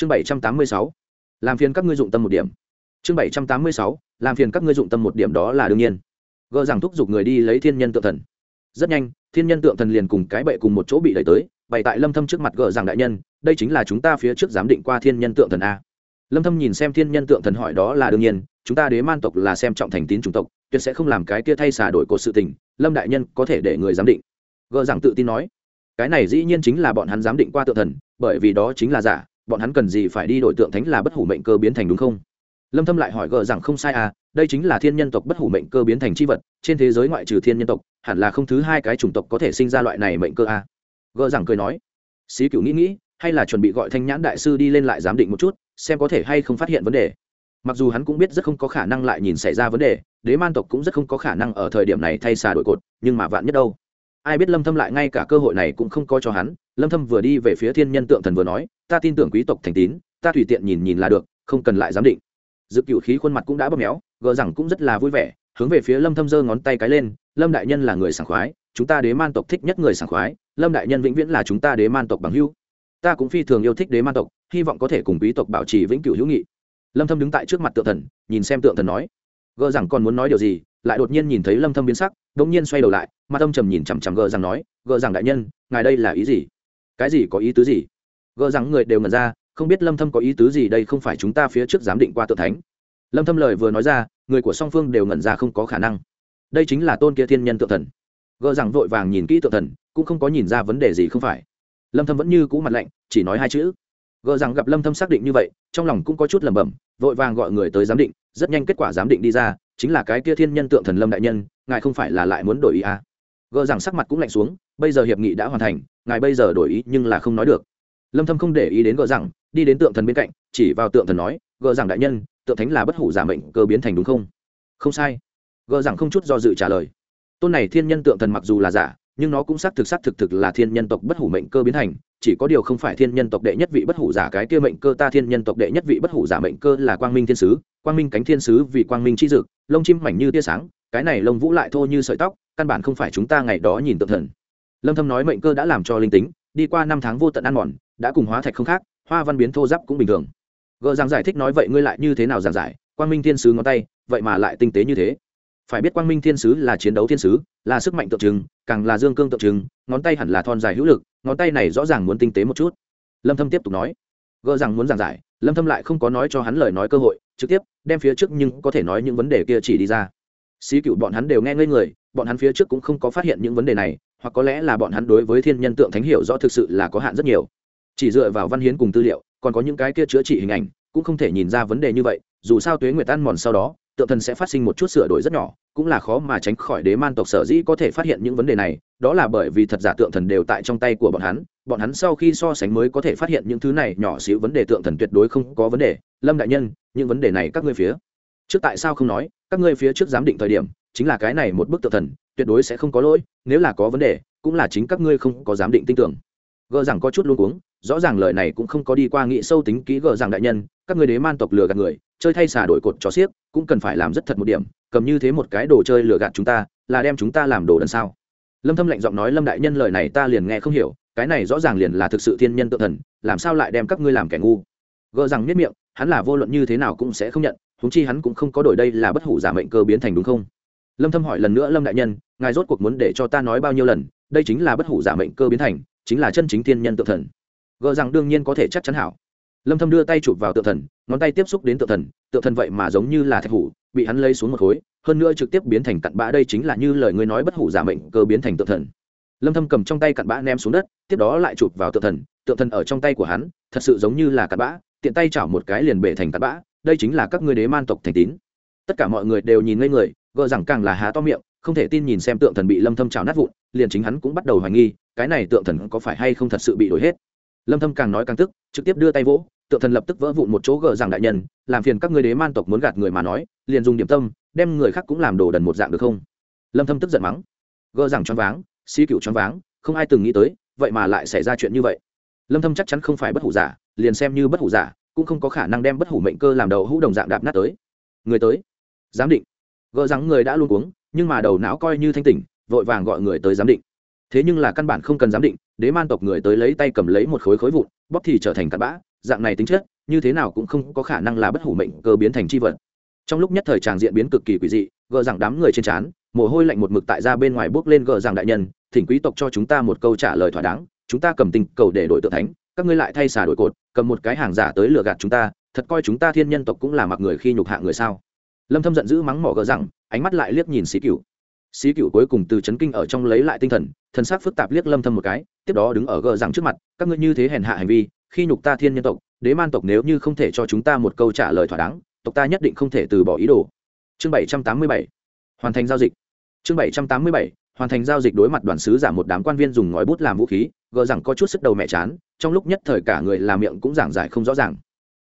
chương bảy trăm tám mươi sáu, làm phiền các ngươi dụng tâm một điểm. Chương bảy trăm tám mươi sáu, làm phiền các ngươi dụng tâm một điểm đó là đương nhiên. Gỡ rằng thúc giục người đi lấy thiên nhân tượng thần. Rất nhanh, thiên nhân tượng thần liền cùng cái bệ cùng một chỗ bị đẩy tới, bày tại lâm thâm trước mặt gỡ rằng đại nhân, đây chính là chúng ta phía trước giám định qua thiên nhân tượng thần a. Lâm thâm nhìn xem thiên nhân tượng thần hỏi đó là đương nhiên, chúng ta đế man tộc là xem trọng thành tín chủng tộc, tuyệt sẽ không làm cái kia thay xả đổi cột sự tình, lâm đại nhân có thể để người giám định. Gỡ rằng tự tin nói, cái này dĩ nhiên chính là bọn hắn giám định qua tượng thần, bởi vì đó chính là giả bọn hắn cần gì phải đi đổi tượng thánh là bất hủ mệnh cơ biến thành đúng không? Lâm thâm lại hỏi gờ rằng không sai à đây chính là thiên nhân tộc bất hủ mệnh cơ biến thành chi vật, trên thế giới ngoại trừ thiên nhân tộc, hẳn là không thứ hai cái chủng tộc có thể sinh ra loại này mệnh cơ à. gờ rằng cười nói, xí cửu nghĩ nghĩ, hay là chuẩn bị gọi thanh nhãn đại sư đi lên lại giám định một chút, xem có thể hay không phát hiện vấn đề. Mặc dù hắn cũng biết rất không có khả năng lại nhìn xảy ra vấn đề, đế man tộc cũng rất không có khả năng ở thời điểm này thay xà đổi cột, nhưng mà vạn nhất đâu? Ai biết lâm thâm lại ngay cả cơ hội này cũng không có cho hắn, lâm thâm vừa đi về phía thiên nhân tượng thần vừa nói ta tin tưởng quý tộc thành tín, ta tùy tiện nhìn nhìn là được, không cần lại giám định. Dự cựu khí khuôn mặt cũng đã bóp méo, gờ rằng cũng rất là vui vẻ, hướng về phía lâm thâm giơ ngón tay cái lên, lâm đại nhân là người sảng khoái, chúng ta đế man tộc thích nhất người sảng khoái, lâm đại nhân vĩnh viễn là chúng ta đế man tộc bằng hữu. Ta cũng phi thường yêu thích đế man tộc, hy vọng có thể cùng quý tộc bảo trì vĩnh cửu hữu nghị. Lâm thâm đứng tại trước mặt tượng thần, nhìn xem tượng thần nói, gờ rằng còn muốn nói điều gì? Lại đột nhiên nhìn thấy lâm thâm biến sắc đống nhiên xoay đầu lại, mặt âm trầm nhìn chằm chằm gờ rằng nói, gờ rằng đại nhân, ngài đây là ý gì? Cái gì có ý tứ gì? Gờ rằng người đều ngẩn ra, không biết lâm thâm có ý tứ gì đây không phải chúng ta phía trước giám định qua tượng thánh. Lâm thâm lời vừa nói ra, người của song phương đều ngẩn ra không có khả năng. Đây chính là tôn kia thiên nhân tượng thần. Gờ rằng vội vàng nhìn kỹ tượng thần, cũng không có nhìn ra vấn đề gì không phải. Lâm thâm vẫn như cũ mặt lạnh, chỉ nói hai chữ. Gờ rằng gặp lâm thâm xác định như vậy, trong lòng cũng có chút lẩm bẩm, vội vàng gọi người tới giám định, rất nhanh kết quả giám định đi ra, chính là cái kia thiên nhân tượng thần lâm đại nhân, ngài không phải là lại muốn đổi ý à? Gờ rằng sắc mặt cũng lạnh xuống, bây giờ hiệp nghị đã hoàn thành, ngài bây giờ đổi ý nhưng là không nói được lâm thâm không để ý đến gờ rằng đi đến tượng thần bên cạnh, chỉ vào tượng thần nói, gờ rằng đại nhân, tượng thánh là bất hủ giả mệnh cơ biến thành đúng không? Không sai. Gờ rằng không chút do dự trả lời. Tôn này thiên nhân tượng thần mặc dù là giả, nhưng nó cũng xác thực xác thực thực là thiên nhân tộc bất hủ mệnh cơ biến thành, chỉ có điều không phải thiên nhân tộc đệ nhất vị bất hủ giả cái kia mệnh cơ, ta thiên nhân tộc đệ nhất vị bất hủ giả mệnh cơ là quang minh thiên sứ, quang minh cánh thiên sứ vì quang minh chi dực, lông chim mảnh như tia sáng, cái này lông vũ lại thô như sợi tóc, căn bản không phải chúng ta ngày đó nhìn tượng thần. Lâm thâm nói mệnh cơ đã làm cho linh tính đi qua năm tháng vô tận ăn mòn, đã cùng hóa thạch không khác, hoa văn biến thô giáp cũng bình thường. Gợ giảng giải thích nói vậy ngươi lại như thế nào giảng giải, quang minh thiên sứ ngón tay, vậy mà lại tinh tế như thế. Phải biết quang minh thiên sứ là chiến đấu thiên sứ, là sức mạnh tượng trưng, càng là dương cương tượng trưng, ngón tay hẳn là thon dài hữu lực, ngón tay này rõ ràng muốn tinh tế một chút. Lâm thâm tiếp tục nói gợ rằng muốn giảng giải, lâm thâm lại không có nói cho hắn lời nói cơ hội, trực tiếp đem phía trước nhưng có thể nói những vấn đề kia chỉ đi ra. Xí cựu bọn hắn đều nghe ngây người, bọn hắn phía trước cũng không có phát hiện những vấn đề này hoặc có lẽ là bọn hắn đối với thiên nhân tượng thánh hiểu rõ thực sự là có hạn rất nhiều. Chỉ dựa vào văn hiến cùng tư liệu, còn có những cái kia chữa trị hình ảnh, cũng không thể nhìn ra vấn đề như vậy, dù sao tuế nguyệt ăn mòn sau đó, tượng thần sẽ phát sinh một chút sửa đổi rất nhỏ, cũng là khó mà tránh khỏi đế man tộc sở dĩ có thể phát hiện những vấn đề này, đó là bởi vì thật giả tượng thần đều tại trong tay của bọn hắn bọn hắn sau khi so sánh mới có thể phát hiện những thứ này nhỏ xíu vấn đề tượng thần tuyệt đối không có vấn đề. Lâm đại nhân, những vấn đề này các ngươi phía trước tại sao không nói? Các ngươi phía trước giám định thời điểm, chính là cái này một bức tượng thần tuyệt đối sẽ không có lỗi, nếu là có vấn đề, cũng là chính các ngươi không có giám định tin tưởng. Gờ rằng có chút luôn uống rõ ràng lời này cũng không có đi qua nghị sâu tính kỹ gờ rằng đại nhân, các người đế man tộc lừa gạt người, chơi thay xả đổi cột cho xiếc cũng cần phải làm rất thật một điểm, cầm như thế một cái đồ chơi lừa gạt chúng ta, là đem chúng ta làm đồ đần sao? Lâm thâm lạnh giọng nói, lâm đại nhân, lời này ta liền nghe không hiểu, cái này rõ ràng liền là thực sự thiên nhân tự thần, làm sao lại đem các ngươi làm kẻ ngu? Gờ rằng miết miệng, hắn là vô luận như thế nào cũng sẽ không nhận, huống chi hắn cũng không có đổi đây là bất hủ giả mệnh cơ biến thành đúng không? Lâm thâm hỏi lần nữa, lâm đại nhân ngài rốt cuộc muốn để cho ta nói bao nhiêu lần, đây chính là bất hủ giả mệnh cơ biến thành, chính là chân chính thiên nhân tự thần. Gờ rằng đương nhiên có thể chắc chắn hảo. Lâm thâm đưa tay chụp vào tự thần, ngón tay tiếp xúc đến tự thần tự thần vậy mà giống như là thạch hủ, bị hắn lấy xuống một khối, hơn nữa trực tiếp biến thành cặn bã đây chính là như lời ngươi nói bất hủ giả mệnh cơ biến thành tự thần. Lâm thâm cầm trong tay cặn bã ném xuống đất, tiếp đó lại chụp vào tự thần tự thần ở trong tay của hắn, thật sự giống như là cặn bã, tiện tay chảo một cái liền bể thành cặn bã, đây chính là các ngươi đế man tộc thành tín. Tất cả mọi người đều nhìn ngây người, gờ rằng càng là há to miệng không thể tin nhìn xem tượng thần bị lâm thâm chảo nát vụn, liền chính hắn cũng bắt đầu hoài nghi, cái này tượng thần có phải hay không thật sự bị đổi hết. Lâm thâm càng nói càng tức, trực tiếp đưa tay vỗ, tượng thần lập tức vỡ vụn một chỗ gờ rằng đại nhân, làm phiền các ngươi đế man tộc muốn gạt người mà nói, liền dùng điểm tâm, đem người khác cũng làm đồ đần một dạng được không? Lâm thâm tức giận mắng. Gờ rằng choáng váng, xí cửu choáng váng, không ai từng nghĩ tới, vậy mà lại xảy ra chuyện như vậy. Lâm thâm chắc chắn không phải bất hủ giả, liền xem như bất hủ giả, cũng không có khả năng đem bất hủ mệnh cơ làm đầu hũ đồng dạng đạp nát tới. Người tới. Giám định. Gờ rằng người đã luôn uống nhưng mà đầu não coi như thanh tỉnh, vội vàng gọi người tới giám định. Thế nhưng là căn bản không cần giám định, đế man tộc người tới lấy tay cầm lấy một khối khối vụn, bóp thì trở thành cặn bã, dạng này tính chất, như thế nào cũng không có khả năng là bất hủ mệnh cơ biến thành c h i vật. Trong lúc nhất thời tràng diễn biến cực kỳ quỷ dị, gờ rằng đám người trên trán, mồ hôi lạnh một mực tại ra bên ngoài bước lên gờ rằng đại nhân, thỉnh quý tộc cho chúng ta một câu trả lời thỏa đáng, chúng ta cầm tình cầu để đổi tự thánh, các ngươi lại thay xả đổi cột, cầm một cái hàng giả tới lừa gạt chúng ta, thật coi chúng ta thiên nhân tộc cũng là mặc người khi nhục hạ người sao? Lâm thâm giận dữ mắng mỏ gờ rằng, ánh mắt lại liếc nhìn Xí cửu. Xí cửu cuối cùng từ chấn kinh ở trong lấy lại tinh thần thần sắc phức tạp liếc lâm thâm một cái, tiếp đó đứng ở gờ rằng trước mặt, các ngươi như thế hèn hạ hành vi, khi nhục ta thiên nhân tộc, đế man tộc nếu như không thể cho chúng ta một câu trả lời thỏa đáng, tộc ta nhất định không thể từ bỏ ý đồ. Chương 787 hoàn thành giao dịch. Chương 787 hoàn thành giao dịch đối mặt đoàn sứ giả một đám quan viên dùng ngòi bút làm vũ khí, gờ rằng có chút sức đầu mẹ chán, trong lúc nhất thời cả người làm miệng cũng giảng giải không rõ ràng.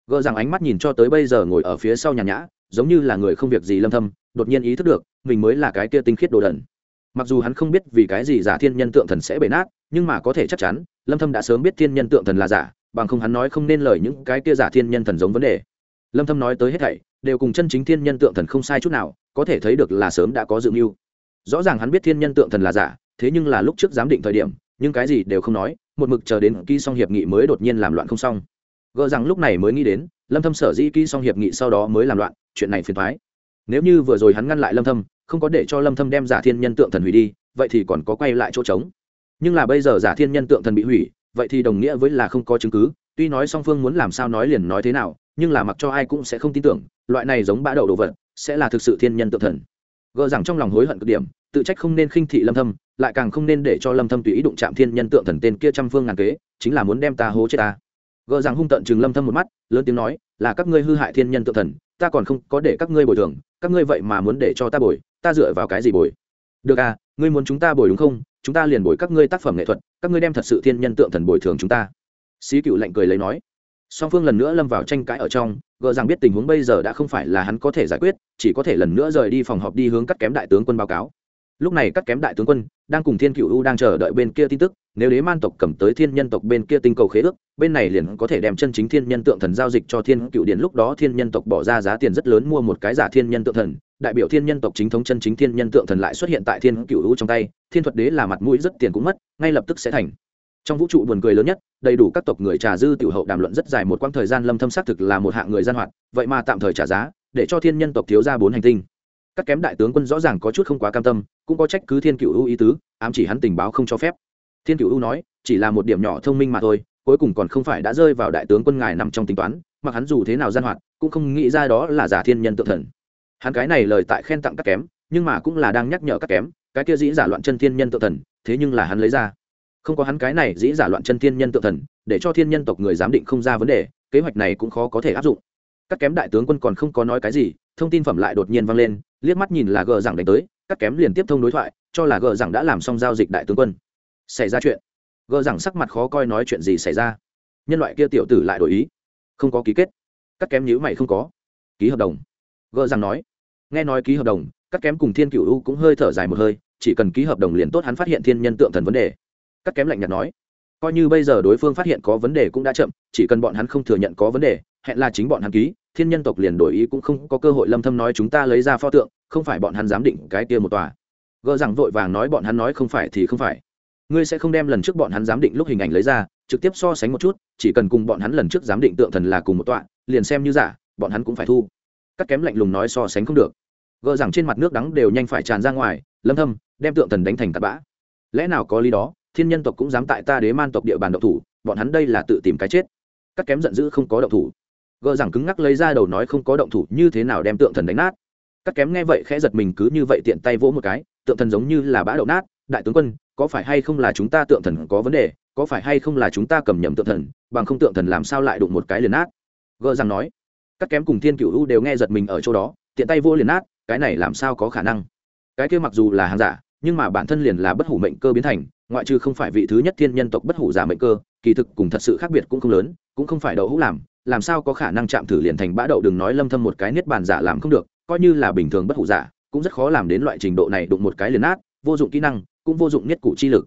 Gờ rằng ánh mắt nhìn cho tới bây giờ ngồi ở phía sau nhàn nhã giống như là người không việc gì lâm thâm, đột nhiên ý thức được, mình mới là cái kia tinh khiết đồ đần. Mặc dù hắn không biết vì cái gì giả thiên nhân tượng thần sẽ bể nát, nhưng mà có thể chắc chắn, lâm thâm đã sớm biết thiên nhân tượng thần là giả, bằng không hắn nói không nên lời những cái kia giả thiên nhân thần giống vấn đề. Lâm thâm nói tới hết thảy, đều cùng chân chính thiên nhân tượng thần không sai chút nào, có thể thấy được là sớm đã có dự mưu. Rõ ràng hắn biết thiên nhân tượng thần là giả, thế nhưng là lúc trước giám định thời điểm, nhưng cái gì đều không nói, một mực chờ đến khi xong hiệp nghị mới đột nhiên làm loạn không xong. Gỡ rằng lúc này mới nghĩ đến lâm thâm sở dĩ ký xong hiệp nghị sau đó mới làm loạn, chuyện này phiền thoái nếu như vừa rồi hắn ngăn lại lâm thâm, không có để cho lâm thâm đem giả thiên nhân tượng thần hủy đi, vậy thì còn có quay lại chỗ trống. Nhưng là bây giờ giả thiên nhân tượng thần bị hủy, vậy thì đồng nghĩa với là không có chứng cứ. Tuy nói song phương muốn làm sao nói liền nói thế nào, nhưng là mặc cho ai cũng sẽ không tin tưởng, loại này giống bã đậu đồ vật, sẽ là thực sự thiên nhân tượng thần. Gờ rằng trong lòng hối hận cực điểm, tự trách không nên khinh thị lâm thâm, lại càng không nên để cho lâm thâm tùy ý đụng chạm thiên nhân tượng thần tên kia trăm phương ngàn kế, chính là muốn đem ta hố chết ta gờ rằng hung tận chừng lâm thâm một mắt, lớn tiếng nói, là các ngươi hư hại thiên nhân tượng thần, ta còn không có để các ngươi bồi thường, các ngươi vậy mà muốn để cho ta bồi, ta dựa vào cái gì bồi? Được à ngươi muốn chúng ta bồi đúng không? Chúng ta liền bồi các ngươi tác phẩm nghệ thuật, các ngươi đem thật sự thiên nhân tượng thần bồi thường chúng ta. Sĩ cựu lạnh cười lấy nói. Song phương lần nữa lâm vào tranh cãi ở trong gờ rằng biết tình huống bây giờ đã không phải là hắn có thể giải quyết, chỉ có thể lần nữa rời đi phòng họp đi hướng cắt kém đại tướng quân báo cáo lúc này các kém đại tướng quân đang cùng thiên cựu u đang chờ đợi bên kia tin tức, nếu đế man tộc cầm tới thiên nhân tộc bên kia tinh cầu khế ước, bên này liền có thể đem chân chính thiên nhân tượng thần giao dịch cho thiên cựu điện. Lúc đó thiên nhân tộc bỏ ra giá tiền rất lớn mua một cái giả thiên nhân tượng thần, đại biểu thiên nhân tộc chính thống chân chính thiên nhân tượng thần lại xuất hiện tại thiên cựu u trong tay, thiên thuật đế là mặt mũi rất tiền cũng mất, ngay lập tức sẽ thành. Trong vũ trụ buồn cười lớn nhất, đầy đủ các tộc người trà dư tiểu hậu đàm luận rất dài một quãng thời gian, lâm thâm xác thực là một hạng người gian hoạt, vậy mà tạm thời trả giá, để cho thiên nhân tộc thiếu ra bốn hành tinh các kém đại tướng quân rõ ràng có chút không quá cam tâm, cũng có trách cứ thiên cựu ưu ý tứ, ám chỉ hắn tình báo không cho phép. Thiên cựu ưu nói, chỉ là một điểm nhỏ thông minh mà thôi, cuối cùng còn không phải đã rơi vào đại tướng quân ngài nằm trong tính toán, mặc hắn dù thế nào gian hoạt, cũng không nghĩ ra đó là giả thiên nhân tự thần. Hắn cái này lời tại khen tặng các kém, nhưng mà cũng là đang nhắc nhở các kém, cái kia dĩ giả loạn chân thiên nhân tự thần, thế nhưng là hắn lấy ra. Không có hắn cái này dĩ giả loạn chân thiên nhân tự thần, để cho thiên nhân tộc người giám định không ra vấn đề, kế hoạch này cũng khó có thể áp dụng. Các kém đại tướng quân còn không có nói cái gì, thông tin phẩm lại đột nhiên vang lên liếc mắt nhìn là gờ rằng đánh tới các kém liền tiếp thông đối thoại, cho là gờ rằng đã làm xong giao dịch đại tướng quân. Xảy ra chuyện. Gờ rằng sắc mặt khó coi nói chuyện gì xảy ra. Nhân loại kia tiểu tử lại đổi ý. Không có ký kết. Các kém nhữ mày không có. Ký hợp đồng. Gờ rằng nói. Nghe nói ký hợp đồng các kém cùng thiên cựu u cũng hơi thở dài một hơi, chỉ cần ký hợp đồng liền tốt hắn phát hiện thiên nhân tượng thần vấn đề. Các kém lạnh nhạt nói. Coi như bây giờ đối phương phát hiện có vấn đề cũng đã chậm, chỉ cần bọn hắn không thừa nhận có vấn đề, hẹn là chính bọn hắn ký thiên nhân tộc liền đổi ý cũng không có cơ hội lâm thâm nói chúng ta lấy ra pho tượng, không phải bọn hắn dám định cái kia một tòa. Gỡ rằng vội vàng nói bọn hắn nói không phải thì không phải. Ngươi sẽ không đem lần trước bọn hắn dám định lúc hình ảnh lấy ra, trực tiếp so sánh một chút, chỉ cần cùng bọn hắn lần trước dám định tượng thần là cùng một tọa, liền xem như giả, bọn hắn cũng phải thu. Các kém lạnh lùng nói so sánh không được. Gỡ rằng trên mặt nước đắng đều nhanh phải tràn ra ngoài, lâm thâm, đem tượng thần đánh thành tạt bã. Lẽ nào có lý đó, thiên nhân tộc cũng dám tại ta đế man tộc địa bàn độc thủ, bọn hắn đây là tự tìm cái chết. Các kém giận dữ không có độc thủ gờ rằng cứng ngắc lấy ra đầu nói không có động thủ như thế nào đem tượng thần đánh nát. Cắt kém nghe vậy khẽ giật mình cứ như vậy tiện tay vỗ một cái, tượng thần giống như là bã đậu nát, đại tướng quân, có phải hay không là chúng ta tượng thần có vấn đề? Có phải hay không là chúng ta cầm nhầm tượng thần, bằng không tượng thần làm sao lại đụng một cái liền nát? Gờ rằng nói. Cắt kém cùng thiên cựu u đều nghe giật mình ở chỗ đó, tiện tay vô liền nát, cái này làm sao có khả năng? Cái kia mặc dù là hàng giả, nhưng mà bản thân liền là bất hủ mệnh cơ biến thành, ngoại trừ không phải vị thứ nhất thiên nhân tộc bất hủ giả mệnh cơ, kỳ thực cùng thật sự khác biệt cũng không lớn, cũng không phải đậu hũ làm làm sao có khả năng chạm thử liền thành bã đậu đừng nói lâm thâm một cái niết bàn giả làm không được, coi như là bình thường bất hủ giả, cũng rất khó làm đến loại trình độ này đụng một cái liền nát, vô dụng kỹ năng, cũng vô dụng niết cụ chi lực.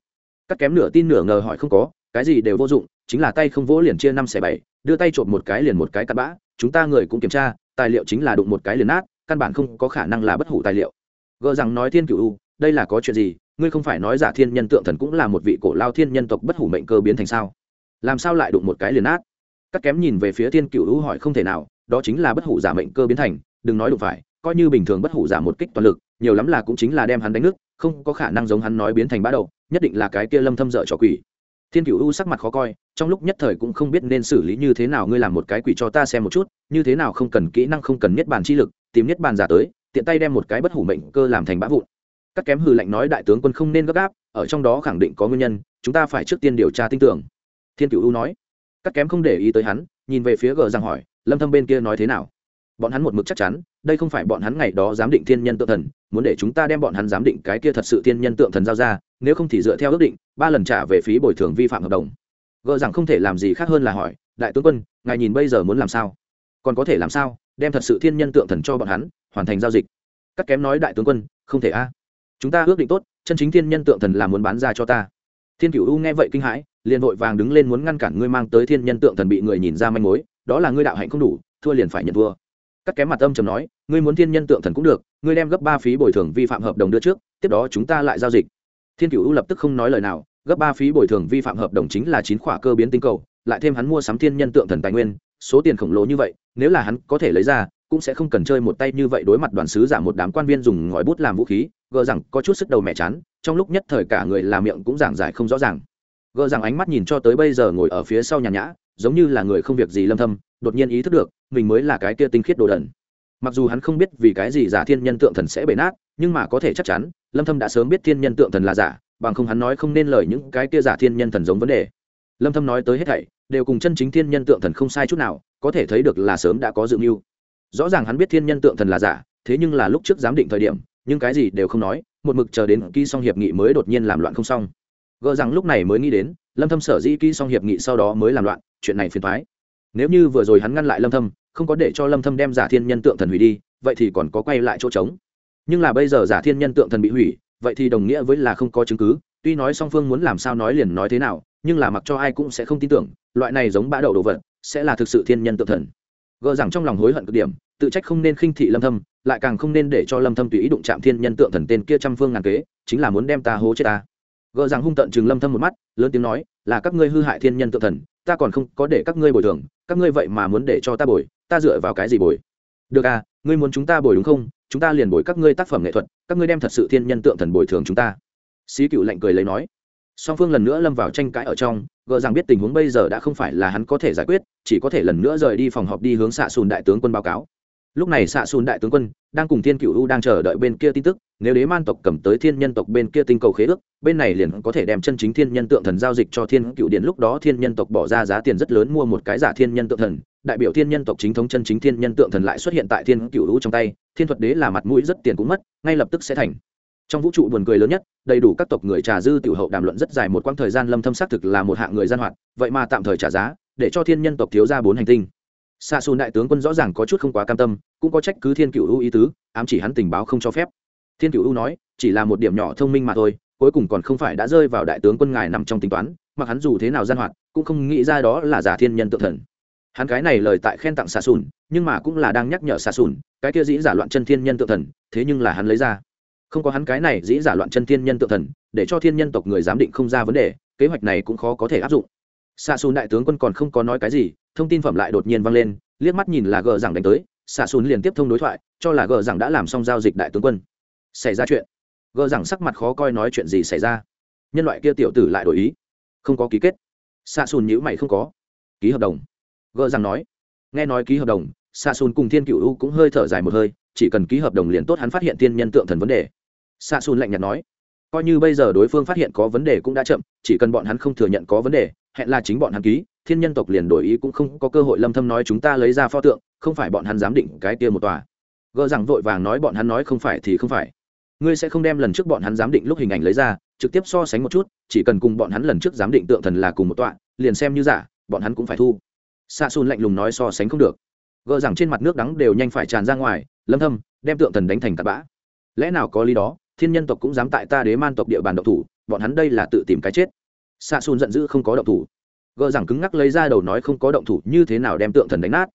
Cắt kém nửa tin nửa ngờ hỏi không có, cái gì đều vô dụng, chính là tay không vỗ liền chia năm xẻ bảy, đưa tay trộm một cái liền một cái cắt bã, chúng ta người cũng kiểm tra, tài liệu chính là đụng một cái liền nát, căn bản không có khả năng là bất hủ tài liệu. Gờ rằng nói thiên cửu đây là có chuyện gì, ngươi không phải nói giả thiên nhân tượng thần cũng là một vị cổ lao thiên nhân tộc bất hủ mệnh cơ biến thành sao? Làm sao lại đụng một cái liền nát? Các kém nhìn về phía thiên cựu hữu hỏi không thể nào, đó chính là bất hủ giả mệnh cơ biến thành, đừng nói đủ phải, coi như bình thường bất hủ giả một kích toàn lực, nhiều lắm là cũng chính là đem hắn đánh nước không có khả năng giống hắn nói biến thành bã đầu, nhất định là cái kia lâm thâm dở trò quỷ. Thiên cựu u sắc mặt khó coi, trong lúc nhất thời cũng không biết nên xử lý như thế nào, ngươi làm một cái quỷ cho ta xem một chút, như thế nào không cần kỹ năng, không cần nhất bàn chi lực, tìm nhất bàn giả tới, tiện tay đem một cái bất hủ mệnh cơ làm thành bã vụn. Các kém hừ lạnh nói đại tướng quân không nên gấp gáp, ở trong đó khẳng định có nguyên nhân, chúng ta phải trước tiên điều tra tin tưởng. Thiên cựu u nói các kém không để ý tới hắn, nhìn về phía gờ rằng hỏi, lâm thâm bên kia nói thế nào? Bọn hắn một mực chắc chắn, đây không phải bọn hắn ngày đó giám định thiên nhân tượng thần, muốn để chúng ta đem bọn hắn giám định cái kia thật sự thiên nhân tượng thần giao ra, nếu không thì dựa theo ước định, ba lần trả về phí bồi thường vi phạm hợp đồng. Gờ rằng không thể làm gì khác hơn là hỏi, đại tướng quân, ngài nhìn bây giờ muốn làm sao? Còn có thể làm sao đem thật sự thiên nhân tượng thần cho bọn hắn, hoàn thành giao dịch? Các kém nói, đại tướng quân, không thể a. Chúng ta ước định tốt, chân chính thiên nhân tượng thần là muốn bán ra cho ta. Thiên cửu u nghe vậy kinh hãi liền vội vàng đứng lên muốn ngăn cản ngươi mang tới thiên nhân tượng thần bị người nhìn ra manh mối, đó là ngươi đạo hạnh không đủ, thua liền phải nhận thua. Cắt kém mặt âm trầm nói, ngươi muốn thiên nhân tượng thần cũng được, ngươi đem gấp ba phí bồi thường vi phạm hợp đồng đưa trước, tiếp đó chúng ta lại giao dịch. Thiên cựu u lập tức không nói lời nào, gấp ba phí bồi thường vi phạm hợp đồng chính là chín khỏa cơ biến tinh cầu, lại thêm hắn mua sắm thiên nhân tượng thần tài nguyên, số tiền khổng lồ như vậy, nếu là hắn có thể lấy ra, cũng sẽ không cần chơi một tay như vậy đối mặt đoàn sứ giả một đám quan viên dùng ngòi bút làm vũ khí, gờ rằng có chút sức đầu mẹ chán, trong lúc nhất thời cả người làm miệng cũng giảng giải không rõ ràng gỡ rằng ánh mắt nhìn cho tới bây giờ ngồi ở phía sau nhà nhã, giống như là người không việc gì lâm thâm, đột nhiên ý thức được, mình mới là cái kia tinh khiết đồ đần. Mặc dù hắn không biết vì cái gì giả thiên nhân tượng thần sẽ bể nát, nhưng mà có thể chắc chắn, lâm thâm đã sớm biết thiên nhân tượng thần là giả, bằng không hắn nói không nên lời những cái kia giả thiên nhân thần giống vấn đề. Lâm thâm nói tới hết thảy, đều cùng chân chính thiên nhân tượng thần không sai chút nào, có thể thấy được là sớm đã có dự mưu. Rõ ràng hắn biết thiên nhân tượng thần là giả, thế nhưng là lúc trước giám định thời điểm, nhưng cái gì đều không nói, một mực chờ đến ký xong hiệp nghị mới đột nhiên làm loạn không xong gỡ rằng lúc này mới nghĩ đến, lâm thâm sở dĩ ký xong hiệp nghị sau đó mới làm loạn, chuyện này phiền toái. Nếu như vừa rồi hắn ngăn lại lâm thâm, không có để cho lâm thâm đem giả thiên nhân tượng thần hủy đi, vậy thì còn có quay lại chỗ trống. Nhưng là bây giờ giả thiên nhân tượng thần bị hủy, vậy thì đồng nghĩa với là không có chứng cứ, tuy nói song phương muốn làm sao nói liền nói thế nào, nhưng là mặc cho ai cũng sẽ không tin tưởng, loại này giống bã đậu đồ vật, sẽ là thực sự thiên nhân tượng thần. Gỡ rằng trong lòng hối hận cực điểm, tự trách không nên khinh thị lâm thâm, lại càng không nên để cho lâm thâm tùy ý đụng chạm thiên nhân tượng thần tên kia trăm phương ngàn kế, chính là muốn đem ta hố chết ta gờ rằng hung tận chừng lâm thâm một mắt, lớn tiếng nói, là các ngươi hư hại thiên nhân tượng thần, ta còn không có để các ngươi bồi thường, các ngươi vậy mà muốn để cho ta bồi, ta dựa vào cái gì bồi? Được à ngươi muốn chúng ta bồi đúng không? Chúng ta liền bồi các ngươi tác phẩm nghệ thuật, các ngươi đem thật sự thiên nhân tượng thần bồi thường chúng ta. Sĩ cựu lạnh cười lấy nói. Song phương lần nữa lâm vào tranh cãi ở trong gờ rằng biết tình huống bây giờ đã không phải là hắn có thể giải quyết, chỉ có thể lần nữa rời đi phòng họp đi hướng xạ xùn đại tướng quân báo cáo lúc này xạ xùn đại tướng quân đang cùng thiên cựu u đang chờ đợi bên kia tin tức, nếu đế man tộc cầm tới thiên nhân tộc bên kia tinh cầu khế ước, bên này liền có thể đem chân chính thiên nhân tượng thần giao dịch cho thiên cựu điện. Lúc đó thiên nhân tộc bỏ ra giá tiền rất lớn mua một cái giả thiên nhân tượng thần, đại biểu thiên nhân tộc chính thống chân chính thiên nhân tượng thần lại xuất hiện tại thiên cựu u trong tay, thiên thuật đế là mặt mũi rất tiền cũng mất, ngay lập tức sẽ thành. Trong vũ trụ buồn cười lớn nhất, đầy đủ các tộc người trà dư tiểu hậu đàm luận rất dài một quãng thời gian, lâm thâm xác thực là một hạng người gian hoạt, vậy mà tạm thời trả giá, để cho thiên nhân tộc thiếu ra bốn hành tinh xa xù đại tướng quân rõ ràng có chút không quá cam tâm, cũng có trách cứ thiên cựu ưu ý tứ, ám chỉ hắn tình báo không cho phép. Thiên cựu ưu nói, chỉ là một điểm nhỏ thông minh mà thôi, cuối cùng còn không phải đã rơi vào đại tướng quân ngài nằm trong tính toán, mặc hắn dù thế nào gian hoạt, cũng không nghĩ ra đó là giả thiên nhân tự thần. Hắn cái này lời tại khen tặng xà sùn nhưng mà cũng là đang nhắc nhở xà sùn cái kia dĩ giả loạn chân thiên nhân tự thần, thế nhưng là hắn lấy ra. Không có hắn cái này dĩ giả loạn chân thiên nhân tự thần, để cho thiên nhân tộc người giám định không ra vấn đề, kế hoạch này cũng khó có thể áp dụng. Xạ xùn đại tướng quân còn không có nói cái gì thông tin phẩm lại đột nhiên vang lên, liếc mắt nhìn là gờ rằng đánh tới xạ xùn liền tiếp thông đối thoại, cho là gờ rằng đã làm xong giao dịch đại tướng quân. Xảy ra chuyện. Gờ rằng sắc mặt khó coi nói chuyện gì xảy ra. Nhân loại kia tiểu tử lại đổi ý. Không có ký kết. Xạ xùn nhữ mày không có. Ký hợp đồng. Gờ rằng nói. Nghe nói ký hợp đồng xạ xùn cùng thiên cựu u cũng hơi thở dài một hơi, chỉ cần ký hợp đồng liền tốt hắn phát hiện tiên nhân tượng thần vấn đề. Xạ xùn lạnh nhạt nói. Coi như bây giờ đối phương phát hiện có vấn đề cũng đã chậm, chỉ cần bọn hắn không thừa nhận có vấn đề, hẹn là chính bọn hắn ký thiên nhân tộc liền đổi ý cũng không có cơ hội lâm thâm nói chúng ta lấy ra pho tượng, không phải bọn hắn dám định cái kia một tòa. Gỡ rằng vội vàng nói bọn hắn nói không phải thì không phải. Ngươi sẽ không đem lần trước bọn hắn giám định lúc hình ảnh lấy ra, trực tiếp so sánh một chút, chỉ cần cùng bọn hắn lần trước giám định tượng thần là cùng một tọa, liền xem như giả, bọn hắn cũng phải thu. Xa xun lạnh lùng nói so sánh không được. Gỡ rằng trên mặt nước đắng đều nhanh phải tràn ra ngoài, lâm thâm, đem tượng thần đánh thành tạt bã. Lẽ nào có lý đó, thiên nhân tộc cũng dám tại ta đế man tộc địa bàn độc thủ, bọn hắn đây là tự tìm cái chết. Xa xun giận dữ không có động thủ gờ rằng cứng ngắc lấy ra đầu nói không có động thủ như thế nào đem tượng thần đánh nát.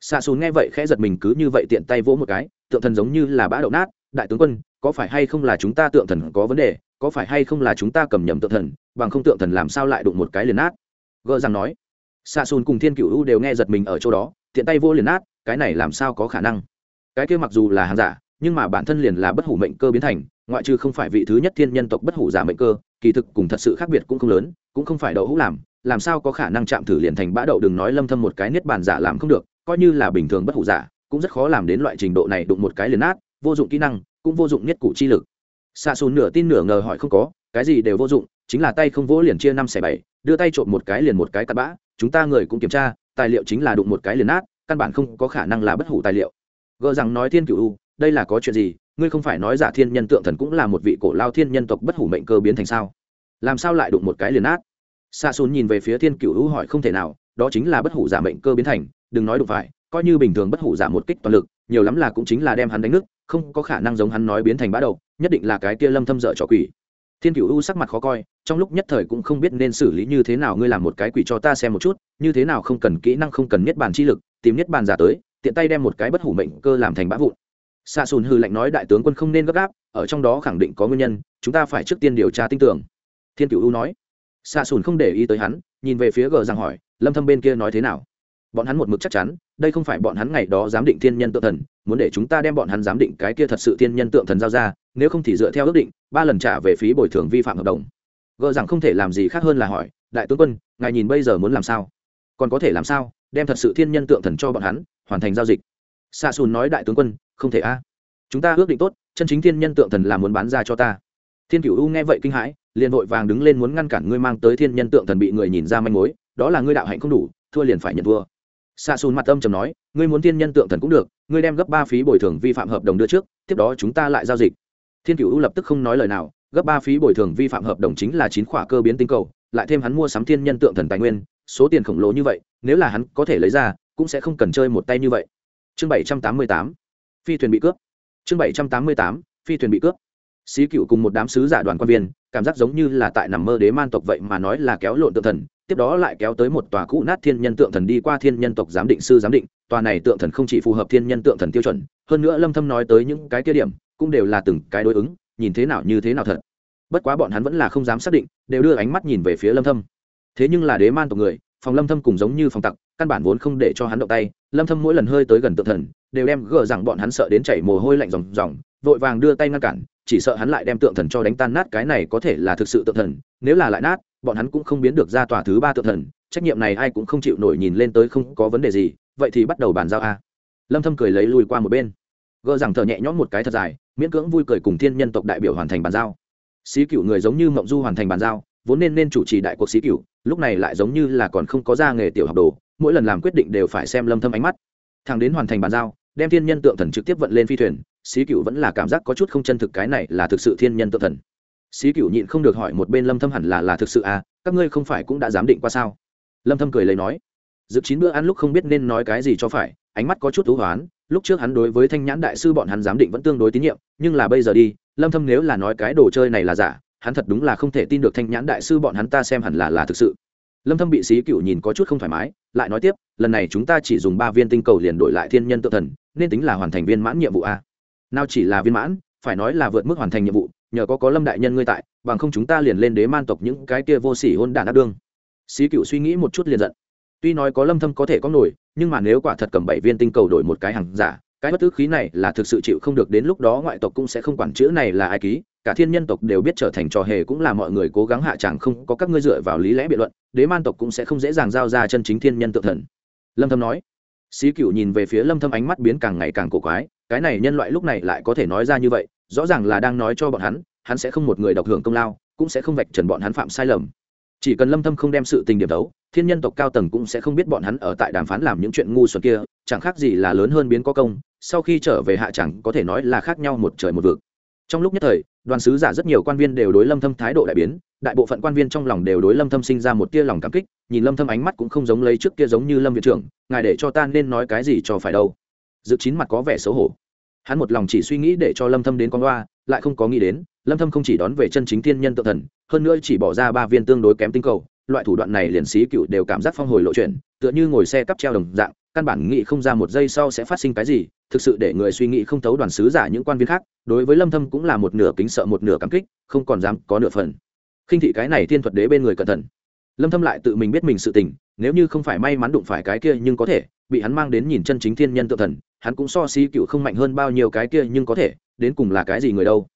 Xa xù nghe vậy khẽ giật mình cứ như vậy tiện tay vỗ một cái, tượng thần giống như là bã đậu nát, đại tướng quân, có phải hay không là chúng ta tượng thần có vấn đề, có phải hay không là chúng ta cầm nhầm tượng thần, bằng không tượng thần làm sao lại đụng một cái liền nát. Gờ rằng nói. Xa xùn cùng thiên cựu u đều nghe giật mình ở chỗ đó, tiện tay vô liền nát, cái này làm sao có khả năng? Cái kia mặc dù là hàng giả, nhưng mà bản thân liền là bất hủ mệnh cơ biến thành, ngoại trừ không phải vị thứ nhất thiên nhân tộc bất hủ giả mệnh cơ, kỳ thực cùng thật sự khác biệt cũng không lớn, cũng không phải đậu hũ làm làm sao có khả năng chạm thử liền thành bã đậu đừng nói lâm thâm một cái niết bàn giả làm không được, coi như là bình thường bất hủ giả, cũng rất khó làm đến loại trình độ này đụng một cái liền nát, vô dụng kỹ năng, cũng vô dụng nhất cụ chi lực. Xa xùn nửa tin nửa ngờ hỏi không có, cái gì đều vô dụng, chính là tay không vỗ liền chia năm xẻ bảy, đưa tay trộm một cái liền một cái cắt bã, chúng ta người cũng kiểm tra, tài liệu chính là đụng một cái liền nát, căn bản không có khả năng là bất hủ tài liệu. Gờ rằng nói thiên cửu, đây là có chuyện gì, ngươi không phải nói giả thiên nhân tượng thần cũng là một vị cổ lao thiên nhân tộc bất hủ mệnh cơ biến thành sao? Làm sao lại đụng một cái liền nát? Xa xùn nhìn về phía thiên cựu hỏi không thể nào, đó chính là bất hủ giả mệnh cơ biến thành, đừng nói đụng phải, coi như bình thường bất hủ giả một kích toàn lực, nhiều lắm là cũng chính là đem hắn đánh nước không có khả năng giống hắn nói biến thành bã đầu, nhất định là cái kia lâm thâm dở trò quỷ. Thiên cửu u sắc mặt khó coi, trong lúc nhất thời cũng không biết nên xử lý như thế nào, ngươi làm một cái quỷ cho ta xem một chút, như thế nào không cần kỹ năng, không cần niết bàn chi lực, tìm niết bàn giả tới, tiện tay đem một cái bất hủ mệnh cơ làm thành bã vụn. Xa xùn hư lạnh nói, đại tướng quân không nên gấp gáp, ở trong đó khẳng định có nguyên nhân, chúng ta phải trước tiên điều tra tin tưởng. Thiên cửu u nói xạ sùn không để ý tới hắn, nhìn về phía gờ rằng hỏi, lâm thâm bên kia nói thế nào? Bọn hắn một mực chắc chắn, đây không phải bọn hắn ngày đó giám định thiên nhân tượng thần, muốn để chúng ta đem bọn hắn giám định cái kia thật sự thiên nhân tượng thần giao ra, nếu không thì dựa theo ước định, ba lần trả về phí bồi thường vi phạm hợp đồng. Gờ rằng không thể làm gì khác hơn là hỏi, đại tướng quân, ngài nhìn bây giờ muốn làm sao? Còn có thể làm sao đem thật sự thiên nhân tượng thần cho bọn hắn, hoàn thành giao dịch? Xạ sùn nói, đại tướng quân, không thể a. Chúng ta ước định tốt, chân chính thiên nhân tượng thần là muốn bán ra cho ta thiên cửu u nghe vậy kinh hãi, liền vội vàng đứng lên muốn ngăn cản ngươi mang tới thiên nhân tượng thần bị người nhìn ra manh mối, đó là ngươi đạo hạnh không đủ, thua liền phải nhận thua. Xạ xùn mặt âm trầm nói, ngươi muốn thiên nhân tượng thần cũng được, ngươi đem gấp ba phí bồi thường vi phạm hợp đồng đưa trước, tiếp đó chúng ta lại giao dịch. Thiên cựu lập tức không nói lời nào, gấp ba phí bồi thường vi phạm hợp đồng chính là chín khỏa cơ biến tinh cầu, lại thêm hắn mua sắm thiên nhân tượng thần tài nguyên, số tiền khổng lồ như vậy, nếu là hắn có thể lấy ra, cũng sẽ không cần chơi một tay như vậy. Chương bảy trăm tám mươi tám, phi thuyền bị cướp. Chương bảy trăm tám mươi tám, phi thuyền bị cướp xí cựu cùng một đám sứ giả đoàn quan viên, cảm giác giống như là tại nằm mơ đế man tộc vậy mà nói là kéo lộn tượng thần, tiếp đó lại kéo tới một tòa cũ nát thiên nhân tượng thần đi qua thiên nhân tộc giám định sư giám định, tòa này tượng thần không chỉ phù hợp thiên nhân tượng thần tiêu chuẩn, hơn nữa lâm thâm nói tới những cái kia điểm, cũng đều là từng cái đối ứng, nhìn thế nào như thế nào thật. Bất quá bọn hắn vẫn là không dám xác định, đều đưa ánh mắt nhìn về phía lâm thâm. Thế nhưng là đế man tộc người, phòng lâm thâm cùng giống như phòng tặc, căn bản vốn không để cho hắn động tay, lâm thâm mỗi lần hơi tới gần tượng thần, đều đem gờ rằng bọn hắn sợ đến chảy mồ hôi lạnh ròng ròng, vội vàng đưa tay ngăn cản chỉ sợ hắn lại đem tượng thần cho đánh tan nát cái này có thể là thực sự tượng thần, nếu là lại nát, bọn hắn cũng không biến được ra tòa thứ ba tượng thần, trách nhiệm này ai cũng không chịu nổi nhìn lên tới không có vấn đề gì, vậy thì bắt đầu bàn giao a. Lâm thâm cười lấy lùi qua một bên, gỡ rằng thở nhẹ nhõm một cái thật dài, miễn cưỡng vui cười cùng thiên nhân tộc đại biểu hoàn thành bàn giao. Sĩ cựu người giống như mộng du hoàn thành bàn giao, vốn nên nên chủ trì đại cuộc sĩ cựu lúc này lại giống như là còn không có ra nghề tiểu học đồ, mỗi lần làm quyết định đều phải xem lâm thâm ánh mắt. Thằng đến hoàn thành bàn giao đem thiên nhân tượng thần trực tiếp vận lên phi thuyền sĩ cựu vẫn là cảm giác có chút không chân thực cái này là thực sự thiên nhân tượng thần. Sĩ cựu nhịn không được hỏi một bên lâm thâm hẳn là là thực sự à các ngươi không phải cũng đã giám định qua sao? Lâm thâm cười lấy nói. Dự chín bữa ăn lúc không biết nên nói cái gì cho phải, ánh mắt có chút thú hoán, lúc trước hắn đối với thanh nhãn đại sư bọn hắn giám định vẫn tương đối tín nhiệm, nhưng là bây giờ đi, lâm thâm nếu là nói cái đồ chơi này là giả, hắn thật đúng là không thể tin được thanh nhãn đại sư bọn hắn ta xem hẳn là là thực sự lâm thâm bị sĩ cựu nhìn có chút không thoải mái, lại nói tiếp, lần này chúng ta chỉ dùng ba viên tinh cầu liền đổi lại thiên nhân tự thần, nên tính là hoàn thành viên mãn nhiệm vụ a. Nào chỉ là viên mãn, phải nói là vượt mức hoàn thành nhiệm vụ, nhờ có có lâm đại nhân ngươi tại, bằng không chúng ta liền lên đế man tộc những cái kia vô sỉ hôn đản ác đương. Sĩ cựu suy nghĩ một chút liền giận. Tuy nói có lâm thâm có thể có nổi, nhưng mà nếu quả thật cầm bảy viên tinh cầu đổi một cái hàng giả cái bất tức khí này là thực sự chịu không được đến lúc đó ngoại tộc cũng sẽ không quản chữ này là ai ký, cả thiên nhân tộc đều biết trở thành trò hề cũng là mọi người cố gắng hạ chẳng không có các ngươi dựa vào lý lẽ biện luận, đế man tộc cũng sẽ không dễ dàng giao ra chân chính thiên nhân tự thần. Lâm thâm nói. Sĩ cửu nhìn về phía lâm thâm ánh mắt biến càng ngày càng cổ quái, cái này nhân loại lúc này lại có thể nói ra như vậy, rõ ràng là đang nói cho bọn hắn hắn sẽ không một người độc hưởng công lao, cũng sẽ không vạch trần bọn hắn phạm sai lầm. Chỉ cần lâm thâm không đem sự tình điểm đấu thiên nhân tộc cao tầng cũng sẽ không biết bọn hắn ở tại đàm phán làm những chuyện ngu xuẩn kia, chẳng khác gì là lớn hơn biến có công sau khi trở về hạ chẳng có thể nói là khác nhau một trời một vực. Trong lúc nhất thời, đoàn sứ giả rất nhiều quan viên đều đối lâm thâm thái độ đại biến, đại bộ phận quan viên trong lòng đều đối lâm thâm sinh ra một tia lòng cảm kích, nhìn lâm thâm ánh mắt cũng không giống lấy trước kia giống như lâm viện trưởng, ngài để cho ta nên nói cái gì cho phải đâu? Dự chín mặt có vẻ xấu hổ. Hắn một lòng chỉ suy nghĩ để cho lâm thâm đến con loa, lại không có nghĩ đến, lâm thâm không chỉ đón về chân chính thiên nhân tự thần, hơn nữa chỉ bỏ ra ba viên tương đối kém tinh cầu, loại thủ đoạn này liền sĩ cựu đều cảm giác phong hồi lộ chuyển, tựa như ngồi xe cắp treo đồng dạng, căn bản nghĩ không ra một giây sau sẽ phát sinh cái gì thực sự để người suy nghĩ không thấu đoàn sứ giả những quan viên khác, đối với lâm thâm cũng là một nửa kính sợ một nửa cảm kích, không còn dám có nửa phần. Khinh thị cái này thiên thuật đế bên người cẩn thận. Lâm thâm lại tự mình biết mình sự tình, nếu như không phải may mắn đụng phải cái kia nhưng có thể, bị hắn mang đến nhìn chân chính thiên nhân tự thần, hắn cũng so xí cựu không mạnh hơn bao nhiêu cái kia nhưng có thể, đến cùng là cái gì người đâu.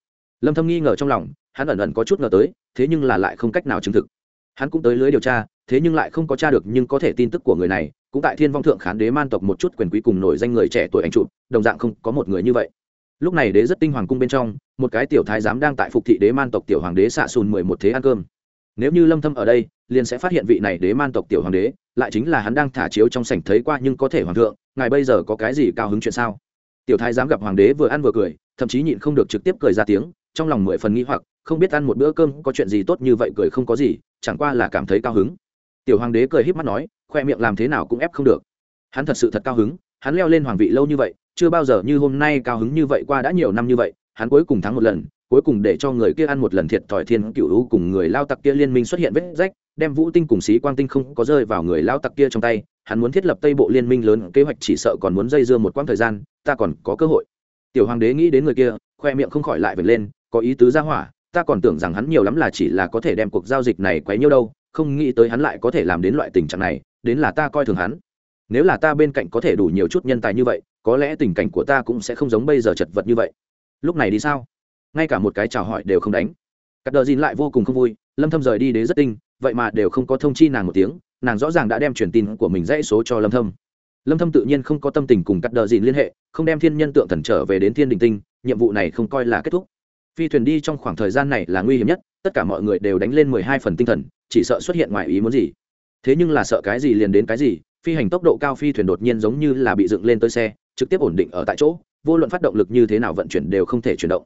Lâm thâm nghi ngờ trong lòng, hắn ẩn ẩn có chút ngờ tới, thế nhưng là lại không cách nào chứng thực. Hắn cũng tới lưới điều tra thế nhưng lại không có tra được nhưng có thể tin tức của người này, cũng tại thiên vong thượng khán đế man tộc một chút quyền quý cùng nổi danh người trẻ tuổi anh chụp, đồng dạng không có một người như vậy. Lúc này đế rất tinh hoàng cung bên trong, một cái tiểu thái giám đang tại phục thị đế man tộc tiểu hoàng đế xạ xùn mười một thế ăn cơm. Nếu như lâm thâm ở đây, liền sẽ phát hiện vị này đế man tộc tiểu hoàng đế, lại chính là hắn đang thả chiếu trong sảnh thấy qua nhưng có thể hoàng thượng, ngài bây giờ có cái gì cao hứng chuyện sao? Tiểu thái giám gặp hoàng đế vừa ăn vừa cười, thậm chí nhịn không được trực tiếp cười ra tiếng, trong lòng mười phần nghi hoặc, không biết ăn một bữa cơm có chuyện gì tốt như vậy cười không có gì, chẳng qua là cảm thấy cao hứng tiểu hoàng đế cười híp mắt nói, khoe miệng làm thế nào cũng ép không được. Hắn thật sự thật cao hứng, hắn leo lên hoàng vị lâu như vậy, chưa bao giờ như hôm nay cao hứng như vậy qua đã nhiều năm như vậy, hắn cuối cùng thắng một lần, cuối cùng để cho người kia ăn một lần thiệt thòi thiên cựu u cùng người lao tặc kia liên minh xuất hiện vết rách, đem vũ tinh cùng xí quang tinh không có rơi vào người lao tặc kia trong tay, hắn muốn thiết lập tây bộ liên minh lớn kế hoạch chỉ sợ còn muốn dây dưa một quãng thời gian, ta còn có cơ hội. Tiểu hoàng đế nghĩ đến người kia, khoe miệng không khỏi lại vệt lên, có ý tứ ra hỏa, ta còn tưởng rằng hắn nhiều lắm là chỉ là có thể đem cuộc giao dịch này quấy nhiêu đâu không nghĩ tới hắn lại có thể làm đến loại tình trạng này, đến là ta coi thường hắn. Nếu là ta bên cạnh có thể đủ nhiều chút nhân tài như vậy, có lẽ tình cảnh của ta cũng sẽ không giống bây giờ chật vật như vậy. Lúc này đi sao? Ngay cả một cái chào hỏi đều không đánh. Cắt đờ dìn lại vô cùng không vui, lâm thâm rời đi đế rất tinh, vậy mà đều không có thông chi nàng một tiếng, nàng rõ ràng đã đem truyền tin của mình dãy số cho lâm thâm. Lâm thâm tự nhiên không có tâm tình cùng cắt đờ dìn liên hệ, không đem thiên nhân tượng thần trở về đến thiên đình tinh, nhiệm vụ này không coi là kết thúc. Phi thuyền đi trong khoảng thời gian này là nguy hiểm nhất tất cả mọi người đều đánh lên 12 phần tinh thần, chỉ sợ xuất hiện ngoài ý muốn gì. Thế nhưng là sợ cái gì liền đến cái gì, phi hành tốc độ cao phi thuyền đột nhiên giống như là bị dựng lên tới xe, trực tiếp ổn định ở tại chỗ, vô luận phát động lực như thế nào vận chuyển đều không thể chuyển động.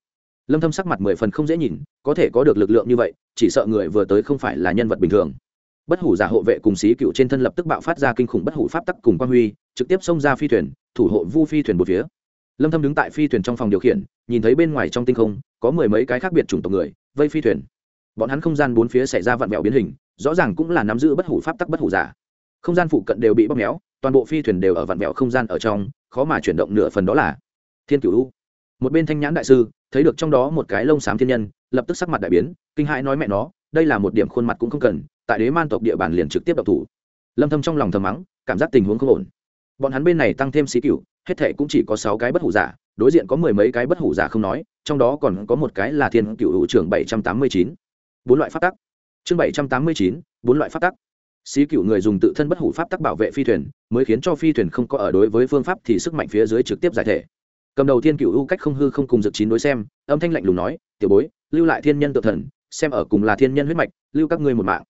Lâm thâm sắc mặt mười phần không dễ nhìn, có thể có được lực lượng như vậy, chỉ sợ người vừa tới không phải là nhân vật bình thường. Bất hủ giả hộ vệ cùng xí cựu trên thân lập tức bạo phát ra kinh khủng bất hủ pháp tắc cùng quan huy, trực tiếp xông ra phi thuyền, thủ hộ vu phi thuyền một phía. Lâm thâm đứng tại phi thuyền trong phòng điều khiển, nhìn thấy bên ngoài trong tinh không, có mười mấy cái khác biệt chủng tộc người, vây phi thuyền bọn hắn không gian bốn phía xảy ra vặn vẹo biến hình, rõ ràng cũng là nắm giữ bất hủ pháp tắc bất hủ giả. Không gian phụ cận đều bị bóp méo, toàn bộ phi thuyền đều ở vặn vẹo không gian ở trong, khó mà chuyển động nửa phần đó là thiên cửu u. Một bên thanh nhãn đại sư, thấy được trong đó một cái lông xám thiên nhân, lập tức sắc mặt đại biến, kinh hãi nói mẹ nó, đây là một điểm khuôn mặt cũng không cần, tại đế man tộc địa bàn liền trực tiếp độc thủ. Lâm thâm trong lòng thầm mắng, cảm giác tình huống không ổn. Bọn hắn bên này tăng thêm xí cửu, hết thề cũng chỉ có 6 cái bất hủ giả, đối diện có mười mấy cái bất hủ giả không nói, trong đó còn có một cái là thiên cửu hữu trưởng 789 bốn loại pháp tắc. Chương 789, bốn loại pháp tắc. Sĩ cựu người dùng tự thân bất hủ pháp tắc bảo vệ phi thuyền mới khiến cho phi thuyền không có ở đối với phương pháp thì sức mạnh phía dưới trực tiếp giải thể. Cầm đầu thiên cựu ưu cách không hư không cùng dực chín đối xem âm thanh lạnh lùng nói tiểu bối lưu lại thiên nhân tự thần xem ở cùng là thiên nhân huyết mạch lưu các ngươi một mạng.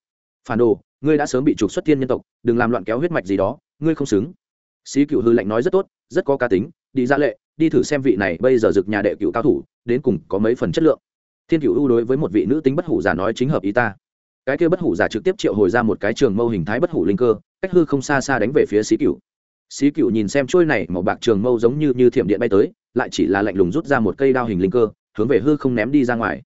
Phản đồ ngươi đã sớm bị trục xuất thiên nhân tộc đừng làm loạn kéo huyết mạch gì đó ngươi không xứng. Sĩ cựu hư lạnh nói rất tốt rất có cá tính đi ra lệ đi thử xem vị này bây giờ rực nhà đệ cựu cao thủ đến cùng có mấy phần chất lượng thiên cựu ưu đối với một vị nữ tính bất hủ giả nói chính hợp ý ta cái kia bất hủ giả trực tiếp triệu hồi ra một cái trường mâu hình thái bất hủ linh cơ cách hư không xa xa đánh về phía sĩ cựu Xí Cựu nhìn xem trôi này màu bạc trường mâu giống như như thiểm điện bay tới, lại chỉ là lạnh lùng rút ra một cây đao hình linh cơ, hướng về hư không ném đi ra ngoài.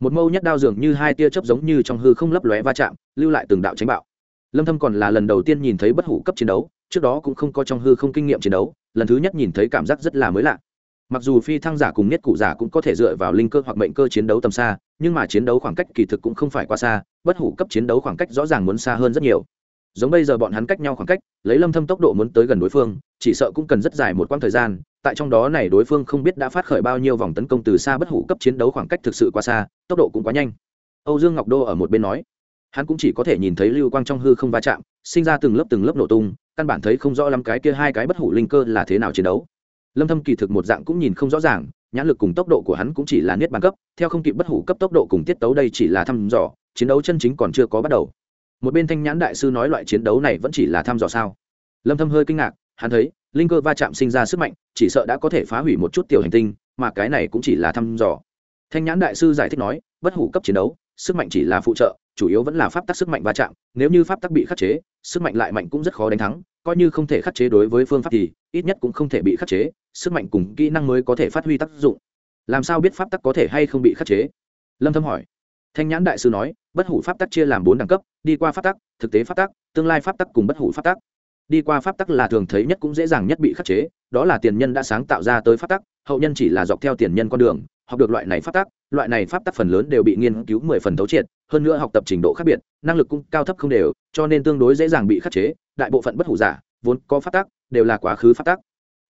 Một mâu nhất đao dường như hai tia chớp giống như trong hư không lấp lóe va chạm, lưu lại từng đạo tránh bạo. Lâm Thâm còn là lần đầu tiên nhìn thấy bất hủ cấp chiến đấu, trước đó cũng không có trong hư không kinh nghiệm chiến đấu, lần thứ nhất nhìn thấy cảm giác rất là mới lạ. Mặc dù phi thăng giả cùng nhất cụ giả cũng có thể dựa vào linh cơ hoặc mệnh cơ chiến đấu tầm xa, nhưng mà chiến đấu khoảng cách kỳ thực cũng không phải quá xa, bất hủ cấp chiến đấu khoảng cách rõ ràng muốn xa hơn rất nhiều. Giống bây giờ bọn hắn cách nhau khoảng cách lấy lâm thâm tốc độ muốn tới gần đối phương chỉ sợ cũng cần rất dài một quãng thời gian tại trong đó này đối phương không biết đã phát khởi bao nhiêu vòng tấn công từ xa bất hủ cấp chiến đấu khoảng cách thực sự quá xa tốc độ cũng quá nhanh. Âu dương ngọc đô ở một bên nói hắn cũng chỉ có thể nhìn thấy lưu quang trong hư không va chạm sinh ra từng lớp từng lớp nổ tung căn bản thấy không rõ lắm cái kia hai cái bất hủ linh cơ là thế nào chiến đấu lâm thâm kỳ thực một dạng cũng nhìn không rõ ràng, nhãn lực cùng tốc độ của hắn cũng chỉ là niết bàn cấp, theo không kịp bất hủ cấp tốc độ cùng tiết tấu đây chỉ là thăm dò, chiến đấu chân chính còn chưa có bắt đầu. Một bên thanh nhãn đại sư nói loại chiến đấu này vẫn chỉ là thăm dò sao? Lâm thâm hơi kinh ngạc, hắn thấy, linh cơ va chạm sinh ra sức mạnh, chỉ sợ đã có thể phá hủy một chút tiểu hành tinh, mà cái này cũng chỉ là thăm dò. Thanh nhãn đại sư giải thích nói, bất hủ cấp chiến đấu, sức mạnh chỉ là phụ trợ chủ yếu vẫn là pháp tắc sức mạnh va chạm, nếu như pháp tắc bị khắc chế, sức mạnh lại mạnh cũng rất khó đánh thắng, coi như không thể khắc chế đối với phương pháp thì ít nhất cũng không thể bị khắc chế, sức mạnh cùng kỹ năng mới có thể phát huy tác dụng. Làm sao biết pháp tắc có thể hay không bị khắc chế? Lâm thâm hỏi. Thanh nhãn đại sư nói, bất hủ pháp tắc chia làm bốn đẳng cấp, đi qua pháp tắc, thực tế pháp tắc, tương lai pháp tắc cùng bất hủ pháp tắc. Đi qua pháp tắc là thường thấy nhất cũng dễ dàng nhất bị khắc chế, đó là tiền nhân đã sáng tạo ra tới pháp tắc, hậu nhân chỉ là dọc theo tiền nhân con đường học được loại này pháp tắc, loại này pháp tắc phần lớn đều bị nghiên cứu mười phần thấu triệt, hơn nữa học tập trình độ khác biệt, năng lực cũng cao thấp không đều, cho nên tương đối dễ dàng bị khắc chế, đại bộ phận bất hủ giả, vốn có pháp tắc, đều là quá khứ pháp tắc.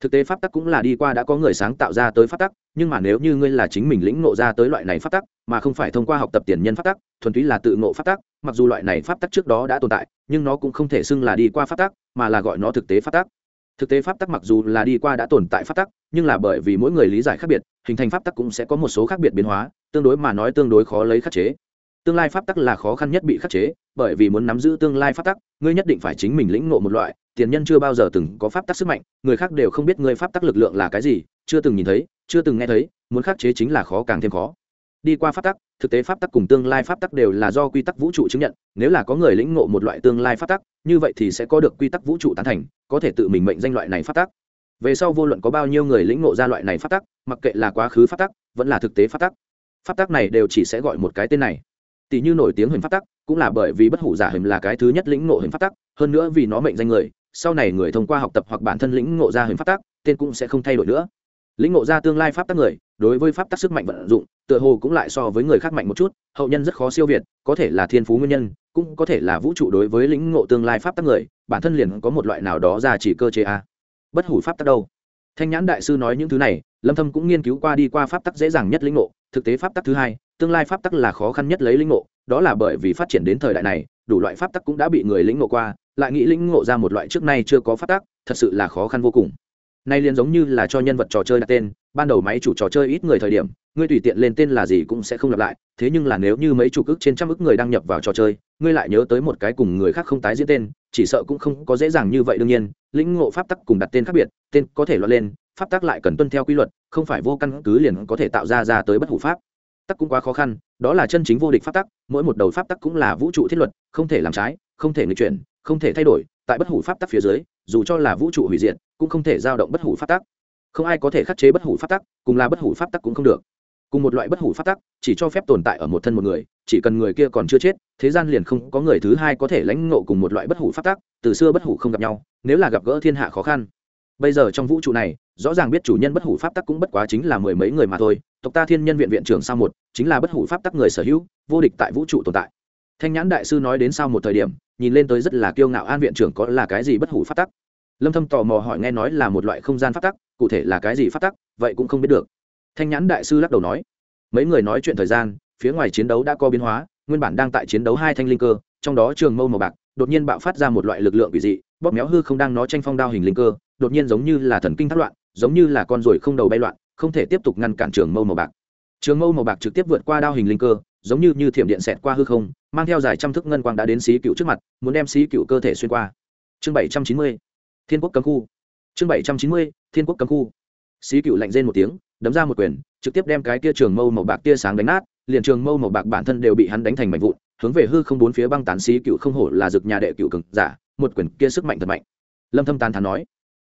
Thực tế pháp tắc cũng là đi qua đã có người sáng tạo ra tới pháp tắc, nhưng mà nếu như ngươi là chính mình lĩnh ngộ ra tới loại này pháp tắc, mà không phải thông qua học tập tiền nhân pháp tắc, thuần túy là tự ngộ pháp tắc, mặc dù loại này pháp tắc trước đó đã tồn tại, nhưng nó cũng không thể xưng là đi qua pháp tắc, mà là gọi nó thực tế pháp tắc thực tế pháp tắc mặc dù là đi qua đã tồn tại pháp tắc, nhưng là bởi vì mỗi người lý giải khác biệt, hình thành pháp tắc cũng sẽ có một số khác biệt biến hóa, tương đối mà nói tương đối khó lấy khắc chế. Tương lai pháp tắc là khó khăn nhất bị khắc chế, bởi vì muốn nắm giữ tương lai pháp tắc, ngươi nhất định phải chính mình lĩnh ngộ một loại, tiền nhân chưa bao giờ từng có pháp tắc sức mạnh, người khác đều không biết ngươi pháp tắc lực lượng là cái gì, chưa từng nhìn thấy, chưa từng nghe thấy, muốn khắc chế chính là khó càng thêm khó. Đi qua pháp tắc thực tế pháp tắc cùng tương lai pháp tắc đều là do quy tắc vũ trụ chứng nhận, nếu là có người lĩnh ngộ một loại tương lai pháp tắc, như vậy thì sẽ có được quy tắc vũ trụ tán thành, có thể tự mình mệnh danh loại này pháp tắc. Về sau vô luận có bao nhiêu người lĩnh ngộ ra loại này pháp tắc, mặc kệ là quá khứ pháp tắc, vẫn là thực tế pháp tắc. Pháp tắc này đều chỉ sẽ gọi một cái tên này. Tỷ như nổi tiếng hình pháp tắc, cũng là bởi vì bất hủ giả hình là cái thứ nhất lĩnh ngộ hình pháp tắc, hơn nữa vì nó mệnh danh người, sau này người thông qua học tập hoặc bản thân lĩnh ngộ ra hình pháp tắc, tên cũng sẽ không thay đổi nữa. Lĩnh ngộ ra tương lai pháp tắc người đối với pháp tắc sức mạnh vận dụng, tựa hồ cũng lại so với người khác mạnh một chút, hậu nhân rất khó siêu việt, có thể là thiên phú nguyên nhân, cũng có thể là vũ trụ đối với lĩnh ngộ tương lai pháp tắc người, bản thân liền có một loại nào đó ra chỉ cơ chế a. Bất hủ pháp tắc đâu? Thanh nhãn đại sư nói những thứ này, lâm thâm cũng nghiên cứu qua đi qua pháp tắc dễ dàng nhất lĩnh ngộ, thực tế pháp tắc thứ hai, tương lai pháp tắc là khó khăn nhất lấy lĩnh ngộ, đó là bởi vì phát triển đến thời đại này, đủ loại pháp tắc cũng đã bị người lĩnh ngộ qua, lại nghĩ lĩnh ngộ ra một loại trước nay chưa có pháp tắc, thật sự là khó khăn vô cùng nay liền giống như là cho nhân vật trò chơi đặt tên, ban đầu máy chủ trò chơi ít người thời điểm, ngươi tùy tiện lên tên là gì cũng sẽ không lặp lại, thế nhưng là nếu như mấy chục ức trên trăm ức người đăng nhập vào trò chơi, ngươi lại nhớ tới một cái cùng người khác không tái diễn tên, chỉ sợ cũng không có dễ dàng như vậy đương nhiên, lĩnh ngộ pháp tắc cùng đặt tên khác biệt, tên có thể loạn lên, pháp tắc lại cần tuân theo quy luật, không phải vô căn cứ liền có thể tạo ra ra tới bất hủ pháp. Tắc cũng quá khó khăn, đó là chân chính vô địch pháp tắc, mỗi một đầu pháp tắc cũng là vũ trụ thiết luật, không thể làm trái, không thể nghịch chuyển, không thể thay đổi, tại bất hủ pháp tắc phía dưới, dù cho là vũ trụ hủy diệt cũng không thể giao động bất hủ pháp tắc. Không ai có thể khắc chế bất hủ pháp tắc, cùng là bất hủ pháp tắc cũng không được. Cùng một loại bất hủ pháp tắc, chỉ cho phép tồn tại ở một thân một người, chỉ cần người kia còn chưa chết, thế gian liền không có người thứ hai có thể lãnh ngộ cùng một loại bất hủ pháp tắc, từ xưa bất hủ không gặp nhau, nếu là gặp gỡ thiên hạ khó khăn. Bây giờ trong vũ trụ này, rõ ràng biết chủ nhân bất hủ pháp tắc cũng bất quá chính là mười mấy người mà thôi, tộc ta thiên nhân viện viện trưởng sao một, chính là bất hủ pháp tắc người sở hữu, vô địch tại vũ trụ tồn tại. Thanh nhãn đại sư nói đến sau một thời điểm, nhìn lên tới rất là kiêu ngạo an viện trưởng có là cái gì bất hủ pháp tắc lâm thâm tò mò hỏi nghe nói là một loại không gian pháp tắc cụ thể là cái gì pháp tắc vậy cũng không biết được thanh nhãn đại sư lắc đầu nói mấy người nói chuyện thời gian phía ngoài chiến đấu đã có biến hóa nguyên bản đang tại chiến đấu hai thanh linh cơ trong đó trường mâu màu bạc đột nhiên bạo phát ra một loại lực lượng quỷ dị bóp méo hư không đang nó tranh phong đao hình linh cơ đột nhiên giống như là thần kinh thác loạn giống như là con ruồi không đầu bay loạn không thể tiếp tục ngăn cản trường mâu màu bạc trường mâu màu bạc trực tiếp vượt qua đao hình linh cơ giống như như thiểm điện xẹt qua hư không mang theo dài trăm thước ngân quang đã đến xí cựu trước mặt muốn đem xí cựu cơ thể xuyên qua chương bảy trăm chín mươi thiên quốc cấm khu. Chương bảy trăm chín mươi, thiên quốc cấm khu. Xí cựu lạnh rên một tiếng, đấm ra một quyền, trực tiếp đem cái kia trường mâu màu bạc tia sáng đánh nát, liền trường mâu màu bạc bản thân đều bị hắn đánh thành mảnh vụn, hướng về hư không bốn phía băng tán xí cựu không hổ là rực nhà đệ cựu cực giả, một quyền kia sức mạnh thật mạnh. Lâm thâm tán thán nói,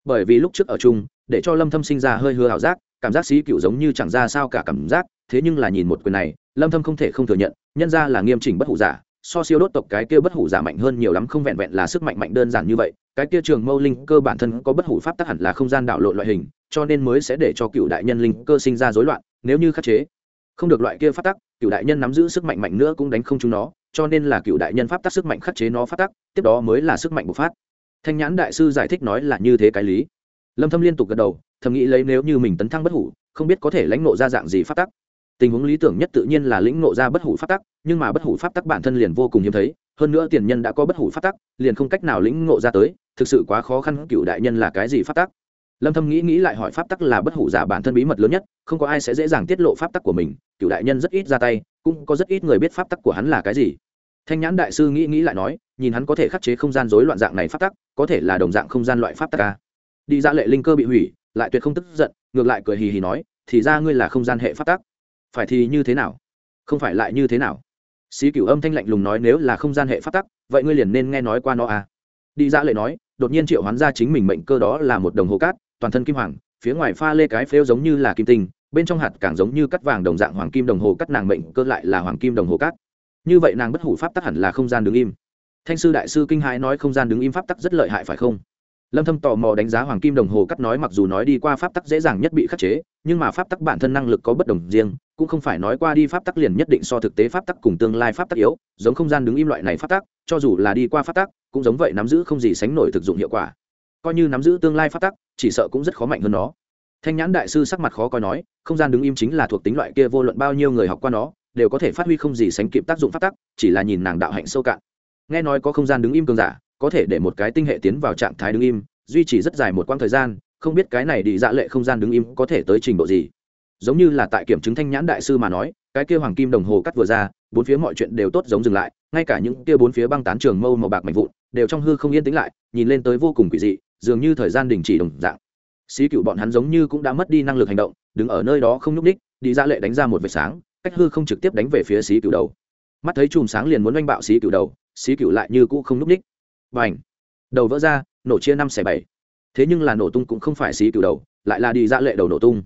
bởi vì lúc trước ở chung, để cho lâm thâm sinh ra hơi hứa ảo giác, cảm giác xí cựu giống như chẳng ra sao cả cảm giác, thế nhưng là nhìn một quyền này, lâm thâm không thể không thừa nhận, nhân ra là nghiêm chỉnh bất hủ giả so siêu đốt tộc cái kia bất hủ giả mạnh hơn nhiều lắm, không vẹn vẹn là sức mạnh mạnh đơn giản như vậy, cái kia trường mâu linh cơ bản thân có bất hủ pháp tắc hẳn là không gian đảo lộn loại hình, cho nên mới sẽ để cho cựu đại nhân linh cơ sinh ra rối loạn, nếu như khắc chế. Không được loại kia pháp tắc, cựu đại nhân nắm giữ sức mạnh mạnh nữa cũng đánh không chúng nó, cho nên là cựu đại nhân pháp tắc sức mạnh khắc chế nó pháp tắc, tiếp đó mới là sức mạnh bộc phát. Thanh nhãn đại sư giải thích nói là như thế cái lý. Lâm thâm liên tục gật đầu, thầm nghĩ lấy nếu như mình tấn thăng bất hủ, không biết có thể lãnh nộ ra dạng gì pháp tắc tình huống lý tưởng nhất tự nhiên là lĩnh ngộ ra bất hủ pháp tắc, nhưng mà bất hủ pháp tắc bản thân liền vô cùng hiếm thấy, hơn nữa tiền nhân đã có bất hủ pháp tắc, liền không cách nào lĩnh ngộ ra tới, thực sự quá khó khăn, cựu đại nhân là cái gì pháp tắc? Lâm thâm nghĩ nghĩ lại hỏi, pháp tắc là bất hủ giả bản thân bí mật lớn nhất, không có ai sẽ dễ dàng tiết lộ pháp tắc của mình, cựu đại nhân rất ít ra tay, cũng có rất ít người biết pháp tắc của hắn là cái gì. Thanh nhãn đại sư nghĩ nghĩ lại nói, nhìn hắn có thể khắc chế không gian rối loạn dạng này pháp tắc, có thể là đồng dạng không gian loại pháp tắc a đi ra lệ linh cơ bị hủy, lại tuyệt không tức giận, ngược lại cười hì hì nói, thì ra ngươi là không gian hệ pháp tắc phải thì như thế nào? Không phải lại như thế nào? Xí cửu âm thanh lạnh lùng nói nếu là không gian hệ pháp tắc, vậy ngươi liền nên nghe nói qua nó à? Đi ra lệ nói, đột nhiên triệu hoán ra chính mình mệnh cơ đó là một đồng hồ cát, toàn thân kim hoàng, phía ngoài pha lê cái phêu giống như là kim tinh, bên trong hạt càng giống như cắt vàng đồng dạng hoàng kim đồng hồ cắt nàng mệnh cơ lại là hoàng kim đồng hồ cát. Như vậy nàng bất hủ pháp tắc hẳn là không gian đứng im. Thanh sư đại sư kinh hãi nói không gian đứng im pháp tắc rất lợi hại phải không? Lâm thâm tò mò đánh giá hoàng kim đồng hồ cắt nói mặc dù nói đi qua pháp tắc dễ dàng nhất bị khắc chế, nhưng mà pháp tắc bản thân năng lực có bất đồng riêng, cũng không phải nói qua đi pháp tắc liền nhất định so thực tế pháp tắc cùng tương lai pháp tắc yếu, giống không gian đứng im loại này pháp tắc, cho dù là đi qua pháp tắc, cũng giống vậy nắm giữ không gì sánh nổi thực dụng hiệu quả. Coi như nắm giữ tương lai pháp tắc, chỉ sợ cũng rất khó mạnh hơn nó. Thanh nhãn đại sư sắc mặt khó coi nói, không gian đứng im chính là thuộc tính loại kia vô luận bao nhiêu người học qua nó, đều có thể phát huy không gì sánh kịp tác dụng pháp tắc, chỉ là nhìn nàng đạo hạnh sâu cạn. Nghe nói có không gian đứng im cường giả có thể để một cái tinh hệ tiến vào trạng thái đứng im, duy trì rất dài một quãng thời gian, không biết cái này đi dạ lệ không gian đứng im có thể tới trình độ gì. Giống như là tại kiểm chứng thanh nhãn đại sư mà nói, cái kia hoàng kim đồng hồ cắt vừa ra, bốn phía mọi chuyện đều tốt giống dừng lại, ngay cả những kia bốn phía băng tán trường mâu màu bạc mạnh vụn, đều trong hư không yên tĩnh lại, nhìn lên tới vô cùng quỷ dị, dường như thời gian đình chỉ đồng dạng. Xí cựu bọn hắn giống như cũng đã mất đi năng lực hành động, đứng ở nơi đó không nhúc ních đi ra lệ đánh ra một vệt sáng, cách hư không trực tiếp đánh về phía xí cựu đầu. Mắt thấy chùm sáng liền muốn oanh bạo xí cựu đầu, xí cựu lại như cũ không nhúc ních và ảnh. Đầu vỡ ra, nổ chia năm xẻ bảy. Thế nhưng là nổ tung cũng không phải xí cựu đầu, lại là đi ra lệ đầu nổ tung.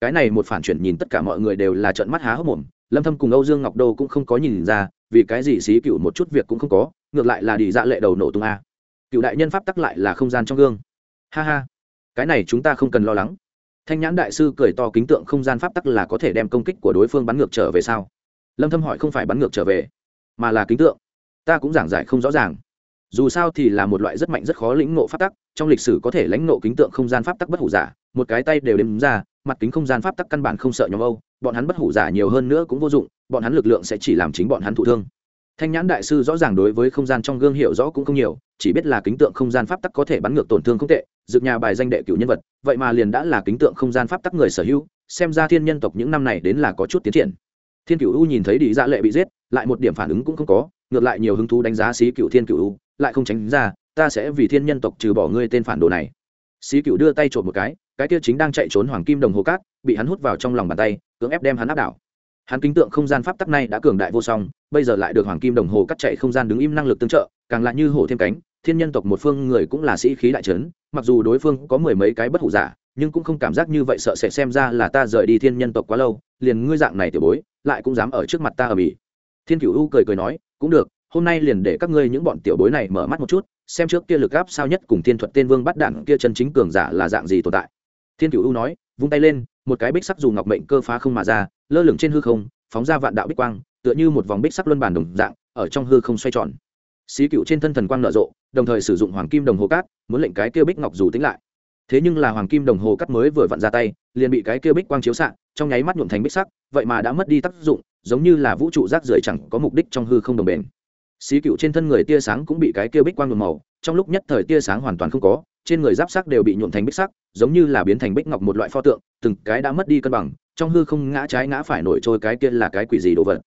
Cái này một phản chuyển nhìn tất cả mọi người đều là trận mắt há hốc mồm, lâm thâm cùng âu dương ngọc đô cũng không có nhìn ra, vì cái gì xí cựu một chút việc cũng không có, ngược lại là đi dạ lệ đầu nổ tung a. Cựu đại nhân pháp tắc lại là không gian trong gương. Ha ha. Cái này chúng ta không cần lo lắng. Thanh nhãn đại sư cười to kính tượng không gian pháp tắc là có thể đem công kích của đối phương bắn ngược trở về sao? Lâm thâm hỏi không phải bắn ngược trở về, mà là kính tượng. Ta cũng giảng giải không rõ ràng dù sao thì là một loại rất mạnh rất khó lĩnh ngộ pháp tắc, trong lịch sử có thể lãnh ngộ kính tượng không gian pháp tắc bất hủ giả, một cái tay đều đếm ra, mặt kính không gian pháp tắc căn bản không sợ nhóm âu, bọn hắn bất hủ giả nhiều hơn nữa cũng vô dụng, bọn hắn lực lượng sẽ chỉ làm chính bọn hắn thụ thương. Thanh nhãn đại sư rõ ràng đối với không gian trong gương hiểu rõ cũng không nhiều, chỉ biết là kính tượng không gian pháp tắc có thể bắn ngược tổn thương không tệ, dựng nhà bài danh đệ cửu nhân vật, vậy mà liền đã là kính tượng không gian pháp tắc người sở hữu, xem ra thiên nhân tộc những năm này đến là có chút tiến triển. Thiên cửu u nhìn thấy đi dạ lệ bị giết, lại một điểm phản ứng cũng không có, ngược lại nhiều hứng thú đánh giá xí cựu thiên cửu u lại không tránh ra, ta sẽ vì thiên nhân tộc trừ bỏ ngươi tên phản đồ này. Xí Cựu đưa tay trộm một cái cái kia chính đang chạy trốn hoàng kim đồng hồ cát, bị hắn hút vào trong lòng bàn tay, cưỡng ép đem hắn áp đảo. Hắn kính tượng không gian pháp tắc này đã cường đại vô song, bây giờ lại được hoàng kim đồng hồ cắt chạy không gian đứng im năng lực tương trợ, càng lại như hổ thêm cánh, thiên nhân tộc một phương người cũng là sĩ khí đại trấn, mặc dù đối phương có mười mấy cái bất hủ giả, nhưng cũng không cảm giác như vậy sợ sẽ xem ra là ta rời đi thiên nhân tộc quá lâu, liền ngươi dạng này tiểu bối, lại cũng dám ở trước mặt ta ở bỉ. Thiên cửu u cười cười nói, cũng được hôm nay liền để các ngươi những bọn tiểu bối này mở mắt một chút, xem trước kia lực gáp sao nhất cùng thiên thuật tên vương bắt đạn kia chân chính cường giả là dạng gì tồn tại. Thiên cửu u nói, vung tay lên, một cái bích sắc dù ngọc mệnh cơ phá không mà ra, lơ lửng trên hư không, phóng ra vạn đạo bích quang, tựa như một vòng bích sắc luân bản đồng dạng, ở trong hư không xoay tròn. Xí cựu trên thân thần quang nở rộ, đồng thời sử dụng hoàng kim đồng hồ cát, muốn lệnh cái kia bích ngọc dù tính lại. Thế nhưng là hoàng kim đồng hồ cắt mới vừa vặn ra tay, liền bị cái kia bích quang chiếu xạ, trong nháy mắt nhuộm thành bích sắc, vậy mà đã mất đi tác dụng, giống như là vũ trụ rác rưởi chẳng có mục đích trong hư không đồng bền xí cựu trên thân người tia sáng cũng bị cái kia bích quang nhuộm màu trong lúc nhất thời tia sáng hoàn toàn không có trên người giáp sắc đều bị nhuộm thành bích sắc giống như là biến thành bích ngọc một loại pho tượng từng cái đã mất đi cân bằng trong hư không ngã trái ngã phải nổi trôi cái kia là cái quỷ gì đồ vật.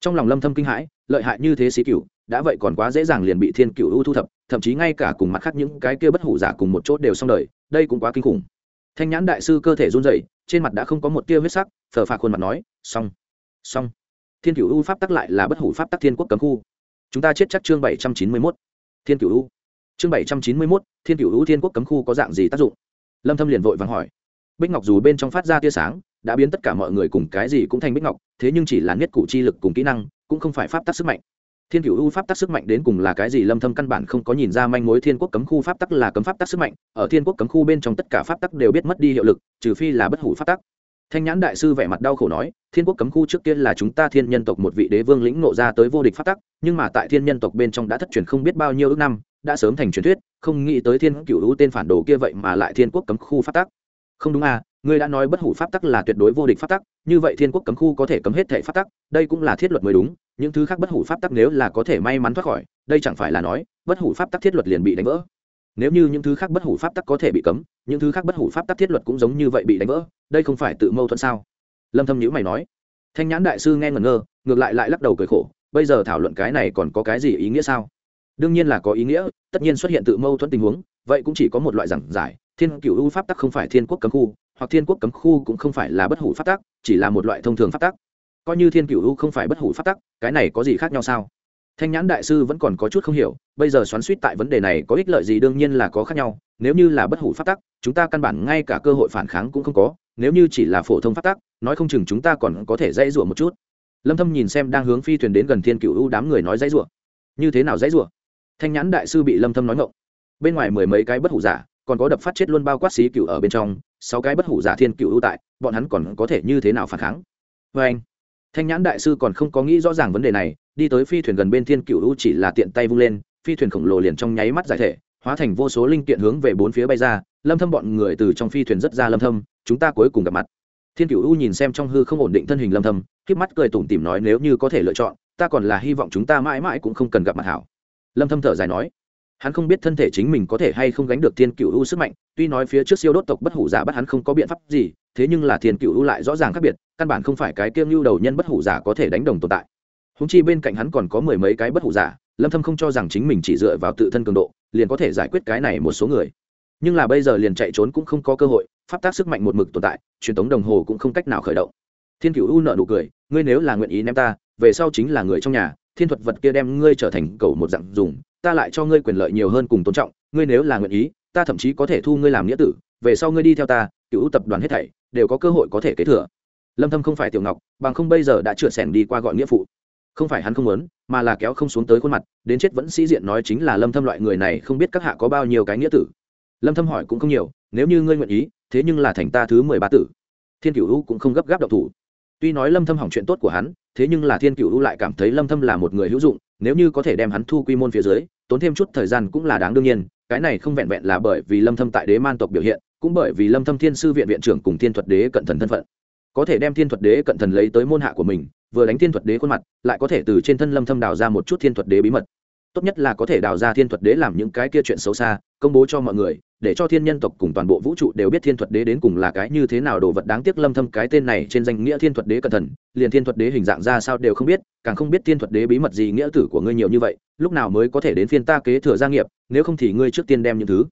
Trong lòng lâm thâm kinh hãi lợi hại như thế xí cựu, đã vậy còn quá dễ dàng liền bị thiên cựu u thu thập thậm chí ngay cả cùng mặt khác những cái kia bất hủ giả cùng một chốt đều xong đời đây cũng quá kinh khủng. Thanh nhãn đại sư cơ thể run rẩy trên mặt đã không có một tia huyết sắc thở phạc khuôn mặt nói xong xong. Thiên cựu u pháp tắc lại là bất hủ pháp tắc thiên quốc cấm khu chúng ta chết chắc chương 791. thiên cửu u. Chương 791, thiên cửu u thiên quốc cấm khu có dạng gì tác dụng? Lâm thâm liền vội vàng hỏi. Bích ngọc dù bên trong phát ra tia sáng đã biến tất cả mọi người cùng cái gì cũng thành bích ngọc thế nhưng chỉ là nhất cụ chi lực cùng kỹ năng cũng không phải pháp tắc sức mạnh. Thiên cửu u pháp tắc sức mạnh đến cùng là cái gì lâm thâm căn bản không có nhìn ra manh mối thiên quốc cấm khu pháp tắc là cấm pháp tắc sức mạnh ở thiên quốc cấm khu bên trong tất cả pháp tắc đều biết mất đi hiệu lực trừ phi là bất hủ pháp tắc thanh nhãn đại sư vẻ mặt đau khổ nói, thiên quốc cấm khu trước kia là chúng ta thiên nhân tộc một vị đế vương lĩnh nộ ra tới vô địch pháp tắc, nhưng mà tại thiên nhân tộc bên trong đã thất truyền không biết bao nhiêu ước năm, đã sớm thành truyền thuyết, không nghĩ tới thiên cửu u tên phản đồ kia vậy mà lại thiên quốc cấm khu pháp tắc. Không đúng à ngươi đã nói bất hủ pháp tắc là tuyệt đối vô địch pháp tắc, như vậy thiên quốc cấm khu có thể cấm hết thể pháp tắc, đây cũng là thiết luật mới đúng, những thứ khác bất hủ pháp tắc nếu là có thể may mắn thoát khỏi, đây chẳng phải là nói, bất hủ pháp tắc thiết luật liền bị đánh vỡ nếu như những thứ khác bất hủ pháp tắc có thể bị cấm, những thứ khác bất hủ pháp tắc thiết luật cũng giống như vậy bị đánh vỡ, đây không phải tự mâu thuẫn sao? Lâm thâm nhữ mày nói. Thanh nhãn đại sư nghe ngẩn ngơ, ngược lại lại lắc đầu cười khổ, bây giờ thảo luận cái này còn có cái gì ý nghĩa sao? Đương nhiên là có ý nghĩa, tất nhiên xuất hiện tự mâu thuẫn tình huống, vậy cũng chỉ có một loại giảng giải, thiên cửu u pháp tắc không phải thiên quốc cấm khu, hoặc thiên quốc cấm khu cũng không phải là bất hủ pháp tắc, chỉ là một loại thông thường pháp tắc. Coi như thiên cửu u không phải bất hủ pháp tắc, cái này có gì khác nhau sao? Thanh nhãn đại sư vẫn còn có chút không hiểu, bây giờ xoắn suýt tại vấn đề này có ích lợi gì đương nhiên là có khác nhau, nếu như là bất hủ pháp tắc, chúng ta căn bản ngay cả cơ hội phản kháng cũng không có, nếu như chỉ là phổ thông pháp tắc, nói không chừng chúng ta còn có thể dãy rủa một chút. Lâm thâm nhìn xem đang hướng phi thuyền đến gần thiên cửu u đám người nói dãy rủa. Như thế nào dãy rủa? Thanh nhãn đại sư bị lâm thâm nói ngộng. Bên ngoài mười mấy cái bất hủ giả, còn có đập phát chết luôn bao quát xí cựu ở bên trong, sáu cái bất hủ giả thiên cựu ưu tại, bọn hắn còn có thể như thế nào phản kháng? Vê anh thanh nhãn đại sư còn không có nghĩ rõ ràng vấn đề này đi tới phi thuyền gần bên thiên cựu u chỉ là tiện tay vung lên, phi thuyền khổng lồ liền trong nháy mắt giải thể, hóa thành vô số linh kiện hướng về bốn phía bay ra, lâm thâm bọn người từ trong phi thuyền rất ra lâm thâm, chúng ta cuối cùng gặp mặt. Thiên cựu u nhìn xem trong hư không ổn định thân hình lâm thâm, khép mắt cười tủm tỉm nói nếu như có thể lựa chọn, ta còn là hy vọng chúng ta mãi mãi cũng không cần gặp mặt hảo. Lâm thâm thở dài nói, hắn không biết thân thể chính mình có thể hay không gánh được thiên cựu u sức mạnh, tuy nói phía trước siêu đốt tộc bất hủ giả bắt hắn không có biện pháp gì, thế nhưng là thiên cựu u lại rõ ràng khác biệt, căn bản không phải cái kiêng lưu đầu nhân bất hủ giả có thể đánh đồng tồn tại húng chi bên cạnh hắn còn có mười mấy cái bất hủ giả, lâm thâm không cho rằng chính mình chỉ dựa vào tự thân cường độ, liền có thể giải quyết cái này một số người. Nhưng là bây giờ liền chạy trốn cũng không có cơ hội, pháp tác sức mạnh một mực tồn tại, truyền tống đồng hồ cũng không cách nào khởi động. Thiên cửu u nợ nụ cười, ngươi nếu là nguyện ý ném ta, về sau chính là người trong nhà, thiên thuật vật kia đem ngươi trở thành cầu một dạng dùng, ta lại cho ngươi quyền lợi nhiều hơn cùng tôn trọng, ngươi nếu là nguyện ý, ta thậm chí có thể thu ngươi làm nghĩa tử, về sau ngươi đi theo ta cựu tập đoàn hết thảy, đều có cơ hội có thể kế thừa. Lâm thâm không phải tiểu ngọc, bằng không bây giờ đã trượt sẻn đi qua gọi nghĩa phụ không phải hắn không muốn, mà là kéo không xuống tới khuôn mặt, đến chết vẫn sĩ diện nói chính là lâm thâm loại người này không biết các hạ có bao nhiêu cái nghĩa tử. Lâm thâm hỏi cũng không nhiều, nếu như ngươi nguyện ý, thế nhưng là thành ta thứ 13 tử. Thiên cửu cũng không gấp gáp động thủ. Tuy nói lâm thâm hỏng chuyện tốt của hắn, thế nhưng là thiên cửu lại cảm thấy lâm thâm là một người hữu dụng, nếu như có thể đem hắn thu quy môn phía dưới, tốn thêm chút thời gian cũng là đáng đương nhiên, cái này không vẹn vẹn là bởi vì lâm thâm tại đế man tộc biểu hiện, cũng bởi vì lâm thâm thiên sư viện viện trưởng cùng thiên thuật đế cận thần thân phận có thể đem thiên thuật đế cận thần lấy tới môn hạ của mình, vừa đánh thiên thuật đế khuôn mặt, lại có thể từ trên thân lâm thâm đào ra một chút thiên thuật đế bí mật. Tốt nhất là có thể đào ra thiên thuật đế làm những cái kia chuyện xấu xa, công bố cho mọi người, để cho thiên nhân tộc cùng toàn bộ vũ trụ đều biết thiên thuật đế đến cùng là cái như thế nào đồ vật đáng tiếc lâm thâm cái tên này trên danh nghĩa thiên thuật đế cẩn thận liền thiên thuật đế hình dạng ra sao đều không biết, càng không biết thiên thuật đế bí mật gì nghĩa tử của ngươi nhiều như vậy, lúc nào mới có thể đến phiên ta kế thừa gia nghiệp, nếu không thì ngươi trước tiên đem những thứ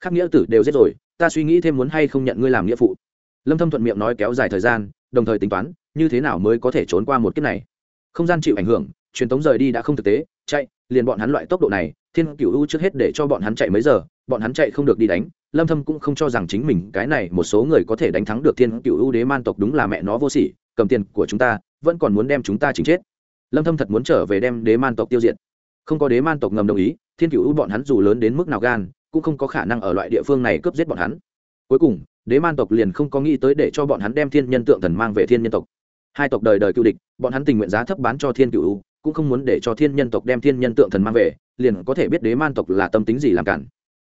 khác nghĩa tử đều giết rồi, ta suy nghĩ thêm muốn hay không nhận ngươi làm nghĩa phụ lâm thâm thuận miệng nói kéo dài thời gian, đồng thời tính toán, như thế nào mới có thể trốn qua một kiếp này. Không gian chịu ảnh hưởng, truyền tống rời đi đã không thực tế, chạy, liền bọn hắn loại tốc độ này, thiên cửu u trước hết để cho bọn hắn chạy mấy giờ, bọn hắn chạy không được đi đánh, lâm thâm cũng không cho rằng chính mình cái này một số người có thể đánh thắng được thiên cửu u đế man tộc đúng là mẹ nó vô sỉ, cầm tiền của chúng ta, vẫn còn muốn đem chúng ta chính chết. Lâm thâm thật muốn trở về đem đế man tộc tiêu diệt. Không có đế man tộc ngầm đồng ý, thiên cửu u bọn hắn dù lớn đến mức nào gan, cũng không có khả năng ở loại địa phương này cướp giết bọn hắn. Cuối cùng đế man tộc liền không có nghĩ tới để cho bọn hắn đem thiên nhân tượng thần mang về thiên nhân tộc. Hai tộc đời đời cựu địch, bọn hắn tình nguyện giá thấp bán cho thiên cựu cũng không muốn để cho thiên nhân tộc đem thiên nhân tượng thần mang về, liền có thể biết đế man tộc là tâm tính gì làm cản.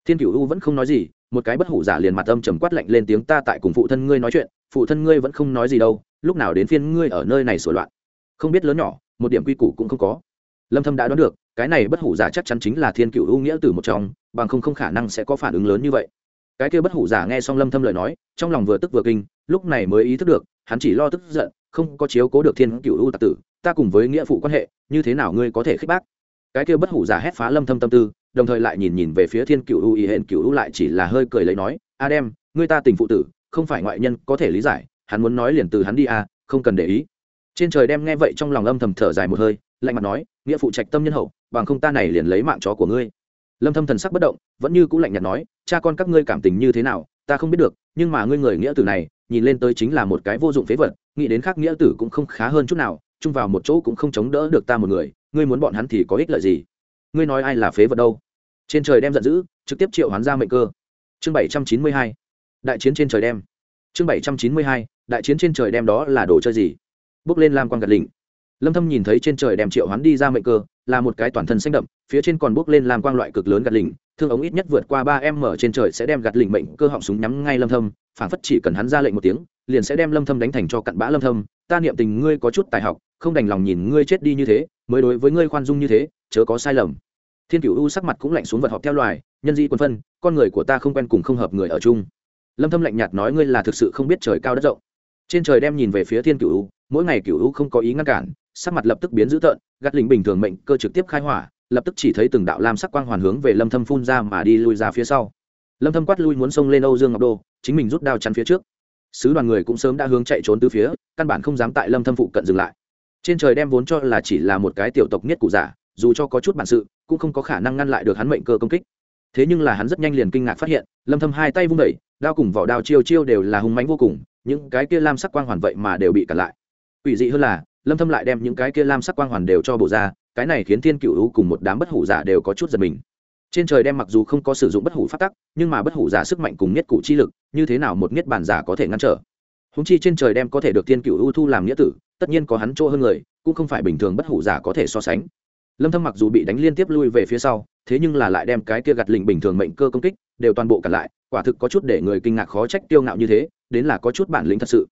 Thiên cựu u vẫn không nói gì, một cái bất hủ giả liền mặt âm trầm quát lạnh lên tiếng, ta tại cùng phụ thân ngươi nói chuyện, phụ thân ngươi vẫn không nói gì đâu, lúc nào đến phiên ngươi ở nơi này sửa loạn? Không biết lớn nhỏ, một điểm quy củ cũng không có. Lâm thâm đã đoán được, cái này bất hủ giả chắc chắn chính là thiên cựu u nghĩa từ một trong, bằng không không khả năng sẽ có phản ứng lớn như vậy cái kia bất hủ giả nghe xong lâm thâm lời nói, trong lòng vừa tức vừa kinh, lúc này mới ý thức được, hắn chỉ lo tức giận, không có chiếu cố được thiên cửu u tạc tử, ta cùng với nghĩa phụ quan hệ, như thế nào ngươi có thể khích bác? Cái kia bất hủ giả hét phá lâm thâm tâm tư, đồng thời lại nhìn nhìn về phía thiên cửu u, y hẹn cửu u lại chỉ là hơi cười lấy nói, a đem, ngươi ta tình phụ tử, không phải ngoại nhân có thể lý giải, hắn muốn nói liền từ hắn đi a không cần để ý. Trên trời đem nghe vậy trong lòng âm thầm thở dài một hơi, lạnh mặt nói, nghĩa phụ trạch tâm nhân hậu, bằng không ta này liền lấy mạng chó của ngươi. Lâm thâm thần sắc bất động, vẫn như cũ lạnh nhạt nói cha con các ngươi cảm tình như thế nào, ta không biết được, nhưng mà ngươi người nghĩa tử này, nhìn lên tới chính là một cái vô dụng phế vật, nghĩ đến khác nghĩa tử cũng không khá hơn chút nào, chung vào một chỗ cũng không chống đỡ được ta một người, ngươi muốn bọn hắn thì có ích lợi gì? Ngươi nói ai là phế vật đâu? Trên trời đem giận dữ, trực tiếp triệu hoán ra mệnh cơ. Chương bảy trăm chín mươi hai, đại chiến trên trời đem. Chương bảy trăm chín mươi hai, đại chiến trên trời đem đó là đồ chơi gì? Bước lên lam quan gật lình lâm thâm nhìn thấy trên trời đem triệu hoán đi ra mệnh cơ, là một cái toàn thân xanh đậm, phía trên còn bước lên lam quang loại cực lớn gạt lình thương ống ít nhất vượt qua ba em mở trên trời sẽ đem gạt lình mệnh cơ họng súng nhắm ngay lâm thâm phản phất chỉ cần hắn ra lệnh một tiếng, liền sẽ đem lâm thâm đánh thành cho cặn bã lâm thâm. Ta niệm tình ngươi có chút tài học, không đành lòng nhìn ngươi chết đi như thế, mới đối với ngươi khoan dung như thế, chớ có sai lầm. Thiên cửu u sắc mặt cũng lạnh xuống vật họp theo loài, nhân di quân phân, con người của ta không quen cùng không hợp người ở chung. Lâm thâm lạnh nhạt nói, ngươi là thực sự không biết trời cao đất rộng. Trên trời đem nhìn về phía thiên cửu u, mỗi ngày cửu u không có ý ngăn cản, sắc mặt lập tức biến dữ tợn, gạt lính bình thường mệnh cơ trực tiếp khai hỏa lập tức chỉ thấy từng đạo lam sắc quang hoàn hướng về lâm thâm phun ra mà đi lui ra phía sau. Lâm thâm quát lui muốn xông lên âu dương ngọc đô, chính mình rút đao chắn phía trước. Sứ đoàn người cũng sớm đã hướng chạy trốn từ phía, căn bản không dám tại lâm thâm phụ cận dừng lại. Trên trời đem vốn cho là chỉ là một cái tiểu tộc nhất cụ giả, dù cho có chút bản sự, cũng không có khả năng ngăn lại được hắn mệnh cơ công kích. Thế nhưng là hắn rất nhanh liền kinh ngạc phát hiện, lâm thâm hai tay vung đẩy, đao cùng vỏ đao chiêu chiêu đều là hung mãnh vô cùng, những cái kia lam sắc quang hoàn vậy mà đều bị cản lại. Ủy dị hơn là lâm thâm lại đem những cái kia lam sắc quang hoàn đều cho bộ ra, cái này khiến thiên cựu u cùng một đám bất hủ giả đều có chút giật mình. Trên trời đem mặc dù không có sử dụng bất hủ phát tắc, nhưng mà bất hủ giả sức mạnh cùng nhất cụ chi lực, như thế nào một nhất bản giả có thể ngăn trở? Húng chi trên trời đem có thể được thiên cựu u thu làm nghĩa tử, tất nhiên có hắn chỗ hơn người, cũng không phải bình thường bất hủ giả có thể so sánh. Lâm thâm mặc dù bị đánh liên tiếp lui về phía sau, thế nhưng là lại đem cái kia gạt lình bình thường mệnh cơ công kích, đều toàn bộ cả lại, quả thực có chút để người kinh ngạc khó trách tiêu ngạo như thế, đến là có chút bản lĩnh thật sự.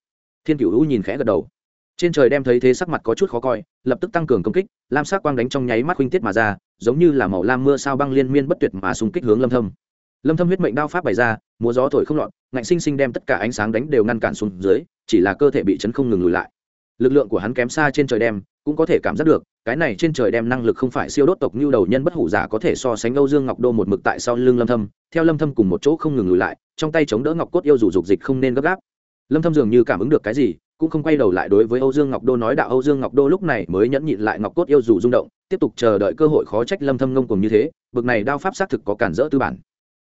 Thiên cửu u nhìn khẽ gật đầu trên trời đem thấy thế sắc mặt có chút khó coi, lập tức tăng cường công kích, lam sắc quang đánh trong nháy mắt khuynh tiết mà ra, giống như là màu lam mưa sao băng liên miên bất tuyệt mà xung kích hướng lâm thâm. Lâm thâm huyết mệnh đao pháp bày ra, múa gió thổi không loạn ngạnh sinh sinh đem tất cả ánh sáng đánh đều ngăn cản xuống dưới, chỉ là cơ thể bị chấn không ngừng lùi lại. Lực lượng của hắn kém xa trên trời đem, cũng có thể cảm giác được, cái này trên trời đem năng lực không phải siêu đốt tộc như đầu nhân bất hủ giả có thể so sánh âu dương ngọc đô một mực tại sau lưng lâm thâm, theo lâm thâm cùng một chỗ không ngừng lùi lại, trong tay chống đỡ ngọc cốt yêu rủ dục dịch không nên gấp gáp. Lâm thâm dường như cảm ứng được cái gì cũng không quay đầu lại đối với âu dương ngọc đô nói đạo âu dương ngọc đô lúc này mới nhẫn nhịn lại ngọc cốt yêu dù rung động, tiếp tục chờ đợi cơ hội khó trách lâm thâm ngông cùng như thế, bực này đao pháp xác thực có cản rỡ tư bản.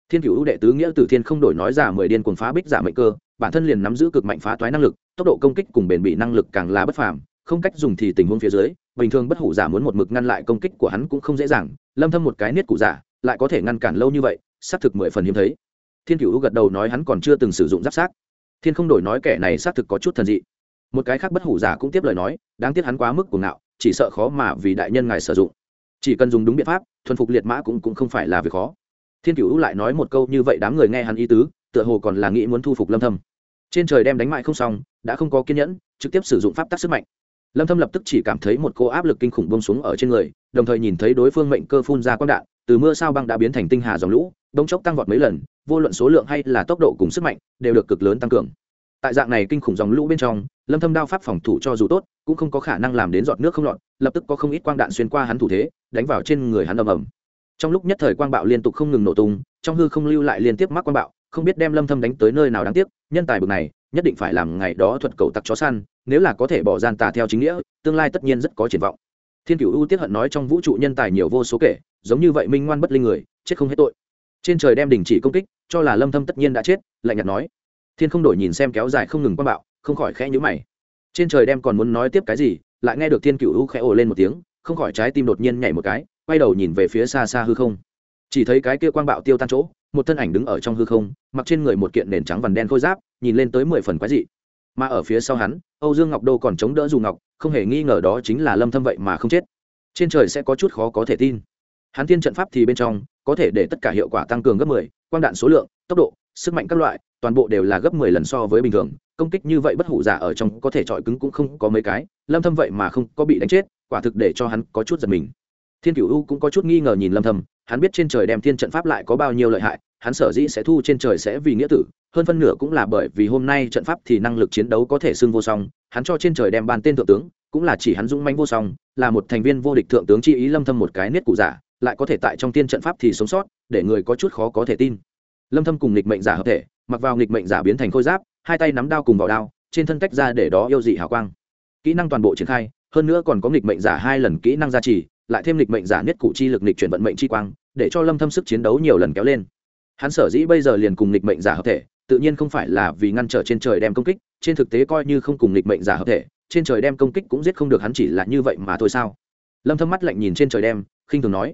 Thiên cửu đệ tứ nghĩa tử thiên không đổi nói giả mười điên cuồng phá bích giả mệnh cơ, bản thân liền nắm giữ cực mạnh phá toái năng lực, tốc độ công kích cùng bền bị năng lực càng là bất phàm, không cách dùng thì tình huống phía dưới, bình thường bất hủ giả muốn một mực ngăn lại công kích của hắn cũng không dễ dàng, lâm thâm một cái niết cụ giả, lại có thể ngăn cản lâu như vậy, xác thực mười phần hiếm thấy. Thiên cửu gật đầu nói hắn còn chưa từng sử dụng giáp xác. Thiên không đổi nói kẻ này xác thực có chút thần dị một cái khác bất hủ giả cũng tiếp lời nói, đáng tiếc hắn quá mức cuồng ngạo, chỉ sợ khó mà vì đại nhân ngài sử dụng. Chỉ cần dùng đúng biện pháp, thuần phục liệt mã cũng cũng không phải là việc khó. Thiên cửu lại nói một câu như vậy đám người nghe hắn ý tứ, tựa hồ còn là nghĩ muốn thu phục lâm thâm. Trên trời đem đánh mại không xong, đã không có kiên nhẫn, trực tiếp sử dụng pháp tắc sức mạnh. Lâm thâm lập tức chỉ cảm thấy một cô áp lực kinh khủng buông xuống ở trên người, đồng thời nhìn thấy đối phương mệnh cơ phun ra quang đạn, từ mưa sao băng đã biến thành tinh hà dòng lũ đông chốc tăng vọt mấy lần, vô luận số lượng hay là tốc độ cùng sức mạnh, đều được cực lớn tăng cường tại dạng này kinh khủng dòng lũ bên trong, lâm thâm đao pháp phòng thủ cho dù tốt, cũng không có khả năng làm đến giọt nước không lọt, lập tức có không ít quang đạn xuyên qua hắn thủ thế, đánh vào trên người hắn ầm ầm. Trong lúc nhất thời quang bạo liên tục không ngừng nổ tung, trong hư không lưu lại liên tiếp mắc quang bạo, không biết đem lâm thâm đánh tới nơi nào đáng tiếc, nhân tài bực này, nhất định phải làm ngày đó thuật cầu tặc chó săn, nếu là có thể bỏ gian tà theo chính nghĩa, tương lai tất nhiên rất có triển vọng. Thiên cửu ưu tiết hận nói trong vũ trụ nhân tài nhiều vô số kể, giống như vậy minh ngoan bất linh người, chết không hết tội. Trên trời đem đình chỉ công kích, cho là lâm thâm tất nhiên đã chết, lạnh nhạt nói thiên không đổi nhìn xem kéo dài không ngừng quang bạo không khỏi khẽ nhíu mày. Trên trời đem còn muốn nói tiếp cái gì lại nghe được thiên cựu ưu khẽ ồ lên một tiếng không khỏi trái tim đột nhiên nhảy một cái quay đầu nhìn về phía xa xa hư không. Chỉ thấy cái kia quang bạo tiêu tan chỗ một thân ảnh đứng ở trong hư không mặc trên người một kiện nền trắng vằn đen khôi giáp nhìn lên tới mười phần quái dị. Mà ở phía sau hắn âu dương ngọc đô còn chống đỡ dù ngọc không hề nghi ngờ đó chính là lâm thâm vậy mà không chết. Trên trời sẽ có chút khó có thể tin. Hắn thiên trận pháp thì bên trong có thể để tất cả hiệu quả tăng cường gấp 10, quang đạn số lượng tốc độ sức mạnh các loại toàn bộ đều là gấp 10 lần so với bình thường, công kích như vậy bất hủ giả ở trong có thể trọi cứng cũng không có mấy cái, lâm thâm vậy mà không có bị đánh chết, quả thực để cho hắn có chút giật mình. Thiên cửu u cũng có chút nghi ngờ nhìn lâm thâm, hắn biết trên trời đem thiên trận pháp lại có bao nhiêu lợi hại, hắn sở dĩ sẽ thu trên trời sẽ vì nghĩa tử, hơn phân nửa cũng là bởi vì hôm nay trận pháp thì năng lực chiến đấu có thể xưng vô song, hắn cho trên trời đem ban tên thượng tướng, cũng là chỉ hắn dũng mãnh vô song, là một thành viên vô địch thượng tướng chi ý lâm thâm một cái niết cụ giả, lại có thể tại trong tiên trận pháp thì sống sót, để người có chút khó có thể tin. Lâm thâm cùng nghịch mệnh giả hợp thể mặc vào nghịch mệnh giả biến thành khôi giáp, hai tay nắm đao cùng vào đao, trên thân tách ra để đó yêu dị hào quang. Kỹ năng toàn bộ triển khai, hơn nữa còn có nghịch mệnh giả hai lần kỹ năng gia trì, lại thêm lịch mệnh giả nhất cụ chi lực nghịch chuyển vận mệnh chi quang, để cho lâm thâm sức chiến đấu nhiều lần kéo lên. Hắn sở dĩ bây giờ liền cùng lịch mệnh giả hợp thể, tự nhiên không phải là vì ngăn trở trên trời đem công kích, trên thực tế coi như không cùng lịch mệnh giả hợp thể, trên trời đem công kích cũng giết không được hắn chỉ là như vậy mà thôi sao? Lâm thâm mắt lạnh nhìn trên trời đem, khinh thường nói.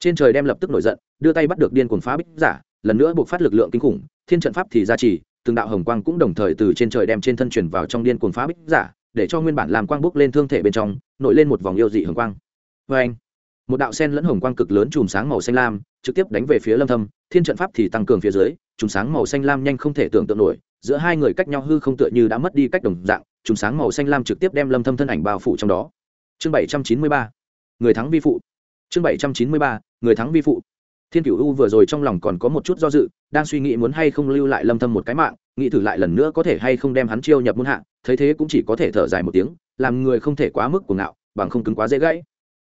Trên trời đem lập tức nổi giận, đưa tay bắt được điên cuồng phá bích giả, lần nữa buộc phát lực lượng kinh khủng thiên trận pháp thì ra chỉ từng đạo hồng quang cũng đồng thời từ trên trời đem trên thân chuyển vào trong điên cuồng phá bích giả, để cho nguyên bản làm quang bốc lên thương thể bên trong, nổi lên một vòng yêu dị hồng quang. Vê anh, một đạo sen lẫn hồng quang cực lớn chùm sáng màu xanh lam, trực tiếp đánh về phía lâm thâm. Thiên trận pháp thì tăng cường phía dưới, chùm sáng màu xanh lam nhanh không thể tưởng tượng nổi, giữa hai người cách nhau hư không tựa như đã mất đi cách đồng dạng, chùm sáng màu xanh lam trực tiếp đem lâm thâm thân ảnh bao phủ trong đó. Chương 793 người thắng vi phụ. Chương 793 người thắng vi phụ thiên cửu u vừa rồi trong lòng còn có một chút do dự, đang suy nghĩ muốn hay không lưu lại lâm thâm một cái mạng, nghĩ thử lại lần nữa có thể hay không đem hắn chiêu nhập môn hạ, thấy thế cũng chỉ có thể thở dài một tiếng, làm người không thể quá mức của ngạo, bằng không cứng quá dễ gãy.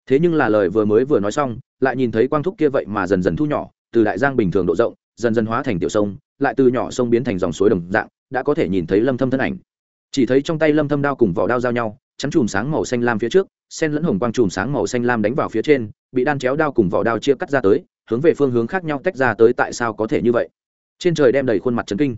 Thế nhưng là lời vừa mới vừa nói xong, lại nhìn thấy quang thúc kia vậy mà dần dần thu nhỏ, từ đại giang bình thường độ rộng, dần dần hóa thành tiểu sông, lại từ nhỏ sông biến thành dòng suối đồng dạng, đã có thể nhìn thấy lâm thâm thân ảnh. Chỉ thấy trong tay lâm thâm đao cùng vỏ đao giao nhau, chắn chùm sáng màu xanh lam phía trước sen lẫn hồng quang chùm sáng màu xanh lam đánh vào phía trên, bị đan chéo đao cùng vỏ đao chia cắt ra tới hướng về phương hướng khác nhau tách ra tới tại sao có thể như vậy? Trên trời đem đầy khuôn mặt chấn kinh.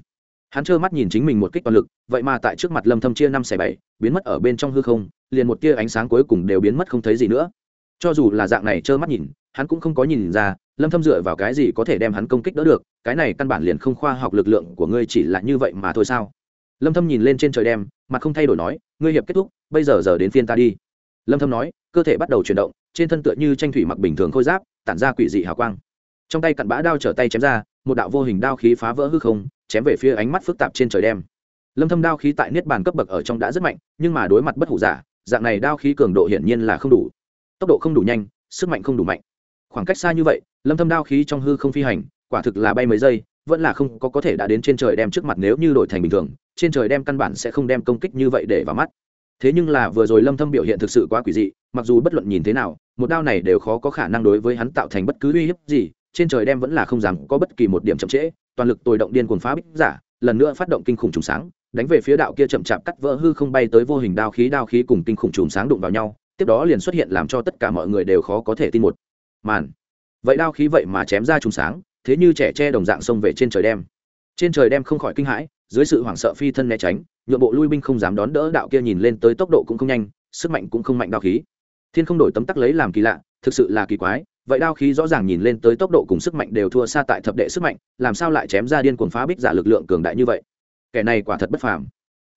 Hắn trơ mắt nhìn chính mình một kích toàn lực, vậy mà tại trước mặt lâm thâm chia năm xẻ bảy, biến mất ở bên trong hư không, liền một tia ánh sáng cuối cùng đều biến mất không thấy gì nữa. Cho dù là dạng này trơ mắt nhìn, hắn cũng không có nhìn ra, lâm thâm dựa vào cái gì có thể đem hắn công kích đỡ được, cái này căn bản liền không khoa học lực lượng của ngươi chỉ là như vậy mà thôi sao? Lâm thâm nhìn lên trên trời đem, mặt không thay đổi nói, ngươi hiệp kết thúc, bây giờ giờ đến phiên ta đi. Lâm thâm nói, cơ thể bắt đầu chuyển động, trên thân tựa như tranh thủy mặc bình thường khôi giáp tản ra quỷ dị hào quang. Trong tay cặn bã đao trở tay chém ra, một đạo vô hình đao khí phá vỡ hư không, chém về phía ánh mắt phức tạp trên trời đêm. Lâm thâm đao khí tại niết bàn cấp bậc ở trong đã rất mạnh, nhưng mà đối mặt bất hủ giả, dạng này đao khí cường độ hiển nhiên là không đủ. Tốc độ không đủ nhanh, sức mạnh không đủ mạnh. Khoảng cách xa như vậy, lâm thâm đao khí trong hư không phi hành, quả thực là bay mấy giây, vẫn là không có có thể đã đến trên trời đem trước mặt nếu như đổi thành bình thường, trên trời đem căn bản sẽ không đem công kích như vậy để vào mắt. Thế nhưng là vừa rồi lâm thâm biểu hiện thực sự quá quỷ dị, mặc dù bất luận nhìn thế nào một đao này đều khó có khả năng đối với hắn tạo thành bất cứ uy hiếp gì, trên trời đem vẫn là không dám có bất kỳ một điểm chậm trễ, toàn lực tồi động điên cuồng phá bích giả, lần nữa phát động kinh khủng trùng sáng, đánh về phía đạo kia chậm chạp cắt vỡ hư không bay tới vô hình đao khí đao khí cùng kinh khủng trùng sáng đụng vào nhau, tiếp đó liền xuất hiện làm cho tất cả mọi người đều khó có thể tin một màn. Vậy đao khí vậy mà chém ra trùng sáng, thế như trẻ tre đồng dạng xông về trên trời đem. Trên trời đem không khỏi kinh hãi, dưới sự hoảng sợ phi thân né tránh, nhượng bộ lui binh không dám đón đỡ đạo kia nhìn lên tới tốc độ cũng không nhanh, sức mạnh cũng không mạnh đao khí thiên không đổi tấm tắc lấy làm kỳ lạ, thực sự là kỳ quái, vậy đao khí rõ ràng nhìn lên tới tốc độ cùng sức mạnh đều thua xa tại thập đệ sức mạnh, làm sao lại chém ra điên cuồng phá bích giả lực lượng cường đại như vậy? Kẻ này quả thật bất phàm.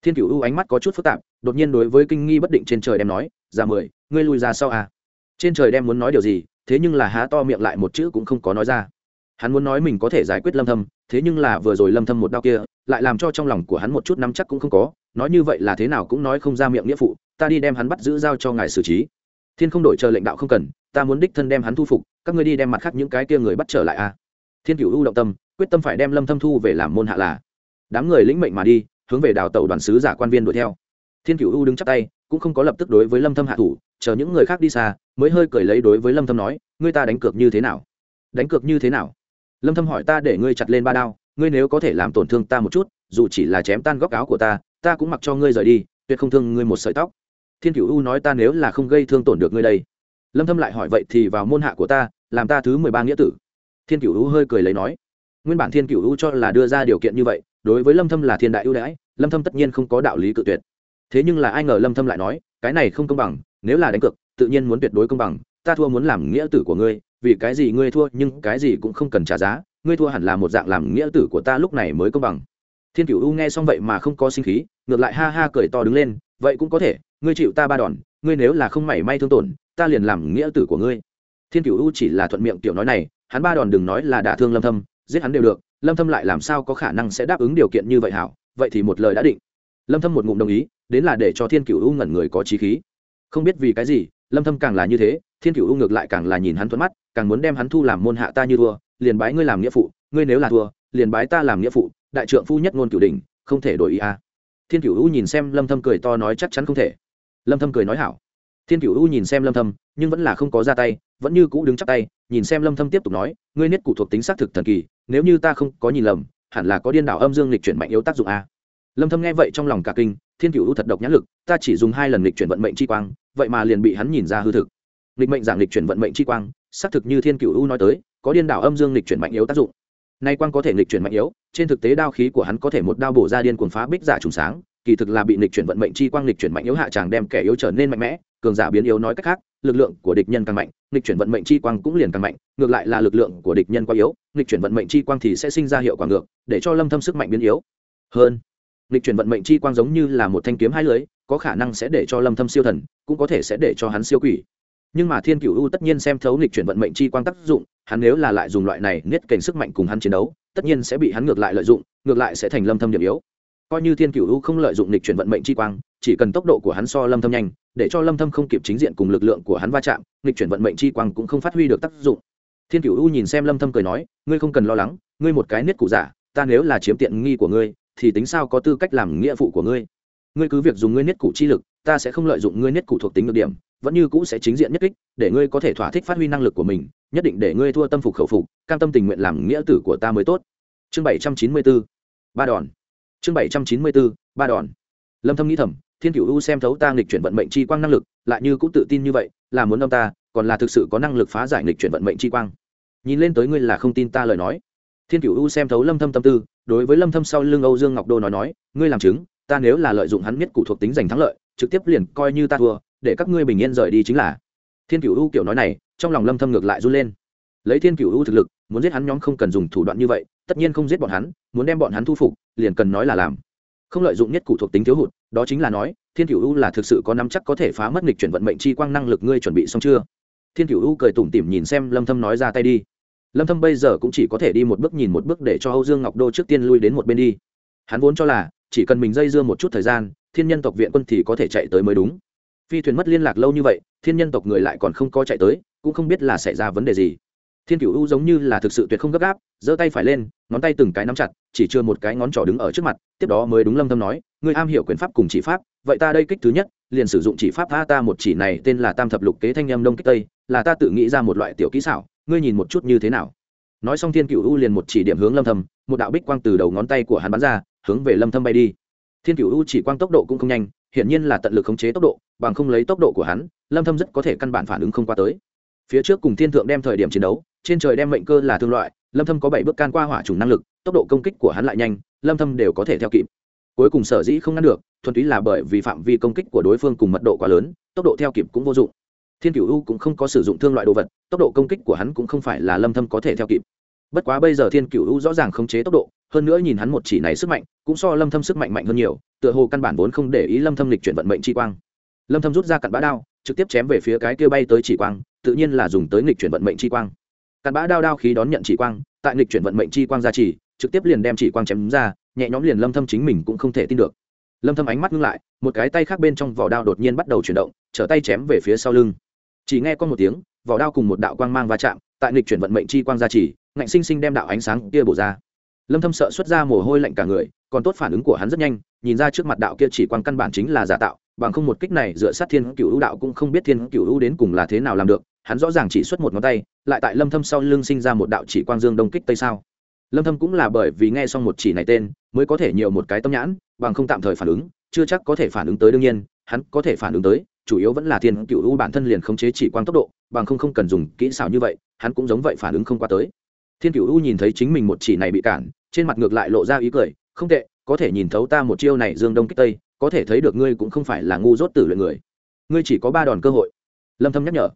Thiên cửu u ánh mắt có chút phức tạp, đột nhiên đối với kinh nghi bất định trên trời đem nói ra mười, ngươi lùi ra sau à? Trên trời đem muốn nói điều gì, thế nhưng là há to miệng lại một chữ cũng không có nói ra. Hắn muốn nói mình có thể giải quyết lâm thâm, thế nhưng là vừa rồi lâm thâm một đao kia, lại làm cho trong lòng của hắn một chút nắm chắc cũng không có, nói như vậy là thế nào cũng nói không ra miệng nghĩa phụ, ta đi đem hắn bắt giữ giao cho ngài xử trí thiên không đổi chờ lệnh đạo không cần, ta muốn đích thân đem hắn thu phục, các ngươi đi đem mặt khác những cái kia người bắt trở lại a à. thiên cửu u động tâm, quyết tâm phải đem lâm thâm thu về làm môn hạ là. Đám người lĩnh mệnh mà đi, hướng về đào tẩu đoàn sứ giả quan viên đuổi theo. Thiên cửu u đứng chắp tay, cũng không có lập tức đối với lâm thâm hạ thủ, chờ những người khác đi xa, mới hơi cười lấy đối với lâm thâm nói, ngươi ta đánh cược như thế nào? Đánh cược như thế nào? Lâm thâm hỏi, ta để ngươi chặt lên ba đao, ngươi nếu có thể làm tổn thương ta một chút, dù chỉ là chém tan góc áo của ta ta cũng mặc cho ngươi rời đi, tuyệt không thương ngươi một sợi tóc thiên cửu u nói ta nếu là không gây thương tổn được ngươi đây. Lâm thâm lại hỏi vậy thì vào môn hạ của ta, làm ta thứ 13 nghĩa tử. Thiên cửu u hơi cười lấy nói. Nguyên bản thiên cửu u cho là đưa ra điều kiện như vậy, đối với lâm thâm là thiên đại ưu đãi, lâm thâm tất nhiên không có đạo lý cự tuyệt. Thế nhưng là ai ngờ lâm thâm lại nói, cái này không công bằng, nếu là đánh cược, tự nhiên muốn tuyệt đối công bằng, ta thua muốn làm nghĩa tử của ngươi, vì cái gì ngươi thua nhưng cái gì cũng không cần trả giá, ngươi thua hẳn là một dạng làm nghĩa tử của ta lúc này mới công bằng. Thiên cửu u nghe xong vậy mà không có sinh khí, ngược lại ha ha cười to đứng lên, vậy cũng có thể ngươi chịu ta ba đòn ngươi nếu là không mảy may thương tổn ta liền làm nghĩa tử của ngươi. Thiên cửu u chỉ là thuận miệng tiểu nói này hắn ba đòn đừng nói là đả thương lâm thâm giết hắn đều được lâm thâm lại làm sao có khả năng sẽ đáp ứng điều kiện như vậy hảo vậy thì một lời đã định. Lâm thâm một ngụm đồng ý đến là để cho thiên cửu u ngẩn người có trí khí. Không biết vì cái gì lâm thâm càng là như thế thiên cửu u ngược lại càng là nhìn hắn thuận mắt càng muốn đem hắn thu làm môn hạ ta như thua liền bái ngươi làm nghĩa phụ ngươi nếu là thua liền bái ta làm nghĩa phụ đại trượng phu nhất ngôn cửu đỉnh, không thể đổi ý a. À. thiên cửu u nhìn xem lâm thâm cười to nói chắc chắn không thể lâm thâm cười nói hảo. Thiên cửu u nhìn xem lâm thâm, nhưng vẫn là không có ra tay, vẫn như cũ đứng chắp tay, nhìn xem lâm thâm tiếp tục nói, ngươi niết cụ thuộc tính xác thực thần kỳ, nếu như ta không có nhìn lầm, hẳn là có điên đảo âm dương lịch chuyển mạnh yếu tác dụng a. Lâm thâm nghe vậy trong lòng cả kinh, thiên cửu u thật độc nhãn lực, ta chỉ dùng hai lần lịch chuyển vận mệnh chi quang, vậy mà liền bị hắn nhìn ra hư thực. Lịch mệnh giảng lịch chuyển vận mệnh chi quang, xác thực như thiên cửu u nói tới, có điên đảo âm dương lịch chuyển mạnh yếu tác dụng. Nay quang có thể lịch chuyển mạnh yếu, trên thực tế đao khí của hắn có thể một đao bổ ra điên cuồng phá bích giả trùng sáng kỳ thực là bị lịch chuyển vận mệnh chi quang lịch chuyển mạnh yếu hạ chàng đem kẻ yếu trở nên mạnh mẽ cường giả biến yếu nói cách khác lực lượng của địch nhân càng mạnh lịch chuyển vận mệnh chi quang cũng liền càng mạnh ngược lại là lực lượng của địch nhân quá yếu lịch chuyển vận mệnh chi quang thì sẽ sinh ra hiệu quả ngược để cho lâm thâm sức mạnh biến yếu. Hơn lịch chuyển vận mệnh chi quang giống như là một thanh kiếm hai lưỡi, có khả năng sẽ để cho lâm thâm siêu thần cũng có thể sẽ để cho hắn siêu quỷ. Nhưng mà thiên cửu u tất nhiên xem thấu lịch chuyển vận mệnh chi quang tác dụng hắn nếu là lại dùng loại này niết cảnh sức mạnh cùng hắn chiến đấu tất nhiên sẽ bị hắn ngược lại lợi dụng ngược lại sẽ thành lâm thâm điểm yếu coi như thiên cửu u không lợi dụng lịch chuyển vận mệnh chi quang, chỉ cần tốc độ của hắn so lâm thâm nhanh, để cho lâm thâm không kịp chính diện cùng lực lượng của hắn va chạm, lịch chuyển vận mệnh chi quang cũng không phát huy được tác dụng. Thiên cửu u nhìn xem lâm thâm cười nói, ngươi không cần lo lắng, ngươi một cái niết cụ giả, ta nếu là chiếm tiện nghi của ngươi, thì tính sao có tư cách làm nghĩa phụ của ngươi? Ngươi cứ việc dùng ngươi niết cụ chi lực, ta sẽ không lợi dụng ngươi niết cụ thuộc tính được điểm, vẫn như cũ sẽ chính diện nhất kích, để ngươi có thể thỏa thích phát huy năng lực của mình, nhất định để ngươi thua tâm phục khẩu phục, cam tâm tình nguyện làm nghĩa tử của ta mới tốt. Chương 794 ba đòn chương 794 ba đòn. Lâm thâm nghĩ thầm, thiên cửu u xem thấu ta nghịch chuyển vận mệnh chi quang năng lực, lại như cũng tự tin như vậy, là muốn ông ta, còn là thực sự có năng lực phá giải nghịch chuyển vận mệnh chi quang. Nhìn lên tới ngươi là không tin ta lời nói. Thiên cửu u xem thấu lâm thâm tâm tư, đối với lâm thâm sau lưng âu dương ngọc đô nói nói, ngươi làm chứng, ta nếu là lợi dụng hắn biết cụ thuộc tính giành thắng lợi, trực tiếp liền coi như ta thua, để các ngươi bình yên rời đi chính là. Thiên cửu u kiểu nói này, trong lòng lâm thâm ngược lại run lên. Lấy thiên cửu u thực lực, muốn giết hắn nhóm không cần dùng thủ đoạn như vậy tất nhiên không giết bọn hắn, muốn đem bọn hắn thu phục, liền cần nói là làm. Không lợi dụng nhất cụ thuộc tính thiếu hụt, đó chính là nói, thiên cựu u là thực sự có nắm chắc có thể phá mất nghịch chuyển vận mệnh chi quang năng lực ngươi chuẩn bị xong chưa? Thiên cựu u cười tủm tỉm nhìn xem lâm thâm nói ra tay đi. Lâm thâm bây giờ cũng chỉ có thể đi một bước nhìn một bước để cho âu dương ngọc đô trước tiên lui đến một bên đi. Hắn vốn cho là, chỉ cần mình dây dưa một chút thời gian, thiên nhân tộc viện quân thì có thể chạy tới mới đúng. Phi thuyền mất liên lạc lâu như vậy, thiên nhân tộc người lại còn không có chạy tới, cũng không biết là xảy ra vấn đề gì thiên cựu u giống như là thực sự tuyệt không gấp gáp, giơ tay phải lên, ngón tay từng cái nắm chặt, chỉ chưa một cái ngón trỏ đứng ở trước mặt, tiếp đó mới đúng lâm thâm nói, ngươi am hiểu quyền pháp cùng chỉ pháp, vậy ta đây kích thứ nhất, liền sử dụng chỉ pháp tha ta một chỉ này, tên là tam thập lục kế thanh nhâm đông kích tây, là ta tự nghĩ ra một loại tiểu kỹ xảo, ngươi nhìn một chút như thế nào. Nói xong thiên cựu u liền một chỉ điểm hướng lâm thâm, một đạo bích quang từ đầu ngón tay của hắn bắn ra, hướng về lâm thâm bay đi. Thiên cựu u chỉ quang tốc độ cũng không nhanh, hiển nhiên là tận lực khống chế tốc độ, bằng không lấy tốc độ của hắn, lâm thâm rất có thể căn bản phản ứng không qua tới. Phía trước cùng thiên thượng đem thời điểm chiến đấu trên trời đem mệnh cơ là thương loại, lâm thâm có bảy bước can qua hỏa trùng năng lực, tốc độ công kích của hắn lại nhanh, lâm thâm đều có thể theo kịp. Cuối cùng sở dĩ không ngăn được, thuần túy là bởi vì phạm vi công kích của đối phương cùng mật độ quá lớn, tốc độ theo kịp cũng vô dụng. Thiên cửu u cũng không có sử dụng thương loại đồ vật, tốc độ công kích của hắn cũng không phải là lâm thâm có thể theo kịp. Bất quá bây giờ thiên cửu u rõ ràng khống chế tốc độ, hơn nữa nhìn hắn một chỉ này sức mạnh, cũng so lâm thâm sức mạnh mạnh hơn nhiều, tựa hồ căn bản vốn không để ý lâm thâm lịch chuyển vận mệnh chi quang. Lâm thâm rút ra cặn bã đao, trực tiếp chém về phía cái kia bay tới chỉ quang, tự nhiên là dùng tới nghịch chuyển vận mệnh chi quang cặn bã đao đao khí đón nhận chỉ quang, tại nghịch chuyển vận mệnh chi quang ra chỉ trực tiếp liền đem chỉ quang chém ra, nhẹ nhõm liền lâm thâm chính mình cũng không thể tin được. Lâm thâm ánh mắt ngưng lại, một cái tay khác bên trong vỏ đao đột nhiên bắt đầu chuyển động, trở tay chém về phía sau lưng. Chỉ nghe con một tiếng, vỏ đao cùng một đạo quang mang va chạm, tại nghịch chuyển vận mệnh chi quang ra chỉ ngạnh sinh sinh đem đạo ánh sáng kia bổ ra. Lâm thâm sợ xuất ra mồ hôi lạnh cả người, còn tốt phản ứng của hắn rất nhanh, nhìn ra trước mặt đạo kia chỉ quang căn bản chính là giả tạo, bằng không một kích này dựa sát thiên cửu đạo cũng không biết thiên cửu đến cùng là thế nào làm được hắn rõ ràng chỉ xuất một ngón tay, lại tại lâm thâm sau lưng sinh ra một đạo chỉ quang dương đông kích tây sao. Lâm thâm cũng là bởi vì nghe xong một chỉ này tên, mới có thể nhiều một cái tâm nhãn, bằng không tạm thời phản ứng, chưa chắc có thể phản ứng tới đương nhiên, hắn có thể phản ứng tới, chủ yếu vẫn là thiên cựu u bản thân liền khống chế chỉ quang tốc độ, bằng không không cần dùng kỹ xảo như vậy, hắn cũng giống vậy phản ứng không qua tới. Thiên cựu u nhìn thấy chính mình một chỉ này bị cản, trên mặt ngược lại lộ ra ý cười, không tệ, có thể nhìn thấu ta một chiêu này dương đông kích tây, có thể thấy được ngươi cũng không phải là ngu dốt tử luyện người. Ngươi chỉ có ba đòn cơ hội. Lâm thâm nhắc nhở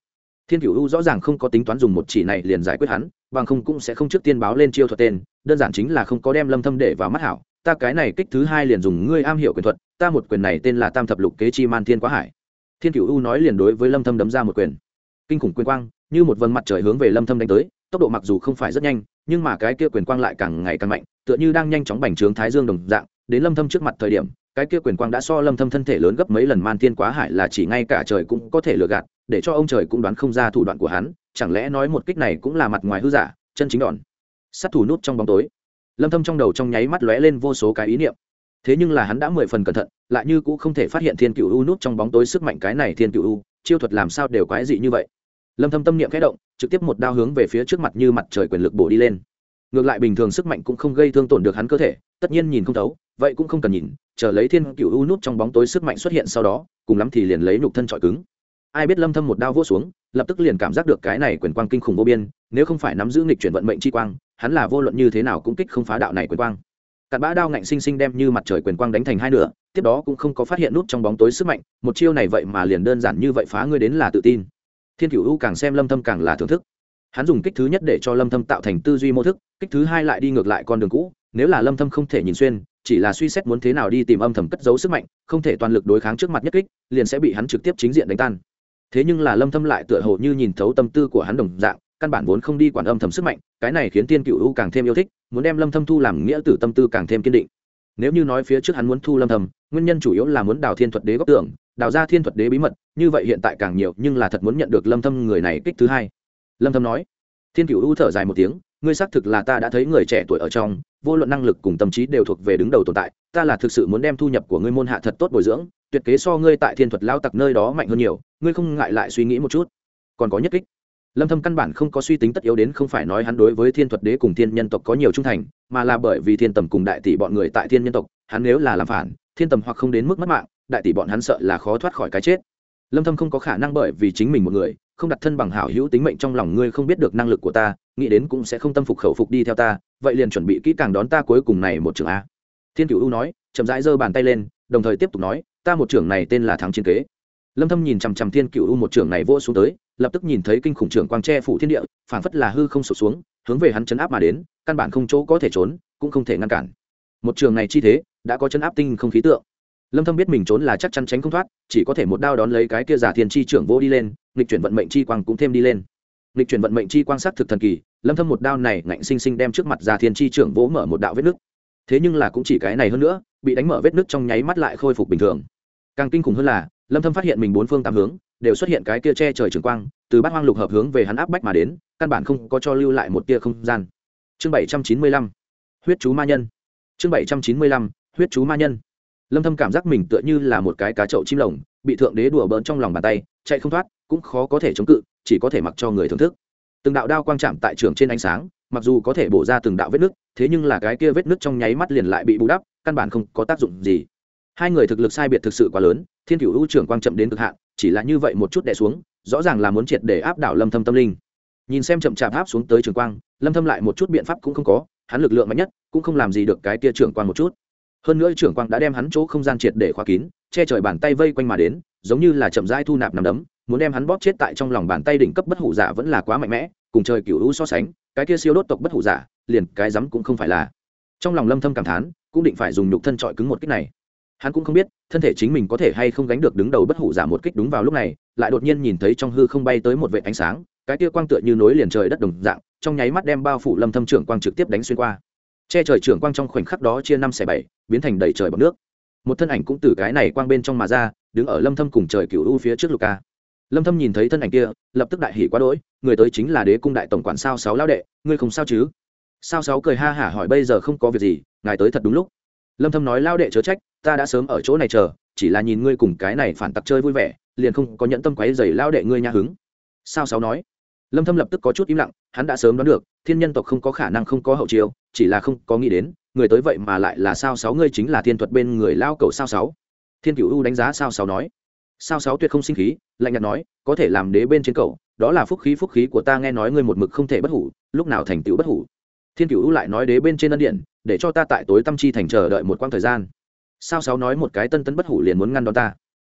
thiên cửu u rõ ràng không có tính toán dùng một chỉ này liền giải quyết hắn, bằng không cũng sẽ không trước tiên báo lên chiêu thuật tên, đơn giản chính là không có đem lâm thâm để vào mắt hảo. Ta cái này kích thứ hai liền dùng ngươi am hiểu quyền thuật, ta một quyền này tên là tam thập lục kế chi man thiên quá hải. Thiên cửu u nói liền đối với lâm thâm đấm ra một quyền. Kinh khủng quyền quang, như một vầng mặt trời hướng về lâm thâm đánh tới, tốc độ mặc dù không phải rất nhanh, nhưng mà cái kia quyền quang lại càng ngày càng mạnh, tựa như đang nhanh chóng bành trướng thái dương đồng dạng, đến lâm thâm trước mặt thời điểm, cái kia quyền quang đã so lâm thâm thân thể lớn gấp mấy lần man thiên quá hải là chỉ ngay cả trời cũng có thể lừa gạt để cho ông trời cũng đoán không ra thủ đoạn của hắn, chẳng lẽ nói một kích này cũng là mặt ngoài hư giả, chân chính đòn. Sát thủ nút trong bóng tối. Lâm thâm trong đầu trong nháy mắt lóe lên vô số cái ý niệm. Thế nhưng là hắn đã mười phần cẩn thận, lại như cũng không thể phát hiện thiên cựu u nút trong bóng tối sức mạnh cái này thiên cựu u, chiêu thuật làm sao đều quái dị như vậy. Lâm thâm tâm niệm khẽ động, trực tiếp một đao hướng về phía trước mặt như mặt trời quyền lực bổ đi lên. Ngược lại bình thường sức mạnh cũng không gây thương tổn được hắn cơ thể, tất nhiên nhìn không thấu, vậy cũng không cần nhìn, chờ lấy thiên cựu u nút trong bóng tối sức mạnh xuất hiện sau đó, cùng lắm thì liền lấy nhục thân trọi cứng ai biết lâm thâm một đao vỗ xuống, lập tức liền cảm giác được cái này quyền quang kinh khủng vô biên, nếu không phải nắm giữ nghịch chuyển vận mệnh chi quang, hắn là vô luận như thế nào cũng kích không phá đạo này quyền quang. Cặn bã đao ngạnh sinh sinh đem như mặt trời quyền quang đánh thành hai nửa, tiếp đó cũng không có phát hiện nút trong bóng tối sức mạnh, một chiêu này vậy mà liền đơn giản như vậy phá ngươi đến là tự tin. Thiên cửu u càng xem lâm thâm càng là thưởng thức. Hắn dùng kích thứ nhất để cho lâm thâm tạo thành tư duy mô thức, kích thứ hai lại đi ngược lại con đường cũ, nếu là lâm thâm không thể nhìn xuyên, chỉ là suy xét muốn thế nào đi tìm âm thầm cất giấu sức mạnh, không thể toàn lực đối kháng trước mặt nhất kích, liền sẽ bị hắn trực tiếp chính diện đánh tan thế nhưng là lâm thâm lại tựa hồ như nhìn thấu tâm tư của hắn đồng dạng, căn bản vốn không đi quản âm thầm sức mạnh, cái này khiến tiên cựu u càng thêm yêu thích, muốn đem lâm thâm thu làm nghĩa tử tâm tư càng thêm kiên định. Nếu như nói phía trước hắn muốn thu lâm thầm nguyên nhân chủ yếu là muốn đào thiên thuật đế góc tưởng, đào ra thiên thuật đế bí mật, như vậy hiện tại càng nhiều, nhưng là thật muốn nhận được lâm thâm người này kích thứ hai. Lâm thâm nói, thiên cựu u thở dài một tiếng, ngươi xác thực là ta đã thấy người trẻ tuổi ở trong, vô luận năng lực cùng tâm trí đều thuộc về đứng đầu tồn tại, ta là thực sự muốn đem thu nhập của ngươi môn hạ thật tốt bồi dưỡng tuyệt kế so ngươi tại thiên thuật lao tặc nơi đó mạnh hơn nhiều, ngươi không ngại lại suy nghĩ một chút. Còn có nhất kích. Lâm thâm căn bản không có suy tính tất yếu đến không phải nói hắn đối với thiên thuật đế cùng thiên nhân tộc có nhiều trung thành, mà là bởi vì thiên tầm cùng đại tỷ bọn người tại thiên nhân tộc, hắn nếu là làm phản, thiên tầm hoặc không đến mức mất mạng, đại tỷ bọn hắn sợ là khó thoát khỏi cái chết. Lâm thâm không có khả năng bởi vì chính mình một người, không đặt thân bằng hảo hữu tính mệnh trong lòng ngươi không biết được năng lực của ta, nghĩ đến cũng sẽ không tâm phục khẩu phục đi theo ta, vậy liền chuẩn bị kỹ càng đón ta cuối cùng này một trường a. Thiên cửu u nói, chậm rãi giơ bàn tay lên, đồng thời tiếp tục nói ta một trưởng này tên là thắng chiến kế. Lâm thâm nhìn chằm chằm thiên Cựu u, một trưởng này vô xuống tới, lập tức nhìn thấy kinh khủng trưởng quang tre phủ thiên địa, phảng phất là hư không sụp xuống, hướng về hắn chấn áp mà đến, căn bản không chỗ có thể trốn, cũng không thể ngăn cản. Một trường này chi thế, đã có chấn áp tinh không khí tượng. Lâm thâm biết mình trốn là chắc chắn tránh không thoát, chỉ có thể một đao đón lấy cái kia giả thiên chi trưởng vô đi lên, nghịch chuyển vận mệnh chi quang cũng thêm đi lên. Nghịch chuyển vận mệnh chi quang sắc thực thần kỳ, lâm thâm một đao này ngạnh sinh sinh đem trước mặt giả thiên chi trưởng vỗ mở một đạo vết nứt. Thế nhưng là cũng chỉ cái này hơn nữa, bị đánh mở vết nứt trong nháy mắt lại khôi phục bình thường càng kinh khủng hơn là, lâm thâm phát hiện mình bốn phương tám hướng đều xuất hiện cái kia che trời trường quang, từ bát hoang lục hợp hướng về hắn áp bách mà đến, căn bản không có cho lưu lại một tia không gian. Chương 795 huyết chú ma nhân. Chương 795 huyết chú ma nhân. Lâm thâm cảm giác mình tựa như là một cái cá chậu chim lồng, bị thượng đế đùa bỡn trong lòng bàn tay, chạy không thoát, cũng khó có thể chống cự, chỉ có thể mặc cho người thưởng thức. Từng đạo đao quang chạm tại trường trên ánh sáng, mặc dù có thể bổ ra từng đạo vết nứt, thế nhưng là cái kia vết nứt trong nháy mắt liền lại bị bù đắp, căn bản không có tác dụng gì hai người thực lực sai biệt thực sự quá lớn, thiên cửu hữu trưởng quang chậm đến cực hạn, chỉ là như vậy một chút đẻ xuống, rõ ràng là muốn triệt để áp đảo lâm thâm tâm linh. Nhìn xem chậm chạp áp xuống tới trường quang, lâm thâm lại một chút biện pháp cũng không có, hắn lực lượng mạnh nhất, cũng không làm gì được cái tia trưởng quang một chút. Hơn nữa trưởng quang đã đem hắn chỗ không gian triệt để khóa kín, che trời bàn tay vây quanh mà đến, giống như là chậm rãi thu nạp nằm đấm, muốn đem hắn bóp chết tại trong lòng bàn tay đỉnh cấp bất hủ giả vẫn là quá mạnh mẽ, cùng trời cửu u so sánh, cái kia siêu đốt tộc bất hủ giả, liền cái rắm cũng không phải là. Trong lòng lâm thâm cảm thán, cũng định phải dùng nhục thân trọi cứng một kích này hắn cũng không biết, thân thể chính mình có thể hay không gánh được đứng đầu bất hủ giả một kích đúng vào lúc này, lại đột nhiên nhìn thấy trong hư không bay tới một vệ ánh sáng, cái kia quang tựa như nối liền trời đất đồng dạng, trong nháy mắt đem bao phủ lâm thâm trưởng quang trực tiếp đánh xuyên qua. Che trời trưởng quang trong khoảnh khắc đó chia năm xẻ bảy, biến thành đầy trời bằng nước. Một thân ảnh cũng từ cái này quang bên trong mà ra, đứng ở lâm thâm cùng trời cửu u phía trước luka lâm thâm nhìn thấy thân ảnh kia, lập tức đại hỉ quá đỗi, người tới chính là đế cung đại tổng quản sao sáu lão đệ, ngươi không sao chứ? Sao sáu cười ha hả hỏi, bây giờ không có việc gì, ngài tới thật đúng lúc lâm thâm nói, lao đệ chớ trách, ta đã sớm ở chỗ này chờ, chỉ là nhìn ngươi cùng cái này phản tặc chơi vui vẻ, liền không có nhẫn tâm quấy giày lao đệ ngươi nha hứng. Sao sáu nói? Lâm thâm lập tức có chút im lặng, hắn đã sớm đoán được, thiên nhân tộc không có khả năng không có hậu chiêu, chỉ là không có nghĩ đến, người tới vậy mà lại là sao sáu, ngươi chính là thiên thuật bên người lao cầu sao sáu. Thiên cửu u đánh giá sao sáu nói, sao sáu tuyệt không sinh khí, lạnh nhạt nói, có thể làm đế bên trên cầu đó là phúc khí phúc khí của ta nghe nói ngươi một mực không thể bất hủ, lúc nào thành tựu bất hủ. Thiên cửu u lại nói đế bên trên ân điện để cho ta tại tối tâm chi thành chờ đợi một quãng thời gian. Sao sáu nói một cái tân tân bất hủ liền muốn ngăn đón ta?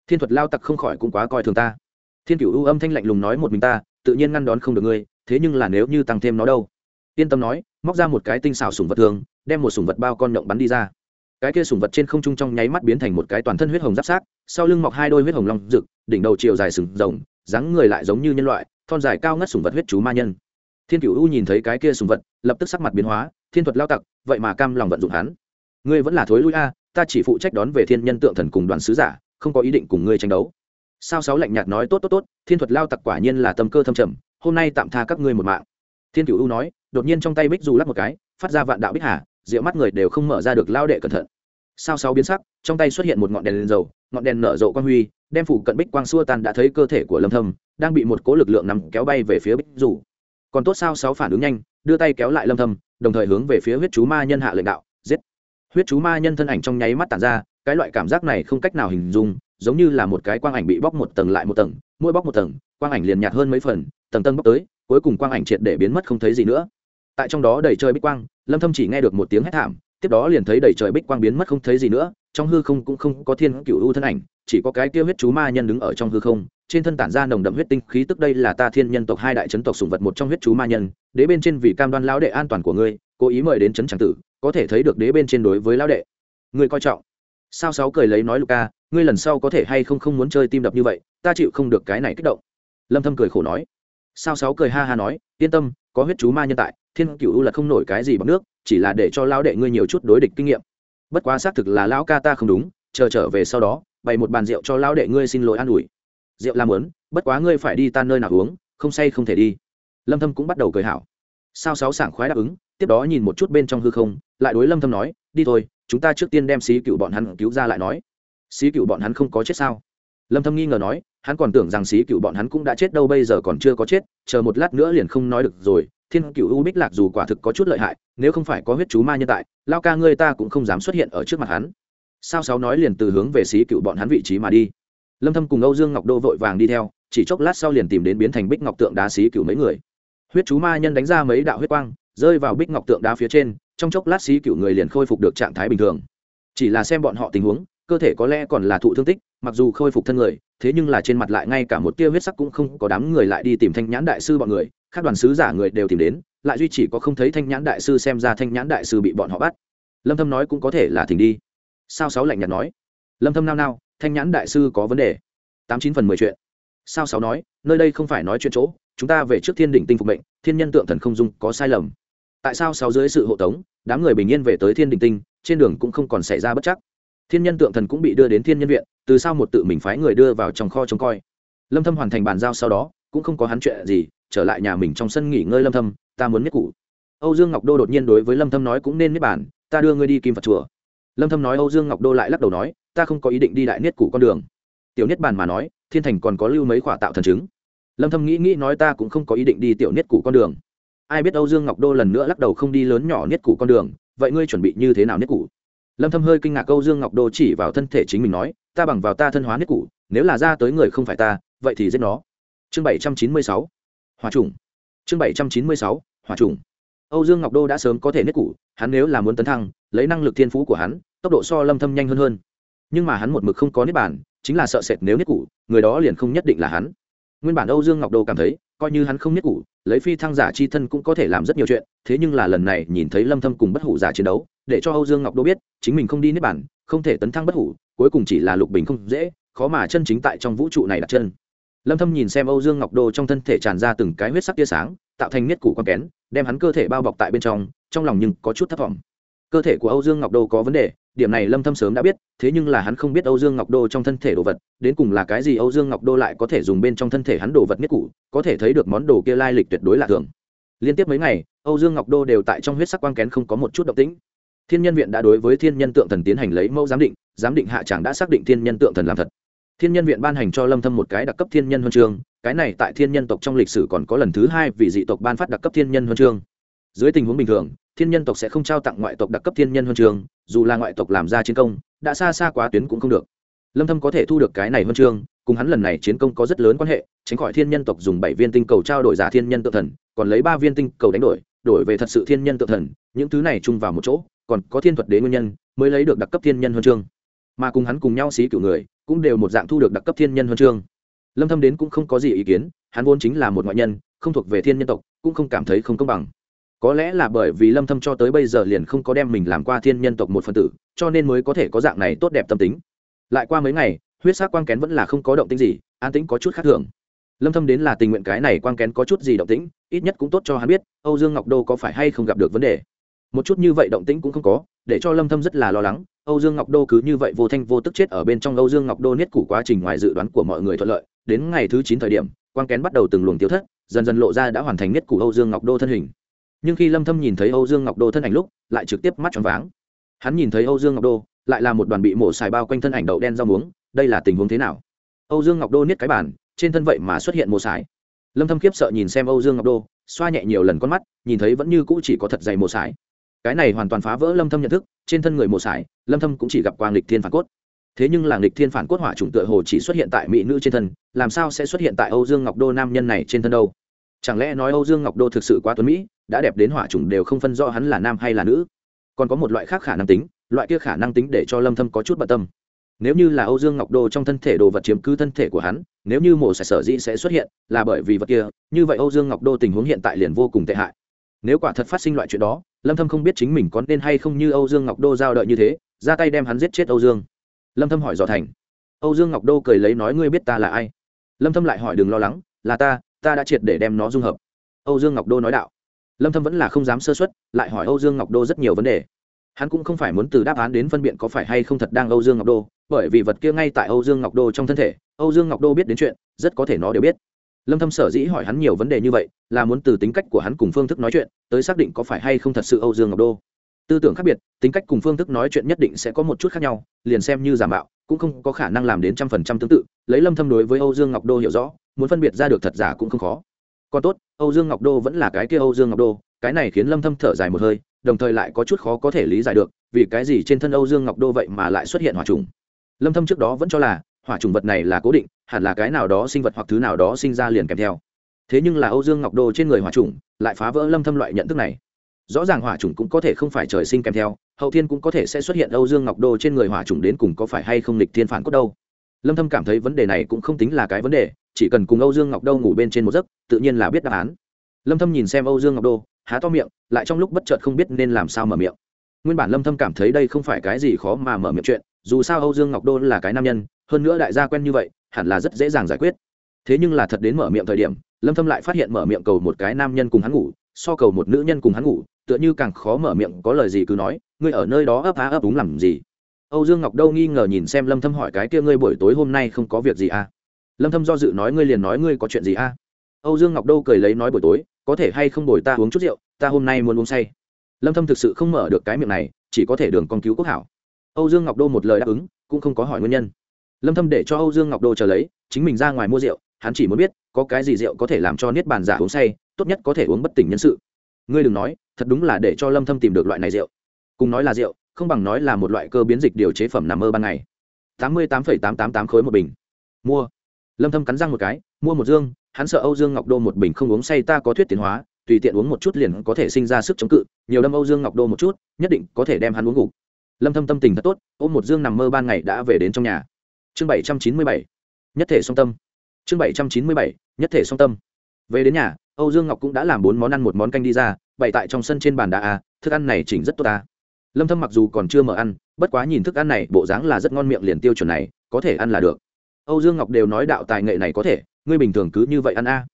Thiên thuật lao tặc không khỏi cũng quá coi thường ta. Thiên cửu u âm thanh lạnh lùng nói một mình ta, tự nhiên ngăn đón không được ngươi, thế nhưng là nếu như tăng thêm nó đâu? Yên tâm nói, móc ra một cái tinh xảo sùng vật thường, đem một sùng vật bao con động bắn đi ra. Cái kia sùng vật trên không trung trong nháy mắt biến thành một cái toàn thân huyết hồng giáp sát, sau lưng mọc hai đôi huyết hồng long rực, đỉnh đầu chiều dài sừng rồng, dáng người lại giống như nhân loại, thon dài cao ngất sùng vật huyết chú ma nhân. Thiên cửu u nhìn thấy cái kia sùng vật, lập tức sắc mặt biến hóa thiên thuật lao tặc, vậy mà cam lòng vận dụng hắn. Ngươi vẫn là thối lui a, ta chỉ phụ trách đón về thiên nhân tượng thần cùng đoàn sứ giả, không có ý định cùng ngươi tranh đấu. Sao sáu lạnh nhạt nói tốt tốt tốt, thiên thuật lao tặc quả nhiên là tâm cơ thâm trầm, hôm nay tạm tha các ngươi một mạng. Thiên cửu u nói, đột nhiên trong tay bích du lắp một cái, phát ra vạn đạo bích hà rượu mắt người đều không mở ra được lao đệ cẩn thận. Sao sáu biến sắc, trong tay xuất hiện một ngọn đèn lên dầu, ngọn đèn nở rộ quang huy, đem phủ cận bích quang xua tan đã thấy cơ thể của lâm thâm, đang bị một cố lực lượng nằm kéo bay về phía bích dù còn tốt sao sáu phản ứng nhanh, đưa tay kéo lại lâm thâm đồng thời hướng về phía huyết chú ma nhân hạ lệnh đạo, giết. Huyết chú ma nhân thân ảnh trong nháy mắt tàn ra, cái loại cảm giác này không cách nào hình dung, giống như là một cái quang ảnh bị bóc một tầng lại một tầng, mỗi bóc một tầng, quang ảnh liền nhạt hơn mấy phần, tầng tầng bóc tới, cuối cùng quang ảnh triệt để biến mất không thấy gì nữa. Tại trong đó đầy trời bích quang, lâm thâm chỉ nghe được một tiếng hét thảm, tiếp đó liền thấy đầy trời bích quang biến mất không thấy gì nữa, trong hư không cũng không có thiên cửu u thân ảnh, chỉ có cái kia huyết chú ma nhân đứng ở trong hư không trên thân tản ra nồng đậm huyết tinh khí tức đây là ta thiên nhân tộc hai đại chấn tộc sủng vật một trong huyết chú ma nhân, đế bên trên vì cam đoan lão đệ an toàn của ngươi, cố ý mời đến chấn tràng tử, có thể thấy được đế bên trên đối với lão đệ. Ngươi coi trọng. Sao sáu cười lấy nói luka ngươi lần sau có thể hay không không muốn chơi tim đập như vậy, ta chịu không được cái này kích động. Lâm thâm cười khổ nói. Sao sáu cười ha ha nói, yên tâm, có huyết chú ma nhân tại, thiên cửu u là không nổi cái gì bằng nước, chỉ là để cho lão đệ ngươi nhiều chút đối địch kinh nghiệm. Bất quá xác thực là lão ca ta không đúng, chờ trở về sau đó, bày một bàn rượu cho lão đệ ngươi xin lỗi an ủi rượu làm lớn, bất quá ngươi phải đi tan nơi nào uống, không say không thể đi. Lâm thâm cũng bắt đầu cười hảo. Sao sáu sảng khoái đáp ứng, tiếp đó nhìn một chút bên trong hư không, lại đối lâm thâm nói, đi thôi, chúng ta trước tiên đem xí cựu bọn hắn cứu ra lại nói. Xí cựu bọn hắn không có chết sao? Lâm thâm nghi ngờ nói, hắn còn tưởng rằng xí cựu bọn hắn cũng đã chết đâu, bây giờ còn chưa có chết, chờ một lát nữa liền không nói được rồi, thiên cựu u bích lạc dù quả thực có chút lợi hại, nếu không phải có huyết chú ma nhân tại, lao ca ngươi ta cũng không dám xuất hiện ở trước mặt hắn. Sao sáu nói liền từ hướng về xí cựu bọn hắn vị trí mà đi lâm thâm cùng âu dương ngọc đô vội vàng đi theo, chỉ chốc lát sau liền tìm đến biến thành bích ngọc tượng đá xí cựu mấy người. Huyết chú ma nhân đánh ra mấy đạo huyết quang, rơi vào bích ngọc tượng đá phía trên, trong chốc lát xí cựu người liền khôi phục được trạng thái bình thường. Chỉ là xem bọn họ tình huống, cơ thể có lẽ còn là thụ thương tích, mặc dù khôi phục thân người, thế nhưng là trên mặt lại ngay cả một tia huyết sắc cũng không có đám người lại đi tìm thanh nhãn đại sư bọn người các đoàn sứ giả người đều tìm đến, lại duy chỉ có không thấy thanh nhãn đại sư xem ra thanh nhãn đại sư bị bọn họ bắt. Lâm thâm nói cũng có thể là thỉnh đi. Sao sáu lạnh nhạt nói? Lâm thâm nao nao thanh nhãn đại sư có vấn đề. Tám chín phần mười chuyện. Sao sáu nói, nơi đây không phải nói chuyện chỗ, chúng ta về trước thiên đỉnh tinh phục mệnh, thiên nhân tượng thần không dung có sai lầm. Tại sao sáu dưới sự hộ tống, đám người bình yên về tới thiên đỉnh tinh, trên đường cũng không còn xảy ra bất chắc. Thiên nhân tượng thần cũng bị đưa đến thiên nhân viện, từ sau một tự mình phái người đưa vào trong kho trông coi. Lâm thâm hoàn thành bàn giao sau đó, cũng không có hắn chuyện gì, trở lại nhà mình trong sân nghỉ ngơi lâm thâm, ta muốn nhất cụ âu dương ngọc đô đột nhiên đối với lâm thâm nói cũng nên niết bản ta đưa ngươi đi kim phật chùa. Lâm thâm nói âu dương ngọc đô lại lắc đầu nói ta không có ý định đi đại niết cụ con đường. Tiểu niết bàn mà nói, thiên thành còn có lưu mấy quả tạo thần chứng. Lâm thâm nghĩ nghĩ nói ta cũng không có ý định đi tiểu niết cụ con đường. Ai biết âu dương ngọc đô lần nữa lắc đầu không đi lớn nhỏ niết cụ con đường, vậy ngươi chuẩn bị như thế nào niết cụ lâm thâm hơi kinh ngạc âu dương ngọc đô chỉ vào thân thể chính mình nói, ta bằng vào ta thân hóa niết cụ nếu là ra tới người không phải ta, vậy thì giết nó. Chương 796 hỏa trùng. Chương 796 hỏa trùng. Âu dương ngọc đô đã sớm có thể niết cụ hắn nếu là muốn tấn thăng, lấy năng lực thiên phú của hắn, tốc độ so lâm thâm nhanh hơn hơn nhưng mà hắn một mực không có niết bản chính là sợ sệt nếu niết cũ, người đó liền không nhất định là hắn. Nguyên bản âu dương ngọc đô cảm thấy coi như hắn không niết cũ, lấy phi thăng giả chi thân cũng có thể làm rất nhiều chuyện thế nhưng là lần này nhìn thấy lâm thâm cùng bất hủ giả chiến đấu để cho âu dương ngọc đô biết chính mình không đi niết bản không thể tấn thăng bất hủ cuối cùng chỉ là lục bình không dễ khó mà chân chính tại trong vũ trụ này đặt chân. Lâm thâm nhìn xem âu dương ngọc đô trong thân thể tràn ra từng cái huyết sắc tia sáng tạo thành niết cũ quan kén đem hắn cơ thể bao bọc tại bên trong trong lòng nhưng có chút thất vọng cơ thể của âu dương ngọc đô có vấn đề điểm này lâm thâm sớm đã biết, thế nhưng là hắn không biết âu dương ngọc đô trong thân thể đồ vật, đến cùng là cái gì âu dương ngọc đô lại có thể dùng bên trong thân thể hắn đồ vật nhất cụ có thể thấy được món đồ kia lai lịch tuyệt đối là thường. Liên tiếp mấy ngày, âu dương ngọc đô đều tại trong huyết sắc quang kén không có một chút động tĩnh. Thiên nhân viện đã đối với thiên nhân tượng thần tiến hành lấy mẫu giám định giám định hạ tràng đã xác định thiên nhân tượng thần làm thật. Thiên nhân viện ban hành cho lâm thâm một cái đặc cấp thiên nhân huân chương, cái này tại thiên nhân tộc trong lịch sử còn có lần thứ hai vì dị tộc ban phát đặc cấp thiên nhân huân chương. Dưới tình huống bình thường thiên nhân tộc sẽ không trao tặng ngoại tộc đặc cấp thiên nhân huân Trường, dù là ngoại tộc làm ra chiến công đã xa xa quá tuyến cũng không được. Lâm thâm có thể thu được cái này huân chương cùng hắn lần này chiến công có rất lớn quan hệ tránh khỏi thiên nhân tộc dùng bảy viên tinh cầu trao đổi giả thiên nhân tự thần còn lấy ba viên tinh cầu đánh đổi đổi về thật sự thiên nhân tự thần những thứ này chung vào một chỗ còn có thiên thuật đế nguyên nhân mới lấy được đặc cấp thiên nhân huân chương. Mà cùng hắn cùng nhau xí cửu người cũng đều một dạng thu được đặc cấp thiên nhân huân chương. Lâm thâm đến cũng không có gì ý kiến hắn vốn chính là một ngoại nhân không thuộc về thiên nhân tộc cũng không cảm thấy không công bằng có lẽ là bởi vì lâm thâm cho tới bây giờ liền không có đem mình làm qua thiên nhân tộc một phần tử, cho nên mới có thể có dạng này tốt đẹp tâm tính. Lại qua mấy ngày, huyết sắc quang kén vẫn là không có động tĩnh gì, an tĩnh có chút khác thường. Lâm thâm đến là tình nguyện cái này quang kén có chút gì động tĩnh, ít nhất cũng tốt cho hắn biết, âu dương ngọc đô có phải hay không gặp được vấn đề. Một chút như vậy động tĩnh cũng không có, để cho lâm thâm rất là lo lắng, âu dương ngọc đô cứ như vậy vô thanh vô tức chết ở bên trong âu dương ngọc đô niết củ quá trình ngoài dự đoán của mọi người thuận lợi, đến ngày thứ 9 thời điểm, quang kén bắt đầu từng luồng tiêu thất, dần dần lộ ra đã hoàn thành niết củ âu dương ngọc đô thân hình nhưng khi lâm thâm nhìn thấy âu dương ngọc đô thân ảnh lúc, lại trực tiếp mắt tròn váng. Hắn nhìn thấy âu dương ngọc đô, lại là một đoàn bị mổ xài bao quanh thân ảnh đậu đen rau muống, đây là tình huống thế nào? Âu dương ngọc đô niết cái bàn, trên thân vậy mà xuất hiện mổ xài. Lâm thâm khiếp sợ nhìn xem âu dương ngọc đô, xoa nhẹ nhiều lần con mắt, nhìn thấy vẫn như cũ chỉ có thật dày mổ xài. Cái này hoàn toàn phá vỡ lâm thâm nhận thức, trên thân người mổ xài, lâm thâm cũng chỉ gặp quang lịch thiên phản cốt. Thế nhưng làng lịch thiên phản cốt hỏa trùng tựa hồ chỉ xuất hiện tại mỹ nữ trên thân, làm sao sẽ xuất hiện tại âu dương ngọc đô nam nhân này trên thân đâu? Chẳng lẽ nói âu dương ngọc đô thực sự quá tuấn mỹ? Đã đẹp đến hỏa trùng đều không phân rõ hắn là nam hay là nữ. Còn có một loại khác khả năng tính, loại kia khả năng tính để cho lâm thâm có chút bận tâm. Nếu như là âu dương ngọc đô trong thân thể đồ vật chiếm cứ thân thể của hắn, nếu như mổ sẽ sở dĩ sẽ xuất hiện, là bởi vì vật kia, như vậy âu dương ngọc đô tình huống hiện tại liền vô cùng tệ hại. Nếu quả thật phát sinh loại chuyện đó, lâm thâm không biết chính mình có nên hay không như âu dương ngọc đô giao đợi như thế, ra tay đem hắn giết chết âu dương. Lâm thâm hỏi dò thành. Âu dương ngọc đô cười lấy nói ngươi biết ta là ai? Lâm thâm lại hỏi đừng lo lắng, là ta ta đã triệt để đem nó dung hợp. Âu dương ngọc đô nói đạo lâm thâm vẫn là không dám sơ suất, lại hỏi âu dương ngọc đô rất nhiều vấn đề. Hắn cũng không phải muốn từ đáp án đến phân biện có phải hay không thật đang âu dương ngọc đô, bởi vì vật kia ngay tại âu dương ngọc đô trong thân thể, âu dương ngọc đô biết đến chuyện, rất có thể nó đều biết. Lâm thâm sở dĩ hỏi hắn nhiều vấn đề như vậy, là muốn từ tính cách của hắn cùng phương thức nói chuyện, tới xác định có phải hay không thật sự âu dương ngọc đô. Tư tưởng khác biệt, tính cách cùng phương thức nói chuyện nhất định sẽ có một chút khác nhau, liền xem như giả mạo, cũng không có khả năng làm đến trăm phần trăm tương tự. Lấy lâm thâm đối với âu dương ngọc đô hiểu rõ, muốn phân biệt ra được thật giả cũng không khó còn tốt, âu dương ngọc đô vẫn là cái kia âu dương ngọc đô, cái này khiến lâm thâm thở dài một hơi, đồng thời lại có chút khó có thể lý giải được, vì cái gì trên thân âu dương ngọc đô vậy mà lại xuất hiện hỏa trùng. Lâm thâm trước đó vẫn cho là, hỏa trùng vật này là cố định, hẳn là cái nào đó sinh vật hoặc thứ nào đó sinh ra liền kèm theo. Thế nhưng là âu dương ngọc đô trên người hỏa trùng, lại phá vỡ lâm thâm loại nhận thức này. Rõ ràng hỏa trùng cũng có thể không phải trời sinh kèm theo, hậu thiên cũng có thể sẽ xuất hiện âu dương ngọc đô trên người hỏa trùng đến cùng có phải hay không lịch thiên phản cốt đâu. Lâm thâm cảm thấy vấn đề này cũng không tính là cái vấn đề chỉ cần cùng âu dương ngọc đô ngủ bên trên một giấc, tự nhiên là biết đáp án. Lâm thâm nhìn xem âu dương ngọc đô, há to miệng, lại trong lúc bất chợt không biết nên làm sao mở miệng. Nguyên bản lâm thâm cảm thấy đây không phải cái gì khó mà mở miệng chuyện, dù sao âu dương ngọc đô là cái nam nhân, hơn nữa đại gia quen như vậy, hẳn là rất dễ dàng giải quyết. Thế nhưng là thật đến mở miệng thời điểm, lâm thâm lại phát hiện mở miệng cầu một cái nam nhân cùng hắn ngủ, so cầu một nữ nhân cùng hắn ngủ, tựa như càng khó mở miệng, có lời gì cứ nói, ngươi ở nơi đó ấp á ấp úng làm gì? Âu dương ngọc đâu nghi ngờ nhìn xem lâm thâm hỏi cái kia ngươi buổi tối hôm nay không có việc gì à? Lâm thâm do dự nói, ngươi liền nói ngươi có chuyện gì à âu dương ngọc Đô cười lấy nói, buổi tối, có thể hay không bồi ta uống chút rượu, ta hôm nay muốn uống say. Lâm thâm thực sự không mở được cái miệng này, chỉ có thể đường con cứu quốc hảo. Âu dương ngọc đô một lời đáp ứng, cũng không có hỏi nguyên nhân. Lâm thâm để cho âu dương ngọc đô chờ lấy, chính mình ra ngoài mua rượu, hắn chỉ muốn biết, có cái gì rượu có thể làm cho niết bàn giả uống say, tốt nhất có thể uống bất tỉnh nhân sự. Ngươi đừng nói, thật đúng là để cho lâm thâm tìm được loại này rượu. Cùng nói là rượu, không bằng nói là một loại cơ biến dịch điều chế phẩm nằm mơ ban ngày. tám mươi tám tám tám tám khối một bình. Mua lâm thâm cắn răng một cái, mua một dương, hắn sợ âu dương ngọc đô một bình không uống say ta có thuyết tiến hóa, tùy tiện uống một chút liền có thể sinh ra sức chống cự, nhiều đâm âu dương ngọc đô một chút, nhất định có thể đem hắn uống ngủ lâm thâm tâm tình thật tốt, ôm một dương nằm mơ ban ngày đã về đến trong nhà. Chương 797 nhất thể song tâm. Chương 797 nhất thể song tâm. Về đến nhà, âu dương ngọc cũng đã làm bốn món ăn, một món canh đi ra, bày tại trong sân trên bàn đá à thức ăn này chỉnh rất tốt ta lâm thâm mặc dù còn chưa mở ăn, bất quá nhìn thức ăn này, bộ dáng là rất ngon miệng liền tiêu chuẩn này, có thể ăn là được âu dương ngọc đều nói đạo tài nghệ này có thể, ngươi bình thường cứ như vậy ăn a.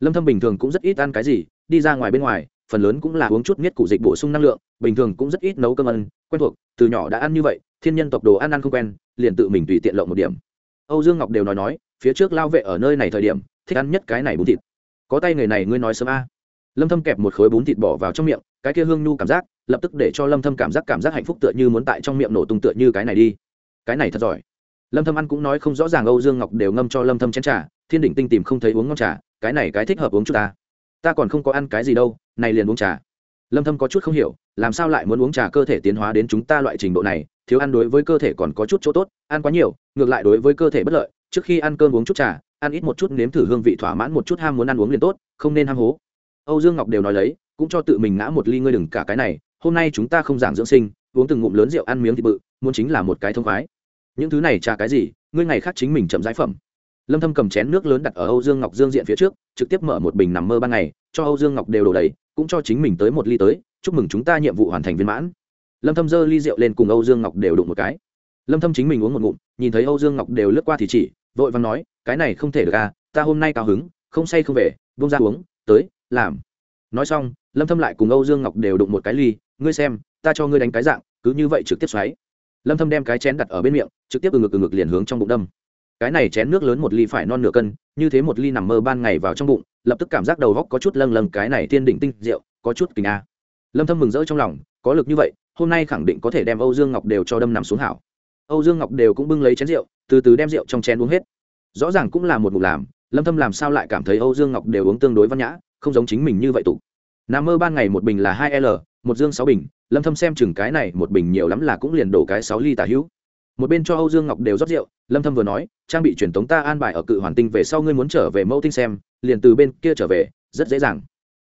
Lâm thâm bình thường cũng rất ít ăn cái gì, đi ra ngoài bên ngoài, phần lớn cũng là uống chút miết cụ dịch bổ sung năng lượng, bình thường cũng rất ít nấu cơm ăn, quen thuộc, từ nhỏ đã ăn như vậy, thiên nhân tộc đồ ăn ăn không quen, liền tự mình tùy tiện lộng một điểm. Âu dương ngọc đều nói nói, phía trước lao vệ ở nơi này thời điểm, thích ăn nhất cái này bún thịt. Có tay người này ngươi nói sớm a. Lâm thâm kẹp một khối bún thịt bỏ vào trong miệng, cái kia hương nhu cảm giác, lập tức để cho lâm thâm cảm giác cảm giác hạnh phúc tựa như muốn tại trong miệng nổ tung tựa như cái này đi. Cái này thật giỏi lâm thâm ăn cũng nói không rõ ràng âu dương ngọc đều ngâm cho lâm thâm chén trà, thiên đỉnh tinh tìm không thấy uống ngon trà, cái này cái thích hợp uống chút ta. Ta còn không có ăn cái gì đâu, này liền uống trà. Lâm thâm có chút không hiểu, làm sao lại muốn uống trà cơ thể tiến hóa đến chúng ta loại trình độ này, thiếu ăn đối với cơ thể còn có chút chỗ tốt, ăn quá nhiều, ngược lại đối với cơ thể bất lợi, trước khi ăn cơm uống chút trà, ăn ít một chút nếm thử hương vị thỏa mãn một chút ham muốn ăn uống liền tốt, không nên ham hố. Âu dương ngọc đều nói lấy, cũng cho tự mình ngã một ly ngươi đừng cả cái này, hôm nay chúng ta không giảng dưỡng sinh, uống từng ngụm lớn rượu ăn miếng thịt bự, muốn chính là một cái thông khoái những thứ này trà cái gì? Ngươi ngày khác chính mình chậm giải phẩm. Lâm thâm cầm chén nước lớn đặt ở âu dương ngọc dương diện phía trước, trực tiếp mở một bình nằm mơ ban ngày, cho âu dương ngọc đều đổ đầy, cũng cho chính mình tới một ly tới. Chúc mừng chúng ta nhiệm vụ hoàn thành viên mãn. Lâm thâm dơ ly rượu lên cùng âu dương ngọc đều đụng một cái. Lâm thâm chính mình uống một ngụm, nhìn thấy âu dương ngọc đều lướt qua thì chỉ, vội vàng nói, cái này không thể được à ta hôm nay cao hứng, không say không về, buông ra uống, tới, làm. Nói xong, lâm thâm lại cùng âu dương ngọc đều đụng một cái ly, ngươi xem, ta cho ngươi đánh cái dạng, cứ như vậy trực tiếp xoáy lâm thâm đem cái chén đặt ở bên miệng, trực tiếp từ ngực từ ngực liền hướng trong bụng đâm. Cái này chén nước lớn một ly phải non nửa cân, như thế một ly nằm mơ ban ngày vào trong bụng, lập tức cảm giác đầu góc có chút lâng lâng, cái này thiên đỉnh tinh rượu có chút kinh a. Lâm thâm mừng rỡ trong lòng, có lực như vậy, hôm nay khẳng định có thể đem âu dương ngọc đều cho đâm nằm xuống hảo. Âu dương ngọc đều cũng bưng lấy chén rượu, từ từ đem rượu trong chén uống hết. Rõ ràng cũng là một mục làm, lâm thâm làm sao lại cảm thấy âu dương ngọc đều uống tương đối văn nhã, không giống chính mình như vậy tụ. Nằm mơ ban ngày một bình là hai l một dương sáu bình, lâm thâm xem chừng cái này một bình nhiều lắm là cũng liền đổ cái sáu ly tả hữu. Một bên cho âu dương ngọc đều rót rượu, lâm thâm vừa nói, trang bị truyền tống ta an bài ở cự hoàn tinh về sau ngươi muốn trở về mẫu tinh xem, liền từ bên kia trở về, rất dễ dàng.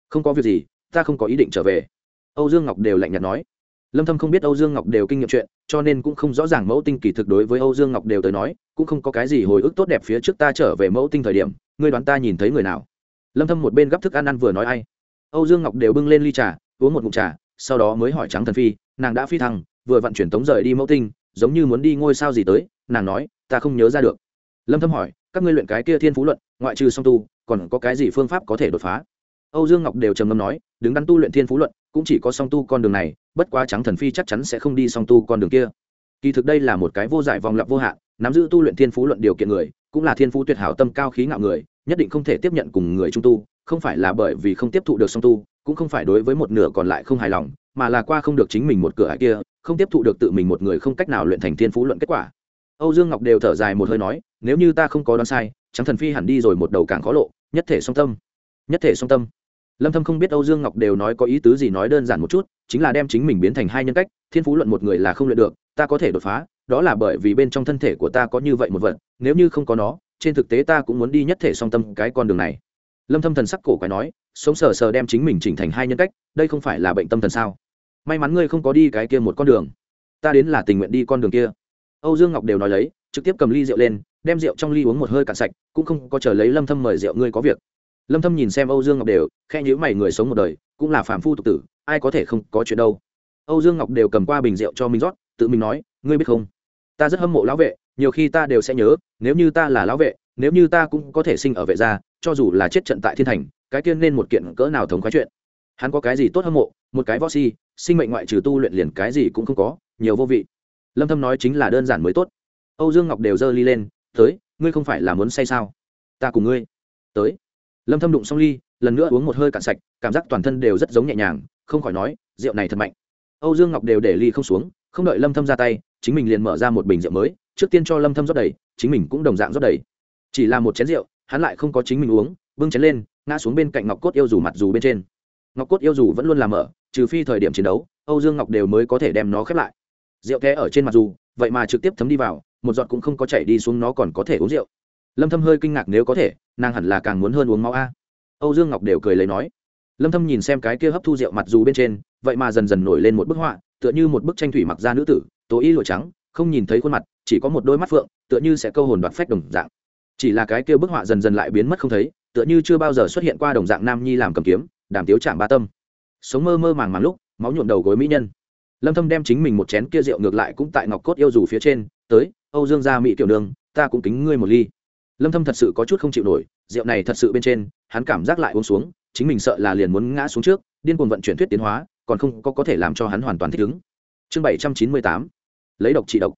Không có việc gì, ta không có ý định trở về. Âu dương ngọc đều lạnh nhạt nói. Lâm thâm không biết âu dương ngọc đều kinh nghiệm chuyện, cho nên cũng không rõ ràng mẫu tinh kỳ thực đối với âu dương ngọc đều tới nói, cũng không có cái gì hồi ức tốt đẹp phía trước ta trở về mẫu tinh thời điểm, ngươi đoán ta nhìn thấy người nào? Lâm thâm một bên gấp thức ăn ăn vừa nói ai. Âu dương ngọc đều bưng lên ly trà, uống một ngụm trà sau đó mới hỏi trắng thần phi, nàng đã phi thăng, vừa vận chuyển tống rời đi mẫu tinh, giống như muốn đi ngôi sao gì tới, nàng nói, ta không nhớ ra được. Lâm thâm hỏi, các ngươi luyện cái kia thiên phú luận, ngoại trừ song tu, còn có cái gì phương pháp có thể đột phá? Âu dương ngọc đều trầm ngâm nói, đứng đắn tu luyện thiên phú luận, cũng chỉ có song tu con đường này, bất quá trắng thần phi chắc chắn sẽ không đi song tu con đường kia. Kỳ thực đây là một cái vô giải vòng lặp vô hạn, nắm giữ tu luyện thiên phú luận điều kiện người, cũng là thiên phú tuyệt hảo tâm cao khí ngạo người, nhất định không thể tiếp nhận cùng người trung tu, không phải là bởi vì không tiếp thụ được song tu cũng không phải đối với một nửa còn lại không hài lòng, mà là qua không được chính mình một cửa hải kia, không tiếp thụ được tự mình một người không cách nào luyện thành thiên phú luận kết quả. Âu dương ngọc đều thở dài một hơi nói, nếu như ta không có đoán sai trắng thần phi hẳn đi rồi một đầu càng khó lộ, nhất thể song tâm. Nhất thể song tâm. Lâm thâm không biết âu dương ngọc đều nói có ý tứ gì nói đơn giản một chút, chính là đem chính mình biến thành hai nhân cách, thiên phú luận một người là không luyện được, ta có thể đột phá, đó là bởi vì bên trong thân thể của ta có như vậy một vật, nếu như không có nó, trên thực tế ta cũng muốn đi nhất thể song tâm cái con đường này. Lâm thâm thần sắc cổ quái nói sống sờ sờ đem chính mình chỉnh thành hai nhân cách, đây không phải là bệnh tâm thần sao? May mắn ngươi không có đi cái kia một con đường. Ta đến là tình nguyện đi con đường kia. Âu dương ngọc đều nói lấy, trực tiếp cầm ly rượu lên, đem rượu trong ly uống một hơi cạn sạch, cũng không có chờ lấy lâm thâm mời rượu ngươi có việc. Lâm thâm nhìn xem âu dương ngọc đều khe nhíu mày người sống một đời, cũng là phàm phu tục tử, ai có thể không có chuyện đâu. Âu dương ngọc đều cầm qua bình rượu cho mình rót, tự mình nói, ngươi biết không? Ta rất hâm mộ lão vệ, nhiều khi ta đều sẽ nhớ, nếu như ta là lão vệ, nếu như ta cũng có thể sinh ở vệ gia cho dù là chết trận tại thiên thành, cái tiên nên một kiện cỡ nào thống khoái chuyện. Hắn có cái gì tốt hâm mộ, một cái võ si, sinh mệnh ngoại trừ tu luyện liền cái gì cũng không có, nhiều vô vị. Lâm thâm nói chính là đơn giản mới tốt. Âu dương ngọc đều giơ ly lên, tới, ngươi không phải là muốn say sao? Ta cùng ngươi. Tới. Lâm thâm đụng xong ly, lần nữa uống một hơi cạn sạch, cảm giác toàn thân đều rất giống nhẹ nhàng, không khỏi nói, rượu này thật mạnh. Âu dương ngọc đều để ly không xuống, không đợi lâm thâm ra tay, chính mình liền mở ra một bình rượu mới, trước tiên cho lâm thâm rót đầy, chính mình cũng đồng dạng rót đầy. Chỉ là một chén rượu hắn lại không có chính mình uống, bưng chén lên, ngã xuống bên cạnh ngọc cốt yêu dù mặt dù bên trên. Ngọc cốt yêu dù vẫn luôn làm mở, trừ phi thời điểm chiến đấu, âu dương ngọc đều mới có thể đem nó khép lại. Rượu té ở trên mặt dù, vậy mà trực tiếp thấm đi vào, một giọt cũng không có chảy đi xuống nó còn có thể uống rượu. Lâm thâm hơi kinh ngạc nếu có thể, nàng hẳn là càng muốn hơn uống máu a. Âu dương ngọc đều cười lấy nói. Lâm thâm nhìn xem cái kia hấp thu rượu mặt dù bên trên, vậy mà dần dần nổi lên một bức họa, tựa như một bức tranh thủy mặc ra nữ tử, tố y lụa trắng, không nhìn thấy khuôn mặt, chỉ có một đôi mắt phượng, tựa như sẽ câu hồn đoạt phách đồng dạng chỉ là cái kia bức họa dần dần lại biến mất không thấy, tựa như chưa bao giờ xuất hiện qua đồng dạng nam nhi làm cầm kiếm, đàm tiếu chạm ba tâm. Sống mơ mơ màng màng lúc, máu nhuộm đầu gối mỹ nhân. Lâm thâm đem chính mình một chén kia rượu ngược lại cũng tại ngọc cốt yêu dù phía trên, tới, âu dương gia mỹ tiểu đường ta cũng kính ngươi một ly. Lâm thâm thật sự có chút không chịu nổi, rượu này thật sự bên trên, hắn cảm giác lại uống xuống, chính mình sợ là liền muốn ngã xuống trước, điên cuồng vận chuyển thuyết tiến hóa, còn không có có thể làm cho hắn hoàn toàn thích ứng. Chương 798 lấy độc trị độc.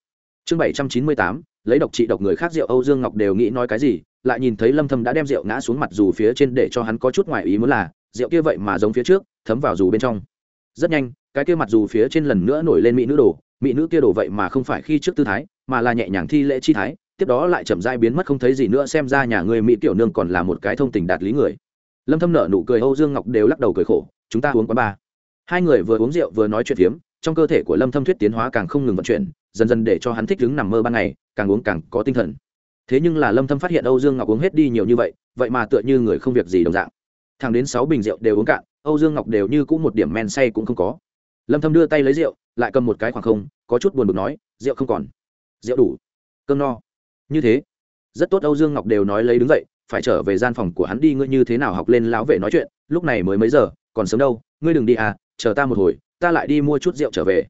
Chương 798 lấy độc trị độc người khác rượu, âu dương ngọc đều nghĩ nói cái gì, lại nhìn thấy lâm thâm đã đem rượu ngã xuống mặt dù phía trên để cho hắn có chút ngoài ý muốn là, rượu kia vậy mà giống phía trước, thấm vào dù bên trong. Rất nhanh, cái kia mặt dù phía trên lần nữa nổi lên mỹ nữ đồ, mỹ nữ kia đồ vậy mà không phải khi trước tư thái, mà là nhẹ nhàng thi lễ chi thái, tiếp đó lại chậm rãi biến mất không thấy gì nữa, xem ra nhà người mỹ tiểu nương còn là một cái thông tình đạt lý người. Lâm thâm nở nụ cười, âu dương ngọc đều lắc đầu cười khổ, chúng ta uống quá ba. Hai người vừa uống rượu vừa nói chuyện phiếm, trong cơ thể của lâm thâm thuyết tiến hóa càng không ngừng vận chuyển, dần dần để cho hắn thích đứng nằm mơ ban ngày càng uống càng có tinh thần. Thế nhưng là lâm thâm phát hiện âu dương ngọc uống hết đi nhiều như vậy vậy mà tựa như người không việc gì đồng dạng. Thằng đến sáu bình rượu đều uống cạn, âu dương ngọc đều như cũng một điểm men say cũng không có. Lâm thâm đưa tay lấy rượu, lại cầm một cái khoảng không, có chút buồn bực nói, rượu không còn. Rượu đủ. Cơm no. Như thế. Rất tốt âu dương ngọc đều nói lấy đứng dậy, phải trở về gian phòng của hắn đi, ngươi như thế nào học lên lão vệ nói chuyện, lúc này mới mấy giờ, còn sớm đâu, ngươi đừng đi à chờ ta một hồi, ta lại đi mua chút rượu trở về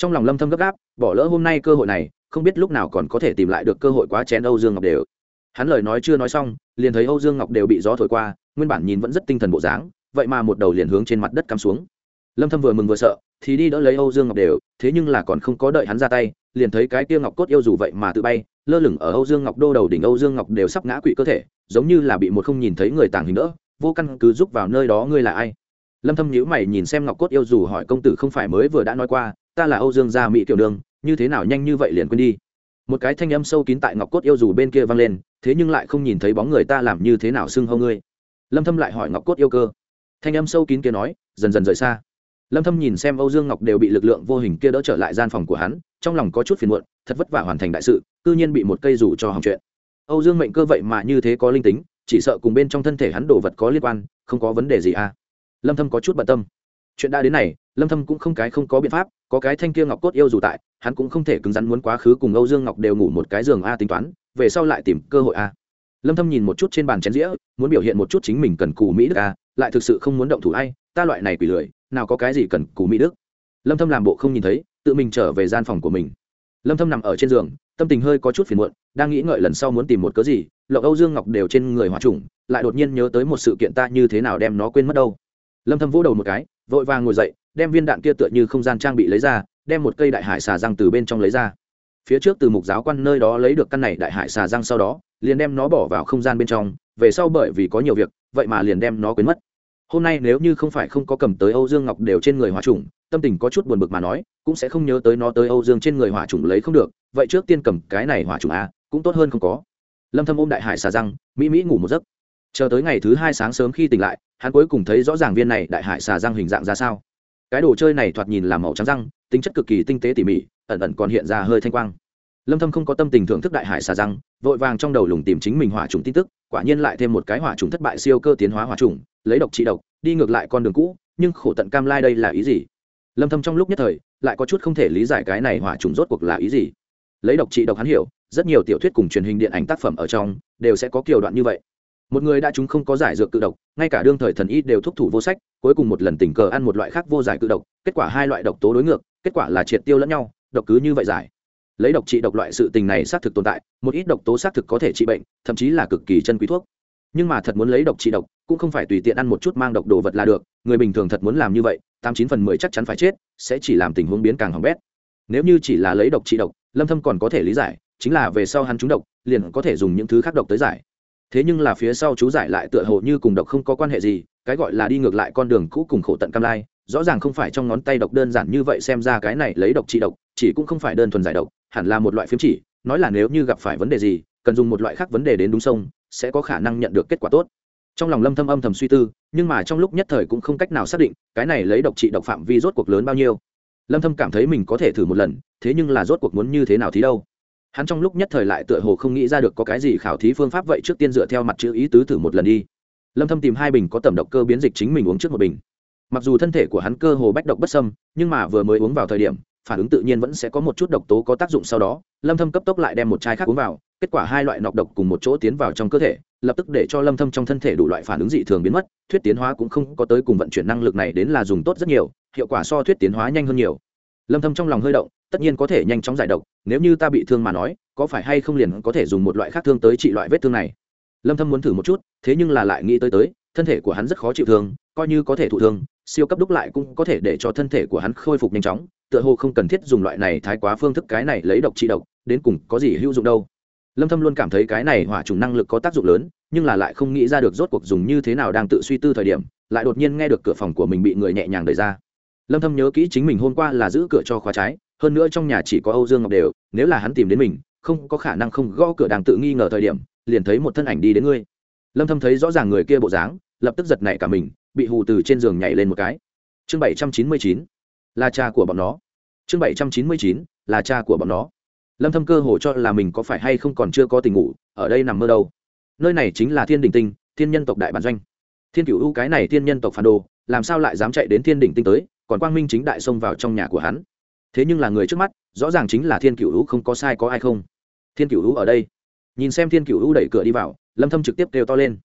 trong lòng lâm thâm gấp gáp, bỏ lỡ hôm nay cơ hội này, không biết lúc nào còn có thể tìm lại được cơ hội quá chén âu dương ngọc đều. Hắn lời nói chưa nói xong, liền thấy âu dương ngọc đều bị gió thổi qua, nguyên bản nhìn vẫn rất tinh thần bộ dáng, vậy mà một đầu liền hướng trên mặt đất cắm xuống. Lâm thâm vừa mừng vừa sợ, thì đi đỡ lấy âu dương ngọc đều, thế nhưng là còn không có đợi hắn ra tay, liền thấy cái kia ngọc cốt yêu dù vậy mà tự bay, lơ lửng ở âu dương ngọc đô đầu đỉnh âu dương ngọc đều sắp ngã quỵ cơ thể, giống như là bị một không nhìn thấy người tàng hình đỡ, vô căn cứ giúp vào nơi đó ngươi là ai? Lâm thâm nhíu mày nhìn xem ngọc cốt yêu dù hỏi công tử không phải mới vừa đã nói qua ta là âu dương gia mỹ tiểu đường, như thế nào nhanh như vậy liền quên đi. Một cái thanh âm sâu kín tại ngọc cốt yêu dù bên kia vang lên, thế nhưng lại không nhìn thấy bóng người ta làm như thế nào xưng hô ngươi. Lâm thâm lại hỏi ngọc cốt yêu cơ. Thanh âm sâu kín kia nói, dần dần rời xa. Lâm thâm nhìn xem âu dương ngọc đều bị lực lượng vô hình kia đỡ trở lại gian phòng của hắn, trong lòng có chút phiền muộn, thật vất vả hoàn thành đại sự, cư nhiên bị một cây rủ cho hỏng chuyện. Âu dương mệnh cơ vậy mà như thế có linh tính, chỉ sợ cùng bên trong thân thể hắn đồ vật có liên quan, không có vấn đề gì à. Lâm thâm có chút bận tâm. Chuyện đã đến này lâm thâm cũng không cái không có biện pháp, có cái thanh kia ngọc cốt yêu dù tại, hắn cũng không thể cứng rắn muốn quá khứ cùng âu dương ngọc đều ngủ một cái giường a tính toán, về sau lại tìm cơ hội a. Lâm thâm nhìn một chút trên bàn chén dĩa, muốn biểu hiện một chút chính mình cần cù mỹ đức a, lại thực sự không muốn động thủ ai, ta loại này quỷ lười, nào có cái gì cần cù mỹ đức. Lâm thâm làm bộ không nhìn thấy, tự mình trở về gian phòng của mình. Lâm thâm nằm ở trên giường, tâm tình hơi có chút phiền muộn, đang nghĩ ngợi lần sau muốn tìm một cớ gì, lộc âu dương ngọc đều trên người hòa trùng, lại đột nhiên nhớ tới một sự kiện ta như thế nào đem nó quên mất đâu. Lâm thâm vỗ đầu một cái, vội vàng ngồi dậy đem viên đạn kia tựa như không gian trang bị lấy ra, đem một cây đại hải xà răng từ bên trong lấy ra. Phía trước từ mục giáo quan nơi đó lấy được căn này đại hải xà răng sau đó, liền đem nó bỏ vào không gian bên trong, về sau bởi vì có nhiều việc, vậy mà liền đem nó quên mất. Hôm nay nếu như không phải không có cầm tới âu dương ngọc đều trên người hỏa trùng, tâm tình có chút buồn bực mà nói, cũng sẽ không nhớ tới nó tới âu dương trên người hỏa trùng lấy không được, vậy trước tiên cầm cái này hỏa trùng a cũng tốt hơn không có. Lâm thâm ôm đại hải xà răng, mỹ mỹ ngủ một giấc. Chờ tới ngày thứ hai sáng sớm khi tỉnh lại, hắn cuối cùng thấy rõ ràng viên này đại hải xà răng hình dạng ra sao cái đồ chơi này thoạt nhìn là màu trắng răng, tính chất cực kỳ tinh tế tỉ mỉ, ẩn ẩn còn hiện ra hơi thanh quang. Lâm thâm không có tâm tình thưởng thức đại hải xà răng, vội vàng trong đầu lùng tìm chính mình hỏa trùng tin tức, quả nhiên lại thêm một cái hỏa trùng thất bại siêu cơ tiến hóa hỏa trùng, lấy độc trị độc, đi ngược lại con đường cũ, nhưng khổ tận cam lai đây là ý gì? Lâm thâm trong lúc nhất thời, lại có chút không thể lý giải cái này hỏa trùng rốt cuộc là ý gì. Lấy độc trị độc hắn hiểu, rất nhiều tiểu thuyết cùng truyền hình điện ảnh tác phẩm ở trong, đều sẽ có kiểu đoạn như vậy. Một người đã chúng không có giải dược cự độc, ngay cả đương thời thần y đều thúc thủ vô sách cuối cùng một lần tình cờ ăn một loại khác vô giải cự độc, kết quả hai loại độc tố đối ngược, kết quả là triệt tiêu lẫn nhau, độc cứ như vậy giải. Lấy độc trị độc loại sự tình này xác thực tồn tại, một ít độc tố xác thực có thể trị bệnh, thậm chí là cực kỳ chân quý thuốc. Nhưng mà thật muốn lấy độc trị độc, cũng không phải tùy tiện ăn một chút mang độc đồ vật là được, người bình thường thật muốn làm như vậy, tám chín phần mười chắc chắn phải chết, sẽ chỉ làm tình huống biến càng hỏng bét. Nếu như chỉ là lấy độc trị độc, lâm thâm còn có thể lý giải, chính là về sau hắn trúng độc, liền có thể dùng những thứ khác độc tới giải. Thế nhưng là phía sau chú giải lại tựa hồ như cùng độc không có quan hệ gì cái gọi là đi ngược lại con đường cũ cùng khổ tận cam lai, rõ ràng không phải trong ngón tay độc đơn giản như vậy xem ra cái này lấy độc trị độc, chỉ cũng không phải đơn thuần giải độc, hẳn là một loại phiếm chỉ, nói là nếu như gặp phải vấn đề gì, cần dùng một loại khác vấn đề đến đúng sông, sẽ có khả năng nhận được kết quả tốt. Trong lòng lâm thâm âm thầm suy tư, nhưng mà trong lúc nhất thời cũng không cách nào xác định, cái này lấy độc trị độc phạm vi rốt cuộc lớn bao nhiêu. Lâm thâm cảm thấy mình có thể thử một lần, thế nhưng là rốt cuộc muốn như thế nào thì đâu. Hắn trong lúc nhất thời lại tựa hồ không nghĩ ra được có cái gì khảo thí phương pháp vậy trước tiên dựa theo mặt chữ ý tứ thử một lần đi lâm thâm tìm hai bình có tẩm độc cơ biến dịch chính mình uống trước một bình. Mặc dù thân thể của hắn cơ hồ bách độc bất sâm nhưng mà vừa mới uống vào thời điểm, phản ứng tự nhiên vẫn sẽ có một chút độc tố có tác dụng sau đó. Lâm thâm cấp tốc lại đem một chai khác uống vào, kết quả hai loại nọc độc cùng một chỗ tiến vào trong cơ thể, lập tức để cho lâm thâm trong thân thể đủ loại phản ứng dị thường biến mất. Thuyết tiến hóa cũng không có tới cùng vận chuyển năng lực này đến là dùng tốt rất nhiều, hiệu quả so thuyết tiến hóa nhanh hơn nhiều. Lâm thâm trong lòng hơi động, tất nhiên có thể nhanh chóng giải độc, nếu như ta bị thương mà nói, có phải hay không liền có thể dùng một loại khác thương tới trị loại vết thương này? Lâm thâm muốn thử một chút, thế nhưng là lại nghĩ tới tới, thân thể của hắn rất khó chịu thương, coi như có thể thụ thương, siêu cấp đúc lại cũng có thể để cho thân thể của hắn khôi phục nhanh chóng, tựa hồ không cần thiết dùng loại này thái quá phương thức cái này lấy độc trị độc, đến cùng có gì hữu dụng đâu. Lâm thâm luôn cảm thấy cái này hỏa trùng năng lực có tác dụng lớn, nhưng là lại không nghĩ ra được rốt cuộc dùng như thế nào đang tự suy tư thời điểm, lại đột nhiên nghe được cửa phòng của mình bị người nhẹ nhàng đẩy ra. Lâm thâm nhớ kỹ chính mình hôm qua là giữ cửa cho khóa trái, hơn nữa trong nhà chỉ có âu dương ngọc đều, nếu là hắn tìm đến mình, không có khả năng không gõ cửa đang tự nghi ngờ thời điểm liền thấy một thân ảnh đi đến ngươi. Lâm thâm thấy rõ ràng người kia bộ dáng, lập tức giật nảy cả mình, bị hù từ trên giường nhảy lên một cái. Chương 799 là cha của bọn nó. Chương 799 là cha của bọn nó. Lâm thâm cơ hồ cho là mình có phải hay không còn chưa có tình ngủ, ở đây nằm mơ đâu. Nơi này chính là thiên đỉnh tinh, thiên nhân tộc đại bản doanh. Thiên cửu u, cái này thiên nhân tộc phản đồ, làm sao lại dám chạy đến thiên đỉnh tinh tới, còn quang minh chính đại xông vào trong nhà của hắn. Thế nhưng là người trước mắt, rõ ràng chính là thiên cửu u, không có sai có ai không? Thiên cửu u ở đây nhìn xem thiên cửu u đẩy cửa đi vào, lâm thâm trực tiếp kêu to lên.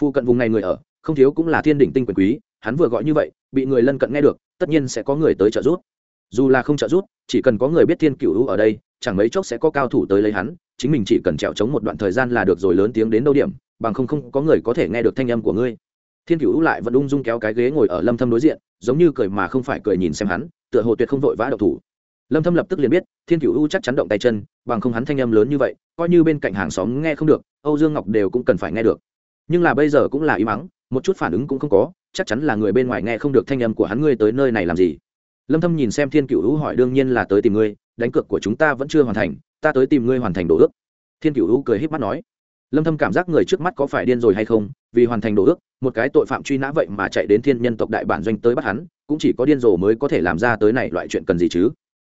Phu cận vùng này người ở, không thiếu cũng là thiên đỉnh tinh quyền quý, hắn vừa gọi như vậy, bị người lân cận nghe được, tất nhiên sẽ có người tới trợ giúp. Dù là không trợ giúp, chỉ cần có người biết thiên cửu u ở đây, chẳng mấy chốc sẽ có cao thủ tới lấy hắn, chính mình chỉ cần trèo chống một đoạn thời gian là được rồi lớn tiếng đến đâu điểm, bằng không không có người có thể nghe được thanh âm của ngươi. Thiên cửu lại vẫn ung dung kéo cái ghế ngồi ở lâm thâm đối diện, giống như cười mà không phải cười nhìn xem hắn, tựa hồ tuyệt không vội vã độc thủ lâm thâm lập tức liền biết, thiên cửu u chắc chắn động tay chân, bằng không hắn thanh âm lớn như vậy, coi như bên cạnh hàng xóm nghe không được, âu dương ngọc đều cũng cần phải nghe được. Nhưng là bây giờ cũng là im mắng, một chút phản ứng cũng không có, chắc chắn là người bên ngoài nghe không được thanh âm của hắn ngươi tới nơi này làm gì. Lâm thâm nhìn xem thiên cửu hỏi đương nhiên là tới tìm ngươi, đánh cược của chúng ta vẫn chưa hoàn thành, ta tới tìm ngươi hoàn thành đồ ước. Thiên cửu cười híp mắt nói. Lâm thâm cảm giác người trước mắt có phải điên rồi hay không, vì hoàn thành đồ ước, một cái tội phạm truy nã vậy mà chạy đến thiên nhân tộc đại bản doanh tới bắt hắn, cũng chỉ có điên rồ mới có thể làm ra tới này loại chuyện cần gì chứ?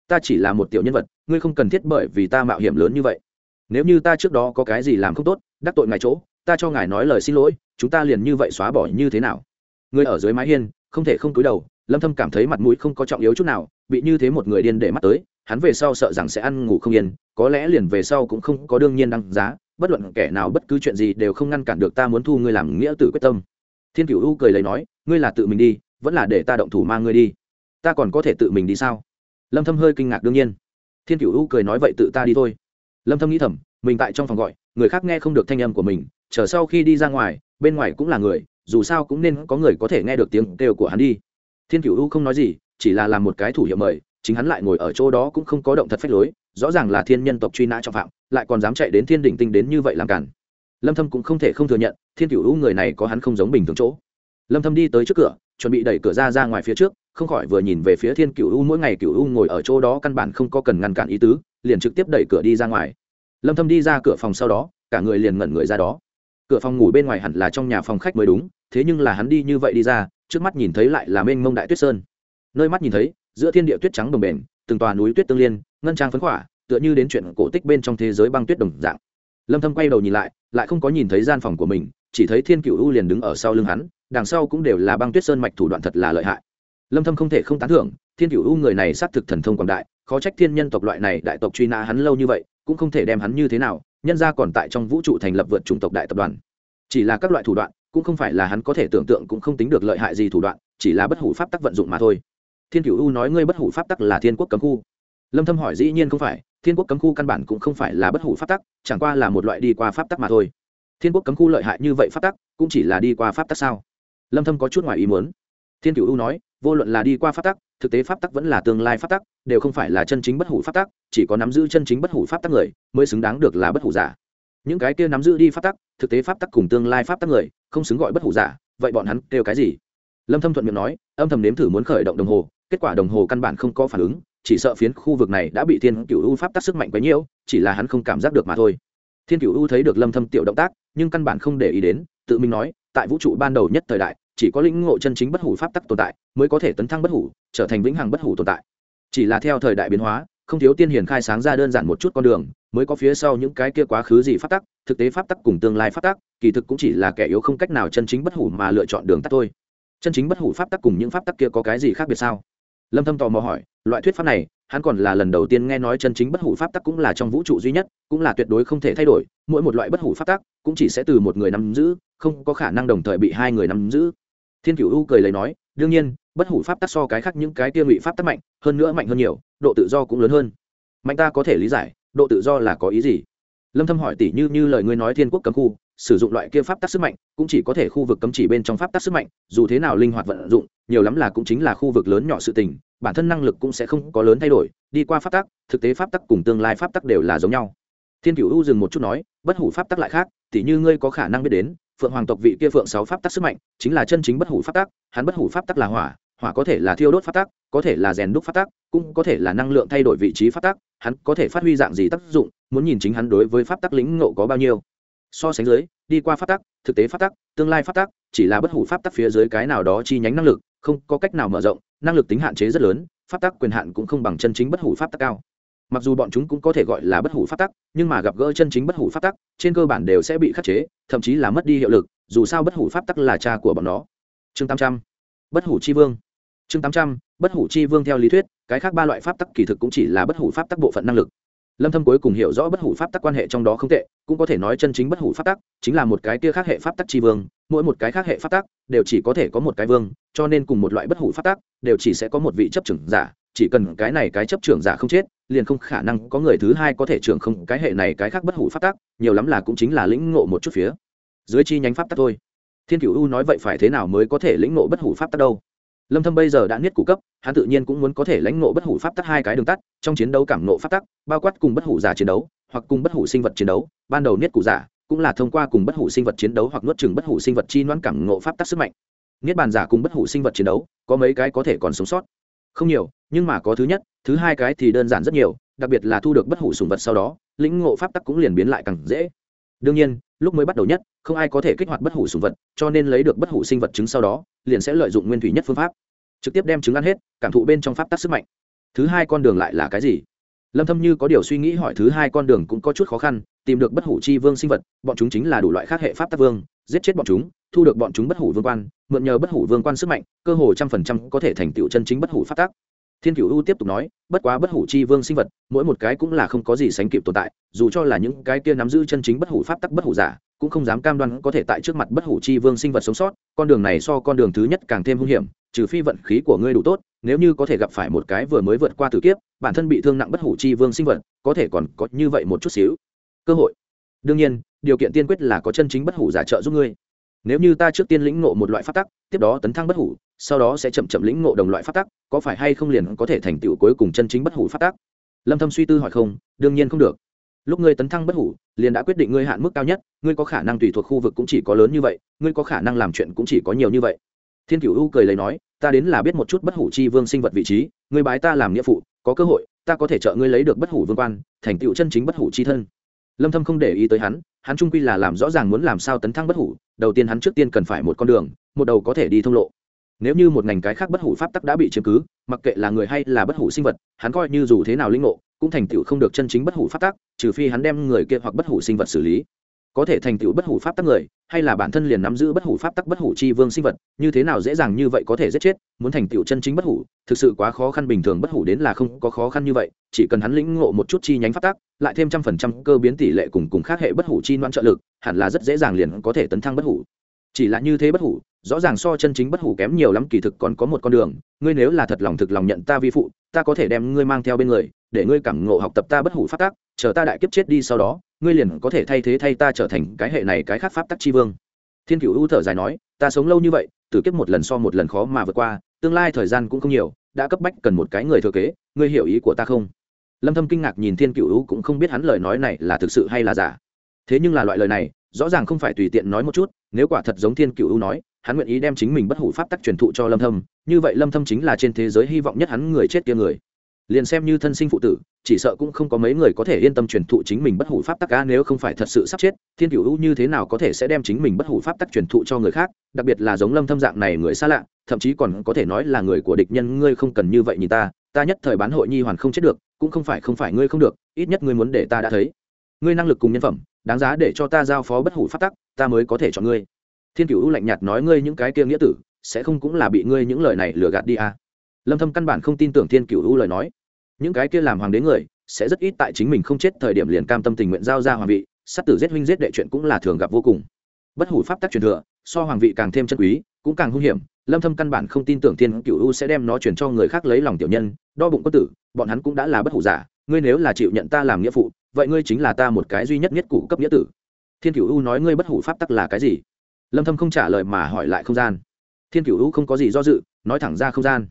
Ta chỉ là một tiểu nhân vật, ngươi không cần thiết bởi vì ta mạo hiểm lớn như vậy. Nếu như ta trước đó có cái gì làm không tốt, đắc tội ngài chỗ, ta cho ngài nói lời xin lỗi, chúng ta liền như vậy xóa bỏ như thế nào? Ngươi ở dưới mái hiên, không thể không cúi đầu, lâm thâm cảm thấy mặt mũi không có trọng yếu chút nào, bị như thế một người điên để mắt tới, hắn về sau sợ rằng sẽ ăn ngủ không yên, có lẽ liền về sau cũng không có đương nhiên đăng giá, bất luận kẻ nào bất cứ chuyện gì đều không ngăn cản được ta muốn thu ngươi làm nghĩa tử quyết tâm. Thiên cửu u cười lấy nói, ngươi là tự mình đi, vẫn là để ta động thủ mang ngươi đi. Ta còn có thể tự mình đi sao? Lâm thâm hơi kinh ngạc đương nhiên. Thiên cửu u cười nói vậy tự ta đi thôi. Lâm thâm nghĩ thầm, mình tại trong phòng gọi, người khác nghe không được thanh âm của mình, chờ sau khi đi ra ngoài, bên ngoài cũng là người, dù sao cũng nên có người có thể nghe được tiếng kêu của hắn đi. Thiên cửu u không nói gì, chỉ là làm một cái thủ hiệu mời, chính hắn lại ngồi ở chỗ đó cũng không có động thật phách lối, rõ ràng là thiên nhân tộc truy nã trọng phạm, lại còn dám chạy đến thiên đỉnh tinh đến như vậy làm cản. Lâm thâm cũng không thể không thừa nhận, thiên cửu u người này có hắn không giống bình thường chỗ. Lâm thâm đi tới trước cửa, chuẩn bị đẩy cửa ra ra ngoài phía trước không khỏi vừa nhìn về phía thiên Cựu u, mỗi ngày Cựu u ngồi ở chỗ đó căn bản không có cần ngăn cản ý tứ, liền trực tiếp đẩy cửa đi ra ngoài. Lâm thâm đi ra cửa phòng sau đó, cả người liền ngẩn người ra đó. Cửa phòng ngủ bên ngoài hẳn là trong nhà phòng khách mới đúng, thế nhưng là hắn đi như vậy đi ra, trước mắt nhìn thấy lại là mênh mông đại tuyết sơn. Nơi mắt nhìn thấy, giữa thiên địa tuyết trắng đồng bền từng tòa núi tuyết tương liên, ngân trang phấn khỏa, tựa như đến chuyện cổ tích bên trong thế giới băng tuyết đồng dạng. Lâm thâm quay đầu nhìn lại lại không có nhìn thấy gian phòng của mình, chỉ thấy thiên cựu u liền đứng ở sau lưng hắn, đằng sau cũng đều là băng tuyết sơn mạch thủ đoạn thật là lợi hại lâm thâm không thể không tán thưởng, thiên cửu u người này sát thực thần thông quảng đại, khó trách thiên nhân tộc loại này đại tộc truy nã hắn lâu như vậy, cũng không thể đem hắn như thế nào, nhân ra còn tại trong vũ trụ thành lập vượt chủng tộc đại tập đoàn. Chỉ là các loại thủ đoạn, cũng không phải là hắn có thể tưởng tượng cũng không tính được lợi hại gì thủ đoạn, chỉ là bất hủ pháp tắc vận dụng mà thôi. Thiên cửu u nói ngươi bất hủ pháp tắc là thiên quốc cấm khu. Lâm thâm hỏi dĩ nhiên không phải, thiên quốc cấm khu căn bản cũng không phải là bất hủ pháp tắc, chẳng qua là một loại đi qua pháp tắc mà thôi. Thiên quốc cấm khu lợi hại như vậy pháp tắc, cũng chỉ là đi qua pháp tắc sao? Lâm thâm có chút ngoài ý muốn. Thiên cửu u nói vô luận là đi qua pháp tắc, thực tế pháp tắc vẫn là tương lai pháp tắc, đều không phải là chân chính bất hủ pháp tắc, chỉ có nắm giữ chân chính bất hủ pháp tắc người mới xứng đáng được là bất hủ giả. Những cái kia nắm giữ đi pháp tắc, thực tế pháp tắc cùng tương lai pháp tắc người, không xứng gọi bất hủ giả, vậy bọn hắn kêu cái gì? Lâm thâm thuận miệng nói, âm thầm nếm thử muốn khởi động đồng hồ, kết quả đồng hồ căn bản không có phản ứng, chỉ sợ phiến khu vực này đã bị thiên cửu u pháp tắc sức mạnh quá nhiều chỉ là hắn không cảm giác được mà thôi. Thiên cửu u thấy được lâm thâm tiểu động tác, nhưng căn bản không để ý đến, tự mình nói, tại vũ trụ ban đầu nhất thời đại chỉ có lĩnh ngộ chân chính bất hủ pháp tắc tồn tại, mới có thể tấn thăng bất hủ, trở thành vĩnh hằng bất hủ tồn tại. Chỉ là theo thời đại biến hóa, không thiếu tiên hiền khai sáng ra đơn giản một chút con đường, mới có phía sau những cái kia quá khứ gì pháp tắc, thực tế pháp tắc cùng tương lai pháp tắc, kỳ thực cũng chỉ là kẻ yếu không cách nào chân chính bất hủ mà lựa chọn đường tắt thôi. Chân chính bất hủ pháp tắc cùng những pháp tắc kia có cái gì khác biệt sao? Lâm thâm tò mò hỏi, loại thuyết pháp này hắn còn là lần đầu tiên nghe nói chân chính bất hủ pháp tắc cũng là trong vũ trụ duy nhất, cũng là tuyệt đối không thể thay đổi, mỗi một loại bất hủ pháp tắc cũng chỉ sẽ từ một người nắm giữ, không có khả năng đồng thời bị hai người nắm giữ. Thiên cửu u cười lấy nói, đương nhiên, bất hủ pháp tắc so cái khác những cái kia ngụy pháp tắc mạnh, hơn nữa mạnh hơn nhiều, độ tự do cũng lớn hơn. Mạnh ta có thể lý giải, độ tự do là có ý gì? Lâm thâm hỏi tỷ như như lời ngươi nói thiên quốc cấm khu, sử dụng loại kia pháp tắc sức mạnh, cũng chỉ có thể khu vực cấm chỉ bên trong pháp tắc sức mạnh, dù thế nào linh hoạt vận dụng, nhiều lắm là cũng chính là khu vực lớn nhỏ sự tình, bản thân năng lực cũng sẽ không có lớn thay đổi, đi qua pháp tắc, thực tế pháp tắc cùng tương lai pháp tắc đều là giống nhau. Thiên cửu u dừng một chút nói, bất hủ pháp tắc lại khác tỷ như ngươi có khả năng biết đến, phượng hoàng tộc vị kia phượng sáu pháp tắc sức mạnh, chính là chân chính bất hủ pháp tắc, hắn bất hủ pháp tắc là hỏa hỏa có thể là thiêu đốt pháp tắc, có thể là rèn đúc pháp tắc, cũng có thể là năng lượng thay đổi vị trí pháp tắc, hắn có thể phát huy dạng gì tác dụng muốn nhìn chính hắn đối với pháp tắc lĩnh ngộ có bao nhiêu. So sánh dưới, đi qua pháp tắc, thực tế pháp tắc, tương lai pháp tắc, chỉ là bất hủ pháp tắc phía dưới cái nào đó chi nhánh năng lực, không có cách nào mở rộng, năng lực tính hạn chế rất lớn, pháp tắc quyền hạn cũng không bằng chân chính bất hủ pháp tắc cao. Mặc dù bọn chúng cũng có thể gọi là bất hủ pháp tắc, nhưng mà gặp gỡ chân chính bất hủ pháp tắc, trên cơ bản đều sẽ bị khắc chế, thậm chí là mất đi hiệu lực, dù sao bất hủ pháp tắc là cha của bọn nó. Chương tám trăm. Bất hủ chi vương. Chương tám trăm. Bất hủ chi vương theo lý thuyết, cái khác ba loại pháp tắc kỳ thực cũng chỉ là bất hủ pháp tắc bộ phận năng lực lâm thâm cuối cùng hiểu rõ bất hủ pháp tắc quan hệ trong đó không tệ, cũng có thể nói chân chính bất hủ pháp tắc chính là một cái kia khác hệ pháp tắc chi vương, mỗi một cái khác hệ pháp tắc đều chỉ có thể có một cái vương, cho nên cùng một loại bất hủ pháp tắc đều chỉ sẽ có một vị chấp trưởng giả, chỉ cần cái này cái chấp trưởng giả không chết, liền không khả năng có người thứ hai có thể trưởng không cái hệ này cái khác bất hủ pháp tắc, nhiều lắm là cũng chính là lĩnh ngộ một chút phía dưới chi nhánh pháp tắc thôi. Thiên cửu u nói vậy phải thế nào mới có thể lĩnh ngộ bất hủ pháp tắc đâu? Lâm thâm bây giờ đã niết cụ cấp, hắn tự nhiên cũng muốn có thể lãnh ngộ bất hủ pháp tắc hai cái đường tắt, trong chiến đấu cảm ngộ pháp tắc, bao quát cùng bất hủ giả chiến đấu, hoặc cùng bất hủ sinh vật chiến đấu, ban đầu niết cụ giả, cũng là thông qua cùng bất hủ sinh vật chiến đấu hoặc nuốt chửng bất hủ sinh vật chi noãn cảm ngộ pháp tắc sức mạnh. Niết bàn giả cùng bất hủ sinh vật chiến đấu, có mấy cái có thể còn sống sót? Không nhiều, nhưng mà có thứ nhất, thứ hai cái thì đơn giản rất nhiều, đặc biệt là thu được bất hủ sùng vật sau đó, lĩnh ngộ pháp tắc cũng liền biến lại càng dễ. Đương nhiên lúc mới bắt đầu nhất, không ai có thể kích hoạt bất hủ sùng vật, cho nên lấy được bất hủ sinh vật chứng sau đó, liền sẽ lợi dụng nguyên thủy nhất phương pháp. Trực tiếp đem trứng ăn hết, cảm thụ bên trong pháp tắc sức mạnh. Thứ hai con đường lại là cái gì? Lâm thâm như có điều suy nghĩ hỏi thứ hai con đường cũng có chút khó khăn, tìm được bất hủ chi vương sinh vật, bọn chúng chính là đủ loại khác hệ pháp tắc vương, giết chết bọn chúng, thu được bọn chúng bất hủ vương quan, mượn nhờ bất hủ vương quan sức mạnh, cơ hồ trăm phần trăm có thể thành tựu chân chính bất hủ pháp tắc thiên cửu u tiếp tục nói, bất quá bất hủ chi vương sinh vật, mỗi một cái cũng là không có gì sánh kịp tồn tại, dù cho là những cái kia nắm giữ chân chính bất hủ pháp tắc bất hủ giả, cũng không dám cam đoan có thể tại trước mặt bất hủ chi vương sinh vật sống sót, con đường này so con đường thứ nhất càng thêm hung hiểm, trừ phi vận khí của ngươi đủ tốt, nếu như có thể gặp phải một cái vừa mới vượt qua tử kiếp, bản thân bị thương nặng bất hủ chi vương sinh vật, có thể còn có như vậy một chút xíu. Cơ hội. Đương nhiên, điều kiện tiên quyết là có chân chính bất hủ giả trợ giúp ngươi nếu như ta trước tiên lĩnh ngộ một loại pháp tắc, tiếp đó tấn thăng bất hủ, sau đó sẽ chậm chậm lĩnh ngộ đồng loại pháp tắc, có phải hay không liền có thể thành tựu cuối cùng chân chính bất hủ pháp tắc? Lâm thâm suy tư hỏi không, đương nhiên không được. Lúc ngươi tấn thăng bất hủ, liền đã quyết định ngươi hạn mức cao nhất, ngươi có khả năng tùy thuộc khu vực cũng chỉ có lớn như vậy, ngươi có khả năng làm chuyện cũng chỉ có nhiều như vậy. Thiên cửu u cười lấy nói, ta đến là biết một chút bất hủ chi vương sinh vật vị trí, ngươi bái ta làm nghĩa phụ, có cơ hội, ta có thể trợ ngươi lấy được bất hủ vương quan, thành tựu chân chính bất hủ chi thân lâm thâm không để ý tới hắn hắn trung quy là làm rõ ràng muốn làm sao tấn thăng bất hủ, đầu tiên hắn trước tiên cần phải một con đường, một đầu có thể đi thông lộ. Nếu như một ngành cái khác bất hủ pháp tắc đã bị chiếm cứ, mặc kệ là người hay là bất hủ sinh vật, hắn coi như dù thế nào linh ngộ, cũng thành tựu không được chân chính bất hủ pháp tắc, trừ phi hắn đem người kia hoặc bất hủ sinh vật xử lý có thể thành tựu bất hủ pháp tắc người, hay là bản thân liền nắm giữ bất hủ pháp tắc bất hủ chi vương sinh vật, như thế nào dễ dàng như vậy có thể giết chết, muốn thành tựu chân chính bất hủ, thực sự quá khó khăn bình thường bất hủ đến là không có khó khăn như vậy, chỉ cần hắn lĩnh ngộ một chút chi nhánh pháp tắc, lại thêm trăm phần trăm cơ biến tỷ lệ cùng cùng khác hệ bất hủ chi noan trợ lực, hẳn là rất dễ dàng liền có thể tấn thăng bất hủ. Chỉ là như thế bất hủ, rõ ràng so chân chính bất hủ kém nhiều lắm, kỳ thực còn có một con đường, ngươi nếu là thật lòng thực lòng nhận ta vi phụ, ta có thể đem ngươi mang theo bên người, để ngươi cảm ngộ học tập ta bất hủ pháp tắc chờ ta đại kiếp chết đi sau đó, ngươi liền có thể thay thế thay ta trở thành cái hệ này cái khác pháp tắc chi vương. Thiên cửu ưu thở dài nói, ta sống lâu như vậy, tử kiếp một lần so một lần khó mà vượt qua, tương lai thời gian cũng không nhiều, đã cấp bách cần một cái người thừa kế, ngươi hiểu ý của ta không? Lâm thâm kinh ngạc nhìn thiên cửu ưu cũng không biết hắn lời nói này là thực sự hay là giả. Thế nhưng là loại lời này, rõ ràng không phải tùy tiện nói một chút, nếu quả thật giống thiên cửu ưu nói, hắn nguyện ý đem chính mình bất hủ pháp tắc truyền thụ cho lâm thâm, như vậy lâm thâm chính là trên thế giới hy vọng nhất hắn người chết kia người liền xem như thân sinh phụ tử, chỉ sợ cũng không có mấy người có thể yên tâm truyền thụ chính mình bất hủ pháp tắc ca nếu không phải thật sự sắp chết, thiên cựu u như thế nào có thể sẽ đem chính mình bất hủ pháp tắc truyền thụ cho người khác, đặc biệt là giống lâm thâm dạng này người xa lạ, thậm chí còn có thể nói là người của địch nhân, ngươi không cần như vậy nhìn ta ta nhất thời bán hội nhi hoàn không chết được, cũng không phải không phải ngươi không được, ít nhất ngươi muốn để ta đã thấy. Ngươi năng lực cùng nhân phẩm, đáng giá để cho ta giao phó bất hủ pháp tắc, ta mới có thể chọn ngươi. Thiên cựu u lạnh nhạt nói ngươi những cái kia nghĩa tử, sẽ không cũng là bị ngươi những lời này lừa gạt đi à. Lâm thâm căn bản không tin tưởng thiên cửu u lời nói những cái kia làm hoàng đế người, sẽ rất ít tại chính mình không chết thời điểm liền cam tâm tình nguyện giao ra hoàng vị, sát tử giết huynh giết đệ chuyện cũng là thường gặp vô cùng. Bất hủ pháp tắc truyền thừa, so hoàng vị càng thêm chân quý, cũng càng hung hiểm, lâm thâm căn bản không tin tưởng thiên cửu u sẽ đem nó truyền cho người khác lấy lòng tiểu nhân, đo bụng quân tử, bọn hắn cũng đã là bất hủ giả, ngươi nếu là chịu nhận ta làm nghĩa phụ, vậy ngươi chính là ta một cái duy nhất nhất cử cấp nghĩa tử. Thiên cửu u nói ngươi bất hủ pháp tắc là cái gì? Lâm thâm không trả lời mà hỏi lại không gian. Thiên cửu u không có gì do dự, nói thẳng ra không gian.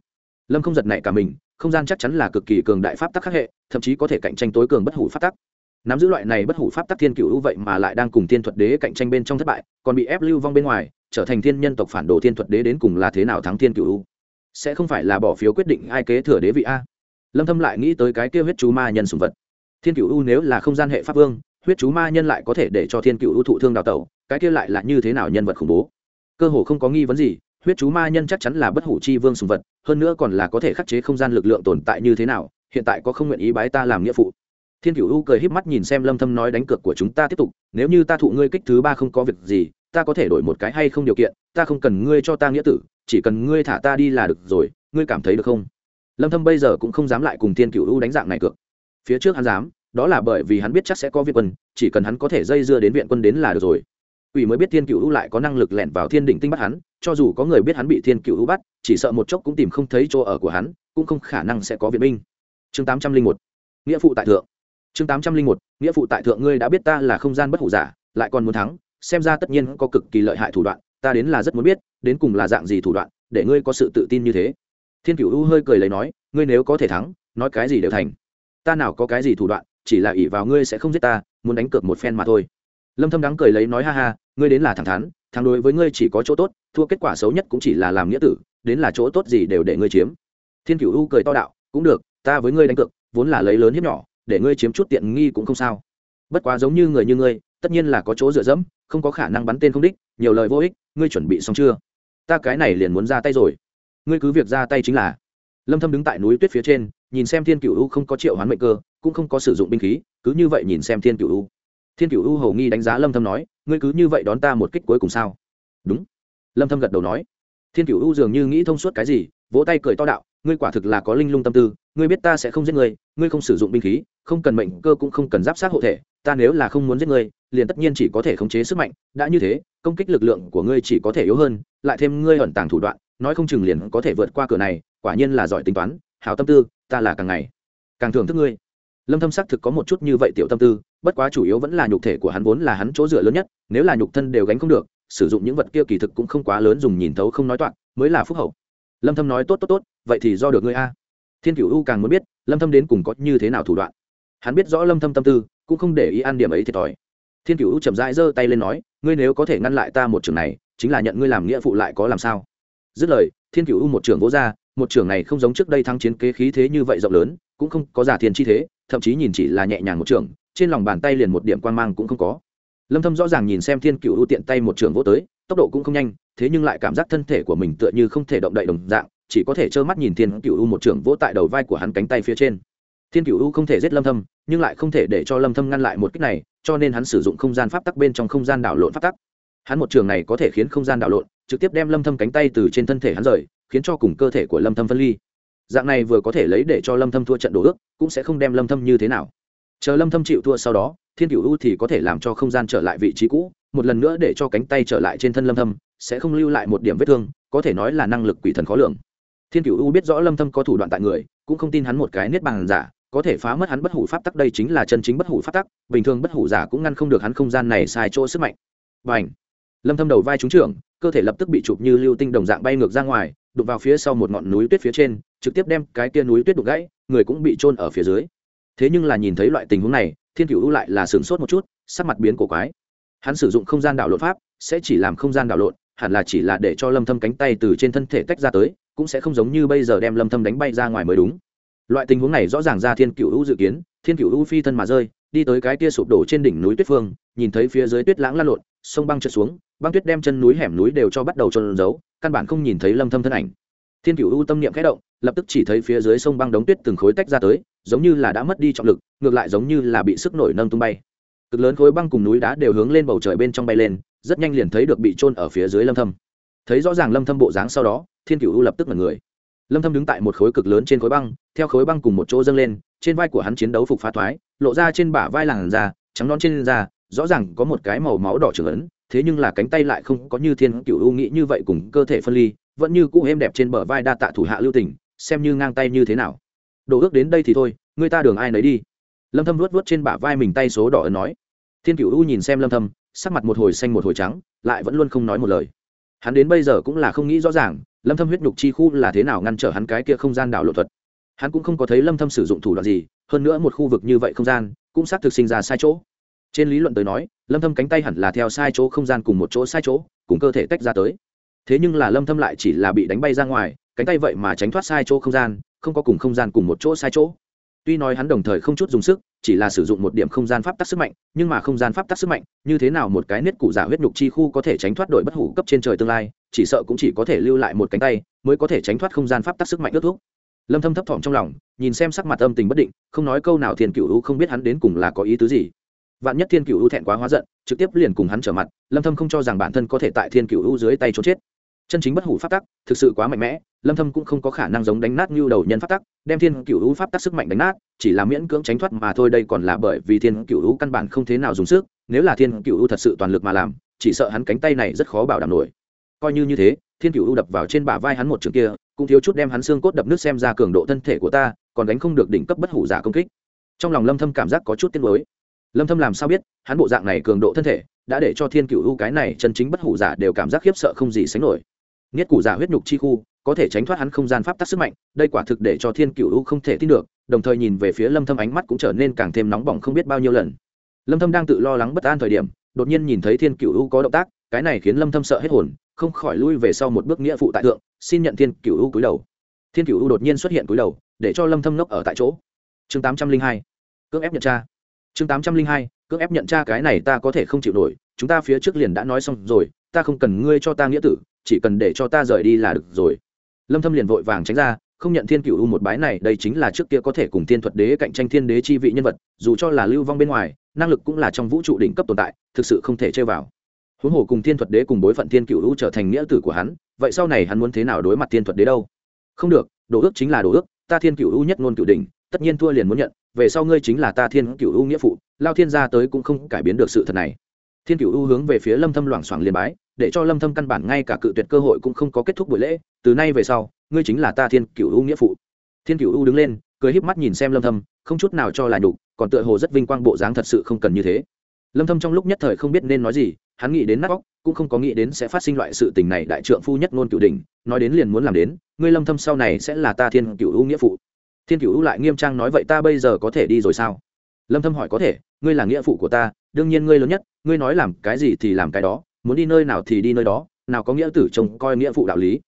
Lâm không giật nảy cả mình không gian chắc chắn là cực kỳ cường đại pháp tắc khắc hệ, thậm chí có thể cạnh tranh tối cường bất hủ pháp tắc. Nắm giữ loại này bất hủ pháp tắc thiên cựu vậy mà lại đang cùng thiên thuật đế cạnh tranh bên trong thất bại, còn bị ép lưu vong bên ngoài, trở thành thiên nhân tộc phản đồ thiên thuật đế đến cùng là thế nào thắng thiên cựu sẽ không phải là bỏ phiếu quyết định ai kế thừa đế vị a? Lâm thâm lại nghĩ tới cái kia huyết chú ma nhân sùng vật. Thiên cựu u nếu là không gian hệ pháp vương, huyết chú ma nhân lại có thể để cho thiên cựu u thụ thương đào tẩu, cái kia lại là như thế nào nhân vật khủng bố? Cơ hồ không có nghi vấn gì huyết chú ma nhân chắc chắn là bất hủ chi vương sùng vật, hơn nữa còn là có thể khắc chế không gian lực lượng tồn tại như thế nào, hiện tại có không nguyện ý bái ta làm nghĩa phụ. Thiên cửu u cười híp mắt nhìn xem lâm thâm nói đánh cược của chúng ta tiếp tục, nếu như ta thụ ngươi kích thứ ba không có việc gì, ta có thể đổi một cái hay không điều kiện, ta không cần ngươi cho ta nghĩa tử, chỉ cần ngươi thả ta đi là được rồi, ngươi cảm thấy được không? Lâm thâm bây giờ cũng không dám lại cùng thiên cửu u đánh dạng này cược. Phía trước hắn dám, đó là bởi vì hắn biết chắc sẽ có viện quân, chỉ cần hắn có thể dây dưa đến viện quân đến là được rồi ủy mới biết Thiên Cửu U lại có năng lực lẻn vào Thiên Đỉnh Tinh bắt hắn, cho dù có người biết hắn bị Thiên Cửu U bắt, chỉ sợ một chốc cũng tìm không thấy chỗ ở của hắn, cũng không khả năng sẽ có viện binh. Chương 801. Nghĩa phụ tại thượng. Chương 801. Nghĩa phụ tại thượng ngươi đã biết ta là không gian bất hủ giả, lại còn muốn thắng, xem ra tất nhiên có cực kỳ lợi hại thủ đoạn, ta đến là rất muốn biết, đến cùng là dạng gì thủ đoạn, để ngươi có sự tự tin như thế. Thiên Cửu U hơi cười lấy nói, ngươi nếu có thể thắng, nói cái gì đều thành. Ta nào có cái gì thủ đoạn, chỉ là ỷ vào ngươi sẽ không giết ta, muốn đánh cược một phen mà thôi lâm thâm đắng cười lấy nói, ha ha, ngươi đến là thẳng thắn, thắng đối với ngươi chỉ có chỗ tốt, thua kết quả xấu nhất cũng chỉ là làm nghĩa tử, đến là chỗ tốt gì đều để ngươi chiếm. Thiên cửu u cười to đạo, cũng được, ta với ngươi đánh cược, vốn là lấy lớn hiếp nhỏ, để ngươi chiếm chút tiện nghi cũng không sao. Bất quá giống như người như ngươi, tất nhiên là có chỗ dựa dẫm, không có khả năng bắn tên không đích, nhiều lời vô ích, ngươi chuẩn bị xong chưa? Ta cái này liền muốn ra tay rồi. Ngươi cứ việc ra tay chính là. Lâm thâm đứng tại núi tuyết phía trên, nhìn xem thiên cửu u không có triệu hoán mệnh cơ, cũng không có sử dụng binh khí, cứ như vậy nhìn xem thiên cửu u thiên cựu u hầu nghi đánh giá lâm thâm nói, ngươi cứ như vậy đón ta một kích cuối cùng sao? Đúng. Lâm thâm gật đầu nói. Thiên cựu u dường như nghĩ thông suốt cái gì, vỗ tay cười to đạo, ngươi quả thực là có linh lung tâm tư, ngươi biết ta sẽ không giết ngươi ngươi không sử dụng binh khí, không cần mệnh cơ cũng không cần giáp sát hộ thể, ta nếu là không muốn giết ngươi, liền tất nhiên chỉ có thể khống chế sức mạnh, đã như thế, công kích lực lượng của ngươi chỉ có thể yếu hơn, lại thêm ngươi ẩn tàng thủ đoạn, nói không chừng liền có thể vượt qua cửa này, quả nhiên là giỏi tính toán, hảo tâm tư, ta là càng ngày càng thưởng thức ngươi lâm thâm sắc thực có một chút như vậy tiểu tâm tư, bất quá chủ yếu vẫn là nhục thể của hắn vốn là hắn chỗ dựa lớn nhất, nếu là nhục thân đều gánh không được, sử dụng những vật kia kỳ thực cũng không quá lớn dùng nhìn thấu không nói toạc, mới là phúc hậu. Lâm thâm nói, tốt tốt tốt, vậy thì do được ngươi a. Thiên cửu u càng muốn biết, lâm thâm đến cùng có như thế nào thủ đoạn. Hắn biết rõ lâm thâm tâm tư, cũng không để ý ăn điểm ấy thiệt thòi. Thiên cửu u chậm rãi giơ tay lên nói, ngươi nếu có thể ngăn lại ta một trường này, chính là nhận ngươi làm nghĩa phụ lại có làm sao? Dứt lời, thiên cửu u một trường vỗ ra, một trường này không giống trước đây thắng chiến kế khí thế như vậy rộng lớn, cũng không có giả thiên chi thế thậm chí nhìn chỉ là nhẹ nhàng một trường, trên lòng bàn tay liền một điểm quan mang cũng không có. Lâm thâm rõ ràng nhìn xem thiên cựu ưu tiện tay một trường vỗ tới, tốc độ cũng không nhanh, thế nhưng lại cảm giác thân thể của mình tựa như không thể động đậy đồng dạng, chỉ có thể trơ mắt nhìn thiên cựu ưu một trường vỗ tại đầu vai của hắn cánh tay phía trên. Thiên cựu ưu không thể giết lâm thâm, nhưng lại không thể để cho lâm thâm ngăn lại một kích này, cho nên hắn sử dụng không gian pháp tắc bên trong không gian đảo lộn pháp tắc. Hắn một trường này có thể khiến không gian đảo lộn, trực tiếp đem lâm thâm cánh tay từ trên thân thể hắn rời, khiến cho cùng cơ thể của lâm thâm phân ly dạng này vừa có thể lấy để cho lâm thâm thua trận đổ ước, cũng sẽ không đem lâm thâm như thế nào. Chờ lâm thâm chịu thua sau đó, thiên cửu u thì có thể làm cho không gian trở lại vị trí cũ, một lần nữa để cho cánh tay trở lại trên thân lâm thâm, sẽ không lưu lại một điểm vết thương, có thể nói là năng lực quỷ thần khó lường. Thiên cửu u biết rõ lâm thâm có thủ đoạn tại người, cũng không tin hắn một cái niết bàn giả, có thể phá mất hắn bất hủ pháp tắc đây chính là chân chính bất hủ pháp tắc, bình thường bất hủ giả cũng ngăn không được hắn không gian này sai chỗ sức mạnh. Bành! Lâm thâm đầu vai trúng trưởng, cơ thể lập tức bị chụp như lưu tinh đồng dạng bay ngược ra ngoài, đụng vào phía sau một ngọn núi tuyết phía trên trực tiếp đem cái kia núi tuyết đục gãy, người cũng bị trôn ở phía dưới. Thế nhưng là nhìn thấy loại tình huống này, thiên cửu u lại là sửng sốt một chút, sắc mặt biến cổ quái. Hắn sử dụng không gian đảo lộn pháp, sẽ chỉ làm không gian đảo lộn, hẳn là chỉ là để cho lâm thâm cánh tay từ trên thân thể tách ra tới, cũng sẽ không giống như bây giờ đem lâm thâm đánh bay ra ngoài mới đúng. Loại tình huống này rõ ràng ra thiên cửu u dự kiến, thiên cửu u phi thân mà rơi, đi tới cái kia sụp đổ trên đỉnh núi tuyết phương, nhìn thấy phía dưới tuyết lãng lan lộn, sông băng trượt xuống, băng tuyết đem chân núi hẻm núi đều cho bắt đầu trôn giấu, căn bản không nhìn thấy lâm thâm thân ảnh thiên cửu u tâm niệm khẽ động, lập tức chỉ thấy phía dưới sông băng đống tuyết từng khối tách ra tới, giống như là đã mất đi trọng lực, ngược lại giống như là bị sức nổi nâng tung bay. Cực lớn khối băng cùng núi đá đều hướng lên bầu trời bên trong bay lên, rất nhanh liền thấy được bị trôn ở phía dưới lâm thâm. Thấy rõ ràng lâm thâm bộ dáng sau đó, thiên cửu u lập tức ngẩn người. Lâm thâm đứng tại một khối cực lớn trên khối băng, theo khối băng cùng một chỗ dâng lên, trên vai của hắn chiến đấu phục phá thoái, lộ ra trên bả vai làn da, trắng non trên da, rõ ràng có một cái màu máu đỏ trưởng ấn, thế nhưng là cánh tay lại không có như thiên cửu u nghĩ như vậy cùng cơ thể phân ly vẫn như cũ êm đẹp trên bờ vai đa tạ thủ hạ lưu tình, xem như ngang tay như thế nào. Đồ ước đến đây thì thôi, người ta đường ai nấy đi. Lâm thâm vuốt vuốt trên bả vai mình tay số đỏ ấn nói. Thiên cửu u nhìn xem lâm thâm, sắc mặt một hồi xanh một hồi trắng, lại vẫn luôn không nói một lời. Hắn đến bây giờ cũng là không nghĩ rõ ràng, lâm thâm huyết nhục chi khu là thế nào ngăn trở hắn cái kia không gian đảo lộ thuật. Hắn cũng không có thấy lâm thâm sử dụng thủ đoạn gì, hơn nữa một khu vực như vậy không gian, cũng xác thực sinh ra sai chỗ. Trên lý luận tới nói, lâm thâm cánh tay hẳn là theo sai chỗ không gian cùng một chỗ sai chỗ, cùng cơ thể tách ra tới thế nhưng là lâm thâm lại chỉ là bị đánh bay ra ngoài, cánh tay vậy mà tránh thoát sai chỗ không gian, không có cùng không gian cùng một chỗ sai chỗ. Tuy nói hắn đồng thời không chút dùng sức, chỉ là sử dụng một điểm không gian pháp tắc sức mạnh, nhưng mà không gian pháp tắc sức mạnh, như thế nào một cái nết cụ giả huyết nhục chi khu có thể tránh thoát đội bất hủ cấp trên trời tương lai, chỉ sợ cũng chỉ có thể lưu lại một cánh tay mới có thể tránh thoát không gian pháp tắc sức mạnh ước thúc. Lâm thâm thấp thỏm trong lòng, nhìn xem sắc mặt âm tình bất định, không nói câu nào thiên cửu u không biết hắn đến cùng là có ý tứ gì. Vạn nhất thiên cửu u thẹn quá hóa giận, trực tiếp liền cùng hắn trở mặt, lâm thâm không cho rằng bản thân có thể tại thiên cửu u dưới tay trốn chết chân chính bất hủ pháp tắc, thực sự quá mạnh mẽ, lâm thâm cũng không có khả năng giống đánh nát như đầu nhân pháp tắc, đem thiên cửu u pháp tắc sức mạnh đánh nát, chỉ là miễn cưỡng tránh thoát mà thôi, đây còn là bởi vì thiên cửu u căn bản không thế nào dùng sức, nếu là thiên cửu u thật sự toàn lực mà làm, chỉ sợ hắn cánh tay này rất khó bảo đảm nổi. Coi như như thế, thiên cửu u đập vào trên bả vai hắn một trường kia, cũng thiếu chút đem hắn xương cốt đập nước xem ra cường độ thân thể của ta, còn đánh không được đỉnh cấp bất hủ giả công kích. Trong lòng lâm thâm cảm giác có chút tiếc nuối. Lâm thâm làm sao biết, hắn bộ dạng này cường độ thân thể, đã để cho thiên cửu u cái này chân chính bất hủ giả đều cảm giác khiếp sợ không gì sánh nổi nghiết cụ giả huyết nhục chi khu, có thể tránh thoát hắn không gian pháp tắc sức mạnh, đây quả thực để cho thiên cựu u không thể tin được, đồng thời nhìn về phía lâm thâm ánh mắt cũng trở nên càng thêm nóng bỏng không biết bao nhiêu lần. Lâm thâm đang tự lo lắng bất an thời điểm, đột nhiên nhìn thấy thiên cựu u có động tác, cái này khiến lâm thâm sợ hết hồn, không khỏi lui về sau một bước nghĩa phụ tại thượng, xin nhận thiên cựu u cúi đầu. Thiên cựu u đột nhiên xuất hiện cúi đầu, để cho lâm thâm nốc ở tại chỗ. Chương 802 cưỡng ép nhận tra. Chương 802 cưỡng ép nhận tra cái này ta có thể không chịu nổi, chúng ta phía trước liền đã nói xong rồi, ta không cần ngươi cho ta nghĩa tử chỉ cần để cho ta rời đi là được rồi. Lâm thâm liền vội vàng tránh ra, không nhận thiên cửu u một bái này, đây chính là trước kia có thể cùng thiên thuật đế cạnh tranh thiên đế chi vị nhân vật, dù cho là lưu vong bên ngoài, năng lực cũng là trong vũ trụ đỉnh cấp tồn tại, thực sự không thể chơi vào. Huống hồ cùng thiên thuật đế cùng bối phận thiên cửu u trở thành nghĩa tử của hắn, vậy sau này hắn muốn thế nào đối mặt thiên thuật đế đâu? Không được, đồ ước chính là đồ ước, ta thiên cửu u nhất ngôn cửu đỉnh, tất nhiên thua liền muốn nhận, về sau ngươi chính là ta thiên cửu u nghĩa phụ, lao thiên gia tới cũng không cải biến được sự thật này. Thiên cửu u hướng về phía lâm thâm loảng xoảng liền bái để cho lâm thâm căn bản ngay cả cự tuyệt cơ hội cũng không có kết thúc buổi lễ từ nay về sau ngươi chính là ta thiên cửu u nghĩa phụ. Thiên cửu u đứng lên cười híp mắt nhìn xem lâm thâm không chút nào cho là đủ, còn tựa hồ rất vinh quang bộ dáng thật sự không cần như thế. Lâm thâm trong lúc nhất thời không biết nên nói gì hắn nghĩ đến nát óc cũng không có nghĩ đến sẽ phát sinh loại sự tình này đại trượng phu nhất ngôn cửu đỉnh nói đến liền muốn làm đến ngươi lâm thâm sau này sẽ là ta thiên cửu u nghĩa phụ. Thiên cửu u lại nghiêm trang nói vậy ta bây giờ có thể đi rồi sao? Lâm thâm hỏi có thể ngươi là nghĩa phụ của ta đương nhiên ngươi lớn nhất ngươi nói làm cái gì thì làm cái đó muốn đi nơi nào thì đi nơi đó, nào có nghĩa tử trông coi nghĩa phụ đạo lý.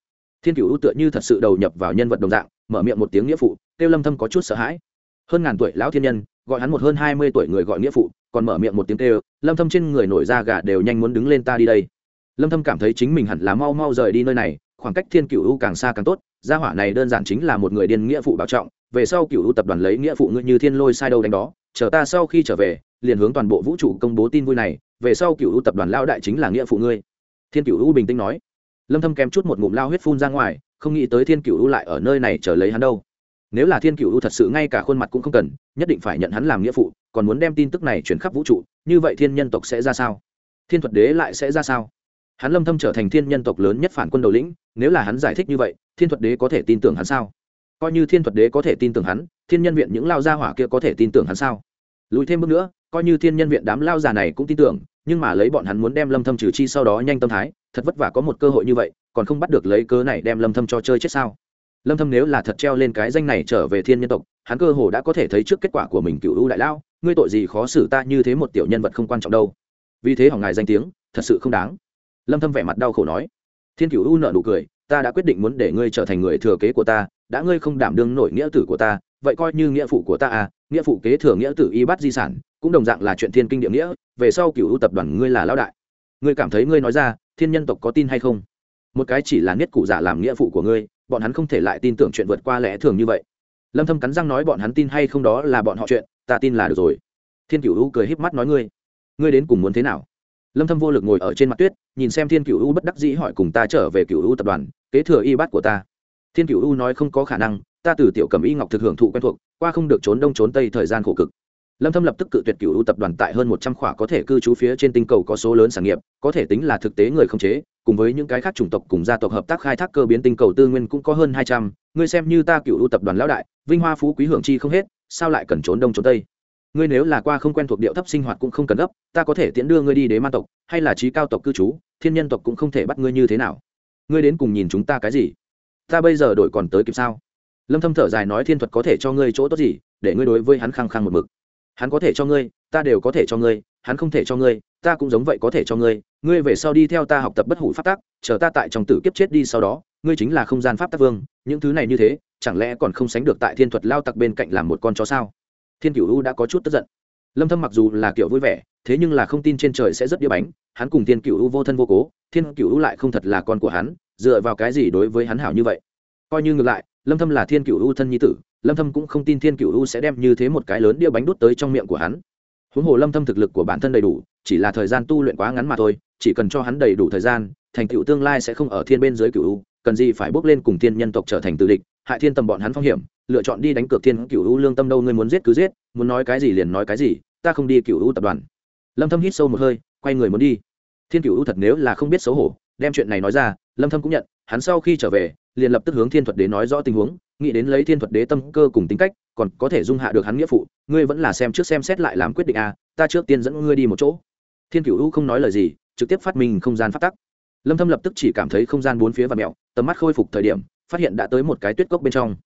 Thiên cửu tựa như thật sự đầu nhập vào nhân vật đồng dạng, mở miệng một tiếng nghĩa phụ, tiêu lâm thâm có chút sợ hãi. Hơn ngàn tuổi lão thiên nhân, gọi hắn một hơn hai mươi tuổi người gọi nghĩa phụ, còn mở miệng một tiếng kêu, lâm thâm trên người nổi da gà đều nhanh muốn đứng lên ta đi đây. Lâm thâm cảm thấy chính mình hẳn là mau mau rời đi nơi này, khoảng cách thiên cửu càng xa càng tốt, gia hỏa này đơn giản chính là một người điên nghĩa phụ bảo trọng, về sau cửu tập đoàn lấy nghĩa phụ ngươi như thiên lôi sai đâu đánh đó, chờ ta sau khi trở về, liền hướng toàn bộ vũ trụ công bố tin vui này về sau cựu tập đoàn lao đại chính là nghĩa phụ ngươi thiên cựu u bình tĩnh nói lâm thâm kém chút một ngụm lao huyết phun ra ngoài không nghĩ tới thiên cựu u lại ở nơi này chờ lấy hắn đâu nếu là thiên cựu u thật sự ngay cả khuôn mặt cũng không cần nhất định phải nhận hắn làm nghĩa phụ còn muốn đem tin tức này chuyển khắp vũ trụ như vậy thiên nhân tộc sẽ ra sao thiên thuật đế lại sẽ ra sao hắn lâm thâm trở thành thiên nhân tộc lớn nhất phản quân đầu lĩnh nếu là hắn giải thích như vậy thiên thuật đế có thể tin tưởng hắn sao coi như thiên thuật đế có thể tin tưởng hắn thiên nhân viện những lao gia hỏa kia có thể tin tưởng hắn sao lùi thêm bước nữa coi như thiên nhân viện đám lao già này cũng tin tưởng, nhưng mà lấy bọn hắn muốn đem lâm thâm trừ chi sau đó nhanh tâm thái, thật vất vả có một cơ hội như vậy, còn không bắt được lấy cớ này đem lâm thâm cho chơi chết sao? Lâm thâm nếu là thật treo lên cái danh này trở về thiên nhân tộc, hắn cơ hồ đã có thể thấy trước kết quả của mình cựu ưu đại lao, ngươi tội gì khó xử ta như thế một tiểu nhân vật không quan trọng đâu. Vì thế hỏng ngài danh tiếng, thật sự không đáng. Lâm thâm vẻ mặt đau khổ nói. Thiên cựu ưu nở nụ cười, ta đã quyết định muốn để ngươi trở thành người thừa kế của ta, đã ngươi không đảm đương nổi nghĩa tử của ta, vậy coi như nghĩa phụ của ta à nghĩa phụ kế thừa nghĩa tử y bắt di sản cũng đồng dạng là chuyện thiên kinh địa nghĩa, về sau cựu ưu tập đoàn ngươi là lão đại. Ngươi cảm thấy ngươi nói ra, thiên nhân tộc có tin hay không? Một cái chỉ là niết cụ giả làm nghĩa phụ của ngươi, bọn hắn không thể lại tin tưởng chuyện vượt qua lẽ thường như vậy. Lâm thâm cắn răng nói bọn hắn tin hay không đó là bọn họ chuyện, ta tin là được rồi. Thiên cửu u cười híp mắt nói ngươi ngươi đến cùng muốn thế nào? Lâm thâm vô lực ngồi ở trên mặt tuyết, nhìn xem thiên cửu u bất đắc dĩ hỏi cùng ta trở về cửu u tập đoàn, kế thừa y bát của ta. Thiên cửu u nói không có khả năng, ta từ tiểu cầm y ngọc thực hưởng thụ quen thuộc, qua không được trốn đông trốn tây thời gian khổ cực lâm thâm lập tức cự tuyệt cửu u tập đoàn tại hơn 100 khỏa có thể cư trú phía trên tinh cầu có số lớn sản nghiệp có thể tính là thực tế người không chế cùng với những cái khác chủng tộc cùng gia tộc hợp tác khai thác cơ biến tinh cầu tư nguyên cũng có hơn 200, ngươi xem như ta cửu u tập đoàn lão đại vinh hoa phú quý hưởng chi không hết sao lại cần trốn đông trốn tây? Ngươi nếu là qua không quen thuộc điệu thấp sinh hoạt cũng không cần gấp ta có thể tiễn đưa ngươi đi đế ma tộc hay là trí cao tộc cư trú thiên nhân tộc cũng không thể bắt ngươi như thế nào. Ngươi đến cùng nhìn chúng ta cái gì? Ta bây giờ đổi còn tới kịp sao? Lâm thâm thở dài nói thiên thuật có thể cho ngươi chỗ tốt gì để ngươi đối với hắn khăng khăng một mực hắn có thể cho ngươi, ta đều có thể cho ngươi, hắn không thể cho ngươi, ta cũng giống vậy có thể cho ngươi ngươi về sau đi theo ta học tập bất hủ pháp tắc, chờ ta tại trong tử kiếp chết đi sau đó, ngươi chính là không gian pháp tắc vương, những thứ này như thế, chẳng lẽ còn không sánh được tại thiên thuật lao tặc bên cạnh làm một con chó sao? Thiên cửu u đã có chút tức giận. Lâm thâm mặc dù là kiểu vui vẻ, thế nhưng là không tin trên trời sẽ rất đĩa bánh, hắn cùng thiên cửu u vô thân vô cố, thiên cửu u lại không thật là con của hắn, dựa vào cái gì đối với hắn hảo như vậy? Coi như ngược lại lâm thâm là thiên cửu u thân nhi tử, lâm thâm cũng không tin thiên cửu u sẽ đem như thế một cái lớn đĩa bánh đút tới trong miệng của hắn. Huống hồ lâm thâm thực lực của bản thân đầy đủ, chỉ là thời gian tu luyện quá ngắn mà thôi, chỉ cần cho hắn đầy đủ thời gian, thành tựu tương lai sẽ không ở thiên bên dưới cửu u, cần gì phải bước lên cùng thiên nhân tộc trở thành tự địch, hại thiên tầm bọn hắn phong hiểm, lựa chọn đi đánh cược thiên cửu u lương tâm đâu ngươi muốn giết cứ giết, muốn nói cái gì liền nói cái gì, ta không đi cửu u tập đoàn. Lâm thâm hít sâu một hơi, quay người muốn đi. Thiên cửu u thật nếu là không biết xấu hổ, đem chuyện này nói ra, lâm thâm cũng nhận, hắn sau khi trở về liền lập tức hướng thiên thuật đế nói rõ tình huống nghĩ đến lấy thiên thuật đế tâm cơ cùng tính cách còn có thể dung hạ được hắn nghĩa phụ ngươi vẫn là xem trước xem xét lại làm quyết định a à, ta trước tiên dẫn ngươi đi một chỗ. Thiên cửu u không nói lời gì trực tiếp phát minh không gian phát tắc. Lâm thâm lập tức chỉ cảm thấy không gian bốn phía và mèo tầm mắt khôi phục thời điểm phát hiện đã tới một cái tuyết cốc bên trong.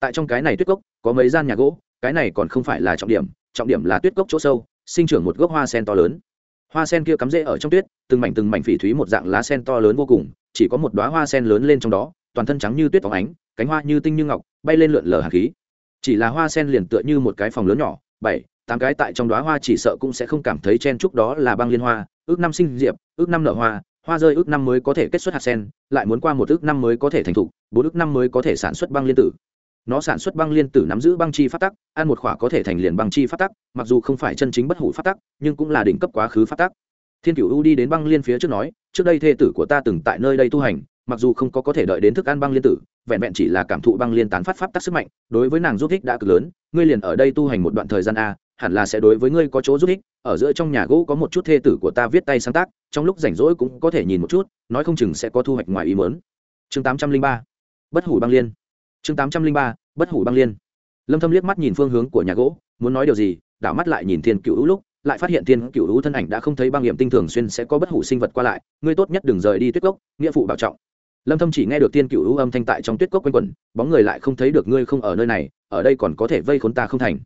Tại trong cái này tuyết cốc có mấy gian nhà gỗ cái này còn không phải là trọng điểm trọng điểm là tuyết cốc chỗ sâu sinh trưởng một gốc hoa sen to lớn. Hoa sen kia cắm rễ ở trong tuyết từng mảnh từng mảnh phỉ thúy một dạng lá sen to lớn vô cùng chỉ có một đóa hoa sen lớn lên trong đó toàn thân trắng như tuyết phóng ánh, cánh hoa như tinh như ngọc, bay lên lượn lờ hạt khí. Chỉ là hoa sen liền tựa như một cái phòng lớn nhỏ, bảy, tám cái tại trong đóa hoa chỉ sợ cũng sẽ không cảm thấy chen chúc đó là băng liên hoa, ước năm sinh diệp, ước năm nở hoa hoa rơi ước năm mới có thể kết xuất hạt sen, lại muốn qua một ước năm mới có thể thành thục, bốn ước năm mới có thể sản xuất băng liên tử. Nó sản xuất băng liên tử nắm giữ băng chi phát tắc, ăn một khỏa có thể thành liền băng chi phát tắc, mặc dù không phải chân chính bất hủ phát tắc, nhưng cũng là đỉnh cấp quá khứ phát tắc. Thiên cửu u đi đến băng liên phía trước nói, trước đây thê tử của ta từng tại nơi đây tu hành mặc dù không có có thể đợi đến thức ăn băng liên tử vẹn vẹn chỉ là cảm thụ băng liên tán phát pháp tác sức mạnh đối với nàng giúp thích đã cực lớn ngươi liền ở đây tu hành một đoạn thời gian a hẳn là sẽ đối với ngươi có chỗ giúp ích ở giữa trong nhà gỗ có một chút thê tử của ta viết tay sáng tác trong lúc rảnh rỗi cũng có thể nhìn một chút nói không chừng sẽ có thu hoạch ngoài ý mớn chương tám trăm linh ba bất hủ băng liên. Chương tám trăm linh ba bất hủ băng liên. Lâm thâm liếc mắt nhìn phương hướng của nhà gỗ muốn nói điều gì đảo mắt lại nhìn thiên cựu lúc lại phát hiện thiên cựu thân ảnh đã không thấy băng nghiệm tinh thường xuyên sẽ có bất hủ sinh vật qua lại ngươi tốt nhất đừng rời đi tuyết gốc, nghĩa phụ bảo trọng lâm thâm chỉ nghe được thiên cựu âm thanh tại trong tuyết cốc quanh quẩn, bóng người lại không thấy được ngươi không ở nơi này, ở đây còn có thể vây khốn ta không thành.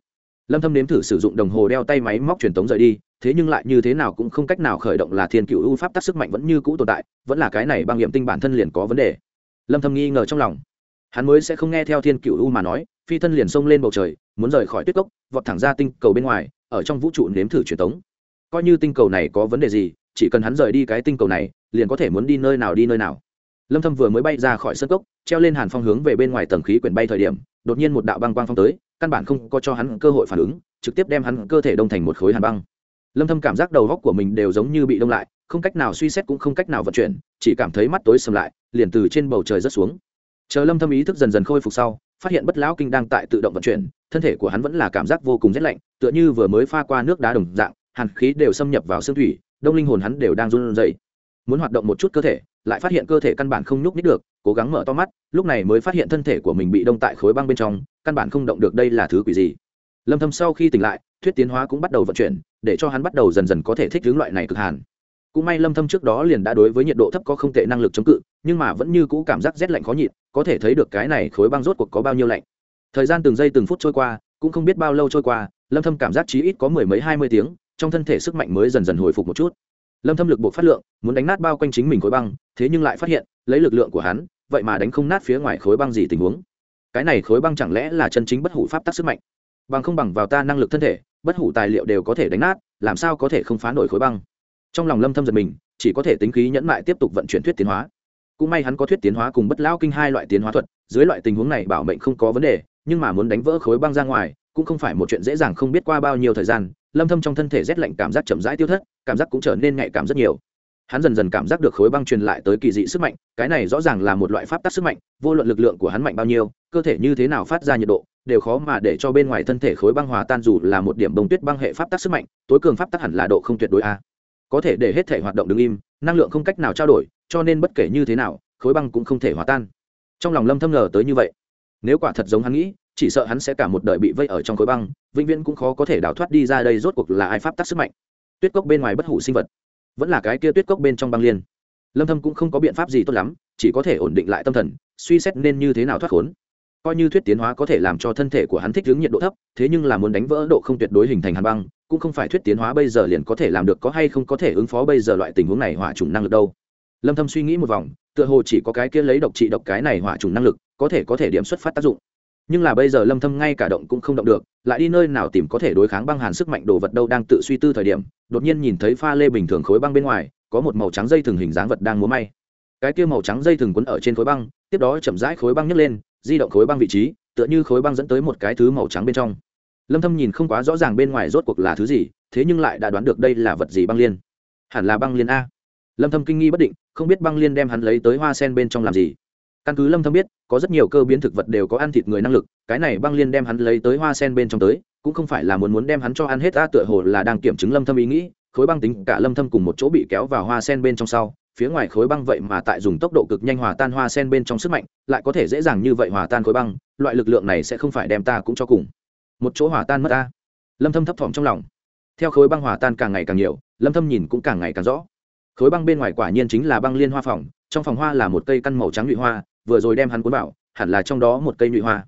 Lâm thâm nếm thử sử dụng đồng hồ đeo tay máy móc truyền tống rời đi, thế nhưng lại như thế nào cũng không cách nào khởi động là thiên cựu pháp tác sức mạnh vẫn như cũ tồn tại, vẫn là cái này băng nghiệm tinh bản thân liền có vấn đề. Lâm thâm nghi ngờ trong lòng. Hắn mới sẽ không nghe theo thiên cựu mà nói, phi thân liền xông lên bầu trời, muốn rời khỏi tuyết cốc, vọt thẳng ra tinh cầu bên ngoài, ở trong vũ trụ nếm thử truyền tống. Coi như tinh cầu này có vấn đề gì, chỉ cần hắn rời đi cái tinh cầu này, liền có thể muốn đi nơi nào đi nơi nào lâm thâm vừa mới bay ra khỏi sân cốc, treo lên hàn phong hướng về bên ngoài tầng khí quyển bay thời điểm, đột nhiên một đạo băng quang phong tới, căn bản không có cho hắn cơ hội phản ứng, trực tiếp đem hắn cơ thể đông thành một khối hàn băng. Lâm thâm cảm giác đầu góc của mình đều giống như bị đông lại, không cách nào suy xét cũng không cách nào vận chuyển, chỉ cảm thấy mắt tối sầm lại, liền từ trên bầu trời rớt xuống. Chờ lâm thâm ý thức dần dần khôi phục sau, phát hiện bất lão kinh đang tại tự động vận chuyển, thân thể của hắn vẫn là cảm giác vô cùng rét lạnh, tựa như vừa mới pha qua nước đá đồng dạng, hàn khí đều xâm nhập vào xương thủy, đông linh hồn hắn đều đang run rẩy muốn hoạt động một chút cơ thể, lại phát hiện cơ thể căn bản không nhúc nít được, cố gắng mở to mắt, lúc này mới phát hiện thân thể của mình bị đông tại khối băng bên trong, căn bản không động được đây là thứ quỷ gì. Lâm thâm sau khi tỉnh lại, thuyết tiến hóa cũng bắt đầu vận chuyển, để cho hắn bắt đầu dần dần có thể thích ứng loại này cực hàn. Cũng may lâm thâm trước đó liền đã đối với nhiệt độ thấp có không tệ năng lực chống cự, nhưng mà vẫn như cũ cảm giác rét lạnh khó nhịn, có thể thấy được cái này khối băng rốt cuộc có bao nhiêu lạnh. Thời gian từng giây từng phút trôi qua, cũng không biết bao lâu trôi qua, lâm thâm cảm giác chí ít có mười mấy hai mươi tiếng, trong thân thể sức mạnh mới dần dần hồi phục một chút lâm thâm lực buộc phát lượng, muốn đánh nát bao quanh chính mình khối băng, thế nhưng lại phát hiện, lấy lực lượng của hắn, vậy mà đánh không nát phía ngoài khối băng gì tình huống. Cái này khối băng chẳng lẽ là chân chính bất hủ pháp tắc sức mạnh? Bằng không bằng vào ta năng lực thân thể, bất hủ tài liệu đều có thể đánh nát, làm sao có thể không phá nổi khối băng? Trong lòng lâm thâm giật mình, chỉ có thể tính khí nhẫn mại tiếp tục vận chuyển thuyết tiến hóa. Cũng may hắn có thuyết tiến hóa cùng bất lão kinh hai loại tiến hóa thuật, dưới loại tình huống này bảo mệnh không có vấn đề, nhưng mà muốn đánh vỡ khối băng ra ngoài, cũng không phải một chuyện dễ dàng không biết qua bao nhiêu thời gian lâm thâm trong thân thể rét lạnh cảm giác chậm rãi tiêu thất, cảm giác cũng trở nên nhạy cảm rất nhiều. Hắn dần dần cảm giác được khối băng truyền lại tới kỳ dị sức mạnh, cái này rõ ràng là một loại pháp tắc sức mạnh, vô luận lực lượng của hắn mạnh bao nhiêu, cơ thể như thế nào phát ra nhiệt độ, đều khó mà để cho bên ngoài thân thể khối băng hòa tan dù là một điểm bông tuyết băng hệ pháp tắc sức mạnh, tối cường pháp tắc hẳn là độ không tuyệt đối a. Có thể để hết thể hoạt động đứng im, năng lượng không cách nào trao đổi, cho nên bất kể như thế nào, khối băng cũng không thể hòa tan. Trong lòng lâm thâm ngờ tới như vậy. Nếu quả thật giống hắn nghĩ chỉ sợ hắn sẽ cả một đời bị vây ở trong khối băng, vĩnh viễn cũng khó có thể đào thoát đi ra đây rốt cuộc là ai pháp tắc sức mạnh. Tuyết cốc bên ngoài bất hủ sinh vật, vẫn là cái kia tuyết cốc bên trong băng liên. Lâm thâm cũng không có biện pháp gì tốt lắm, chỉ có thể ổn định lại tâm thần, suy xét nên như thế nào thoát khốn. Coi như thuyết tiến hóa có thể làm cho thân thể của hắn thích ứng nhiệt độ thấp, thế nhưng là muốn đánh vỡ độ không tuyệt đối hình thành hàn băng, cũng không phải thuyết tiến hóa bây giờ liền có thể làm được có hay không có thể ứng phó bây giờ loại tình huống này hỏa trùng năng lực đâu. Lâm thâm suy nghĩ một vòng, tựa hồ chỉ có cái kia lấy độc trị độc cái này hỏa trùng năng lực, có thể có thể điểm xuất phát tác dụng nhưng là bây giờ lâm thâm ngay cả động cũng không động được, lại đi nơi nào tìm có thể đối kháng băng hàn sức mạnh đồ vật đâu đang tự suy tư thời điểm, đột nhiên nhìn thấy pha lê bình thường khối băng bên ngoài, có một màu trắng dây thường hình dáng vật đang múa may. Cái kia màu trắng dây thường quấn ở trên khối băng, tiếp đó chậm rãi khối băng nhấc lên, di động khối băng vị trí, tựa như khối băng dẫn tới một cái thứ màu trắng bên trong. Lâm thâm nhìn không quá rõ ràng bên ngoài rốt cuộc là thứ gì, thế nhưng lại đã đoán được đây là vật gì băng liên. Hẳn là băng liên a. Lâm thâm kinh nghi bất định, không biết băng liên đem hắn lấy tới hoa sen bên trong làm gì căn cứ lâm thâm biết, có rất nhiều cơ biến thực vật đều có ăn thịt người năng lực, cái này băng liên đem hắn lấy tới hoa sen bên trong tới, cũng không phải là muốn muốn đem hắn cho ăn hết ta. tựa hồ là đang kiểm chứng lâm thâm ý nghĩ, khối băng tính cả lâm thâm cùng một chỗ bị kéo vào hoa sen bên trong sau, phía ngoài khối băng vậy mà tại dùng tốc độ cực nhanh hòa tan hoa sen bên trong sức mạnh, lại có thể dễ dàng như vậy hòa tan khối băng, loại lực lượng này sẽ không phải đem ta cũng cho cùng. Một chỗ hòa tan mất ta lâm thâm thấp thỏm trong lòng. Theo khối băng hòa tan càng ngày càng nhiều, lâm thâm nhìn cũng càng ngày càng rõ. Khối băng bên ngoài quả nhiên chính là băng liên hoa phòng trong phòng hoa là một cây căn màu trắng nhụy hoa vừa rồi đem hắn cuốn vào, hẳn là trong đó một cây nhụy hoa.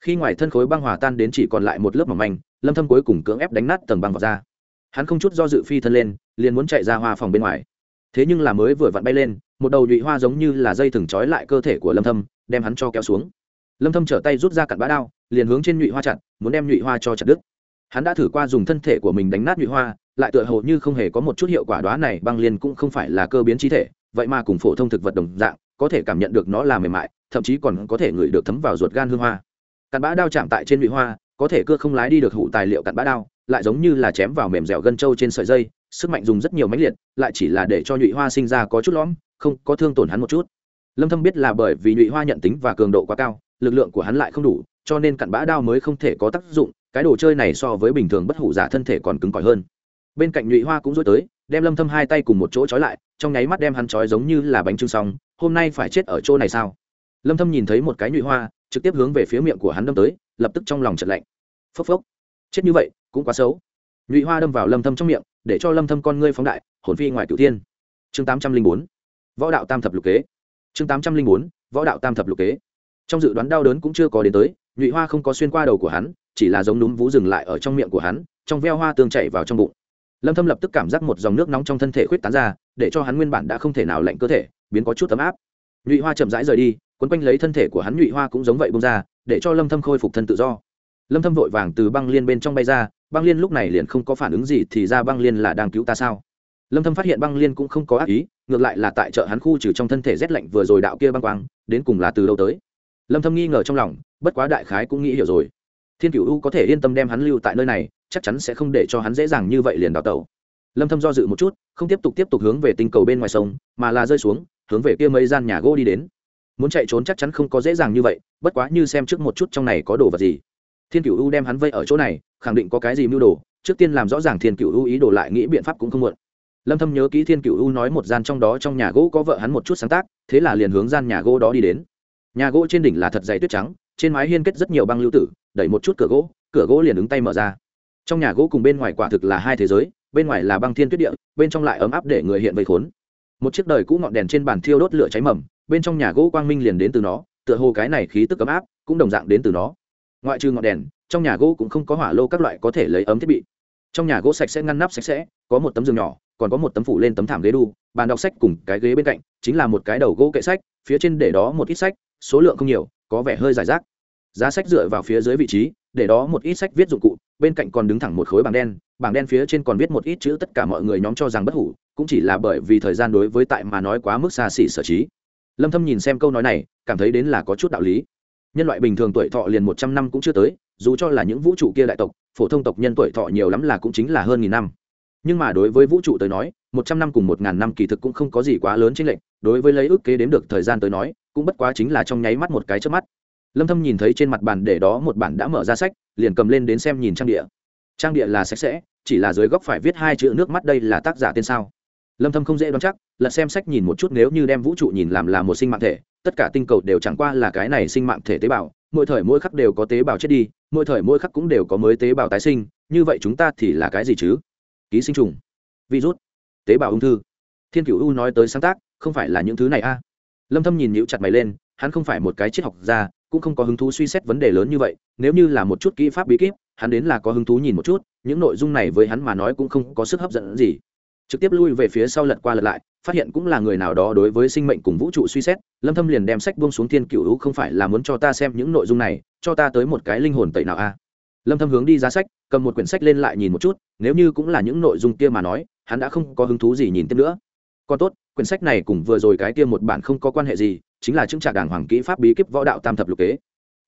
Khi ngoài thân khối băng hòa tan đến chỉ còn lại một lớp mỏng manh, lâm thâm cuối cùng cưỡng ép đánh nát tầng băng vào ra. Hắn không chút do dự phi thân lên, liền muốn chạy ra hoa phòng bên ngoài. Thế nhưng là mới vừa vặn bay lên, một đầu nhụy hoa giống như là dây thừng trói lại cơ thể của lâm thâm, đem hắn cho kéo xuống. Lâm thâm trở tay rút ra cặn bã đao, liền hướng trên nhụy hoa chặt, muốn đem nhụy hoa cho chặt đứt. Hắn đã thử qua dùng thân thể của mình đánh nát nhụy hoa, lại tựa hồ như không hề có một chút hiệu quả đó này băng liên cũng không phải là cơ biến chi thể, vậy mà cùng phổ thông thực vật đồng dạng có thể cảm nhận được nó là mềm mại, thậm chí còn có thể ngửi được thấm vào ruột gan hương hoa. Cặn bã đao chạm tại trên nhụy hoa, có thể cưa không lái đi được hụ tài liệu cặn bã đao, lại giống như là chém vào mềm dẻo gân trâu trên sợi dây, sức mạnh dùng rất nhiều máy liệt, lại chỉ là để cho nhụy hoa sinh ra có chút lõm, không có thương tổn hắn một chút. Lâm thâm biết là bởi vì nhụy hoa nhận tính và cường độ quá cao, lực lượng của hắn lại không đủ, cho nên cặn bã đao mới không thể có tác dụng, cái đồ chơi này so với bình thường bất hủ giả thân thể còn cứng cỏi hơn. Bên cạnh nhụy hoa cũng dối tới, đem lâm thâm hai tay cùng một chỗ trói lại, trong nháy mắt đem hắn trói giống như là bánh trưng xong hôm nay phải chết ở chỗ này sao? Lâm thâm nhìn thấy một cái nhụy hoa, trực tiếp hướng về phía miệng của hắn đâm tới, lập tức trong lòng chợt lạnh. Phốc phốc. Chết như vậy, cũng quá xấu. Nhụy hoa đâm vào lâm thâm trong miệng, để cho lâm thâm con ngươi phóng đại, hồn phi ngoài cửu thiên. Chương 804 võ đạo tam thập lục kế. Chương 804 võ đạo tam thập lục kế. Trong dự đoán đau đớn cũng chưa có đến tới, nhụy hoa không có xuyên qua đầu của hắn, chỉ là giống núm vú dừng lại ở trong miệng của hắn, trong veo hoa tương chảy vào trong bụng. Lâm thâm lập tức cảm giác một dòng nước nóng trong thân thể khuyết tán ra, để cho hắn nguyên bản đã không thể nào lạnh cơ thể biến có chút ấm áp. Nhụy hoa chậm rãi rời đi, quấn quanh lấy thân thể của hắn, nhụy hoa cũng giống vậy bông ra, để cho lâm thâm khôi phục thân tự do. Lâm thâm vội vàng từ băng liên bên trong bay ra, băng liên lúc này liền không có phản ứng gì thì ra băng liên là đang cứu ta sao? Lâm thâm phát hiện băng liên cũng không có ác ý, ngược lại là tại chợ hắn khu trừ trong thân thể rét lạnh vừa rồi đạo kia băng quang, đến cùng là từ đâu tới? Lâm thâm nghi ngờ trong lòng, bất quá đại khái cũng nghĩ hiểu rồi. Thiên cửu u có thể yên tâm đem hắn lưu tại nơi này, chắc chắn sẽ không để cho hắn dễ dàng như vậy liền đào tẩu. Lâm thâm do dự một chút, không tiếp tục tiếp tục hướng về tinh cầu bên ngoài sông, mà là rơi xuống hướng về kia mấy gian nhà gỗ đi đến. Muốn chạy trốn chắc chắn không có dễ dàng như vậy, bất quá như xem trước một chút trong này có đồ vật gì. Thiên cửu u đem hắn vây ở chỗ này, khẳng định có cái gì mưu đồ, trước tiên làm rõ ràng thiên cửu u ý đồ lại nghĩ biện pháp cũng không muộn. Lâm thâm nhớ kỹ thiên cựu u nói một gian trong đó trong nhà gỗ có vợ hắn một chút sáng tác, thế là liền hướng gian nhà gỗ đó đi đến. Nhà gỗ trên đỉnh là thật dày tuyết trắng, trên mái hiên kết rất nhiều băng lưu tử, đẩy một chút cửa gỗ cửa gỗ liền ứng tay mở ra. Trong nhà gỗ cùng bên ngoài quả thực là hai thế giới, bên ngoài là băng thiên tuyết địa, bên trong lại ấm áp để người hiện vây khốn một chiếc đời cũ ngọn đèn trên bàn thiêu đốt lửa cháy mầm, bên trong nhà gỗ quang minh liền đến từ nó, tựa hồ cái này khí tức ấm áp cũng đồng dạng đến từ nó. Ngoại trừ ngọn đèn, trong nhà gỗ cũng không có hỏa lô các loại có thể lấy ấm thiết bị. Trong nhà gỗ sạch sẽ ngăn nắp sạch sẽ, có một tấm giường nhỏ, còn có một tấm phủ lên tấm thảm ghế đu, bàn đọc sách cùng cái ghế bên cạnh, chính là một cái đầu gỗ kệ sách, phía trên để đó một ít sách, số lượng không nhiều, có vẻ hơi dài rác. Giá sách dựa vào phía dưới vị trí để đó một ít sách viết dụng cụ, bên cạnh còn đứng thẳng một khối bảng đen bảng đen phía trên còn viết một ít chữ tất cả mọi người nhóm cho rằng bất hủ, cũng chỉ là bởi vì thời gian đối với tại mà nói quá mức xa xỉ sở trí. Lâm thâm nhìn xem câu nói này, cảm thấy đến là có chút đạo lý. Nhân loại bình thường tuổi thọ liền một trăm năm cũng chưa tới, dù cho là những vũ trụ kia đại tộc, phổ thông tộc nhân tuổi thọ nhiều lắm là cũng chính là hơn nghìn năm. Nhưng mà đối với vũ trụ tới nói, một trăm năm cùng một ngàn năm kỳ thực cũng không có gì quá lớn trên lệnh đối với lấy ước kế đếm được thời gian tới nói, cũng bất quá chính là trong nháy mắt một cái chớp mắt lâm thâm nhìn thấy trên mặt bàn để đó một bản đã mở ra sách, liền cầm lên đến xem nhìn trang địa. Trang địa là sạch sẽ, chỉ là dưới góc phải viết hai chữ nước mắt đây là tác giả tên sao. Lâm thâm không dễ đoán chắc, lật xem sách nhìn một chút nếu như đem vũ trụ nhìn làm là một sinh mạng thể, tất cả tinh cầu đều chẳng qua là cái này sinh mạng thể tế bào, mỗi thời mỗi khắc đều có tế bào chết đi, mỗi thời mỗi khắc cũng đều có mới tế bào tái sinh, như vậy chúng ta thì là cái gì chứ? Ký sinh trùng, virus, tế bào ung thư. Thiên cửu u nói tới sáng tác, không phải là những thứ này a. À. lâm thâm nhìn nhíu chặt mày lên, hắn không phải một cái triết học gia cũng không có hứng thú suy xét vấn đề lớn như vậy, nếu như là một chút kỹ pháp bí kíp, hắn đến là có hứng thú nhìn một chút, những nội dung này với hắn mà nói cũng không có sức hấp dẫn gì. Trực tiếp lui về phía sau lật qua lật lại, phát hiện cũng là người nào đó đối với sinh mệnh cùng vũ trụ suy xét, lâm thâm liền đem sách buông xuống thiên cửu không phải là muốn cho ta xem những nội dung này, cho ta tới một cái linh hồn tẩy nào a. Lâm thâm hướng đi ra sách, cầm một quyển sách lên lại nhìn một chút, nếu như cũng là những nội dung kia mà nói, hắn đã không có hứng thú gì nhìn tiếp nữa còn tốt, quyển sách này cùng vừa rồi cái kia một bản không có quan hệ gì, chính là chứng trả đảng hoàng kỹ pháp bí kíp võ đạo tam thập lục kế.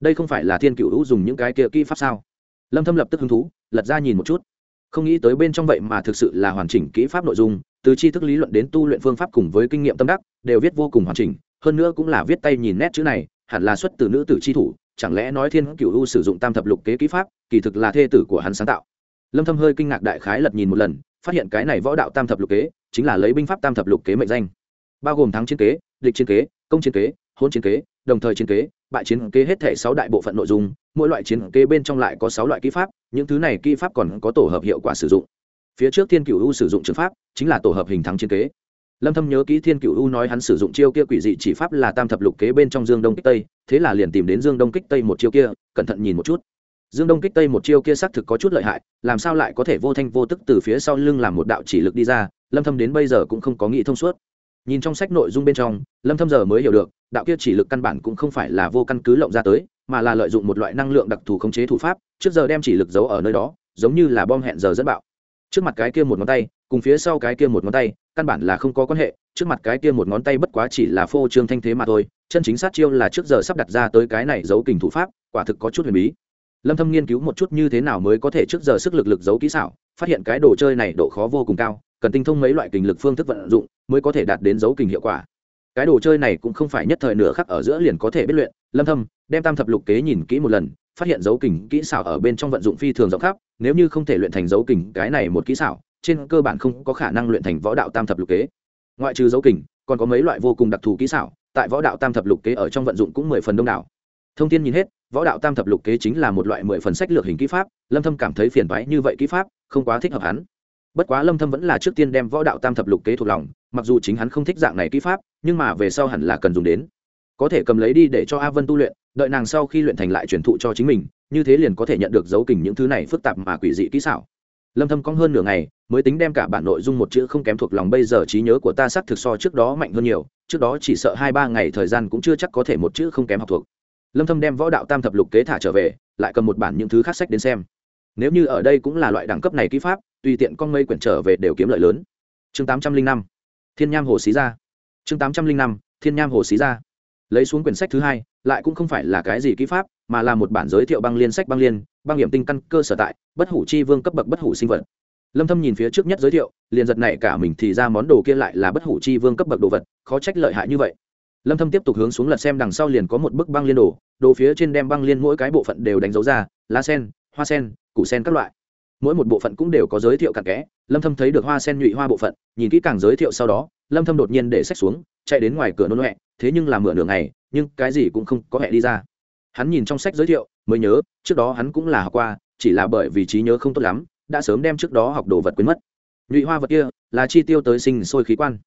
Đây không phải là thiên cửu dùng những cái kia kỹ pháp sao? Lâm thâm lập tức hứng thú, lật ra nhìn một chút. Không nghĩ tới bên trong vậy mà thực sự là hoàn chỉnh kỹ pháp nội dung, từ tri thức lý luận đến tu luyện phương pháp cùng với kinh nghiệm tâm đắc, đều viết vô cùng hoàn chỉnh, hơn nữa cũng là viết tay nhìn nét chữ này, hẳn là xuất từ nữ tử tri thủ, chẳng lẽ nói thiên cửu u sử dụng tam thập lục kế kỹ pháp, kỳ thực là thê tử của hắn sáng tạo. Lâm thâm hơi kinh ngạc đại khái lật nhìn một lần, phát hiện cái này võ đạo tam thập lục kế chính là lấy binh pháp tam thập lục kế mệnh danh. Bao gồm thắng chiến kế, địch chiến kế, công chiến kế hôn chiến kế, đồng thời chiến kế, bại chiến kế hết thể sáu đại bộ phận nội dung, mỗi loại chiến kế bên trong lại có sáu loại kỹ pháp, những thứ này kỹ pháp còn có tổ hợp hiệu quả sử dụng. Phía trước thiên cửu u sử dụng trường pháp, chính là tổ hợp hình thắng chiến kế. Lâm thâm nhớ kỹ thiên cửu u nói hắn sử dụng chiêu kia quỷ dị chỉ pháp là tam thập lục kế bên trong dương đông kích tây, thế là liền tìm đến dương đông kích tây một chiêu kia, cẩn thận nhìn một chút. Dương đông kích tây một chiêu kia xác thực có chút lợi hại, làm sao lại có thể vô thanh vô tức từ phía sau lưng làm một đạo chỉ lực đi ra lâm thâm đến bây giờ cũng không có nghĩ thông suốt. Nhìn trong sách nội dung bên trong, lâm thâm giờ mới hiểu được, đạo kia chỉ lực căn bản cũng không phải là vô căn cứ lộng ra tới, mà là lợi dụng một loại năng lượng đặc thù khống chế thủ pháp, trước giờ đem chỉ lực giấu ở nơi đó, giống như là bom hẹn giờ dẫn bạo. Trước mặt cái kia một ngón tay, cùng phía sau cái kia một ngón tay, căn bản là không có quan hệ, trước mặt cái kia một ngón tay bất quá chỉ là phô trương thanh thế mà thôi, chân chính sát chiêu là trước giờ sắp đặt ra tới cái này giấu kình thủ pháp, quả thực có chút huyền bí. Lâm thâm nghiên cứu một chút như thế nào mới có thể trước giờ sức lực lực giấu kỹ xảo, phát hiện cái đồ chơi này độ khó vô cùng cao cần tinh thông mấy loại kình lực phương thức vận dụng mới có thể đạt đến dấu kình hiệu quả. Cái đồ chơi này cũng không phải nhất thời nửa khắc ở giữa liền có thể biết luyện. Lâm thâm, đem tam thập lục kế nhìn kỹ một lần, phát hiện dấu kình kỹ xảo ở bên trong vận dụng phi thường rộng khắp, nếu như không thể luyện thành dấu kình, cái này một kỹ xảo, trên cơ bản không có khả năng luyện thành võ đạo tam thập lục kế. Ngoại trừ dấu kình, còn có mấy loại vô cùng đặc thù kỹ xảo, tại võ đạo tam thập lục kế ở trong vận dụng cũng mười phần đông đảo. Thông tin nhìn hết, võ đạo tam thập lục kế chính là một loại mười phần sách lược hình kỹ pháp, lâm thâm cảm thấy phiền toái như vậy kỹ pháp, không quá thích hợp hắn bất quá lâm thâm vẫn là trước tiên đem võ đạo tam thập lục kế thuộc lòng, mặc dù chính hắn không thích dạng này kỹ pháp, nhưng mà về sau hẳn là cần dùng đến. Có thể cầm lấy đi để cho a vân tu luyện, đợi nàng sau khi luyện thành lại truyền thụ cho chính mình, như thế liền có thể nhận được dấu kình những thứ này phức tạp mà quỷ dị kỹ xảo. Lâm thâm cong hơn nửa ngày, mới tính đem cả bản nội dung một chữ không kém thuộc lòng bây giờ trí nhớ của ta xác thực so trước đó mạnh hơn nhiều, trước đó chỉ sợ hai ba ngày thời gian cũng chưa chắc có thể một chữ không kém học thuộc. Lâm thâm đem võ đạo tam thập lục kế thả trở về, lại cầm một bản những thứ khác sách đến xem. Nếu như ở đây cũng là loại đẳng cấp này kỹ pháp tùy tiện con mây quyển trở về đều kiếm lợi lớn. Chương 805 thiên nham hồ xí ra chương 805 thiên nham hồ xí ra lấy xuống quyển sách thứ hai, lại cũng không phải là cái gì kỹ pháp, mà là một bản giới thiệu băng liên sách băng liên, băng hiểm tinh căn cơ sở tại, bất hủ chi vương cấp bậc bất hủ sinh vật. Lâm thâm nhìn phía trước nhất giới thiệu, liền giật này cả mình thì ra món đồ kia lại là bất hủ chi vương cấp bậc đồ vật, khó trách lợi hại như vậy. Lâm thâm tiếp tục hướng xuống lật xem đằng sau liền có một bức băng liên đồ đồ phía trên đem băng liên mỗi cái bộ phận đều đánh dấu ra, lá sen, hoa sen, củ sen các loại mỗi một bộ phận cũng đều có giới thiệu cặn kẽ. Lâm thâm thấy được hoa sen nhụy hoa bộ phận, nhìn kỹ càng giới thiệu sau đó, lâm thâm đột nhiên để sách xuống, chạy đến ngoài cửa nôn nhẹ. thế nhưng là mượn đường này nhưng cái gì cũng không có hẹ đi ra. Hắn nhìn trong sách giới thiệu, mới nhớ, trước đó hắn cũng là học qua, chỉ là bởi vì trí nhớ không tốt lắm, đã sớm đem trước đó học đồ vật quên mất. Nhụy hoa vật kia, là chi tiêu tới sinh sôi khí quan.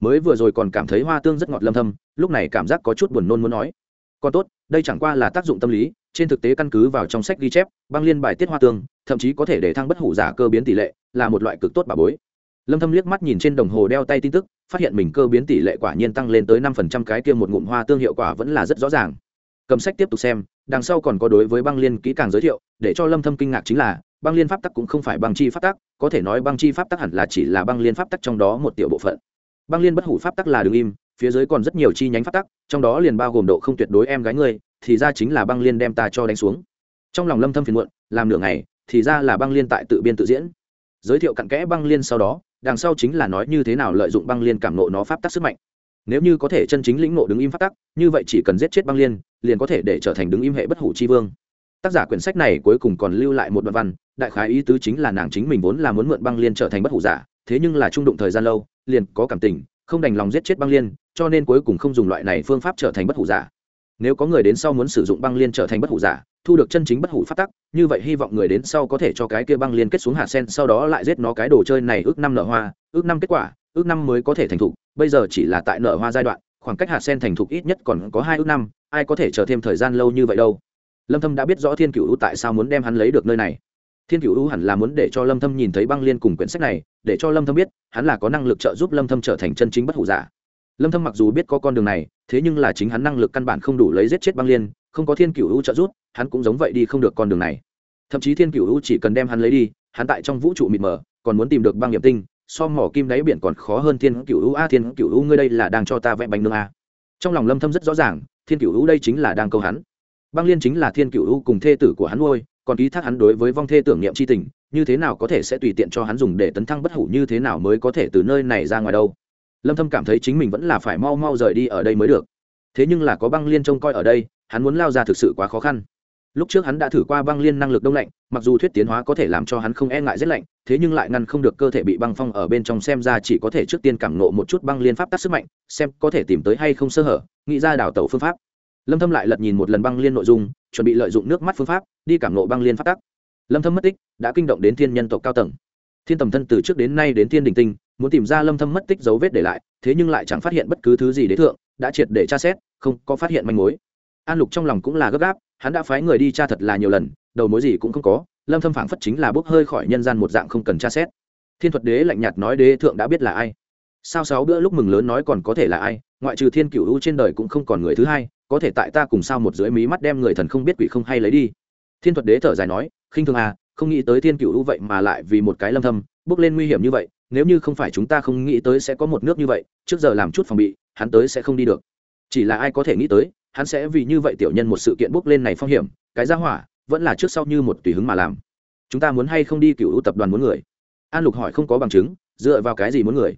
Mới vừa rồi còn cảm thấy hoa tương rất ngọt lâm thâm, lúc này cảm giác có chút buồn nôn muốn nói. Còn tốt, đây chẳng qua là tác dụng tâm lý trên thực tế căn cứ vào trong sách ghi chép, băng liên bài tiết hoa tương thậm chí có thể để thăng bất hủ giả cơ biến tỷ lệ, là một loại cực tốt bà bối. Lâm thâm liếc mắt nhìn trên đồng hồ đeo tay tin tức, phát hiện mình cơ biến tỷ lệ quả nhiên tăng lên tới 5% cái kia một ngụm hoa tương hiệu quả vẫn là rất rõ ràng. Cầm sách tiếp tục xem, đằng sau còn có đối với băng liên kỹ càng giới thiệu, để cho lâm thâm kinh ngạc chính là, băng liên pháp tắc cũng không phải băng chi pháp tắc, có thể nói băng chi pháp tắc hẳn là chỉ là băng liên pháp tắc trong đó một tiểu bộ phận. Băng liên bất hủ pháp tắc là đường im, phía dưới còn rất nhiều chi nhánh pháp tắc, trong đó liền bao gồm độ không tuyệt đối em gái ngươi thì ra chính là băng liên đem ta cho đánh xuống. Trong lòng lâm thâm phiền muộn, làm nửa ngày, thì ra là băng liên tại tự biên tự diễn. Giới thiệu cặn kẽ băng liên sau đó, đằng sau chính là nói như thế nào lợi dụng băng liên cảm nộ nó pháp tắc sức mạnh. Nếu như có thể chân chính lĩnh ngộ đứng im pháp tắc, như vậy chỉ cần giết chết băng liên, liền có thể để trở thành đứng im hệ bất hủ chi vương. Tác giả quyển sách này cuối cùng còn lưu lại một đoạn văn, đại khái ý tứ chính là nàng chính mình vốn là muốn mượn băng liên trở thành bất hủ giả, thế nhưng là trung đụng thời gian lâu, liền có cảm tình, không đành lòng giết chết băng liên, cho nên cuối cùng không dùng loại này phương pháp trở thành bất hủ giả nếu có người đến sau muốn sử dụng băng liên trở thành bất hủ giả, thu được chân chính bất hủ phát tắc, như vậy hy vọng người đến sau có thể cho cái kia băng liên kết xuống hạt sen, sau đó lại giết nó cái đồ chơi này ước năm nở hoa, ước năm kết quả, ước năm mới có thể thành thục. Bây giờ chỉ là tại nở hoa giai đoạn, khoảng cách hạt sen thành thục ít nhất còn có hai ước năm, ai có thể chờ thêm thời gian lâu như vậy đâu? Lâm thâm đã biết rõ thiên cửu tại sao muốn đem hắn lấy được nơi này. Thiên cửu hẳn là muốn để cho lâm thâm nhìn thấy băng liên cùng quyển sách này, để cho lâm thâm biết, hắn là có năng lực trợ giúp lâm thâm trở thành chân chính bất hủ giả lâm thâm mặc dù biết có con đường này, thế nhưng là chính hắn năng lực căn bản không đủ lấy giết chết băng liên, không có thiên cửu u trợ giúp, hắn cũng giống vậy đi không được con đường này. Thậm chí thiên cửu u chỉ cần đem hắn lấy đi, hắn tại trong vũ trụ mịt mờ, còn muốn tìm được băng hiểm tinh, so mỏ kim đáy biển còn khó hơn thiên cửu u a, thiên cửu u ngươi đây là đang cho ta vẽ bánh nương a. Trong lòng lâm thâm rất rõ ràng, thiên cửu u đây chính là đang câu hắn. Băng liên chính là thiên cửu u cùng thê tử của hắn nuôi, còn ký thác hắn đối với vong thê tưởng niệm chi tình, như thế nào có thể sẽ tùy tiện cho hắn dùng để tấn thăng bất hủ, như thế nào mới có thể từ nơi này ra ngoài đâu? Lâm thâm cảm thấy chính mình vẫn là phải mau mau rời đi ở đây mới được. Thế nhưng là có băng liên trông coi ở đây, hắn muốn lao ra thực sự quá khó khăn. Lúc trước hắn đã thử qua băng liên năng lực đông lạnh, mặc dù thuyết tiến hóa có thể làm cho hắn không e ngại rét lạnh, thế nhưng lại ngăn không được cơ thể bị băng phong ở bên trong xem ra chỉ có thể trước tiên cảm nộ một chút băng liên pháp tắc sức mạnh, xem có thể tìm tới hay không sơ hở, nghĩ ra đảo tàu phương pháp. Lâm thâm lại lật nhìn một lần băng liên nội dung, chuẩn bị lợi dụng nước mắt phương pháp, đi cảm nộ băng liên pháp tắc. Lâm thâm mất tích, đã kinh động đến thiên nhân tộc cao tầng. Thiên tầm thân từ trước đến nay đến thiên đình tinh muốn tìm ra lâm thâm mất tích dấu vết để lại, thế nhưng lại chẳng phát hiện bất cứ thứ gì đế thượng, đã triệt để tra xét, không có phát hiện manh mối. An lục trong lòng cũng là gấp gáp, hắn đã phái người đi tra thật là nhiều lần, đầu mối gì cũng không có, lâm thâm phảng phất chính là bốc hơi khỏi nhân gian một dạng không cần tra xét. Thiên thuật đế lạnh nhạt nói đế thượng đã biết là ai. Sao sáu bữa lúc mừng lớn nói còn có thể là ai, ngoại trừ thiên cửu u trên đời cũng không còn người thứ hai, có thể tại ta cùng sao một dưới mí mắt đem người thần không biết quỷ không hay lấy đi. Thiên thuật đế thở dài nói, khinh thường à không nghĩ tới thiên cửu u vậy mà lại vì một cái lâm thâm, bước lên nguy hiểm như vậy nếu như không phải chúng ta không nghĩ tới sẽ có một nước như vậy, trước giờ làm chút phòng bị, hắn tới sẽ không đi được. Chỉ là ai có thể nghĩ tới, hắn sẽ vì như vậy tiểu nhân một sự kiện bốc lên này phong hiểm, cái ra hỏa vẫn là trước sau như một tùy hứng mà làm. Chúng ta muốn hay không đi cựu tập đoàn muốn người? An lục hỏi không có bằng chứng, dựa vào cái gì muốn người?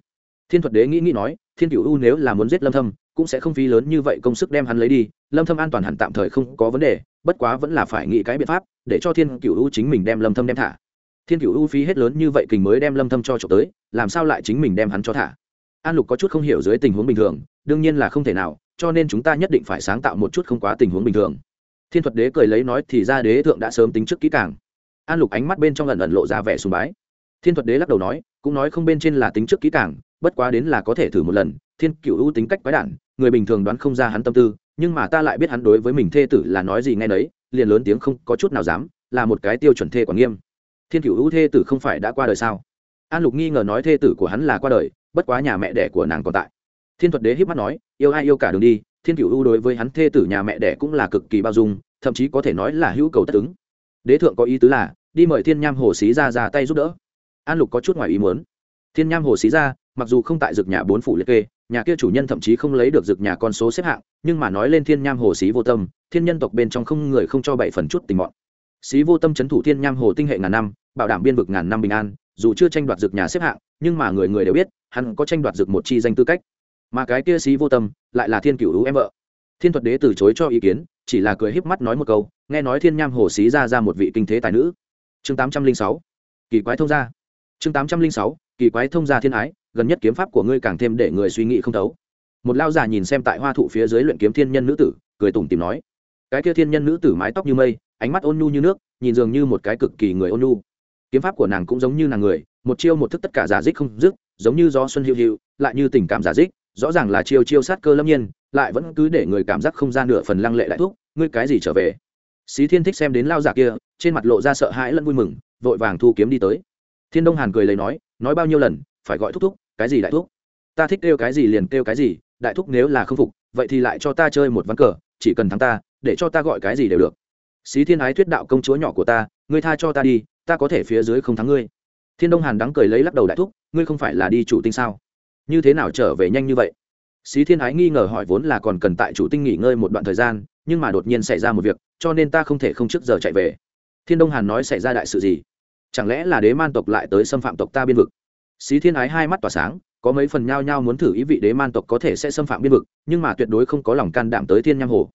Thiên thuật đế nghĩ nghĩ nói, thiên cựu u nếu là muốn giết lâm thâm, cũng sẽ không phí lớn như vậy công sức đem hắn lấy đi, lâm thâm an toàn hẳn tạm thời không có vấn đề, bất quá vẫn là phải nghĩ cái biện pháp để cho thiên cựu u chính mình đem lâm thâm đem thả thiên cựu u phí hết lớn như vậy kình mới đem lâm thâm cho trộm tới làm sao lại chính mình đem hắn cho thả? An lục có chút không hiểu dưới tình huống bình thường đương nhiên là không thể nào cho nên chúng ta nhất định phải sáng tạo một chút không quá tình huống bình thường. Thiên thuật đế cười lấy nói thì ra đế thượng đã sớm tính trước kỹ càng. An lục ánh mắt bên trong lần ẩn lộ ra vẻ sùng bái. Thiên thuật đế lắc đầu nói cũng nói không bên trên là tính trước kỹ càng bất quá đến là có thể thử một lần thiên cựu ưu tính cách quái đản người bình thường đoán không ra hắn tâm tư nhưng mà ta lại biết hắn đối với mình thê tử là nói gì ngay đấy, liền lớn tiếng không có chút nào dám là một cái tiêu chuẩn thê quản nghiêm thiên cựu hữu thê tử không phải đã qua đời sao? An lục nghi ngờ nói thê tử của hắn là qua đời, bất quá nhà mẹ đẻ của nàng còn tại. Thiên thuật đế hiếp mắt nói, yêu ai yêu cả đường đi, thiên cựu hữu đối với hắn thê tử nhà mẹ đẻ cũng là cực kỳ bao dung, thậm chí có thể nói là hữu cầu tất ứng. Đế thượng có ý tứ là, đi mời thiên nham hồ xí ra ra tay giúp đỡ. An lục có chút ngoài ý muốn. Thiên nham hồ xí ra mặc dù không tại dược nhà bốn phủ liệt kê, nhà kia chủ nhân thậm chí không lấy được dược nhà con số xếp hạng, nhưng mà nói lên thiên nham hồ xí vô tâm, thiên nhân tộc bên trong không người không cho bảy phần chút tình mọn xí vô tâm c h ấ n thủ thiên nham hồ tinh hệ ngàn năm, bảo đảm biên vực ngàn năm bình an, dù chưa tranh đoạt dược nhà xếp hạng, nhưng mà người người đều biết, hắn có tranh đoạt dược một chi danh tư cách. Mà cái kia xí vô tâm, lại là thiên cửu hữu em vợ. Thiên thuật đế từ chối cho ý kiến, chỉ là cười híp mắt nói một câu, nghe nói thiên nham hồ xí ra ra một vị kinh thế tài nữ. Chương tám trăm linh sáu, kỳ quái thông gia. Chương tám trăm linh sáu, kỳ quái thông gia thiên ái, gần nhất kiếm pháp của ngươi càng thêm để người suy nghĩ không thấu. Một lao già nhìn xem tại hoa thụ phía dưới luyện kiếm thiên nhân nữ tử, cười tủm tìm nói. Cái kia thiên nhân nữ tử mái tóc như mây ánh mắt ôn nhu như nước, nhìn dường như một cái cực kỳ người ôn nhu. Kiếm pháp của nàng cũng giống như nàng người, một chiêu một thức tất cả giả dích không dứt, giống như gió xuân hữu hữu lại như tình cảm giả dích, rõ ràng là chiêu chiêu sát cơ lâm nhiên, lại vẫn cứ để người cảm giác không gian nửa phần lăng lệ lại thuốc ngươi cái gì trở về? Xí thiên thích xem đến lao giả kia, trên mặt lộ ra sợ hãi lẫn vui mừng, vội vàng thu kiếm đi tới. Thiên đông hàn cười lấy nói nói bao nhiêu lần, phải gọi thúc thúc, cái gì đại thúc? Ta thích kêu cái gì liền kêu cái gì, đại thúc nếu là không phục, vậy thì lại cho ta chơi một ván cờ, chỉ cần thắng ta, để cho ta gọi cái gì đều được xí thiên ái thuyết đạo công chúa nhỏ của ta, ngươi tha cho ta đi, ta có thể phía dưới không thắng ngươi. Thiên đông hàn đắng cười lấy lắc đầu đại thúc, ngươi không phải là đi chủ tinh sao? Như thế nào trở về nhanh như vậy? Xí thiên ái nghi ngờ hỏi vốn là còn cần tại chủ tinh nghỉ ngơi một đoạn thời gian, nhưng mà đột nhiên xảy ra một việc, cho nên ta không thể không trước giờ chạy về. Thiên đông hàn nói xảy ra đại sự gì? Chẳng lẽ là đế man tộc lại tới xâm phạm tộc ta biên vực? Xí thiên ái hai mắt tỏa sáng, có mấy phần nhao nhao muốn thử ý vị đế man tộc có thể sẽ xâm phạm biên vực, nhưng mà tuyệt đối không có lòng can đảm tới thiên nham hồ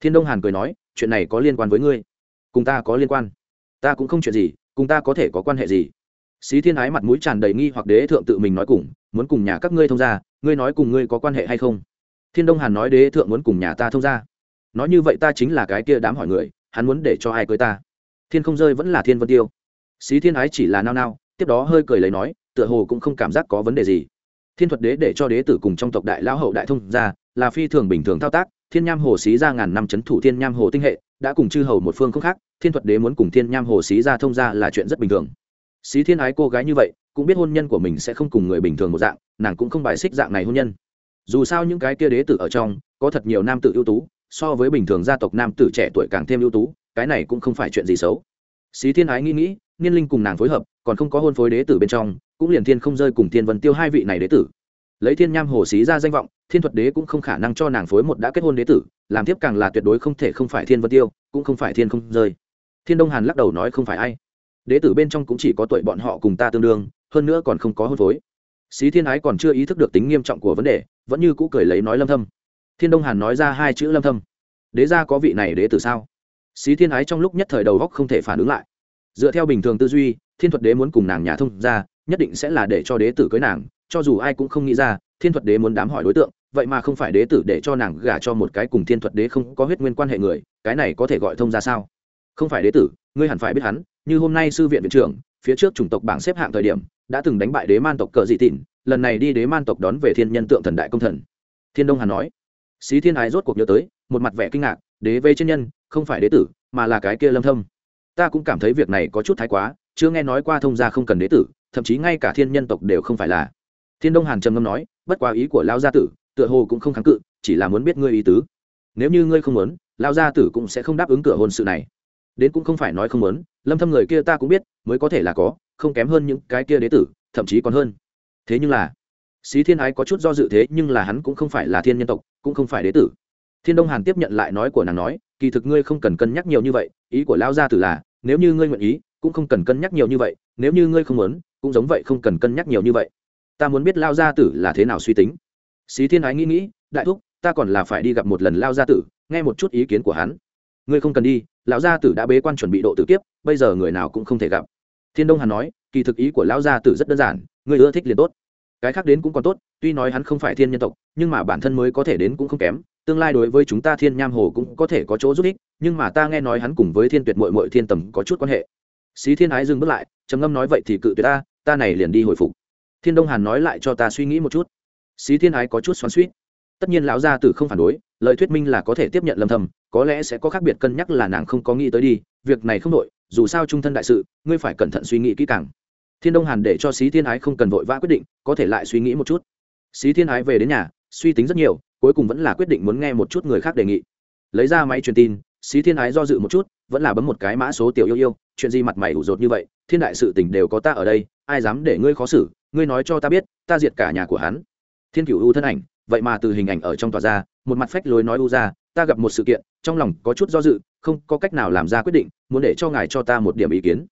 thiên đông hàn cười nói, chuyện này có liên quan với ngươi. Cùng ta có liên quan. Ta cũng không chuyện gì, cùng ta có thể có quan hệ gì. Xí thiên ái mặt mũi tràn đầy nghi hoặc đế thượng tự mình nói cùng, muốn cùng nhà các ngươi thông gia, ngươi nói cùng ngươi có quan hệ hay không? Thiên đông hàn nói đế thượng muốn cùng nhà ta thông gia. Nói như vậy ta chính là cái kia đám hỏi người, hắn muốn để cho ai cưới ta? Thiên không rơi vẫn là thiên vân tiêu. Xí thiên ái chỉ là nao nao, tiếp đó hơi cười lấy nói, tựa hồ cũng không cảm giác có vấn đề gì. Thiên thuật đế để cho đế tử cùng trong tộc đại lão hậu đại thông gia, là phi thường bình thường thao tác thiên nham hồ xí ra ngàn năm c h ấ n thủ thiên nham hồ tinh hệ, đã cùng chư hầu một phương không khác, thiên thuật đế muốn cùng thiên nham hồ xí ra thông gia là chuyện rất bình thường. Xí thiên ái cô gái như vậy, cũng biết hôn nhân của mình sẽ không cùng người bình thường một dạng, nàng cũng không bài xích dạng này hôn nhân. Dù sao những cái kia đế tử ở trong, có thật nhiều nam tử ưu tú, so với bình thường gia tộc nam tử trẻ tuổi càng thêm ưu tú, cái này cũng không phải chuyện gì xấu. Xí thiên ái nghĩ nghĩ, niên linh cùng nàng phối hợp, còn không có hôn phối đế tử bên trong, cũng liền thiên không rơi cùng thiên vân tiêu hai vị này đế tử. Lấy thiên nham hồ xí ra danh vọng thiên thuật đế cũng không khả năng cho nàng phối một đã kết hôn đế tử, làm tiếp càng là tuyệt đối không thể không phải thiên vân tiêu, cũng không phải thiên không rơi. Thiên đông hàn lắc đầu nói không phải ai. Đế tử bên trong cũng chỉ có tuổi bọn họ cùng ta tương đương, hơn nữa còn không có hôn phối. Xí thiên ái còn chưa ý thức được tính nghiêm trọng của vấn đề, vẫn như cũ cười lấy nói lâm thâm. Thiên đông hàn nói ra hai chữ lâm thâm. Đế gia có vị này đế tử sao? Xí thiên ái trong lúc nhất thời đầu góc không thể phản ứng lại. Dựa theo bình thường tư duy, thiên thuật đế muốn cùng nàng nhà thông ra nhất định sẽ là để cho đế tử cưới nàng, cho dù ai cũng không nghĩ ra, thiên thuật đế muốn đám hỏi đối tượng vậy mà không phải đế tử để cho nàng gả cho một cái cùng thiên thuật đế không có huyết nguyên quan hệ người, cái này có thể gọi thông ra sao? Không phải đế tử, ngươi hẳn phải biết hắn, như hôm nay sư viện viện trưởng, phía trước chủng tộc bảng xếp hạng thời điểm, đã từng đánh bại đế man tộc cờ dị tịn, lần này đi đế man tộc đón về thiên nhân tượng thần đại công thần. Thiên đông hàn nói. Xí thiên ái rốt cuộc nhớ tới, một mặt vẻ kinh ngạc, đế vây chân nhân, không phải đế tử, mà là cái kia lâm thâm. Ta cũng cảm thấy việc này có chút thái quá, chưa nghe nói qua thông gia không cần đế tử, thậm chí ngay cả thiên nhân tộc đều không phải là. Thiên đông hàn trầm ngâm nói, bất quá ý của lao gia tử tựa hồ cũng không kháng cự, chỉ là muốn biết ngươi ý tứ. Nếu như ngươi không muốn lao gia tử cũng sẽ không đáp ứng cửa hôn sự này. Đến cũng không phải nói không muốn, lâm thâm người kia ta cũng biết, mới có thể là có, không kém hơn những cái kia đế tử, thậm chí còn hơn. Thế nhưng là, xí thiên ái có chút do dự thế, nhưng là hắn cũng không phải là thiên nhân tộc, cũng không phải đế tử. Thiên đông hàn tiếp nhận lại nói của nàng nói, kỳ thực ngươi không cần cân nhắc nhiều như vậy, ý của lao gia tử là, nếu như ngươi nguyện ý, cũng không cần cân nhắc nhiều như vậy, nếu như ngươi không muốn, cũng giống vậy không cần cân nhắc nhiều như vậy. Ta muốn biết lao gia tử là thế nào suy tính xí thiên ái nghĩ nghĩ, đại thúc, ta còn là phải đi gặp một lần lao gia tử, nghe một chút ý kiến của hắn. Ngươi không cần đi, lão gia tử đã bế quan chuẩn bị độ tử kiếp, bây giờ người nào cũng không thể gặp. Thiên đông hàn nói, kỳ thực ý của lão gia tử rất đơn giản, ngươi ưa thích liền tốt. Cái khác đến cũng còn tốt, tuy nói hắn không phải thiên nhân tộc, nhưng mà bản thân mới có thể đến cũng không kém, tương lai đối với chúng ta thiên nham hồ cũng có thể có chỗ giúp ích, nhưng mà ta nghe nói hắn cùng với thiên tuyệt mội mội thiên tầm có chút quan hệ. Xí thiên ái dừng bước lại, trầm ngâm nói, vậy thì cự tuyệt ta ta này liền đi hồi phục. Thiên đông hàn nói lại cho ta suy nghĩ một chút xí thiên ái có chút xoắn suýt tất nhiên lão gia tử không phản đối, lời thuyết minh là có thể tiếp nhận lâm thầm, có lẽ sẽ có khác biệt cân nhắc là nàng không có nghĩ tới đi, việc này không đội dù sao trung thân đại sự, ngươi phải cẩn thận suy nghĩ kỹ càng. Thiên đông hàn để cho xí thiên ái không cần vội vã quyết định, có thể lại suy nghĩ một chút. Xí thiên ái về đến nhà, suy tính rất nhiều, cuối cùng vẫn là quyết định muốn nghe một chút người khác đề nghị. Lấy ra máy truyền tin, xí thiên ái do dự một chút, vẫn là bấm một cái mã số tiểu yêu yêu, chuyện gì mặt mày ủ rột như vậy, thiên đại sự tình đều có ta ở đây, ai dám để ngươi khó xử, ngươi nói cho ta biết, ta diệt cả nhà của hắn thiên cửu u thân ảnh, vậy mà từ hình ảnh ở trong tòa ra, một mặt phách lối nói u ra, ta gặp một sự kiện, trong lòng có chút do dự, không có cách nào làm ra quyết định, muốn để cho ngài cho ta một điểm ý kiến.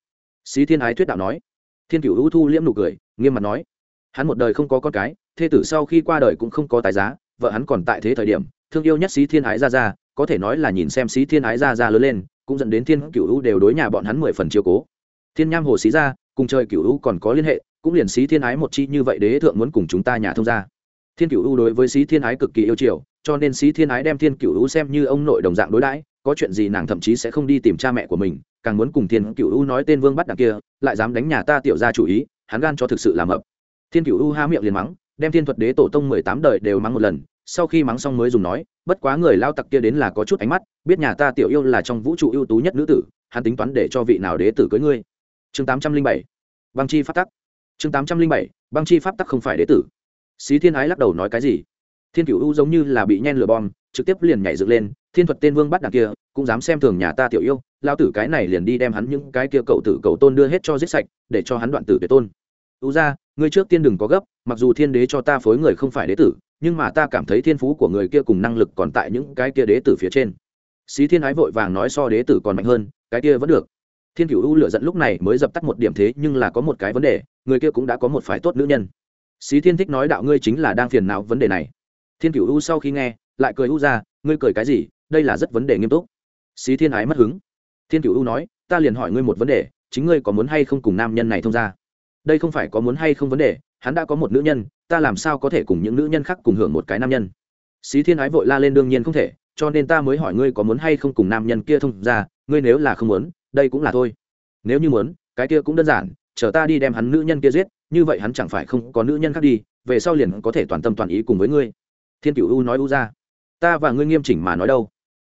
Xí thiên ái thuyết đạo nói. Thiên cửu u thu liễm nụ cười, nghiêm mặt nói. Hắn một đời không có con cái, thê tử sau khi qua đời cũng không có tài giá, vợ hắn còn tại thế thời điểm, thương yêu nhất xí thiên ái ra ra, có thể nói là nhìn xem xí thiên ái ra ra lớn lên, cũng dẫn đến thiên cựu u đều đối nhà bọn hắn mười phần chiều cố. Thiên nham hồ xí ra, cùng trời cựu u còn có liên hệ, cũng liền xí thiên ái một chi như vậy đế thượng muốn cùng chúng ta nhà thông gia thiên cựu u đối với xí thiên ái cực kỳ yêu chiều, cho nên xí thiên ái đem thiên cựu u xem như ông nội đồng dạng đối đãi, có chuyện gì nàng thậm chí sẽ không đi tìm cha mẹ của mình, càng muốn cùng thiên cựu u nói tên vương bắt đằng kia, lại dám đánh nhà ta tiểu ra chủ ý, hắn gan cho thực sự làm ập thiên cựu u há miệng liền mắng, đem thiên thuật đế tổ tông mười tám đời đều mắng một lần, sau khi mắng xong mới dùng nói, bất quá người lao tặc kia đến là có chút ánh mắt, biết nhà ta tiểu yêu là trong vũ trụ ưu tú nhất nữ tử, hắn tính toán để cho vị nào đế tử cưới ngươi. Chương tám trăm linh bảy, băng chi pháp tắc. Chương tám trăm linh bảy, băng chi pháp tắc không phải đế tử xí thiên ái lắc đầu nói cái gì? Thiên cựu u giống như là bị nhen lửa bom, trực tiếp liền nhảy dựng lên, thiên thuật tên vương bắt đằng kia, cũng dám xem thường nhà ta tiểu yêu, lao tử cái này liền đi đem hắn những cái kia cậu tử cậu tôn đưa hết cho giết sạch, để cho hắn đoạn tử tuyệt tôn. U ra ngươi trước tiên đừng có gấp, mặc dù thiên đế cho ta phối người không phải đế tử, nhưng mà ta cảm thấy thiên phú của người kia cùng năng lực còn tại những cái kia đế tử phía trên. Xí thiên ái vội vàng nói so đế tử còn mạnh hơn, cái kia vẫn được. Thiên cựu u lựa dẫn lúc này mới dập tắt một điểm thế, nhưng là có một cái vấn đề, người kia cũng đã có một phải tốt nữ nhân xí thiên thích nói đạo ngươi chính là đang phiền não vấn đề này. Thiên cửu u sau khi nghe, lại cười u ra, ngươi cười cái gì? Đây là rất vấn đề nghiêm túc. Xí thiên ái mất hứng. Thiên cửu u nói, ta liền hỏi ngươi một vấn đề, chính ngươi có muốn hay không cùng nam nhân này thông ra đây không phải có muốn hay không vấn đề, hắn đã có một nữ nhân, ta làm sao có thể cùng những nữ nhân khác cùng hưởng một cái nam nhân? Xí thiên ái vội la lên đương nhiên không thể, cho nên ta mới hỏi ngươi có muốn hay không cùng nam nhân kia thông ra ngươi nếu là không muốn, đây cũng là thôi. Nếu như muốn, cái kia cũng đơn giản, chờ ta đi đem hắn nữ nhân kia giết như vậy hắn chẳng phải không có nữ nhân khác đi về sau liền có thể toàn tâm toàn ý cùng với ngươi. Thiên Cựu u nói u ra. Ta và ngươi nghiêm chỉnh mà nói đâu?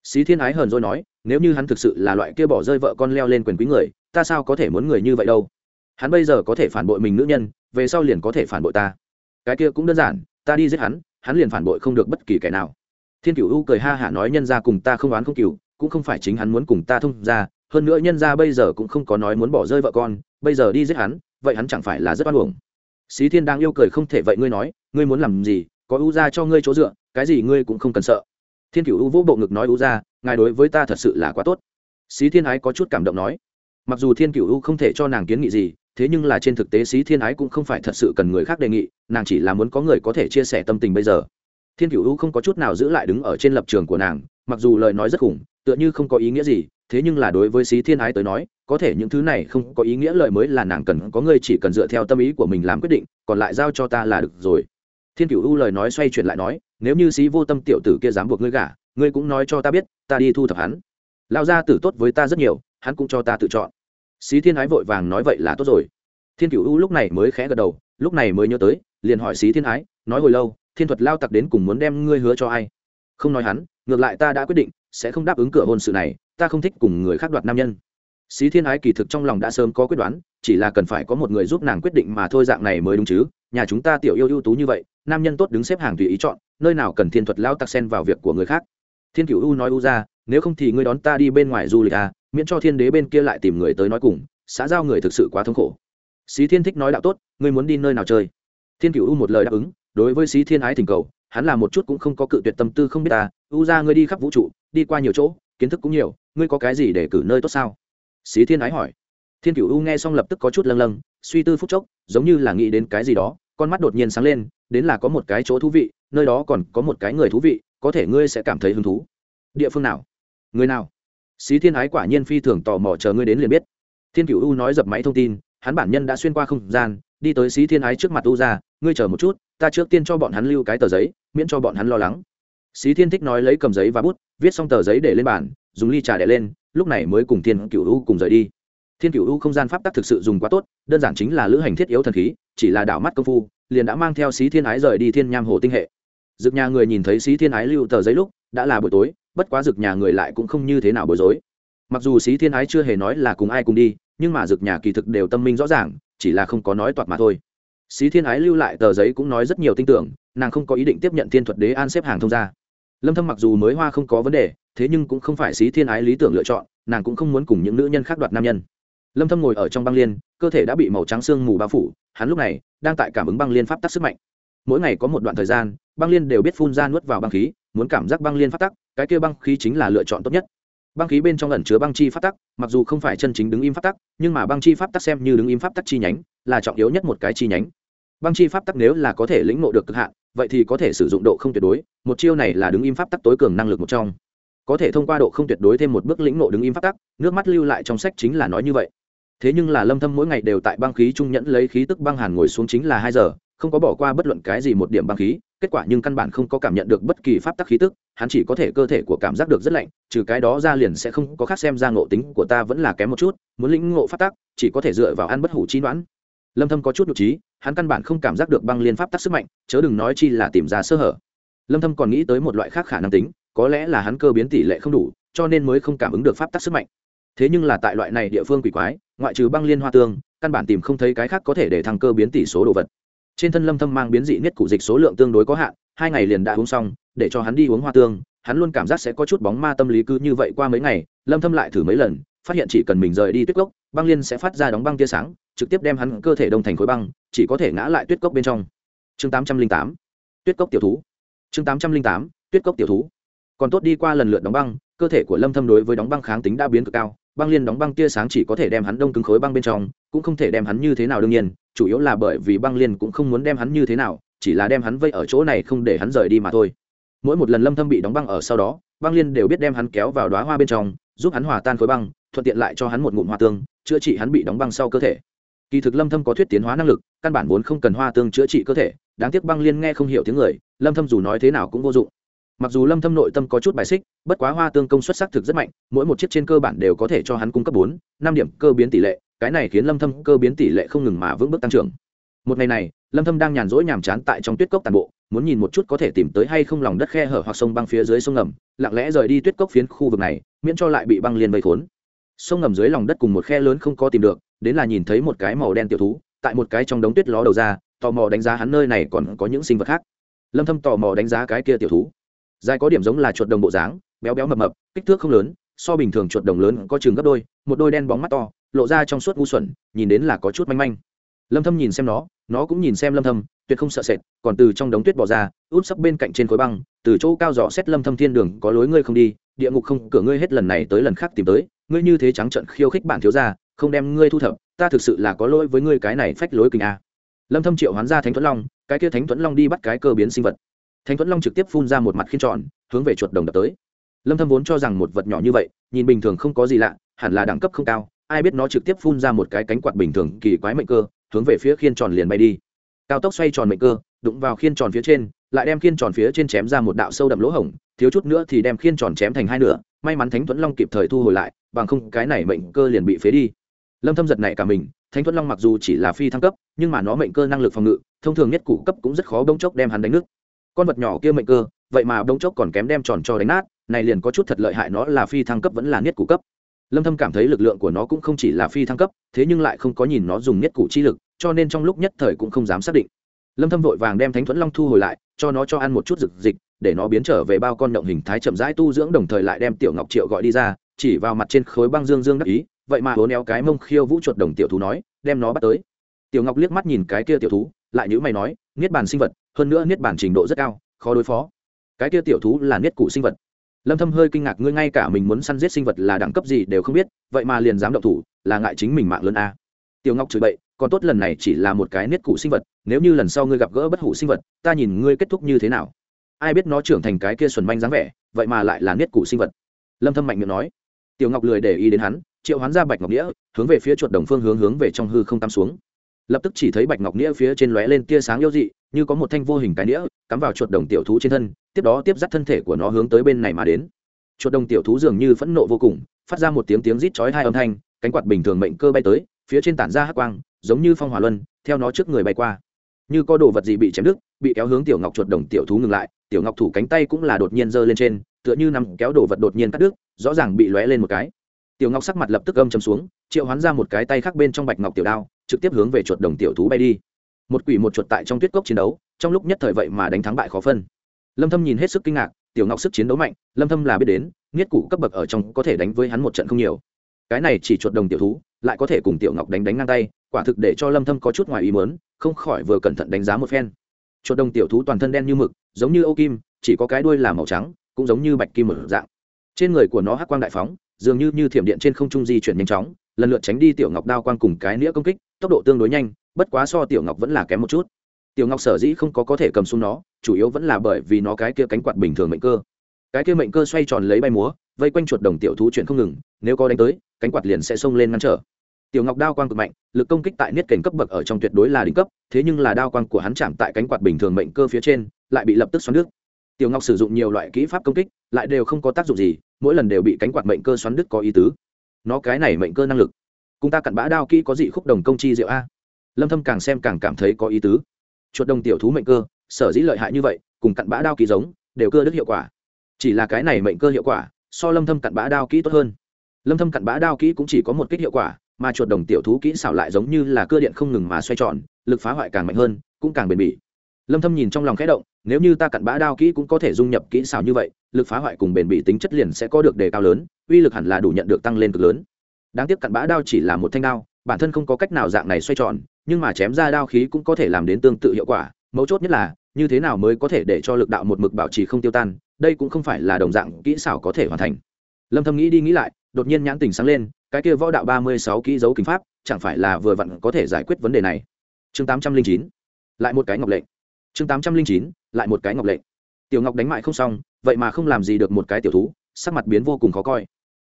Xí thiên ái hờn rồi nói nếu như hắn thực sự là loại kia bỏ rơi vợ con leo lên quyền quý người ta sao có thể muốn người như vậy đâu? Hắn bây giờ có thể phản bội mình nữ nhân về sau liền có thể phản bội ta. Cái kia cũng đơn giản ta đi giết hắn hắn liền phản bội không được bất kỳ kẻ nào. Thiên Cựu u cười ha hả nói nhân ra cùng ta không oán không cựu, cũng không phải chính hắn muốn cùng ta thông ra hơn nữa nhân ra bây giờ cũng không có nói muốn bỏ rơi vợ con bây giờ đi giết hắn vậy hắn chẳng phải là rất oan uổng. Xí thiên đang yêu cười không thể vậy ngươi nói, ngươi muốn làm gì, có ưu ra cho ngươi chỗ dựa, cái gì ngươi cũng không cần sợ. Thiên cửu ưu vỗ bộ ngực nói ưu ra ngài đối với ta thật sự là quá tốt. Xí thiên ái có chút cảm động nói. Mặc dù thiên cửu ưu không thể cho nàng kiến nghị gì, thế nhưng là trên thực tế xí thiên ái cũng không phải thật sự cần người khác đề nghị, nàng chỉ là muốn có người có thể chia sẻ tâm tình bây giờ. Thiên cửu ưu không có chút nào giữ lại đứng ở trên lập trường của nàng, mặc dù lời nói rất khủng tựa như không có ý nghĩa gì, thế nhưng là đối với xí thiên ái tới nói, có thể những thứ này không có ý nghĩa lời mới là nàng cần, có người chỉ cần dựa theo tâm ý của mình làm quyết định, còn lại giao cho ta là được rồi. Thiên cửu u lời nói xoay chuyển lại nói, nếu như xí vô tâm tiểu tử kia dám buộc ngươi gả, ngươi cũng nói cho ta biết, ta đi thu thập hắn. Lao ra tử tốt với ta rất nhiều, hắn cũng cho ta tự chọn. Xí thiên ái vội vàng nói vậy là tốt rồi. Thiên cửu u lúc này mới khẽ gật đầu, lúc này mới nhớ tới, liền hỏi xí thiên ái, nói hồi lâu, thiên thuật lao tặc đến cùng muốn đem ngươi hứa cho ai? Không nói hắn, ngược lại ta đã quyết định sẽ không đáp ứng cửa hôn sự này, ta không thích cùng người khác đoạt nam nhân. Xí thiên ái kỳ thực trong lòng đã sớm có quyết đoán, chỉ là cần phải có một người giúp nàng quyết định mà thôi dạng này mới đúng chứ, nhà chúng ta tiểu yêu ưu tú như vậy, nam nhân tốt đứng xếp hàng tùy ý chọn, nơi nào cần thiên thuật lao tặc xen vào việc của người khác. Thiên cửu u nói u ra, nếu không thì ngươi đón ta đi bên ngoài du lịch à miễn cho thiên đế bên kia lại tìm người tới nói cùng, xã giao người thực sự quá thống khổ. Xí thiên thích nói đạo tốt, ngươi muốn đi nơi nào chơi? Thiên cửu u một lời đáp ứng, đối với xí thiên ái thỉnh cầu hắn là một chút cũng không có cự tuyệt tâm tư không biết ta, u ra ngươi đi khắp vũ trụ, đi qua nhiều chỗ, kiến thức cũng nhiều, ngươi có cái gì để cử nơi tốt sao? Xí thiên ái hỏi. Thiên cửu u nghe xong lập tức có chút lâng lâng, suy tư phút chốc, giống như là nghĩ đến cái gì đó, con mắt đột nhiên sáng lên, đến là có một cái chỗ thú vị, nơi đó còn có một cái người thú vị, có thể ngươi sẽ cảm thấy hứng thú. Địa phương nào? Người nào? Xí thiên ái quả nhiên phi thường tò mò chờ ngươi đến liền biết. Thiên cửu u nói dập máy thông tin, hắn bản nhân đã xuyên qua không gian, đi tới xí thiên ái trước mặt u ra ngươi chờ một chút ta trước tiên cho bọn hắn lưu cái tờ giấy, miễn cho bọn hắn lo lắng. Xí thiên thích nói lấy cầm giấy và bút, viết xong tờ giấy để lên bàn, dùng ly trà để lên, lúc này mới cùng thiên cựu u cùng rời đi. Thiên cựu u không gian pháp tắc thực sự dùng quá tốt, đơn giản chính là lữ hành thiết yếu thần khí, chỉ là đảo mắt công phu, liền đã mang theo xí thiên ái rời đi thiên nham hồ tinh hệ. Dực nhà người nhìn thấy xí thiên ái lưu tờ giấy lúc, đã là buổi tối, bất quá dực nhà người lại cũng không như thế nào bối rối. Mặc dù xí thiên ái chưa hề nói là cùng ai cùng đi, nhưng mà dực nhà kỳ thực đều tâm minh rõ ràng, chỉ là không có nói toạc mà thôi xí thiên ái lưu lại tờ giấy cũng nói rất nhiều tin tưởng, nàng không có ý định tiếp nhận thiên thuật đế an xếp hàng thông gia. Lâm thâm mặc dù mới hoa không có vấn đề, thế nhưng cũng không phải xí thiên ái lý tưởng lựa chọn, nàng cũng không muốn cùng những nữ nhân khác đoạt nam nhân. Lâm thâm ngồi ở trong băng liên, cơ thể đã bị màu trắng xương mù bao phủ, hắn lúc này đang tại cảm ứng băng liên pháp tắc sức mạnh. Mỗi ngày có một đoạn thời gian, băng liên đều biết phun ra nuốt vào băng khí, muốn cảm giác băng liên pháp tắc, cái kia băng khí chính là lựa chọn tốt nhất. Băng khí bên trong ẩn chứa băng chi pháp tắc, mặc dù không phải chân chính đứng im pháp tắc, nhưng mà băng chi pháp tắc xem như đứng im pháp tắc chi nhánh, là trọng yếu nhất một cái chi nhánh băng chi pháp tắc nếu là có thể lĩnh ngộ được cực hạn, vậy thì có thể sử dụng độ không tuyệt đối, một chiêu này là đứng im pháp tắc tối cường năng lực một trong. Có thể thông qua độ không tuyệt đối thêm một bước lĩnh ngộ đứng im pháp tắc, nước mắt lưu lại trong sách chính là nói như vậy. Thế nhưng là lâm thâm mỗi ngày đều tại băng khí trung nhẫn lấy khí tức băng hàn ngồi xuống chính là hai giờ, không có bỏ qua bất luận cái gì một điểm băng khí, kết quả nhưng căn bản không có cảm nhận được bất kỳ pháp tắc khí tức, hắn chỉ có thể cơ thể của cảm giác được rất lạnh, trừ cái đó ra liền sẽ không có khác xem ra ngộ tính của ta vẫn là kém một chút, muốn lĩnh ngộ pháp tắc, chỉ có thể dựa vào ăn bất hủ chi đoán lâm thâm có chút nhục trí hắn căn bản không cảm giác được băng liên pháp tắc sức mạnh, chớ đừng nói chi là tìm ra sơ hở. Lâm thâm còn nghĩ tới một loại khác khả năng tính, có lẽ là hắn cơ biến tỷ lệ không đủ, cho nên mới không cảm ứng được pháp tắc sức mạnh. Thế nhưng là tại loại này địa phương quỷ quái, ngoại trừ băng liên hoa tương, căn bản tìm không thấy cái khác có thể để thăng cơ biến tỷ số đồ vật. Trên thân lâm thâm mang biến dị nhất cụ dịch số lượng tương đối có hạn, hai ngày liền đã uống xong, để cho hắn đi uống hoa tương, hắn luôn cảm giác sẽ có chút bóng ma tâm lý cứ như vậy qua mấy ngày, lâm thâm lại thử mấy lần phát hiện chỉ cần mình rời đi tuyết cốc, băng liên sẽ phát ra đóng băng tia sáng, trực tiếp đem hắn cơ thể đông thành khối băng, chỉ có thể ngã lại tuyết cốc bên trong. Chương 808 tuyết cốc tiểu thú. Chương 808 tuyết cốc tiểu thú. Còn tốt đi qua lần lượt đóng băng, cơ thể của lâm thâm đối với đóng băng kháng tính đã biến cực cao, băng liên đóng băng tia sáng chỉ có thể đem hắn đông cứng khối băng bên trong, cũng không thể đem hắn như thế nào đương nhiên, chủ yếu là bởi vì băng liên cũng không muốn đem hắn như thế nào, chỉ là đem hắn vây ở chỗ này không để hắn rời đi mà thôi. Mỗi một lần lâm thâm bị đóng băng ở sau đó, băng liên đều biết đem hắn kéo vào đóa hoa bên trong giúp hắn hòa tan khối băng thuận tiện lại cho hắn một ngụm hoa tương chữa trị hắn bị đóng băng sau cơ thể. Kỳ thực lâm thâm có thuyết tiến hóa năng lực căn bản vốn không cần hoa tương chữa trị cơ thể đáng tiếc băng liên nghe không hiểu tiếng người lâm thâm dù nói thế nào cũng vô dụng. Mặc dù lâm thâm nội tâm có chút bài xích bất quá hoa tương công suất xác thực rất mạnh mỗi một chiếc trên cơ bản đều có thể cho hắn cung cấp 4, 5 điểm cơ biến tỷ lệ cái này khiến lâm thâm cơ biến tỷ lệ không ngừng mà vững bước tăng trưởng. Một ngày này lâm thâm đang nhàn rỗi nhàm chán tại trong tuyết cốc tàn bộ muốn nhìn một chút có thể tìm tới hay không lòng đất khe hở hoặc sông băng phía dưới sông ngầm, lặng lẽ rời đi tuyết cốc phiến khu vực này, miễn cho lại bị băng liên vây khốn. Sông ngầm dưới lòng đất cùng một khe lớn không có tìm được, đến là nhìn thấy một cái màu đen tiểu thú, tại một cái trong đống tuyết ló đầu ra, tò mò đánh giá hắn nơi này còn có những sinh vật khác. Lâm thâm tò mò đánh giá cái kia tiểu thú. Dài có điểm giống là chuột đồng bộ dáng, béo béo mập mập, kích thước không lớn, so bình thường chuột đồng lớn có chừng gấp đôi, một đôi đen bóng mắt to, lộ ra trong suốt ngu xuẩn, nhìn đến là có chút manh manh. Lâm thâm nhìn xem nó nó cũng nhìn xem lâm thâm, tuyệt không sợ sệt, còn từ trong đống tuyết bỏ ra út sấp bên cạnh trên khối băng, từ chỗ cao dò xét lâm thâm thiên đường, có lối ngươi không đi, địa ngục không, cửa ngươi hết lần này tới lần khác tìm tới, ngươi như thế trắng trợn khiêu khích bản thiếu gia, không đem ngươi thu thập, ta thực sự là có lỗi với ngươi cái này phách lối kình a. Lâm thâm triệu hoán ra thánh thuẫn long, cái kia thánh thuẫn long đi bắt cái cơ biến sinh vật. Thánh thuẫn long trực tiếp phun ra một mặt khiên tròn, hướng về chuột đồng đập tới. Lâm thâm vốn cho rằng một vật nhỏ như vậy, nhìn bình thường không có gì lạ, hẳn là đẳng cấp không cao, ai biết nó trực tiếp phun ra một cái cánh quạt bình thường kỳ quái mệnh cơ hướng về phía khiên tròn liền bay đi. Cao tốc xoay tròn mệnh cơ, đụng vào khiên tròn phía trên, lại đem khiên tròn phía trên chém ra một đạo sâu đậm lỗ hổng, thiếu chút nữa thì đem khiên tròn chém thành hai nửa, may mắn thánh thuẫn long kịp thời thu hồi lại, bằng không cái này mệnh cơ liền bị phế đi. Lâm thâm giật này cả mình, thánh thuẫn long mặc dù chỉ là phi thăng cấp, nhưng mà nó mệnh cơ năng lực phòng ngự, thông thường nhất củ cấp cũng rất khó bông chốc đem hắn đánh nước con vật nhỏ kia mệnh cơ, vậy mà bông chốc còn kém đem tròn cho đánh nát, này liền có chút thật lợi hại, nó là phi thăng cấp vẫn là nhất củ cấp lâm thâm cảm thấy lực lượng của nó cũng không chỉ là phi thăng cấp, thế nhưng lại không có nhìn nó dùng nhất cụ chi lực, cho nên trong lúc nhất thời cũng không dám xác định. Lâm thâm vội vàng đem thánh thuẫn long thu hồi lại, cho nó cho ăn một chút dược dịch để nó biến trở về bao con động hình thái chậm rãi tu dưỡng đồng thời lại đem tiểu ngọc triệu gọi đi ra, chỉ vào mặt trên khối băng dương dương đắc ý, vậy mà hố néo cái mông khiêu vũ chuột đồng tiểu thú nói, đem nó bắt tới. Tiểu ngọc liếc mắt nhìn cái kia tiểu thú, lại nhữ mày nói, niết bàn sinh vật, hơn nữa niết bàn trình độ rất cao, khó đối phó. Cái kia tiểu thú là niết cụ sinh vật lâm thâm hơi kinh ngạc, ngươi ngay cả mình muốn săn giết sinh vật là đẳng cấp gì đều không biết, vậy mà liền dám động thủ, là ngại chính mình mạng lớn a. Tiểu ngọc chửi bậy, còn tốt lần này chỉ là một cái niết cụ sinh vật, nếu như lần sau ngươi gặp gỡ bất hủ sinh vật, ta nhìn ngươi kết thúc như thế nào. Ai biết nó trưởng thành cái kia xuẩn manh dáng vẻ, vậy mà lại là niết cụ sinh vật. Lâm thâm mạnh miệng nói. Tiểu ngọc lười để ý đến hắn, triệu hoán ra bạch ngọc nghĩa hướng về phía chuột đồng phương hướng hướng về trong hư không tam xuống. Lập tức chỉ thấy bạch ngọc nghĩa phía trên lóe lên tia sáng yêu dị như có một thanh vô hình cái đĩa, cắm vào chuột đồng tiểu thú trên thân, tiếp đó tiếp dắt thân thể của nó hướng tới bên này mà đến. Chuột đồng tiểu thú dường như phẫn nộ vô cùng, phát ra một tiếng tiếng rít chói hai âm thanh, cánh quạt bình thường mệnh cơ bay tới, phía trên tản ra hắc quang, giống như phong hỏa luân, theo nó trước người bay qua. Như có đồ vật gì bị chém đứt, bị kéo hướng tiểu ngọc chuột đồng tiểu thú ngừng lại, tiểu ngọc thủ cánh tay cũng là đột nhiên giơ lên trên, tựa như nằm kéo đồ vật đột nhiên cắt đứt, rõ ràng bị lóe lên một cái. Tiểu ngọc sắc mặt lập tức âm chầm xuống, triệu hoán ra một cái tay khác bên trong bạch ngọc tiểu đao, trực tiếp hướng về chuột đồng tiểu thú bay đi một quỷ một chuột tại trong tuyết cốc chiến đấu, trong lúc nhất thời vậy mà đánh thắng bại khó phân. Lâm thâm nhìn hết sức kinh ngạc, tiểu ngọc sức chiến đấu mạnh, lâm thâm là biết đến, nghiết cụ cấp bậc ở trong có thể đánh với hắn một trận không nhiều. Cái này chỉ chuột đồng tiểu thú, lại có thể cùng tiểu ngọc đánh đánh ngang tay, quả thực để cho lâm thâm có chút ngoài ý muốn, không khỏi vừa cẩn thận đánh giá một phen. Chuột đồng tiểu thú toàn thân đen như mực, giống như âu kim, chỉ có cái đuôi là màu trắng, cũng giống như bạch kim một dạng. Trên người của nó hắc quang đại phóng, dường như như thiểm điện trên không trung di chuyển nhanh chóng lần lượt tránh đi tiểu ngọc đao quang cùng cái nĩa công kích, tốc độ tương đối nhanh, bất quá so tiểu ngọc vẫn là kém một chút. Tiểu ngọc sở dĩ không có có thể cầm xuống nó, chủ yếu vẫn là bởi vì nó cái kia cánh quạt bình thường mệnh cơ. Cái kia mệnh cơ xoay tròn lấy bay múa, vây quanh chuột đồng tiểu thú chuyện không ngừng, nếu có đánh tới, cánh quạt liền sẽ xông lên ngăn trở. Tiểu ngọc đao quang cực mạnh, lực công kích tại niết cảnh cấp bậc ở trong tuyệt đối là đỉnh cấp, thế nhưng là đao quang của hắn chạm tại cánh quạt bình thường mệnh cơ phía trên, lại bị lập tức xoắn đứt. Tiểu ngọc sử dụng nhiều loại kỹ pháp công kích, lại đều không có tác dụng gì, mỗi lần đều bị cánh quạt mệnh cơ xoắn đứt có ý tứ nó cái này mệnh cơ năng lực. Cùng ta cặn bã đao kỹ có dị khúc đồng công chi diệu a. Lâm thâm càng xem càng cảm thấy có ý tứ. Chuột đồng tiểu thú mệnh cơ, sở dĩ lợi hại như vậy, cùng cặn bã đao kỹ giống, đều cơ đức hiệu quả. Chỉ là cái này mệnh cơ hiệu quả, so lâm thâm cặn bã đao kỹ tốt hơn. Lâm thâm cặn bã đao kỹ cũng chỉ có một kích hiệu quả, mà chuột đồng tiểu thú kỹ xảo lại giống như là cơ điện không ngừng mà xoay tròn, lực phá hoại càng mạnh hơn, cũng càng bền bỉ lâm thâm nhìn trong lòng khẽ động, nếu như ta cặn bã đao kỹ cũng có thể dung nhập kỹ xảo như vậy, lực phá hoại cùng bền bỉ tính chất liền sẽ có được đề cao lớn, uy lực hẳn là đủ nhận được tăng lên cực lớn. Đáng tiếc cặn bã đao chỉ là một thanh đao, bản thân không có cách nào dạng này xoay tròn, nhưng mà chém ra đao khí cũng có thể làm đến tương tự hiệu quả, mấu chốt nhất là, như thế nào mới có thể để cho lực đạo một mực bảo trì không tiêu tan, đây cũng không phải là đồng dạng kỹ xảo có thể hoàn thành. Lâm thâm nghĩ đi nghĩ lại, đột nhiên nhãn tình sáng lên, cái kia võ đạo 36 kỹ dấu kính pháp, chẳng phải là vừa vặn có thể giải quyết vấn đề này. Chương 809 lại một cái ngọc lệnh chương 809 lại một cái ngọc lệnh tiểu ngọc đánh mại không xong, vậy mà không làm gì được một cái tiểu thú, sắc mặt biến vô cùng khó coi.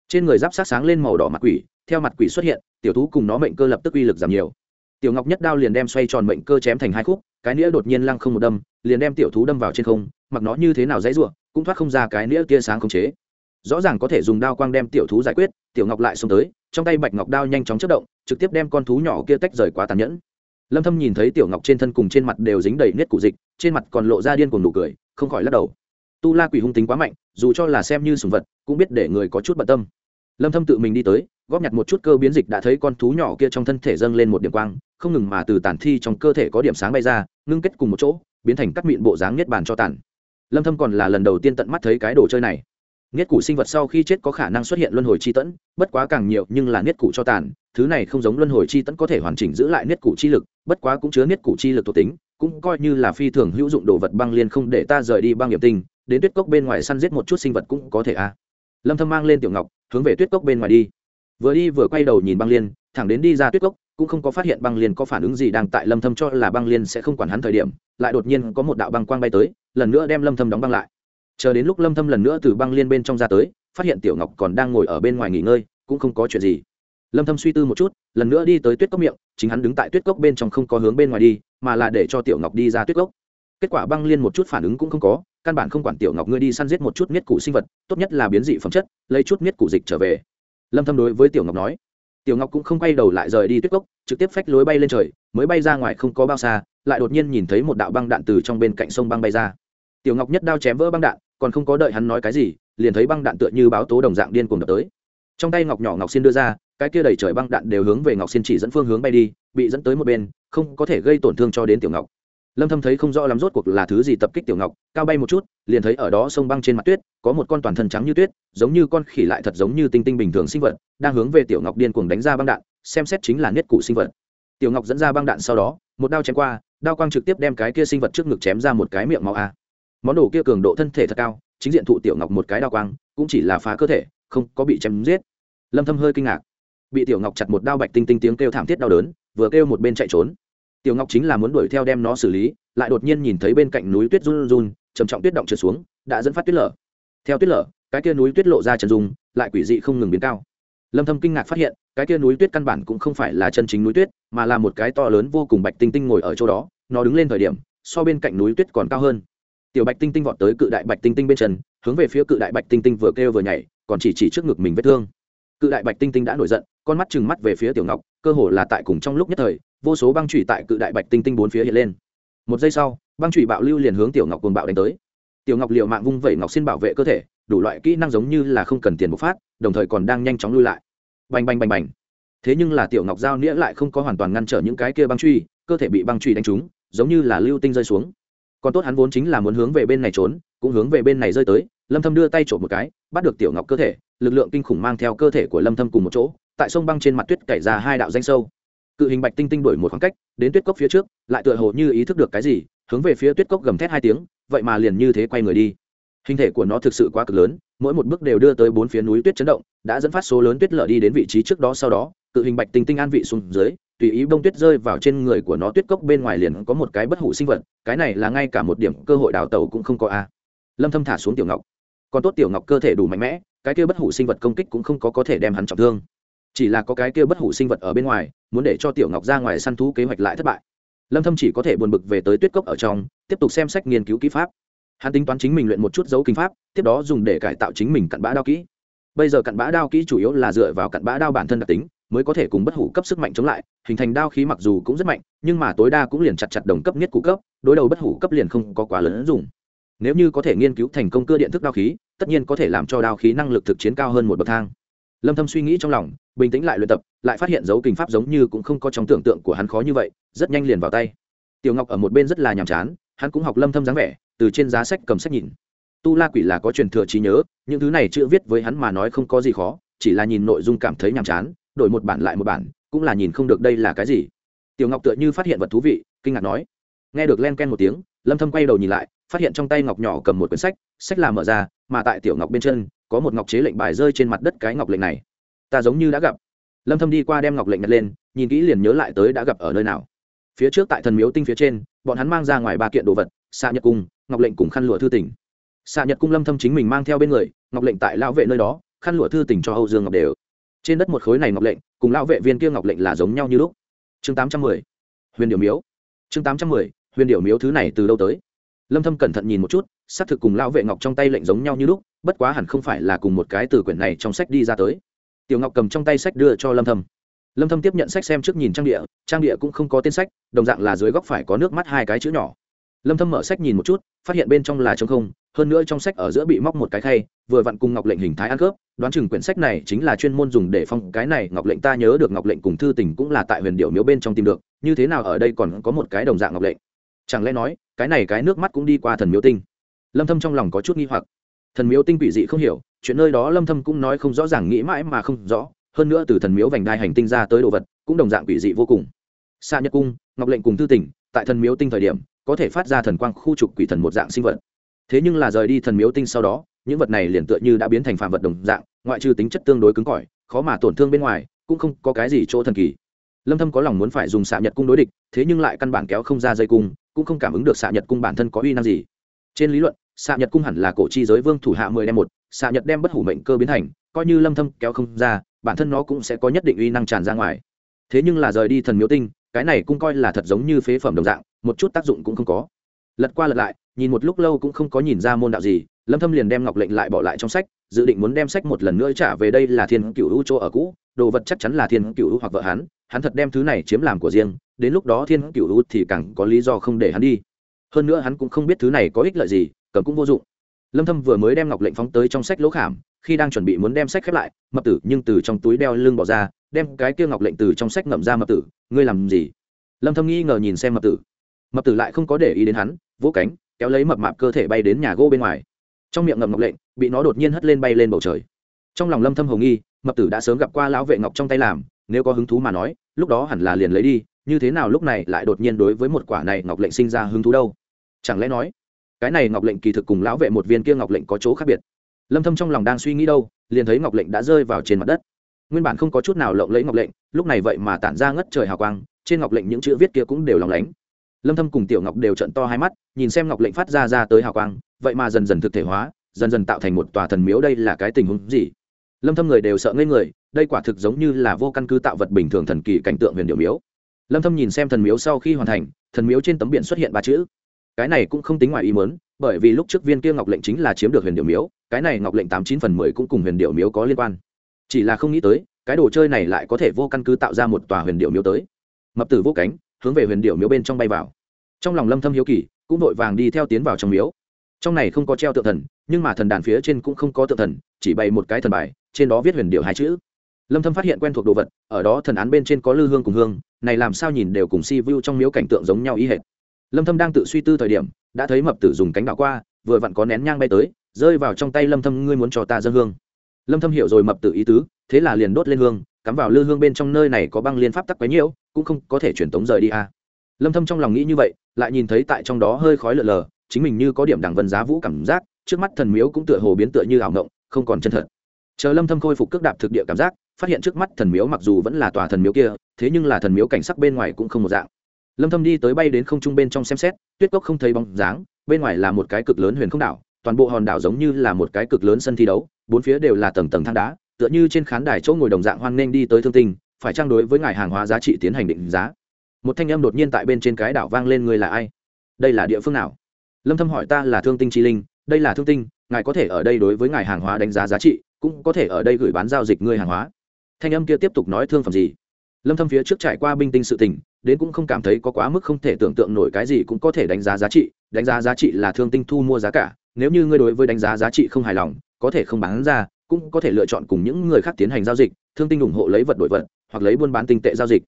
Trên người giáp sát sáng lên màu đỏ mặt quỷ, theo mặt quỷ xuất hiện, tiểu thú cùng nó mệnh cơ lập tức uy lực giảm nhiều. Tiểu ngọc nhất đao liền đem xoay tròn mệnh cơ chém thành hai khúc, cái nĩa đột nhiên lăng không một đâm, liền đem tiểu thú đâm vào trên không, mặc nó như thế nào dãy ruộng cũng thoát không ra cái nĩa tia sáng không chế. Rõ ràng có thể dùng đao quang đem tiểu thú giải quyết, tiểu ngọc lại xông tới, trong tay bạch ngọc đao nhanh chóng chất động, trực tiếp đem con thú nhỏ kia tách rời quá tàn nhẫn lâm thâm nhìn thấy tiểu ngọc trên thân cùng trên mặt đều dính đầy nết cụ dịch, trên mặt còn lộ ra điên cuồng nụ cười, không khỏi lắc đầu. Tu la quỷ hung tính quá mạnh, dù cho là xem như sùng vật, cũng biết để người có chút bận tâm. Lâm thâm tự mình đi tới, góp nhặt một chút cơ biến dịch đã thấy con thú nhỏ kia trong thân thể dâng lên một điểm quang, không ngừng mà từ tàn thi trong cơ thể có điểm sáng bay ra, ngưng kết cùng một chỗ, biến thành cắt miệng bộ dáng nhất bàn cho tàn. Lâm thâm còn là lần đầu tiên tận mắt thấy cái đồ chơi này. Niết củ sinh vật sau khi chết có khả năng xuất hiện luân hồi chi tẫn, bất quá càng nhiều nhưng là niết củ cho tàn, thứ này không giống luân hồi chi tẫn có thể hoàn chỉnh giữ lại niết củ chi lực bất quá cũng chứa niết cụ chi lực thuộc tính, cũng coi như là phi thường hữu dụng đồ vật băng liên không để ta rời đi băng nghiệp tinh, đến tuyết cốc bên ngoài săn giết một chút sinh vật cũng có thể a. À. lâm thâm mang lên tiểu ngọc, hướng về tuyết cốc bên ngoài đi. Vừa đi vừa quay đầu nhìn băng liên, thẳng đến đi ra tuyết cốc, cũng không có phát hiện băng liên có phản ứng gì đang tại lâm thâm cho là băng liên sẽ không quản hắn thời điểm, lại đột nhiên có một đạo băng quang bay tới, lần nữa đem lâm thâm đóng băng lại. Chờ đến lúc lâm thâm lần nữa từ băng liên bên trong ra tới, phát hiện tiểu ngọc còn đang ngồi ở bên ngoài nghỉ ngơi, cũng không có chuyện gì lâm thâm suy tư một chút, lần nữa đi tới tuyết cốc miệng, chính hắn đứng tại tuyết cốc bên trong không có hướng bên ngoài đi, mà là để cho tiểu ngọc đi ra tuyết cốc. Kết quả băng liên một chút phản ứng cũng không có, căn bản không quản tiểu ngọc ngươi đi săn giết một chút miết củ sinh vật, tốt nhất là biến dị phẩm chất, lấy chút miết củ dịch trở về. Lâm thâm đối với tiểu ngọc nói. Tiểu ngọc cũng không quay đầu lại rời đi tuyết cốc, trực tiếp phách lối bay lên trời, mới bay ra ngoài không có bao xa, lại đột nhiên nhìn thấy một đạo băng đạn từ trong bên cạnh sông băng bay ra. Tiểu ngọc nhất đao chém vỡ băng đạn, còn không có đợi hắn nói cái gì, liền thấy băng đạn tựa như báo tố đồng dạng điên cuồng đập tới. Trong tay ngọc nhỏ ngọc xin đưa ra cái kia đầy trời băng đạn đều hướng về ngọc xin chỉ dẫn phương hướng bay đi, bị dẫn tới một bên, không có thể gây tổn thương cho đến tiểu ngọc. Lâm thâm thấy không rõ lắm rốt cuộc là thứ gì tập kích tiểu ngọc, cao bay một chút, liền thấy ở đó sông băng trên mặt tuyết, có một con toàn thân trắng như tuyết, giống như con khỉ lại thật giống như tinh tinh bình thường sinh vật, đang hướng về tiểu ngọc điên cuồng đánh ra băng đạn, xem xét chính là niết cụ sinh vật. Tiểu ngọc dẫn ra băng đạn sau đó, một đao chém qua, đao quang trực tiếp đem cái kia sinh vật trước ngực chém ra một cái miệng máu a. Món đồ kia cường độ thân thể thật cao, chính diện thụ tiểu ngọc một cái đao quang, cũng chỉ là phá cơ thể, không có bị chém giết. Lâm thâm hơi kinh ngạc bị tiểu ngọc chặt một đao bạch tinh tinh tiếng kêu thảm thiết đau đớn, vừa kêu một bên chạy trốn. Tiểu ngọc chính là muốn đuổi theo đem nó xử lý, lại đột nhiên nhìn thấy bên cạnh núi tuyết run run, trầm trọng tuyết động trượt xuống, đã dẫn phát tuyết lở. Theo tuyết lở, cái kia núi tuyết lộ ra trần dung, lại quỷ dị không ngừng biến cao. Lâm thâm kinh ngạc phát hiện, cái kia núi tuyết căn bản cũng không phải là chân chính núi tuyết, mà là một cái to lớn vô cùng bạch tinh tinh ngồi ở chỗ đó, nó đứng lên thời điểm, so bên cạnh núi tuyết còn cao hơn. Tiểu bạch tinh tinh vọt tới cự đại bạch tinh tinh bên chân, hướng về phía cự đại bạch tinh tinh vừa kêu vừa nhảy, còn chỉ chỉ trước ngực mình vết thương. Cự đại bạch tinh tinh đã nổi giận con mắt chừng mắt về phía tiểu ngọc, cơ hồ là tại cùng trong lúc nhất thời, vô số băng trụy tại cự đại bạch tinh tinh bốn phía hiện lên. Một giây sau, băng trụy bạo lưu liền hướng tiểu ngọc cuồng bạo đánh tới. Tiểu ngọc liệu mạng vung vẩy ngọc xin bảo vệ cơ thể, đủ loại kỹ năng giống như là không cần tiền bộc phát, đồng thời còn đang nhanh chóng lui lại. Bành bành bành bành. Thế nhưng là tiểu ngọc giao nghĩa lại không có hoàn toàn ngăn trở những cái kia băng truy cơ thể bị băng truy đánh trúng, giống như là lưu tinh rơi xuống. Còn tốt hắn vốn chính là muốn hướng về bên này trốn, cũng hướng về bên này rơi tới, lâm thâm đưa tay trộm một cái, bắt được tiểu ngọc cơ thể, lực lượng kinh khủng mang theo cơ thể của lâm thâm cùng một chỗ tại sông băng trên mặt tuyết cày ra hai đạo danh sâu. Cự hình bạch tinh tinh đổi một khoảng cách, đến tuyết cốc phía trước, lại tựa hồ như ý thức được cái gì, hướng về phía tuyết cốc gầm thét hai tiếng, vậy mà liền như thế quay người đi. Hình thể của nó thực sự quá cực lớn, mỗi một bước đều đưa tới bốn phía núi tuyết chấn động, đã dẫn phát số lớn tuyết lở đi đến vị trí trước đó sau đó, cự hình bạch tinh tinh an vị xuống dưới, tùy ý bông tuyết rơi vào trên người của nó tuyết cốc bên ngoài liền có một cái bất hủ sinh vật, cái này là ngay cả một điểm cơ hội đào tẩu cũng không có a. Lâm thâm thả xuống tiểu ngọc. Còn tốt tiểu ngọc cơ thể đủ mạnh mẽ, cái kia bất hủ sinh vật công kích cũng không có có thể đem hắn trọng thương chỉ là có cái kia bất hủ sinh vật ở bên ngoài, muốn để cho tiểu ngọc ra ngoài săn thú kế hoạch lại thất bại. Lâm thâm chỉ có thể buồn bực về tới tuyết cốc ở trong, tiếp tục xem sách nghiên cứu kỹ pháp. Hắn tính toán chính mình luyện một chút dấu kinh pháp, tiếp đó dùng để cải tạo chính mình cặn bã đao kỹ. Bây giờ cặn bã đao kỹ chủ yếu là dựa vào cặn bã đao bản thân đặc tính, mới có thể cùng bất hủ cấp sức mạnh chống lại, hình thành đao khí mặc dù cũng rất mạnh, nhưng mà tối đa cũng liền chặt chặt đồng cấp nhất cụ cấp, đối đầu bất hủ cấp liền không có quá lớn dùng nếu như có thể nghiên cứu thành công cơ điện thức đao khí, tất nhiên có thể làm cho đao khí năng lực thực chiến cao hơn một bậc thang. Lâm thâm suy nghĩ trong lòng bình tĩnh lại luyện tập, lại phát hiện dấu kinh pháp giống như cũng không có trong tưởng tượng của hắn khó như vậy, rất nhanh liền vào tay. Tiểu ngọc ở một bên rất là nhàm chán, hắn cũng học lâm thâm dáng vẻ, từ trên giá sách cầm sách nhìn. Tu la quỷ là có truyền thừa trí nhớ, những thứ này chữ viết với hắn mà nói không có gì khó, chỉ là nhìn nội dung cảm thấy nhàm chán, đổi một bản lại một bản, cũng là nhìn không được đây là cái gì. Tiểu ngọc tựa như phát hiện vật thú vị, kinh ngạc nói. Nghe được len ken một tiếng, lâm thâm quay đầu nhìn lại, phát hiện trong tay ngọc nhỏ cầm một quyển sách sách là mở ra, mà tại tiểu ngọc bên chân, có một ngọc chế lệnh bài rơi trên mặt đất cái ngọc lệnh này ta giống như đã gặp. Lâm thâm đi qua đem ngọc lệnh nhặt lên, nhìn kỹ liền nhớ lại tới đã gặp ở nơi nào. Phía trước tại thần miếu tinh phía trên, bọn hắn mang ra ngoài ba kiện đồ vật xạ nhật cung, ngọc lệnh cùng khăn lụa thư tỉnh xạ nhật cung lâm thâm chính mình mang theo bên người, ngọc lệnh tại lão vệ nơi đó, khăn lụa thư tỉnh cho âu dương ngọc đều. Trên đất một khối này ngọc lệnh, cùng lão vệ viên kia ngọc lệnh là giống nhau như lúc. Chương 810 huyền điểu miếu. Chương 810 huyền điểu miếu thứ này từ đâu tới? Lâm thâm cẩn thận nhìn một chút, xác thực cùng lão vệ ngọc trong tay lệnh giống nhau như lúc, bất quá hẳn không phải là cùng một cái từ quyển này trong sách đi ra tới tiểu ngọc cầm trong tay sách đưa cho lâm thâm. Lâm thâm tiếp nhận sách xem trước nhìn trang địa trang địa cũng không có tên sách, đồng dạng là dưới góc phải có nước mắt hai cái chữ nhỏ. Lâm thâm mở sách nhìn một chút, phát hiện bên trong là trống không, hơn nữa trong sách ở giữa bị móc một cái khay, vừa vặn cùng ngọc lệnh hình thái ăn khớp, đoán chừng quyển sách này chính là chuyên môn dùng để phong cái này, ngọc lệnh ta nhớ được ngọc lệnh cùng thư tình cũng là tại huyền điệu miếu bên trong tìm được, như thế nào ở đây còn có một cái đồng dạng ngọc lệnh? Chẳng lẽ nói, cái này cái nước mắt cũng đi qua thần miếu tinh? Lâm thâm trong lòng có chút nghi hoặc thần miếu tinh quỷ dị không hiểu, chuyện nơi đó lâm thâm cũng nói không rõ ràng, nghĩ mãi mà không rõ. Hơn nữa từ thần miếu vành đai hành tinh ra tới đồ vật, cũng đồng dạng quỷ dị vô cùng. Xa nhật cung, ngọc lệnh cùng Tư tỉnh, tại thần miếu tinh thời điểm, có thể phát ra thần quang khu trục quỷ thần một dạng sinh vật. Thế nhưng là rời đi thần miếu tinh sau đó, những vật này liền tựa như đã biến thành phạm vật đồng dạng, ngoại trừ tính chất tương đối cứng cỏi, khó mà tổn thương bên ngoài, cũng không có cái gì chỗ thần kỳ. Lâm thâm có lòng muốn phải dùng xạ nhật cung đối địch, thế nhưng lại căn bản kéo không ra dây cung, cũng không cảm ứng được xạ nhật cung bản thân có uy năng gì. Trên lý luận xạ nhật cung hẳn là cổ chi giới vương thủ hạ mười đem một, xạ nhật đem bất hủ mệnh cơ biến thành, coi như lâm thâm kéo không ra, bản thân nó cũng sẽ có nhất định uy năng tràn ra ngoài. Thế nhưng là rời đi thần miếu tinh, cái này cũng coi là thật giống như phế phẩm đồng dạng, một chút tác dụng cũng không có. Lật qua lật lại, nhìn một lúc lâu cũng không có nhìn ra môn đạo gì, lâm thâm liền đem ngọc lệnh lại bỏ lại trong sách, dự định muốn đem sách một lần nữa trả về đây là thiên cửu u chỗ ở cũ, đồ vật chắc chắn là thiên cửu u hoặc vợ hắn hắn thật đem thứ này chiếm làm của riêng, đến lúc đó thiên cửu u thì càng có lý do không để hắn đi hơn nữa hắn cũng không biết thứ này có ích lợi gì, cầm cũng vô dụng. Lâm thâm vừa mới đem ngọc lệnh phóng tới trong sách lỗ khảm, khi đang chuẩn bị muốn đem sách khép lại, mập tử nhưng từ trong túi đeo lưng bỏ ra, đem cái kia ngọc lệnh từ trong sách ngậm ra mập tử, ngươi làm gì? Lâm thâm nghi ngờ nhìn xem mập tử. Mập tử lại không có để ý đến hắn, vỗ cánh, kéo lấy mập mạp cơ thể bay đến nhà gỗ bên ngoài. Trong miệng ngậm ngọc lệnh, bị nó đột nhiên hất lên bay lên bầu trời. Trong lòng lâm thâm hồng nghi, mập tử đã sớm gặp qua lão vệ ngọc trong tay làm, nếu có hứng thú mà nói, lúc đó hẳn là liền lấy đi, như thế nào lúc này lại đột nhiên đối với một quả này ngọc lệnh sinh ra hứng thú đâu? Chẳng lẽ nói, cái này ngọc lệnh kỳ thực cùng lão vệ một viên kia ngọc lệnh có chỗ khác biệt? Lâm thâm trong lòng đang suy nghĩ đâu, liền thấy ngọc lệnh đã rơi vào trên mặt đất. Nguyên bản không có chút nào lộng lẫy ngọc lệnh, lúc này vậy mà tản ra ngất trời hào quang, trên ngọc lệnh những chữ viết kia cũng đều lòng lánh. Lâm thâm cùng tiểu ngọc đều trợn to hai mắt, nhìn xem ngọc lệnh phát ra ra tới hào quang, vậy mà dần dần thực thể hóa, dần dần tạo thành một tòa thần miếu đây là cái tình huống gì? Lâm thâm người đều sợ ngây người, đây quả thực giống như là vô căn cứ tạo vật bình thường thần kỳ cảnh tượng huyền điệu miếu. Lâm thâm nhìn xem thần miếu sau khi hoàn thành, thần miếu trên tấm biển xuất hiện ba chữ cái này cũng không tính ngoài ý muốn, bởi vì lúc trước viên kia ngọc lệnh chính là chiếm được huyền điệu miếu, cái này ngọc lệnh tám chín phần mười cũng cùng huyền điệu miếu có liên quan. Chỉ là không nghĩ tới, cái đồ chơi này lại có thể vô căn cứ tạo ra một tòa huyền điệu miếu tới. Mập tử vô cánh, hướng về huyền điệu miếu bên trong bay vào. Trong lòng lâm thâm hiếu kỳ, cũng vội vàng đi theo tiến vào trong miếu. Trong này không có treo tượng thần, nhưng mà thần đàn phía trên cũng không có tượng thần, chỉ bày một cái thần bài, trên đó viết huyền điệu hai chữ. Lâm thâm phát hiện quen thuộc đồ vật, ở đó thần án bên trên có lư hương cùng hương, này làm sao nhìn đều cùng si vu trong miếu cảnh tượng giống nhau ý hệt lâm thâm đang tự suy tư thời điểm, đã thấy mập tử dùng cánh đảo qua, vừa vặn có nén nhang bay tới, rơi vào trong tay lâm thâm, ngươi muốn cho ta dân hương? Lâm thâm hiểu rồi mập tử ý tứ, thế là liền đốt lên hương, cắm vào lư hương bên trong nơi này có băng liên pháp tắc quấy nhiễu, cũng không có thể truyền tống rời đi a à. lâm thâm trong lòng nghĩ như vậy, lại nhìn thấy tại trong đó hơi khói lờ lờ, chính mình như có điểm đẳng vân giá vũ cảm giác, trước mắt thần miếu cũng tựa hồ biến tựa như ảo ngộng không còn chân thật. Chờ lâm thâm khôi phục cước đạp thực địa cảm giác, phát hiện trước mắt thần miếu mặc dù vẫn là tòa thần miếu kia, thế nhưng là thần miếu cảnh sắc bên ngoài cũng không một dạng lâm thâm đi tới bay đến không trung bên trong xem xét, tuyết cốc không thấy bóng dáng, bên ngoài là một cái cực lớn huyền không đảo, toàn bộ hòn đảo giống như là một cái cực lớn sân thi đấu, bốn phía đều là tầng tầng thang đá, tựa như trên khán đài chỗ ngồi đồng dạng hoan nên đi tới thương tinh, phải trang đối với ngài hàng hóa giá trị tiến hành định giá? Một thanh âm đột nhiên tại bên trên cái đảo vang lên, người là ai? Đây là địa phương nào? Lâm thâm hỏi, ta là thương tinh chi linh, đây là thương tinh, ngài có thể ở đây đối với ngài hàng hóa đánh giá giá trị, cũng có thể ở đây gửi bán giao dịch ngươi hàng hóa. Thanh âm kia tiếp tục nói thương phẩm gì? Lâm thâm phía trước trải qua binh tinh sự tình đến cũng không cảm thấy có quá mức không thể tưởng tượng nổi cái gì cũng có thể đánh giá giá trị, đánh giá giá trị là thương tinh thu mua giá cả, nếu như ngươi đối với đánh giá giá trị không hài lòng, có thể không bán ra, cũng có thể lựa chọn cùng những người khác tiến hành giao dịch, thương tinh ủng hộ lấy vật đổi vật, hoặc lấy buôn bán tinh tệ giao dịch.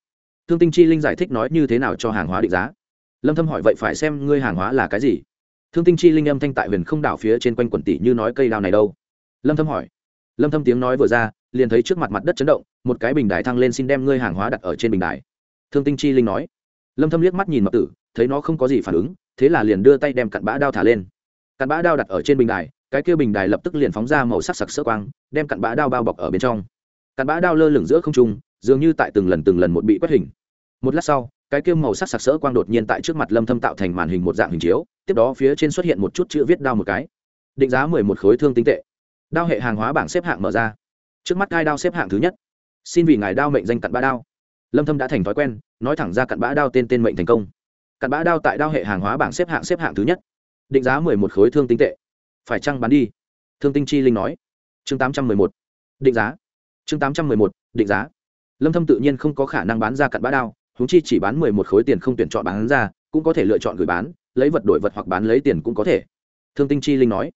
Thương tinh chi linh giải thích nói như thế nào cho hàng hóa định giá? Lâm thâm hỏi vậy phải xem ngươi hàng hóa là cái gì. Thương tinh chi linh âm thanh tại huyền không đảo phía trên quanh quần tỷ như nói cây đào này đâu? Lâm thâm hỏi. Lâm thâm tiếng nói vừa ra, liền thấy trước mặt mặt đất chấn động, một cái bình đài thăng lên xin đem ngươi hàng hóa đặt ở trên bình đài thương tinh chi linh nói. Lâm thâm liếc mắt nhìn mập tử, thấy nó không có gì phản ứng, thế là liền đưa tay đem cặn bã đao thả lên. Cặn bã đao đặt ở trên bình đài, cái kia bình đài lập tức liền phóng ra màu sắc sặc sỡ quang, đem cặn bã đao bao bọc ở bên trong. Cặn bã đao lơ lửng giữa không trung, dường như tại từng lần từng lần một bị quét hình. Một lát sau, cái kia màu sắc sặc sỡ quang đột nhiên tại trước mặt lâm thâm tạo thành màn hình một dạng hình chiếu, tiếp đó phía trên xuất hiện một chút chữ viết đao một cái. Định giá 11 khối thương tinh tệ. Đao hệ hàng hóa bảng xếp hạng mở ra. Trước mắt hai đao xếp hạng thứ nhất. Xin vì ngài đao mệnh danh cặn bã đao lâm thâm đã thành thói quen, nói thẳng ra cặn bã đao tên tên mệnh thành công. Cặn bã đao tại đao hệ hàng hóa bảng xếp hạng xếp hạng thứ nhất. Định giá 11 khối thương tinh tệ. Phải chăng bán đi? Thương tinh chi linh nói. Chương 811 định giá. Chương 811 định giá. Lâm thâm tự nhiên không có khả năng bán ra cặn bã đao chúng chi chỉ bán 11 khối tiền không tuyển chọn bán ra, cũng có thể lựa chọn gửi bán, lấy vật đổi vật hoặc bán lấy tiền cũng có thể. Thương tinh chi linh nói.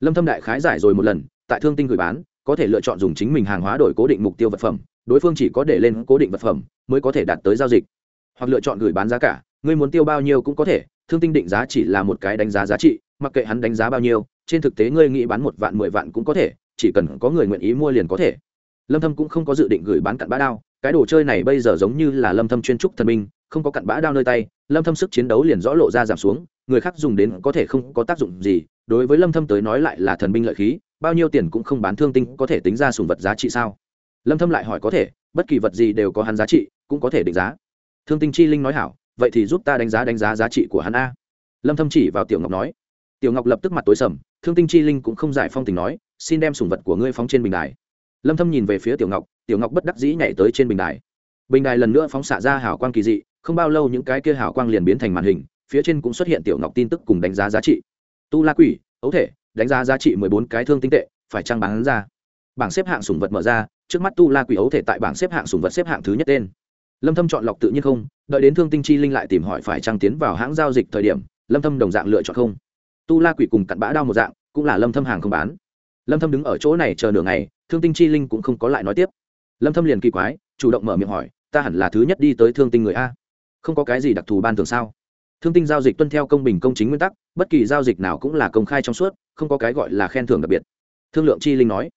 Lâm thâm đại khái giải rồi một lần, tại thương tinh gửi bán, có thể lựa chọn dùng chính mình hàng hóa đổi cố định mục tiêu vật phẩm đối phương chỉ có để lên cố định vật phẩm mới có thể đạt tới giao dịch. Hoặc lựa chọn gửi bán giá cả, ngươi muốn tiêu bao nhiêu cũng có thể, thương tinh định giá chỉ là một cái đánh giá giá trị, mặc kệ hắn đánh giá bao nhiêu, trên thực tế ngươi nghĩ bán một vạn, mười vạn cũng có thể, chỉ cần có người nguyện ý mua liền có thể. Lâm thâm cũng không có dự định gửi bán cặn bã đao, cái đồ chơi này bây giờ giống như là lâm thâm chuyên trúc thần minh, không có cặn bã đao nơi tay, lâm thâm sức chiến đấu liền rõ lộ ra giảm xuống, người khác dùng đến có thể không có tác dụng gì, đối với lâm thâm tới nói lại là thần binh lợi khí, bao nhiêu tiền cũng không bán thương tinh có thể tính ra sùng vật giá trị sao? Lâm thâm lại hỏi có thể, bất kỳ vật gì đều có hắn giá trị, cũng có thể định giá. Thương tinh chi linh nói hảo, vậy thì giúp ta đánh giá đánh giá giá trị của hắn a. Lâm thâm chỉ vào tiểu ngọc nói. Tiểu ngọc lập tức mặt tối sầm, thương tinh chi linh cũng không giải phong tình nói, xin đem sủng vật của ngươi phóng trên bình đài. Lâm thâm nhìn về phía tiểu ngọc tiểu ngọc bất đắc dĩ nhảy tới trên bình đài. Bình đài lần nữa phóng xạ ra hào quang kỳ dị, không bao lâu những cái kia hào quang liền biến thành màn hình, phía trên cũng xuất hiện tiểu ngọc tin tức cùng đánh giá giá trị. Tu la quỷ, ấu thể, đánh giá giá trị 14 cái thương tinh tệ, phải trang bán ra? Bảng xếp hạng sủng vật mở ra trước mắt tu la quỷ ấu thể tại bảng xếp hạng sủng vật xếp hạng thứ nhất tên. Lâm thâm chọn lọc tự nhiên không, đợi đến thương tinh chi linh lại tìm hỏi phải trang tiến vào hãng giao dịch thời điểm, lâm thâm đồng dạng lựa chọn không. Tu la quỷ cùng cặn bã đao một dạng, cũng là lâm thâm hàng không bán. Lâm thâm đứng ở chỗ này chờ nửa ngày, thương tinh chi linh cũng không có lại nói tiếp. Lâm thâm liền kỳ quái, chủ động mở miệng hỏi, ta hẳn là thứ nhất đi tới thương tinh người a? Không có cái gì đặc thù ban thường sao? Thương tinh giao dịch tuân theo công bình công chính nguyên tắc, bất kỳ giao dịch nào cũng là công khai trong suốt, không có cái gọi là khen thưởng đặc biệt. Thương lượng chi linh nói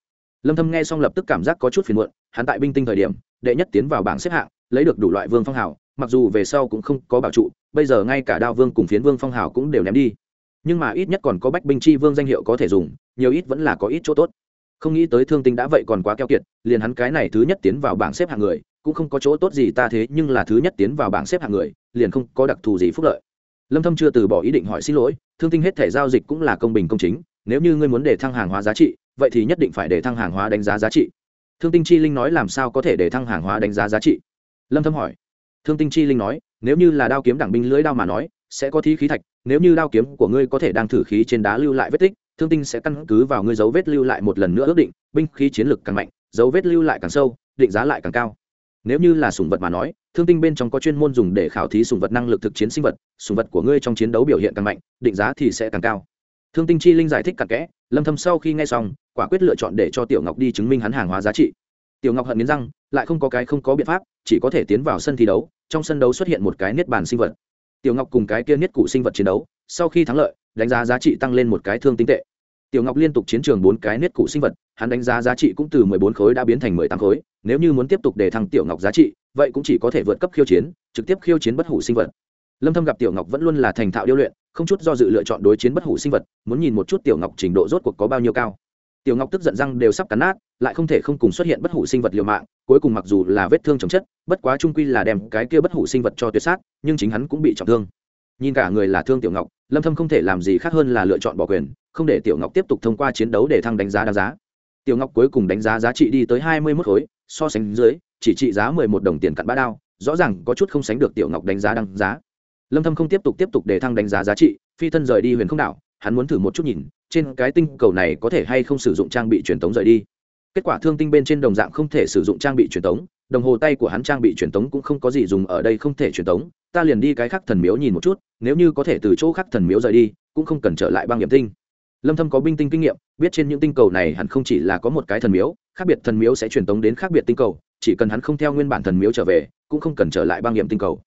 lâm thâm nghe xong lập tức cảm giác có chút phiền muộn, hắn tại binh tinh thời điểm, đệ nhất tiến vào bảng xếp hạng, lấy được đủ loại vương phong hào, mặc dù về sau cũng không có bảo trụ, bây giờ ngay cả đao vương cùng phiến vương phong hào cũng đều ném đi. Nhưng mà ít nhất còn có bách binh chi vương danh hiệu có thể dùng, nhiều ít vẫn là có ít chỗ tốt. Không nghĩ tới thương tinh đã vậy còn quá keo kiệt, liền hắn cái này thứ nhất tiến vào bảng xếp hạng người, cũng không có chỗ tốt gì ta thế, nhưng là thứ nhất tiến vào bảng xếp hạng người, liền không có đặc thù gì phúc lợi. Lâm thâm chưa từ bỏ ý định hỏi xin lỗi, thương tinh hết thể giao dịch cũng là công bình công chính, nếu như ngươi muốn để thăng hàng hóa giá trị vậy thì nhất định phải để thăng hàng hóa đánh giá giá trị. Thương tinh chi linh nói làm sao có thể để thăng hàng hóa đánh giá giá trị? Lâm thâm hỏi. Thương tinh chi linh nói, nếu như là đao kiếm đảng binh lưỡi đao mà nói, sẽ có thí khí thạch, nếu như đao kiếm của ngươi có thể đang thử khí trên đá lưu lại vết tích, thương tinh sẽ căn cứ vào ngươi dấu vết lưu lại một lần nữa ước định, binh khí chiến lực càng mạnh, dấu vết lưu lại càng sâu, định giá lại càng cao. Nếu như là sùng vật mà nói, thương tinh bên trong có chuyên môn dùng để khảo thí sùng vật năng lực thực chiến sinh vật sùng vật của ngươi trong chiến đấu biểu hiện càng mạnh, định giá thì sẽ càng cao. Thương tinh chi linh giải thích cặn kẽ, lâm thâm sau khi nghe xong quả quyết lựa chọn để cho tiểu ngọc đi chứng minh hắn hàng hóa giá trị. Tiểu ngọc hận nghiến răng, lại không có cái không có biện pháp, chỉ có thể tiến vào sân thi đấu, trong sân đấu xuất hiện một cái niết bàn sinh vật. Tiểu ngọc cùng cái kia niết cụ sinh vật chiến đấu, sau khi thắng lợi, đánh giá giá trị tăng lên một cái thương tinh tệ. Tiểu ngọc liên tục chiến trường bốn cái niết cụ sinh vật, hắn đánh giá giá trị cũng từ 14 khối đã biến thành 18 khối, nếu như muốn tiếp tục để thăng tiểu ngọc giá trị, vậy cũng chỉ có thể vượt cấp khiêu chiến, trực tiếp khiêu chiến bất hủ sinh vật. Lâm thâm gặp tiểu ngọc vẫn luôn là thành thạo điêu luyện, không chút do dự lựa chọn đối chiến bất hủ sinh vật, muốn nhìn một chút tiểu ngọc trình độ rốt cuộc có bao nhiêu cao tiểu ngọc tức giận răng đều sắp cắn nát, lại không thể không cùng xuất hiện bất hủ sinh vật liều mạng, cuối cùng mặc dù là vết thương chồng chất, bất quá trung quy là đem cái kia bất hủ sinh vật cho tuyệt sát, nhưng chính hắn cũng bị trọng thương. Nhìn cả người là thương tiểu ngọc, lâm thâm không thể làm gì khác hơn là lựa chọn bỏ quyền, không để tiểu ngọc tiếp tục thông qua chiến đấu để thăng đánh giá đáng giá. Tiểu ngọc cuối cùng đánh giá giá trị đi tới hai mươi mốt khối, so sánh dưới, chỉ trị giá mười một đồng tiền cặn bã đao, rõ ràng có chút không sánh được tiểu ngọc đánh giá đáng giá. Lâm thâm không tiếp tục tiếp tục để thăng đánh giá giá trị, phi thân rời đi huyền không đảo, hắn muốn thử một chút nhìn trên cái tinh cầu này có thể hay không sử dụng trang bị truyền tống rời đi. Kết quả thương tinh bên trên đồng dạng không thể sử dụng trang bị truyền tống, đồng hồ tay của hắn trang bị truyền tống cũng không có gì dùng ở đây không thể truyền tống, ta liền đi cái khác thần miếu nhìn một chút, nếu như có thể từ chỗ khác thần miếu rời đi, cũng không cần trở lại băng nghiệm tinh. Lâm thâm có binh tinh kinh nghiệm, biết trên những tinh cầu này hẳn không chỉ là có một cái thần miếu, khác biệt thần miếu sẽ truyền tống đến khác biệt tinh cầu, chỉ cần hắn không theo nguyên bản thần miếu trở về, cũng không cần trở lại băng nghiệm tinh cầu.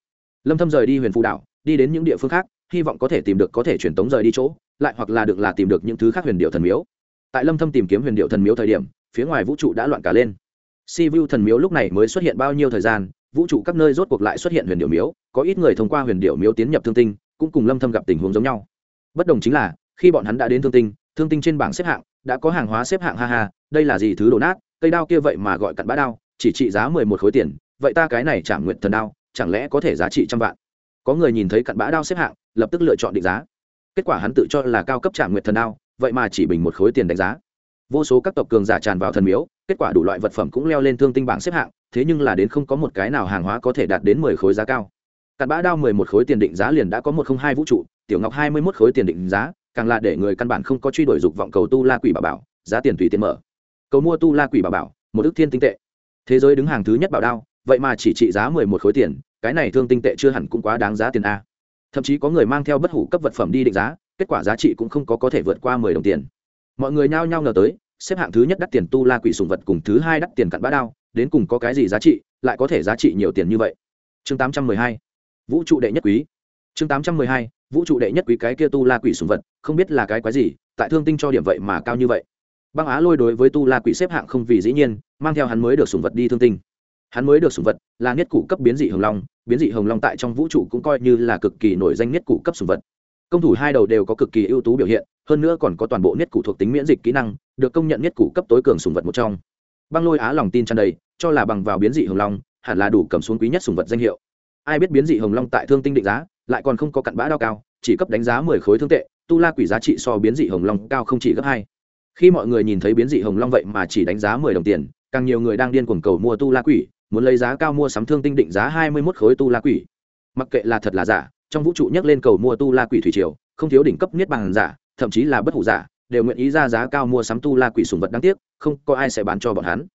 Lâm thâm rời đi huyền phù đảo, đi đến những địa phương khác, hy vọng có thể tìm được có thể truyền tống rời đi chỗ lại hoặc là được là tìm được những thứ khác huyền điệu thần miếu. Tại lâm thâm tìm kiếm huyền điệu thần miếu thời điểm, phía ngoài vũ trụ đã loạn cả lên. Si vu thần miếu lúc này mới xuất hiện bao nhiêu thời gian, vũ trụ các nơi rốt cuộc lại xuất hiện huyền điệu miếu, có ít người thông qua huyền điệu miếu tiến nhập thương tinh, cũng cùng lâm thâm gặp tình huống giống nhau. Bất đồng chính là, khi bọn hắn đã đến thương tinh thương tinh trên bảng xếp hạng, đã có hàng hóa xếp hạng ha ha, đây là gì thứ đổ nát, cây đao kia vậy mà gọi cặn bã đao, chỉ trị giá mười một khối tiền, vậy ta cái này chẳng nguyện thần đao, chẳng lẽ có thể giá trị trăm vạn? Có người nhìn thấy cặn bã đao xếp hạng, lập tức lựa chọn định giá kết quả hắn tự cho là cao cấp trả nguyện thần đao, vậy mà chỉ bình một khối tiền đánh giá. Vô số các tộc cường giả tràn vào thần miếu, kết quả đủ loại vật phẩm cũng leo lên thương tinh bảng xếp hạng, thế nhưng là đến không có một cái nào hàng hóa có thể đạt đến mười khối giá cao. Cặn bã đao mười một khối tiền định giá liền đã có một không hai vũ trụ, tiểu ngọc hai mươi mốt khối tiền định giá, càng là để người căn bản không có truy đuổi dục vọng cầu tu la quỷ bà bảo, giá tiền tùy tiền mở. Cầu mua tu la quỷ bà bảo, một ước thiên tinh tệ. Thế giới đứng hàng thứ nhất bảo đao, vậy mà chỉ trị giá mười một khối tiền, cái này thương tinh tệ chưa hẳn cũng quá đáng giá tiền a thậm chí có người mang theo bất hủ cấp vật phẩm đi định giá, kết quả giá trị cũng không có có thể vượt qua mười đồng tiền. Mọi người nhao nhao ngờ tới, xếp hạng thứ nhất đắt tiền tu la quỷ sùng vật cùng thứ hai đắt tiền cặn bã đao, đến cùng có cái gì giá trị, lại có thể giá trị nhiều tiền như vậy? Chương tám trăm mười hai, vũ trụ đệ nhất quý. Chương tám trăm mười hai, vũ trụ đệ nhất quý cái kia tu la quỷ sùng vật, không biết là cái quái gì, tại thương tinh cho điểm vậy mà cao như vậy. Băng á lôi đối với tu la quỷ xếp hạng không vì dĩ nhiên, mang theo hắn mới được sùng vật đi thương tinh hắn mới được sùng vật là nhất cụ cấp biến dị hồng long, biến dị hồng long tại trong vũ trụ cũng coi như là cực kỳ nổi danh nhất cụ cấp sùng vật. Công thủ hai đầu đều có cực kỳ ưu tú biểu hiện, hơn nữa còn có toàn bộ nhất cụ thuộc tính miễn dịch kỹ năng, được công nhận nhất cụ cấp tối cường sùng vật một trong. Băng lôi á lòng tin tràn đầy, cho là bằng vào biến dị hồng long, hẳn là đủ cầm xuống quý nhất sùng vật danh hiệu. Ai biết biến dị hồng long tại thương tinh định giá, lại còn không có cặn bã đao cao, chỉ cấp đánh giá mười khối thương tệ, tu la quỷ giá trị so biến dị hồng long cao không chỉ gấp hai. Khi mọi người nhìn thấy biến dị hồng long vậy mà chỉ đánh giá mười đồng tiền, càng nhiều người đang điên cuồng cầu mua tu la quỷ muốn lấy giá cao mua sắm thương tinh định giá hai mươi mốt khối tu la quỷ. Mặc kệ là thật là giả, trong vũ trụ nhắc lên cầu mua tu la quỷ thủy triều, không thiếu đỉnh cấp niết bàn giả, thậm chí là bất hủ giả, đều nguyện ý ra giá cao mua sắm tu la quỷ sùng vật đáng tiếc, không có ai sẽ bán cho bọn hắn.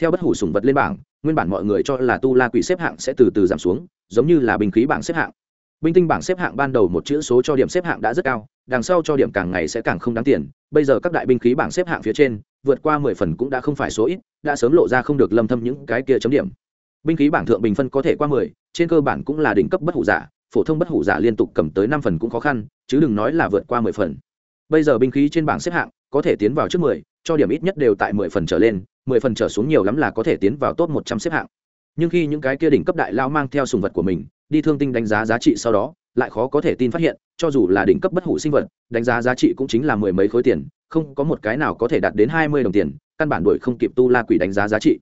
Theo bất hủ sùng vật lên bảng, nguyên bản mọi người cho là tu la quỷ xếp hạng sẽ từ từ giảm xuống, giống như là bình khí bảng xếp hạng. Binh tinh bảng xếp hạng ban đầu một chữ số cho điểm xếp hạng đã rất cao, đằng sau cho điểm càng ngày sẽ càng không đáng tiền. Bây giờ các đại binh khí bảng xếp hạng phía trên vượt qua mười phần cũng đã không phải số ít, đã sớm lộ ra không được lâm thâm những cái kia chấm điểm. Binh khí bảng thượng bình phân có thể qua mười, trên cơ bản cũng là đỉnh cấp bất hủ giả, phổ thông bất hủ giả liên tục cầm tới năm phần cũng khó khăn, chứ đừng nói là vượt qua mười phần. Bây giờ binh khí trên bảng xếp hạng có thể tiến vào trước mười, cho điểm ít nhất đều tại mười phần trở lên, mười phần trở xuống nhiều lắm là có thể tiến vào top một trăm xếp hạng. Nhưng khi những cái kia đỉnh cấp đại lao mang theo sùng vật của mình, đi thương tinh đánh giá giá trị sau đó lại khó có thể tin phát hiện, cho dù là đỉnh cấp bất hủ sinh vật, đánh giá giá trị cũng chính là mười mấy khối tiền, không có một cái nào có thể đạt đến hai mươi đồng tiền, căn bản đuổi không kịp tu la quỷ đánh giá giá trị.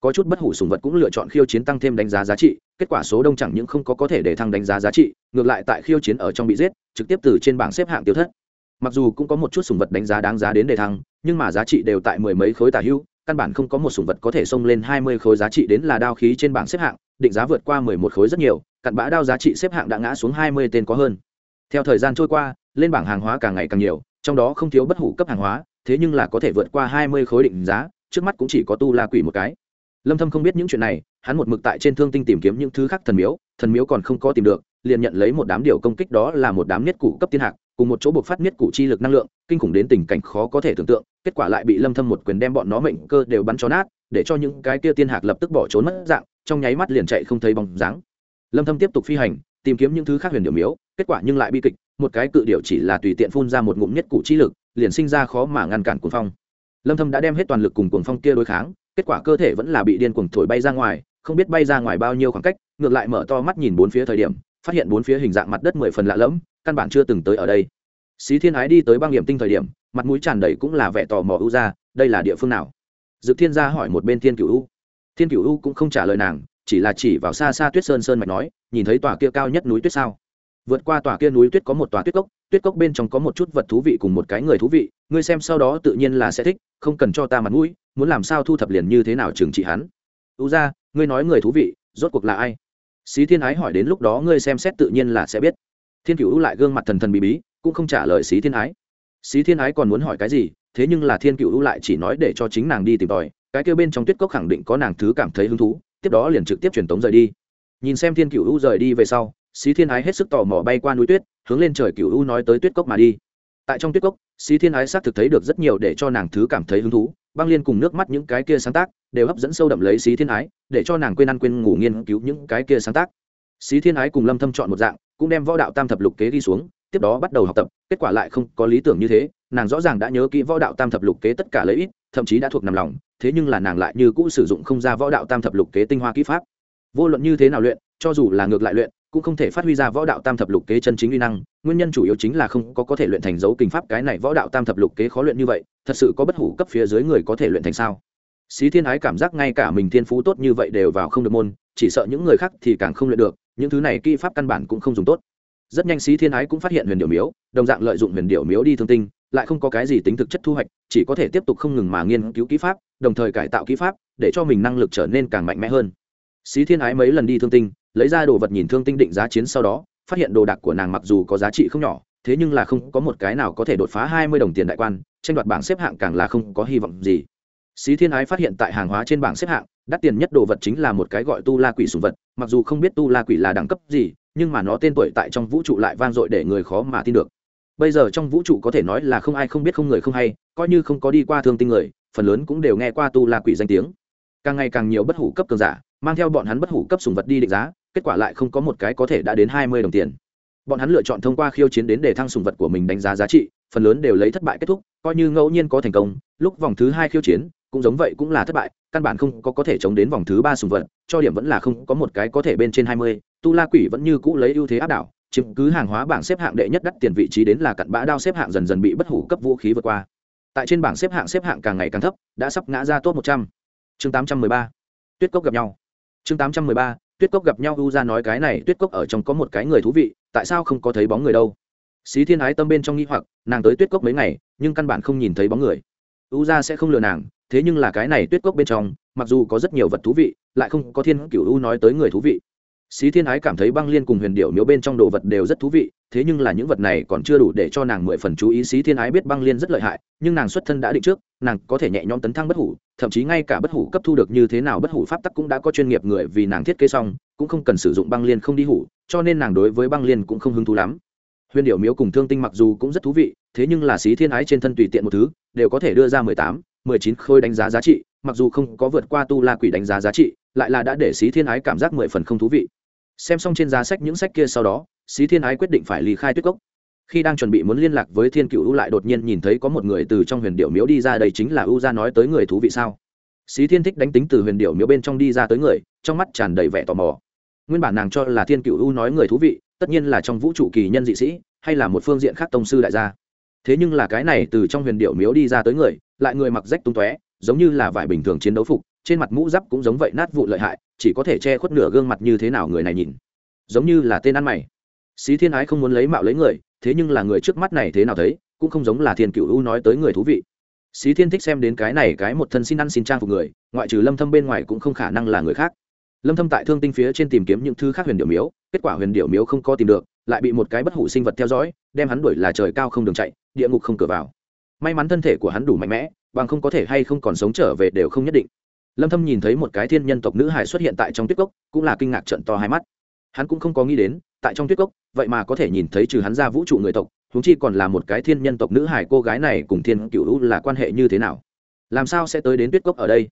Có chút bất hủ sùng vật cũng lựa chọn khiêu chiến tăng thêm đánh giá giá trị, kết quả số đông chẳng những không có có thể để thăng đánh giá giá trị, ngược lại tại khiêu chiến ở trong bị giết, trực tiếp từ trên bảng xếp hạng tiêu thất. Mặc dù cũng có một chút sùng vật đánh giá đáng giá đến đề thăng, nhưng mà giá trị đều tại mười mấy khối tả hưu căn bản không có một sùng vật có thể xông lên hai mươi khối giá trị đến là đao khí trên bảng xếp hạng, định giá vượt qua mười một khối rất nhiều, cặn bã đao giá trị xếp hạng đã ngã xuống hai mươi tên có hơn. Theo thời gian trôi qua, lên bảng hàng hóa càng ngày càng nhiều, trong đó không thiếu bất hủ cấp hàng hóa, thế nhưng là có thể vượt qua hai mươi khối định giá, trước mắt cũng chỉ có tu la quỷ một cái. Lâm thâm không biết những chuyện này, hắn một mực tại trên thương tinh tìm kiếm những thứ khác thần miếu thần miếu còn không có tìm được, liền nhận lấy một đám điều công kích đó là một đám niết cụ cấp tiên hạc cùng một chỗ buộc phát miết cụ chi lực năng lượng, kinh khủng đến tình cảnh khó có thể tưởng tượng, kết quả lại bị lâm thâm một quyền đem bọn nó mệnh cơ đều bắn cho nát, để cho những cái kia tiên hạc lập tức bỏ trốn mất dạng, trong nháy mắt liền chạy không thấy bóng dáng. Lâm thâm tiếp tục phi hành, tìm kiếm những thứ khác huyền điệu miếu, kết quả nhưng lại bi kịch, một cái cự điểu chỉ là tùy tiện phun ra một ngụm nhất cụ chi lực, liền sinh ra khó mà ngăn cản cuồng phong. Lâm thâm đã đem hết toàn lực cùng cuồng phong kia đối kháng, kết quả cơ thể vẫn là bị điên cuồng thổi bay ra ngoài, không biết bay ra ngoài bao nhiêu khoảng cách, ngược lại mở to mắt nhìn bốn phía thời điểm, phát hiện bốn phía hình dạng mặt đất mười phần lạ lẫm căn bản chưa từng tới ở đây. Xí thiên ái đi tới băng điểm tinh thời điểm, mặt mũi tràn đầy cũng là vẻ tò mò ưu ra, đây là địa phương nào? Dự thiên gia hỏi một bên thiên cửu u. Thiên cửu u cũng không trả lời nàng, chỉ là chỉ vào xa xa tuyết sơn sơn mạch nói, nhìn thấy tòa kia cao nhất núi tuyết sao? Vượt qua tòa kia núi tuyết có một tòa tuyết cốc tuyết cốc bên trong có một chút vật thú vị cùng một cái người thú vị, ngươi xem sau đó tự nhiên là sẽ thích, không cần cho ta mặt mũi, muốn làm sao thu thập liền như thế nào trừng trị hắn. U ra, ngươi nói người thú vị, rốt cuộc là ai? Xí thiên ái hỏi đến lúc đó ngươi xem xét tự nhiên là sẽ biết thiên cựu lại gương mặt thần thần bí bí, cũng không trả lời xí thiên ái. Xí thiên ái còn muốn hỏi cái gì, thế nhưng là thiên cựu lại chỉ nói để cho chính nàng đi tìm tòi, cái kêu bên trong tuyết cốc khẳng định có nàng thứ cảm thấy hứng thú, tiếp đó liền trực tiếp truyền tống rời đi. Nhìn xem thiên cựu u rời đi về sau, xí thiên ái hết sức tò mò bay qua núi tuyết, hướng lên trời cựu u nói tới tuyết cốc mà đi. Tại trong tuyết cốc, xí thiên ái xác thực thấy được rất nhiều để cho nàng thứ cảm thấy hứng thú, băng liên cùng nước mắt những cái kia sáng tác, đều hấp dẫn sâu đậm lấy xí thiên ái, để cho nàng quên ăn quên ngủ nghiên cứu những cái kia sáng tác. Xí thiên ái cùng lâm thâm chọn một dạng cũng đem võ đạo tam thập lục kế đi xuống, tiếp đó bắt đầu học tập, kết quả lại không có lý tưởng như thế, nàng rõ ràng đã nhớ kỹ võ đạo tam thập lục kế tất cả lấy ít thậm chí đã thuộc nằm lòng, thế nhưng là nàng lại như cũ sử dụng không ra võ đạo tam thập lục kế tinh hoa kỹ pháp. Vô luận như thế nào luyện, cho dù là ngược lại luyện, cũng không thể phát huy ra võ đạo tam thập lục kế chân chính uy năng, nguyên nhân chủ yếu chính là không có có thể luyện thành dấu kinh pháp, cái này võ đạo tam thập lục kế khó luyện như vậy, thật sự có bất hủ cấp phía dưới người có thể luyện thành sao? Xí thiên ái cảm giác ngay cả mình thiên phú tốt như vậy đều vào không được môn, chỉ sợ những người khác thì càng không luyện được những thứ này kỹ pháp căn bản cũng không dùng tốt. Rất nhanh xí thiên ái cũng phát hiện huyền điệu miếu, đồng dạng lợi dụng huyền điệu miếu đi thương tinh, lại không có cái gì tính thực chất thu hoạch, chỉ có thể tiếp tục không ngừng mà nghiên cứu kỹ pháp, đồng thời cải tạo kỹ pháp, để cho mình năng lực trở nên càng mạnh mẽ hơn. Xí thiên ái mấy lần đi thương tinh, lấy ra đồ vật nhìn thương tinh định giá chiến sau đó, phát hiện đồ đạc của nàng mặc dù có giá trị không nhỏ, thế nhưng là không có một cái nào có thể đột phá hai mươi đồng tiền đại quan, tranh đoạt bảng xếp hạng càng là không có hy vọng gì xí thiên ái phát hiện tại hàng hóa trên bảng xếp hạng, đắt tiền nhất đồ vật chính là một cái gọi tu la quỷ sùng vật, mặc dù không biết tu la quỷ là đẳng cấp gì, nhưng mà nó tên tuổi tại trong vũ trụ lại vang dội để người khó mà tin được. Bây giờ trong vũ trụ có thể nói là không ai không biết không người không hay, coi như không có đi qua thương tinh người, phần lớn cũng đều nghe qua tu la quỷ danh tiếng. Càng ngày càng nhiều bất hủ cấp cường giả, mang theo bọn hắn bất hủ cấp sùng vật đi định giá, kết quả lại không có một cái có thể đã đến hai mươi đồng tiền. Bọn hắn lựa chọn thông qua khiêu chiến đến để thăng sùng vật của mình đánh giá giá trị, phần lớn đều lấy thất bại kết thúc, coi như ngẫu nhiên có thành công, lúc vòng thứ hai khiêu chiến cũng giống vậy cũng là thất bại, căn bản không có có thể chống đến vòng thứ ba sùng vật, cho điểm vẫn là không có một cái có thể bên trên hai mươi. Tu la quỷ vẫn như cũ lấy ưu thế áp đảo, chiếm cứ hàng hóa bảng xếp hạng đệ nhất đắt tiền vị trí đến là cặn bã đao xếp hạng dần dần bị bất hủ cấp vũ khí vượt qua. Tại trên bảng xếp hạng xếp hạng càng ngày càng thấp, đã sắp ngã ra top một trăm. Chương tám trăm mười ba. Tuyết cốc gặp nhau. Chương tám trăm mười ba. Tuyết cốc gặp nhau, u ra nói cái này, tuyết cốc ở trong có một cái người thú vị, tại sao không có thấy bóng người đâu? Xí thiên ái tâm bên trong nghi hoặc, nàng tới tuyết cốc mấy ngày, nhưng căn bản không nhìn thấy bóng người u ra sẽ không lừa nàng, thế nhưng là cái này tuyết cốc bên trong, mặc dù có rất nhiều vật thú vị, lại không có thiên cửu u nói tới người thú vị. Xí thiên ái cảm thấy băng liên cùng huyền điệu miếu bên trong đồ vật đều rất thú vị, thế nhưng là những vật này còn chưa đủ để cho nàng mười phần chú ý xí thiên ái biết băng liên rất lợi hại, nhưng nàng xuất thân đã định trước, nàng có thể nhẹ nhõm tấn thăng bất hủ, thậm chí ngay cả bất hủ cấp thu được như thế nào bất hủ pháp tắc cũng đã có chuyên nghiệp người vì nàng thiết kế xong, cũng không cần sử dụng băng liên không đi hủ, cho nên nàng đối với băng liên cũng không hứng thú lắm. Huyền điệu miếu cùng thương tinh mặc dù cũng rất thú vị thế nhưng là xí thiên ái trên thân tùy tiện một thứ, đều có thể đưa ra mười tám, mười chín khôi đánh giá giá trị, mặc dù không có vượt qua tu la quỷ đánh giá giá trị, lại là đã để xí thiên ái cảm giác mười phần không thú vị. Xem xong trên giá sách những sách kia sau đó, xí thiên ái quyết định phải ly khai tuyết cốc. Khi đang chuẩn bị muốn liên lạc với thiên cựu u lại đột nhiên nhìn thấy có một người từ trong huyền điệu miếu đi ra đây chính là ưu gia nói tới người thú vị sao? Xí thiên thích đánh tính từ huyền điệu miếu bên trong đi ra tới người, trong mắt tràn đầy vẻ tò mò. Nguyên bản nàng cho là thiên cựu u nói người thú vị, tất nhiên là trong vũ trụ kỳ nhân dị sĩ, hay là một phương diện khác tông sư đại gia thế nhưng là cái này từ trong huyền điệu miếu đi ra tới người, lại người mặc rách tung tóe, giống như là vải bình thường chiến đấu phục, trên mặt mũ giáp cũng giống vậy nát vụ lợi hại, chỉ có thể che khuất nửa gương mặt như thế nào người này nhìn. Giống như là tên ăn mày. Xí thiên ái không muốn lấy mạo lấy người, thế nhưng là người trước mắt này thế nào thấy, cũng không giống là thiên cựu u nói tới người thú vị. Xí thiên thích xem đến cái này cái một thân xin ăn xin trang phục người, ngoại trừ lâm thâm bên ngoài cũng không khả năng là người khác. Lâm thâm tại thương tinh phía trên tìm kiếm những thứ khác huyền điệu miếu, kết quả huyền điệu miếu không có tìm được lại bị một cái bất hủ sinh vật theo dõi, đem hắn đuổi là trời cao không đường chạy, địa ngục không cửa vào. May mắn thân thể của hắn đủ mạnh mẽ, bằng không có thể hay không còn sống trở về đều không nhất định. Lâm thâm nhìn thấy một cái thiên nhân tộc nữ hải xuất hiện tại trong tuyết cốc, cũng là kinh ngạc trận to hai mắt. Hắn cũng không có nghĩ đến, tại trong tuyết cốc, vậy mà có thể nhìn thấy trừ hắn ra vũ trụ người tộc chúng chi còn là một cái thiên nhân tộc nữ hải cô gái này cùng thiên cửu là quan hệ như thế nào? Làm sao sẽ tới đến tuyết cốc ở đây?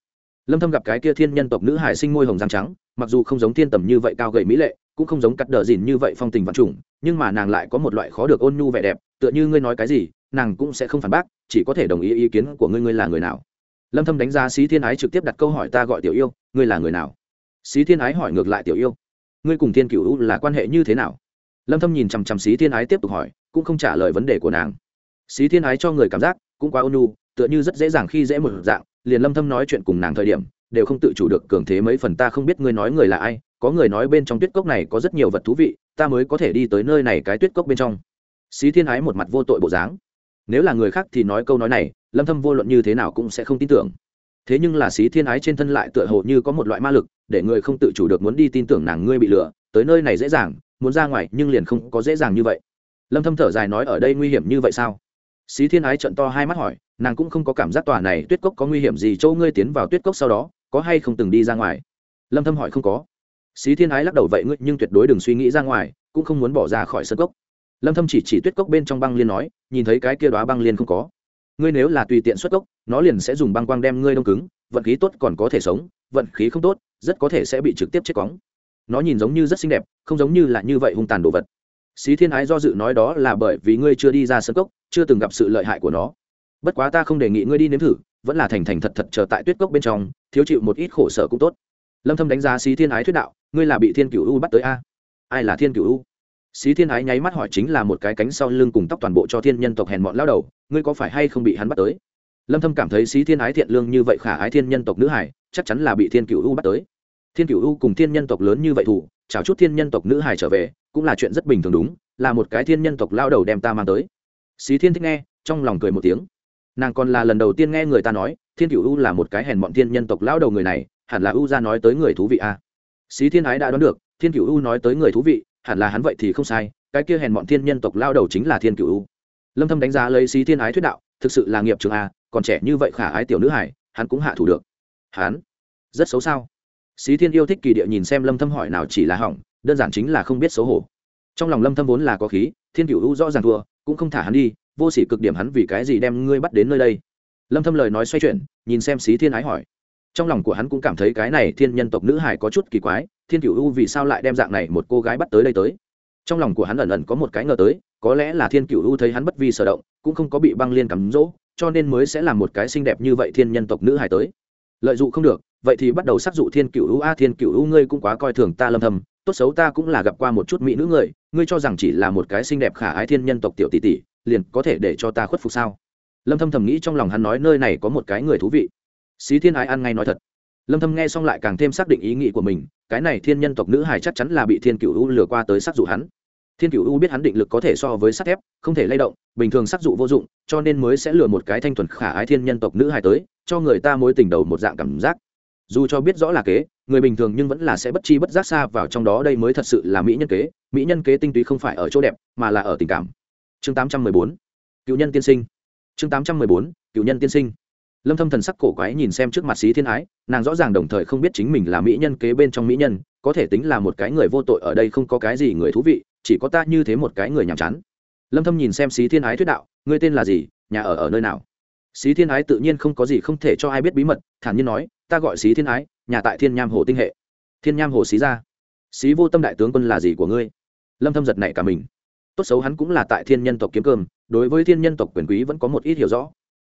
Lâm thâm gặp cái kia thiên nhân tộc nữ hải sinh môi hồng răng trắng, mặc dù không giống thiên tầm như vậy cao gầy mỹ lệ, cũng không giống cắt đờ dìn như vậy phong tình vạn trùng, nhưng mà nàng lại có một loại khó được ôn nhu vẻ đẹp, tựa như ngươi nói cái gì, nàng cũng sẽ không phản bác, chỉ có thể đồng ý ý kiến của ngươi ngươi là người nào. Lâm thâm đánh giá xí thiên ái trực tiếp đặt câu hỏi ta gọi tiểu yêu, ngươi là người nào? Xí thiên ái hỏi ngược lại tiểu yêu, ngươi cùng thiên cửu là quan hệ như thế nào? Lâm thâm nhìn chăm chăm xí thiên ái tiếp tục hỏi, cũng không trả lời vấn đề của nàng. Xí thiên ái cho người cảm giác cũng quá ôn nhu, tựa như rất dễ dàng khi dễ một dạng liền lâm thâm nói chuyện cùng nàng thời điểm, đều không tự chủ được cường thế mấy phần ta không biết ngươi nói người là ai, có người nói bên trong tuyết cốc này có rất nhiều vật thú vị, ta mới có thể đi tới nơi này cái tuyết cốc bên trong. Xí thiên ái một mặt vô tội bộ dáng. Nếu là người khác thì nói câu nói này, lâm thâm vô luận như thế nào cũng sẽ không tin tưởng. Thế nhưng là xí thiên ái trên thân lại tựa hồ như có một loại ma lực, để người không tự chủ được muốn đi tin tưởng nàng ngươi bị lừa, tới nơi này dễ dàng, muốn ra ngoài nhưng liền không có dễ dàng như vậy. Lâm thâm thở dài nói, ở đây nguy hiểm như vậy sao? Xí thiên ái trợn to hai mắt hỏi nàng cũng không có cảm giác tòa này tuyết cốc có nguy hiểm gì châu ngươi tiến vào tuyết cốc sau đó, có hay không từng đi ra ngoài? Lâm thâm hỏi không có. Xí thiên ái lắc đầu vậy ngươi nhưng tuyệt đối đừng suy nghĩ ra ngoài, cũng không muốn bỏ ra khỏi sân cốc. Lâm thâm chỉ chỉ tuyết cốc bên trong băng liên nói, nhìn thấy cái kia đóa băng liên không có. Ngươi nếu là tùy tiện xuất cốc, nó liền sẽ dùng băng quang đem ngươi đông cứng, vận khí tốt còn có thể sống, vận khí không tốt, rất có thể sẽ bị trực tiếp chết cóng. Nó nhìn giống như rất xinh đẹp, không giống như là như vậy hung tàn đồ vật. Xí thiên ái do dự nói đó là bởi vì ngươi chưa đi ra sân cốc, chưa từng gặp sự lợi hại của nó bất quá ta không đề nghị ngươi đi nếm thử, vẫn là thành thành thật thật chờ tại tuyết cốc bên trong, thiếu chịu một ít khổ sở cũng tốt. Lâm thâm đánh giá xí thiên ái thuyết đạo, ngươi là bị thiên cửu u bắt tới a? Ai là thiên cửu u? Xí thiên ái nháy mắt hỏi chính là một cái cánh sau lưng cùng tóc toàn bộ cho thiên nhân tộc hèn mọn lao đầu, ngươi có phải hay không bị hắn bắt tới? Lâm thâm cảm thấy xí thiên ái thiện lương như vậy khả ái thiên nhân tộc nữ hải chắc chắn là bị thiên cửu u bắt tới. Thiên cửu u cùng thiên nhân tộc lớn như vậy thủ, chào chút thiên nhân tộc nữ hải trở về, cũng là chuyện rất bình thường đúng, là một cái thiên nhân tộc lao đầu đem ta mang tới. Xí thiên thích nghe, trong lòng cười một tiếng nàng còn là lần đầu tiên nghe người ta nói, thiên cửu u là một cái hèn bọn thiên nhân tộc lao đầu người này, hẳn là u ra nói tới người thú vị a à. xí thiên ái đã đoán được, thiên cửu u nói tới người thú vị, hẳn là hắn vậy thì không sai, cái kia hèn bọn thiên nhân tộc lao đầu chính là thiên cửu u. Lâm thâm đánh giá lấy xí thiên ái thuyết đạo, thực sự là nghiệp trường a à, còn trẻ như vậy khả ái tiểu nữ hải hắn cũng hạ thủ được. Hắn? Rất xấu sao? Xí thiên yêu thích kỳ địa nhìn xem lâm thâm hỏi nào chỉ là hỏng, đơn giản chính là không biết xấu hổ. Trong lòng lâm thâm vốn là có khí, thiên cửu u rõ ràng thua, cũng không thả hắn đi vô sỉ cực điểm hắn vì cái gì đem ngươi bắt đến nơi đây? Lâm thâm lời nói xoay chuyển, nhìn xem xí thiên ái hỏi. Trong lòng của hắn cũng cảm thấy cái này thiên nhân tộc nữ hải có chút kỳ quái, thiên cửu u vì sao lại đem dạng này một cô gái bắt tới đây tới? Trong lòng của hắn ẩn ẩn có một cái ngờ tới, có lẽ là thiên cửu u thấy hắn bất vi sở động, cũng không có bị băng liên cắm dỗ cho nên mới sẽ làm một cái xinh đẹp như vậy thiên nhân tộc nữ hải tới. Lợi dụng không được vậy thì bắt đầu sắc dụ thiên Cựu u, a thiên Cựu u ngươi cũng quá coi thường ta lâm thầm, tốt xấu ta cũng là gặp qua một chút mỹ nữ người, ngươi cho rằng chỉ là một cái xinh đẹp khả ái thiên nhân tộc tiểu tỷ tỷ, liền có thể để cho ta khuất phục sao? Lâm thâm thầm nghĩ trong lòng hắn nói nơi này có một cái người thú vị. Xí thiên ái ăn ngay nói thật. Lâm thâm nghe xong lại càng thêm xác định ý nghĩ của mình, cái này thiên nhân tộc nữ hài chắc chắn là bị thiên cửu u lừa qua tới sát dụ hắn. Thiên cửu u biết hắn định lực có thể so với sắt thép, không thể lay động, bình thường sát dụ vô dụng, cho nên mới sẽ lừa một cái thanh thuần khả ái thiên nhân tộc nữ hài tới, cho người ta mối tình đầu một dạng cảm giác dù cho biết rõ là kế, người bình thường nhưng vẫn là sẽ bất chi bất giác xa vào trong đó, đây mới thật sự là mỹ nhân kế. Mỹ nhân kế tinh túy không phải ở chỗ đẹp, mà là ở tình cảm. Chương 814 cựu nhân tiên sinh. Chương 814 cựu nhân tiên sinh. Lâm thâm thần sắc cổ quái nhìn xem trước mặt xí thiên ái, nàng rõ ràng đồng thời không biết chính mình là mỹ nhân kế bên trong mỹ nhân, có thể tính là một cái người vô tội ở đây không có cái gì người thú vị, chỉ có ta như thế một cái người nhàm chán. Lâm thâm nhìn xem xí thiên ái thuyết đạo, ngươi tên là gì? Nhà ở ở nơi nào? Xí thiên ái tự nhiên không có gì không thể cho ai biết bí mật, thản nhiên nói, ta gọi xí thiên ái, nhà tại thiên nham hồ tinh hệ. Thiên nham hồ xí gia xí vô tâm đại tướng quân là gì của ngươi? Lâm thâm giật nảy cả mình. Tốt xấu hắn cũng là tại thiên nhân tộc kiếm cơm, đối với thiên nhân tộc quyền quý vẫn có một ít hiểu rõ.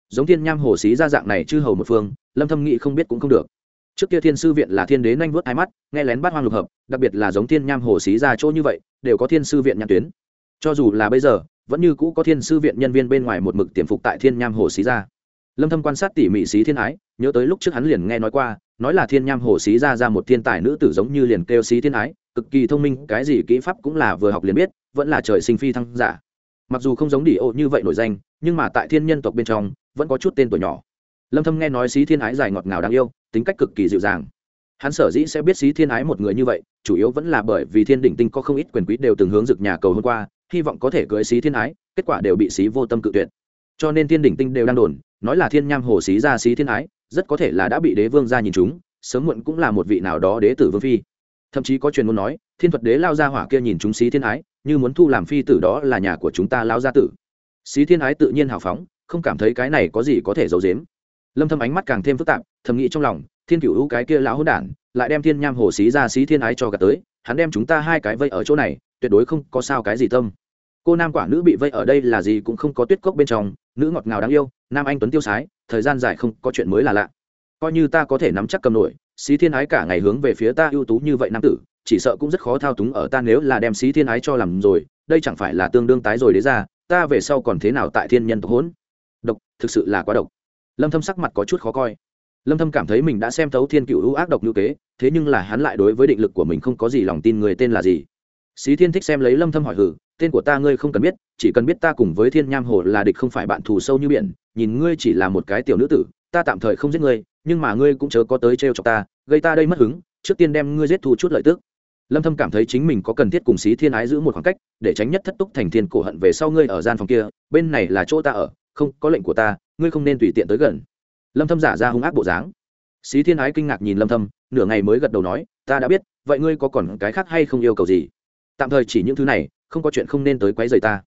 Giống thiên nham hồ xí gia dạng này chư hầu một phương, lâm thâm nghĩ không biết cũng không được. Trước kia thiên sư viện là thiên đế nhanh vớt hai mắt, nghe lén bát hoang lục hợp, đặc biệt là giống thiên nham hồ xí gia chỗ như vậy, đều có thiên sư viện nhãn tuyến cho dù là bây giờ, vẫn như cũ có thiên sư viện nhân viên bên ngoài một mực tiềm phục tại thiên nham hồ xí gia. Lâm thâm quan sát tỉ mỉ xí thiên ái, nhớ tới lúc trước hắn liền nghe nói qua, nói là thiên nham hồ xí ra ra một thiên tài nữ tử giống như liền kêu xí thiên ái, cực kỳ thông minh, cái gì kỹ pháp cũng là vừa học liền biết, vẫn là trời sinh phi thăng giả. Mặc dù không giống đi ô như vậy nổi danh, nhưng mà tại thiên nhân tộc bên trong, vẫn có chút tên tuổi nhỏ. Lâm thâm nghe nói xí thiên ái dài ngọt ngào đáng yêu, tính cách cực kỳ dịu dàng. Hắn sở dĩ sẽ biết xí thiên ái một người như vậy, chủ yếu vẫn là bởi vì thiên đỉnh tinh có không ít quyền quý đều từng hướng rực nhà cầu hôm qua hy vọng có thể cưới xí thiên ái, kết quả đều bị xí vô tâm cự tuyệt. Cho nên thiên đỉnh tinh đều đang đồn, nói là thiên nham hồ xí ra xí thiên ái, rất có thể là đã bị đế vương ra nhìn chúng, sớm muộn cũng là một vị nào đó đế tử vương phi. Thậm chí có truyền muốn nói, thiên thuật đế lao ra hỏa kia nhìn chúng xí thiên ái, như muốn thu làm phi tử đó là nhà của chúng ta lao gia tử. Xí thiên ái tự nhiên hào phóng, không cảm thấy cái này có gì có thể giấu giếm. Lâm thâm ánh mắt càng thêm phức tạp, thầm nghĩ trong lòng, thiên cửu hữu cái kia lão hỗn đản, lại đem thiên nham hồ xí ra xí thiên ái cho gạt tới, hắn đem chúng ta hai cái vây ở chỗ này tuyệt đối không có sao cái gì tâm. Cô nam quả nữ bị vây ở đây là gì cũng không có tuyết cốc bên trong, nữ ngọt ngào đáng yêu, nam anh tuấn tiêu sái, thời gian dài không có chuyện mới là lạ. Coi như ta có thể nắm chắc cầm nổi, xí thiên ái cả ngày hướng về phía ta ưu tú như vậy nam tử, chỉ sợ cũng rất khó thao túng ở ta nếu là đem xí thiên ái cho làm rồi, đây chẳng phải là tương đương tái rồi đấy ra, ta về sau còn thế nào tại thiên nhân tộc hỗn? Độc, thực sự là quá độc. Lâm thâm sắc mặt có chút khó coi. Lâm thâm cảm thấy mình đã xem thấu thiên cựu ưu ác độc như kế, thế nhưng là hắn lại đối với định lực của mình không có gì lòng tin người tên là gì xí thiên thích xem lấy lâm thâm hỏi hử tên của ta ngươi không cần biết, chỉ cần biết ta cùng với thiên nham hồ là địch không phải bạn thù sâu như biển, nhìn ngươi chỉ là một cái tiểu nữ tử, ta tạm thời không giết ngươi, nhưng mà ngươi cũng chớ có tới trêu chọc ta, gây ta đây mất hứng, trước tiên đem ngươi giết thu chút lợi tức. Lâm thâm cảm thấy chính mình có cần thiết cùng xí thiên ái giữ một khoảng cách, để tránh nhất thất túc thành thiên cổ hận về sau ngươi ở gian phòng kia, bên này là chỗ ta ở, không, có lệnh của ta, ngươi không nên tùy tiện tới gần. Lâm thâm giả ra hung ác bộ dáng. Xí thiên ái kinh ngạc nhìn lâm thâm, nửa ngày mới gật đầu nói, ta đã biết, vậy ngươi có còn cái khác hay không yêu cầu gì? Tạm thời chỉ những thứ này, không có chuyện không nên tới quấy rầy ta.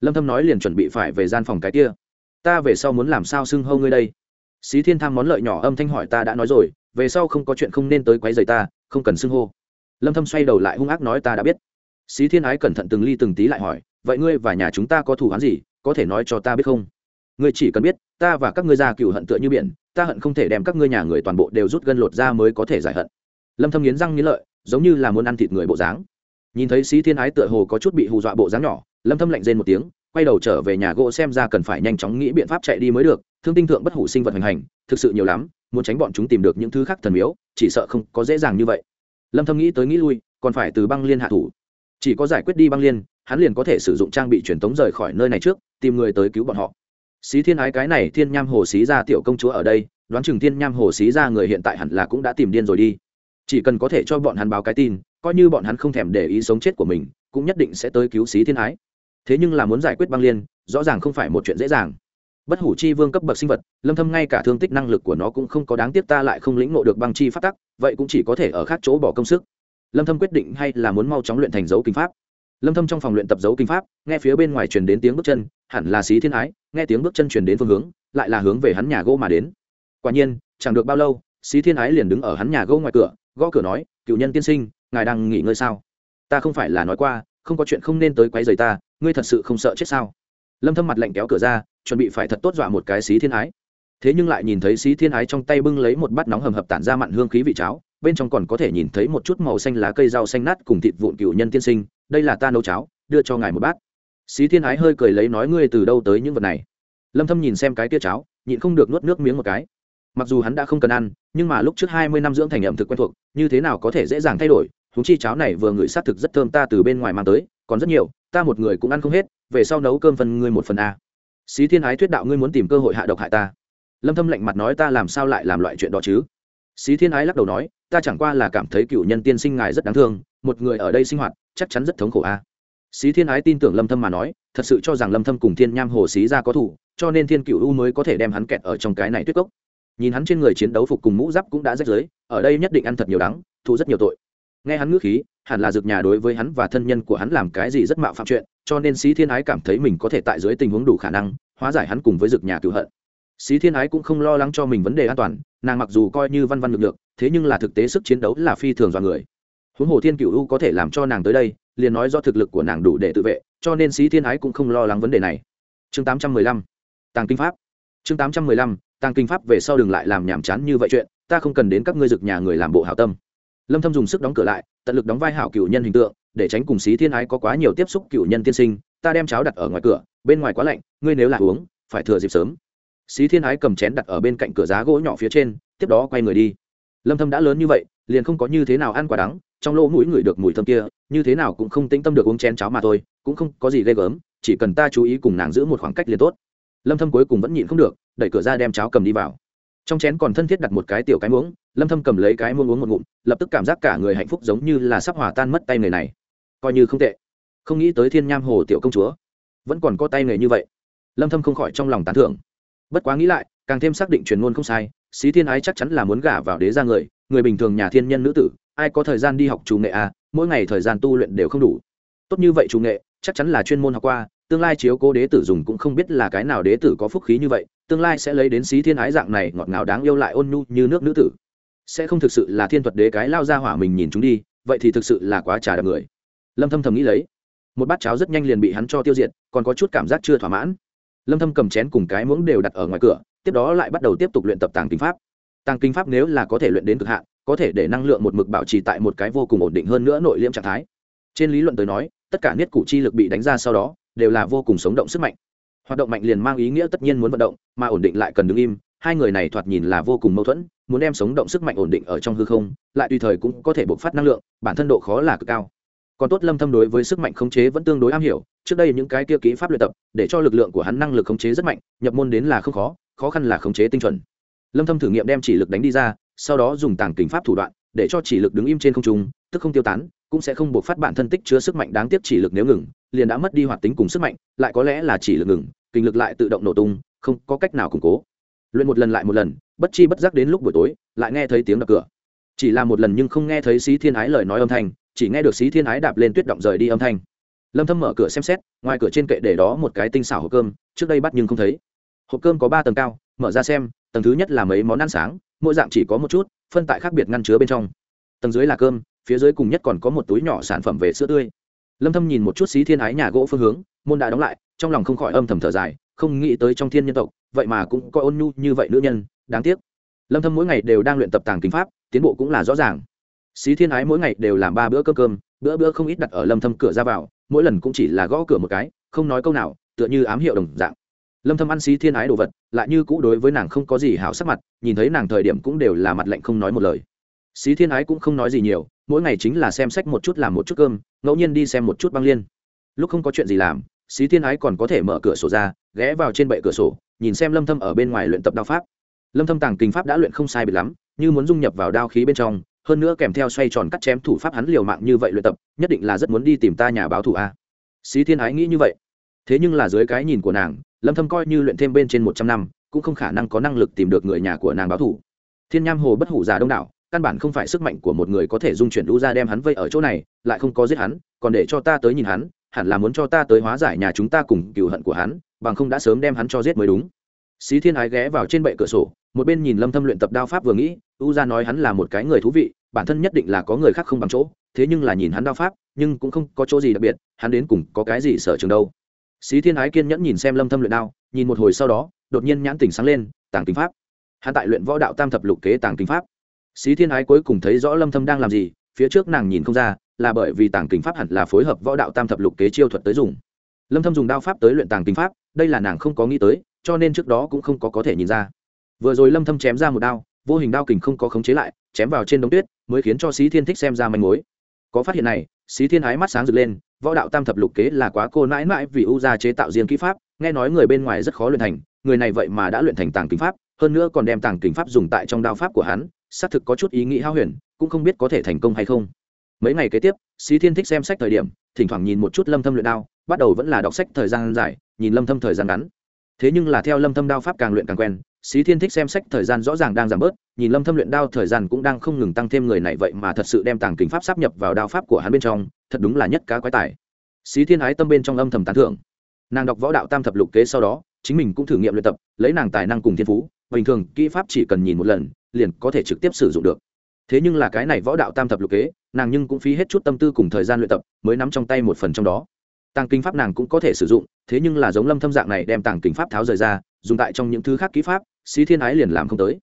Lâm thâm nói liền chuẩn bị phải về gian phòng cái kia. Ta về sau muốn làm sao xưng hâu ngươi đây? Xí thiên tham món lợi nhỏ âm thanh hỏi ta đã nói rồi, về sau không có chuyện không nên tới quấy rầy ta, không cần xưng hô. Lâm thâm xoay đầu lại hung ác nói ta đã biết. Xí thiên ái cẩn thận từng ly từng tí lại hỏi, vậy ngươi và nhà chúng ta có thù oán gì, có thể nói cho ta biết không? Ngươi chỉ cần biết, ta và các ngươi gia cựu hận tựa như biển, ta hận không thể đem các ngươi nhà người toàn bộ đều rút gân lột ra mới có thể giải hận. Lâm thâm nghiến răng nghiến lợi, giống như là muốn ăn thịt người bộ dáng nhìn thấy xí thiên ái tựa hồ có chút bị hù dọa bộ dáng nhỏ, lâm thâm lạnh rên một tiếng, quay đầu trở về nhà gỗ xem ra cần phải nhanh chóng nghĩ biện pháp chạy đi mới được, thương tinh thượng bất hủ sinh vật hành hành, thực sự nhiều lắm, muốn tránh bọn chúng tìm được những thứ khác thần miếu, chỉ sợ không có dễ dàng như vậy. Lâm thâm nghĩ tới nghĩ lui, còn phải từ băng liên hạ thủ. Chỉ có giải quyết đi băng liên, hắn liền có thể sử dụng trang bị truyền tống rời khỏi nơi này trước, tìm người tới cứu bọn họ. Xí thiên ái cái này thiên nham hồ xí ra tiểu công chúa ở đây, đoán chừng thiên nham hồ xí ra người hiện tại hẳn là cũng đã tìm điên rồi đi. Chỉ cần có thể cho bọn hắn báo cái tin coi như bọn hắn không thèm để ý sống chết của mình, cũng nhất định sẽ tới cứu xí thiên ái. Thế nhưng là muốn giải quyết băng liên, rõ ràng không phải một chuyện dễ dàng. Bất hủ chi vương cấp bậc sinh vật, lâm thâm ngay cả thương tích năng lực của nó cũng không có đáng tiếc ta lại không lĩnh ngộ được băng chi phát tắc, vậy cũng chỉ có thể ở khác chỗ bỏ công sức. Lâm thâm quyết định hay là muốn mau chóng luyện thành dấu kinh pháp. Lâm thâm trong phòng luyện tập dấu kinh pháp, nghe phía bên ngoài truyền đến tiếng bước chân, hẳn là xí thiên ái, nghe tiếng bước chân truyền đến phương hướng, lại là hướng về hắn nhà gỗ mà đến. Quả nhiên, chẳng được bao lâu, xí thiên ái liền đứng ở hắn nhà gỗ ngoài cửa, gõ cửa nói, cựu nhân tiên sinh ngài đang nghỉ ngơi sao? Ta không phải là nói qua, không có chuyện không nên tới quấy rầy ta, ngươi thật sự không sợ chết sao? Lâm thâm mặt lạnh kéo cửa ra, chuẩn bị phải thật tốt dọa một cái xí thiên ái. Thế nhưng lại nhìn thấy xí thiên ái trong tay bưng lấy một bát nóng hầm hập tản ra mặn hương khí vị cháo, bên trong còn có thể nhìn thấy một chút màu xanh lá cây rau xanh nát cùng thịt vụn cựu nhân tiên sinh, đây là ta nấu cháo, đưa cho ngài một bát. Xí thiên ái hơi cười lấy nói ngươi từ đâu tới những vật này? Lâm thâm nhìn xem cái kia cháo, nhịn không được nuốt nước miếng một cái. Mặc dù hắn đã không cần ăn, nhưng mà lúc trước 20 năm dưỡng thành ẩm thực quen thuộc, như thế nào có thể dễ dàng thay đổi chúng chi cháo này vừa ngửi sát thực rất thơm, ta từ bên ngoài mang tới, còn rất nhiều, ta một người cũng ăn không hết, về sau nấu cơm phần ngươi một phần a. Xí thiên ái thuyết đạo ngươi muốn tìm cơ hội hạ độc hại ta. Lâm thâm lạnh mặt nói ta làm sao lại làm loại chuyện đó chứ? Xí thiên ái lắc đầu nói, ta chẳng qua là cảm thấy cựu nhân tiên sinh ngài rất đáng thương, một người ở đây sinh hoạt, chắc chắn rất thống khổ a. Xí thiên ái tin tưởng lâm thâm mà nói, thật sự cho rằng lâm thâm cùng thiên nham hồ xí ra có thủ, cho nên thiên cựu u mới có thể đem hắn kẹt ở trong cái này tuyết cốc. Nhìn hắn trên người chiến đấu phục cùng mũ giáp cũng đã rách rưới, ở đây nhất định ăn thật nhiều đắng, thụ rất nhiều tội nghe hắn ngữ khí, hẳn là dược nhà đối với hắn và thân nhân của hắn làm cái gì rất mạo phạm chuyện, cho nên xí thiên ái cảm thấy mình có thể tại dưới tình huống đủ khả năng, hóa giải hắn cùng với dược nhà cựu hận. Xí thiên ái cũng không lo lắng cho mình vấn đề an toàn, nàng mặc dù coi như văn văn lực lượng thế nhưng là thực tế sức chiến đấu là phi thường do người. Huống hồ thiên cựu u có thể làm cho nàng tới đây, liền nói do thực lực của nàng đủ để tự vệ, cho nên xí thiên ái cũng không lo lắng vấn đề này. Chương tám trăm mười lăm, tàng kinh pháp. Chương tám trăm mười lăm, tàng kinh pháp về sau đừng lại làm nhảm chán như vậy chuyện, ta không cần đến các ngươi dực nhà người làm bộ hảo tâm lâm thâm dùng sức đóng cửa lại, tận lực đóng vai hảo cửu nhân hình tượng, để tránh cùng xí thiên ái có quá nhiều tiếp xúc cửu nhân tiên sinh, ta đem cháo đặt ở ngoài cửa, bên ngoài quá lạnh, ngươi nếu là uống, phải thừa dịp sớm. Xí thiên ái cầm chén đặt ở bên cạnh cửa giá gỗ nhỏ phía trên, tiếp đó quay người đi. Lâm thâm đã lớn như vậy, liền không có như thế nào ăn quả đắng, trong lỗ mũi người được mùi thơm kia, như thế nào cũng không tĩnh tâm được uống chén cháo mà thôi, cũng không có gì ghê gớm, chỉ cần ta chú ý cùng nàng giữ một khoảng cách liền tốt. Lâm thâm cuối cùng vẫn nhịn không được, đẩy cửa ra đem cháo cầm đi vào trong chén còn thân thiết đặt một cái tiểu cái muỗng, lâm thâm cầm lấy cái muỗng uống một ngụm, lập tức cảm giác cả người hạnh phúc giống như là sắp hòa tan mất tay người này. Coi như không tệ. Không nghĩ tới thiên nham hồ tiểu công chúa vẫn còn có tay nghề như vậy. Lâm thâm không khỏi trong lòng tán thưởng. Bất quá nghĩ lại, càng thêm xác định truyền ngôn không sai, xí thiên ái chắc chắn là muốn gả vào đế gia người người bình thường nhà thiên nhân nữ tử, ai có thời gian đi học chủ nghệ à mỗi ngày thời gian tu luyện đều không đủ. Tốt như vậy chủ nghệ, chắc chắn là chuyên môn học qua, tương lai chiếu cố đế tử dùng cũng không biết là cái nào đế tử có phúc khí như vậy tương lai sẽ lấy đến xí thiên ái dạng này ngọt ngào đáng yêu lại ôn nhu như nước nữ tử. Sẽ không thực sự là thiên thuật đế cái lao ra hỏa mình nhìn chúng đi, vậy thì thực sự là quá trà đập người. Lâm thâm thầm nghĩ lấy. Một bát cháo rất nhanh liền bị hắn cho tiêu diệt, còn có chút cảm giác chưa thỏa mãn. Lâm thâm cầm chén cùng cái muỗng đều đặt ở ngoài cửa, tiếp đó lại bắt đầu tiếp tục luyện tập tàng kinh pháp. Tàng kinh pháp nếu là có thể luyện đến cực hạn, có thể để năng lượng một mực bảo trì tại một cái vô cùng ổn định hơn nữa nội liễm trạng thái. Trên lý luận tới nói, tất cả niết cụ chi lực bị đánh ra sau đó, đều là vô cùng sống động sức mạnh hoạt động mạnh liền mang ý nghĩa tất nhiên muốn vận động, mà ổn định lại cần đứng im. Hai người này thoạt nhìn là vô cùng mâu thuẫn, muốn đem sống động sức mạnh ổn định ở trong hư không, lại tùy thời cũng có thể bộc phát năng lượng, bản thân độ khó là cực cao. Còn tốt lâm thâm đối với sức mạnh khống chế vẫn tương đối am hiểu, trước đây những cái kia kỹ pháp luyện tập, để cho lực lượng của hắn năng lực khống chế rất mạnh, nhập môn đến là không khó khó khăn là khống chế tinh chuẩn. Lâm thâm thử nghiệm đem chỉ lực đánh đi ra, sau đó dùng tàng kình pháp thủ đoạn, để cho chỉ lực đứng im trên không trung tức không tiêu tán, cũng sẽ không buộc phát bản thân tích chứa sức mạnh đáng tiếc chỉ lực nếu ngừng, liền đã mất đi hoạt tính cùng sức mạnh, lại có lẽ là chỉ lực ngừng, kinh lực lại tự động nổ tung, không có cách nào củng cố. Luyện một lần lại một lần, bất chi bất giác đến lúc buổi tối, lại nghe thấy tiếng đập cửa. Chỉ là một lần nhưng không nghe thấy xí thiên ái lời nói âm thanh, chỉ nghe được xí thiên ái đạp lên tuyết động rời đi âm thanh. Lâm thâm mở cửa xem xét, ngoài cửa trên kệ để đó một cái tinh xảo hộp cơm, trước đây bắt nhưng không thấy. Hộp cơm có ba tầng cao, mở ra xem, tầng thứ nhất là mấy món ăn sáng, mỗi dạng chỉ có một chút, phân tại khác biệt ngăn chứa bên trong. Tầng dưới là cơm phía dưới cùng nhất còn có một túi nhỏ sản phẩm về sữa tươi. Lâm thâm nhìn một chút xí thiên ái nhà gỗ phương hướng, môn đã đóng lại, trong lòng không khỏi âm thầm thở dài, không nghĩ tới trong thiên nhân tộc, vậy mà cũng có ôn nhu như vậy nữ nhân, đáng tiếc. Lâm thâm mỗi ngày đều đang luyện tập tàng kinh pháp, tiến bộ cũng là rõ ràng. Xí thiên ái mỗi ngày đều làm ba bữa cơm cơm, bữa bữa không ít đặt ở lâm thâm cửa ra vào, mỗi lần cũng chỉ là gõ cửa một cái, không nói câu nào, tựa như ám hiệu đồng dạng. Lâm thâm ăn xí thiên ái đồ vật, lại như cũ đối với nàng không có gì hảo sắc mặt, nhìn thấy nàng thời điểm cũng đều là mặt lạnh không nói một lời. Xí thiên ái cũng không nói gì nhiều mỗi ngày chính là xem sách một chút làm một chút cơm, ngẫu nhiên đi xem một chút băng liên. Lúc không có chuyện gì làm, xí thiên ái còn có thể mở cửa sổ ra, ghé vào trên bệ cửa sổ, nhìn xem lâm thâm ở bên ngoài luyện tập đao pháp. Lâm thâm tàng kinh pháp đã luyện không sai biệt lắm, như muốn dung nhập vào đao khí bên trong, hơn nữa kèm theo xoay tròn cắt chém thủ pháp hắn liều mạng như vậy luyện tập, nhất định là rất muốn đi tìm ta nhà báo thủ a. Xí thiên ái nghĩ như vậy. Thế nhưng là dưới cái nhìn của nàng, lâm thâm coi như luyện thêm bên trên 100 năm, cũng không khả năng có năng lực tìm được người nhà của nàng báo thủ. Thiên nham hồ bất hủ già đông đảo căn bản không phải sức mạnh của một người có thể dung chuyển đu ra đem hắn vây ở chỗ này, lại không có giết hắn, còn để cho ta tới nhìn hắn, hẳn là muốn cho ta tới hóa giải nhà chúng ta cùng cựu hận của hắn, bằng không đã sớm đem hắn cho giết mới đúng. Xí thiên ái ghé vào trên bệ cửa sổ, một bên nhìn lâm thâm luyện tập đao pháp vừa nghĩ u ra nói hắn là một cái người thú vị, bản thân nhất định là có người khác không bằng chỗ, thế nhưng là nhìn hắn đao pháp, nhưng cũng không có chỗ gì đặc biệt, hắn đến cùng có cái gì sở trường đâu. Xí thiên ái kiên nhẫn nhìn xem lâm thâm luyện đao, nhìn một hồi sau đó, đột nhiên nhãn tỉnh sáng lên, tàng kinh pháp. Hắn tại luyện võ đạo tam thập lục kế tàng kinh pháp xí thiên ái cuối cùng thấy rõ lâm thâm đang làm gì, phía trước nàng nhìn không ra, là bởi vì tàng kinh pháp hẳn là phối hợp võ đạo tam thập lục kế chiêu thuật tới dùng. Lâm thâm dùng đao pháp tới luyện tàng kinh pháp, đây là nàng không có nghĩ tới, cho nên trước đó cũng không có có thể nhìn ra. Vừa rồi lâm thâm chém ra một đao, vô hình đao kình không có khống chế lại, chém vào trên đống tuyết, mới khiến cho xí thiên thích xem ra manh mối. Có phát hiện này, xí thiên ái mắt sáng rực lên, võ đạo tam thập lục kế là quá cô nãi nãi vì u gia chế tạo riêng kỹ pháp, nghe nói người bên ngoài rất khó luyện thành, người này vậy mà đã luyện thành tàng kinh pháp, hơn nữa còn đem tàng kinh pháp dùng tại trong đao pháp của hắn xác thực có chút ý nghĩ hao huyền, cũng không biết có thể thành công hay không. Mấy ngày kế tiếp, xí thiên thích xem sách thời điểm, thỉnh thoảng nhìn một chút lâm thâm luyện đao, bắt đầu vẫn là đọc sách thời gian dài, nhìn lâm thâm thời gian ngắn. Thế nhưng là theo lâm thâm đao pháp càng luyện càng quen, xí thiên thích xem sách thời gian rõ ràng đang giảm bớt, nhìn lâm thâm luyện đao thời gian cũng đang không ngừng tăng thêm người này vậy mà thật sự đem tàng kính pháp sắp nhập vào đao pháp của hắn bên trong, thật đúng là nhất cá quái tài. Xí thiên ái tâm bên trong âm thầm tán thưởng. Nàng đọc võ đạo tam thập lục kế sau đó, chính mình cũng thử nghiệm luyện tập, lấy nàng tài năng cùng thiên phú, bình thường kỹ pháp chỉ cần nhìn một lần liền có thể trực tiếp sử dụng được. Thế nhưng là cái này võ đạo tam thập lục kế, nàng nhưng cũng phí hết chút tâm tư cùng thời gian luyện tập, mới nắm trong tay một phần trong đó. Tàng kinh pháp nàng cũng có thể sử dụng, thế nhưng là giống lâm thâm dạng này đem tàng kinh pháp tháo rời ra, dùng tại trong những thứ khác kỹ pháp, xí thiên ái liền làm không tới.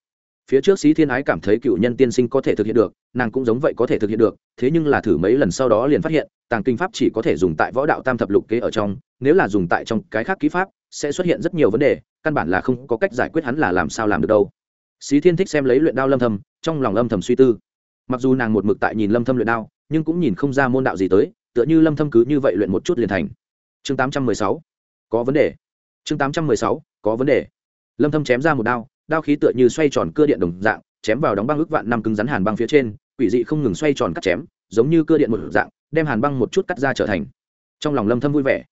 Phía trước xí thiên ái cảm thấy cựu nhân tiên sinh có thể thực hiện được, nàng cũng giống vậy có thể thực hiện được, thế nhưng là thử mấy lần sau đó liền phát hiện, tàng kinh pháp chỉ có thể dùng tại võ đạo tam thập lục kế ở trong, nếu là dùng tại trong cái khác kỹ pháp, sẽ xuất hiện rất nhiều vấn đề, căn bản là không có cách giải quyết hắn là làm sao làm được đâu xí thiên thích xem lấy luyện đao lâm thầm trong lòng Lâm thầm suy tư. Mặc dù nàng một mực tại nhìn lâm thâm luyện đao, nhưng cũng nhìn không ra môn đạo gì tới, tựa như lâm thâm cứ như vậy luyện một chút liền thành. Chương 816 có vấn đề. Chương 816 có vấn đề. Lâm thâm chém ra một đao đao khí tựa như xoay tròn cưa điện đồng dạng, chém vào đóng băng ước vạn năm cứng rắn hàn băng phía trên, quỷ dị không ngừng xoay tròn cắt chém, giống như cưa điện một dạng, đem hàn băng một chút cắt ra trở thành. Trong lòng lâm thâm vui vẻ.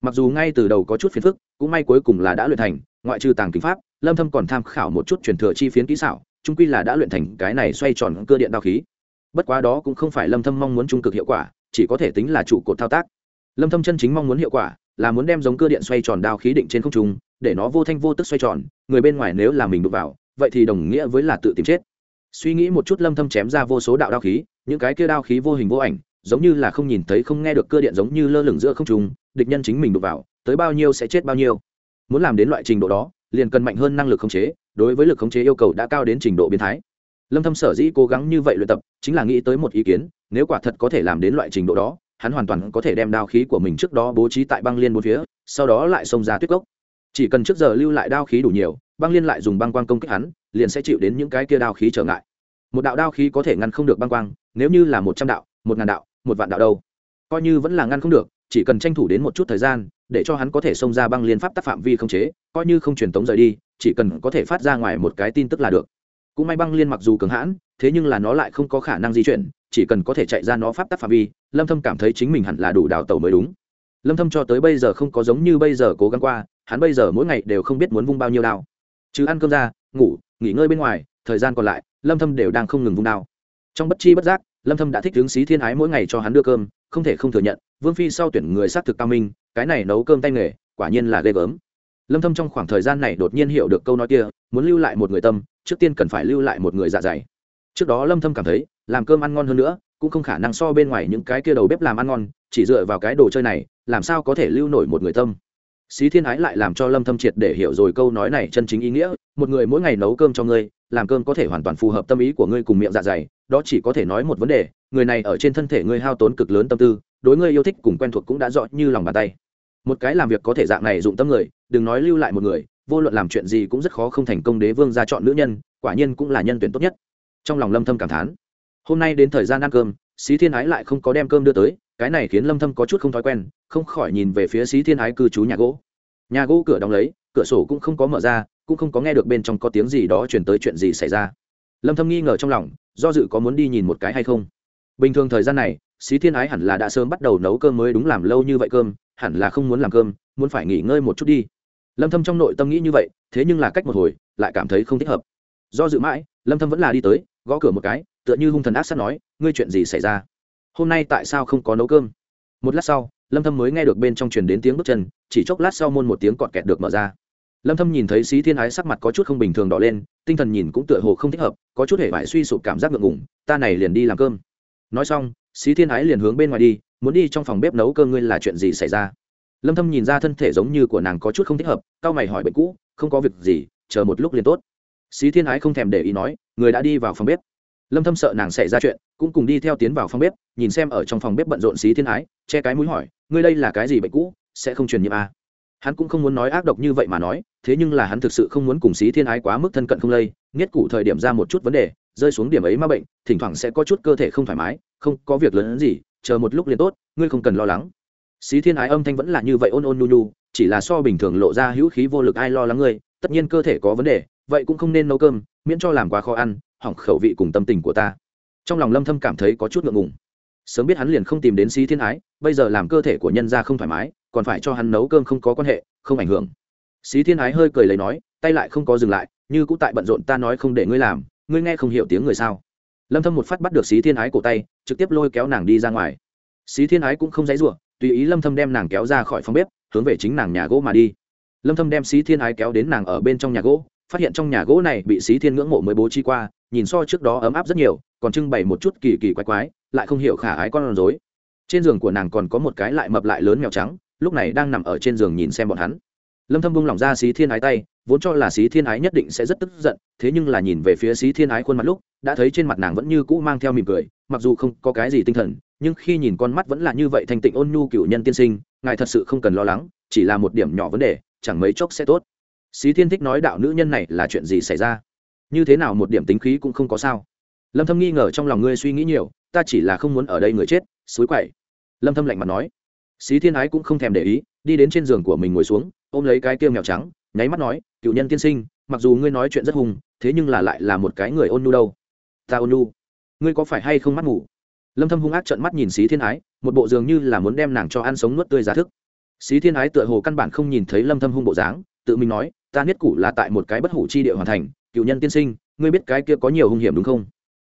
Mặc dù ngay từ đầu có chút phiền phức, cũng may cuối cùng là đã luyện thành, ngoại trừ tàng kính pháp lâm thâm còn tham khảo một chút truyền thừa chi phiến kỹ xảo trung quy là đã luyện thành cái này xoay tròn cưa điện đao khí. Bất quá đó cũng không phải lâm thâm mong muốn trung cực hiệu quả, chỉ có thể tính là trụ cột thao tác. Lâm thâm chân chính mong muốn hiệu quả là muốn đem giống cưa điện xoay tròn đao khí định trên không trung, để nó vô thanh vô tức xoay tròn, người bên ngoài nếu là mình đụng vào, vậy thì đồng nghĩa với là tự tìm chết. Suy nghĩ một chút lâm thâm chém ra vô số đạo đao khí, những cái kia đao khí vô hình vô ảnh, giống như là không nhìn thấy không nghe được cưa điện giống như lơ lửng giữa không trung, địch nhân chính mình đụng vào, tới bao nhiêu sẽ chết bao nhiêu. Muốn làm đến loại trình độ đó liền cần mạnh hơn năng lực khống chế, đối với lực khống chế yêu cầu đã cao đến trình độ biến thái. Lâm thâm sở dĩ cố gắng như vậy luyện tập, chính là nghĩ tới một ý kiến, nếu quả thật có thể làm đến loại trình độ đó, hắn hoàn toàn có thể đem đao khí của mình trước đó bố trí tại băng liên bốn phía, sau đó lại xông ra tuyết cốc. Chỉ cần trước giờ lưu lại đao khí đủ nhiều, băng liên lại dùng băng quang công kích hắn, liền sẽ chịu đến những cái kia đao khí trở ngại. Một đạo đao khí có thể ngăn không được băng quang, nếu như là một trăm đạo, một ngàn đạo, một vạn đạo đâu. Coi như vẫn là ngăn không được chỉ cần tranh thủ đến một chút thời gian, để cho hắn có thể xông ra băng liên pháp tác phạm vi không chế, coi như không truyền tống rời đi, chỉ cần có thể phát ra ngoài một cái tin tức là được. Cũng may băng liên mặc dù cường hãn, thế nhưng là nó lại không có khả năng di chuyển, chỉ cần có thể chạy ra nó pháp tác phạm vi, lâm thâm cảm thấy chính mình hẳn là đủ đào tẩu mới đúng. Lâm thâm cho tới bây giờ không có giống như bây giờ cố gắng qua, hắn bây giờ mỗi ngày đều không biết muốn vung bao nhiêu đao. Chứ ăn cơm ra, ngủ, nghỉ ngơi bên ngoài, thời gian còn lại, lâm thâm đều đang không ngừng vung đao. Trong bất chi bất giác lâm thâm đã thích hướng xí thiên ái mỗi ngày cho hắn đưa cơm, không thể không thừa nhận, vương phi sau tuyển người xác thực cao minh, cái này nấu cơm tay nghề, quả nhiên là ghê gớm. Lâm thâm trong khoảng thời gian này đột nhiên hiểu được câu nói kia, muốn lưu lại một người tâm, trước tiên cần phải lưu lại một người dạ dày. Trước đó lâm thâm cảm thấy, làm cơm ăn ngon hơn nữa, cũng không khả năng so bên ngoài những cái kia đầu bếp làm ăn ngon, chỉ dựa vào cái đồ chơi này, làm sao có thể lưu nổi một người tâm. Xí thiên ái lại làm cho lâm thâm triệt để hiểu rồi câu nói này chân chính ý nghĩa, một người mỗi ngày nấu cơm cho ngươi làm cơm có thể hoàn toàn phù hợp tâm ý của ngươi cùng miệng dạ dày, đó chỉ có thể nói một vấn đề, người này ở trên thân thể ngươi hao tốn cực lớn tâm tư, đối ngươi yêu thích cùng quen thuộc cũng đã rõ như lòng bàn tay. Một cái làm việc có thể dạng này dụng tâm người, đừng nói lưu lại một người, vô luận làm chuyện gì cũng rất khó không thành công đế vương ra chọn nữ nhân, quả nhiên cũng là nhân tuyển tốt nhất. Trong lòng lâm thâm cảm thán, hôm nay đến thời gian ăn cơm, xí thiên ái lại không có đem cơm đưa tới, cái này khiến lâm thâm có chút không thói quen, không khỏi nhìn về phía xí thiên ái cư trú nhà gỗ. Nhà gỗ cửa đóng lấy, cửa sổ cũng không có mở ra cũng không có nghe được bên trong có tiếng gì đó chuyển tới chuyện gì xảy ra. Lâm thâm nghi ngờ trong lòng, do dự có muốn đi nhìn một cái hay không. Bình thường thời gian này, xí thiên ái hẳn là đã sớm bắt đầu nấu cơm mới đúng làm lâu như vậy cơm, hẳn là không muốn làm cơm, muốn phải nghỉ ngơi một chút đi. Lâm thâm trong nội tâm nghĩ như vậy, thế nhưng là cách một hồi, lại cảm thấy không thích hợp. Do dự mãi, lâm thâm vẫn là đi tới, gõ cửa một cái, tựa như hung thần ác sát nói, ngươi chuyện gì xảy ra? Hôm nay tại sao không có nấu cơm? Một lát sau, lâm thâm mới nghe được bên trong truyền đến tiếng bước chân, chỉ chốc lát sau môn một tiếng cọt kẹt được mở ra lâm thâm nhìn thấy xí thiên ái sắc mặt có chút không bình thường đỏ lên, tinh thần nhìn cũng tựa hồ không thích hợp, có chút hề vải suy sụp cảm giác ngượng ngùng, ta này liền đi làm cơm. Nói xong, xí thiên ái liền hướng bên ngoài đi, muốn đi trong phòng bếp nấu cơm ngươi là chuyện gì xảy ra? Lâm thâm nhìn ra thân thể giống như của nàng có chút không thích hợp cao mày hỏi bệnh cũ, không có việc gì, chờ một lúc liền tốt. Xí thiên ái không thèm để ý nói, người đã đi vào phòng bếp. Lâm thâm sợ nàng xảy ra chuyện, cũng cùng đi theo tiến vào phòng bếp, nhìn xem ở trong phòng bếp bận rộn xí thiên ái, che cái mũi hỏi, ngươi đây là cái gì bệnh cũ, sẽ không truyền nhiễm à? Hắn cũng không muốn nói ác độc như vậy mà nói, thế nhưng là hắn thực sự không muốn cùng xí thiên ái quá mức thân cận không lây, nghiết cụ thời điểm ra một chút vấn đề, rơi xuống điểm ấy mà bệnh, thỉnh thoảng sẽ có chút cơ thể không thoải mái, không có việc lớn gì, chờ một lúc liền tốt, ngươi không cần lo lắng. Xí thiên ái âm thanh vẫn là như vậy ôn ôn nhu nhu, chỉ là so bình thường lộ ra hữu khí vô lực ai lo lắng ngươi, tất nhiên cơ thể có vấn đề, vậy cũng không nên nấu cơm, miễn cho làm quá khó ăn, hỏng khẩu vị cùng tâm tình của ta. Trong lòng lâm thâm cảm thấy có chút ngượng ngùng. Sớm biết hắn liền không tìm đến xí thiên ái, bây giờ làm cơ thể của nhân gia không thoải mái còn phải cho hắn nấu cơm không có quan hệ, không ảnh hưởng. Xí thiên ái hơi cười lấy nói, tay lại không có dừng lại, như cũng tại bận rộn ta nói không để ngươi làm, ngươi nghe không hiểu tiếng người sao? Lâm thâm một phát bắt được xí thiên ái cổ tay, trực tiếp lôi kéo nàng đi ra ngoài. Xí thiên ái cũng không dãy rủa, tùy ý lâm thâm đem nàng kéo ra khỏi phòng bếp, hướng về chính nàng nhà gỗ mà đi. Lâm thâm đem xí thiên ái kéo đến nàng ở bên trong nhà gỗ, phát hiện trong nhà gỗ này bị xí thiên ngưỡng mộ mới bố trí qua, nhìn so trước đó ấm áp rất nhiều, còn trưng bày một chút kỳ kỳ quái quái, lại không hiểu khả ái con rối. Trên giường của nàng còn có một cái lại mập lại lớn mèo trắng lúc này đang nằm ở trên giường nhìn xem bọn hắn. Lâm thâm buông lỏng ra xí thiên ái tay, vốn cho là xí thiên ái nhất định sẽ rất tức giận, thế nhưng là nhìn về phía xí thiên ái khuôn mặt lúc, đã thấy trên mặt nàng vẫn như cũ mang theo mỉm cười, mặc dù không có cái gì tinh thần, nhưng khi nhìn con mắt vẫn là như vậy thanh tịnh ôn nhu cửu nhân tiên sinh, ngài thật sự không cần lo lắng, chỉ là một điểm nhỏ vấn đề, chẳng mấy chốc sẽ tốt. Xí thiên thích nói đạo nữ nhân này là chuyện gì xảy ra? Như thế nào một điểm tính khí cũng không có sao? Lâm thâm nghi ngờ trong lòng ngươi suy nghĩ nhiều, ta chỉ là không muốn ở đây người chết, suối quậy. Lâm thâm lạnh mặt nói xí thiên ái cũng không thèm để ý, đi đến trên giường của mình ngồi xuống, ôm lấy cái kia mèo trắng, nháy mắt nói, cựu nhân tiên sinh, mặc dù ngươi nói chuyện rất hùng thế nhưng là lại là một cái người ôn nhu đâu. Ta ôn nhu? Ngươi có phải hay không mắt ngủ lâm thâm hung ác trợn mắt nhìn xí thiên ái, một bộ dường như là muốn đem nàng cho ăn sống nuốt tươi giá thức. Xí thiên ái tựa hồ căn bản không nhìn thấy lâm thâm hung bộ dáng, tự mình nói, ta niết củ là tại một cái bất hủ chi địa hoàn thành, cựu nhân tiên sinh, ngươi biết cái kia có nhiều hung hiểm đúng không?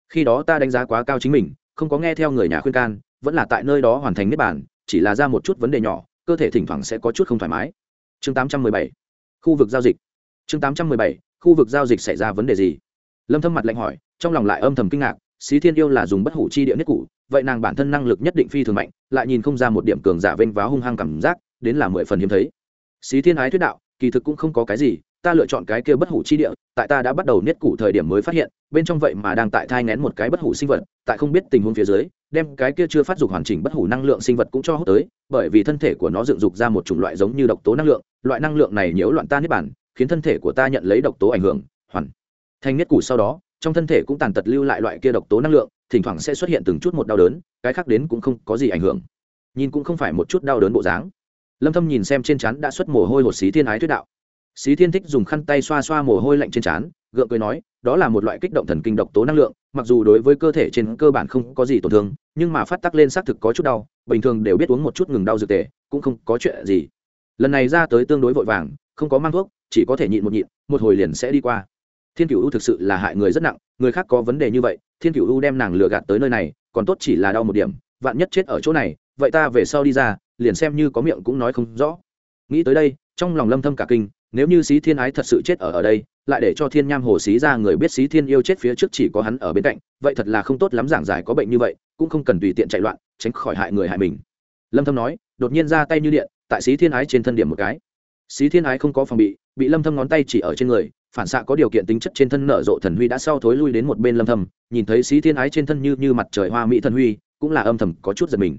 Khi đó ta đánh giá quá cao chính mình, không có nghe theo người nhà khuyên can, vẫn là tại nơi đó hoàn thành niết bản chỉ là ra một chút vấn đề nhỏ, cơ thể thỉnh thoảng sẽ có chút không thoải mái. Chương 817 khu vực giao dịch. Chương 817 khu vực giao dịch xảy ra vấn đề gì? Lâm thâm mặt lạnh hỏi, trong lòng lại âm thầm kinh ngạc, xí thiên yêu là dùng bất hủ chi địa nhất cũ vậy nàng bản thân năng lực nhất định phi thường mạnh, lại nhìn không ra một điểm cường giả vênh váo hung hăng cảm giác, đến là mười phần hiếm thấy. Xí thiên ái thuyết đạo, kỳ thực cũng không có cái gì, ta lựa chọn cái kia bất hủ chi địa, tại ta đã bắt đầu niết cụ thời điểm mới phát hiện, bên trong vậy mà đang tại thai ngén một cái bất hủ sinh vật, tại không biết tình huống phía dưới đem cái kia chưa phát dục hoàn chỉnh bất hủ năng lượng sinh vật cũng cho hút tới, bởi vì thân thể của nó dựng dục ra một chủng loại giống như độc tố năng lượng, loại năng lượng này nhiễu loạn ta niết bản khiến thân thể của ta nhận lấy độc tố ảnh hưởng, hoàn thành niết củ sau đó, trong thân thể cũng tàn tật lưu lại loại kia độc tố năng lượng, thỉnh thoảng sẽ xuất hiện từng chút một đau đớn, cái khác đến cũng không có gì ảnh hưởng. Nhìn cũng không phải một chút đau đớn bộ dáng. Lâm thâm nhìn xem trên trán đã xuất mồ hôi hột xí thiên ái thuyết đạo. Xí thiên thích dùng khăn tay xoa xoa mồ hôi lạnh trên trán, gượng cười nói, đó là một loại kích động thần kinh độc tố năng lượng mặc dù đối với cơ thể trên cơ bản không có gì tổn thương, nhưng mà phát tắc lên xác thực có chút đau, bình thường đều biết uống một chút ngừng đau dược tề, cũng không có chuyện gì. Lần này ra tới tương đối vội vàng, không có mang thuốc, chỉ có thể nhịn một nhịn, một hồi liền sẽ đi qua. Thiên cửu u thực sự là hại người rất nặng, người khác có vấn đề như vậy, thiên cửu u đem nàng lừa gạt tới nơi này, còn tốt chỉ là đau một điểm, vạn nhất chết ở chỗ này, vậy ta về sau đi ra, liền xem như có miệng cũng nói không rõ. Nghĩ tới đây, trong lòng lâm thâm cả kinh nếu như xí thiên ái thật sự chết ở ở đây, lại để cho thiên nham hồ xí ra người biết xí thiên yêu chết phía trước chỉ có hắn ở bên cạnh, vậy thật là không tốt lắm giảng giải có bệnh như vậy, cũng không cần tùy tiện chạy loạn, tránh khỏi hại người hại mình. Lâm thâm nói, đột nhiên ra tay như điện, tại xí thiên ái trên thân điểm một cái. Xí thiên ái không có phòng bị bị lâm thâm ngón tay chỉ ở trên người, phản xạ có điều kiện tính chất trên thân nở rộ thần huy đã sau thối lui đến một bên lâm thâm, nhìn thấy xí thiên ái trên thân như như mặt trời hoa mỹ thần huy, cũng là âm thầm có chút giật mình.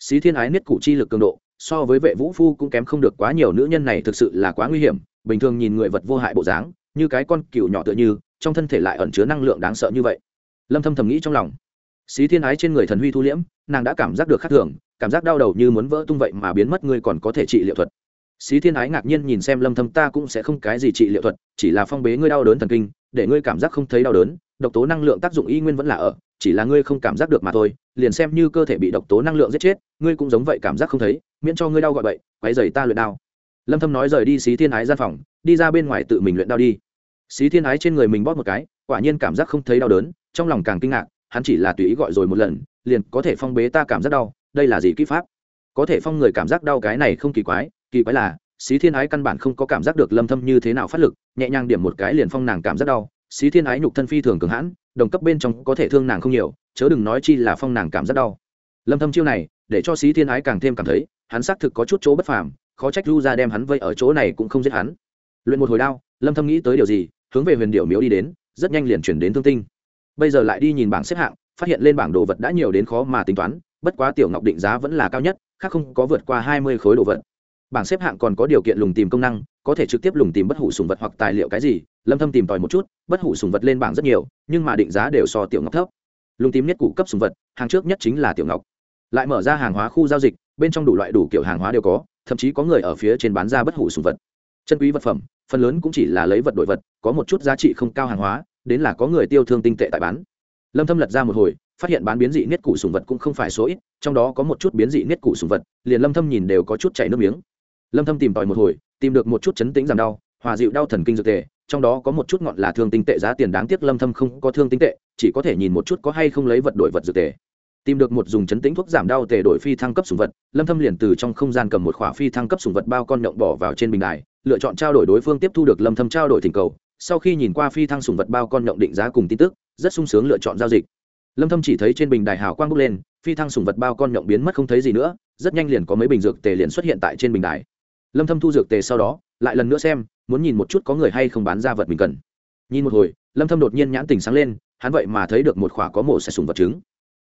Xí thiên ái niết cụ chi lực cường độ so với vệ vũ phu cũng kém không được quá nhiều nữ nhân này thực sự là quá nguy hiểm, bình thường nhìn người vật vô hại bộ dáng, như cái con cừu nhỏ tựa như, trong thân thể lại ẩn chứa năng lượng đáng sợ như vậy. Lâm thâm thầm nghĩ trong lòng. Xí thiên ái trên người thần huy thu liễm, nàng đã cảm giác được khác thường, cảm giác đau đầu như muốn vỡ tung vậy mà biến mất người còn có thể trị liệu thuật. Xí thiên ái ngạc nhiên nhìn xem lâm thâm, ta cũng sẽ không cái gì trị liệu thuật, chỉ là phong bế ngươi đau đớn thần kinh, để ngươi cảm giác không thấy đau đớn, độc tố năng lượng tác dụng y nguyên vẫn là ở, chỉ là ngươi không cảm giác được mà thôi, liền xem như cơ thể bị độc tố năng lượng giết chết, ngươi cũng giống vậy cảm giác không thấy miễn cho ngươi đau gọi vậy quấy giày ta luyện đao. lâm thâm nói rời đi xí thiên ái gian phòng, đi ra bên ngoài tự mình luyện đao đi. Xí thiên ái trên người mình bóp một cái, quả nhiên cảm giác không thấy đau đớn, trong lòng càng kinh ngạc, hắn chỉ là tùy ý gọi rồi một lần, liền có thể phong bế ta cảm giác đau, đây là gì kỹ pháp? Có thể phong người cảm giác đau cái này không kỳ quái kỳ quái là, xí thiên ái căn bản không có cảm giác được lâm thâm như thế nào phát lực, nhẹ nhàng điểm một cái liền phong nàng cảm giác đau. Xí thiên ái nhục thân phi thường cường hãn, đồng cấp bên trong có thể thương nàng không nhiều, chớ đừng nói chi là phong nàng cảm giác đau lâm thâm chiêu này, để cho xí thiên ái càng thêm cảm thấy, hắn xác thực có chút chỗ bất phàm, khó trách du ra đem hắn vây ở chỗ này cũng không giết hắn. Luyện một hồi đao, lâm thâm nghĩ tới điều gì, hướng về huyền điệu miếu đi đến, rất nhanh liền chuyển đến thương tinh. Bây giờ lại đi nhìn bảng xếp hạng, phát hiện lên bảng đồ vật đã nhiều đến khó mà tính toán, bất quá tiểu ngọc định giá vẫn là cao nhất, khác không có vượt qua 20 khối đồ vật. Bảng xếp hạng còn có điều kiện lùng tìm công năng, có thể trực tiếp lùng tìm bất hủ sùng vật hoặc tài liệu cái gì, lâm thâm tìm tòi một chút, bất hủ sùng vật lên bảng rất nhiều, nhưng mà định giá đều so tiểu ngọc thấp. Lùng tìm nhất cụ cấp sùng vật, hàng trước nhất chính là tiểu ngọc lại mở ra hàng hóa khu giao dịch, bên trong đủ loại đủ kiểu hàng hóa đều có, thậm chí có người ở phía trên bán ra bất hủ sùng vật. Chân quý vật phẩm, phần lớn cũng chỉ là lấy vật đổi vật, có một chút giá trị không cao hàng hóa, đến là có người tiêu thương tinh tệ tại bán. Lâm thâm lật ra một hồi, phát hiện bán biến dị niết cụ sùng vật cũng không phải số ít, trong đó có một chút biến dị niết cụ sùng vật, liền lâm thâm nhìn đều có chút chảy nước miếng. Lâm thâm tìm tòi một hồi, tìm được một chút chấn tĩnh giảm đau, hòa dịu đau thần kinh dược tệ trong đó có một chút ngọn là thương tinh tệ giá tiền đáng tiếc lâm thâm không có thương tinh tệ, chỉ có thể nhìn một chút có hay không lấy vật đổi vật dược tệ tìm được một dùng chấn tĩnh thuốc giảm đau tề đổi phi thăng cấp sùng vật, lâm thâm liền từ trong không gian cầm một khỏa phi thăng cấp sùng vật bao con nhộng bỏ vào trên bình đài, lựa chọn trao đổi đối phương tiếp thu được lâm thâm trao đổi thỉnh cầu, sau khi nhìn qua phi thăng sùng vật bao con nhộng định giá cùng tin tức, rất sung sướng lựa chọn giao dịch. Lâm thâm chỉ thấy trên bình đài hào quang bốc lên, phi thăng sùng vật bao con nhộng biến mất không thấy gì nữa, rất nhanh liền có mấy bình dược tề liền xuất hiện tại trên bình đài. Lâm thâm thu dược tề sau đó, lại lần nữa xem, muốn nhìn một chút có người hay không bán ra vật mình cần. Nhìn một hồi, lâm thâm đột nhiên nhãn tỉnh sáng lên, hắn vậy mà thấy được một khỏa có mổ sẽ sùng vật trứng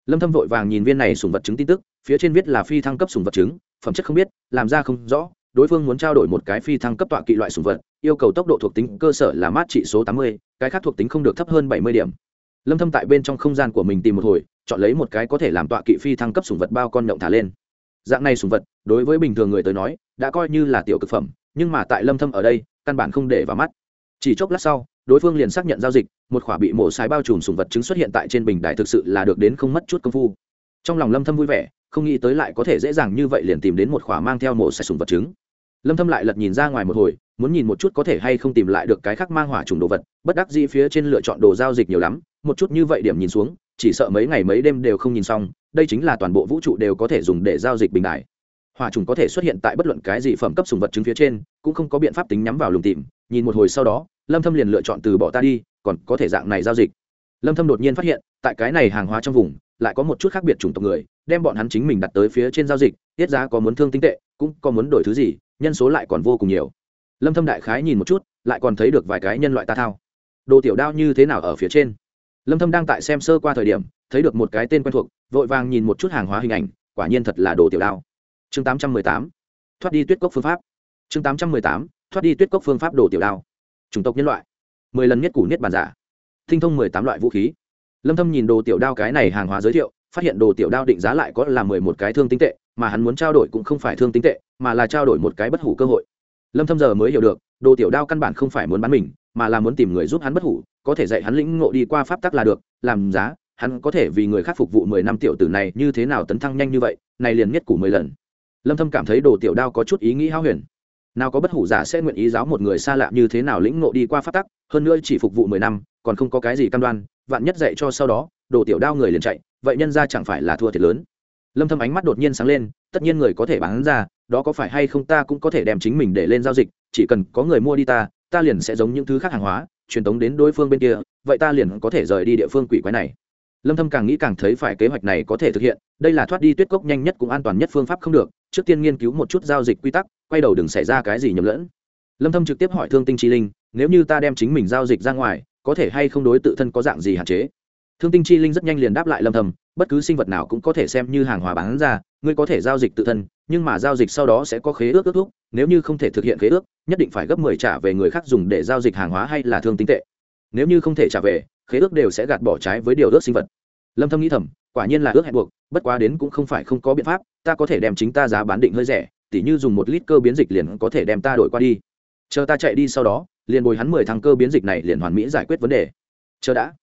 lâm thâm vội vàng nhìn viên này sùng vật trứng tin tức phía trên viết là phi thăng cấp sùng vật trứng phẩm chất không biết làm ra không rõ đối phương muốn trao đổi một cái phi thăng cấp tọa kỵ loại sùng vật yêu cầu tốc độ thuộc tính cơ sở là mát trị số 80, cái khác thuộc tính không được thấp hơn 70 điểm. Lâm thâm tại bên trong không gian của mình tìm một hồi chọn lấy một cái có thể làm tọa kỵ phi thăng cấp sùng vật bao con nhộng thả lên. Dạng này sùng vật đối với bình thường người tới nói đã coi như là tiểu cực phẩm nhưng mà tại lâm thâm ở đây căn bản không để vào mắt. Chỉ chốc lát sau đối phương liền xác nhận giao dịch, một khỏa bị mổ sái bao trùm sùng vật chứng xuất hiện tại trên bình đài thực sự là được đến không mất chút công phu. Trong lòng lâm thâm vui vẻ, không nghĩ tới lại có thể dễ dàng như vậy liền tìm đến một khỏa mang theo mổ sái sùng vật chứng. Lâm thâm lại lật nhìn ra ngoài một hồi, muốn nhìn một chút có thể hay không tìm lại được cái khác mang hỏa trùng đồ vật, bất đắc dĩ phía trên lựa chọn đồ giao dịch nhiều lắm, một chút như vậy điểm nhìn xuống, chỉ sợ mấy ngày mấy đêm đều không nhìn xong, đây chính là toàn bộ vũ trụ đều có thể dùng để giao dịch bình đại hỏa trùng có thể xuất hiện tại bất luận cái gì phẩm cấp sùng vật chứng phía trên, cũng không có biện pháp tính nhắm vào lùng tìm, nhìn một hồi sau đó lâm thâm liền lựa chọn từ bỏ ta đi, còn có thể dạng này giao dịch. Lâm thâm đột nhiên phát hiện, tại cái này hàng hóa trong vùng, lại có một chút khác biệt chủng tộc người, đem bọn hắn chính mình đặt tới phía trên giao dịch, tiết giá có muốn thương tinh tệ, cũng có muốn đổi thứ gì, nhân số lại còn vô cùng nhiều. Lâm thâm đại khái nhìn một chút, lại còn thấy được vài cái nhân loại ta thao. Đồ tiểu đao như thế nào ở phía trên? Lâm thâm đang tại xem sơ qua thời điểm, thấy được một cái tên quen thuộc, vội vàng nhìn một chút hàng hóa hình ảnh, quả nhiên thật là đồ tiểu đao. Chương 818 thoát đi tuyết cốc phương pháp. Chương 818 thoát đi tuyết cốc phương pháp đồ tiểu đao chủng tộc nhân loại, mười lần nhất củ niết bàn giả tinh thông mười tám loại vũ khí. Lâm thâm nhìn đồ tiểu đao cái này hàng hóa giới thiệu, phát hiện đồ tiểu đao định giá lại có là mười một cái thương tinh tệ, mà hắn muốn trao đổi cũng không phải thương tinh tệ, mà là trao đổi một cái bất hủ cơ hội. Lâm thâm giờ mới hiểu được, đồ tiểu đao căn bản không phải muốn bán mình, mà là muốn tìm người giúp hắn bất hủ, có thể dạy hắn lĩnh ngộ đi qua pháp tắc là được, làm giá, hắn có thể vì người khác phục vụ mười năm tiểu tử này như thế nào tấn thăng nhanh như vậy, này liền nhất củ mười lần. Lâm thâm cảm thấy đồ tiểu đao có chút ý nghĩ hao huyền nào có bất hủ giả sẽ nguyện ý giáo một người xa lạ như thế nào lĩnh ngộ đi qua pháp tắc, hơn nữa chỉ phục vụ mười năm, còn không có cái gì cam đoan, vạn nhất dạy cho sau đó, đồ tiểu đao người liền chạy, vậy nhân ra chẳng phải là thua thiệt lớn. Lâm thâm ánh mắt đột nhiên sáng lên, tất nhiên người có thể bán ra, đó có phải hay không ta cũng có thể đem chính mình để lên giao dịch, chỉ cần có người mua đi ta ta liền sẽ giống những thứ khác hàng hóa, truyền tống đến đối phương bên kia, vậy ta liền có thể rời đi địa phương quỷ quái này lâm thâm càng nghĩ càng thấy phải kế hoạch này có thể thực hiện, đây là thoát đi tuyết cốc nhanh nhất cũng an toàn nhất phương pháp không được, trước tiên nghiên cứu một chút giao dịch quy tắc, quay đầu đừng xảy ra cái gì nhầm lẫn. Lâm thâm trực tiếp hỏi thương tinh chi linh, nếu như ta đem chính mình giao dịch ra ngoài, có thể hay không đối tự thân có dạng gì hạn chế? Thương tinh chi linh rất nhanh liền đáp lại lâm thâm, bất cứ sinh vật nào cũng có thể xem như hàng hóa bán ra, ngươi có thể giao dịch tự thân, nhưng mà giao dịch sau đó sẽ có khế ước ước thúc, nếu như không thể thực hiện khế ước, nhất định phải gấp 10 trả về người khác dùng để giao dịch hàng hóa hay là thương tinh tệ. Nếu như không thể trả về khế ước đều sẽ gạt bỏ trái với điều ước sinh vật. Lâm thâm nghĩ thầm, quả nhiên là ước hẹn buộc, bất quá đến cũng không phải không có biện pháp, ta có thể đem chính ta giá bán định hơi rẻ, tỉ như dùng một lít cơ biến dịch liền có thể đem ta đổi qua đi. Chờ ta chạy đi sau đó, liền bồi hắn mười thằng cơ biến dịch này liền hoàn mỹ giải quyết vấn đề. Chờ đã.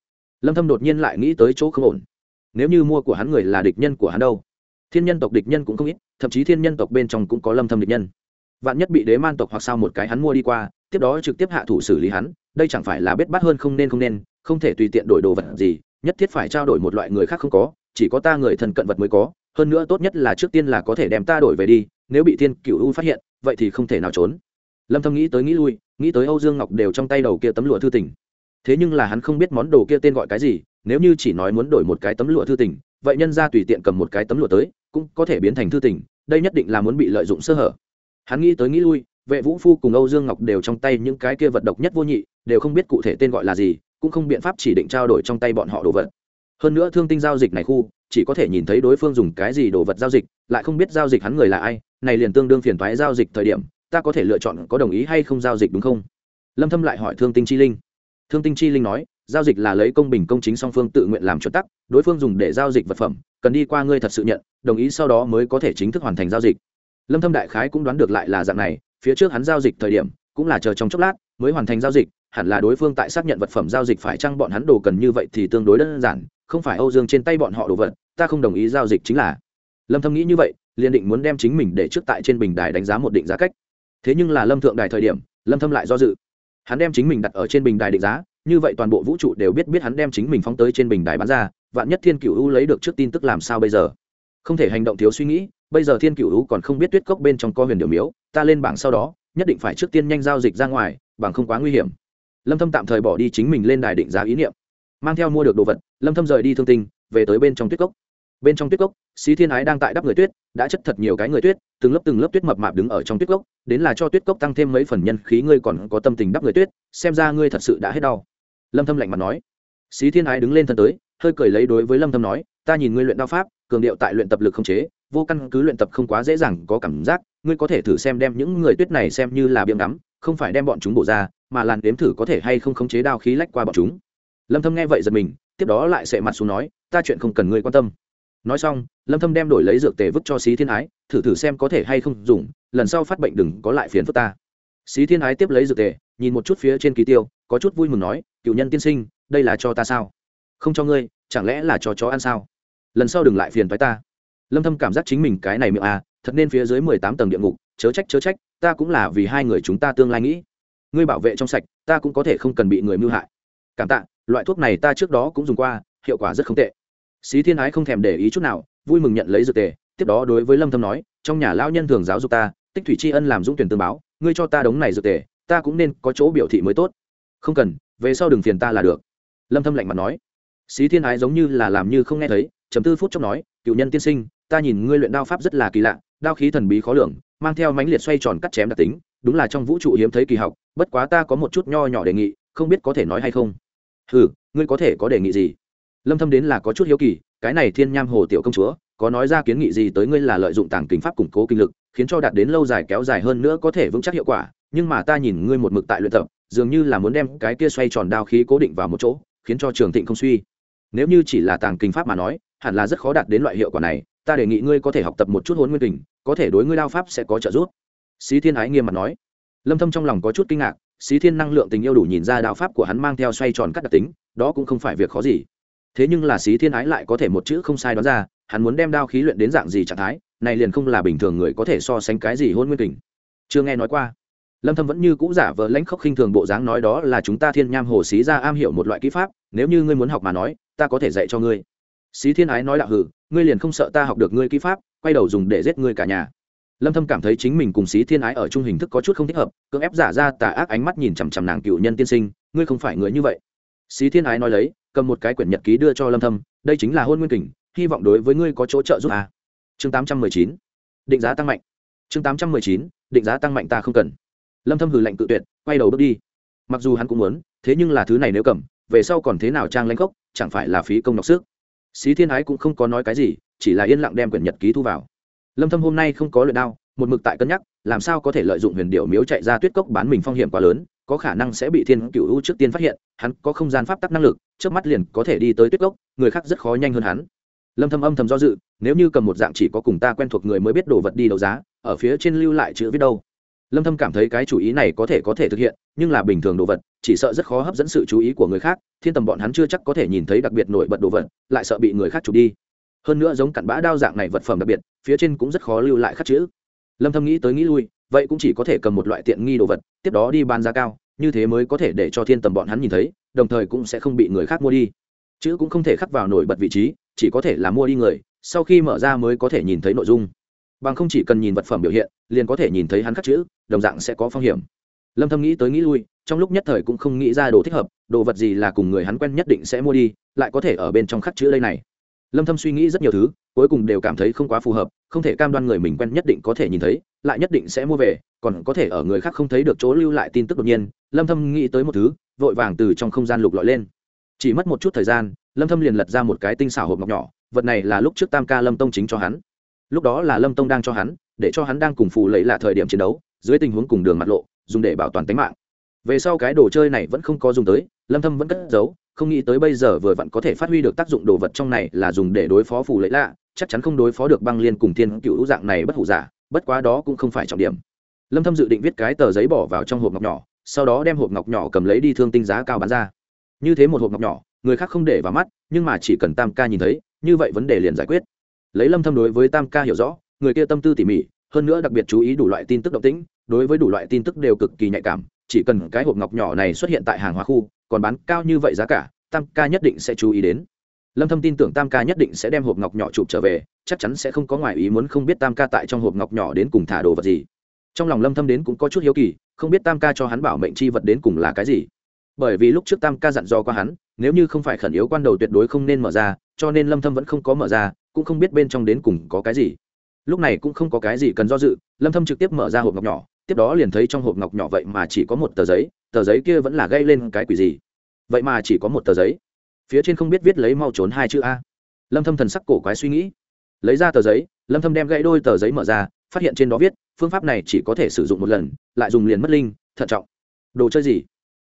Lâm thâm đột nhiên lại nghĩ tới chỗ không ổn. Nếu như mua của hắn người là địch nhân của hắn đâu? Thiên nhân tộc địch nhân cũng không ít, thậm chí thiên nhân tộc bên trong cũng có lâm thâm địch nhân. Vạn nhất bị đế man tộc hoặc sao một cái hắn mua đi qua, tiếp đó trực tiếp hạ thủ xử lý hắn, đây chẳng phải là biết bắt hơn không nên không nên không thể tùy tiện đổi đồ vật gì, nhất thiết phải trao đổi một loại người khác không có, chỉ có ta người thân cận vật mới có, hơn nữa tốt nhất là trước tiên là có thể đem ta đổi về đi, nếu bị thiên cựu u phát hiện, vậy thì không thể nào trốn. Lâm thâm nghĩ tới nghĩ lui, nghĩ tới âu dương ngọc đều trong tay đầu kia tấm lụa thư tình. Thế nhưng là hắn không biết món đồ kia tên gọi cái gì, nếu như chỉ nói muốn đổi một cái tấm lụa thư tình, vậy nhân ra tùy tiện cầm một cái tấm lụa tới, cũng có thể biến thành thư tình, đây nhất định là muốn bị lợi dụng sơ hở. Hắn nghĩ tới nghĩ lui, vệ vũ phu cùng âu dương ngọc đều trong tay những cái kia vật độc nhất vô nhị, đều không biết cụ thể tên gọi là gì cũng không biện pháp chỉ định trao đổi trong tay bọn họ đồ vật. Hơn nữa thương tinh giao dịch này khu, chỉ có thể nhìn thấy đối phương dùng cái gì đồ vật giao dịch, lại không biết giao dịch hắn người là ai, này liền tương đương phiền toái giao dịch thời điểm, ta có thể lựa chọn có đồng ý hay không giao dịch đúng không? Lâm thâm lại hỏi thương tinh chi linh. Thương tinh chi linh nói, giao dịch là lấy công bình công chính song phương tự nguyện làm chuẩn tắc, đối phương dùng để giao dịch vật phẩm, cần đi qua ngươi thật sự nhận, đồng ý sau đó mới có thể chính thức hoàn thành giao dịch. Lâm thâm đại khái cũng đoán được lại là dạng này, phía trước hắn giao dịch thời điểm, cũng là chờ trong chốc lát, mới hoàn thành giao dịch hẳn là đối phương tại xác nhận vật phẩm giao dịch phải chăng bọn hắn đồ cần như vậy thì tương đối đơn giản, không phải âu dương trên tay bọn họ đồ vật, ta không đồng ý giao dịch chính là. Lâm thâm nghĩ như vậy, liền định muốn đem chính mình để trước tại trên bình đài đánh giá một định giá cách. Thế nhưng là lâm thượng đài thời điểm, lâm thâm lại do dự. Hắn đem chính mình đặt ở trên bình đài định giá, như vậy toàn bộ vũ trụ đều biết biết hắn đem chính mình phóng tới trên bình đài bán ra, vạn nhất thiên cửu u lấy được trước tin tức làm sao bây giờ? Không thể hành động thiếu suy nghĩ, bây giờ thiên cửu u còn không biết tuyết cốc bên trong co huyền điều miếu, ta lên bảng sau đó, nhất định phải trước tiên nhanh giao dịch ra ngoài, bằng không quá nguy hiểm lâm thâm tạm thời bỏ đi chính mình lên đài định giá ý niệm. Mang theo mua được đồ vật, lâm thâm rời đi thương tinh, về tới bên trong tuyết cốc. Bên trong tuyết cốc, xí thiên ái đang tại đắp người tuyết, đã chất thật nhiều cái người tuyết, từng lớp từng lớp tuyết mập mạp đứng ở trong tuyết cốc, đến là cho tuyết cốc tăng thêm mấy phần nhân khí ngươi còn có tâm tình đắp người tuyết, xem ra ngươi thật sự đã hết đau. Lâm thâm lạnh mặt nói. Xí thiên ái đứng lên thân tới, hơi cười lấy đối với lâm thâm nói, ta nhìn ngươi luyện đao pháp, cường điệu tại luyện tập lực không chế, vô căn cứ luyện tập không quá dễ dàng, có cảm giác, ngươi có thể thử xem đem những người tuyết này xem như là biếng ngắm không phải đem bọn chúng bổ ra, mà làn đếm thử có thể hay không khống chế đao khí lách qua bọn chúng. Lâm thâm nghe vậy giật mình, tiếp đó lại sệ mặt xuống nói, ta chuyện không cần ngươi quan tâm. Nói xong, lâm thâm đem đổi lấy dược tề vứt cho xí thiên ái, thử thử xem có thể hay không dùng, lần sau phát bệnh đừng có lại phiền phức ta. Xí thiên ái tiếp lấy dược tề, nhìn một chút phía trên ký tiêu, có chút vui mừng nói, cựu nhân tiên sinh, đây là cho ta sao? Không cho ngươi, chẳng lẽ là cho chó ăn sao? Lần sau đừng lại phiền với ta. Lâm thâm cảm giác chính mình cái này miệng à thật nên phía dưới 18 tầng địa ngục chớ trách chớ trách, ta cũng là vì hai người chúng ta tương lai nghĩ. Ngươi bảo vệ trong sạch, ta cũng có thể không cần bị người mưu hại. Cảm tạ, loại thuốc này ta trước đó cũng dùng qua, hiệu quả rất không tệ. Xí thiên ái không thèm để ý chút nào, vui mừng nhận lấy dược tề, tiếp đó đối với lâm thâm nói, trong nhà lão nhân thường giáo dục ta, tích thủy tri ân làm dũng tuyển tương báo, ngươi cho ta đống này dược tề, ta cũng nên có chỗ biểu thị mới tốt. Không cần, về sau đừng phiền ta là được. Lâm thâm lạnh mặt nói. Xí thiên ái giống như là làm như không nghe thấy chấm tư phút chốc nói, cựu nhân tiên sinh, ta nhìn ngươi luyện đao pháp rất là kỳ lạ, đao khí thần bí khó lường mang theo mãnh liệt xoay tròn cắt chém đặc tính, đúng là trong vũ trụ hiếm thấy kỳ học, bất quá ta có một chút nho nhỏ đề nghị, không biết có thể nói hay không. Hừ, ngươi có thể có đề nghị gì? Lâm thâm đến là có chút hiếu kỳ, cái này thiên nham hồ tiểu công chúa, có nói ra kiến nghị gì tới ngươi là lợi dụng tàng kinh pháp củng cố kinh lực, khiến cho đạt đến lâu dài kéo dài hơn nữa có thể vững chắc hiệu quả, nhưng mà ta nhìn ngươi một mực tại luyện tập, dường như là muốn đem cái kia xoay tròn đao khí cố định vào một chỗ, khiến cho trường thịnh không suy. Nếu như chỉ là tàng kinh pháp mà nói, hẳn là rất khó đạt đến loại hiệu quả này ta đề nghị ngươi có thể học tập một chút hôn nguyên kình, có thể đối ngươi đao pháp sẽ có trợ giúp. Xí thiên ái nghiêm mặt nói. Lâm thâm trong lòng có chút kinh ngạc, xí thiên năng lượng tình yêu đủ nhìn ra đao pháp của hắn mang theo xoay tròn các đặc tính, đó cũng không phải việc khó gì. Thế nhưng là xí thiên ái lại có thể một chữ không sai đó ra, hắn muốn đem đao khí luyện đến dạng gì trạng thái, này liền không là bình thường người có thể so sánh cái gì hôn nguyên kình. Chưa nghe nói qua. Lâm thâm vẫn như cũ giả vờ lãnh khốc khinh thường bộ dáng nói đó là chúng ta thiên nham hồ xí ra am hiểu một loại kỹ pháp, nếu như ngươi muốn học mà nói, ta có thể dạy cho ngươi. Xí thiên ái nói đạo hử ngươi liền không sợ ta học được ngươi kỹ pháp, quay đầu dùng để giết ngươi cả nhà. Lâm thâm cảm thấy chính mình cùng xí thiên ái ở chung hình thức có chút không thích hợp, cưỡng ép giả ra tà ác ánh mắt nhìn chằm chằm nàng cựu nhân tiên sinh, ngươi không phải người như vậy. Xí thiên ái nói lấy, cầm một cái quyển nhật ký đưa cho lâm thâm, đây chính là hôn nguyên kình, hy vọng đối với ngươi có chỗ trợ giúp à. chương 819 định giá tăng mạnh. Chương 819 định giá tăng mạnh ta không cần. Lâm thâm hừ lạnh tự tuyệt, quay đầu bước đi. Mặc dù hắn cũng muốn, thế nhưng là thứ này nếu cầm, về sau còn thế nào trang lãnh khốc chẳng phải là phí công nọc sức xí thiên ái cũng không có nói cái gì, chỉ là yên lặng đem quyển nhật ký thu vào. Lâm thâm hôm nay không có luyện đao, một mực tại cân nhắc, làm sao có thể lợi dụng huyền điệu miếu chạy ra tuyết cốc bán mình phong hiểm quá lớn, có khả năng sẽ bị thiên cựu u trước tiên phát hiện, hắn có không gian pháp tắc năng lực, trước mắt liền có thể đi tới tuyết cốc, người khác rất khó nhanh hơn hắn. Lâm thâm âm thầm do dự, nếu như cầm một dạng chỉ có cùng ta quen thuộc người mới biết đồ vật đi đấu giá, ở phía trên lưu lại chữ viết đâu lâm thâm cảm thấy cái chủ ý này có thể có thể thực hiện, nhưng là bình thường đồ vật, chỉ sợ rất khó hấp dẫn sự chú ý của người khác, thiên tầm bọn hắn chưa chắc có thể nhìn thấy đặc biệt nổi bật đồ vật, lại sợ bị người khác chụp đi. Hơn nữa giống cặn bã đao dạng này vật phẩm đặc biệt, phía trên cũng rất khó lưu lại khắc chữ. Lâm thâm nghĩ tới nghĩ lui, vậy cũng chỉ có thể cầm một loại tiện nghi đồ vật, tiếp đó đi bán giá cao, như thế mới có thể để cho thiên tầm bọn hắn nhìn thấy, đồng thời cũng sẽ không bị người khác mua đi. Chữ cũng không thể khắc vào nổi bật vị trí, chỉ có thể là mua đi người, sau khi mở ra mới có thể nhìn thấy nội dung bằng không chỉ cần nhìn vật phẩm biểu hiện, liền có thể nhìn thấy hắn khắc chữ, đồng dạng sẽ có phong hiểm. Lâm thâm nghĩ tới nghĩ lui, trong lúc nhất thời cũng không nghĩ ra đồ thích hợp, đồ vật gì là cùng người hắn quen nhất định sẽ mua đi, lại có thể ở bên trong khắc chữ đây này. Lâm thâm suy nghĩ rất nhiều thứ, cuối cùng đều cảm thấy không quá phù hợp, không thể cam đoan người mình quen nhất định có thể nhìn thấy, lại nhất định sẽ mua về, còn có thể ở người khác không thấy được chỗ lưu lại tin tức đột nhiên. Lâm thâm nghĩ tới một thứ, vội vàng từ trong không gian lục lọi lên. Chỉ mất một chút thời gian, lâm thâm liền lật ra một cái tinh xảo hộp ngọc nhỏ, vật này là lúc trước tam ca lâm tông chính cho hắn lúc đó là lâm tông đang cho hắn, để cho hắn đang cùng phù lấy là thời điểm chiến đấu, dưới tình huống cùng đường mặt lộ, dùng để bảo toàn tính mạng. Về sau cái đồ chơi này vẫn không có dùng tới, lâm thâm vẫn cất giấu, không nghĩ tới bây giờ vừa vặn có thể phát huy được tác dụng đồ vật trong này là dùng để đối phó phù lấy lạ, chắc chắn không đối phó được băng liên cùng thiên cựu dạng này bất hủ giả, bất quá đó cũng không phải trọng điểm. Lâm thâm dự định viết cái tờ giấy bỏ vào trong hộp ngọc nhỏ, sau đó đem hộp ngọc nhỏ cầm lấy đi thương tinh giá cao bán ra. Như thế một hộp ngọc nhỏ, người khác không để vào mắt, nhưng mà chỉ cần tam ca nhìn thấy, như vậy vấn đề liền giải quyết lấy lâm thâm đối với tam ca hiểu rõ, người kia tâm tư tỉ mỉ, hơn nữa đặc biệt chú ý đủ loại tin tức động tĩnh, đối với đủ loại tin tức đều cực kỳ nhạy cảm, chỉ cần cái hộp ngọc nhỏ này xuất hiện tại hàng hóa khu, còn bán cao như vậy giá cả, tam ca nhất định sẽ chú ý đến. Lâm thâm tin tưởng tam ca nhất định sẽ đem hộp ngọc nhỏ chụp trở về, chắc chắn sẽ không có ngoài ý muốn không biết tam ca tại trong hộp ngọc nhỏ đến cùng thả đồ vật gì. Trong lòng lâm thâm đến cũng có chút hiếu kỳ, không biết tam ca cho hắn bảo mệnh chi vật đến cùng là cái gì. Bởi vì lúc trước tam ca dặn dò qua hắn, nếu như không phải khẩn yếu quan đầu tuyệt đối không nên mở ra, cho nên lâm thâm vẫn không có mở ra cũng không biết bên trong đến cùng có cái gì. Lúc này cũng không có cái gì cần do dự, lâm thâm trực tiếp mở ra hộp ngọc nhỏ, tiếp đó liền thấy trong hộp ngọc nhỏ vậy mà chỉ có một tờ giấy tờ giấy kia vẫn là gây lên cái quỷ gì? Vậy mà chỉ có một tờ giấy. Phía trên không biết viết lấy mau trốn hai chữ a. Lâm thâm thần sắc cổ quái suy nghĩ. Lấy ra tờ giấy, lâm thâm đem gãy đôi tờ giấy mở ra, phát hiện trên đó viết, phương pháp này chỉ có thể sử dụng một lần, lại dùng liền mất linh, thận trọng. Đồ chơi gì?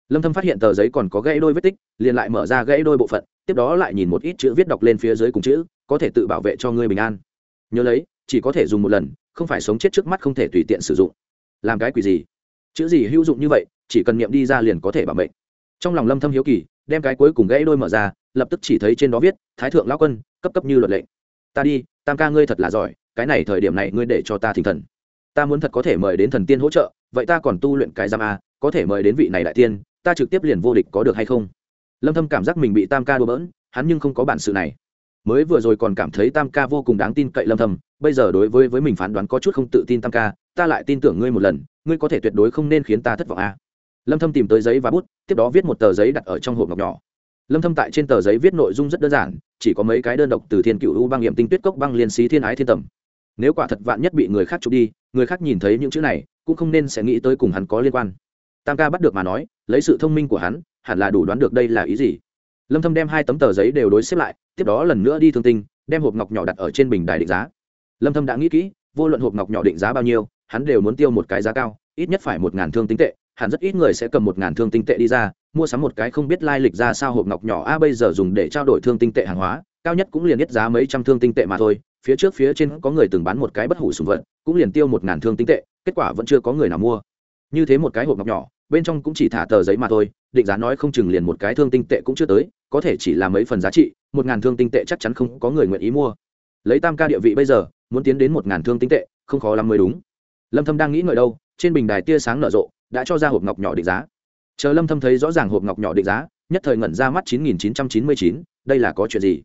Lâm thâm phát hiện tờ giấy còn có gãy đôi vết tích, liền lại mở ra gãy đôi bộ phận, tiếp đó lại nhìn một ít chữ viết đọc lên phía dưới cùng chữ có thể tự bảo vệ cho ngươi bình an. Nhớ lấy, chỉ có thể dùng một lần, không phải sống chết trước mắt không thể tùy tiện sử dụng. Làm cái quỷ gì? Chữ gì hữu dụng như vậy, chỉ cần niệm đi ra liền có thể bảo mệnh. Trong lòng lâm thâm hiếu kỳ, đem cái cuối cùng gãy đôi mở ra, lập tức chỉ thấy trên đó viết, thái thượng lão quân, cấp cấp như luật lệnh. Ta đi, tam ca ngươi thật là giỏi, cái này thời điểm này ngươi để cho ta thỉnh thần. Ta muốn thật có thể mời đến thần tiên hỗ trợ, vậy ta còn tu luyện cái giam a, có thể mời đến vị này đại tiên, ta trực tiếp liền vô địch có được hay không? Lâm thâm cảm giác mình bị tam ca đùa bỡn, hắn nhưng không có bản sự này mới vừa rồi còn cảm thấy tam ca vô cùng đáng tin cậy lâm Thầm. bây giờ đối với với mình phán đoán có chút không tự tin tam ca, ta lại tin tưởng ngươi một lần, ngươi có thể tuyệt đối không nên khiến ta thất vọng a lâm thâm tìm tới giấy và bút, tiếp đó viết một tờ giấy đặt ở trong hộp ngọc nhỏ. Lâm thâm tại trên tờ giấy viết nội dung rất đơn giản, chỉ có mấy cái đơn độc từ thiên cựu u băng nghiệm tinh tuyết cốc băng liên xí thiên ái thiên tầm. Nếu quả thật vạn nhất bị người khác chụp đi, người khác nhìn thấy những chữ này, cũng không nên sẽ nghĩ tới cùng hắn có liên quan. Tam ca bắt được mà nói, lấy sự thông minh của hắn, hẳn là đủ đoán được đây là ý gì. Lâm thâm đem hai tấm tờ giấy đều đối xếp lại tiếp đó lần nữa đi thương tinh, đem hộp ngọc nhỏ đặt ở trên bình đài định giá. Lâm thâm đã nghĩ kỹ, vô luận hộp ngọc nhỏ định giá bao nhiêu, hắn đều muốn tiêu một cái giá cao, ít nhất phải một ngàn thương tinh tệ, hẳn rất ít người sẽ cầm một ngàn thương tinh tệ đi ra, mua sắm một cái không biết lai lịch ra sao hộp ngọc nhỏ. A, bây giờ dùng để trao đổi thương tinh tệ hàng hóa, cao nhất cũng liền ít giá mấy trăm thương tinh tệ mà thôi, phía trước phía trên có người từng bán một cái bất hủ sùng vật, cũng liền tiêu một ngàn thương tinh tệ, kết quả vẫn chưa có người nào mua. Như thế một cái hộp ngọc nhỏ bên trong cũng chỉ thả tờ giấy mà thôi định giá nói không chừng liền một cái thương tinh tệ cũng chưa tới có thể chỉ là mấy phần giá trị một ngàn thương tinh tệ chắc chắn không có người nguyện ý mua. Lấy tam ca địa vị bây giờ muốn tiến đến một ngàn thương tinh tệ không khó lắm mới đúng. Lâm thâm đang nghĩ ngợi đâu trên bình đài tia sáng nở rộ đã cho ra hộp ngọc nhỏ định giá. Chờ lâm thâm thấy rõ ràng hộp ngọc nhỏ định giá nhất thời ngẩn ra mắt 9999, đây là có chuyện gì?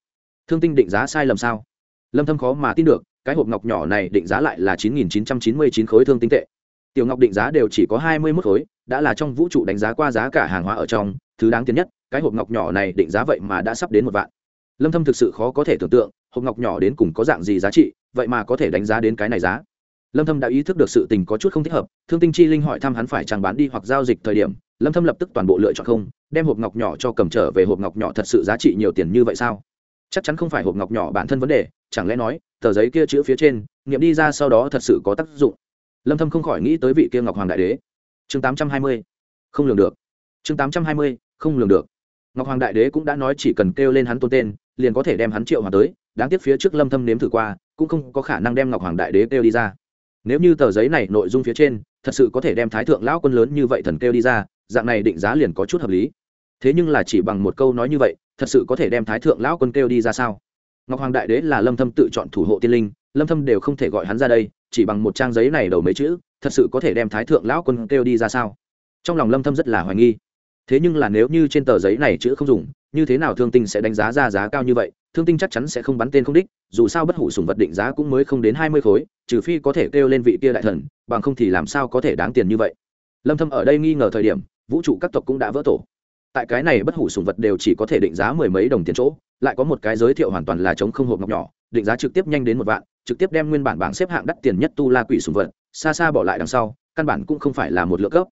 Thương tinh định giá sai lầm sao? Lâm thâm khó mà tin được cái hộp ngọc nhỏ này định giá lại là 9999 khối thương tinh tệ. Tiểu ngọc định giá đều chỉ có 21 khối đã là trong vũ trụ đánh giá qua giá cả hàng hóa ở trong, thứ đáng tiền nhất, cái hộp ngọc nhỏ này định giá vậy mà đã sắp đến một vạn. Lâm thâm thực sự khó có thể tưởng tượng, hộp ngọc nhỏ đến cùng có dạng gì giá trị, vậy mà có thể đánh giá đến cái này giá. Lâm thâm đã ý thức được sự tình có chút không thích hợp, thương tinh chi linh hỏi thăm hắn phải chẳng bán đi hoặc giao dịch thời điểm, lâm thâm lập tức toàn bộ lựa chọn không, đem hộp ngọc nhỏ cho cầm trở về hộp ngọc nhỏ thật sự giá trị nhiều tiền như vậy sao? Chắc chắn không phải hộp ngọc nhỏ bản thân vấn đề, chẳng lẽ nói, tờ giấy kia chữ phía trên, nghiệm đi ra sau đó thật sự có tác dụng? Lâm thâm không khỏi nghĩ tới vị kia ngọc hoàng đại đế chương 820 không lường được. Chương 820 không lường được. Ngọc hoàng đại đế cũng đã nói chỉ cần kêu lên hắn tôn tên, liền có thể đem hắn triệu hoàng tới. Đáng tiếc phía trước lâm thâm nếm thử qua, cũng không có khả năng đem ngọc hoàng đại đế kêu đi ra. Nếu như tờ giấy này nội dung phía trên, thật sự có thể đem thái thượng lão quân lớn như vậy thần kêu đi ra, dạng này định giá liền có chút hợp lý. Thế nhưng là chỉ bằng một câu nói như vậy, thật sự có thể đem thái thượng lão quân kêu đi ra sao? Ngọc hoàng đại đế là lâm thâm tự chọn thủ hộ tiên linh, lâm thâm đều không thể gọi hắn ra đây, chỉ bằng một trang giấy này đầu mấy chữ thật sự có thể đem thái thượng lão quân kêu đi ra sao? Trong lòng lâm thâm rất là hoài nghi. Thế nhưng là nếu như trên tờ giấy này chữ không dùng, như thế nào thương tinh sẽ đánh giá ra giá cao như vậy? Thương tinh chắc chắn sẽ không bắn tên không đích, dù sao bất hủ sùng vật định giá cũng mới không đến hai mươi khối, trừ phi có thể kêu lên vị kia đại thần, bằng không thì làm sao có thể đáng tiền như vậy? Lâm thâm ở đây nghi ngờ thời điểm, vũ trụ các tộc cũng đã vỡ tổ. Tại cái này bất hủ sùng vật đều chỉ có thể định giá mười mấy đồng tiền chỗ, lại có một cái giới thiệu hoàn toàn là chống không hộp ngọc nhỏ, định giá trực tiếp nhanh đến một vạn, trực tiếp đem nguyên bản bảng xếp hạng đắt tiền nhất tu la quỷ sùng vật xa xa bỏ lại đằng sau, căn bản cũng không phải là một lượng cấp.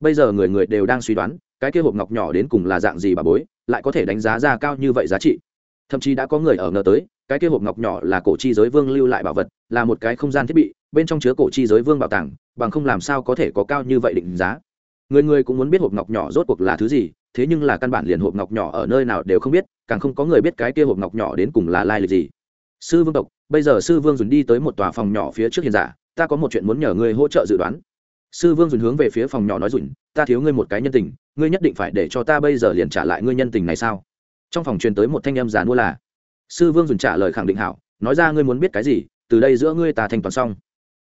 Bây giờ người người đều đang suy đoán, cái kia hộp ngọc nhỏ đến cùng là dạng gì bà bối, lại có thể đánh giá ra cao như vậy giá trị. Thậm chí đã có người ở ngờ tới, cái kia hộp ngọc nhỏ là cổ chi giới vương lưu lại bảo vật, là một cái không gian thiết bị, bên trong chứa cổ chi giới vương bảo tàng, bằng không làm sao có thể có cao như vậy định giá. Người người cũng muốn biết hộp ngọc nhỏ rốt cuộc là thứ gì, thế nhưng là căn bản liền hộp ngọc nhỏ ở nơi nào đều không biết, càng không có người biết cái kia hộp ngọc nhỏ đến cùng là lai lịch gì. Sư vương tộc, bây giờ sư vương dùn đi tới một tòa phòng nhỏ phía trước hiền giả ta có một chuyện muốn nhờ ngươi hỗ trợ dự đoán. Sư vương dùn hướng về phía phòng nhỏ nói dùn, ta thiếu ngươi một cái nhân tình, ngươi nhất định phải để cho ta bây giờ liền trả lại ngươi nhân tình này sao? Trong phòng truyền tới một thanh âm già mua là, sư vương dùn trả lời khẳng định hảo, nói ra ngươi muốn biết cái gì, từ đây giữa ngươi ta thanh toán xong.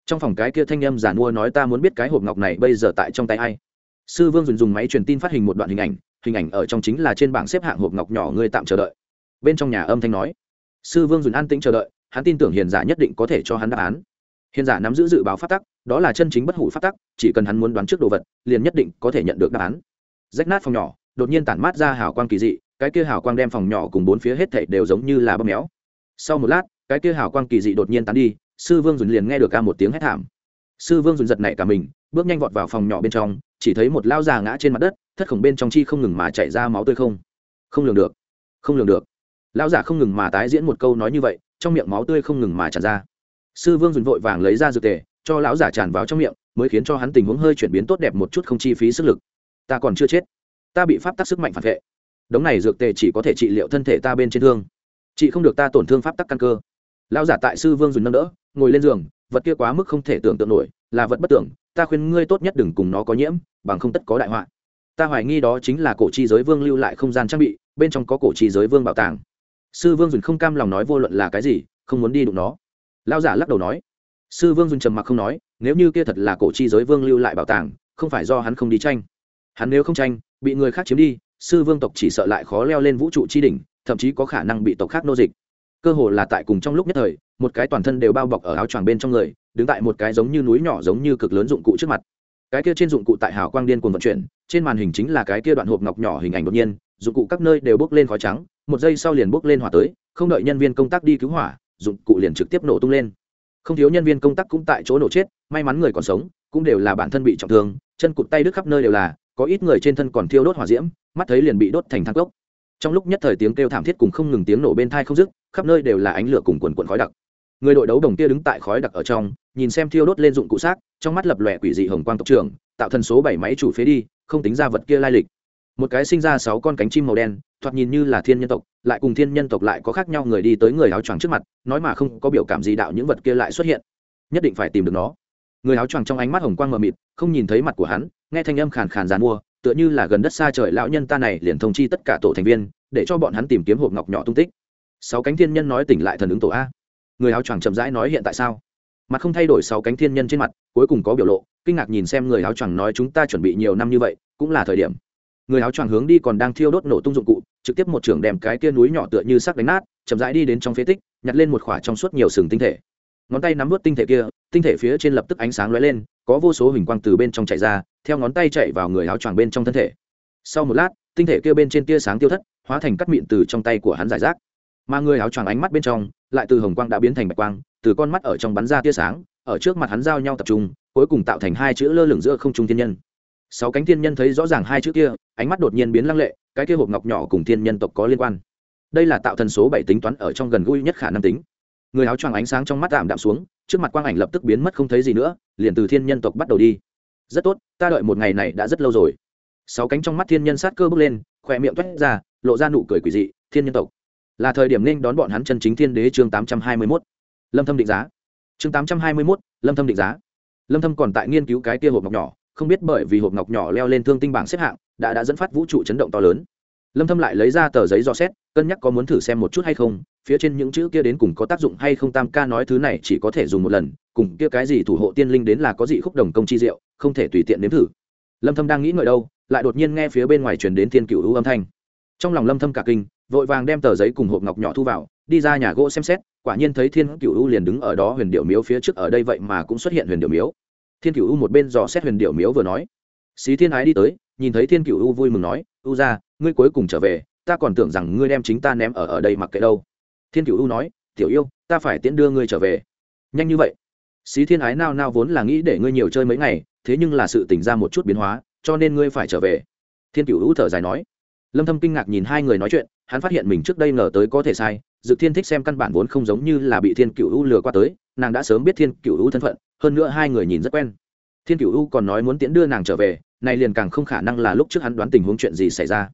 Trong phòng cái kia thanh âm già mua nói ta muốn biết cái hộp ngọc này bây giờ tại trong tay ai. Sư vương dùn dùng máy truyền tin phát hình một đoạn hình ảnh hình ảnh ở trong chính là trên bảng xếp hạng hộp ngọc nhỏ ngươi tạm chờ đợi. Bên trong nhà âm thanh nói, sư vương dùn an tĩnh chờ đợi, hắn tin tưởng hiền giả nhất định có thể cho hắn đáp án hiền giả nắm giữ dự báo phát tắc, đó là chân chính bất hủ phát tắc, chỉ cần hắn muốn đoán trước đồ vật, liền nhất định có thể nhận được đáp án. Rách nát phòng nhỏ, đột nhiên tản mát ra hào quang kỳ dị, cái kia hào quang đem phòng nhỏ cùng bốn phía hết thảy đều giống như là bơm méo. Sau một lát, cái kia hào quang kỳ dị đột nhiên tán đi, sư vương dùn liền nghe được ca một tiếng hét thảm. Sư vương dùn giật nảy cả mình, bước nhanh vọt vào phòng nhỏ bên trong, chỉ thấy một lao già ngã trên mặt đất, thất khổng bên trong chi không ngừng mà chạy ra máu tươi không. Không lường được, không lường được. Lão giả không ngừng mà tái diễn một câu nói như vậy, trong miệng máu tươi không ngừng mà tràn ra sư vương dùn vội vàng lấy ra dược tề, cho lão giả tràn vào trong miệng, mới khiến cho hắn tình huống hơi chuyển biến tốt đẹp một chút không chi phí sức lực. Ta còn chưa chết. Ta bị pháp tắc sức mạnh phản vệ. Đống này dược tề chỉ có thể trị liệu thân thể ta bên trên thương. Chị không được ta tổn thương pháp tắc căn cơ. Lão giả tại sư vương dùn nâng đỡ, ngồi lên giường, vật kia quá mức không thể tưởng tượng nổi, là vật bất tưởng, ta khuyên ngươi tốt nhất đừng cùng nó có nhiễm, bằng không tất có đại họa. Ta hoài nghi đó chính là cổ chi giới vương lưu lại không gian trang bị, bên trong có cổ chi giới vương bảo tàng. Sư vương dùn không cam lòng nói vô luận là cái gì, không muốn đi đụng nó lao giả lắc đầu nói, sư vương dùng trầm mặc không nói, nếu như kia thật là cổ chi giới vương lưu lại bảo tàng, không phải do hắn không đi tranh. Hắn nếu không tranh, bị người khác chiếm đi, sư vương tộc chỉ sợ lại khó leo lên vũ trụ chi đỉnh, thậm chí có khả năng bị tộc khác nô dịch. Cơ hồ là tại cùng trong lúc nhất thời, một cái toàn thân đều bao bọc ở áo choàng bên trong người, đứng tại một cái giống như núi nhỏ giống như cực lớn dụng cụ trước mặt. Cái kia trên dụng cụ tại hào quang điên cuồng vận chuyển, trên màn hình chính là cái kia đoạn hộp ngọc nhỏ hình ảnh đột nhiên, dụng cụ các nơi đều bốc lên khói trắng, một giây sau liền bốc lên hỏa tới, không đợi nhân viên công tác đi cứu hỏa dụng cụ liền trực tiếp nổ tung lên. Không thiếu nhân viên công tác cũng tại chỗ nổ chết, may mắn người còn sống, cũng đều là bản thân bị trọng thương, chân cụt tay đứt khắp nơi đều là, có ít người trên thân còn thiêu đốt hỏa diễm, mắt thấy liền bị đốt thành thang cốc. Trong lúc nhất thời tiếng kêu thảm thiết cùng không ngừng tiếng nổ bên thai không dứt, khắp nơi đều là ánh lửa cùng quần quần khói đặc. Người đội đấu đồng kia đứng tại khói đặc ở trong, nhìn xem thiêu đốt lên dụng cụ xác, trong mắt lập lòe quỷ dị hồng quang tộc trưởng, tạo thần số bảy máy chủ phế đi, không tính ra vật kia lai lịch một cái sinh ra sáu con cánh chim màu đen, thoạt nhìn như là thiên nhân tộc, lại cùng thiên nhân tộc lại có khác nhau người đi tới người áo choàng trước mặt, nói mà không có biểu cảm gì đạo những vật kia lại xuất hiện. Nhất định phải tìm được nó. Người áo choàng trong ánh mắt hồng quang mờ mịt, không nhìn thấy mặt của hắn, nghe thanh âm khàn khàn dàn mua, tựa như là gần đất xa trời lão nhân ta này liền thông chi tất cả tổ thành viên, để cho bọn hắn tìm kiếm hộp ngọc nhỏ tung tích. Sáu cánh thiên nhân nói tỉnh lại thần ứng tổ a. Người áo choàng chậm rãi nói hiện tại sao? Mặt không thay đổi sáu cánh thiên nhân trên mặt, cuối cùng có biểu lộ, kinh ngạc nhìn xem người áo choàng nói chúng ta chuẩn bị nhiều năm như vậy, cũng là thời điểm người áo choàng hướng đi còn đang thiêu đốt nổ tung dụng cụ, trực tiếp một trưởng đem cái kia núi nhỏ tựa như sắc đánh nát, chậm rãi đi đến trong phế tích, nhặt lên một khỏa trong suốt nhiều sừng tinh thể. Ngón tay nắm vớt tinh thể kia, tinh thể phía trên lập tức ánh sáng lóe lên, có vô số hình quang từ bên trong chạy ra, theo ngón tay chạy vào người áo choàng bên trong thân thể. Sau một lát, tinh thể kia bên trên tia sáng tiêu thất, hóa thành cắt mịn từ trong tay của hắn giải rác. Mà người áo choàng ánh mắt bên trong, lại từ hồng quang đã biến thành bạch quang, từ con mắt ở trong bắn ra tia sáng, ở trước mặt hắn giao nhau tập trung, cuối cùng tạo thành hai chữ lơ lửng giữa không trung thiên nhân sáu cánh thiên nhân thấy rõ ràng hai chữ kia, ánh mắt đột nhiên biến lăng lệ, cái kia hộp ngọc nhỏ cùng thiên nhân tộc có liên quan. Đây là tạo thần số bảy tính toán ở trong gần gũi nhất khả năng tính. Người áo choàng ánh sáng trong mắt tạm đạm xuống, trước mặt quang ảnh lập tức biến mất không thấy gì nữa, liền từ thiên nhân tộc bắt đầu đi. Rất tốt, ta đợi một ngày này đã rất lâu rồi. Sáu cánh trong mắt thiên nhân sát cơ bước lên, khỏe miệng toét ra, lộ ra nụ cười quỷ dị, thiên nhân tộc. Là thời điểm nên đón bọn hắn chân chính thiên đế chương tám trăm hai mươi mốt. Lâm thâm định giá. Chương tám trăm hai mươi mốt, lâm thâm định giá. Lâm thâm còn tại nghiên cứu cái kia hộp ngọc nhỏ không biết bởi vì hộp ngọc nhỏ leo lên thương tinh bảng xếp hạng, đã đã dẫn phát vũ trụ chấn động to lớn. Lâm thâm lại lấy ra tờ giấy dò xét, cân nhắc có muốn thử xem một chút hay không, phía trên những chữ kia đến cùng có tác dụng hay không tam ca nói thứ này chỉ có thể dùng một lần, cùng kia cái gì thủ hộ tiên linh đến là có dị khúc đồng công chi diệu, không thể tùy tiện nếm thử. Lâm thâm đang nghĩ ngợi đâu, lại đột nhiên nghe phía bên ngoài truyền đến thiên cửu u âm thanh. Trong lòng lâm thâm cả kinh, vội vàng đem tờ giấy cùng hộp ngọc nhỏ thu vào, đi ra nhà gỗ xem xét, quả nhiên thấy thiên cửu u liền đứng ở đó huyền điệu miếu phía trước ở đây vậy mà cũng xuất hiện huyền điệu miếu thiên cửu u một bên dò xét huyền điệu miếu vừa nói. Xí thiên ái đi tới, nhìn thấy thiên cửu u vui mừng nói, u ra ngươi cuối cùng trở về, ta còn tưởng rằng ngươi đem chính ta ném ở ở đây mặc kệ đâu. Thiên cửu u nói, tiểu yêu, ta phải tiễn đưa ngươi trở về. Nhanh như vậy, xí thiên ái nao nao vốn là nghĩ để ngươi nhiều chơi mấy ngày, thế nhưng là sự tỉnh ra một chút biến hóa, cho nên ngươi phải trở về. Thiên cửu u thở dài nói. Lâm thâm kinh ngạc nhìn hai người nói chuyện, hắn phát hiện mình trước đây ngờ tới có thể sai dự thiên thích xem căn bản vốn không giống như là bị thiên cửu u lừa qua tới, nàng đã sớm biết thiên cửu u thân phận hơn nữa hai người nhìn rất quen. Thiên cửu u còn nói muốn tiễn đưa nàng trở về, này liền càng không khả năng là lúc trước hắn đoán tình huống chuyện gì xảy ra.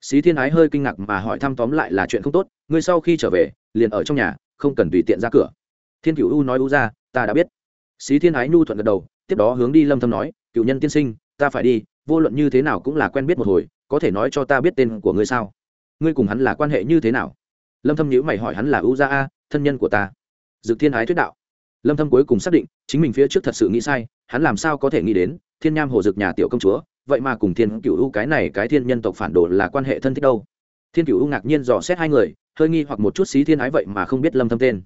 Xí thiên ái hơi kinh ngạc mà hỏi thăm tóm lại là chuyện không tốt, ngươi sau khi trở về, liền ở trong nhà, không cần tùy tiện ra cửa. Thiên cửu u nói u ra, ta đã biết. Xí thiên ái nhu thuận gật đầu, tiếp đó hướng đi lâm thâm nói cựu nhân tiên sinh, ta phải đi, vô luận như thế nào cũng là quen biết một hồi, có thể nói cho ta biết tên của ngươi sao? Ngươi cùng hắn là quan hệ như thế nào? Lâm thâm nhíu mày hỏi hắn là u gia a, thân nhân của ta. Dực thiên ái thuyết đạo lâm thâm cuối cùng xác định, chính mình phía trước thật sự nghĩ sai, hắn làm sao có thể nghĩ đến, thiên nham hồ dực nhà tiểu công chúa, vậy mà cùng thiên cửu u cái này cái thiên nhân tộc phản đồ là quan hệ thân thích đâu? Thiên cửu u ngạc nhiên dò xét hai người, hơi nghi hoặc một chút xí thiên ái vậy mà không biết lâm thâm tên.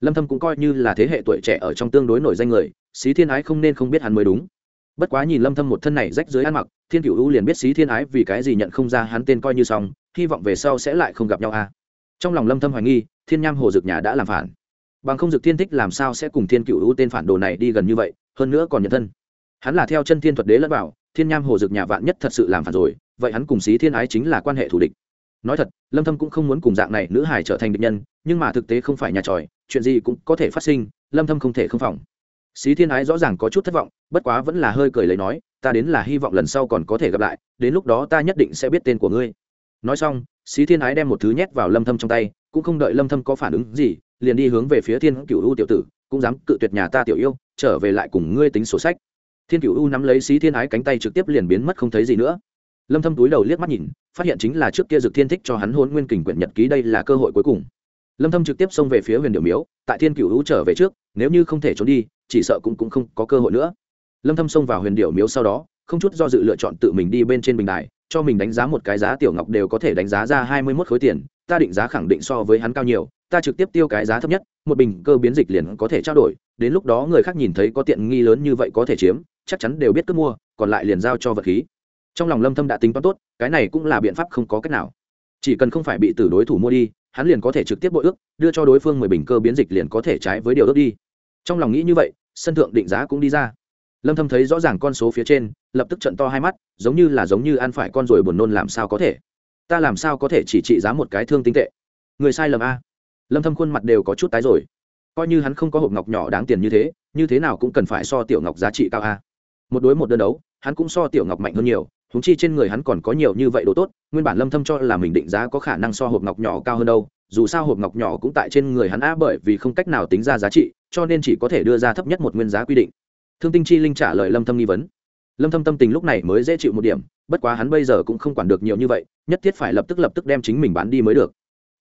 Lâm thâm cũng coi như là thế hệ tuổi trẻ ở trong tương đối nổi danh người, xí thiên ái không nên không biết hắn mới đúng. Bất quá nhìn lâm thâm một thân này rách dưới ăn mặc, thiên cửu u liền biết xí thiên ái vì cái gì nhận không ra hắn tên coi như xong, hy vọng về sau sẽ lại không gặp nhau a trong lòng lâm thâm hoài nghi, thiên nham hồ dực nhà đã làm phản bằng không dực thiên thích làm sao sẽ cùng thiên cựu u tên phản đồ này đi gần như vậy, hơn nữa còn nhận thân. Hắn là theo chân thiên thuật đế lẫn vào, thiên nham hồ dực nhà vạn nhất thật sự làm phản rồi, vậy hắn cùng xí thiên ái chính là quan hệ thù địch. Nói thật, lâm thâm cũng không muốn cùng dạng này nữ hải trở thành địch nhân, nhưng mà thực tế không phải nhà tròi, chuyện gì cũng có thể phát sinh, lâm thâm không thể không phòng. Xí thiên ái rõ ràng có chút thất vọng, bất quá vẫn là hơi cười lấy nói, ta đến là hy vọng lần sau còn có thể gặp lại, đến lúc đó ta nhất định sẽ biết tên của ngươi. Nói xong, xí thiên ái đem một thứ nhét vào lâm thâm trong tay, cũng không đợi lâm thâm có phản ứng gì liền đi hướng về phía thiên cửu u tiểu tử, cũng dám cự tuyệt nhà ta tiểu yêu, trở về lại cùng ngươi tính sổ sách. Thiên cửu u nắm lấy xí thiên ái cánh tay trực tiếp liền biến mất không thấy gì nữa. Lâm thâm túi đầu liếc mắt nhìn, phát hiện chính là trước kia dực thiên thích cho hắn hôn nguyên kình quyển nhật ký đây là cơ hội cuối cùng. Lâm thâm trực tiếp xông về phía huyền điệu miếu, tại thiên cửu u trở về trước, nếu như không thể trốn đi, chỉ sợ cũng cũng không có cơ hội nữa. Lâm thâm xông vào huyền điệu miếu sau đó, không chút do dự lựa chọn tự mình đi bên trên bình đài, cho mình đánh giá một cái giá tiểu ngọc đều có thể đánh giá ra 21 khối tiền, ta định giá khẳng định so với hắn cao nhiều ta trực tiếp tiêu cái giá thấp nhất, một bình cơ biến dịch liền có thể trao đổi, đến lúc đó người khác nhìn thấy có tiện nghi lớn như vậy có thể chiếm, chắc chắn đều biết cướp mua, còn lại liền giao cho vật khí. Trong lòng lâm thâm đã tính toán tốt, cái này cũng là biện pháp không có cách nào. Chỉ cần không phải bị tử đối thủ mua đi, hắn liền có thể trực tiếp bội ước, đưa cho đối phương mười bình cơ biến dịch liền có thể trái với điều ước đi. Trong lòng nghĩ như vậy, sân thượng định giá cũng đi ra. Lâm thâm thấy rõ ràng con số phía trên, lập tức trận to hai mắt, giống như là giống như ăn phải con rồi buồn nôn làm sao có thể. Ta làm sao có thể chỉ trị giá một cái thương tinh tệ? Người sai lầm a lâm thâm khuôn mặt đều có chút tái rồi. Coi như hắn không có hộp ngọc nhỏ đáng tiền như thế như thế nào cũng cần phải so tiểu ngọc giá trị cao a. Một đối một đơn đấu, hắn cũng so tiểu ngọc mạnh hơn nhiều húng chi trên người hắn còn có nhiều như vậy đồ tốt, nguyên bản lâm thâm cho là mình định giá có khả năng so hộp ngọc nhỏ cao hơn đâu, dù sao hộp ngọc nhỏ cũng tại trên người hắn a bởi vì không cách nào tính ra giá trị, cho nên chỉ có thể đưa ra thấp nhất một nguyên giá quy định. Thương tinh chi linh trả lời lâm thâm nghi vấn. Lâm thâm tâm tình lúc này mới dễ chịu một điểm, bất quá hắn bây giờ cũng không quản được nhiều như vậy, nhất thiết phải lập tức lập tức đem chính mình bán đi mới được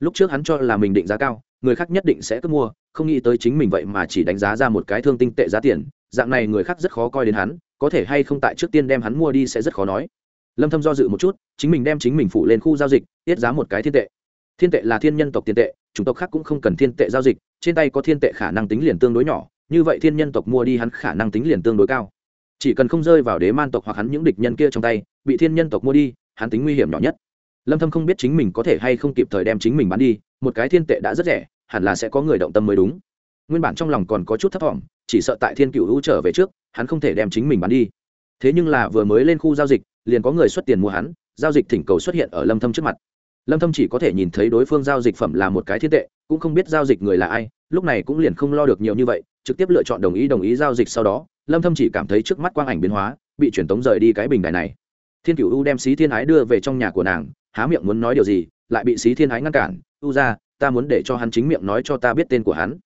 lúc trước hắn cho là mình định giá cao, người khác nhất định sẽ cứ mua, không nghĩ tới chính mình vậy mà chỉ đánh giá ra một cái thương tinh tệ giá tiền. Dạng này người khác rất khó coi đến hắn, có thể hay không tại trước tiên đem hắn mua đi sẽ rất khó nói. Lâm thâm do dự một chút, chính mình đem chính mình phụ lên khu giao dịch, tiết giá một cái thiên tệ. Thiên tệ là thiên nhân tộc tiền tệ, chủng tộc khác cũng không cần thiên tệ giao dịch, trên tay có thiên tệ khả năng tính liền tương đối nhỏ, như vậy thiên nhân tộc mua đi hắn khả năng tính liền tương đối cao. Chỉ cần không rơi vào đế man tộc hoặc hắn những địch nhân kia trong tay, bị thiên nhân tộc mua đi, hắn tính nguy hiểm nhỏ nhất lâm thâm không biết chính mình có thể hay không kịp thời đem chính mình bán đi, một cái thiên tệ đã rất rẻ, hẳn là sẽ có người động tâm mới đúng. Nguyên bản trong lòng còn có chút thất vọng chỉ sợ tại thiên cựu hữu trở về trước, hắn không thể đem chính mình bán đi. Thế nhưng là vừa mới lên khu giao dịch, liền có người xuất tiền mua hắn, giao dịch thỉnh cầu xuất hiện ở lâm thâm trước mặt. Lâm thâm chỉ có thể nhìn thấy đối phương giao dịch phẩm là một cái thiên tệ, cũng không biết giao dịch người là ai, lúc này cũng liền không lo được nhiều như vậy, trực tiếp lựa chọn đồng ý đồng ý giao dịch sau đó, lâm thâm chỉ cảm thấy trước mắt quang ảnh biến hóa, bị chuyển tống rời đi cái bình đài này. Thiên cửu u đem xí thiên ái đưa về trong nhà của nàng há miệng muốn nói điều gì, lại bị xí thiên ái ngăn cản, u ra ta muốn để cho hắn chính miệng nói cho ta biết tên của hắn.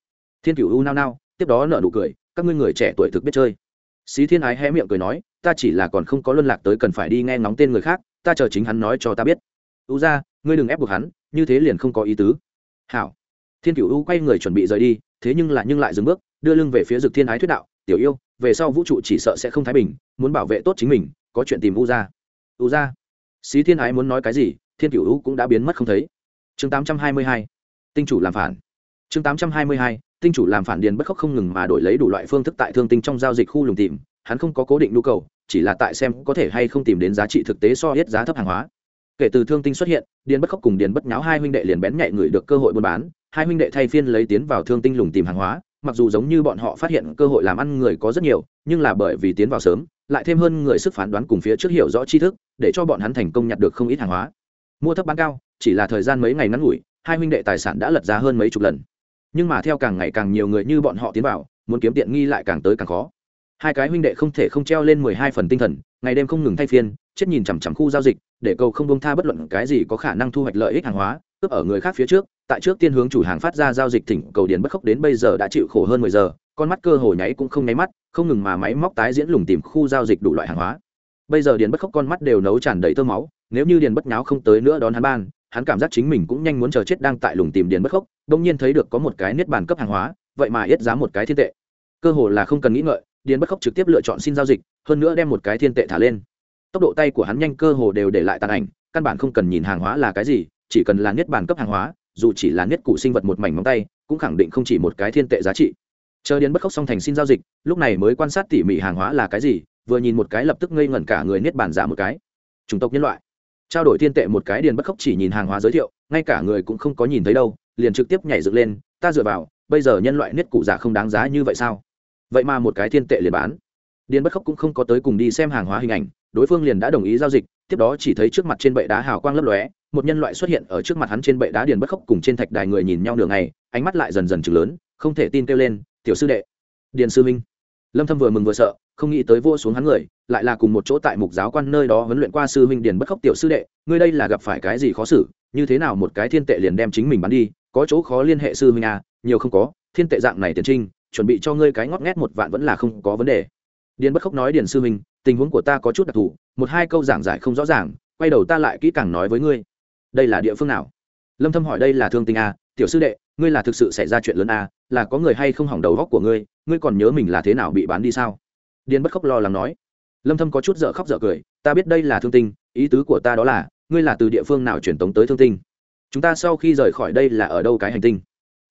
Thiên cửu u nao nao, tiếp đó nở nụ cười, các ngươi người trẻ tuổi thực biết chơi. Xí thiên ái hé miệng cười nói, ta chỉ là còn không có luân lạc tới cần phải đi nghe ngóng tên người khác, ta chờ chính hắn nói cho ta biết. U ra ngươi đừng ép buộc hắn, như thế liền không có ý tứ. Hảo. Thiên cửu u quay người chuẩn bị rời đi, thế nhưng lại nhưng lại dừng bước, đưa lưng về phía dực thiên ái thuyết đạo, tiểu yêu, về sau vũ trụ chỉ sợ sẽ không thái bình, muốn bảo vệ tốt chính mình, có chuyện tìm u ra u ra xí thiên ái muốn nói cái gì, thiên cựu u cũng đã biến mất không thấy. Chương tám trăm hai mươi hai, tinh chủ làm phản. Chương tám trăm hai mươi hai, tinh chủ làm phản điền bất khóc không ngừng mà đổi lấy đủ loại phương thức tại thương tinh trong giao dịch khu lùng tìm, hắn không có cố định nhu cầu, chỉ là tại xem có thể hay không tìm đến giá trị thực tế so hết giá thấp hàng hóa. Kể từ thương tinh xuất hiện, điền bất khóc cùng điền bất nháo hai huynh đệ liền bén nhạy người được cơ hội buôn bán, hai huynh đệ thay phiên lấy tiến vào thương tinh lùng tìm hàng hóa mặc dù giống như bọn họ phát hiện cơ hội làm ăn người có rất nhiều, nhưng là bởi vì tiến vào sớm, lại thêm hơn người sức phán đoán cùng phía trước hiểu rõ tri thức, để cho bọn hắn thành công nhặt được không ít hàng hóa. Mua thấp bán cao, chỉ là thời gian mấy ngày ngắn ngủi, hai huynh đệ tài sản đã lật ra hơn mấy chục lần. Nhưng mà theo càng ngày càng nhiều người như bọn họ tiến vào, muốn kiếm tiện nghi lại càng tới càng khó. Hai cái huynh đệ không thể không treo lên mười hai phần tinh thần, ngày đêm không ngừng thay phiên, chết nhìn chằm chằm khu giao dịch, để cầu không bông tha bất luận cái gì có khả năng thu hoạch lợi ích hàng hóa cướp ở người khác phía trước, tại trước tiên hướng chủ hàng phát ra giao dịch thỉnh cầu điền bất khốc đến bây giờ đã chịu khổ hơn mười giờ, con mắt cơ hồ nháy cũng không nháy mắt, không ngừng mà máy móc tái diễn lùng tìm khu giao dịch đủ loại hàng hóa. Bây giờ điền bất khốc con mắt đều nấu tràn đầy tơ máu, nếu như điền bất nháo không tới nữa đón hắn ban, hắn cảm giác chính mình cũng nhanh muốn chờ chết đang tại lùng tìm điền bất khốc đông nhiên thấy được có một cái niết bàn cấp hàng hóa, vậy mà yết giá một cái thiên tệ. Cơ hồ là không cần nghĩ ngợi, điền bất khốc trực tiếp lựa chọn xin giao dịch, hơn nữa đem một cái thiên tệ thả lên. Tốc độ tay của hắn nhanh cơ hồ đều để lại tàn ảnh, căn bản không cần nhìn hàng hóa là cái gì chỉ cần là niết bàn cấp hàng hóa, dù chỉ là niết cụ sinh vật một mảnh móng tay, cũng khẳng định không chỉ một cái thiên tệ giá trị. Chờ điền bất khốc xong thành xin giao dịch, lúc này mới quan sát tỉ mỉ hàng hóa là cái gì, vừa nhìn một cái lập tức ngây ngẩn cả người niết bàn giả một cái. Chủng tộc nhân loại. Trao đổi thiên tệ một cái điền bất khốc chỉ nhìn hàng hóa giới thiệu, ngay cả người cũng không có nhìn thấy đâu, liền trực tiếp nhảy dựng lên, ta dựa vào, bây giờ nhân loại niết cụ giả không đáng giá như vậy sao? Vậy mà một cái thiên tệ liền bán. Điền bất khốc cũng không có tới cùng đi xem hàng hóa hình ảnh, đối phương liền đã đồng ý giao dịch, tiếp đó chỉ thấy trước mặt trên bệ đá hào quang lấp lóe một nhân loại xuất hiện ở trước mặt hắn trên bệ đá điền bất khốc cùng trên thạch đài người nhìn nhau nửa ngày, ánh mắt lại dần dần chừng lớn, không thể tin kêu lên, tiểu sư đệ, điền sư minh lâm thâm vừa mừng vừa sợ, không nghĩ tới vua xuống hắn người, lại là cùng một chỗ tại mục giáo quan nơi đó huấn luyện qua sư huynh điền bất khốc tiểu sư đệ, ngươi đây là gặp phải cái gì khó xử, như thế nào một cái thiên tệ liền đem chính mình bán đi, có chỗ khó liên hệ sư huynh à nhiều không có, thiên tệ dạng này tiền trinh, chuẩn bị cho ngươi cái ngót ngét một vạn vẫn là không có vấn đề. Điền bất khốc nói, điền sư huynh, tình huống của ta có chút đặc thù, một hai câu giảng giải không rõ ràng, quay đầu ta lại kỹ càng nói với ngươi đây là địa phương nào? Lâm thâm hỏi, đây là thương tình à tiểu sư đệ, ngươi là thực sự xảy ra chuyện lớn à là có người hay không hỏng đầu góc của ngươi ngươi còn nhớ mình là thế nào bị bán đi sao? Điền bất khóc lo lắng nói. Lâm thâm có chút dở khóc dở cười, ta biết đây là thương tinh, ý tứ của ta đó là, ngươi là từ địa phương nào chuyển tống tới thương tinh? Chúng ta sau khi rời khỏi đây là ở đâu cái hành tinh?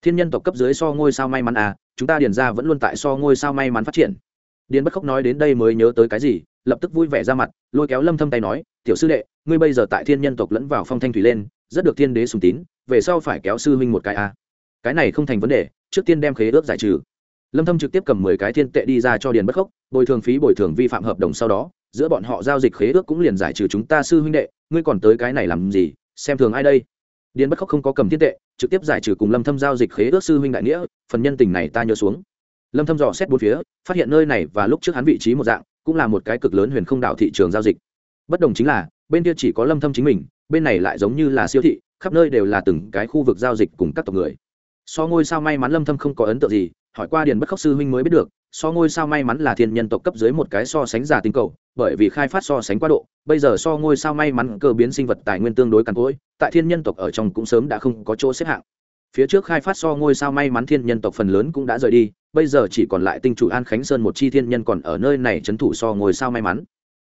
Thiên nhân tộc cấp dưới so ngôi sao may mắn à chúng ta điền ra vẫn luôn tại so ngôi sao may mắn phát triển. Điền bất khóc nói đến đây mới nhớ tới cái gì lập tức vui vẻ ra mặt, lôi kéo lâm thâm tay nói, tiểu sư đệ, ngươi bây giờ tại thiên nhân tộc lẫn vào phong thanh thủy lên, rất được thiên đế sùng tín, về sau phải kéo sư huynh một cái à cái này không thành vấn đề, trước tiên đem khế ước giải trừ. Lâm thâm trực tiếp cầm 10 cái thiên tệ đi ra cho điền bất khốc, bồi thường phí bồi thường vi phạm hợp đồng sau đó, giữa bọn họ giao dịch khế ước cũng liền giải trừ chúng ta sư huynh đệ, ngươi còn tới cái này làm gì, xem thường ai đây? Điền bất khốc không có cầm thiên tệ, trực tiếp giải trừ cùng lâm thâm giao dịch khế ước sư huynh đại nghĩa, phần nhân tình này ta nhớ xuống. Lâm thâm dò xét bốn phía, phát hiện nơi này và lúc trước hắn vị trí một dạng cũng là một cái cực lớn huyền không đảo thị trường giao dịch. Bất đồng chính là, bên kia chỉ có lâm thâm chính mình, bên này lại giống như là siêu thị, khắp nơi đều là từng cái khu vực giao dịch cùng các tộc người. So ngôi sao may mắn lâm thâm không có ấn tượng gì, hỏi qua điền bất khóc sư huynh mới biết được, so ngôi sao may mắn là thiên nhân tộc cấp dưới một cái so sánh giả tinh cầu, bởi vì khai phát so sánh quá độ, bây giờ so ngôi sao may mắn cơ biến sinh vật tài nguyên tương đối cằn cỗi, tại thiên nhân tộc ở trong cũng sớm đã không có chỗ xếp hạng. Phía trước khai phát so ngôi sao may mắn thiên nhân tộc phần lớn cũng đã rời đi bây giờ chỉ còn lại tinh chủ an khánh sơn một chi thiên nhân còn ở nơi này trấn thủ so ngôi sao may mắn.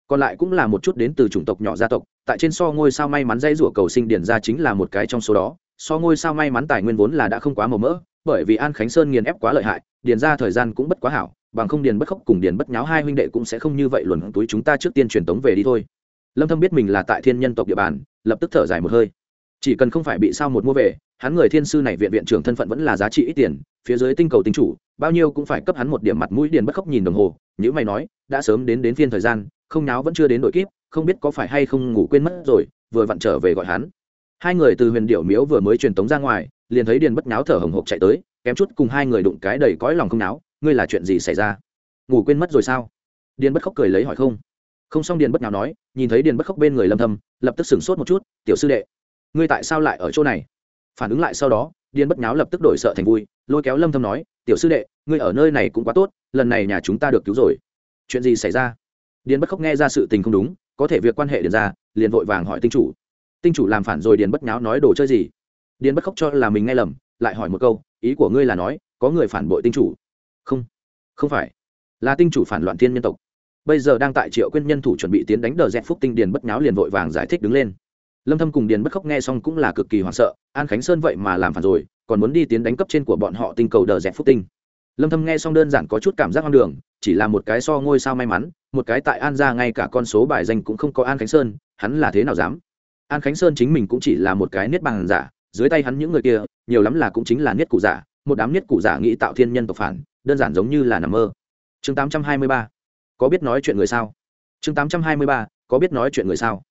Còn lại cũng là một chút đến từ chủng tộc nhỏ gia tộc, tại trên so ngôi sao may mắn dây rủa cầu sinh điển ra chính là một cái trong số đó. So ngôi sao may mắn tài nguyên vốn là đã không quá màu mỡ, bởi vì an khánh sơn nghiền ép quá lợi hại điền ra thời gian cũng bất quá hảo, bằng không điền bất khóc cùng điền bất nháo hai huynh đệ cũng sẽ không như vậy luồn túi chúng ta trước tiên truyền tống về đi thôi. Lâm thâm biết mình là tại thiên nhân tộc địa bàn, lập tức thở dài một hơi. Chỉ cần không phải bị sao một mua về, hắn người thiên sư này viện viện trưởng thân phận vẫn là giá trị ít tiền phía dưới tinh cầu tinh chủ, bao nhiêu cũng phải cấp hắn một điểm mặt mũi điền bất khóc nhìn đồng hồ như mày nói, đã sớm đến đến phiên thời gian, không nháo vẫn chưa đến đội kíp, không biết có phải hay không ngủ quên mất rồi, vừa vặn trở về gọi hắn. Hai người từ huyền điệu miếu vừa mới truyền tống ra ngoài, liền thấy điền bất nháo thở hồng hộc chạy tới, kém chút cùng hai người đụng cái đầy cõi lòng không náo ngươi là chuyện gì xảy ra? Ngủ quên mất rồi sao? Điền bất khóc cười lấy hỏi không. Không xong điền bất nháo nói, nhìn thấy điền bất khóc bên người lâm thâm, lập tức sửng sốt một chút, tiểu sư đệ, ngươi tại sao lại ở chỗ này? Phản ứng lại sau đó điền bất nháo lập tức đổi sợ thành vui, lôi kéo lâm thâm nói, tiểu sư đệ, ngươi ở nơi này cũng quá tốt, lần này nhà chúng ta được cứu rồi. Chuyện gì xảy ra? Điền bất khóc nghe ra sự tình không đúng, có thể việc quan hệ điền ra, liền vội vàng hỏi tinh chủ. Tinh chủ làm phản rồi điền bất nháo nói đồ chơi gì? Điền bất khóc cho là mình nghe lầm, lại hỏi một câu, ý của ngươi là nói, có người phản bội tinh chủ? Không không phải, là tinh chủ phản loạn thiên nhân tộc. Bây giờ đang tại triệu quyên nhân thủ chuẩn bị tiến đánh đờ dẹt phúc tinh, điền bất nháo liền vội vàng giải thích đứng lên lâm thâm cùng điền bất khóc nghe xong cũng là cực kỳ hoảng sợ, an khánh sơn vậy mà làm phản rồi, còn muốn đi tiến đánh cấp trên của bọn họ tinh cầu đờ dẹp phúc tinh. Lâm thâm nghe xong đơn giản có chút cảm giác hoang đường, chỉ là một cái so ngôi sao may mắn, một cái tại an gia ngay cả con số bài danh cũng không có an khánh sơn, hắn là thế nào dám? An khánh sơn chính mình cũng chỉ là một cái niết bàn giả, dưới tay hắn những người kia, nhiều lắm là cũng chính là niết cụ giả, một đám niết cụ giả nghĩ tạo thiên nhân tộc phản, đơn giản giống như là nằm mơ. Chương 823 có biết nói chuyện người sao? Chương 823 có biết nói chuyện người sao?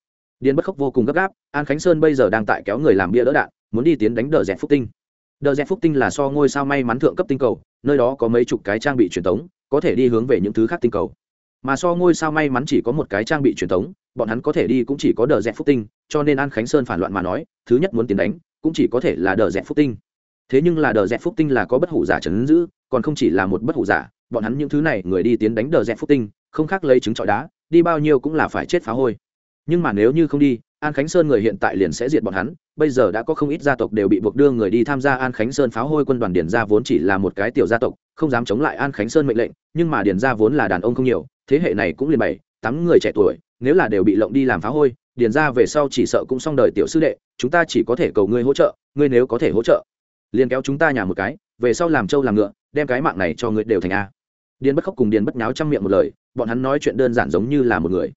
Điền bất khóc vô cùng gấp gáp, an khánh sơn bây giờ đang tại kéo người làm bia đỡ đạn, muốn đi tiến đánh đờ rẽ phúc tinh. Đờ rẽ phúc tinh là so ngôi sao may mắn thượng cấp tinh cầu, nơi đó có mấy chục cái trang bị truyền thống, có thể đi hướng về những thứ khác tinh cầu. Mà so ngôi sao may mắn chỉ có một cái trang bị truyền thống, bọn hắn có thể đi cũng chỉ có đờ rẽ phúc tinh, cho nên an khánh sơn phản loạn mà nói, thứ nhất muốn tiến đánh, cũng chỉ có thể là đờ rẽ phúc tinh. Thế nhưng là đờ rẽ phúc tinh là có bất hủ giả trấn giữ, còn không chỉ là một bất hủ giả, bọn hắn những thứ này người đi tiến đánh đờ rẽ phúc tinh, không khác lấy trứng trọi đá, đi bao nhiêu cũng là phải chết phá hôi nhưng mà nếu như không đi, an khánh sơn người hiện tại liền sẽ diệt bọn hắn. Bây giờ đã có không ít gia tộc đều bị buộc đưa người đi tham gia an khánh sơn pháo hôi quân đoàn điền gia vốn chỉ là một cái tiểu gia tộc, không dám chống lại an khánh sơn mệnh lệnh, nhưng mà điền gia vốn là đàn ông không nhiều, thế hệ này cũng liền bảy, tám người trẻ tuổi, nếu là đều bị lộng đi làm phá hôi, điền gia về sau chỉ sợ cũng xong đời tiểu sư đệ, chúng ta chỉ có thể cầu ngươi hỗ trợ, ngươi nếu có thể hỗ trợ, liền kéo chúng ta nhà một cái, về sau làm trâu làm ngựa, đem cái mạng này cho ngươi đều thành a. Điền bất khóc cùng điền bất nháo trong miệng một lời, bọn hắn nói chuyện đơn giản giống như là một người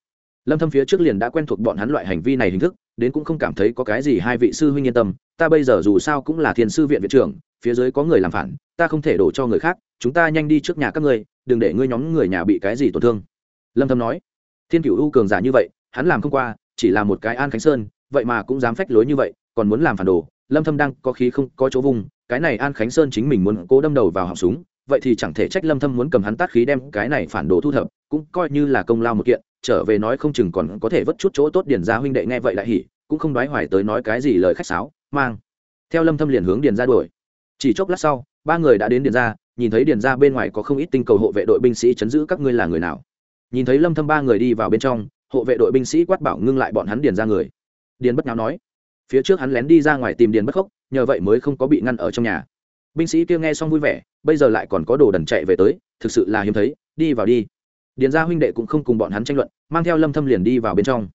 lâm thâm phía trước liền đã quen thuộc bọn hắn loại hành vi này hình thức, đến cũng không cảm thấy có cái gì hai vị sư huynh yên tâm, ta bây giờ dù sao cũng là thiên sư viện viện trưởng, phía dưới có người làm phản, ta không thể đổ cho người khác, chúng ta nhanh đi trước nhà các ngươi, đừng để ngươi nhóm người nhà bị cái gì tổn thương. Lâm thâm nói. Thiên cửu u cường giả như vậy, hắn làm không qua, chỉ là một cái an khánh sơn, vậy mà cũng dám phách lối như vậy, còn muốn làm phản đồ, lâm thâm đang có khí không, có chỗ vùng, cái này an khánh sơn chính mình muốn cố đâm đầu vào họng súng, vậy thì chẳng thể trách lâm thâm muốn cầm hắn tát khí đem cái này phản đồ thu thập, cũng coi như là công lao một kiện trở về nói không chừng còn có thể vất chút chỗ tốt điền gia huynh đệ nghe vậy lại hỉ, cũng không đoái hoài tới nói cái gì lời khách sáo, mang. Theo lâm thâm liền hướng điền gia đuổi. Chỉ chốc lát sau, ba người đã đến điền gia, nhìn thấy điền gia bên ngoài có không ít tinh cầu hộ vệ đội binh sĩ chấn giữ các ngươi là người nào. Nhìn thấy lâm thâm ba người đi vào bên trong, hộ vệ đội binh sĩ quát bảo ngưng lại bọn hắn điền gia người. Điền bất nháo nói, phía trước hắn lén đi ra ngoài tìm điền bất khốc, nhờ vậy mới không có bị ngăn ở trong nhà. Binh sĩ kia nghe xong vui vẻ, bây giờ lại còn có đồ đần chạy về tới, thực sự là hiếm thấy, đi vào đi điền gia huynh đệ cũng không cùng bọn hắn tranh luận, mang theo lâm thâm liền đi vào bên trong.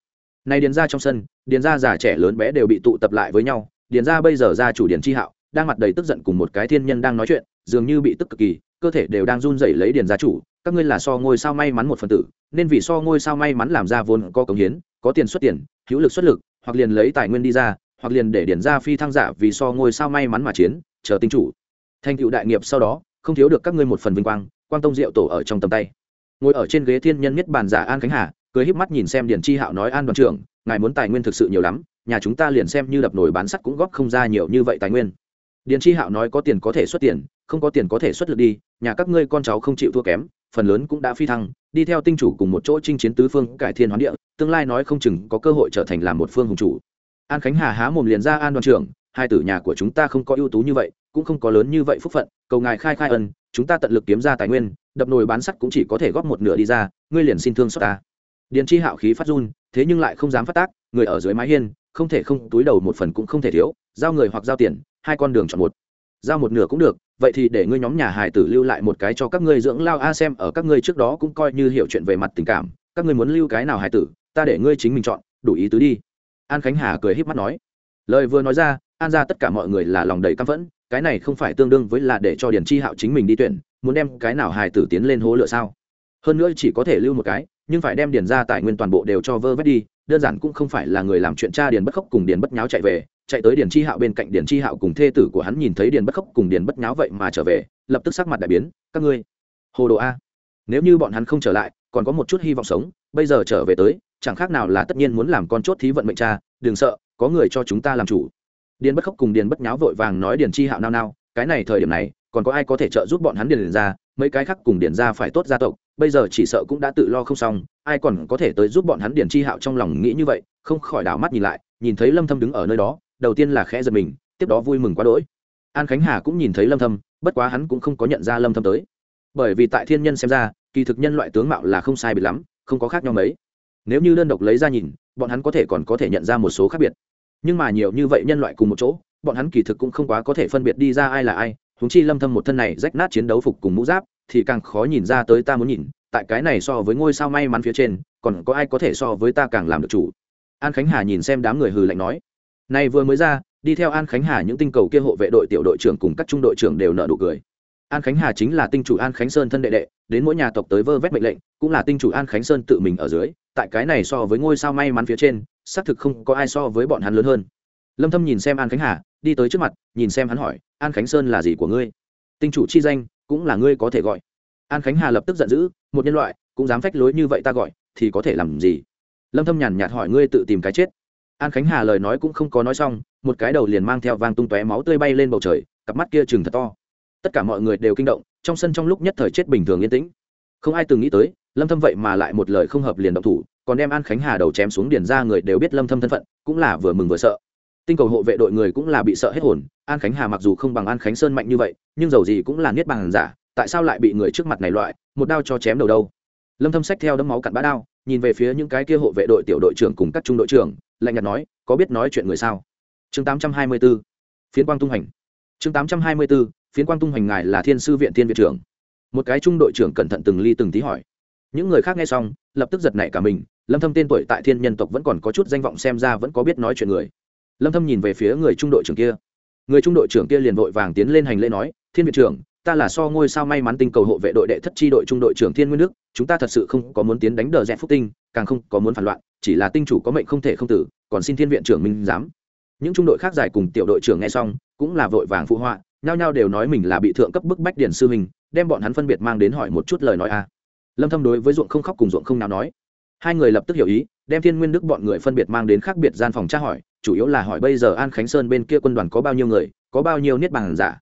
Này điền gia trong sân, điền gia già trẻ lớn bé đều bị tụ tập lại với nhau, điền gia bây giờ gia chủ điền chi hạo, đang mặt đầy tức giận cùng một cái thiên nhân đang nói chuyện, dường như bị tức cực kỳ, cơ thể đều đang run rẩy lấy điền gia chủ, các ngươi là so ngôi sao may mắn một phần tử, nên vì so ngôi sao may mắn làm ra vốn có cống hiến, có tiền xuất tiền, hữu lực xuất lực, hoặc liền lấy tài nguyên đi ra, hoặc liền để điền gia phi thăng giả vì so ngôi sao may mắn mà chiến, chờ tinh chủ. Thành tựu đại nghiệp sau đó, không thiếu được các ngươi một phần vinh quang quang tông diệu tổ ở trong tầm tay ngồi ở trên ghế thiên nhân nhất bàn giả an khánh hà, cười híp mắt nhìn xem điền chi hạo nói, an đoàn trưởng, ngài muốn tài nguyên thực sự nhiều lắm, nhà chúng ta liền xem như đập nổi bán sắt cũng góp không ra nhiều như vậy tài nguyên. Điền chi hạo nói, có tiền có thể xuất tiền, không có tiền có thể xuất lực đi, nhà các ngươi con cháu không chịu thua kém, phần lớn cũng đã phi thăng, đi theo tinh chủ cùng một chỗ chinh chiến tứ phương cải thiên hoán địa, tương lai nói không chừng có cơ hội trở thành làm một phương hùng chủ. An khánh hà há mồm liền ra, an đoàn trưởng hai tử nhà của chúng ta không có ưu tú như vậy, cũng không có lớn như vậy phúc phận, cầu ngài khai khai ân, chúng ta tận lực kiếm ra tài nguyên, đập nồi bán sắt cũng chỉ có thể góp một nửa đi ra, ngươi liền xin thương xót ta. Điền chi hạo khí phát run, thế nhưng lại không dám phát tác, người ở dưới mái hiên, không thể không túi đầu một phần cũng không thể thiếu, giao người hoặc giao tiền, hai con đường chọn một. Giao một nửa cũng được, vậy thì để ngươi nhóm nhà hải tử lưu lại một cái cho các ngươi dưỡng lao a xem, ở các ngươi trước đó cũng coi như hiểu chuyện về mặt tình cảm, các ngươi muốn lưu cái nào hải tử, ta để ngươi chính mình chọn, đủ ý tứ đi. An khánh hà cười híp mắt nói. Lời vừa nói ra an ra tất cả mọi người là lòng đầy căm phẫn, cái này không phải tương đương với là để cho điền chi hạo chính mình đi tuyển, muốn đem cái nào hài tử tiến lên hố lựa sao? Hơn nữa chỉ có thể lưu một cái, nhưng phải đem điền ra tài nguyên toàn bộ đều cho vơ vét đi, đơn giản cũng không phải là người làm chuyện cha điền bất khóc cùng điền bất nháo chạy về, chạy tới điền chi hạo bên cạnh điền chi hạo cùng thê tử của hắn nhìn thấy điền bất khóc cùng điền bất nháo vậy mà trở về, lập tức sắc mặt đại biến, các ngươi, hồ đồ a, nếu như bọn hắn không trở lại, còn có một chút hy vọng sống, bây giờ trở về tới, chẳng khác nào là tất nhiên muốn làm con chốt thí vận mệnh cha, đừng sợ, có người cho chúng ta làm chủ điền bất khóc cùng điền bất nháo vội vàng nói điền chi hạo nao nao, cái này thời điểm này, còn có ai có thể trợ giúp bọn hắn điền ra, mấy cái khác cùng điền ra phải tốt gia tộc, bây giờ chỉ sợ cũng đã tự lo không xong, ai còn có thể tới giúp bọn hắn điền chi hạo trong lòng nghĩ như vậy, không khỏi đảo mắt nhìn lại, nhìn thấy lâm thâm đứng ở nơi đó, đầu tiên là khẽ giật mình, tiếp đó vui mừng quá đỗi. An khánh hà cũng nhìn thấy lâm thâm, bất quá hắn cũng không có nhận ra lâm thâm tới. Bởi vì tại thiên nhân xem ra, kỳ thực nhân loại tướng mạo là không sai biệt lắm, không có khác nhau mấy. Nếu như đơn độc lấy ra nhìn, bọn hắn có thể còn có thể nhận ra một số khác biệt nhưng mà nhiều như vậy nhân loại cùng một chỗ, bọn hắn kỳ thực cũng không quá có thể phân biệt đi ra ai là ai húng chi lâm thâm một thân này rách nát chiến đấu phục cùng mũ giáp, thì càng khó nhìn ra tới ta muốn nhìn, tại cái này so với ngôi sao may mắn phía trên, còn có ai có thể so với ta càng làm được chủ. An khánh hà nhìn xem đám người hừ lạnh nói, này vừa mới ra, đi theo an khánh hà những tinh cầu kia hộ vệ đội tiểu đội trưởng cùng các trung đội trưởng đều nợ nụ cười. An khánh hà chính là tinh chủ an khánh sơn thân đệ đệ, đến mỗi nhà tộc tới vơ vét mệnh lệnh, cũng là tinh chủ an khánh sơn tự mình ở dưới, tại cái này so với ngôi sao may mắn phía trên xác thực không có ai so với bọn hắn lớn hơn. Lâm thâm nhìn xem an khánh hà, đi tới trước mặt, nhìn xem hắn hỏi, an khánh sơn là gì của ngươi? Tinh chủ chi danh, cũng là ngươi có thể gọi. An khánh hà lập tức giận dữ, một nhân loại, cũng dám phách lối như vậy ta gọi, thì có thể làm gì? Lâm thâm nhàn nhạt hỏi, ngươi tự tìm cái chết? An khánh hà lời nói cũng không có nói xong, một cái đầu liền mang theo vang tung tóe máu tươi bay lên bầu trời, cặp mắt kia chừng thật to. Tất cả mọi người đều kinh động, trong sân trong lúc nhất thời chết bình thường yên tĩnh. Không ai từng nghĩ tới lâm thâm vậy mà lại một lời không hợp liền động thủ, còn đem an khánh hà đầu chém xuống điền ra người đều biết lâm thâm thân phận, cũng là vừa mừng vừa sợ. Tinh cầu hộ vệ đội người cũng là bị sợ hết hồn, an khánh hà mặc dù không bằng an khánh sơn mạnh như vậy, nhưng dầu gì cũng là niết bằng giả, tại sao lại bị người trước mặt này loại, một đao cho chém đầu đâu? Lâm thâm sách theo đấm máu cặn bã đao, nhìn về phía những cái kia hộ vệ đội tiểu đội trưởng cùng các trung đội trưởng, lạnh nhạt nói, có biết nói chuyện người sao? Chương 824 phiến quang tung hành chương 824 phiến quang tung hành ngài là thiên sư viện thiên viện trưởng. Một cái trung đội trưởng cẩn thận từng ly từng tí hỏi những người khác nghe xong, lập tức giật nảy cả mình, lâm thâm tên tuổi tại thiên nhân tộc vẫn còn có chút danh vọng xem ra vẫn có biết nói chuyện người. Lâm thâm nhìn về phía người trung đội trưởng kia. Người trung đội trưởng kia liền vội vàng tiến lên hành lễ nói, thiên viện trưởng, ta là so ngôi sao may mắn tinh cầu hộ vệ đội đệ thất chi đội trung đội trưởng thiên nguyên nước chúng ta thật sự không có muốn tiến đánh đờ rẽ phúc tinh, càng không có muốn phản loạn, chỉ là tinh chủ có mệnh không thể không tử, còn xin thiên viện trưởng minh dám những trung đội khác giải cùng tiểu đội trưởng nghe xong, cũng là vội vàng phụ họa, nhao nhao đều nói mình là bị thượng cấp bức bách điển sư mình đem bọn hắn phân biệt mang đến hỏi một chút lời nói a lâm thâm đối với ruộng không khóc cùng ruộng không nào nói. Hai người lập tức hiểu ý, đem thiên nguyên đức bọn người phân biệt mang đến khác biệt gian phòng tra hỏi, chủ yếu là hỏi bây giờ an khánh sơn bên kia quân đoàn có bao nhiêu người, có bao nhiêu niết bàn giả.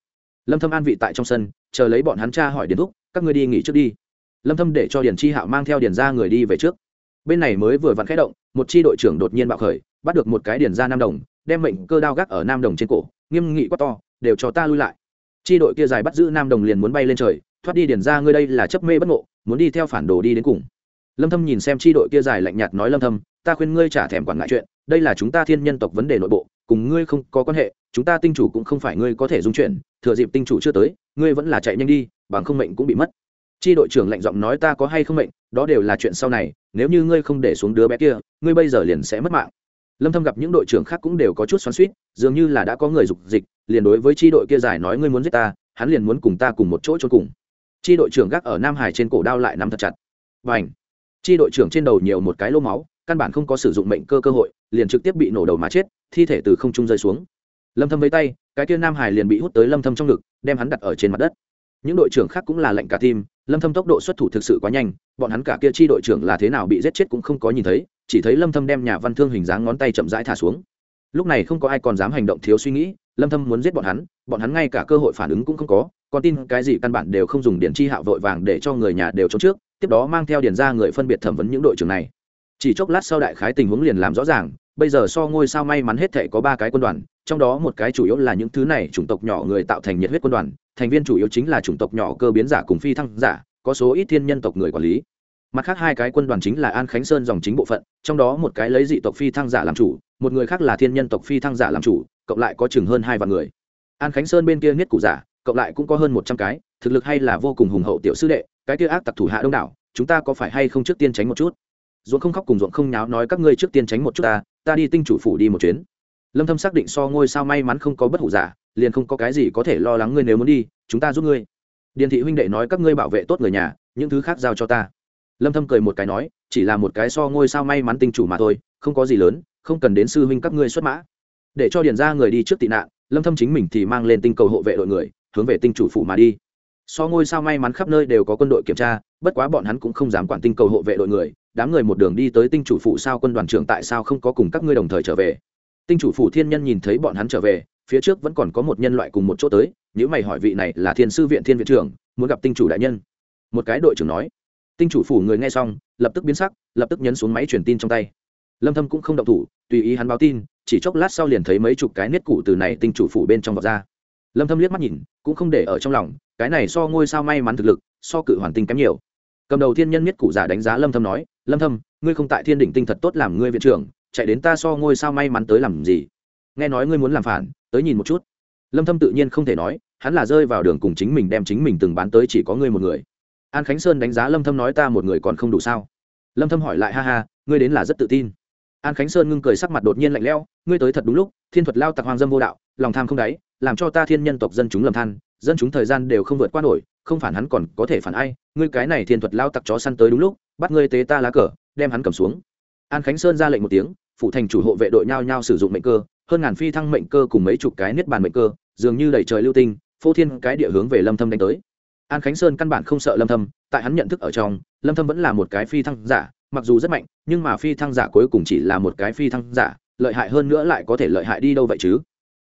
Lâm thâm an vị tại trong sân, chờ lấy bọn hắn tra hỏi điền thúc, các ngươi đi nghỉ trước đi. Lâm thâm để cho điền chi hạo mang theo điền Gia người đi về trước. Bên này mới vừa vặn khẽ động, một chi đội trưởng đột nhiên bạo khởi, bắt được một cái điền Gia nam đồng, đem mệnh cơ đao gác ở nam đồng trên cổ, nghiêm nghị quá to, đều cho ta lui lại. Chi đội kia dài bắt giữ nam đồng liền muốn bay lên trời thoát đi điền ra ngươi đây là chấp mê bất ngộ, muốn đi theo phản đồ đi đến cùng. Lâm thâm nhìn xem chi đội kia dài lạnh nhạt nói lâm thâm, ta khuyên ngươi trả thèm quản ngại chuyện, đây là chúng ta thiên nhân tộc vấn đề nội bộ, cùng ngươi không có quan hệ, chúng ta tinh chủ cũng không phải ngươi có thể dung chuyển, thừa dịp tinh chủ chưa tới, ngươi vẫn là chạy nhanh đi, bằng không mệnh cũng bị mất. Chi đội trưởng lạnh giọng nói ta có hay không mệnh, đó đều là chuyện sau này, nếu như ngươi không để xuống đứa bé kia, ngươi bây giờ liền sẽ mất mạng. Lâm thâm gặp những đội trưởng khác cũng đều có chút xoắn xuýt, dường như là đã có người dục dịch, liền đối với chi đội kia giải nói ngươi muốn giết ta, hắn liền muốn cùng ta cùng một chỗ trốn cùng chi đội trưởng gác ở nam hải trên cổ đao lại nắm thật chặt. Và ảnh chi đội trưởng trên đầu nhiều một cái lô máu, căn bản không có sử dụng mệnh cơ cơ hội, liền trực tiếp bị nổ đầu mà chết, thi thể từ không trung rơi xuống. Lâm thâm với tay, cái kia nam hải liền bị hút tới lâm thâm trong ngực, đem hắn đặt ở trên mặt đất. Những đội trưởng khác cũng là lệnh cả tim, lâm thâm tốc độ xuất thủ thực sự quá nhanh, bọn hắn cả kia chi đội trưởng là thế nào bị giết chết cũng không có nhìn thấy, chỉ thấy lâm thâm đem nhà văn thương hình dáng ngón tay chậm rãi thả xuống. Lúc này không có ai còn dám hành động thiếu suy nghĩ, lâm thâm muốn giết bọn hắn bọn hắn ngay cả cơ hội phản ứng cũng không có con tin cái gì căn bản đều không dùng điển chi hạo vội vàng để cho người nhà đều trốn trước, tiếp đó mang theo điển ra người phân biệt thẩm vấn những đội trưởng này. Chỉ chốc lát sau đại khái tình huống liền làm rõ ràng, bây giờ so ngôi sao may mắn hết thể có ba cái quân đoàn, trong đó một cái chủ yếu là những thứ này chủng tộc nhỏ người tạo thành nhiệt huyết quân đoàn, thành viên chủ yếu chính là chủng tộc nhỏ cơ biến giả cùng phi thăng giả, có số ít thiên nhân tộc người quản lý. Mặt khác hai cái quân đoàn chính là an khánh sơn dòng chính bộ phận, trong đó một cái lấy dị tộc phi thăng giả làm chủ, một người khác là thiên nhân tộc phi thăng giả làm chủ, cộng lại có chừng hơn hai vạn người. An khánh sơn bên kia niết cụ giả cộng lại cũng có hơn một trăm cái, thực lực hay là vô cùng hùng hậu tiểu sư đệ, cái kia ác tặc thủ hạ đông đảo, chúng ta có phải hay không trước tiên tránh một chút? Ruộng không khóc cùng ruộng không nháo nói các ngươi trước tiên tránh một chút ta ta đi tinh chủ phủ đi một chuyến. Lâm thâm xác định so ngôi sao may mắn không có bất hủ giả, liền không có cái gì có thể lo lắng ngươi nếu muốn đi, chúng ta giúp ngươi. Điền thị huynh đệ nói các ngươi bảo vệ tốt người nhà, những thứ khác giao cho ta. Lâm thâm cười một cái nói, chỉ là một cái so ngôi sao may mắn tinh chủ mà thôi, không có gì lớn, không cần đến sư huynh các ngươi xuất mã. Để cho điền ra người đi trước tị nạn, lâm thâm chính mình thì mang lên tinh cầu hộ vệ đội người hướng về tinh chủ phủ mà đi. So ngôi sao may mắn khắp nơi đều có quân đội kiểm tra, bất quá bọn hắn cũng không dám quản tinh cầu hộ vệ đội người, đám người một đường đi tới tinh chủ phủ sao quân đoàn trưởng tại sao không có cùng các ngươi đồng thời trở về. Tinh chủ phủ thiên nhân nhìn thấy bọn hắn trở về, phía trước vẫn còn có một nhân loại cùng một chỗ tới nếu mày hỏi vị này là thiên sư viện thiên viện trưởng, muốn gặp tinh chủ đại nhân. Một cái đội trưởng nói. Tinh chủ phủ người nghe xong, lập tức biến sắc, lập tức nhấn xuống máy truyền tin trong tay. Lâm thâm cũng không động thủ, tùy ý hắn báo tin, chỉ chốc lát sau liền thấy mấy chục cái niết cụ từ này tinh chủ phủ bên trong vọt ra lâm thâm liếc mắt nhìn, cũng không để ở trong lòng, cái này so ngôi sao may mắn thực lực, so cự hoàn tinh kém nhiều. Cầm đầu thiên nhân miết cụ giả đánh giá lâm thâm nói, lâm thâm, ngươi không tại thiên đỉnh tinh thật tốt làm ngươi viện trưởng, chạy đến ta so ngôi sao may mắn tới làm gì? Nghe nói ngươi muốn làm phản, tới nhìn một chút. Lâm thâm tự nhiên không thể nói, hắn là rơi vào đường cùng chính mình đem chính mình từng bán tới chỉ có ngươi một người. An khánh sơn đánh giá lâm thâm nói, ta một người còn không đủ sao? Lâm thâm hỏi lại, ha ha, ngươi đến là rất tự tin. An khánh sơn ngưng cười sắc mặt đột nhiên lạnh lẽo, ngươi tới thật đúng lúc thiên thuật lao tặc hoang dâm vô đạo, lòng tham không đáy, làm cho ta thiên nhân tộc dân chúng lầm than, dân chúng thời gian đều không vượt qua nổi, không phản hắn còn có thể phản ai, ngươi cái này thiên thuật lao tặc chó săn tới đúng lúc, bắt ngươi tế ta lá cờ, đem hắn cầm xuống. An khánh sơn ra lệnh một tiếng, phụ thành chủ hộ vệ đội nhao nhao sử dụng mệnh cơ, hơn ngàn phi thăng mệnh cơ cùng mấy chục cái niết bàn mệnh cơ, dường như đầy trời lưu tinh, phô thiên cái địa hướng về lâm thâm đánh tới. An khánh sơn căn bản không sợ lâm thâm, tại hắn nhận thức ở trong, lâm thâm vẫn là một cái phi thăng giả, mặc dù rất mạnh, nhưng mà phi thăng giả cuối cùng chỉ là một cái phi thăng giả lợi hại hơn nữa lại có thể lợi hại đi đâu vậy chứ?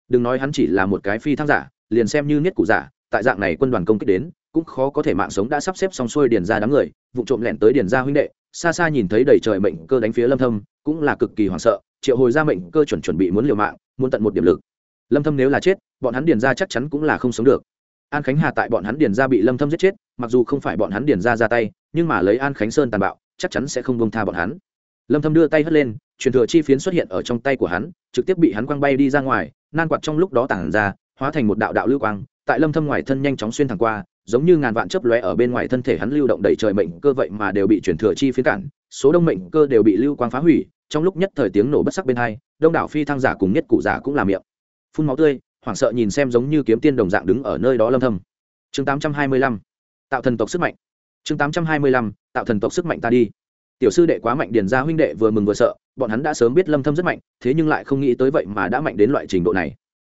Đừng nói hắn chỉ là một cái phi thăng giả, liền xem như niết cụ giả, tại dạng này quân đoàn công kích đến, cũng khó có thể mạng sống đã sắp xếp xong xuôi điền ra đám người, vụ trộm lẹn tới điền ra huynh đệ, xa xa nhìn thấy đầy trời mệnh cơ đánh phía lâm thâm, cũng là cực kỳ hoảng sợ, triệu hồi ra mệnh cơ chuẩn chuẩn bị muốn liều mạng, muốn tận một điểm lực. Lâm thâm nếu là chết, bọn hắn điền ra chắc chắn cũng là không sống được. An khánh hà tại bọn hắn điền ra bị lâm thâm giết chết, mặc dù không phải bọn hắn điền ra ra tay, nhưng mà lấy an khánh sơn tàn bạo, chắc chắn sẽ không buông tha bọn hắn. Lâm thâm đưa tay hất lên truyền thừa chi phiến xuất hiện ở trong tay của hắn, trực tiếp bị hắn quăng bay đi ra ngoài, nan quạt trong lúc đó tản ra, hóa thành một đạo đạo lưu quang, tại lâm thâm ngoài thân nhanh chóng xuyên thẳng qua, giống như ngàn vạn chớp lóe ở bên ngoài thân thể hắn lưu động đầy trời mệnh cơ vậy mà đều bị truyền thừa chi phiến cản, số đông mệnh cơ đều bị lưu quang phá hủy, trong lúc nhất thời tiếng nổ bất sắc bên hai, đông đảo phi thăng giả cùng nhất cụ giả cũng làm miệng. Phun máu tươi, hoảng sợ nhìn xem giống như kiếm tiên đồng dạng đứng ở nơi đó lâm thâm. Chương 825 tạo thần tộc sức mạnh. Chương 825 tạo thần tộc sức mạnh ta đi tiểu sư đệ quá mạnh điền ra huynh đệ vừa mừng vừa sợ, bọn hắn đã sớm biết lâm thâm rất mạnh, thế nhưng lại không nghĩ tới vậy mà đã mạnh đến loại trình độ này.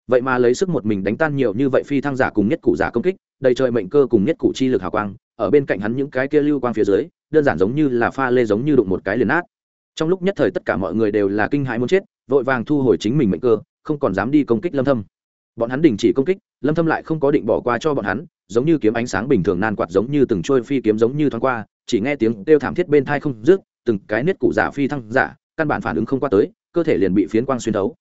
Vậy mà lấy sức một mình đánh tan nhiều như vậy phi thăng giả cùng nhất cụ giả công kích, đầy trời mệnh cơ cùng nhất cụ chi lực hào quang, ở bên cạnh hắn những cái kia lưu quang phía dưới, đơn giản giống như là pha lê giống như đụng một cái liền nát. Trong lúc nhất thời tất cả mọi người đều là kinh hãi muốn chết, vội vàng thu hồi chính mình mệnh cơ, không còn dám đi công kích lâm thâm. Bọn hắn đình chỉ công kích, lâm thâm lại không có định bỏ qua cho bọn hắn giống như kiếm ánh sáng bình thường nan quạt giống như từng trôi phi kiếm giống như thoáng qua, chỉ nghe tiếng kêu thảm thiết bên thai không rước từng cái niết cụ giả phi thăng giả, căn bản phản ứng không qua tới, cơ thể liền bị phiến quang xuyên thấu.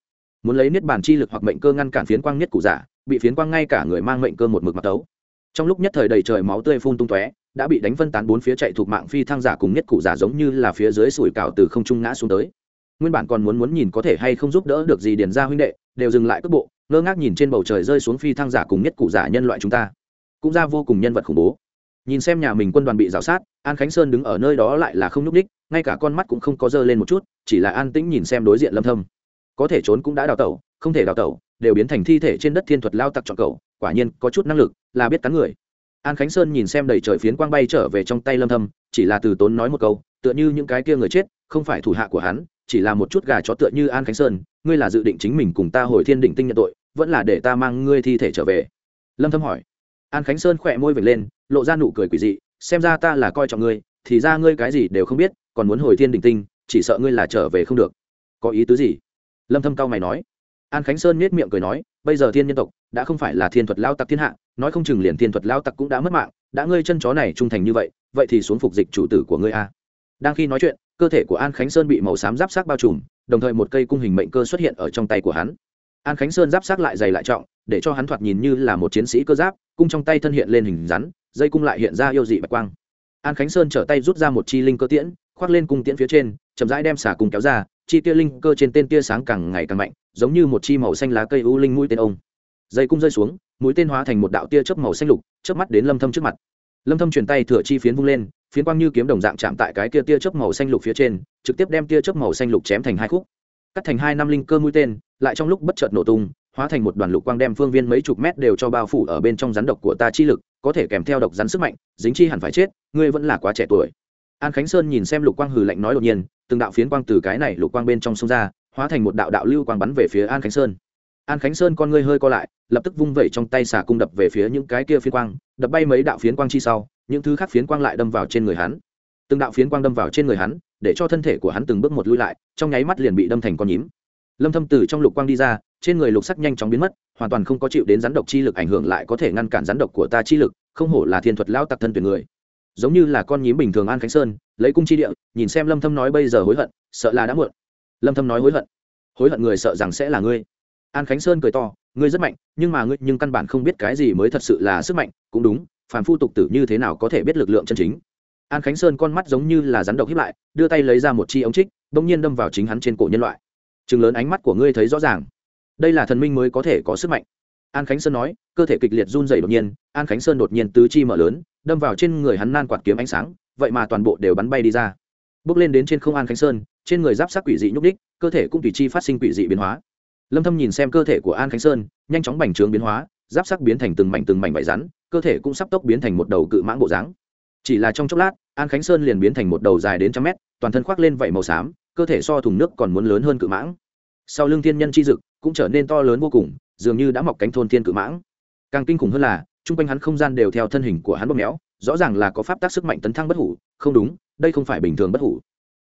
Muốn lấy niết bản chi lực hoặc mệnh cơ ngăn cản phiến quang niết cụ giả, bị phiến quang ngay cả người mang mệnh cơ một mực mặt tấu. Trong lúc nhất thời đầy trời máu tươi phun tung tóe, đã bị đánh phân tán bốn phía chạy thuộc mạng phi thăng giả cùng niết cụ giả giống như là phía dưới sủi cào từ không trung ngã xuống tới. Nguyên bản còn muốn muốn nhìn có thể hay không giúp đỡ được gì điền ra huynh đệ, đều dừng lại cước bộ, ngơ ngác nhìn trên bầu trời rơi xuống phi thăng giả cùng nhất cụ giả nhân loại chúng ta cũng ra vô cùng nhân vật khủng bố. Nhìn xem nhà mình quân đoàn bị rào sát, an khánh sơn đứng ở nơi đó lại là không nhúc ních ngay cả con mắt cũng không có dơ lên một chút, chỉ là an tĩnh nhìn xem đối diện lâm thâm. Có thể trốn cũng đã đào tẩu, không thể đào tẩu, đều biến thành thi thể trên đất thiên thuật lao tặc chọn cầu quả nhiên có chút năng lực, là biết cắn người. An khánh sơn nhìn xem đầy trời phiến quang bay trở về trong tay lâm thâm, chỉ là từ tốn nói một câu, tựa như những cái kia người chết, không phải thủ hạ của hắn, chỉ là một chút gà chó tựa như an khánh sơn, ngươi là dự định chính mình cùng ta hồi thiên định tinh nhận tội, vẫn là để ta mang ngươi thi thể trở về. Lâm thâm hỏi an khánh sơn khỏe môi vểnh lên, lộ ra nụ cười quỷ dị, xem ra ta là coi trọng ngươi, thì ra ngươi cái gì đều không biết, còn muốn hồi thiên đình tinh, chỉ sợ ngươi là trở về không được. Có ý tứ gì? Lâm thâm cao mày nói. An khánh sơn nhếch miệng cười nói, bây giờ thiên nhân tộc, đã không phải là thiên thuật lao tặc thiên hạ, nói không chừng liền thiên thuật lao tặc cũng đã mất mạng, đã ngươi chân chó này trung thành như vậy vậy thì xuống phục dịch chủ tử của ngươi a. Đang khi nói chuyện, cơ thể của an khánh sơn bị màu xám giáp sát bao trùm, đồng thời một cây cung hình mệnh cơ xuất hiện ở trong tay của hắn an khánh sơn giáp sát lại dày lại trọng, để cho hắn thoạt nhìn như là một chiến sĩ cơ giáp, cung trong tay thân hiện lên hình rắn, dây cung lại hiện ra yêu dị bạch quang. An khánh sơn trở tay rút ra một chi linh cơ tiễn, khoác lên cung tiễn phía trên, chậm rãi đem xả cung kéo ra, chi tia linh cơ trên tên tia sáng càng ngày càng mạnh, giống như một chi màu xanh lá cây u linh mũi tên ông. Dây cung rơi xuống, mũi tên hóa thành một đạo tia chớp màu xanh lục, chớp mắt đến lâm thâm trước mặt. Lâm thâm truyền tay thừa chi phiến vung lên, phiến quang như kiếm đồng dạng chạm tại cái kia tia chớp màu xanh lục phía trên, trực tiếp đem tia chớp màu xanh lục chém thành hai khúc. Cắt thành hai năm linh cơ mũi tên lại trong lúc bất chợt nổ tung, hóa thành một đoàn lục quang đem phương viên mấy chục mét đều cho bao phủ ở bên trong rắn độc của ta chi lực, có thể kèm theo độc rắn sức mạnh, dính chi hẳn phải chết, ngươi vẫn là quá trẻ tuổi. An khánh sơn nhìn xem lục quang hừ lạnh nói đột nhiên, từng đạo phiến quang từ cái này lục quang bên trong sông ra, hóa thành một đạo đạo lưu quang bắn về phía an khánh sơn. An khánh sơn con ngươi hơi co lại, lập tức vung vẩy trong tay xả cung đập về phía những cái kia phiến quang, đập bay mấy đạo phiến quang chi sau, những thứ khác phiến quang lại đâm vào trên người hắn. Từng đạo phiến quang đâm vào trên người hắn, để cho thân thể của hắn từng bước một lui lại, trong nháy mắt liền bị đâm thành con nhím lâm thâm từ trong lục quang đi ra, trên người lục sắc nhanh chóng biến mất, hoàn toàn không có chịu đến rắn độc chi lực ảnh hưởng lại có thể ngăn cản rắn độc của ta chi lực, không hổ là thiên thuật lao tặc thân tuyển người. Giống như là con nhím bình thường an khánh sơn, lấy cung chi địa, nhìn xem lâm thâm nói bây giờ hối hận, sợ là đã muộn. Lâm thâm nói hối hận. Hối hận người sợ rằng sẽ là ngươi. An khánh sơn cười to, ngươi rất mạnh, nhưng mà ngươi, nhưng căn bản không biết cái gì mới thật sự là sức mạnh, cũng đúng, phàm phu tục tử như thế nào có thể biết lực lượng chân chính. An khánh sơn con mắt giống như là rắn độc hiếp lại, đưa tay lấy ra một chi ống trích, bỗng nhiên đâm vào chính hắn trên cổ nhân loại chừng lớn ánh mắt của ngươi thấy rõ ràng. Đây là thần minh mới có thể có sức mạnh. An khánh sơn nói, cơ thể kịch liệt run dày đột nhiên, an khánh sơn đột nhiên tứ chi mở lớn, đâm vào trên người hắn nan quạt kiếm ánh sáng, vậy mà toàn bộ đều bắn bay đi ra. Bước lên đến trên không an khánh sơn, trên người giáp sắc quỷ dị nhúc đích cơ thể cũng tùy chi phát sinh quỷ dị biến hóa. Lâm thâm nhìn xem cơ thể của an khánh sơn, nhanh chóng bành trướng biến hóa, giáp sắc biến thành từng mảnh từng mảnh vải rắn, cơ thể cũng sắp tốc biến thành một đầu cự mãng bộ dáng. Chỉ là trong chốc lát, an khánh sơn liền biến thành một đầu dài đến trăm mét, toàn thân khoác lên vảy màu xám cơ thể so thùng nước còn muốn lớn hơn cự mãng. Sau lưng thiên nhân chi dực cũng trở nên to lớn vô cùng, dường như đã mọc cánh thôn thiên cự mãng. Càng kinh khủng hơn là, chung quanh hắn không gian đều theo thân hình của hắn bóp méo, rõ ràng là có pháp tác sức mạnh tấn thăng bất hủ, không đúng, đây không phải bình thường bất hủ.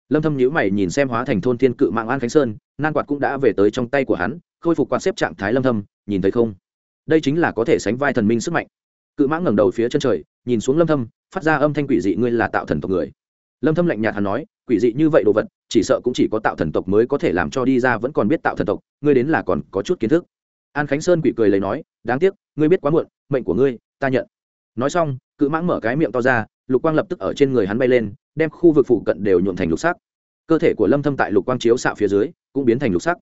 Lâm thâm nhíu mày nhìn xem hóa thành thôn thiên cự mạng an khánh sơn, nan quạt cũng đã về tới trong tay của hắn, khôi phục quạt xếp trạng thái lâm thâm, nhìn thấy không? Đây chính là có thể sánh vai thần minh sức mạnh. Cự mãng ngẩng đầu phía chân trời, nhìn xuống lâm thâm, phát ra âm thanh quỷ dị ngươi là tạo thần tộc người. Lâm thâm lạnh nhạt hắn nói, quỷ dị như vậy đồ vật chỉ sợ cũng chỉ có tạo thần tộc mới có thể làm cho đi ra vẫn còn biết tạo thần tộc, ngươi đến là còn có chút kiến thức. An khánh sơn quỷ cười lấy nói, đáng tiếc, ngươi biết quá muộn, mệnh của ngươi, ta nhận. Nói xong, cự mãng mở cái miệng to ra, lục quang lập tức ở trên người hắn bay lên, đem khu vực phụ cận đều nhuộm thành lục sắc. Cơ thể của lâm thâm tại lục quang chiếu xạ phía dưới, cũng biến thành lục sắc.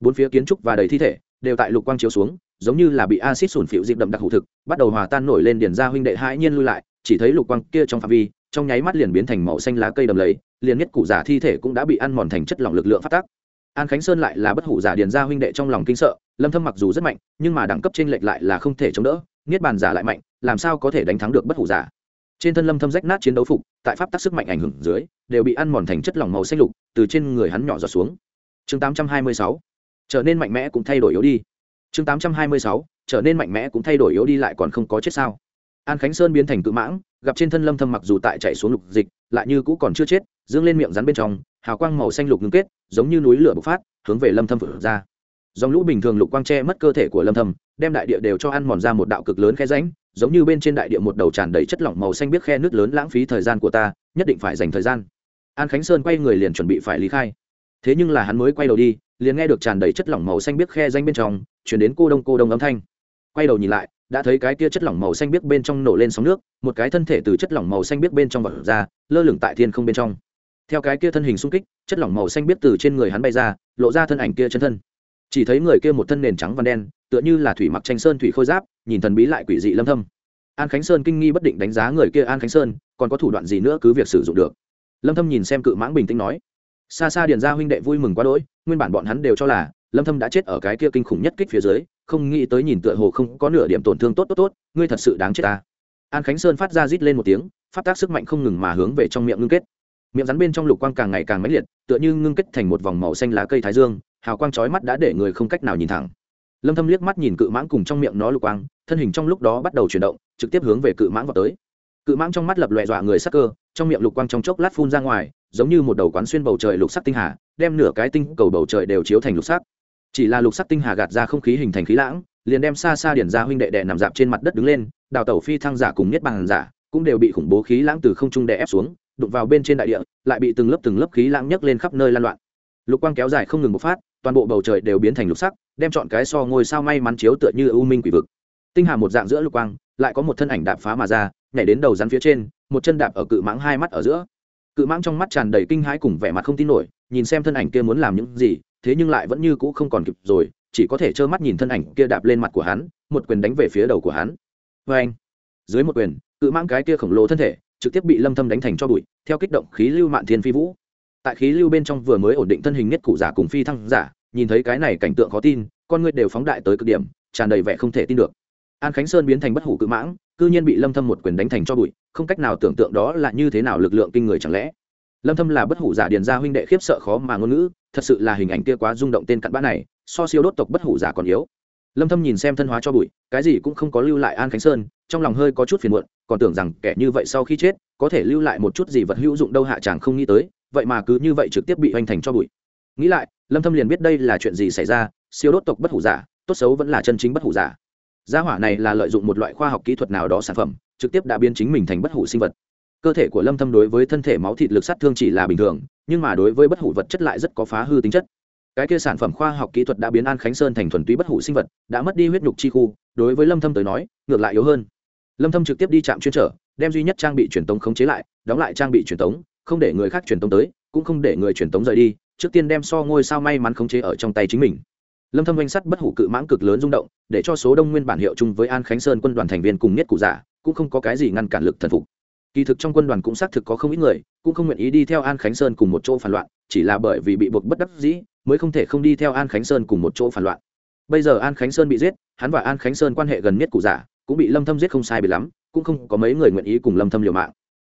Bốn phía kiến trúc và đầy thi thể đều tại lục quang chiếu xuống, giống như là bị axit sủn phịu dịp đậm đặc hủ thực, bắt đầu hòa tan nổi lên điển ra huynh đệ hãi nhiên lui lại, chỉ thấy lục quang kia trong phạm vi, trong nháy mắt liền biến thành màu xanh lá cây đầm lầy liền nhất cụ giả thi thể cũng đã bị ăn mòn thành chất lỏng lực lượng phát tác. An khánh sơn lại là bất hủ giả điền Gia huynh đệ trong lòng kinh sợ, lâm thâm mặc dù rất mạnh, nhưng mà đẳng cấp trên lệch lại là không thể chống đỡ, niết bàn giả lại mạnh, làm sao có thể đánh thắng được bất hủ giả trên thân lâm thâm rách nát chiến đấu phục, tại pháp tác sức mạnh ảnh hưởng dưới, đều bị ăn mòn thành chất lỏng màu xanh lục, từ trên người hắn nhỏ giọt xuống. Chương 826 trở nên mạnh mẽ cũng thay đổi yếu đi. Chương 826 trở nên mạnh mẽ cũng thay đổi yếu đi lại còn không có chết sao? An khánh sơn biến thành cự mãng, gặp trên thân lâm thâm mặc dù tại chảy xuống lục dịch lại như cũ còn chưa chết, dương lên miệng rắn bên trong, hào quang màu xanh lục ngưng kết, giống như núi lửa bộc phát, hướng về lâm thâm vượt ra. Dòng lũ bình thường lục quang che mất cơ thể của lâm thâm, đem đại địa đều cho ăn mòn ra một đạo cực lớn khe rãnh, giống như bên trên đại địa một đầu tràn đầy chất lỏng màu xanh biết khe nước lớn lãng phí thời gian của ta, nhất định phải dành thời gian. An khánh sơn quay người liền chuẩn bị phải lý khai. Thế nhưng là hắn mới quay đầu đi, liền nghe được tràn đầy chất lỏng màu xanh biết khe rãnh bên trong chuyển đến cô đông cô đông âm thanh. Quay đầu nhìn lại đã thấy cái kia chất lỏng màu xanh biếc bên trong nổ lên sóng nước, một cái thân thể từ chất lỏng màu xanh biếc bên trong vật ra, lơ lửng tại thiên không bên trong. Theo cái kia thân hình xung kích, chất lỏng màu xanh biếc từ trên người hắn bay ra, lộ ra thân ảnh kia chân thân. Chỉ thấy người kia một thân nền trắng và đen, tựa như là thủy mặc tranh sơn thủy khôi giáp, nhìn thần bí lại quỷ dị lâm thâm. An khánh sơn kinh nghi bất định đánh giá người kia an khánh sơn, còn có thủ đoạn gì nữa cứ việc sử dụng được. Lâm thâm nhìn xem cự mãng bình tĩnh nói, xa xa điền gia huynh đệ vui mừng quá đỗi, nguyên bản bọn hắn đều cho là lâm thâm đã chết ở cái kia kinh khủng nhất kích phía dưới không nghĩ tới nhìn tựa hồ không có nửa điểm tổn thương tốt tốt tốt, ngươi thật sự đáng chết ta. An khánh sơn phát ra rít lên một tiếng phát tác sức mạnh không ngừng mà hướng về trong miệng ngưng kết. Miệng rắn bên trong lục quang càng ngày càng mãnh liệt, tựa như ngưng kết thành một vòng màu xanh lá cây thái dương, hào quang chói mắt đã để người không cách nào nhìn thẳng. Lâm thâm liếc mắt nhìn cự mãng cùng trong miệng nó lục quang, thân hình trong lúc đó bắt đầu chuyển động, trực tiếp hướng về cự mãng vào tới. Cự mãng trong mắt lập loè dọa người sắc cơ, trong miệng lục quang trong chốc lát phun ra ngoài, giống như một đầu quán xuyên bầu trời lục sắc tinh hà, đem nửa cái tinh cầu bầu trời đều chiếu thành lục sắc chỉ là lục sắc tinh hà gạt ra không khí hình thành khí lãng, liền đem xa xa điển ra huynh đệ đệ nằm dạp trên mặt đất đứng lên, đào tẩu phi thăng giả cùng nhất bằng giả, cũng đều bị khủng bố khí lãng từ không trung đè ép xuống, đụng vào bên trên đại địa, lại bị từng lớp từng lớp khí lãng nhấc lên khắp nơi lan loạn. Lục quang kéo dài không ngừng một phát, toàn bộ bầu trời đều biến thành lục sắc, đem chọn cái so ngôi sao may mắn chiếu tựa như ưu minh quỷ vực. Tinh hà một dạng giữa lục quang, lại có một thân ảnh đạp phá mà ra, nhảy đến đầu rắn phía trên, một chân đạp ở cự mãng hai mắt ở giữa. Cự mãng trong mắt tràn đầy kinh hãi cùng vẻ mặt không tin nổi, nhìn xem thân ảnh kia muốn làm những gì thế nhưng lại vẫn như cũ không còn kịp rồi, chỉ có thể trơ mắt nhìn thân ảnh kia đạp lên mặt của hắn, một quyền đánh về phía đầu của hắn. Vê anh, dưới một quyền, cự mãng cái kia khổng lồ thân thể trực tiếp bị lâm thâm đánh thành cho bụi, theo kích động khí lưu mạn thiên phi vũ. Tại khí lưu bên trong vừa mới ổn định thân hình nhất cụ giả cùng phi thăng giả, nhìn thấy cái này cảnh tượng khó tin, con người đều phóng đại tới cực điểm, tràn đầy vẻ không thể tin được. An khánh sơn biến thành bất hủ cự mãng, cư nhiên bị lâm thâm một quyền đánh thành cho bụi, không cách nào tưởng tượng đó là như thế nào lực lượng kinh người chẳng lẽ. Lâm thâm là bất hủ giả điền gia huynh đệ khiếp sợ khó mà ngôn ngữ thật sự là hình ảnh kia quá rung động tên cặn bã này, so siêu đốt tộc bất hủ giả còn yếu. Lâm thâm nhìn xem thân hóa cho bụi, cái gì cũng không có lưu lại an khánh sơn, trong lòng hơi có chút phiền muộn, còn tưởng rằng kẻ như vậy sau khi chết, có thể lưu lại một chút gì vật hữu dụng đâu hạ chàng không nghĩ tới, vậy mà cứ như vậy trực tiếp bị hoành thành cho bụi. Nghĩ lại, lâm thâm liền biết đây là chuyện gì xảy ra, siêu đốt tộc bất hủ giả, tốt xấu vẫn là chân chính bất hủ giả. Gia hỏa này là lợi dụng một loại khoa học kỹ thuật nào đó sản phẩm, trực tiếp đã biến chính mình thành bất hủ sinh vật cơ thể của lâm thâm đối với thân thể máu thịt lực sát thương chỉ là bình thường, nhưng mà đối với bất hủ vật chất lại rất có phá hư tính chất. Cái kia sản phẩm khoa học kỹ thuật đã biến an khánh sơn thành thuần túy bất hủ sinh vật, đã mất đi huyết nhục chi khu, đối với lâm thâm tới nói, ngược lại yếu hơn. Lâm thâm trực tiếp đi chạm chuyên trở, đem duy nhất trang bị truyền tống khống chế lại, đóng lại trang bị truyền tống, không để người khác truyền tống tới, cũng không để người truyền tống rời đi, trước tiên đem so ngôi sao may mắn khống chế ở trong tay chính mình. Lâm thâm doanh sắt bất hủ cự mãng cực lớn rung động, để cho số đông nguyên bản hiệu chung với an khánh sơn quân đoàn thành viên cùng nhất cụ giả, cũng không có cái gì ngăn cản lực thần phục kỳ thực trong quân đoàn cũng xác thực có không ít người, cũng không nguyện ý đi theo an khánh sơn cùng một chỗ phản loạn, chỉ là bởi vì bị buộc bất đắc dĩ, mới không thể không đi theo an khánh sơn cùng một chỗ phản loạn. Bây giờ an khánh sơn bị giết, hắn và an khánh sơn quan hệ gần nhất cụ giả cũng bị lâm thâm giết không sai bị lắm, cũng không có mấy người nguyện ý cùng lâm thâm liều mạng.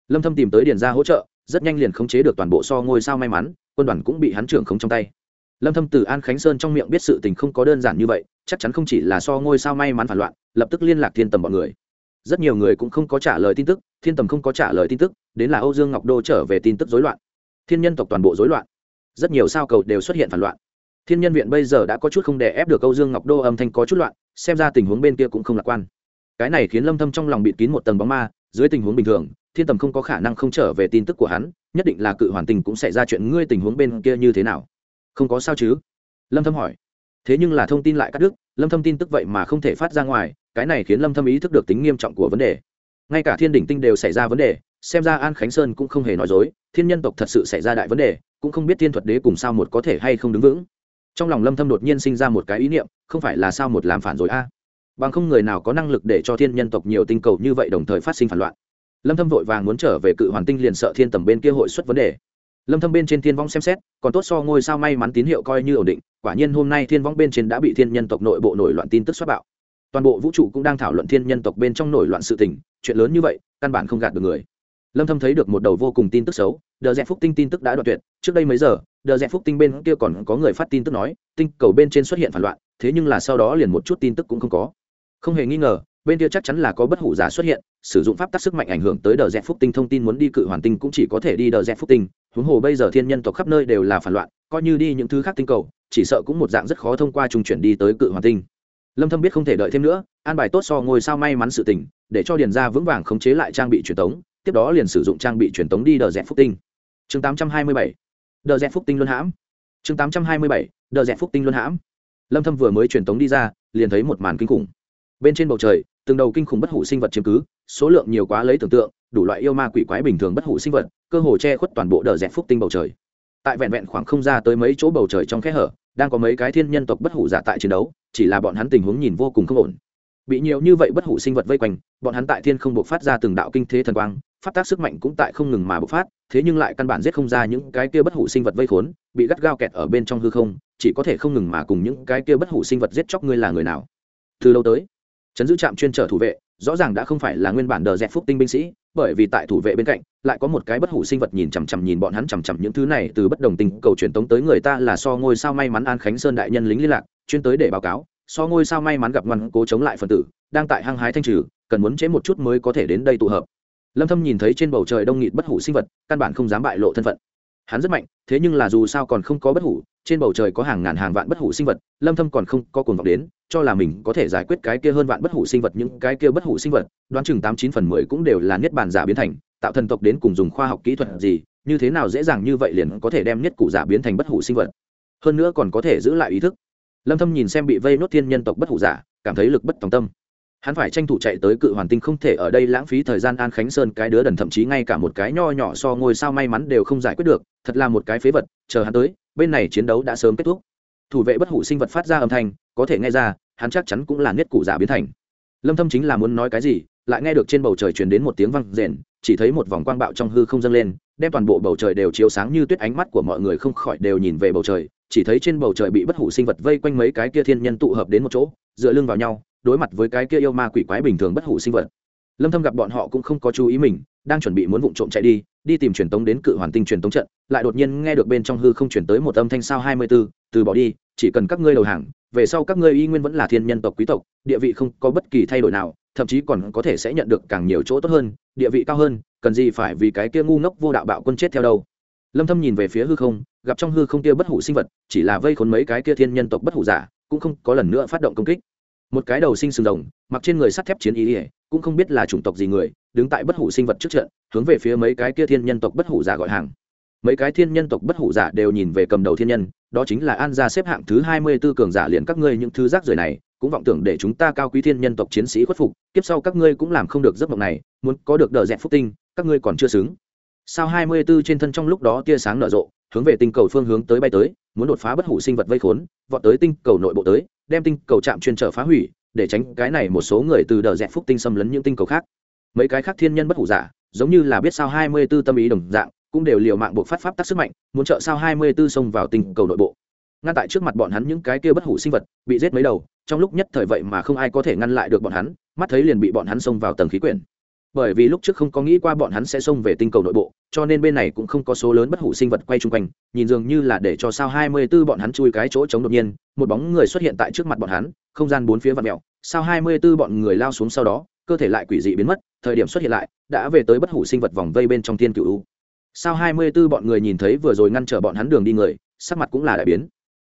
Lâm thâm tìm tới điền gia hỗ trợ, rất nhanh liền khống chế được toàn bộ so ngôi sao may mắn, quân đoàn cũng bị hắn trưởng khống trong tay. Lâm thâm từ an khánh sơn trong miệng biết sự tình không có đơn giản như vậy, chắc chắn không chỉ là so ngôi sao may mắn phản loạn, lập tức liên lạc thiên tầm bọn người rất nhiều người cũng không có trả lời tin tức, thiên tầm không có trả lời tin tức, đến là âu dương ngọc đô trở về tin tức rối loạn. Thiên nhân tộc toàn bộ rối loạn. Rất nhiều sao cầu đều xuất hiện phản loạn. Thiên nhân viện bây giờ đã có chút không đè ép được âu dương ngọc đô âm thanh có chút loạn, xem ra tình huống bên kia cũng không lạc quan. Cái này khiến lâm thâm trong lòng bịt kín một tầng bóng ma, dưới tình huống bình thường, thiên tầm không có khả năng không trở về tin tức của hắn, nhất định là cự hoàn tình cũng sẽ ra chuyện ngươi tình huống bên kia như thế nào. Không có sao chứ? Lâm thâm hỏi thế nhưng là thông tin lại cắt đứt, lâm thâm tin tức vậy mà không thể phát ra ngoài, cái này khiến lâm thâm ý thức được tính nghiêm trọng của vấn đề. Ngay cả thiên đỉnh tinh đều xảy ra vấn đề, xem ra an khánh sơn cũng không hề nói dối, thiên nhân tộc thật sự xảy ra đại vấn đề, cũng không biết thiên thuật đế cùng sao một có thể hay không đứng vững. Trong lòng lâm thâm đột nhiên sinh ra một cái ý niệm, không phải là sao một làm phản rồi a? Bằng không người nào có năng lực để cho thiên nhân tộc nhiều tinh cầu như vậy đồng thời phát sinh phản loạn. Lâm thâm vội vàng muốn trở về cự hoàn tinh liền sợ thiên tầm bên kia hội xuất vấn đề lâm thâm bên trên thiên vong xem xét, còn tốt so ngôi sao may mắn tín hiệu coi như ổn định, quả nhiên hôm nay thiên vong bên trên đã bị thiên nhân tộc nội bộ nổi loạn tin tức xuất bạo. Toàn bộ vũ trụ cũng đang thảo luận thiên nhân tộc bên trong nổi loạn sự tình, chuyện lớn như vậy, căn bản không gạt được người. Lâm thâm thấy được một đầu vô cùng tin tức xấu, đờ rẽ phúc tinh tin tức đã đoạn tuyệt, trước đây mấy giờ, đờ rẽ phúc tinh bên kia còn có người phát tin tức nói, tinh cầu bên trên xuất hiện phản loạn, thế nhưng là sau đó liền một chút tin tức cũng không có. Không hề nghi ngờ, bên kia chắc chắn là có bất hủ giả xuất hiện, sử dụng pháp tắc sức mạnh ảnh hưởng tới đờ rẽ phúc tinh thông tin muốn đi cự hoàn tinh cũng chỉ có thể đi đờ rẽ phúc tinh huống hồ bây giờ thiên nhân tộc khắp nơi đều là phản loạn, coi như đi những thứ khác tinh cầu, chỉ sợ cũng một dạng rất khó thông qua trung chuyển đi tới cự hoàn tinh. Lâm thâm biết không thể đợi thêm nữa, an bài tốt so ngôi sao may mắn sự tình, để cho điền gia vững vàng khống chế lại trang bị truyền tống, tiếp đó liền sử dụng trang bị truyền tống đi đờ dẹp phúc tinh. Chương 827 đờ dẹp phúc tinh luân hãm. Chương 827 đờ dẹp phúc tinh luân hãm. Lâm thâm vừa mới truyền tống đi ra, liền thấy một màn kinh khủng. Bên trên bầu trời, từng đầu kinh khủng bất hủ sinh vật chiếm cứ, số lượng nhiều quá lấy tưởng tượng đủ loại yêu ma quỷ quái bình thường bất hủ sinh vật, cơ hồ che khuất toàn bộ đờ dẹp phúc tinh bầu trời. Tại vẹn vẹn khoảng không ra tới mấy chỗ bầu trời trong khe hở, đang có mấy cái thiên nhân tộc bất hủ giả tại chiến đấu, chỉ là bọn hắn tình huống nhìn vô cùng không ổn. Bị nhiều như vậy bất hủ sinh vật vây quanh, bọn hắn tại thiên không bộc phát ra từng đạo kinh thế thần quang phát tác sức mạnh cũng tại không ngừng mà bộc phát, thế nhưng lại căn bản giết không ra những cái kia bất hủ sinh vật vây khốn, bị gắt gao kẹt ở bên trong hư không, chỉ có thể không ngừng mà cùng những cái kia bất hủ sinh vật giết chóc ngươi là người nào. Từ lâu tới chấn giữ trạm chuyên trở thủ vệ, rõ ràng đã không phải là nguyên bản đờ dẹp phúc tinh binh sĩ bởi vì tại thủ vệ bên cạnh, lại có một cái bất hủ sinh vật nhìn chằm chằm nhìn bọn hắn chằm chằm những thứ này từ bất đồng tình cầu truyền tống tới người ta là so ngôi sao may mắn an khánh sơn đại nhân lính liên lạc, chuyên tới để báo cáo, so ngôi sao may mắn gặp ngoan cố chống lại phần tử, đang tại hăng hái thanh trừ, cần muốn chế một chút mới có thể đến đây tụ hợp. Lâm thâm nhìn thấy trên bầu trời đông nghịt bất hủ sinh vật, căn bản không dám bại lộ thân phận hắn rất mạnh, thế nhưng là dù sao còn không có bất hủ, trên bầu trời có hàng ngàn hàng vạn bất hủ sinh vật, lâm thâm còn không có cuồng vọng đến, cho là mình có thể giải quyết cái kia hơn vạn bất hủ sinh vật, những cái kia bất hủ sinh vật, đoán chừng tám chín phần mười cũng đều là niết bàn giả biến thành, tạo thần tộc đến cùng dùng khoa học kỹ thuật gì, như thế nào dễ dàng như vậy liền có thể đem niết cụ giả biến thành bất hủ sinh vật. Hơn nữa còn có thể giữ lại ý thức. Lâm thâm nhìn xem bị vây nốt thiên nhân tộc bất hủ giả, cảm thấy lực bất tòng tâm hắn phải tranh thủ chạy tới cự hoàn tinh không thể ở đây lãng phí thời gian an khánh sơn cái đứa đần, thậm chí ngay cả một cái nho nhỏ so ngôi sao may mắn đều không giải quyết được, thật là một cái phế vật, chờ hắn tới, bên này chiến đấu đã sớm kết thúc. Thủ vệ bất hủ sinh vật phát ra âm thanh, có thể nghe ra, hắn chắc chắn cũng là niết cụ giả biến thành. Lâm thâm chính là muốn nói cái gì, lại nghe được trên bầu trời truyền đến một tiếng vang rền, chỉ thấy một vòng quang bạo trong hư không dâng lên, đem toàn bộ bầu trời đều chiếu sáng như tuyết ánh mắt của mọi người không khỏi đều nhìn về bầu trời, chỉ thấy trên bầu trời bị bất hủ sinh vật vây quanh mấy cái kia thiên nhân tụ hợp đến một chỗ, dựa lưng vào nhau đối mặt với cái kia yêu ma quỷ quái bình thường bất hủ sinh vật. Lâm thâm gặp bọn họ cũng không có chú ý mình đang chuẩn bị muốn vụng trộm chạy đi đi tìm truyền tống đến cự hoàn tinh truyền tống trận lại đột nhiên nghe được bên trong hư không truyền tới một âm thanh sao 24, từ bỏ đi chỉ cần các ngươi đầu hàng về sau các ngươi y nguyên vẫn là thiên nhân tộc quý tộc địa vị không có bất kỳ thay đổi nào thậm chí còn có thể sẽ nhận được càng nhiều chỗ tốt hơn địa vị cao hơn cần gì phải vì cái kia ngu ngốc vô đạo bạo quân chết theo đâu? Lâm thâm nhìn về phía hư không gặp trong hư không kia bất hủ sinh vật chỉ là vây khốn mấy cái kia thiên nhân tộc bất hủ giả cũng không có lần nữa phát động công kích một cái đầu sinh sừng rồng, mặc trên người sắt thép chiến ý ỉa cũng không biết là chủng tộc gì người, đứng tại bất hủ sinh vật trước trận, hướng về phía mấy cái kia thiên nhân tộc bất hủ giả gọi hàng. Mấy cái thiên nhân tộc bất hủ giả đều nhìn về cầm đầu thiên nhân, đó chính là an gia xếp hạng thứ hai mươi 24 cường giả liền các ngươi những thứ rác rưởi này, cũng vọng tưởng để chúng ta cao quý thiên nhân tộc chiến sĩ khuất phục tiếp sau các ngươi cũng làm không được giấc mộng này, muốn có được đờ dẹt phúc tinh, các ngươi còn chưa xứng. Sao hai mươi 24 trên thân trong lúc đó tia sáng nở rộ, hướng về tinh cầu phương hướng tới bay tới, muốn đột phá bất hủ sinh vật vây khốn, vọt tới tinh cầu nội bộ tới đem tinh cầu chạm chuyên trở phá hủy, để tránh cái này một số người từ đờ dẹp phúc tinh xâm lấn những tinh cầu khác. Mấy cái khác thiên nhân bất hủ giả, giống như là biết sao hai mươi 24 tâm ý đồng dạng, cũng đều liều mạng buộc phát pháp tác sức mạnh, muốn trợ sao hai mươi 24 xông vào tinh cầu nội bộ. Ngăn tại trước mặt bọn hắn những cái kia bất hủ sinh vật, bị giết mấy đầu, trong lúc nhất thời vậy mà không ai có thể ngăn lại được bọn hắn, mắt thấy liền bị bọn hắn xông vào tầng khí quyển bởi vì lúc trước không có nghĩ qua bọn hắn sẽ xông về tinh cầu nội bộ, cho nên bên này cũng không có số lớn bất hủ sinh vật quay chung quanh, nhìn dường như là để cho sao hai mươi 24 bọn hắn chui cái chỗ chống đột nhiên, một bóng người xuất hiện tại trước mặt bọn hắn, không gian bốn phía vặn mèo, sao hai mươi 24 bọn người lao xuống sau đó, cơ thể lại quỷ dị biến mất, thời điểm xuất hiện lại, đã về tới bất hủ sinh vật vòng vây bên trong thiên cựu sao hai mươi 24 bọn người nhìn thấy vừa rồi ngăn trở bọn hắn đường đi người, sắc mặt cũng là đại biến.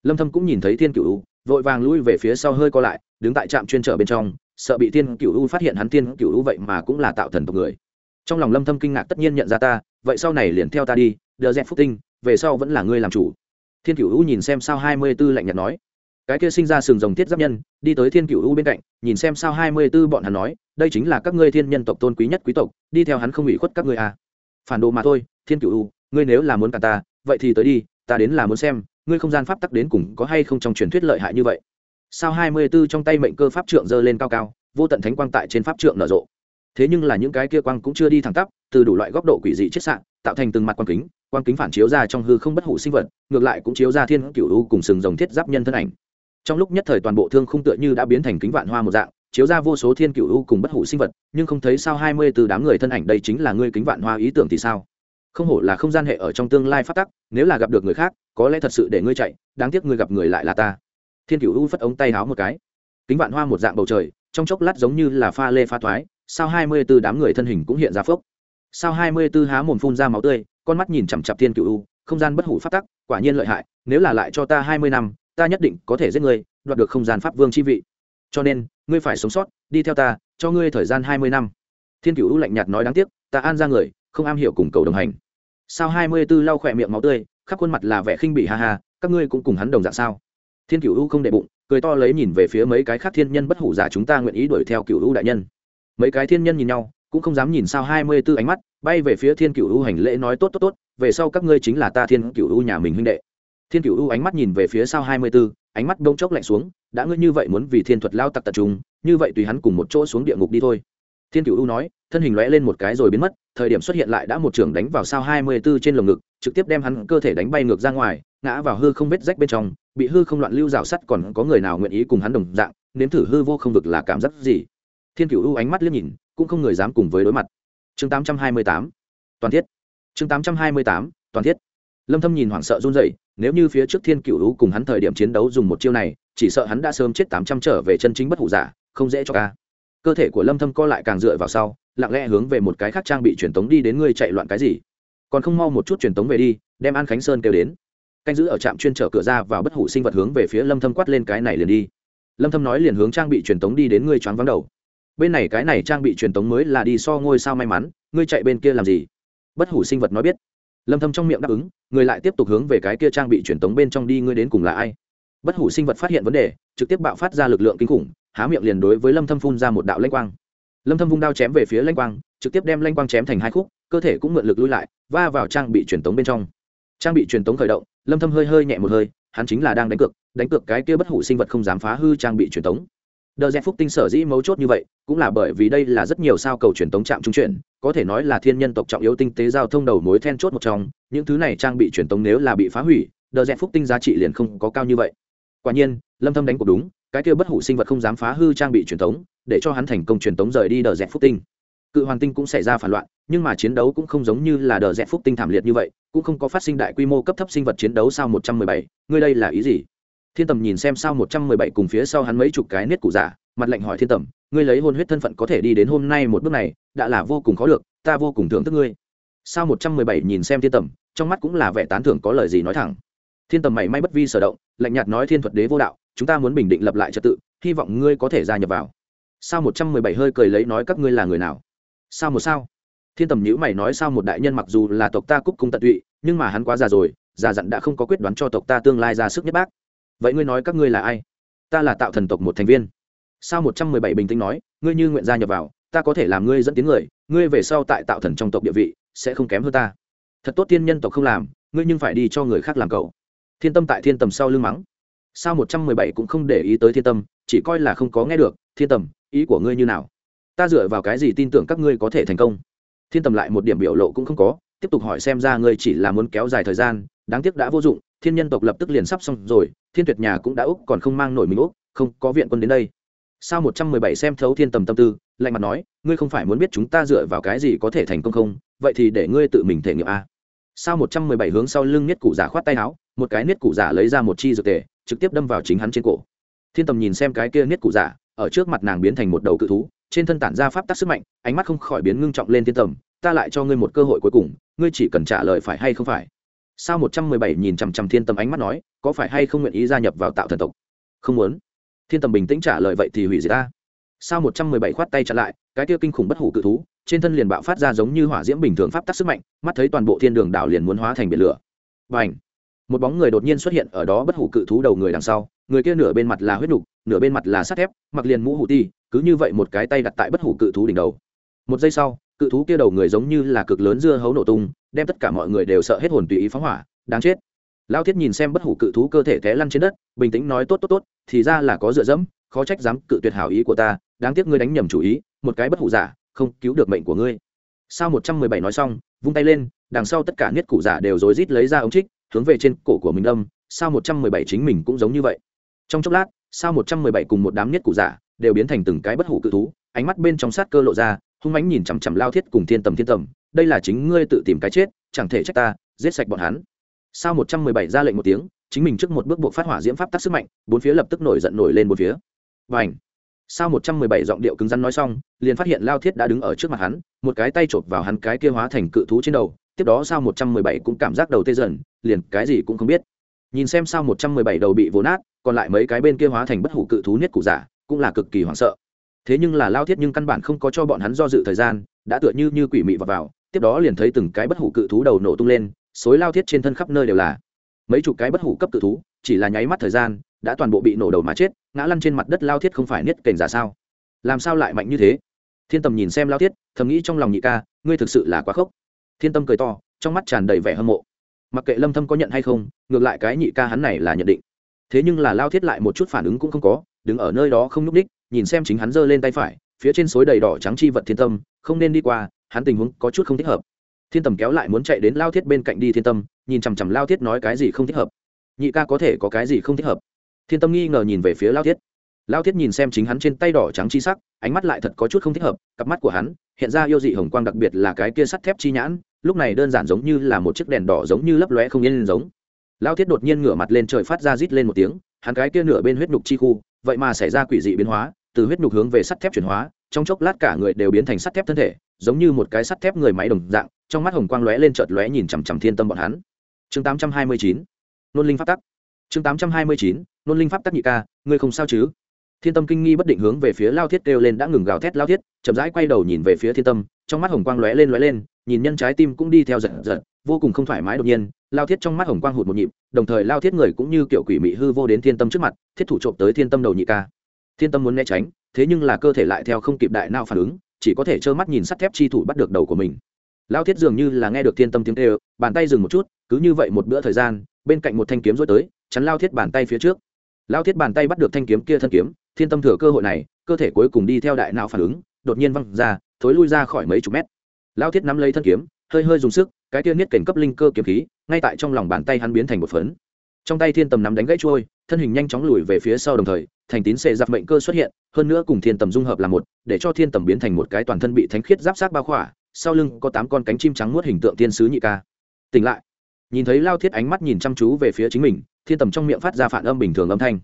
Lâm thâm cũng nhìn thấy thiên cựu vội vàng lui về phía sau hơi co lại, đứng tại trạm chuyên trở bên trong sợ bị thiên cựu u phát hiện hắn thiên cựu u vậy mà cũng là tạo thần tộc người. Trong lòng lâm thâm kinh ngạc tất nhiên nhận ra ta, vậy sau này liền theo ta đi, đờ dẹp phúc tinh, về sau vẫn là ngươi làm chủ. Thiên cựu u nhìn xem sao 24 lạnh nhạt nói. Cái kia sinh ra sừng rồng thiết giáp nhân, đi tới thiên cựu u bên cạnh, nhìn xem sao 24 bọn hắn nói, đây chính là các ngươi thiên nhân tộc tôn quý nhất quý tộc, đi theo hắn không ủy khuất các ngươi à. Phản đồ mà thôi, thiên cựu u, ngươi nếu là muốn cả ta, vậy thì tới đi, ta đến là muốn xem, ngươi không gian pháp tắc đến cùng có hay không trong truyền thuyết lợi hại như vậy sao hai mươi 24 trong tay mệnh cơ pháp trượng giơ lên cao cao, vô tận thánh quang tại trên pháp trượng nở rộ. Thế nhưng là những cái kia quang cũng chưa đi thẳng tắp, từ đủ loại góc độ quỷ dị chết sạn tạo thành từng mặt quang kính quang kính phản chiếu ra trong hư không bất hủ sinh vật, ngược lại cũng chiếu ra thiên cửu u cùng sừng rồng thiết giáp nhân thân ảnh. Trong lúc nhất thời toàn bộ thương không tựa như đã biến thành kính vạn hoa một dạng, chiếu ra vô số thiên cửu u cùng bất hủ sinh vật, nhưng không thấy sao hai mươi từ đám người thân ảnh đây chính là ngươi kính vạn hoa ý tưởng thì sao? Không hổ là không gian hệ ở trong tương lai phát tắc, nếu là gặp được người khác, có lẽ thật sự để ngươi chạy, đáng tiếc ngươi gặp người lại là ta thiên cửu u phất ống tay háo một cái. Kính vạn hoa một dạng bầu trời, trong chốc lát giống như là pha lê pha thoái, sao hai mươi b ố đám người thân hình cũng hiện ra phốc. Sao hai mươi b ố há mồm phun ra máu tươi, con mắt nhìn chằm chặp thiên cửu u, không gian bất hủ phát tắc, quả nhiên lợi hại, nếu là lại cho ta hai mươi năm, ta nhất định có thể giết ngươi, đoạt được không gian pháp vương chi vị. Cho nên, ngươi phải sống sót, đi theo ta, cho ngươi thời gian hai mươi năm. Thiên cửu u lạnh nhạt nói đáng tiếc, ta an ra người, không am hiểu cùng cầu đồng hành. Sao hai mươi b ố lau khỏe miệng máu tươi, khắp khuôn mặt là vẻ khinh bỉ ha ha, các ngươi cũng cùng hắn đồng dạng sao? Thiên cửu u không đệ bụng, cười to lấy nhìn về phía mấy cái khác thiên nhân bất hủ giả chúng ta nguyện ý đuổi theo cửu u đại nhân. Mấy cái thiên nhân nhìn nhau, cũng không dám nhìn sao hai mươi b ố ánh mắt, bay về phía thiên cửu u hành lễ nói tốt tốt tốt, về sau các ngươi chính là ta thiên cửu u nhà mình huynh đệ. Thiên cửu u ánh mắt nhìn về phía sau hai mươi b ố ánh mắt bông chốc lạnh xuống, đã ngươi như vậy muốn vì thiên thuật lao tặc tập trung như vậy tùy hắn cùng một chỗ xuống địa ngục đi thôi. Thiên cửu u nói, thân hình lóe lên một cái rồi biến mất, thời điểm xuất hiện lại đã một trưởng đánh vào sao hai mươi b ố trên lồng ngực, trực tiếp đem hắn cơ thể đánh bay ngược ra ngoài, ngã vào hư không vết rách bên trong bị hư không loạn lưu rào sắt còn có người nào nguyện ý cùng hắn đồng dạng, nếm thử hư vô không vực là cảm giác gì? Thiên cửu ưu ánh mắt liếc nhìn, cũng không người dám cùng với đối mặt. Chương 828 toàn thiết. Chương 828 toàn thiết. Lâm thâm nhìn hoảng sợ run rẩy, nếu như phía trước thiên cửu ưu cùng hắn thời điểm chiến đấu dùng một chiêu này, chỉ sợ hắn đã sớm chết 800 trở về chân chính bất hủ giả, không dễ cho ca. Cơ thể của lâm thâm co lại càng dựa vào sau, lặng lẽ hướng về một cái khác trang bị truyền tống đi đến ngươi chạy loạn cái gì. Còn không mau một chút truyền tống về đi, đem an khánh sơn kêu đến canh giữ ở trạm chuyên chở cửa ra vào bất hủ sinh vật hướng về phía lâm thâm quát lên cái này liền đi. Lâm thâm nói liền hướng trang bị truyền tống đi đến ngươi choáng vắng đầu. Bên này cái này trang bị truyền tống mới là đi so ngôi sao may mắn, ngươi chạy bên kia làm gì? Bất hủ sinh vật nói biết. Lâm thâm trong miệng đáp ứng, người lại tiếp tục hướng về cái kia trang bị truyền tống bên trong đi, ngươi đến cùng là ai? Bất hủ sinh vật phát hiện vấn đề, trực tiếp bạo phát ra lực lượng kinh khủng, há miệng liền đối với lâm thâm phun ra một đạo lanh quang. Lâm thâm vung đao chém về phía lanh quang, trực tiếp đem lanh quang chém thành hai khúc, cơ thể cũng mượn lực lui lại, va vào trang bị truyền tống bên trong trang bị truyền tống khởi động, lâm thâm hơi hơi nhẹ một hơi, hắn chính là đang đánh cược đánh cược cái kia bất hủ sinh vật không dám phá hư trang bị truyền tống. Đờ rẽ phúc tinh sở dĩ mấu chốt như vậy, cũng là bởi vì đây là rất nhiều sao cầu truyền tống trạm trung chuyển, có thể nói là thiên nhân tộc trọng yếu tinh tế giao thông đầu mối then chốt một trong, những thứ này trang bị truyền tống nếu là bị phá hủy, đờ rẽ phúc tinh giá trị liền không có cao như vậy. Quả nhiên, lâm thâm đánh cuộc đúng, cái kia bất hủ sinh vật không dám phá hư trang bị truyền tống, để cho hắn thành công truyền tống rời đi đờ rẽ phúc tinh cự hoàn tinh cũng xảy ra phản loạn nhưng mà chiến đấu cũng không giống như là đờ rẽ phúc tinh thảm liệt như vậy cũng không có phát sinh đại quy mô cấp thấp sinh vật chiến đấu sao 117, ngươi đây là ý gì? Thiên tầm nhìn xem sao 117 cùng phía sau hắn mấy chục cái nết cụ giả mặt lạnh hỏi thiên tầm ngươi lấy hôn huyết thân phận có thể đi đến hôm nay một bước này đã là vô cùng khó được ta vô cùng thưởng thức ngươi. Sao 117 nhìn xem thiên tầm trong mắt cũng là vẻ tán thưởng có lời gì nói thẳng. Thiên tầm mảy may bất vi sở động lạnh nhạt nói thiên thuật đế vô đạo chúng ta muốn bình định lập lại trật tự hy vọng ngươi có thể gia nhập vào. Sao 117 hơi cười lấy nói các ngươi là người nào? Sao một sao? Thiên tầm nhữ mày nói sao một đại nhân mặc dù là tộc ta cúc cung tận tụy, nhưng mà hắn quá già rồi, già dặn đã không có quyết đoán cho tộc ta tương lai ra sức nhất bác. Vậy ngươi nói các ngươi là ai? Ta là tạo thần tộc một thành viên. Sao một trăm mười bảy bình tĩnh nói, ngươi như nguyện gia nhập vào, ta có thể làm ngươi dẫn tiếng người, ngươi về sau tại tạo thần trong tộc địa vị, sẽ không kém hơn ta. Thật tốt tiên nhân tộc không làm, ngươi nhưng phải đi cho người khác làm cậu. Thiên tâm tại thiên tầm sau lưng mắng. Sao một trăm mười bảy cũng không để ý tới thiên tâm, chỉ coi là không có nghe được, thiên tầm, ý của ngươi như nào? Ta dựa vào cái gì tin tưởng các ngươi có thể thành công? Thiên tầm lại một điểm biểu lộ cũng không có, tiếp tục hỏi xem ra ngươi chỉ là muốn kéo dài thời gian, đáng tiếc đã vô dụng, thiên nhân tộc lập tức liền sắp xong rồi, thiên tuyệt nhà cũng đã úc còn không mang nổi mình úc không có viện quân đến đây. Sao một trăm mười bảy xem thấu thiên tầm tâm tư, lạnh mặt nói, ngươi không phải muốn biết chúng ta dựa vào cái gì có thể thành công không? Vậy thì để ngươi tự mình thể nghiệm a. Sao một trăm mười bảy hướng sau lưng niết cụ giả khoát tay áo, một cái niết cụ giả lấy ra một chi dược tề, trực tiếp đâm vào chính hắn trên cổ. Thiên tầm nhìn xem cái kia niết cụ giả, ở trước mặt nàng biến thành một đầu cự thú trên thân tản ra pháp tắc sức mạnh, ánh mắt không khỏi biến ngưng trọng lên thiên tầm, ta lại cho ngươi một cơ hội cuối cùng, ngươi chỉ cần trả lời phải hay không phải? Sao một trăm mười bảy nhìn chằm chằm thiên tầm ánh mắt nói, có phải hay không nguyện ý gia nhập vào tạo thần tộc? Không muốn. Thiên tầm bình tĩnh trả lời vậy thì hủy diệt ta. Sao một trăm mười bảy khoát tay chặn lại, cái kia kinh khủng bất hủ cự thú, trên thân liền bạo phát ra giống như hỏa diễm bình thường pháp tắc sức mạnh, mắt thấy toàn bộ thiên đường đảo liền muốn hóa thành biển lửa. Và một bóng người đột nhiên xuất hiện ở đó bất hủ cự thú đầu người đằng sau, người kia nửa bên mặt là huyết nục, nửa bên mặt là sắt thép, mặc liền mũ hủ ti cứ như vậy một cái tay đặt tại bất hủ cự thú đỉnh đầu. Một giây sau, cự thú kia đầu người giống như là cực lớn dưa hấu nổ tung, đem tất cả mọi người đều sợ hết hồn tùy ý phóng hỏa, đáng chết. Lao thiết nhìn xem bất hủ cự thú cơ thể té lăn trên đất, bình tĩnh nói, tốt tốt tốt, thì ra là có dựa dẫm, khó trách dám cự tuyệt hảo ý của ta, đáng tiếc ngươi đánh nhầm chủ ý, một cái bất hủ giả, không cứu được mệnh của ngươi. Sao một trăm mười bảy nói xong, vung tay lên, đằng sau tất cả niết cụ giả đều rối rít lấy ra ống trích, hướng về trên cổ của mình đâm. Sao một trăm mười bảy chính mình cũng giống như vậy. Trong chốc lát sao một trăm mười bảy cùng một đám niết cụ giả đều biến thành từng cái bất hủ cự thú, ánh mắt bên trong sát cơ lộ ra, hung ánh nhìn chằm chằm lao thiết cùng thiên tầm thiên tầm, đây là chính ngươi tự tìm cái chết, chẳng thể trách ta, giết sạch bọn hắn. Sao một trăm mười bảy ra lệnh một tiếng, chính mình trước một bước buộc phát hỏa diễm pháp tắc sức mạnh, bốn phía lập tức nổi giận nổi lên bốn phía. Và ảnh sao một trăm mười bảy giọng điệu cứng rắn nói xong, liền phát hiện lao thiết đã đứng ở trước mặt hắn, một cái tay chộp vào hắn cái kia hóa thành cự thú trên đầu, tiếp đó sao một trăm mười bảy cũng cảm giác đầu tê dần, liền cái gì cũng không biết. Nhìn xem sao một trăm mười bảy đầu bị vồ nát, còn lại mấy cái bên kia hóa thành bất hủ cự thú niết cụ giả cũng là cực kỳ hoảng sợ. Thế nhưng là lao thiết nhưng căn bản không có cho bọn hắn do dự thời gian đã tựa như như quỷ mị vào, vào tiếp đó liền thấy từng cái bất hủ cự thú đầu nổ tung lên xối lao thiết trên thân khắp nơi đều là. Mấy chục cái bất hủ cấp cự thú chỉ là nháy mắt thời gian đã toàn bộ bị nổ đầu mà chết ngã lăn trên mặt đất lao thiết không phải niết kềnh giả sao? Làm sao lại mạnh như thế? Thiên tầm nhìn xem lao thiết thầm nghĩ trong lòng nhị ca ngươi thực sự là quá khốc. Thiên tâm cười to trong mắt tràn đầy vẻ hâm mộ. Mặc kệ lâm thâm có nhận hay không ngược lại cái nhị ca hắn này là nhận định. Thế nhưng là lao thiết lại một chút phản ứng cũng không có đứng ở nơi đó không nhúc đích nhìn xem chính hắn giơ lên tay phải, phía trên suối đầy đỏ trắng chi vật thiên tâm, không nên đi qua, hắn tình huống có chút không thích hợp. Thiên tầm kéo lại muốn chạy đến lao thiết bên cạnh đi thiên tâm, nhìn chằm chằm lao thiết nói cái gì không thích hợp. Nhị ca có thể có cái gì không thích hợp? Thiên tâm nghi ngờ nhìn về phía lao thiết. Lao thiết nhìn xem chính hắn trên tay đỏ trắng chi sắc, ánh mắt lại thật có chút không thích hợp, cặp mắt của hắn hiện ra yêu dị hồng quang đặc biệt là cái kia sắt thép chi nhãn, lúc này đơn giản giống như là một chiếc đèn đỏ giống như lấp lóe không yên giống. Lao thiết đột nhiên ngửa mặt lên trời phát ra rít lên một tiếng hắn cái kia nửa bên huyết nhục chi khu, vậy mà xảy ra quỷ dị biến hóa, từ huyết nhục hướng về sắt thép chuyển hóa, trong chốc lát cả người đều biến thành sắt thép thân thể, giống như một cái sắt thép người máy đồng dạng, trong mắt hồng quang lóe lên chợt lóe nhìn chằm chằm thiên tâm bọn hắn. Chương tám trăm hai mươi chín, nôn linh pháp tắc. Chương tám trăm hai mươi chín, nôn linh pháp tắc nhị ca, ngươi không sao chứ? Thiên tâm kinh nghi bất định hướng về phía lao thiết kêu lên đã ngừng gào thét lao thiết, chậm rãi quay đầu nhìn về phía thiên tâm, trong mắt hồng quang lóe lên lóe lên, nhìn nhân trái tim cũng đi theo giật giật, vô cùng không thoải mái đột nhiên, lao thiết trong mắt hồng quang hụt một nhịp đồng thời lao thiết người cũng như kiểu quỷ mị hư vô đến thiên tâm trước mặt, thiết thủ trộm tới thiên tâm đầu nhị ca. Thiên tâm muốn né tránh, thế nhưng là cơ thể lại theo không kịp đại nào phản ứng, chỉ có thể trơ mắt nhìn sắt thép chi thủ bắt được đầu của mình. Lao thiết dường như là nghe được thiên tâm tiếng kêu, bàn tay dừng một chút, cứ như vậy một bữa thời gian, bên cạnh một thanh kiếm rối tới, chắn lao thiết bàn tay phía trước. Lao thiết bàn tay bắt được thanh kiếm kia thân kiếm, thiên tâm thừa cơ hội này, cơ thể cuối cùng đi theo đại não phản ứng, đột nhiên văng ra, thối lui ra khỏi mấy chục mét. Lao thiết nắm lấy thân kiếm, hơi hơi dùng sức, cái kia niết cảnh cấp linh cơ kiếm khí ngay tại trong lòng bàn tay hắn biến thành một phấn. Trong tay thiên tầm nắm đánh gãy trôi thân hình nhanh chóng lùi về phía sau đồng thời, thành tín xệ giặc mệnh cơ xuất hiện, hơn nữa cùng thiên tầm dung hợp là một, để cho thiên tầm biến thành một cái toàn thân bị thánh khiết giáp sát bao khỏa, sau lưng có tám con cánh chim trắng nuốt hình tượng thiên sứ nhị ca. Tỉnh lại. Nhìn thấy lao thiết ánh mắt nhìn chăm chú về phía chính mình, thiên tầm trong miệng phát ra phản âm bình thường âm thanh.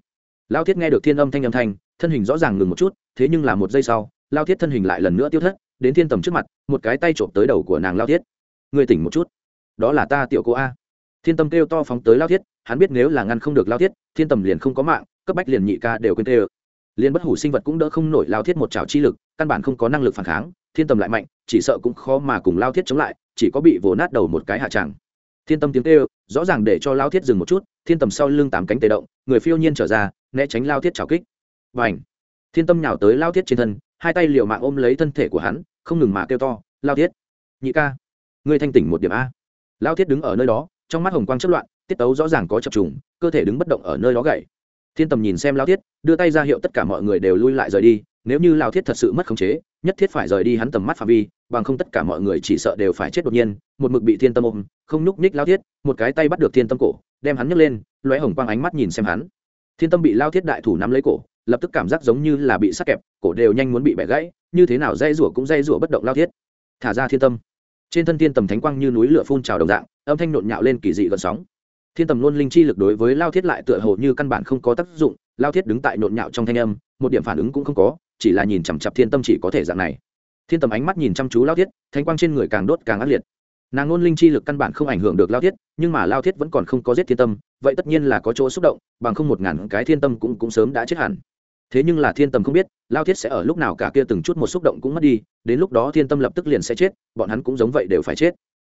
Lao thiết nghe được thiên âm thanh âm thanh, thân hình rõ ràng ngừng một chút, thế nhưng là một giây sau, lao thiết thân hình lại lần nữa tiêu thất, đến thiên tầm trước mặt, một cái tay trộm tới đầu của nàng lao thiết. Người tỉnh một chút đó là ta tiểu cô a. Thiên tâm kêu to phóng tới lao thiết, hắn biết nếu là ngăn không được lao thiết, thiên tầm liền không có mạng, cấp bách liền nhị ca đều quên tê ơ. Liền bất hủ sinh vật cũng đỡ không nổi lao thiết một trào chi lực, căn bản không có năng lực phản kháng, thiên tầm lại mạnh, chỉ sợ cũng khó mà cùng lao thiết chống lại, chỉ có bị vồ nát đầu một cái hạ tràng. Thiên tâm tiếng kêu, rõ ràng để cho lao thiết dừng một chút, thiên tầm sau lưng tám cánh tề động, người phiêu nhiên trở ra, né tránh lao thiết trào kích. Và ảnh thiên tâm nhào tới lao thiết trên thân, hai tay liều mạng ôm lấy thân thể của hắn, không ngừng mà kêu to, lao thiết, nhị ca, ngươi thanh tỉnh một điểm a lao thiết đứng ở nơi đó, trong mắt hồng quang chất loạn, tiết tấu rõ ràng có chập trùng, cơ thể đứng bất động ở nơi đó gậy thiên tầm nhìn xem lao thiết, đưa tay ra hiệu tất cả mọi người đều lui lại rời đi, nếu như lao thiết thật sự mất khống chế, nhất thiết phải rời đi hắn tầm mắt phạm vi, bằng không tất cả mọi người chỉ sợ đều phải chết đột nhiên, một mực bị thiên tâm ôm, không nhúc nhích lao thiết, một cái tay bắt được thiên tâm cổ, đem hắn nhấc lên, lóe hồng quang ánh mắt nhìn xem hắn. Thiên tâm bị lao thiết đại thủ nắm lấy cổ, lập tức cảm giác giống như là bị sắc kẹp, cổ đều nhanh muốn bị bẻ gãy, như thế nào dây rủa cũng dây rủa bất động lao thiết. Thả ra thiên tâm trên thân thiên tầm thánh quang như núi lửa phun trào đồng dạng, âm thanh nhộn nhạo lên kỳ dị gần sóng. Thiên tầm luôn linh chi lực đối với lao thiết lại tựa hồ như căn bản không có tác dụng, lao thiết đứng tại nhộn nhạo trong thanh âm, một điểm phản ứng cũng không có, chỉ là nhìn chằm chặp thiên tâm chỉ có thể dạng này. Thiên tầm ánh mắt nhìn chăm chú lao thiết, thánh quang trên người càng đốt càng ác liệt. Nàng luôn linh chi lực căn bản không ảnh hưởng được lao thiết, nhưng mà lao thiết vẫn còn không có giết thiên tâm, vậy tất nhiên là có chỗ xúc động, bằng không một ngàn cái thiên tâm cũng cũng sớm đã chết hẳn thế nhưng là thiên tâm không biết, lao thiết sẽ ở lúc nào cả kia từng chút một xúc động cũng mất đi, đến lúc đó thiên tâm lập tức liền sẽ chết, bọn hắn cũng giống vậy đều phải chết.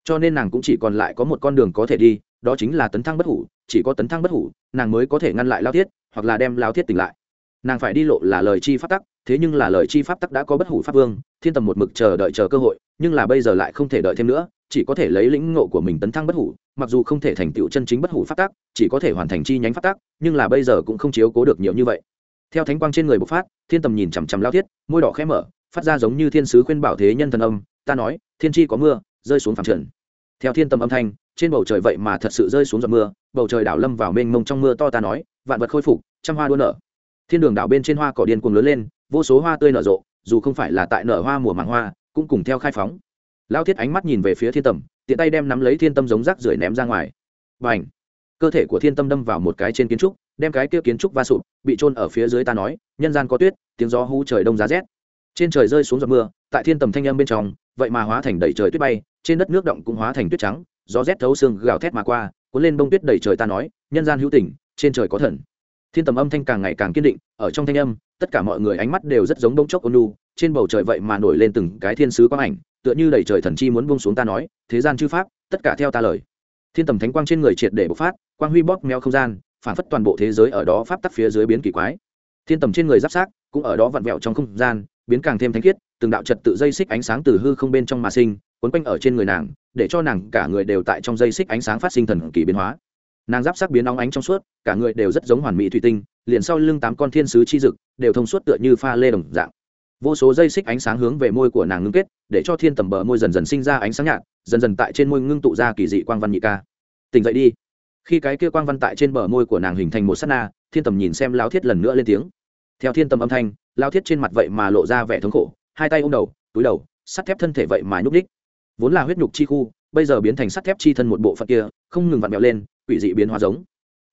Cho nên nàng cũng chỉ còn lại có một con đường có thể đi, đó chính là tấn thăng bất hủ, chỉ có tấn thăng bất hủ, nàng mới có thể ngăn lại lao thiết, hoặc là đem lao thiết tỉnh lại. Nàng phải đi lộ là lời chi pháp tắc, thế nhưng là lời chi pháp tắc đã có bất hủ pháp vương, thiên tầm một mực chờ đợi chờ cơ hội, nhưng là bây giờ lại không thể đợi thêm nữa, chỉ có thể lấy lĩnh ngộ của mình tấn thăng bất hủ, mặc dù không thể thành tựu chân chính bất hủ pháp tắc, chỉ có thể hoàn thành chi nhánh pháp tắc, nhưng là bây giờ cũng không chiếu cố được nhiều như vậy theo thánh quang trên người bộc phát, thiên tầm nhìn chằm chằm lao thiết, môi đỏ khẽ mở, phát ra giống như thiên sứ khuyên bảo thế nhân thần âm, ta nói, thiên chi có mưa, rơi xuống phẳng trần. Theo thiên tầm âm thanh, trên bầu trời vậy mà thật sự rơi xuống giọt mưa, bầu trời đảo lâm vào mênh mông trong mưa to ta nói, vạn vật khôi phục, trăm hoa đua nở. Thiên đường đảo bên trên hoa cỏ điên cuồng lớn lên, vô số hoa tươi nở rộ, dù không phải là tại nở hoa mùa màng hoa, cũng cùng theo khai phóng. Lao thiết ánh mắt nhìn về phía thiên tầm, tiện tay đem nắm lấy thiên tâm giống rác rưởi ném ra ngoài. B à n h cơ thể của thiên tâm đâm vào một cái trên kiến trúc, đem cái kia kiến trúc va sụp, bị trôn ở phía dưới ta nói, nhân gian có tuyết, tiếng gió hú trời đông giá rét. Trên trời rơi xuống giọt mưa, tại thiên tầm thanh âm bên trong, vậy mà hóa thành đầy trời tuyết bay, trên đất nước động cũng hóa thành tuyết trắng, gió rét thấu xương gào thét mà qua, cuốn lên bông tuyết đầy trời ta nói, nhân gian hữu tình, trên trời có thần. Thiên tầm âm thanh càng ngày càng kiên định, ở trong thanh âm, tất cả mọi người ánh mắt đều rất giống bông chốc ôn trên bầu trời vậy mà nổi lên từng cái thiên sứ quang ảnh, tựa như đầy trời thần chi muốn buông xuống ta nói, thế gian chư pháp, tất cả theo ta lời. Thiên tầm thánh quang trên người triệt để bộc phát quang huy bóp méo không gian, phản phất toàn bộ thế giới ở đó pháp tắc phía dưới biến kỳ quái. Thiên tầm trên người giáp sát cũng ở đó vặn vẹo trong không gian, biến càng thêm thanh khiết, từng đạo trật tự dây xích ánh sáng từ hư không bên trong mà sinh quấn quanh ở trên người nàng, để cho nàng cả người đều tại trong dây xích ánh sáng phát sinh thần kỳ biến hóa. Nàng giáp sắc biến óng ánh trong suốt, cả người đều rất giống hoàn mỹ thủy tinh, liền sau lưng tám con thiên sứ chi dực đều thông suốt tựa như pha lê đồng dạng. Vô số dây xích ánh sáng hướng về môi của nàng ngưng kết, để cho thiên tầm bờ môi dần dần sinh ra ánh sáng nhạt, dần dần tại trên môi ngưng tụ ra kỳ dị quang văn nhị ca. Tỉnh dậy đi khi cái kia quang văn tại trên bờ môi của nàng hình thành một s á t na, thiên tầm nhìn xem lao thiết lần nữa lên tiếng. Theo thiên tầm âm thanh lao thiết trên mặt vậy mà lộ ra vẻ thống khổ, hai tay ôm đầu, túi đầu, sắt thép thân thể vậy mà nhúc ních vốn là huyết nhục chi khu, bây giờ biến thành sắt thép chi thân một bộ phận kia, không ngừng vặn vẹo lên, quỷ dị biến hóa giống.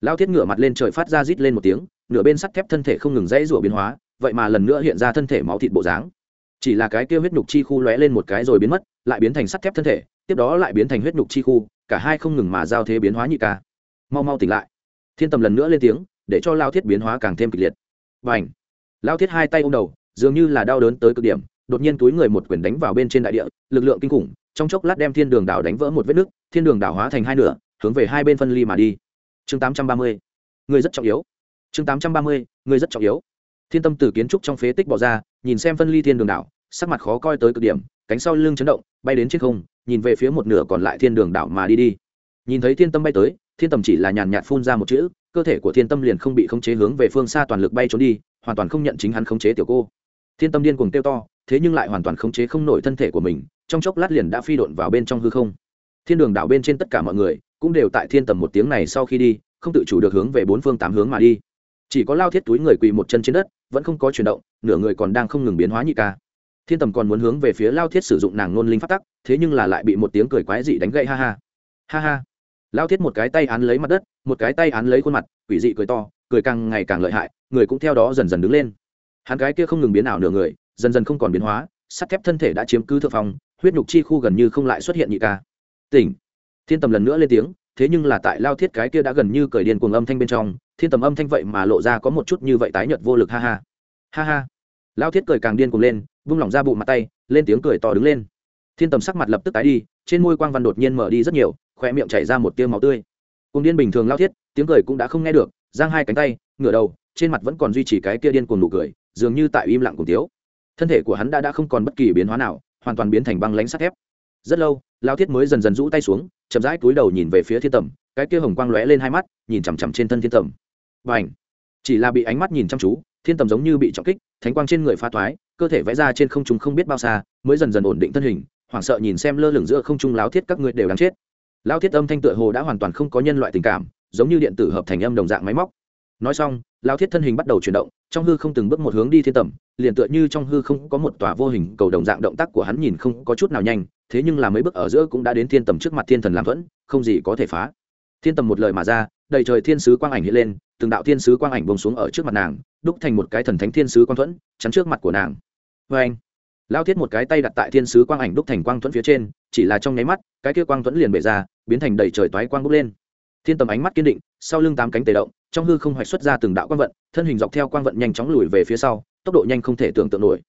Lao thiết ngửa mặt lên trời phát ra rít lên một tiếng, nửa bên sắt thép thân thể không ngừng dãy rủa biến hóa, vậy mà lần nữa hiện ra thân thể máu thịt bộ dáng. Chỉ là cái kia huyết nhục chi khu lóe lên một cái rồi biến mất, lại biến thành sắt thép thân thể, tiếp đó lại biến thành huyết nhục chi khu, cả hai không ngừng mà giao thế biến hóa nhị ca mau mau tỉnh lại. Thiên tầm lần nữa lên tiếng, để cho lao thiết biến hóa càng thêm kịch liệt. Và ảnh lao thiết hai tay ô m đầu, dường như là đau đớn tới cực điểm, đột nhiên túi người một quyền đánh vào bên trên đại địa, lực lượng kinh khủng, trong chốc lát đem thiên đường đảo đánh vỡ một vết nứt, thiên đường đảo hóa thành hai nửa, hướng về hai bên phân ly mà đi. Chương tám trăm ba mươi. Người rất trọng yếu. Chương tám trăm ba mươi. Người rất trọng yếu. Thiên tâm từ kiến trúc trong phế tích bỏ ra, nhìn xem phân ly thiên đường đảo, sắc mặt khó coi tới cực điểm, cánh sau lưng chấn động, bay đến trên không, nhìn về phía một nửa còn lại thiên đường đảo mà đi đi. Nhìn thấy thiên tâm bay tới thiên tâm chỉ là nhàn nhạt phun ra một chữ, cơ thể của thiên tâm liền không bị khống chế hướng về phương xa toàn lực bay trốn đi, hoàn toàn không nhận chính hắn khống chế tiểu cô. Thiên tâm điên cuồng kêu to, thế nhưng lại hoàn toàn khống chế không nổi thân thể của mình, trong chốc lát liền đã phi độn vào bên trong hư không. Thiên đường đảo bên trên tất cả mọi người cũng đều tại thiên tầm một tiếng này sau khi đi, không tự chủ được hướng về bốn phương tám hướng mà đi. Chỉ có lao thiết túi người quỳ một chân trên đất, vẫn không có chuyển động, nửa người còn đang không ngừng biến hóa nhị ca. Thiên tầm còn muốn hướng về phía lao thiết sử dụng nàng nôn linh phát tắc, thế nhưng là lại bị một tiếng cười quái dị đánh gậy ha ha. Ha ha lao thiết một cái tay án lấy mặt đất, một cái tay án lấy khuôn mặt, quỷ dị cười to, cười càng ngày càng lợi hại, người cũng theo đó dần dần đứng lên. Hắn cái kia không ngừng biến ảo nửa người, dần dần không còn biến hóa, sắt thép thân thể đã chiếm cứ thượng phong, huyết nhục chi khu gần như không lại xuất hiện nhị ca. Tỉnh. Thiên tầm lần nữa lên tiếng, thế nhưng là tại lao thiết cái kia đã gần như cởi điên cuồng âm thanh bên trong, thiên tầm âm thanh vậy mà lộ ra có một chút như vậy tái nhợt vô lực, ha ha. Ha ha. Lao thiết cười càng điên cuồng lên, vung lỏng ra bụng mặt tay, lên tiếng cười to đứng lên. Thiên tầm sắc mặt lập tức tái đi, trên môi quang văn đột nhiên mở đi rất nhiều khoe miệng chảy ra một tia máu tươi. Cùng điên bình thường lao thiết, tiếng cười cũng đã không nghe được, giang hai cánh tay, ngửa đầu, trên mặt vẫn còn duy trì cái kia điên cuồng nụ cười, dường như tại im lặng cùng tiếu thân thể của hắn đã đã không còn bất kỳ biến hóa nào, hoàn toàn biến thành băng lánh sắt thép. Rất lâu, lao thiết mới dần dần rũ tay xuống, chậm rãi cúi đầu nhìn về phía thiên tầm, cái kia hồng quang lóe lên hai mắt, nhìn chằm chằm trên thân thiên tầm. Và chỉ là bị ánh mắt nhìn chăm chú, thiên tầm giống như bị trọng kích, thánh quang trên người pha thoái, cơ thể vẽ ra trên không trung không biết bao xa, mới dần dần ổn định thân hình, hoảng sợ nhìn xem lơ lửng giữa không trung láo thiết các ngươi đều đáng chết lao thiết âm thanh tựa hồ đã hoàn toàn không có nhân loại tình cảm, giống như điện tử hợp thành âm đồng dạng máy móc. Nói xong, lao thiết thân hình bắt đầu chuyển động, trong hư không từng bước một hướng đi thiên tầm, liền tựa như trong hư không có một tòa vô hình cầu đồng dạng động tác của hắn nhìn không có chút nào nhanh, thế nhưng là mấy bước ở giữa cũng đã đến thiên tầm trước mặt thiên thần làm thuẫn, không gì có thể phá. Thiên tầm một lời mà ra, đầy trời thiên sứ quang ảnh hiện lên, từng đạo thiên sứ quang ảnh bông xuống ở trước mặt nàng, đúc thành một cái thần thánh thiên sứ quang thuẫn, chắn trước mặt của nàng. Vê anh lao thiết một cái tay đặt tại thiên sứ quang ảnh đúc thành quang thuẫn phía trên, chỉ là trong nháy mắt, cái kia quang thuẫn liền bể ra, biến thành đầy trời toái quang bốc lên. Thiên tầm ánh mắt kiên định, sau lưng tám cánh tề động, trong hư không hoạch xuất ra từng đạo quang vận, thân hình dọc theo quang vận nhanh chóng lùi về phía sau, tốc độ nhanh không thể tưởng tượng nổi.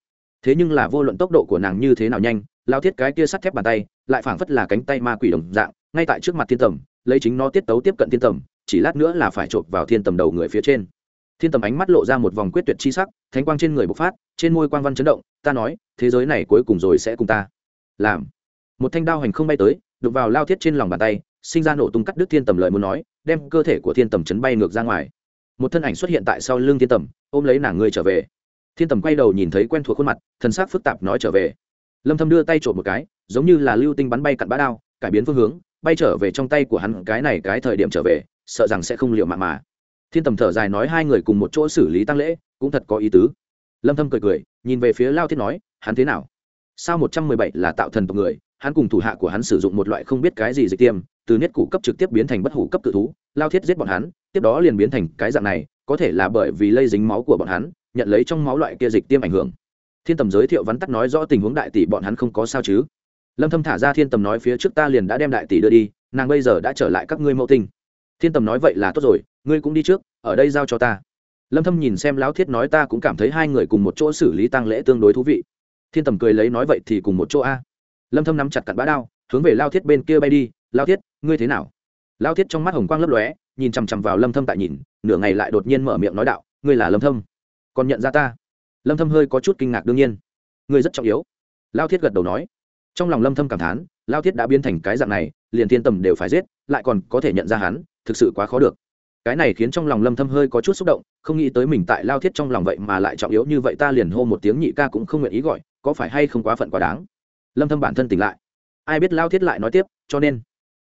Thế nhưng là vô luận tốc độ của nàng như thế nào nhanh, lao thiết cái kia sắt thép bàn tay, lại phảng phất là cánh tay ma quỷ đồng dạng, ngay tại trước mặt thiên tầm, lấy chính nó tiết tấu tiếp cận thiên tầm, chỉ lát nữa là phải chộp vào thiên tầm đầu người phía trên thiên tầm ánh mắt lộ ra một vòng quyết tuyệt chi sắc, thánh quang trên người bộc phát, trên môi quang văn chấn động, ta nói, thế giới này cuối cùng rồi sẽ cùng ta. Làm. Một thanh đao hành không bay tới đục vào lao thiết trên lòng bàn tay, sinh ra nổ tung cắt đứt thiên tầm lời muốn nói, đem cơ thể của thiên tầm chấn bay ngược ra ngoài. Một thân ảnh xuất hiện tại sau lưng thiên tầm, ôm lấy nàng người trở về. Thiên tầm quay đầu nhìn thấy quen thuộc khuôn mặt thân xác phức tạp nói trở về. Lâm thâm đưa tay trộm một cái, giống như là lưu tinh bắn bay cặn bã đao, cải biến phương hướng, bay trở về trong tay của hắn, cái này cái thời điểm trở về, sợ rằng sẽ không liệu mạng mà thiên tầm thở dài nói hai người cùng một chỗ xử lý tăng lễ, cũng thật có ý tứ. Lâm thâm cười cười, nhìn về phía lao thiết nói, hắn thế nào? Sao 117 là tạo thần tộc người, hắn cùng thủ hạ của hắn sử dụng một loại không biết cái gì dịch tiêm, từ niết cụ cấp trực tiếp biến thành bất hủ cấp cự thú, lao thiết giết bọn hắn, tiếp đó liền biến thành cái dạng này, có thể là bởi vì lây dính máu của bọn hắn, nhận lấy trong máu loại kia dịch tiêm ảnh hưởng. Thiên tầm giới thiệu vắn tắt nói rõ tình huống đại tỷ bọn hắn không có sao chứ. Lâm thâm thả ra thiên tầm nói phía trước ta liền đã đem đại tỷ đưa đi, nàng bây giờ đã trở lại các ngươi mẫu tinh thiên tầm nói vậy là tốt rồi, ngươi cũng đi trước, ở đây giao cho ta. Lâm thâm nhìn xem lão thiết nói ta cũng cảm thấy hai người cùng một chỗ xử lý tang lễ tương đối thú vị. Thiên tầm cười lấy nói vậy thì cùng một chỗ a. Lâm thâm nắm chặt cặn bã đao, hướng về lao thiết bên kia bay đi lao thiết, ngươi thế nào? Lao thiết trong mắt hồng quang lấp lóe, nhìn chằm chằm vào lâm thâm tại nhìn, nửa ngày lại đột nhiên mở miệng nói đạo, ngươi là lâm thâm, còn nhận ra ta? Lâm thâm hơi có chút kinh ngạc đương nhiên. Ngươi rất trọng yếu. Lao thiết gật đầu nói. Trong lòng lâm thâm cảm thán lao thiết đã biến thành cái dạng này, liền thiên tầm đều phải giết, lại còn có thể nhận ra hắn thực sự quá khó được. Cái này khiến trong lòng lâm thâm hơi có chút xúc động, không nghĩ tới mình tại lao thiết trong lòng vậy mà lại trọng yếu như vậy, ta liền hô một tiếng nhị ca cũng không nguyện ý gọi, có phải hay không quá phận quá đáng? Lâm thâm bản thân tỉnh lại. Ai biết lao thiết lại nói tiếp, cho nên,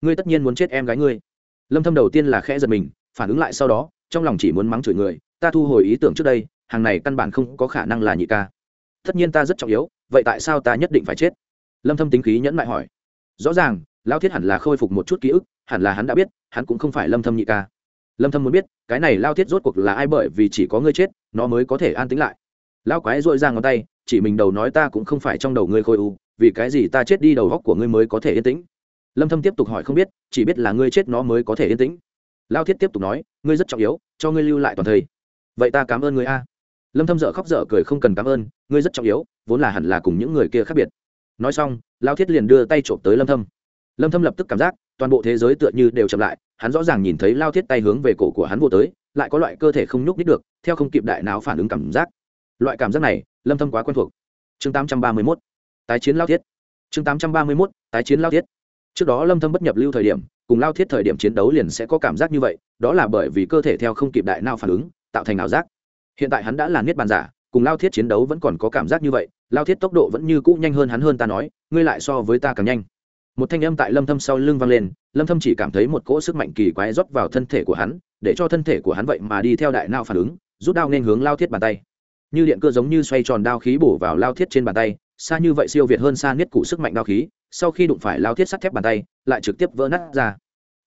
ngươi tất nhiên muốn chết em gái ngươi. Lâm thâm đầu tiên là khẽ giật mình, phản ứng lại sau đó, trong lòng chỉ muốn mắng chửi người, ta thu hồi ý tưởng trước đây, hàng này căn bản không có khả năng là nhị ca. Tất nhiên ta rất trọng yếu, vậy tại sao ta nhất định phải chết? Lâm thâm tính khí nhẫn lại hỏi. Rõ ràng lao thiết hẳn là khôi phục một chút ký ức, hẳn là hắn đã biết, hắn cũng không phải lâm thâm nhị ca. Lâm thâm muốn biết, cái này lao thiết rốt cuộc là ai bởi vì chỉ có ngươi chết, nó mới có thể an tĩnh lại. Lao quái dội ra ngón tay, chỉ mình đầu nói ta cũng không phải trong đầu ngươi khôi u, vì cái gì ta chết đi đầu góc của ngươi mới có thể yên tĩnh? Lâm thâm tiếp tục hỏi không biết, chỉ biết là ngươi chết nó mới có thể yên tĩnh. Lao thiết tiếp tục nói, ngươi rất trọng yếu, cho ngươi lưu lại toàn thời. vậy ta cảm ơn ngươi a. Lâm thâm dở khóc dở cười không cần cảm ơn, ngươi rất trọng yếu, vốn là hẳn là cùng những người kia khác biệt. Nói xong lao thiết liền đưa tay trộm tới lâm thâm lâm thâm lập tức cảm giác, toàn bộ thế giới tựa như đều chậm lại, hắn rõ ràng nhìn thấy lao thiết tay hướng về cổ của hắn vô tới, lại có loại cơ thể không nhúc nhích được, theo không kịp đại não phản ứng cảm giác. Loại cảm giác này, lâm thâm quá quen thuộc. Chương 831 tái chiến lao thiết. Chương 831 tái chiến lao thiết. Trước đó lâm thâm bất nhập lưu thời điểm, cùng lao thiết thời điểm chiến đấu liền sẽ có cảm giác như vậy, đó là bởi vì cơ thể theo không kịp đại não phản ứng, tạo thành ảo giác. Hiện tại hắn đã là niết bàn giả, cùng lao thiết chiến đấu vẫn còn có cảm giác như vậy, lao thiết tốc độ vẫn như cũ nhanh hơn hắn hơn ta nói, ngươi lại so với ta càng nhanh một thanh âm tại lâm thâm sau lưng vang lên, lâm thâm chỉ cảm thấy một cỗ sức mạnh kỳ quái rót vào thân thể của hắn, để cho thân thể của hắn vậy mà đi theo đại não phản ứng, rút đao nên hướng lao thiết bàn tay. Như điện cơ giống như xoay tròn đao khí bổ vào lao thiết trên bàn tay, xa như vậy siêu việt hơn xa nhất cụ sức mạnh đao khí, sau khi đụng phải lao thiết sắt thép bàn tay, lại trực tiếp vỡ nát ra.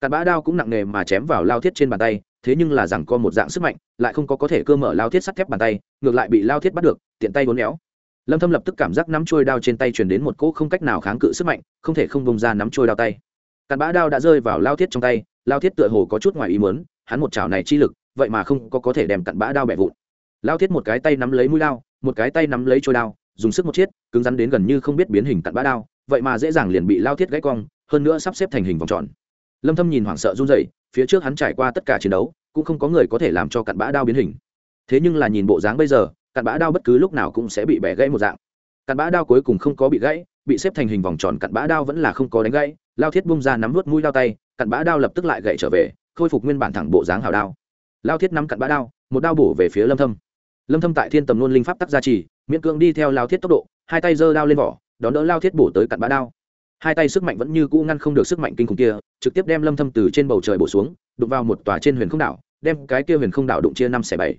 Cặn bã đao cũng nặng nề mà chém vào lao thiết trên bàn tay, thế nhưng là rằng có một dạng sức mạnh, lại không có có thể cơ mở lao thiết sắt thép bàn tay, ngược lại bị lao thiết bắt được, tiện tay vốn éo lâm thâm lập tức cảm giác nắm trôi đao trên tay truyền đến một cỗ không cách nào kháng cự sức mạnh, không thể không bông ra nắm trôi đao tay. Cặn bã đao đã rơi vào lao thiết trong tay, lao thiết tựa hồ có chút ngoài ý muốn, hắn một chảo này chi lực, vậy mà không có có thể đem cặn bã đao bẻ vụn. Lao thiết một cái tay nắm lấy mũi đao, một cái tay nắm lấy trôi đao, dùng sức một chiết, cứng rắn đến gần như không biết biến hình cặn bã đao, vậy mà dễ dàng liền bị lao thiết gãy cong, hơn nữa sắp xếp thành hình vòng tròn. Lâm thâm nhìn hoảng sợ run rẩy, phía trước hắn trải qua tất cả chiến đấu, cũng không có người có thể làm cho cặn bã đao biến hình. Thế nhưng là nhìn bộ dáng bây giờ cặn bã đao bất cứ lúc nào cũng sẽ bị bẻ gãy một dạng. Cặn bã đao cuối cùng không có bị gãy, bị xếp thành hình vòng tròn cặn bã đao vẫn là không có đánh gãy, lao thiết bung ra nắm vớt mũi đao tay, cặn bã đao lập tức lại gãy trở về, khôi phục nguyên bản thẳng bộ dáng hào đao. Lao thiết nắm cặn bã đao, một đao bổ về phía lâm thâm. Lâm thâm tại thiên tầm luôn linh pháp tắc gia trì, miễn cưỡng đi theo lao thiết tốc độ, hai tay giơ đao lên vỏ, đón đỡ lao thiết bổ tới cặn bã đao. Hai tay sức mạnh vẫn như cũ ngăn không được sức mạnh kinh khủng kia, trực tiếp đem lâm thâm từ trên bầu trời bổ xuống, đụng vào một tòa trên huyền không đảo, đem cái kia huyền không đảo đụng chia năm xẻ bảy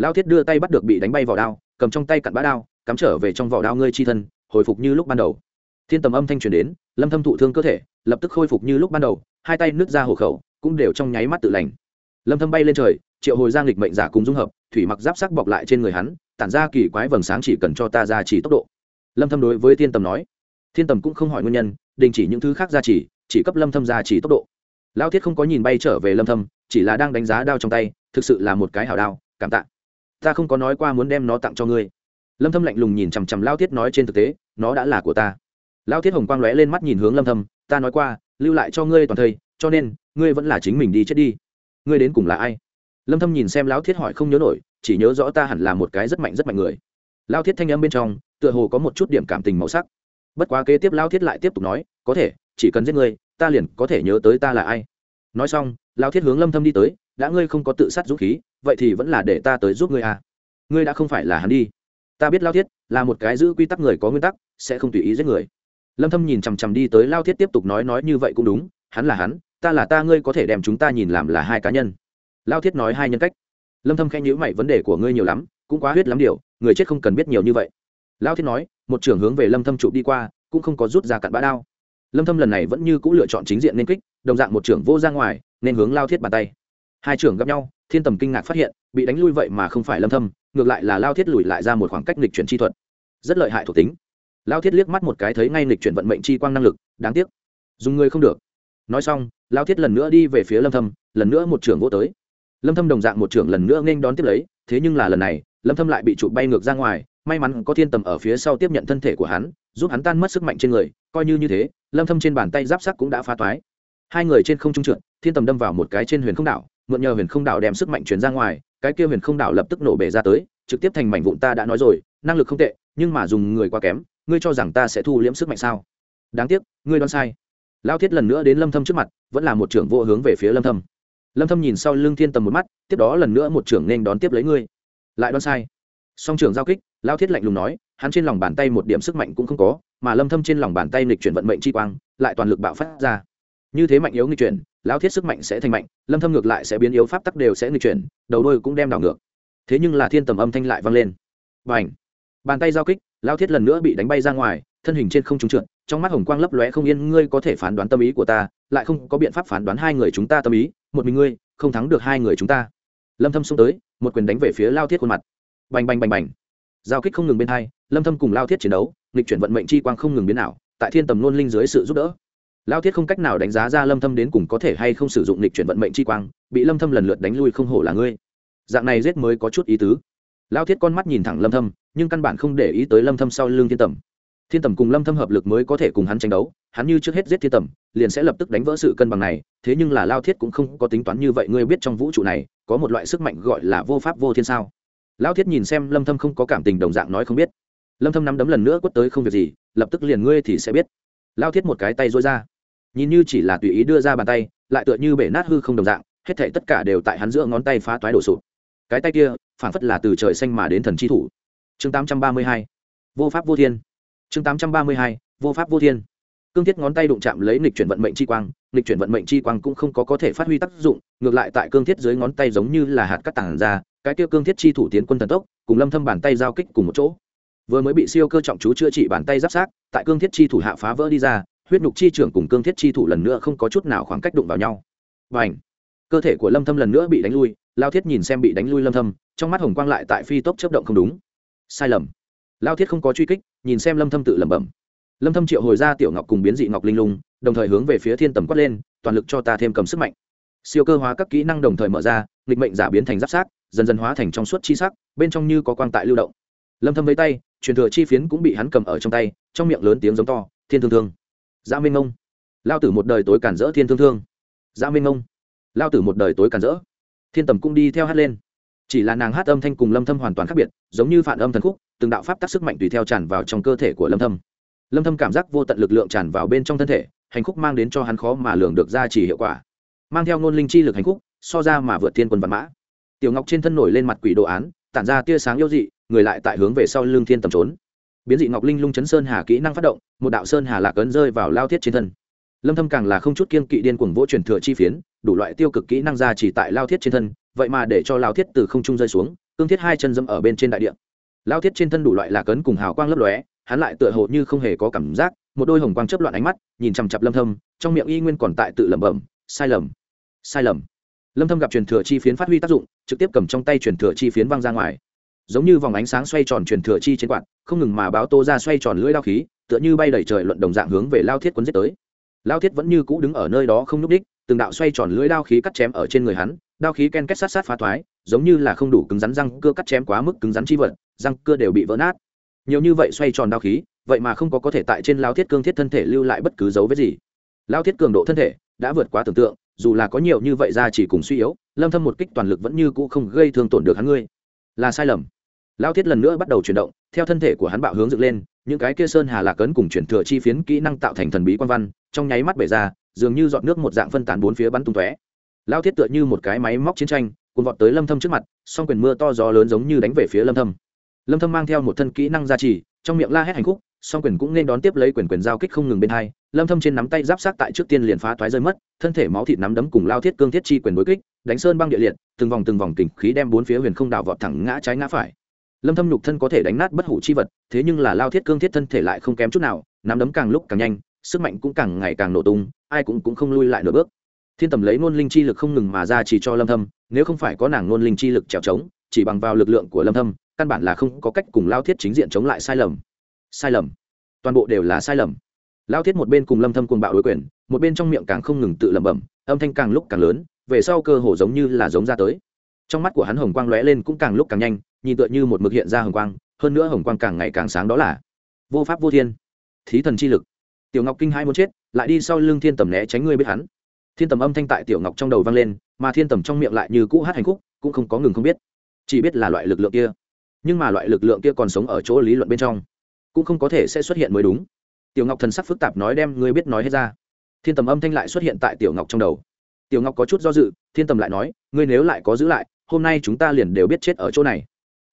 lao thiết đưa tay bắt được bị đánh bay vào đao, cầm trong tay cặn bã đao, cắm trở về trong vỏ đao ngươi chi thân, hồi phục như lúc ban đầu. Thiên tầm âm thanh truyền đến, lâm thâm thụ thương cơ thể, lập tức khôi phục như lúc ban đầu, hai tay nứt ra hổ khẩu, cũng đều trong nháy mắt tự lành. Lâm thâm bay lên trời, triệu hồi giang lịch mệnh giả cùng dung hợp, thủy mặc giáp sắc bọc lại trên người hắn, tản ra kỳ quái vầng sáng chỉ cần cho ta ra chỉ tốc độ. Lâm thâm đối với thiên tầm nói. Thiên tầm cũng không hỏi nguyên nhân, đình chỉ những thứ khác ra chỉ chỉ cấp lâm thâm ra chỉ tốc độ. Lao thiết không có nhìn bay trở về lâm thâm, chỉ là đang đánh giá đao trong tay, thực sự là một cái hảo đao, cảm tạ ta không có nói qua muốn đem nó tặng cho ngươi. Lâm thâm lạnh lùng nhìn chằm chằm lao thiết nói trên thực tế, nó đã là của ta. Lao thiết hồng quang lóe lên mắt nhìn hướng lâm thâm, ta nói qua, lưu lại cho ngươi toàn thây cho nên, ngươi vẫn là chính mình đi chết đi. Ngươi đến cùng là ai? Lâm thâm nhìn xem lão thiết hỏi không nhớ nổi, chỉ nhớ rõ ta hẳn là một cái rất mạnh rất mạnh người. Lao thiết thanh âm bên trong, tựa hồ có một chút điểm cảm tình màu sắc. Bất quá kế tiếp lao thiết lại tiếp tục nói, có thể, chỉ cần giết ngươi, ta liền có thể nhớ tới ta là ai. Nói xong, lao thiết hướng lâm thâm đi tới đã ngươi không có tự sát dũng khí, vậy thì vẫn là để ta tới giúp ngươi à. Ngươi đã không phải là hắn đi. Ta biết lao thiết là một cái giữ quy tắc người có nguyên tắc, sẽ không tùy ý giết người. Lâm thâm nhìn chằm chằm đi tới lao thiết tiếp tục nói nói như vậy cũng đúng, hắn là hắn, ta là ta, ngươi có thể đem chúng ta nhìn làm là hai cá nhân. Lao thiết nói hai nhân cách. Lâm thâm khen nhữ mày, vấn đề của ngươi nhiều lắm, cũng quá huyết lắm điều, người chết không cần biết nhiều như vậy. Lao thiết nói, một trưởng hướng về lâm thâm trụ đi qua, cũng không có rút ra cặn bã đao. Lâm thâm lần này vẫn như cũ lựa chọn chính diện nên kích, đồng dạng một trưởng vô ra ngoài, nên hướng lao thiết bàn tay hai trưởng gặp nhau, thiên tầm kinh ngạc phát hiện, bị đánh lui vậy mà không phải lâm thâm, ngược lại là lao thiết lùi lại ra một khoảng cách nghịch chuyển chi thuật. Rất lợi hại thuộc tính. Lao thiết liếc mắt một cái thấy ngay nghịch chuyển vận mệnh chi quang năng lực, đáng tiếc. Dùng người không được. Nói xong, lao thiết lần nữa đi về phía lâm thâm, lần nữa một trưởng vô tới. Lâm thâm đồng dạng một trưởng lần nữa nên đón tiếp lấy, thế nhưng là lần này, lâm thâm lại bị trụ bay ngược ra ngoài, may mắn có thiên tầm ở phía sau tiếp nhận thân thể của hắn, giúp hắn tan mất sức mạnh trên người, coi như như thế, lâm thâm trên bàn tay giáp sắc cũng đã phá toái. Hai người trên không trung trượt, thiên tầm đâm vào một cái trên huyền không đảo mượn nhờ huyền không đảo đem sức mạnh truyền ra ngoài, cái kia huyền không đảo lập tức nổ bể ra tới, trực tiếp thành mảnh vụn ta đã nói rồi, năng lực không tệ, nhưng mà dùng người quá kém, ngươi cho rằng ta sẽ thu liễm sức mạnh sao? Đáng tiếc, ngươi đoán sai. Lao thiết lần nữa đến lâm thâm trước mặt, vẫn là một trưởng vô hướng về phía lâm thâm. Lâm thâm nhìn sau lưng thiên tầm một mắt, tiếp đó lần nữa một trưởng nên đón tiếp lấy ngươi. Lại đoán sai. Song trưởng giao kích lao thiết lạnh lùng nói, hắn trên lòng bàn tay một điểm sức mạnh cũng không có, mà lâm thâm trên lòng bàn tay nghịch chuyển vận mệnh chi quang, lại toàn lực bạo phát ra như thế mạnh yếu nghi chuyển, Lão thiết sức mạnh sẽ thành mạnh, lâm thâm ngược lại sẽ biến yếu, pháp tắc đều sẽ nghi chuyển, đầu đôi cũng đem đảo ngược. Thế nhưng là thiên tầm âm thanh lại vang lên. Bành! Bàn tay giao kích, Lão thiết lần nữa bị đánh bay ra ngoài, thân hình trên không trung trượt, trong mắt hồng quang lấp lóe không yên, ngươi có thể phán đoán tâm ý của ta, lại không có biện pháp phán đoán hai người chúng ta tâm ý, một mình ngươi, không thắng được hai người chúng ta. Lâm thâm xông tới, một quyền đánh về phía lao thiết khuôn mặt. Bành bành bành bành! Giao kích không ngừng bên hai, lâm thâm cùng lao thiết chiến đấu, nghịch chuyển vận mệnh chi quang không ngừng biến ảo, tại thiên tầm luân linh dưới sự giúp đỡ lao thiết không cách nào đánh giá ra lâm thâm đến cùng có thể hay không sử dụng lịch chuyển vận mệnh chi quang, bị lâm thâm lần lượt đánh lui không hổ là ngươi. Dạng này giết mới có chút ý tứ. Lao thiết con mắt nhìn thẳng lâm thâm, nhưng căn bản không để ý tới lâm thâm sau lưng thiên tầm. Thiên tầm cùng lâm thâm hợp lực mới có thể cùng hắn tranh đấu, hắn như trước hết giết thiên tầm, liền sẽ lập tức đánh vỡ sự cân bằng này, thế nhưng là lao thiết cũng không có tính toán như vậy, ngươi biết trong vũ trụ này, có một loại sức mạnh gọi là vô pháp vô thiên sao? Lao thiết nhìn xem lâm thâm không có cảm tình đồng dạng nói không biết. Lâm thâm nắm đấm lần nữa quất tới không việc gì, lập tức liền ngươi thì sẽ biết. Lao thiết một cái tay rối ra nhìn như chỉ là tùy ý đưa ra bàn tay, lại tựa như bể nát hư không đồng dạng, hết thảy tất cả đều tại hắn giữa ngón tay phá toái đổ sụp. Cái tay kia, phản phất là từ trời xanh mà đến thần chi thủ. Chương 832 vô pháp vô thiên. Chương 832 vô pháp vô thiên. Cương thiết ngón tay đụng chạm lấy nghịch chuyển vận mệnh chi quang, nghịch chuyển vận mệnh chi quang cũng không có có thể phát huy tác dụng, ngược lại tại cương thiết dưới ngón tay giống như là hạt cắt tảng ra, cái kia cương thiết chi thủ tiến quân thần tốc, cùng lâm thâm bàn tay giao kích cùng một chỗ. Vừa mới bị siêu cơ trọng chú chữa trị bàn tay giáp sát, tại cương thiết chi thủ hạ phá vỡ đi ra huyết nhục chi trưởng cùng cương thiết chi thủ lần nữa không có chút nào khoảng cách đụng vào nhau. Và ảnh cơ thể của lâm thâm lần nữa bị đánh lui, lao thiết nhìn xem bị đánh lui lâm thâm, trong mắt hồng quang lại tại phi tốc chớp động không đúng. Sai lầm. Lao thiết không có truy kích, nhìn xem lâm thâm tự lẩm bẩm. Lâm thâm triệu hồi ra tiểu ngọc cùng biến dị ngọc linh lung, đồng thời hướng về phía thiên tầm quát lên, toàn lực cho ta thêm cầm sức mạnh. Siêu cơ hóa các kỹ năng đồng thời mở ra, nghịch mệnh giả biến thành giáp sát dần dần hóa thành trong suốt chi sắc, bên trong như có quang tại lưu động. Lâm thâm với tay, truyền thừa chi phiến cũng bị hắn cầm ở trong tay, trong miệng lớn tiếng giống to, thiên thương thương dã minh ngông. Lao tử một đời tối cản rỡ thiên thương thương. Dã minh ngông. Lao tử một đời tối cản rỡ. Thiên tầm cũng đi theo hát lên. Chỉ là nàng hát âm thanh cùng lâm thâm hoàn toàn khác biệt, giống như phản âm thần khúc, từng đạo pháp tác sức mạnh tùy theo tràn vào trong cơ thể của lâm thâm. Lâm thâm cảm giác vô tận lực lượng tràn vào bên trong thân thể, hành khúc mang đến cho hắn khó mà lường được ra chỉ hiệu quả. Mang theo ngôn linh chi lực hành khúc, so ra mà vượt thiên quân văn mã. Tiểu ngọc trên thân nổi lên mặt quỷ đồ án, tản ra tia sáng yêu dị, người lại tại hướng về sau lưng thiên tầm trốn biến dị ngọc linh lung chấn sơn hà kỹ năng phát động, một đạo sơn hà lạc ấn rơi vào lao thiết trên thân. Lâm thâm càng là không chút kiên kỵ điên cuồng vỗ truyền thừa chi phiến, đủ loại tiêu cực kỹ năng ra chỉ tại lao thiết trên thân, vậy mà để cho lao thiết từ không trung rơi xuống, cương thiết hai chân dẫm ở bên trên đại địa. Lao thiết trên thân đủ loại lạc ấn cùng hào quang lấp lóe, hắn lại tựa hồ như không hề có cảm giác, một đôi hồng quang chớp loạn ánh mắt, nhìn chằm chặp lâm thâm, trong miệng y nguyên còn tại tự lẩm bẩm, sai lầm sai lầm. Lâm thâm gặp truyền thừa chi phiến phát huy tác dụng, trực tiếp cầm trong tay truyền thừa chi phiến văng ra ngoài giống như vòng ánh sáng xoay tròn truyền thừa chi trên quạt, không ngừng mà báo tô ra xoay tròn lưỡi đao khí, tựa như bay đầy trời luận đồng dạng hướng về lao thiết quấn giết tới. Lao thiết vẫn như cũ đứng ở nơi đó không nhúc đích từng đạo xoay tròn lưỡi đao khí cắt chém ở trên người hắn, đao khí ken kết sát sát phá thoái, giống như là không đủ cứng rắn răng cưa cắt chém quá mức cứng rắn chi vật, răng cưa đều bị vỡ nát. Nhiều như vậy xoay tròn đao khí, vậy mà không có có thể tại trên lao thiết cương thiết thân thể lưu lại bất cứ dấu vết gì. Lao thiết cường độ thân thể đã vượt quá tưởng tượng, dù là có nhiều như vậy ra chỉ cùng suy yếu, lâm thâm một kích toàn lực vẫn như cũ không gây thương tổn được hắn ngươi. Là sai lầm lao thiết lần nữa bắt đầu chuyển động, theo thân thể của hắn bạo hướng dựng lên, những cái kia sơn hà lạc cấn cùng chuyển thừa chi phiến kỹ năng tạo thành thần bí quan văn, trong nháy mắt bể ra, dường như dọn nước một dạng phân tán bốn phía bắn tung tóe. Lao thiết tựa như một cái máy móc chiến tranh cùng vọt tới lâm thâm trước mặt, song quyền mưa to gió lớn giống như đánh về phía lâm thâm. Lâm thâm mang theo một thân kỹ năng gia trì, trong miệng la hét hành khúc, song quyền cũng nên đón tiếp lấy quyền quyền giao kích không ngừng bên hai. Lâm thâm trên nắm tay giáp sát tại trước tiên liền phá toái rơi mất, thân thể máu thịt nắm đấm cùng lao thiết cương thiết chi quyền đối kích, đánh sơn băng địa liệt, từng vòng từng vòng kình khí đem bốn phía huyền không đảo vọt thẳng ngã trái ngã phải lâm thâm nhục thân có thể đánh nát bất hủ chi vật, thế nhưng là lao thiết cương thiết thân thể lại không kém chút nào, nắm đấm càng lúc càng nhanh, sức mạnh cũng càng ngày càng nổ tung, ai cũng cũng không lui lại nửa bước. Thiên tầm lấy nôn linh chi lực không ngừng mà ra chỉ cho lâm thâm, nếu không phải có nàng nôn linh chi lực trèo trống, chỉ bằng vào lực lượng của lâm thâm, căn bản là không có cách cùng lao thiết chính diện chống lại sai lầm. Sai lầm. Toàn bộ đều là sai lầm. Lao thiết một bên cùng lâm thâm cuồng bạo đối quyền, một bên trong miệng càng không ngừng tự lẩm bẩm, âm thanh càng lúc càng lớn, về sau cơ hồ giống như là giống ra tới trong mắt của hắn hồng quang lóe lên cũng càng lúc càng nhanh, nhìn tựa như một mực hiện ra hồng quang, hơn nữa hồng quang càng ngày càng sáng đó là vô pháp vô thiên. Thí thần chi lực. Tiểu ngọc kinh hai muốn chết, lại đi sau lưng thiên tầm né tránh ngươi biết hắn. Thiên tầm âm thanh tại tiểu ngọc trong đầu vang lên, mà thiên tầm trong miệng lại như cũ hát hành khúc, cũng không có ngừng không biết. Chỉ biết là loại lực lượng kia. Nhưng mà loại lực lượng kia còn sống ở chỗ lý luận bên trong, cũng không có thể sẽ xuất hiện mới đúng. Tiểu ngọc thần sắc phức tạp nói đem ngươi biết nói hết ra. Thiên tầm âm thanh lại xuất hiện tại tiểu ngọc trong đầu. Tiểu ngọc có chút do dự, thiên tầm lại nói, ngươi nếu lại có giữ lại hôm nay chúng ta liền đều biết chết ở chỗ này.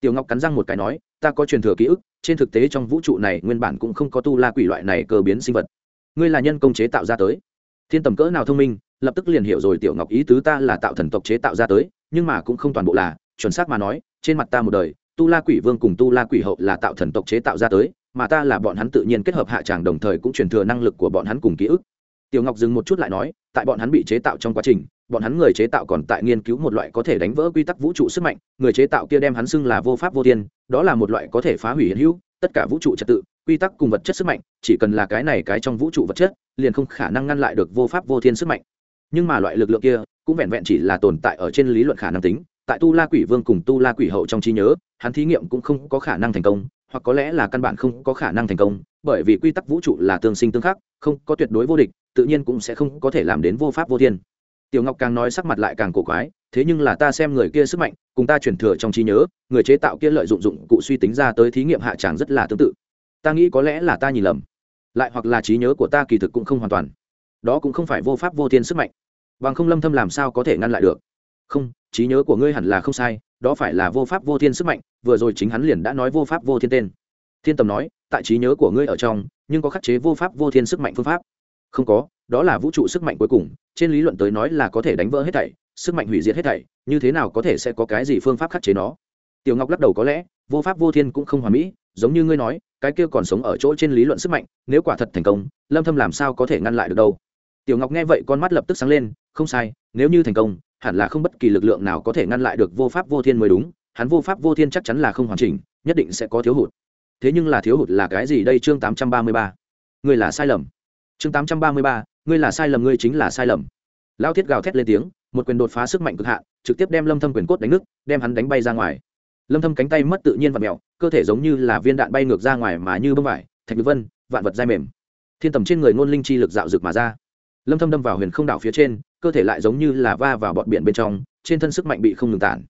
Tiểu ngọc cắn răng một cái nói, ta có truyền thừa ký ức, trên thực tế trong vũ trụ này nguyên bản cũng không có tu la quỷ loại này cơ biến sinh vật. Ngươi là nhân công chế tạo ra tới. Thiên tầm cỡ nào thông minh, lập tức liền hiểu rồi tiểu ngọc ý tứ ta là tạo thần tộc chế tạo ra tới, nhưng mà cũng không toàn bộ là, chuẩn xác mà nói, trên mặt ta một đời, tu la quỷ vương cùng tu la quỷ hậu là tạo thần tộc chế tạo ra tới, mà ta là bọn hắn tự nhiên kết hợp hạ tràng đồng thời cũng truyền thừa năng lực của bọn hắn cùng ký ức tiểu ngọc dừng một chút lại nói, tại bọn hắn bị chế tạo trong quá trình, bọn hắn người chế tạo còn tại nghiên cứu một loại có thể đánh vỡ quy tắc vũ trụ sức mạnh, người chế tạo kia đem hắn xưng là vô pháp vô thiên, đó là một loại có thể phá hủy hiện hữu, tất cả vũ trụ trật tự, quy tắc cùng vật chất sức mạnh, chỉ cần là cái này cái trong vũ trụ vật chất, liền không khả năng ngăn lại được vô pháp vô thiên sức mạnh. Nhưng mà loại lực lượng kia, cũng vẹn vẹn chỉ là tồn tại ở trên lý luận khả năng tính, tại tu la quỷ vương cùng tu la quỷ hậu trong trí nhớ, hắn thí nghiệm cũng không có khả năng thành công, hoặc có lẽ là căn bản không có khả năng thành công, bởi vì quy tắc vũ trụ là tương sinh tương khắc, không có tuyệt đối vô địch tự nhiên cũng sẽ không có thể làm đến vô pháp vô thiên. Tiểu ngọc càng nói sắc mặt lại càng cổ quái, thế nhưng là ta xem người kia sức mạnh, cùng ta chuyển thừa trong trí nhớ, người chế tạo kia lợi dụng dụng cụ suy tính ra tới thí nghiệm hạ tràng rất là tương tự. Ta nghĩ có lẽ là ta nhìn lầm, lại hoặc là trí nhớ của ta kỳ thực cũng không hoàn toàn. Đó cũng không phải vô pháp vô thiên sức mạnh. Bằng không lâm thâm làm sao có thể ngăn lại được? Không, trí nhớ của ngươi hẳn là không sai, đó phải là vô pháp vô thiên sức mạnh, vừa rồi chính hắn liền đã nói vô pháp vô thiên tên. Thiên tầm nói, tại trí nhớ của ngươi ở trong, nhưng có khắc chế vô pháp vô thiên sức mạnh phương pháp không có, đó là vũ trụ sức mạnh cuối cùng, trên lý luận tới nói là có thể đánh vỡ hết thảy, sức mạnh hủy diệt hết thảy, như thế nào có thể sẽ có cái gì phương pháp khắc chế nó? Tiểu ngọc lắc đầu có lẽ, vô pháp vô thiên cũng không hoàn mỹ, giống như ngươi nói, cái kia còn sống ở chỗ trên lý luận sức mạnh, nếu quả thật thành công, lâm thâm làm sao có thể ngăn lại được đâu? Tiểu ngọc nghe vậy con mắt lập tức sáng lên, không sai, nếu như thành công, hẳn là không bất kỳ lực lượng nào có thể ngăn lại được vô pháp vô thiên mới đúng, hắn vô pháp vô thiên chắc chắn là không hoàn chỉnh, nhất định sẽ có thiếu hụt. Thế nhưng là thiếu hụt là cái gì đây chương 833 ngươi là sai lầm chương 833 ngươi là sai lầm, ngươi chính là sai lầm. Lao thiết gào thét lên tiếng, một quyền đột phá sức mạnh cực hạn, trực tiếp đem lâm thâm quyền cốt đánh nứt, đem hắn đánh bay ra ngoài. Lâm thâm cánh tay mất tự nhiên và mèo cơ thể giống như là viên đạn bay ngược ra ngoài mà như bông vải, thạch vân, vạn vật dai mềm. Thiên tầm trên người ngôn linh chi lực dạo dược mà ra. Lâm thâm đâm vào huyền không đảo phía trên, cơ thể lại giống như là va vào bọt biển bên trong, trên thân sức mạnh bị không ngừng tản.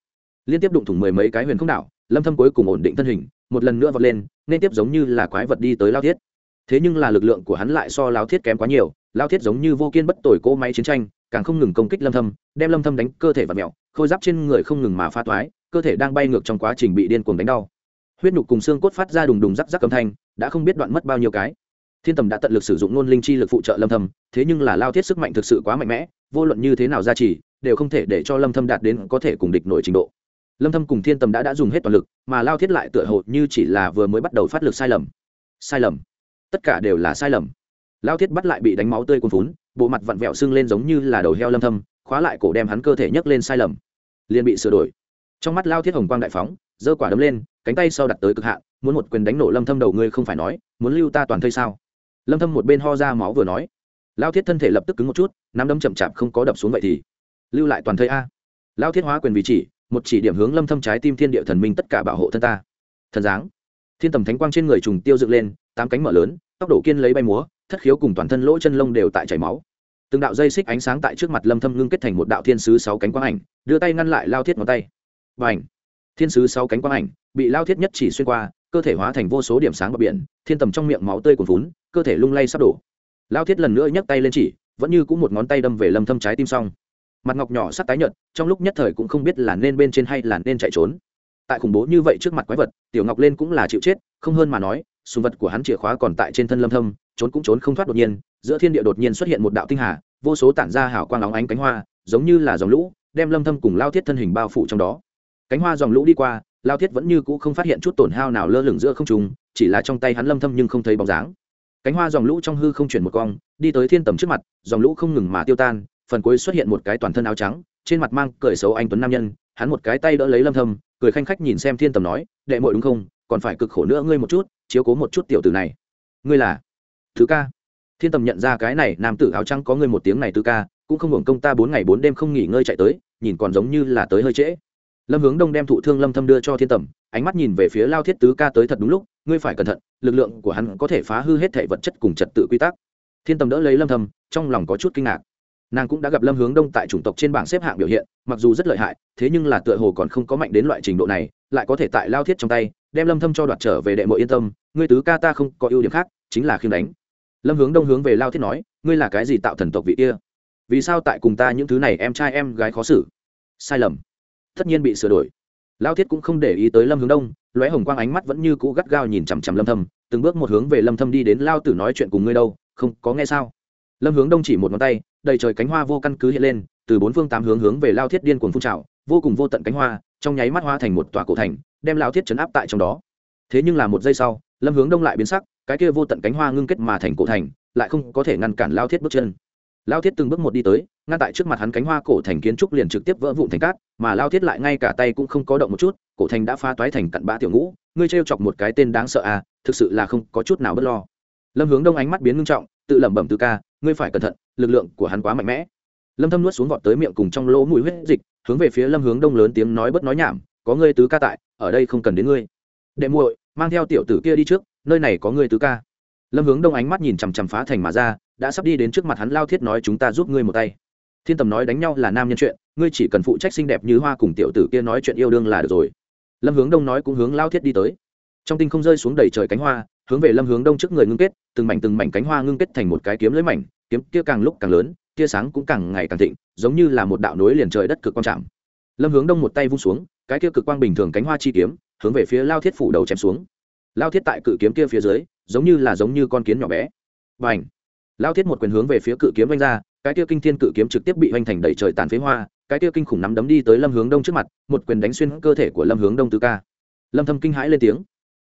Liên tiếp đụng thủng mười mấy cái huyền không đảo, lâm thâm cuối cùng ổn định thân hình, một lần nữa vọt lên, nên tiếp giống như là quái vật đi tới lao thiết thế nhưng là lực lượng của hắn lại so lao thiết kém quá nhiều, lao thiết giống như vô kiên bất tồi cỗ máy chiến tranh, càng không ngừng công kích lâm thâm, đem lâm thâm đánh cơ thể và mèo, khôi giáp trên người không ngừng mà pha toái, cơ thể đang bay ngược trong quá trình bị điên cuồng đánh đau. Huyết nhục cùng xương cốt phát ra đùng đùng rắc rắc âm thanh, đã không biết đoạn mất bao nhiêu cái. Thiên tầm đã tận lực sử dụng nôn linh chi lực phụ trợ lâm thâm, thế nhưng là lao thiết sức mạnh thực sự quá mạnh mẽ, vô luận như thế nào ra chỉ đều không thể để cho lâm thâm đạt đến có thể cùng địch nổi trình độ. Lâm thâm cùng thiên tầm đã đã dùng hết toàn lực, mà lao thiết lại tựa hồ như chỉ là vừa mới bắt đầu phát lực sai lầm. Sai lầm tất cả đều là sai lầm. Lao thiết bắt lại bị đánh máu tươi cuồn phún bộ mặt vặn vẹo sưng lên giống như là đầu heo lâm thâm, khóa lại cổ đem hắn cơ thể nhấc lên sai lầm. Liền bị sửa đổi. Trong mắt lao thiết hồng quang đại phóng, giơ quả đấm lên, cánh tay sau đặt tới cực hạn, muốn một quyền đánh nổ lâm thâm đầu ngươi không phải nói, muốn lưu ta toàn thây sao? Lâm thâm một bên ho ra máu vừa nói. Lao thiết thân thể lập tức cứng một chút, nắm đấm chậm chạp không có đập xuống vậy thì lưu lại toàn thây a. Lao thiết hóa quyền vị chỉ, một chỉ điểm hướng lâm thâm trái tim thiên địa thần minh tất cả bảo hộ thân ta. Thần dáng. Thiên tầm thánh quang trên người trùng tiêu dựng lên tám cánh mở lớn, tốc độ kiên lấy bay múa, thất khiếu cùng toàn thân lỗ chân lông đều tại chảy máu. Từng đạo dây xích ánh sáng tại trước mặt lâm thâm ngưng kết thành một đạo thiên sứ sáu cánh quang ảnh, đưa tay ngăn lại lao thiết ngón tay. Và ảnh thiên sứ sáu cánh quang ảnh bị lao thiết nhất chỉ xuyên qua, cơ thể hóa thành vô số điểm sáng bờ biển, thiên tầm trong miệng máu tươi cuồn vún cơ thể lung lay sắp đổ. Lao thiết lần nữa nhấc tay lên chỉ, vẫn như cũng một ngón tay đâm về lâm thâm trái tim xong. Mặt ngọc nhỏ sắc tái nhợt, trong lúc nhất thời cũng không biết là nên bên trên hay là nên chạy trốn. Tại khủng bố như vậy trước mặt quái vật, tiểu ngọc lên cũng là chịu chết, không hơn mà nói sùng vật của hắn chìa khóa còn tại trên thân lâm thâm, trốn cũng trốn không thoát đột nhiên, giữa thiên địa đột nhiên xuất hiện một đạo tinh hà, vô số tản ra hào quang óng ánh cánh hoa, giống như là dòng lũ, đem lâm thâm cùng lao thiết thân hình bao phủ trong đó. Cánh hoa dòng lũ đi qua, lao thiết vẫn như cũ không phát hiện chút tổn hao nào lơ lửng giữa không trung, chỉ là trong tay hắn lâm thâm nhưng không thấy bóng dáng. Cánh hoa dòng lũ trong hư không chuyển một cong, đi tới thiên tầm trước mặt, dòng lũ không ngừng mà tiêu tan, phần cuối xuất hiện một cái toàn thân áo trắng, trên mặt mang cười xấu anh tuấn nam nhân, hắn một cái tay đỡ lấy lâm thâm, cười khanh khách nhìn xem thiên tầm nói, đệ muội đúng không? Còn phải cực khổ nữa ngươi một chút, chiếu cố một chút tiểu tử này. Ngươi là thứ ca. Thiên tầm nhận ra cái này, nam tử áo trắng có ngươi một tiếng này tứ ca, cũng không hưởng công ta bốn ngày bốn đêm không nghỉ ngơi chạy tới, nhìn còn giống như là tới hơi trễ. Lâm hướng đông đem thụ thương lâm thâm đưa cho thiên tầm, ánh mắt nhìn về phía lao thiết tứ ca tới thật đúng lúc, ngươi phải cẩn thận, lực lượng của hắn có thể phá hư hết thể vật chất cùng trật tự quy tắc. Thiên tầm đỡ lấy lâm thâm, trong lòng có chút kinh ngạc. Nàng cũng đã gặp lâm hướng đông tại chủng tộc trên bảng xếp hạng biểu hiện, mặc dù rất lợi hại, thế nhưng là tựa hồ còn không có mạnh đến loại trình độ này, lại có thể tại lao thiết trong tay đem lâm thâm cho đoạt trở về đệ mội yên tâm, ngươi tứ ca ta không có ưu điểm khác, chính là khiêm đánh. Lâm hướng đông hướng về lao thiết nói, ngươi là cái gì tạo thần tộc vị kia? Vì sao tại cùng ta những thứ này em trai em gái khó xử? Sai lầm. Tất nhiên bị sửa đổi. Lao thiết cũng không để ý tới lâm hướng đông, lóe hồng quang ánh mắt vẫn như cũ gắt gao nhìn chằm chằm lâm thâm, từng bước một hướng về lâm thâm đi đến lao tử nói chuyện cùng ngươi đâu, không có nghe sao? Lâm hướng đông chỉ một ngón tay, đầy trời cánh hoa vô căn cứ hiện lên, từ bốn phương tám hướng hướng về lao thiết điên cuồng phun trào, vô cùng vô tận cánh hoa, trong nháy mắt hoa thành một tòa cổ thành đem lao thiết chấn áp tại trong đó. Thế nhưng là một giây sau, lâm hướng đông lại biến sắc, cái kia vô tận cánh hoa ngưng kết mà thành cổ thành, lại không có thể ngăn cản lao thiết bước chân. Lao thiết từng bước một đi tới, ngăn tại trước mặt hắn cánh hoa cổ thành kiến trúc liền trực tiếp vỡ vụn thành cát, mà lao thiết lại ngay cả tay cũng không có động một chút, cổ thành đã phá toái thành cặn bã tiểu ngũ, ngươi t chọc một cái tên đáng sợ à thực sự là không có chút nào b ấ t lo. Lâm hướng đông ánh mắt biến ngưng trọng, tự lẩm bẩm tứ ca, ngươi phải cẩn thận, lực lượng của hắn quá mạnh mẽ. Lâm thâm nuốt xuống vọt tới miệng cùng trong lỗ mũi huyết dịch, hướng về phía lâm hướng đông lớn tiếng nói bất nói nhảm, có ngươi tứ ca tại ở đây không cần đến ngươi. Đệ muội, mang theo tiểu tử kia đi trước, nơi này có ngươi tứ ca. Lâm hướng đông ánh mắt nhìn chằm chằm phá thành mà ra, đã sắp đi đến trước mặt hắn lao thiết nói chúng ta giúp ngươi một tay. Thiên tầm nói đánh nhau là nam nhân chuyện, ngươi chỉ cần phụ trách xinh đẹp như hoa cùng tiểu tử kia nói chuyện yêu đương là được rồi. Lâm hướng đông nói cũng hướng lao thiết đi tới. Trong tinh không rơi xuống đầy trời cánh hoa, hướng về lâm hướng đông trước người ngưng kết, từng mảnh từng mảnh cánh hoa ngưng kết thành một cái kiếm lưới mảnh, kiếm kia càng lúc càng lớn, tia sáng cũng càng ngày càng thịnh, giống như là một đạo nối liền trời đất cực quan trọng. lâm hướng đông một tay vung xuống cái kia cực quang bình thường cánh hoa chi kiếm, hướng về phía lao thiết phủ đầu chém xuống. Lao thiết tại cự kiếm kia phía dưới, giống như là giống như con kiến nhỏ bé. Và ảnh lao thiết một quyền hướng về phía cự kiếm oanh ra, cái kia kinh thiên cự kiếm trực tiếp bị oanh thành đầy trời tàn phế hoa, cái kia kinh khủng nắm đấm đi tới lâm hướng đông trước mặt, một quyền đánh xuyên cơ thể của lâm hướng đông tứ ca. Lâm thâm kinh hãi lên tiếng.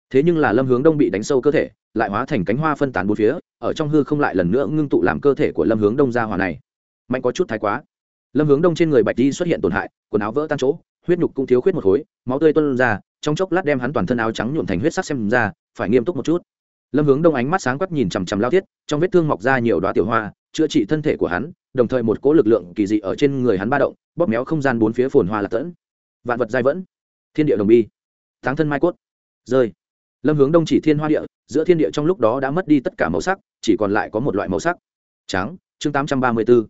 Thế nhưng là lâm hướng đông bị đánh sâu cơ thể, lại hóa thành cánh hoa phân tán bốn phía, ở trong hư không lại lần nữa ngưng tụ làm cơ thể của lâm hướng đông ra hòa này. Mạnh có chút thái quá. Lâm hướng đông trên người bạch đi xuất hiện tổn hại, quần áo vỡ tan chỗ huyết nhục cũng thiếu khuyết một khối, máu tươi tuôn ra, trong chốc lát đem hắn toàn thân áo trắng nhuộm thành huyết sắc xem ra, phải nghiêm túc một chút. Lâm hướng đông ánh mắt sáng quắc nhìn chằm chằm lao thiết, trong vết thương mọc ra nhiều đoá tiểu hoa, chữa trị thân thể của hắn, đồng thời một cỗ lực lượng kỳ dị ở trên người hắn ba động, bóp méo không gian bốn phía phồn hoa lạc tẫn. Vạn vật giai vẫn. Thiên địa đồng bi. Tháng thân mai cốt. Rơi. Lâm hướng đông chỉ thiên hoa địa, giữa thiên địa trong lúc đó đã mất đi tất cả màu sắc, chỉ còn lại có một loại màu sắc. Trắng. Chương tám trăm ba mươi b ố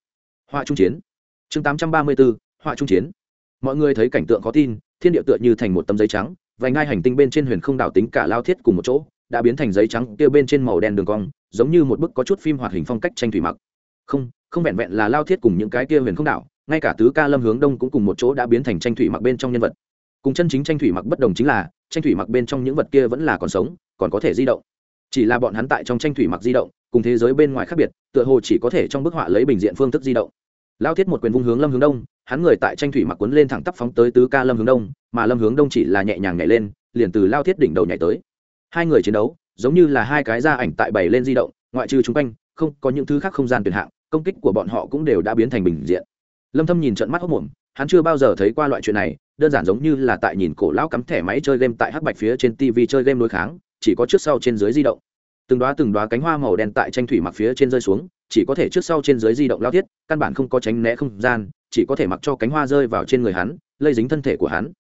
họa trung chiến. Chương tám trăm ba mươi b ố họa trung chiến mọi người thấy cảnh tượng khó tin, thiên địa tựa như thành một tấm giấy trắng, vài ngai hành tinh bên trên huyền không đảo tính cả lao thiết cùng một chỗ, đã biến thành giấy trắng kia bên trên màu đen đường cong, giống như một bức có chút phim hoạt hình phong cách tranh thủy mặc. Không không vẹn vẹn là lao thiết cùng những cái kia huyền không đảo ngay cả tứ ca lâm hướng đông cũng cùng một chỗ đã biến thành tranh thủy mặc bên trong nhân vật. Cùng chân chính tranh thủy mặc bất đồng chính là, tranh thủy mặc bên trong những vật kia vẫn là còn sống, còn có thể di động. Chỉ là bọn hắn tại trong tranh thủy mặc di động, cùng thế giới bên ngoài khác biệt, tựa hồ chỉ có thể trong bức họa lấy bình diện phương thức di động lao thiết một quyền vung hướng lâm hướng đông, hắn người tại tranh thủy mặc quấn lên thẳng tắp phóng tới tứ ca lâm hướng đông, mà lâm hướng đông chỉ là nhẹ nhàng nhảy lên, liền từ lao thiết đỉnh đầu nhảy tới. Hai người chiến đấu, giống như là hai cái da ảnh tại bảy lên di động, ngoại trừ chung quanh, không, có những thứ khác không gian tuyệt hạng, công kích của bọn họ cũng đều đã biến thành bình diện. Lâm thâm nhìn trận mắt hốc mồm, hắn chưa bao giờ thấy qua loại chuyện này, đơn giản giống như là tại nhìn cổ lão cắm thẻ máy chơi game tại hắc bạch phía trên tv chơi game đối kháng, chỉ có trước sau trên dưới di động. Từng đóa từng đóa cánh hoa màu đen tại tranh thủy mặc phía trên rơi xuống chỉ có thể trước sau trên dưới di động lao thiết, căn bản không có tránh né không gian, chỉ có thể mặc cho cánh hoa rơi vào trên người hắn, lây dính thân thể của hắn.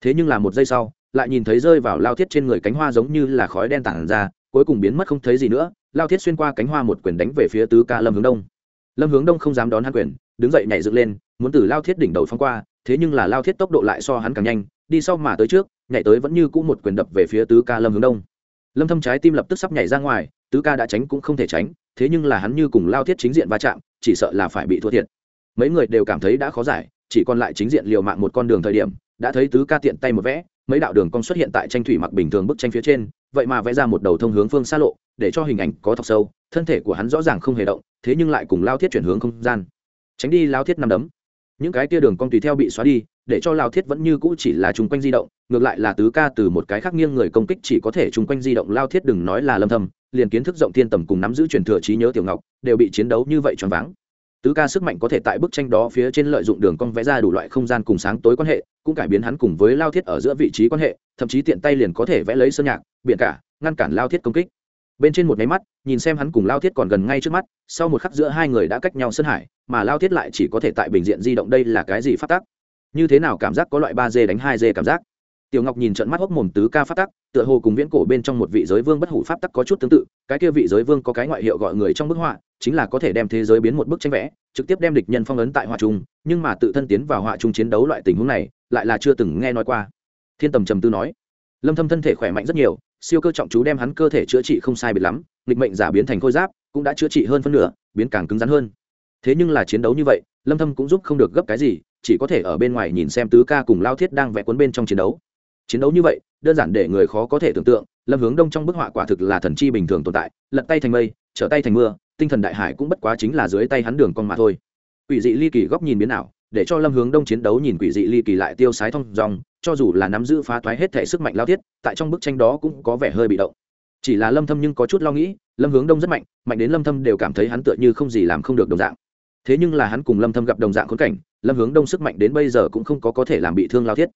Thế nhưng là một giây sau, lại nhìn thấy rơi vào lao thiết trên người cánh hoa giống như là khói đen tản ra, cuối cùng biến mất không thấy gì nữa, lao thiết xuyên qua cánh hoa một quyền đánh về phía tứ ca lâm hướng đông. Lâm hướng đông không dám đón hắn quyền, đứng dậy nhảy dựng lên, muốn từ lao thiết đỉnh đầu phong qua, thế nhưng là lao thiết tốc độ lại so hắn càng nhanh, đi sau mà tới trước, nhảy tới vẫn như cũ một quyền đập về phía tứ ca lâm hướng đông. Lâm thâm trái tim lập tức sắp nhảy ra ngoài, tứ ca đã tránh cũng không thể tránh thế nhưng là hắn như cùng lao thiết chính diện va chạm, chỉ sợ là phải bị thua thiệt. Mấy người đều cảm thấy đã khó giải, chỉ còn lại chính diện liều mạng một con đường thời điểm, đã thấy tứ ca tiện tay một vẽ, mấy đạo đường cong xuất hiện tại tranh thủy mặc bình thường bức tranh phía trên, vậy mà vẽ ra một đầu thông hướng phương xa lộ, để cho hình ảnh có thọc sâu, thân thể của hắn rõ ràng không hề động, thế nhưng lại cùng lao thiết chuyển hướng không gian. Tránh đi, lao thiết nằm đấm. Những cái tia đường cong tùy theo bị xóa đi, để cho lao thiết vẫn như cũ chỉ là chung quanh di động, ngược lại là tứ ca từ một cái khác nghiêng người công kích chỉ có thể chung quanh di động. Lao thiết đừng nói là lâm thầm liền kiến thức rộng thiên tầm cùng nắm giữ truyền thừa trí nhớ tiểu ngọc, đều bị chiến đấu như vậy choáng váng. Tứ ca sức mạnh có thể tại bức tranh đó phía trên lợi dụng đường cong vẽ ra đủ loại không gian cùng sáng tối quan hệ, cũng cải biến hắn cùng với lao thiết ở giữa vị trí quan hệ, thậm chí tiện tay liền có thể vẽ lấy sơn nhạc, biển cả, ngăn cản lao thiết công kích. Bên trên một máy mắt, nhìn xem hắn cùng lao thiết còn gần ngay trước mắt, sau một khắc giữa hai người đã cách nhau sơn hải, mà lao thiết lại chỉ có thể tại bình diện di động đây là cái gì phát tác như thế nào cảm giác có loại ba d đánh hai d cảm giác? Tiểu ngọc nhìn trận mắt hốc mồm tứ ca phát tắc, tựa hồ cùng viễn cổ bên trong một vị giới vương bất hủ pháp tắc có chút tương tự, cái kia vị giới vương có cái ngoại hiệu gọi người trong bức họa, chính là có thể đem thế giới biến một bức tranh vẽ, trực tiếp đem địch nhân phong ấn tại họa trung, nhưng mà tự thân tiến vào họa trung chiến đấu loại tình huống này, lại là chưa từng nghe nói qua. Thiên tầm trầm tư nói, lâm thâm thân thể khỏe mạnh rất nhiều, siêu cơ trọng chú đem hắn cơ thể chữa trị không sai biệt lắm, nghịch mệnh giả biến thành khôi giáp, cũng đã chữa trị hơn phân nửa, biến càng cứng rắn hơn. Thế nhưng là chiến đấu như vậy, lâm thâm cũng giúp không được gấp cái gì, chỉ có thể ở bên ngoài nhìn xem tứ ca cùng lao thiết đang vẽ cuốn bên trong chiến đấu chiến đấu như vậy, đơn giản để người khó có thể tưởng tượng, lâm hướng đông trong bức họa quả thực là thần chi bình thường tồn tại, lật tay thành mây, trở tay thành mưa, tinh thần đại hải cũng bất quá chính là dưới tay hắn đường con mà thôi. Quỷ dị ly kỳ góc nhìn biến ảo, để cho lâm hướng đông chiến đấu nhìn quỷ dị ly kỳ lại tiêu sái thông dòng cho dù là nắm giữ phá thoái hết thể sức mạnh lao thiết, tại trong bức tranh đó cũng có vẻ hơi bị động. Chỉ là lâm thâm nhưng có chút lo nghĩ, lâm hướng đông rất mạnh mạnh đến lâm thâm đều cảm thấy hắn tựa như không gì làm không được đồng dạng. Thế nhưng là hắn cùng lâm thâm gặp đồng dạng khốn cảnh, lâm hướng đông sức mạnh đến bây giờ cũng không có có thể làm bị thương lao thiết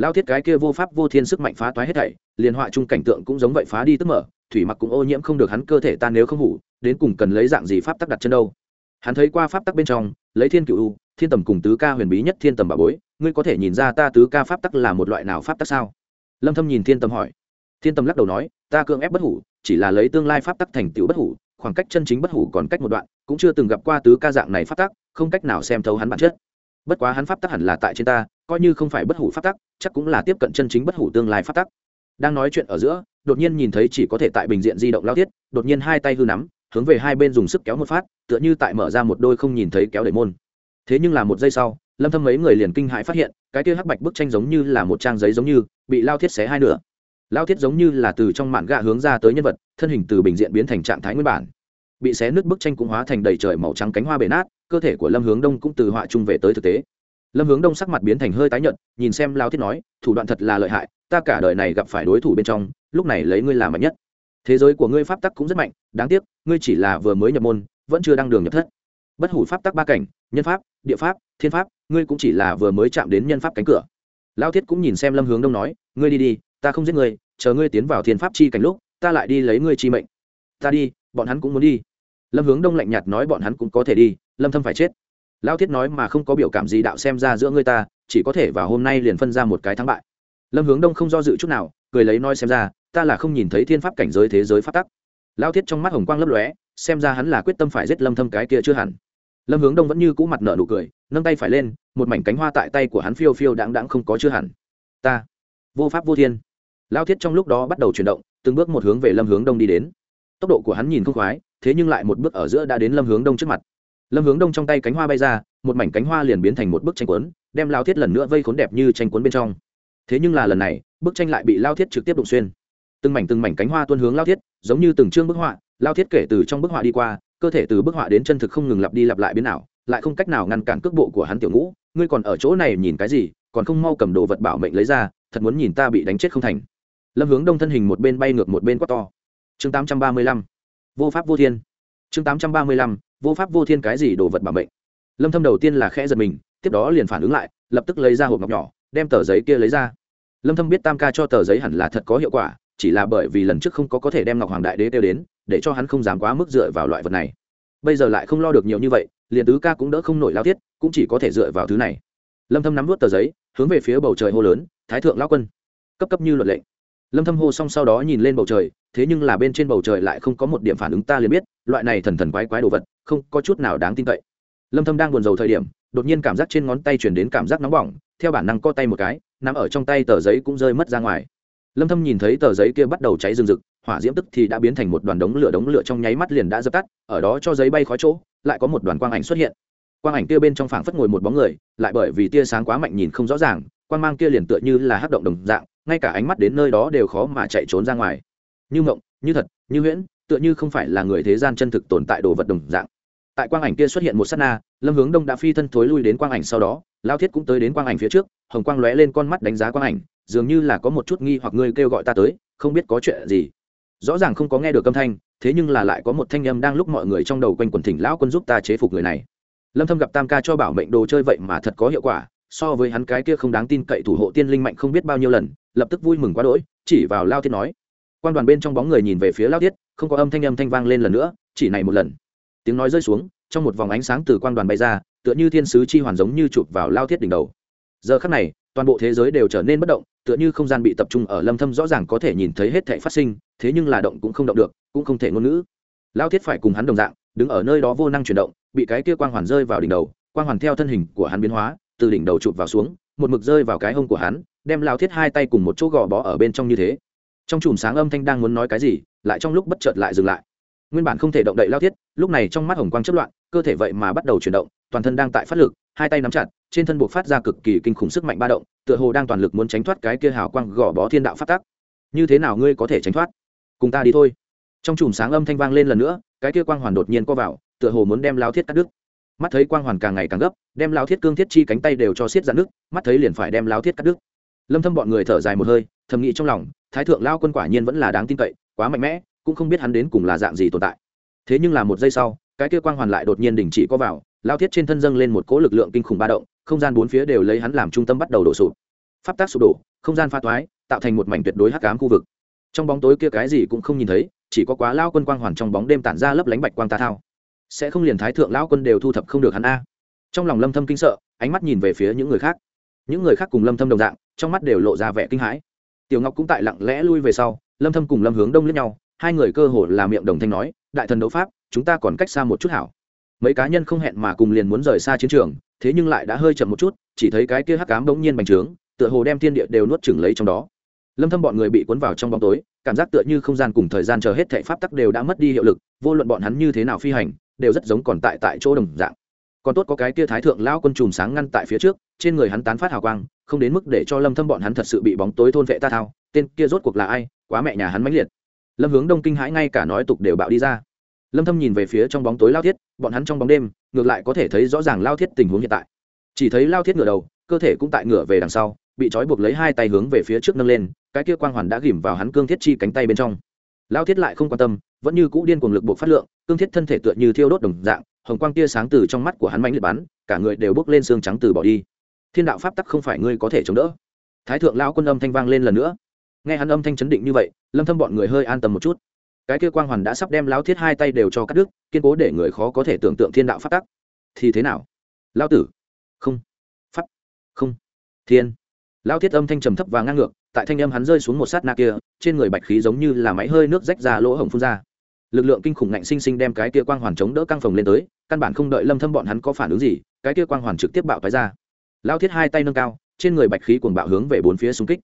lao thiết cái kia vô pháp vô thiên sức mạnh phá toái hết thảy, liền họa chung cảnh tượng cũng giống vậy phá đi tức mở, thủy mặc cũng ô nhiễm không được hắn cơ thể ta nếu không hủ, đến cùng cần lấy dạng gì pháp tắc đặt chân đâu. Hắn thấy qua pháp tắc bên trong, lấy thiên cựu u, thiên tầm cùng tứ ca huyền bí nhất thiên tầm bà bối, ngươi có thể nhìn ra ta tứ ca pháp tắc là một loại nào pháp tắc sao? Lâm thâm nhìn thiên tầm hỏi. Thiên tầm lắc đầu nói, ta cưỡng ép bất hủ, chỉ là lấy tương lai pháp tắc thành tựu bất hủ, khoảng cách chân chính bất hủ còn cách một đoạn, cũng chưa từng gặp qua tứ ca dạng này pháp tắc, không cách nào xem thấu hắn bản chất. Bất quá hắn pháp tắc hẳn là tại trên ta coi như không phải bất hủ pháp tắc, chắc cũng là tiếp cận chân chính bất hủ tương lai pháp tắc. Đang nói chuyện ở giữa, đột nhiên nhìn thấy chỉ có thể tại bình diện di động lao thiết, đột nhiên hai tay hư nắm, hướng về hai bên dùng sức kéo một phát, tựa như tại mở ra một đôi không nhìn thấy kéo đẩy môn. Thế nhưng là một giây sau, lâm thâm mấy người liền kinh hãi phát hiện, cái kia hắc bạch bức tranh giống như là một trang giấy giống như, bị lao thiết xé hai nửa. Lao thiết giống như là từ trong mạn gạ hướng ra tới nhân vật, thân hình từ bình diện biến thành trạng thái nguyên bản. Bị xé nứt bức tranh cũng hóa thành đầy trời màu trắng cánh hoa bể nát, cơ thể của lâm hướng đông cũng từ họa trung về tới thực tế lâm hướng đông sắc mặt biến thành hơi tái nhợt, nhìn xem lao thiết nói, thủ đoạn thật là lợi hại, ta cả đời này gặp phải đối thủ bên trong, lúc này lấy ngươi làm mạnh nhất. Thế giới của ngươi pháp tắc cũng rất mạnh, đáng tiếc, ngươi chỉ là vừa mới nhập môn, vẫn chưa đăng đường nhập thất. Bất hủ pháp tắc ba cảnh, nhân pháp, địa pháp, thiên pháp, ngươi cũng chỉ là vừa mới chạm đến nhân pháp cánh cửa. Lao thiết cũng nhìn xem lâm hướng đông nói, ngươi đi đi, ta không giết ngươi, chờ ngươi tiến vào thiên pháp chi cảnh lúc, ta lại đi lấy ngươi chi mệnh. Ta đi, bọn hắn cũng muốn đi. Lâm hướng đông lạnh nhạt nói bọn hắn cũng có thể đi, lâm thâm phải chết lao thiết nói mà không có biểu cảm gì đạo xem ra giữa ngươi ta, chỉ có thể vào hôm nay liền phân ra một cái thắng bại. Lâm hướng đông không do dự chút nào, cười lấy nói xem ra, ta là không nhìn thấy thiên pháp cảnh giới thế giới pháp tắc. Lao thiết trong mắt hồng quang lấp lóe, xem ra hắn là quyết tâm phải giết lâm thâm cái kia chưa hẳn. Lâm hướng đông vẫn như cũ mặt nở nụ cười, nâng tay phải lên, một mảnh cánh hoa tại tay của hắn phiêu phiêu đáng đáng không có chưa hẳn. Ta, vô pháp vô thiên. Lao thiết trong lúc đó bắt đầu chuyển động, từng bước một hướng về lâm hướng đông đi đến. Tốc độ của hắn nhìn không khoái, thế nhưng lại một bước ở giữa đã đến lâm hướng đông trước mặt lâm hướng đông trong tay cánh hoa bay ra một mảnh cánh hoa liền biến thành một bức tranh quấn đem lao thiết lần nữa vây khốn đẹp như tranh quấn bên trong. Thế nhưng là lần này bức tranh lại bị lao thiết trực tiếp đụng xuyên. Từng mảnh từng mảnh cánh hoa tuôn hướng lao thiết giống như từng chương bức họa lao thiết kể từ trong bức họa đi qua cơ thể từ bức họa đến chân thực không ngừng lặp đi lặp lại biến ảo lại không cách nào ngăn cản cước bộ của hắn tiểu ngũ ngươi còn ở chỗ này nhìn cái gì còn không mau cầm đồ vật bảo mệnh lấy ra thật muốn nhìn ta bị đánh chết không thành. Lâm hướng đông thân hình một bên bay ngược một bên quát to. Chương 835, vô pháp vô thiên. Chương 835, vô pháp vô thiên cái gì đồ vật bảo mệnh. Lâm thâm đầu tiên là khẽ giật mình, tiếp đó liền phản ứng lại, lập tức lấy ra hộp ngọc nhỏ, đem tờ giấy kia lấy ra. Lâm thâm biết tam ca cho tờ giấy hẳn là thật có hiệu quả, chỉ là bởi vì lần trước không có có thể đem ngọc hoàng đại đế tiêu đến, để cho hắn không dám quá mức dựa vào loại vật này. Bây giờ lại không lo được nhiều như vậy, liền tứ ca cũng đỡ không nổi lao thiết cũng chỉ có thể dựa vào thứ này. Lâm thâm nắm nuốt tờ giấy, hướng về phía bầu trời hô lớn, thái thượng lão quân! Cấp cấp như luật lệnh. Lâm thâm hô xong sau đó nhìn lên bầu trời, thế nhưng là bên trên bầu trời lại không có một điểm phản ứng, ta liền biết, loại này thần thần quái quái đồ vật không có chút nào đáng tin cậy. Lâm thâm đang buồn rầu thời điểm, đột nhiên cảm giác trên ngón tay truyền đến cảm giác nóng bỏng, theo bản năng co tay một cái nắm ở trong tay tờ giấy cũng rơi mất ra ngoài. Lâm thâm nhìn thấy tờ giấy kia bắt đầu cháy rừng rực, hỏa diễm tức thì đã biến thành một đoàn đống lửa đống lửa trong nháy mắt liền đã dập tắt, ở đó cho giấy bay khói chỗ, lại có một đoàn quang ảnh xuất hiện. Quang ảnh kia bên trong phảng phất ngồi một bóng người, lại bởi vì tia sáng quá mạnh nhìn không rõ ràng, quang mang kia liền tựa như là hắc động đồng dạng, ngay cả ánh mắt đến nơi đó đều khó mà chạy trốn ra ngoài. Như mộng, như thật, như huyễn tựa như không phải là người thế gian chân thực tồn tại đồ vật đồng dạng. Tại quang ảnh kia xuất hiện một sát na, lâm hướng đông đã phi thân thối lui đến quang ảnh sau đó, lao thiết cũng tới đến quang ảnh phía trước, hồng quang lóe lên con mắt đánh giá quang ảnh, dường như là có một chút nghi hoặc ngươi kêu gọi ta tới, không biết có chuyện gì. Rõ ràng không có nghe được âm thanh, thế nhưng là lại có một thanh âm đang lúc mọi người trong đầu quanh quần thỉnh lão quân giúp ta chế phục người này. Lâm thâm gặp tam ca cho bảo mệnh đồ chơi vậy mà thật có hiệu quả, so với hắn cái kia không đáng tin cậy thủ hộ tiên linh mạnh không biết bao nhiêu lần, lập tức vui mừng quá đỗi, chỉ vào lao thiết nói quan đoàn bên trong bóng người nhìn về phía lao thiết không có âm thanh âm thanh vang lên lần nữa, chỉ này một lần. Tiếng nói rơi xuống, trong một vòng ánh sáng từ quan đoàn bay ra, tựa như thiên sứ chi hoàn giống như chụp vào lao thiết đỉnh đầu. Giờ khắc này, toàn bộ thế giới đều trở nên bất động, tựa như không gian bị tập trung ở lâm thâm rõ ràng có thể nhìn thấy hết thảy phát sinh, thế nhưng là động cũng không động được, cũng không thể ngôn ngữ. Lao thiết phải cùng hắn đồng dạng, đứng ở nơi đó vô năng chuyển động, bị cái kia quang hoàn rơi vào đỉnh đầu, quang hoàn theo thân hình của hắn biến hóa, từ đỉnh đầu chụp vào xuống, một mực rơi vào cái hông của hắn, đem lao thiết hai tay cùng một chỗ gò bó ở bên trong như thế trong chùm sáng âm thanh đang muốn nói cái gì, lại trong lúc bất chợt lại dừng lại. Nguyên bản không thể động đậy lao thiết, lúc này trong mắt hồng quang chất loạn, cơ thể vậy mà bắt đầu chuyển động, toàn thân đang tại phát lực, hai tay nắm chặt, trên thân buộc phát ra cực kỳ kinh khủng sức mạnh ba động, tựa hồ đang toàn lực muốn tránh thoát cái kia hào quang gò bó thiên đạo phát tác như thế nào ngươi có thể tránh thoát? Cùng ta đi thôi. Trong chùm sáng âm thanh vang lên lần nữa, cái kia quang hoàn đột nhiên co vào, tựa hồ muốn đem lao thiết cắt đứt. Mắt thấy quang hoàn càng ngày càng gấp, đem lao thiết cương thiết chi cánh tay đều cho xiết ra nước mắt thấy liền phải đem lao thiết cắt đứt. Lâm thâm bọn người thở dài một hơi, thầm nghĩ trong lòng thái thượng lao quân quả nhiên vẫn là đáng tin cậy, quá mạnh mẽ, cũng không biết hắn đến cùng là dạng gì tồn tại. Thế nhưng là một giây sau, cái kia quang hoàn lại đột nhiên đình chỉ có vào, lao thiết trên thân dâng lên một cỗ lực lượng kinh khủng ba động, không gian bốn phía đều lấy hắn làm trung tâm bắt đầu đổ sụp. Pháp tác sụp đổ, không gian pha toái, tạo thành một mảnh tuyệt đối hắc ám khu vực. Trong bóng tối kia cái gì cũng không nhìn thấy, chỉ có quá lao quân quang hoàn trong bóng đêm tản ra lấp lánh bạch quang ta thao. Sẽ không liền thái thượng lão quân đều thu thập không được hắn a. Trong lòng lâm thâm kinh sợ, ánh mắt nhìn về phía những người khác. Những người khác cùng lâm thâm đồng dạng, trong mắt đều lộ ra vẻ kinh hãi tiểu ngọc cũng tại lặng lẽ lui về sau, lâm thâm cùng lâm hướng đông lẫn nhau, hai người cơ hồ là miệng đồng thanh nói, đại thần đấu pháp, chúng ta còn cách xa một chút hảo. Mấy cá nhân không hẹn mà cùng liền muốn rời xa chiến trường, thế nhưng lại đã hơi chậm một chút, chỉ thấy cái kia hắc ám bỗng nhiên bành trướng, tựa hồ đem thiên địa đều nuốt chửng lấy trong đó. Lâm thâm bọn người bị cuốn vào trong bóng tối, cảm giác tựa như không gian cùng thời gian chờ hết thảy pháp tắc đều đã mất đi hiệu lực, vô luận bọn hắn như thế nào phi hành, đều rất giống còn tại tại chỗ đồng dạng còn tốt có cái kia thái thượng lão quân trùm sáng ngăn tại phía trước, trên người hắn tán phát hào quang, không đến mức để cho lâm thâm bọn hắn thật sự bị bóng tối thôn vệ ta thao, tên kia rốt cuộc là ai, quá mẹ nhà hắn mãnh liệt. Lâm hướng đông kinh hãi ngay cả nói tục đều bạo đi ra. Lâm thâm nhìn về phía trong bóng tối lao thiết, bọn hắn trong bóng đêm, ngược lại có thể thấy rõ ràng lao thiết tình huống hiện tại. Chỉ thấy lao thiết ngửa đầu, cơ thể cũng tại ngửa về đằng sau, bị trói buộc lấy hai tay hướng về phía trước nâng lên, cái kia quang hoàn đã ghìm vào hắn cương thiết chi cánh tay bên trong. Lao thiết lại không quan tâm, vẫn như cũ điên cuồng lực buộc phát lượng, cương thiết thân thể tựa như thiêu đốt đồng dạng hồng quang tia sáng từ trong mắt của hắn mãnh liệt bắn, cả người đều bước lên xương trắng từ bỏ đi. Thiên đạo pháp tắc không phải ngươi có thể chống đỡ. Thái thượng lao quân âm thanh vang lên lần nữa. Nghe hắn âm thanh chấn định như vậy, lâm thâm bọn người hơi an tâm một chút. Cái kia quang hoàn đã sắp đem lao thiết hai tay đều cho cắt đứt, kiên cố để người khó có thể tưởng tượng thiên đạo pháp tắc. Thì thế nào? Lao tử? Không. Pháp? Không. Thiên. Lao thiết âm thanh trầm thấp và ngang ngược, tại thanh âm hắn rơi xuống một sát na kia, trên người bạch khí giống như là máy hơi nước rách ra lỗ hổng phun ra lực lượng kinh khủng ngạnh sinh sinh đem cái kia quang hoàn chống đỡ căng phồng lên tới, căn bản không đợi lâm thâm bọn hắn có phản ứng gì, cái kia quang hoàn trực tiếp bạo phái ra. Lao thiết hai tay nâng cao, trên người bạch khí cuồng bạo hướng về bốn phía xung kích.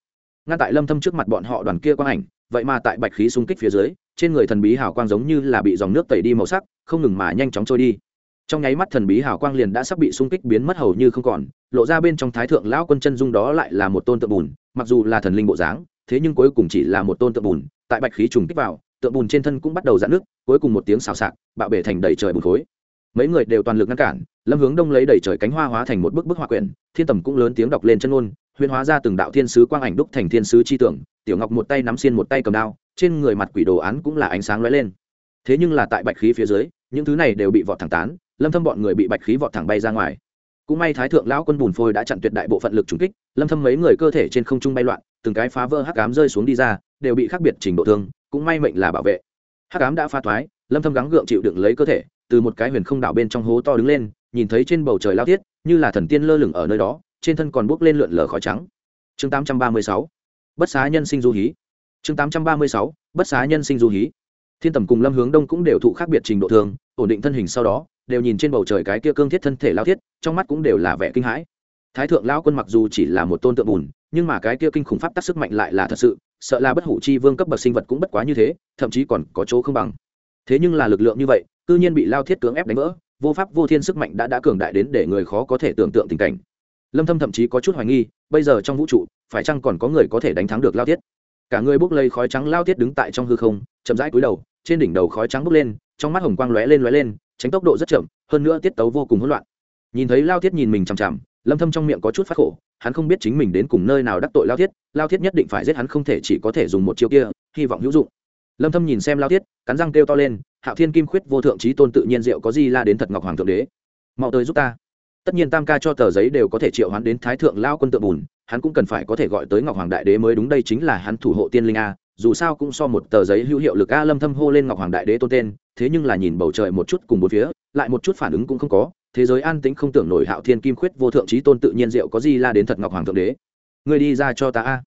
Ngay tại lâm thâm trước mặt bọn họ đoàn kia quang ảnh, vậy mà tại bạch khí xung kích phía dưới, trên người thần bí hào quang giống như là bị dòng nước tẩy đi màu sắc, không ngừng mà nhanh chóng trôi đi. Trong nháy mắt thần bí hào quang liền đã sắp bị xung kích biến mất hầu như không còn, lộ ra bên trong thái thượng lão quân chân dung đó lại là một tôn tượng bùn, mặc dù là thần linh bộ dáng, thế nhưng cuối cùng chỉ là một tôn tượng bùn, tại bạch khí trùng kích vào tượng bùn trên thân cũng bắt đầu dạn nước cuối cùng một tiếng xào xạc, bạo bể thành đầy trời bùn khối. Mấy người đều toàn lực ngăn cản, lâm hướng đông lấy đầy trời cánh hoa hóa thành một bức bức hoa quyển, thiên tầm cũng lớn tiếng đọc lên chân ôn huyên hóa ra từng đạo thiên sứ quang ảnh đúc thành thiên sứ chi tưởng, tiểu ngọc một tay nắm xiên một tay cầm đao, trên người mặt quỷ đồ án cũng là ánh sáng lóe lên. Thế nhưng là tại bạch khí phía dưới, những thứ này đều bị vọt thẳng tán, lâm thâm bọn người bị bạch khí vọt thẳng bay ra ngoài. Cũng may thái thượng lão quân bùn phôi đã chặn tuyệt đại bộ phận lực trùng kích, lâm thâm mấy người cơ thể trên không trung bay loạn từng cái phá vỡ hắc ám rơi xuống đi ra, đều bị khác biệt trình độ thương, cũng may mệnh là bảo vệ. Hắc ám đã phá thoái, lâm thâm gắng gượng chịu đựng lấy cơ thể, từ một cái huyền không đảo bên trong hố to đứng lên, nhìn thấy trên bầu trời lao thiết, như là thần tiên lơ lửng ở nơi đó, trên thân còn bốc lên lượn lờ khói trắng. Chương 836 bất xá nhân sinh du hí. Chương 836 bất xá nhân sinh du hí. Thiên tầm cùng lâm hướng đông cũng đều thụ khác biệt trình độ thương, ổn định thân hình sau đó, đều nhìn trên bầu trời cái kia cương thiết thân thể lao thiết, trong mắt cũng đều là vẻ kinh hãi thái thượng lao quân mặc dù chỉ là một tôn tượng bùn, nhưng mà cái kia kinh khủng pháp tác sức mạnh lại là thật sự, sợ là bất hủ chi vương cấp bậc sinh vật cũng bất quá như thế, thậm chí còn có chỗ không bằng. Thế nhưng là lực lượng như vậy, cư nhiên bị lao thiết cưỡng ép đánh vỡ, vô pháp vô thiên sức mạnh đã đã cường đại đến để người khó có thể tưởng tượng tình cảnh. Lâm thâm thậm chí có chút hoài nghi, bây giờ trong vũ trụ, phải chăng còn có người có thể đánh thắng được lao thiết? Cả người bốc lây khói trắng lao thiết đứng tại trong hư không, chậm rãi cúi đầu, trên đỉnh đầu khói trắng bốc lên, trong mắt hồng quang lóe lên lóe lên, tránh tốc độ rất chậm, hơn nữa tiết tấu vô cùng hỗn loạn. Nhìn thấy lao thiết nhìn mình chằm chằm lâm thâm trong miệng có chút phát khổ, hắn không biết chính mình đến cùng nơi nào đắc tội lao thiết lao thiết nhất định phải giết hắn không thể chỉ có thể dùng một chiêu kia, hy vọng hữu dụng. Lâm thâm nhìn xem lao thiết, cắn răng kêu to lên, hạo thiên kim khuyết vô thượng trí tôn tự nhiên diệu có gì la đến thật ngọc hoàng thượng đế. Mau tới giúp ta. Tất nhiên tam ca cho tờ giấy đều có thể triệu hắn đến thái thượng lao quân tượng bùn, hắn cũng cần phải có thể gọi tới ngọc hoàng đại đế mới đúng, đây chính là hắn thủ hộ tiên linh a, dù sao cũng so một tờ giấy hữu hiệu lực a lâm thâm hô lên ngọc hoàng đại đế tôn tên, thế nhưng là nhìn bầu trời một chút cùng bốn phía, lại một chút phản ứng cũng không có thế giới an tĩnh không tưởng nổi hạo thiên kim khuyết vô thượng trí tôn tự nhiên diệu có gì la đến thật ngọc hoàng thượng đế. Người đi ra cho ta a.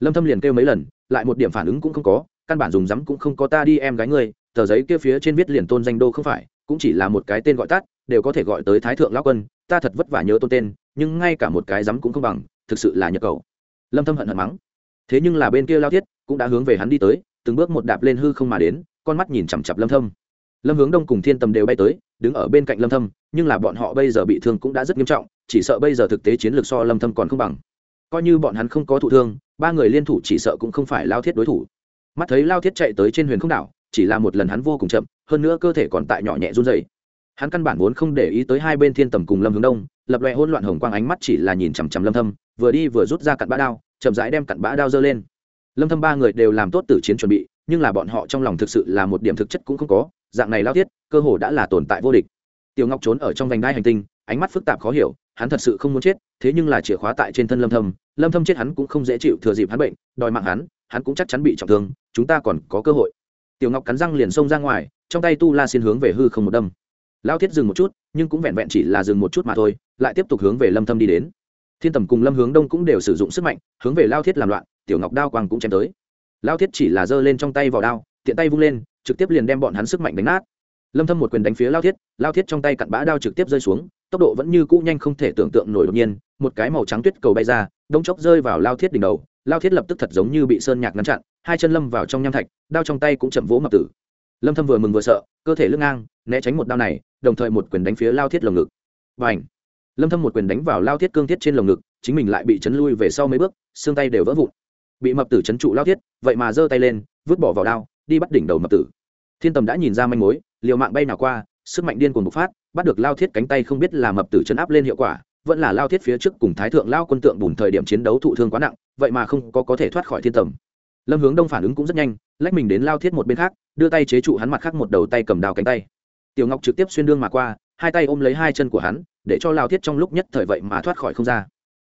Lâm thâm liền kêu mấy lần, lại một điểm phản ứng cũng không có, căn bản dùng dám cũng không có ta đi em gái ngươi, tờ giấy kia phía trên viết liền tôn danh đô không phải, cũng chỉ là một cái tên gọi tắt, đều có thể gọi tới thái thượng lão quân, ta thật vất vả nhớ tôn tên, nhưng ngay cả một cái dám cũng không bằng, thực sự là nhược cầu. Lâm thâm hận hận mắng. Thế nhưng là bên kia lao thiết cũng đã hướng về hắn đi tới, từng bước một đạp lên hư không mà đến, con mắt nhìn chằm chặp lâm thâm. Lâm hướng đông cùng thiên tầm đều bay tới, đứng ở bên cạnh lâm thâm nhưng là bọn họ bây giờ bị thương cũng đã rất nghiêm trọng, chỉ sợ bây giờ thực tế chiến lược so lâm thâm còn không bằng. Coi như bọn hắn không có thụ thương, ba người liên thủ chỉ sợ cũng không phải lao thiết đối thủ. Mắt thấy lao thiết chạy tới trên huyền không đảo, chỉ là một lần hắn vô cùng chậm, hơn nữa cơ thể còn tại nhỏ nhẹ run rẩy. Hắn căn bản vốn không để ý tới hai bên thiên tầm cùng lâm hướng đông, lập loè hỗn loạn hồng quang ánh mắt chỉ là nhìn chằm chằm lâm thâm, vừa đi vừa rút ra cặn bã đao, chậm rãi đem cặn bã đao giơ lên. Lâm thâm ba người đều làm tốt tử chiến chuẩn bị, nhưng là bọn họ trong lòng thực sự là một điểm thực chất cũng không có, dạng này lao thiết, cơ hồ đã là tồn tại vô địch tiểu ngọc trốn ở trong vành đai hành tinh, ánh mắt phức tạp khó hiểu, hắn thật sự không muốn chết, thế nhưng là chìa khóa tại trên thân lâm thâm. Lâm thâm chết hắn cũng không dễ chịu thừa dịp hắn bệnh, đòi mạng hắn hắn cũng chắc chắn bị trọng thương, chúng ta còn có cơ hội. Tiểu ngọc cắn răng liền xông ra ngoài, trong tay tu la xin hướng về hư không một đâm. Lao thiết dừng một chút, nhưng cũng vẹn vẹn chỉ là dừng một chút mà thôi, lại tiếp tục hướng về lâm thâm đi đến. Thiên tầm cùng lâm hướng đông cũng đều sử dụng sức mạnh, hướng về lao thiết làm loạn, tiểu ngọc đao quang cũng chém tới. Lao thiết chỉ là giơ lên trong tay vào đao, tiện tay vung lên, trực tiếp liền đem bọn hắn sức mạnh đánh nát lâm thâm một quyền đánh phía lao thiết lao thiết trong tay cặn bã đao trực tiếp rơi xuống, tốc độ vẫn như cũ nhanh không thể tưởng tượng nổi đột nhiên, một cái màu trắng tuyết cầu bay ra đống chốc rơi vào lao thiết đỉnh đầu, lao thiết lập tức thật giống như bị sơn nhạc ngăn chặn, hai chân lâm vào trong nham thạch, đao trong tay cũng chậm vỗ mập tử. Lâm thâm vừa mừng vừa sợ, cơ thể lưng ngang, né tránh một đao này, đồng thời một quyền đánh phía lao thiết lồng ngực. Bành! Lâm thâm một quyền đánh vào lao thiết cương thiết trên lồng ngực, chính mình lại bị chấn lui về sau mấy bước, xương tay đều vỡ vụn. Bị mập tử chấn trụ lao thiết, vậy mà giơ tay lên, vứt bỏ vào đao, đi bắt đỉnh đầu mập tử. Thiên tầm đã nhìn ra manh mối liều mạng bay nào qua, sức mạnh điên cuồng bộc phát, bắt được lao thiết cánh tay không biết là mập tử chấn áp lên hiệu quả, vẫn là lao thiết phía trước cùng thái thượng lao quân tượng bùn thời điểm chiến đấu thụ thương quá nặng, vậy mà không có có thể thoát khỏi thiên tầm. Lâm hướng đông phản ứng cũng rất nhanh, lách mình đến lao thiết một bên khác, đưa tay chế trụ hắn mặt khác một đầu tay cầm đào cánh tay. Tiểu ngọc trực tiếp xuyên đương mà qua, hai tay ôm lấy hai chân của hắn, để cho lao thiết trong lúc nhất thời vậy mà thoát khỏi không ra.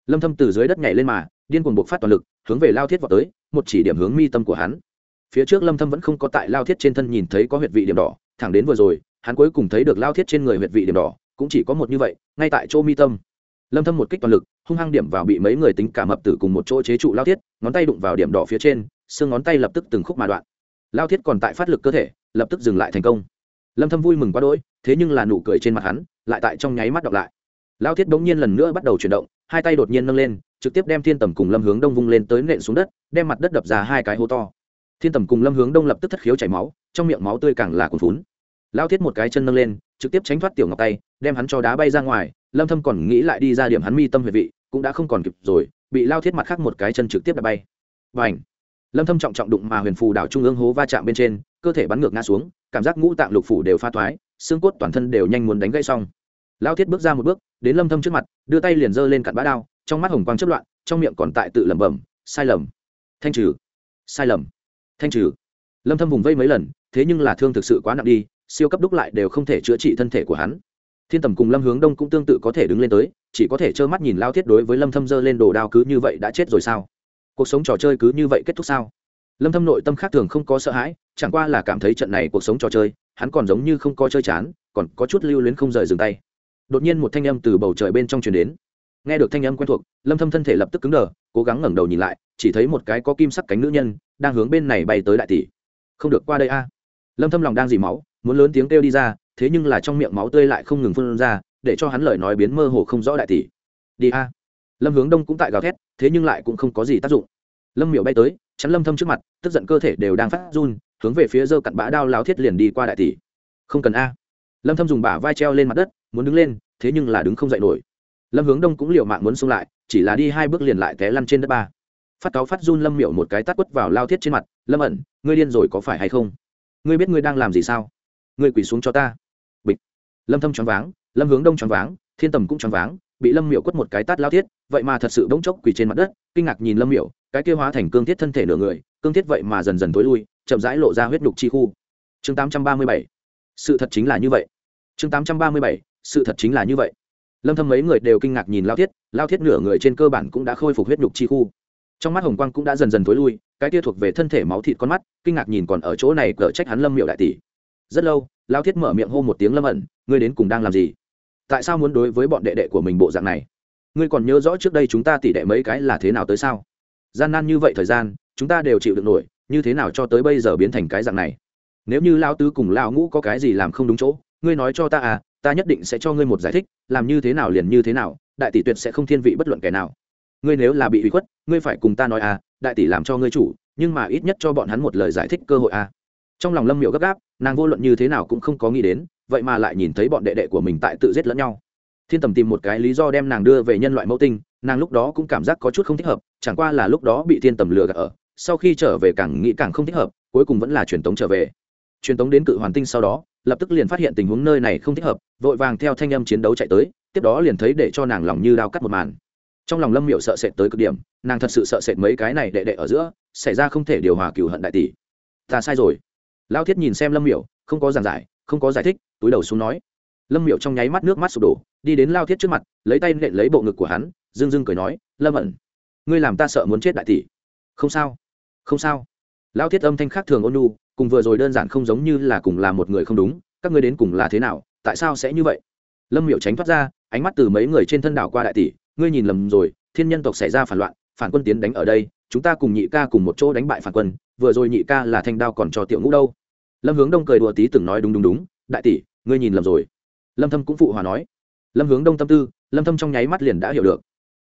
Lâm thâm từ dưới đất nhảy lên mà, điên cuồng bộc phát toàn lực, hướng về lao thiết vào tới, một chỉ điểm hướng mi tâm của hắn. Phía trước lâm thâm vẫn không có tại lao thiết trên thân nhìn thấy có huyệt vị điểm đỏ thẳng đến vừa rồi, hắn cuối cùng thấy được lao thiết trên người huyệt vị điểm đỏ, cũng chỉ có một như vậy, ngay tại chỗ mi tâm. Lâm thâm một kích toàn lực, hung hăng điểm vào bị mấy người tính cả mập tử cùng một chỗ chế trụ lao thiết, ngón tay đụng vào điểm đỏ phía trên, xương ngón tay lập tức từng khúc mà đoạn. Lao thiết còn tại phát lực cơ thể, lập tức dừng lại thành công. Lâm thâm vui mừng quá đỗi, thế nhưng là nụ cười trên mặt hắn, lại tại trong nháy mắt đọc lại. Lao thiết bỗng nhiên lần nữa bắt đầu chuyển động, hai tay đột nhiên nâng lên, trực tiếp đem thiên tầm cùng lâm hướng đông vung lên tới nện xuống đất, đem mặt đất đập ra hai cái hố to thiên tầm cùng lâm hướng đông lập tức thất khiếu chảy máu, trong miệng máu tươi càng là cuồn phún lao thiết một cái chân nâng lên, trực tiếp tránh thoát tiểu ngọc tay, đem hắn cho đá bay ra ngoài, lâm thâm còn nghĩ lại đi ra điểm hắn mi tâm huyệt vị, cũng đã không còn kịp rồi, bị lao thiết mặt khác một cái chân trực tiếp đá bay. Bành! Lâm thâm trọng trọng đụng mà huyền phù đảo trung ương hố va chạm bên trên, cơ thể bắn ngược ngã xuống, cảm giác ngũ tạng lục phủ đều pha thoái, xương cốt toàn thân đều nhanh muốn đánh gãy xong. Lao thiết bước ra một bước, đến lâm thâm trước mặt, đưa tay liền giơ lên cặn bã đao, trong mắt hồng quang chớp loạn, trong miệng còn tại tự lẩm bẩm, sai lầm. Thanh trừ. Sai lầm thanh trừ. Lâm thâm vùng vây mấy lần, thế nhưng là thương thực sự quá nặng đi, siêu cấp đúc lại đều không thể chữa trị thân thể của hắn. Thiên tầm cùng lâm hướng đông cũng tương tự có thể đứng lên tới, chỉ có thể trơ mắt nhìn lao thiết đối với lâm thâm dơ lên đồ đao cứ như vậy đã chết rồi sao? Cuộc sống trò chơi cứ như vậy kết thúc sao? Lâm thâm nội tâm khác thường không có sợ hãi, chẳng qua là cảm thấy trận này cuộc sống trò chơi, hắn còn giống như không có chơi chán, còn có chút lưu luyến không rời dừng tay. Đột nhiên một thanh âm từ bầu trời bên trong truyền đến nghe được thanh âm quen thuộc, lâm thâm thân thể lập tức cứng đờ, cố gắng ngẩng đầu nhìn lại, chỉ thấy một cái có kim sắc cánh nữ nhân đang hướng bên này bay tới đại tỷ. Không được qua đây a. Lâm thâm lòng đang dì máu, muốn lớn tiếng kêu đi ra, thế nhưng là trong miệng máu tươi lại không ngừng phun ra, để cho hắn lời nói biến mơ hồ không rõ đại tỷ. Đi a. Lâm hướng đông cũng tại gào thét, thế nhưng lại cũng không có gì tác dụng. Lâm miểu bay tới, chắn lâm thâm trước mặt, tức giận cơ thể đều đang phát run, hướng về phía dơ cặn bã đao láo thiết liền đi qua đại tỷ. Không cần a. Lâm thâm dùng bả vai treo lên mặt đất, muốn đứng lên, thế nhưng là đứng không dậy nổi lâm hướng đông cũng liều mạng muốn xông lại, chỉ là đi hai bước liền lại té lăn trên đất ba. Phát cáo phát run lâm miểu một cái tát quất vào lao thiết trên mặt, lâm ẩn, ngươi điên rồi có phải hay không? Ngươi biết ngươi đang làm gì sao? Ngươi quỳ xuống cho ta. Bịch. Lâm thâm choáng váng, lâm hướng đông choáng váng, thiên tầm cũng choáng váng, bị lâm miểu quất một cái tát lao thiết, vậy mà thật sự bỗng chốc quỳ trên mặt đất, kinh ngạc nhìn lâm miểu, cái kia hóa thành cương thiết thân thể nửa người, cương thiết vậy mà dần dần tối lui, chậm rãi lộ ra huyết nhục chi khu. Chương 837 sự thật chính là như vậy. Chương 837 sự thật chính là như vậy lâm thâm mấy người đều kinh ngạc nhìn lao thiết lao thiết nửa người trên cơ bản cũng đã khôi phục huyết nhục chi khu trong mắt hồng quang cũng đã dần dần tối lui cái kia thuộc về thân thể máu thịt con mắt kinh ngạc nhìn còn ở chỗ này cỡ trách hắn lâm miệu đại tỷ rất lâu lao thiết mở miệng hô một tiếng lâm ẩn ngươi đến cùng đang làm gì tại sao muốn đối với bọn đệ đệ của mình bộ dạng này ngươi còn nhớ rõ trước đây chúng ta tỷ đệ mấy cái là thế nào tới sao gian nan như vậy thời gian chúng ta đều chịu được nổi như thế nào cho tới bây giờ biến thành cái dạng này nếu như lao tứ cùng lao ngũ có cái gì làm không đúng chỗ ngươi nói cho ta à ta nhất định sẽ cho ngươi một giải thích, làm như thế nào liền như thế nào, đại tỷ tuyệt sẽ không thiên vị bất luận kẻ nào. Ngươi nếu là bị ủy khuất, ngươi phải cùng ta nói à đại tỷ làm cho ngươi chủ, nhưng mà ít nhất cho bọn hắn một lời giải thích cơ hội à. Trong lòng lâm miệu gấp gáp, nàng vô luận như thế nào cũng không có nghĩ đến, vậy mà lại nhìn thấy bọn đệ đệ của mình tại tự giết lẫn nhau. Thiên tầm tìm một cái lý do đem nàng đưa về nhân loại mẫu tinh, nàng lúc đó cũng cảm giác có chút không thích hợp, chẳng qua là lúc đó bị thiên tầm lừa gạt ở, sau khi trở về càng nghĩ càng không thích hợp, cuối cùng vẫn là truyền tống trở về truyền tống đến cự hoàn tinh sau đó, lập tức liền phát hiện tình huống nơi này không thích hợp, vội vàng theo thanh âm chiến đấu chạy tới, tiếp đó liền thấy để cho nàng lòng như đao cắt một màn. Trong lòng lâm miệu sợ sệt tới cực điểm, nàng thật sự sợ sệt mấy cái này đệ đệ ở giữa, xảy ra không thể điều hòa cựu hận đại tỷ. Ta sai rồi. Lao thiết nhìn xem lâm miệu không có giảng giải, không có giải thích, túi đầu xuống nói. Lâm miệu trong nháy mắt nước mắt sụp đổ, đi đến lao thiết trước mặt, lấy tay nện lấy bộ ngực của hắn dưng dưng cười nói, lâm ẩn, ngươi làm ta sợ muốn chết đại tỷ. Không sao không sao. Lao thiết âm thanh khác thường ôn nu cùng vừa rồi đơn giản không giống như là cùng là một người không đúng, các ngươi đến cùng là thế nào, tại sao sẽ như vậy? Lâm miệu tránh thoát ra, ánh mắt từ mấy người trên thân đảo qua đại tỷ, ngươi nhìn lầm rồi, thiên nhân tộc xảy ra phản loạn, phản quân tiến đánh ở đây, chúng ta cùng nhị ca cùng một chỗ đánh bại phản quân, vừa rồi nhị ca là thanh đao còn cho tiểu ngũ đâu. Lâm hướng đông cười đùa tí từng nói đúng đúng đúng, đại tỷ, ngươi nhìn lầm rồi. Lâm thâm cũng phụ hòa nói. Lâm hướng đông tâm tư, lâm thâm trong nháy mắt liền đã hiểu được.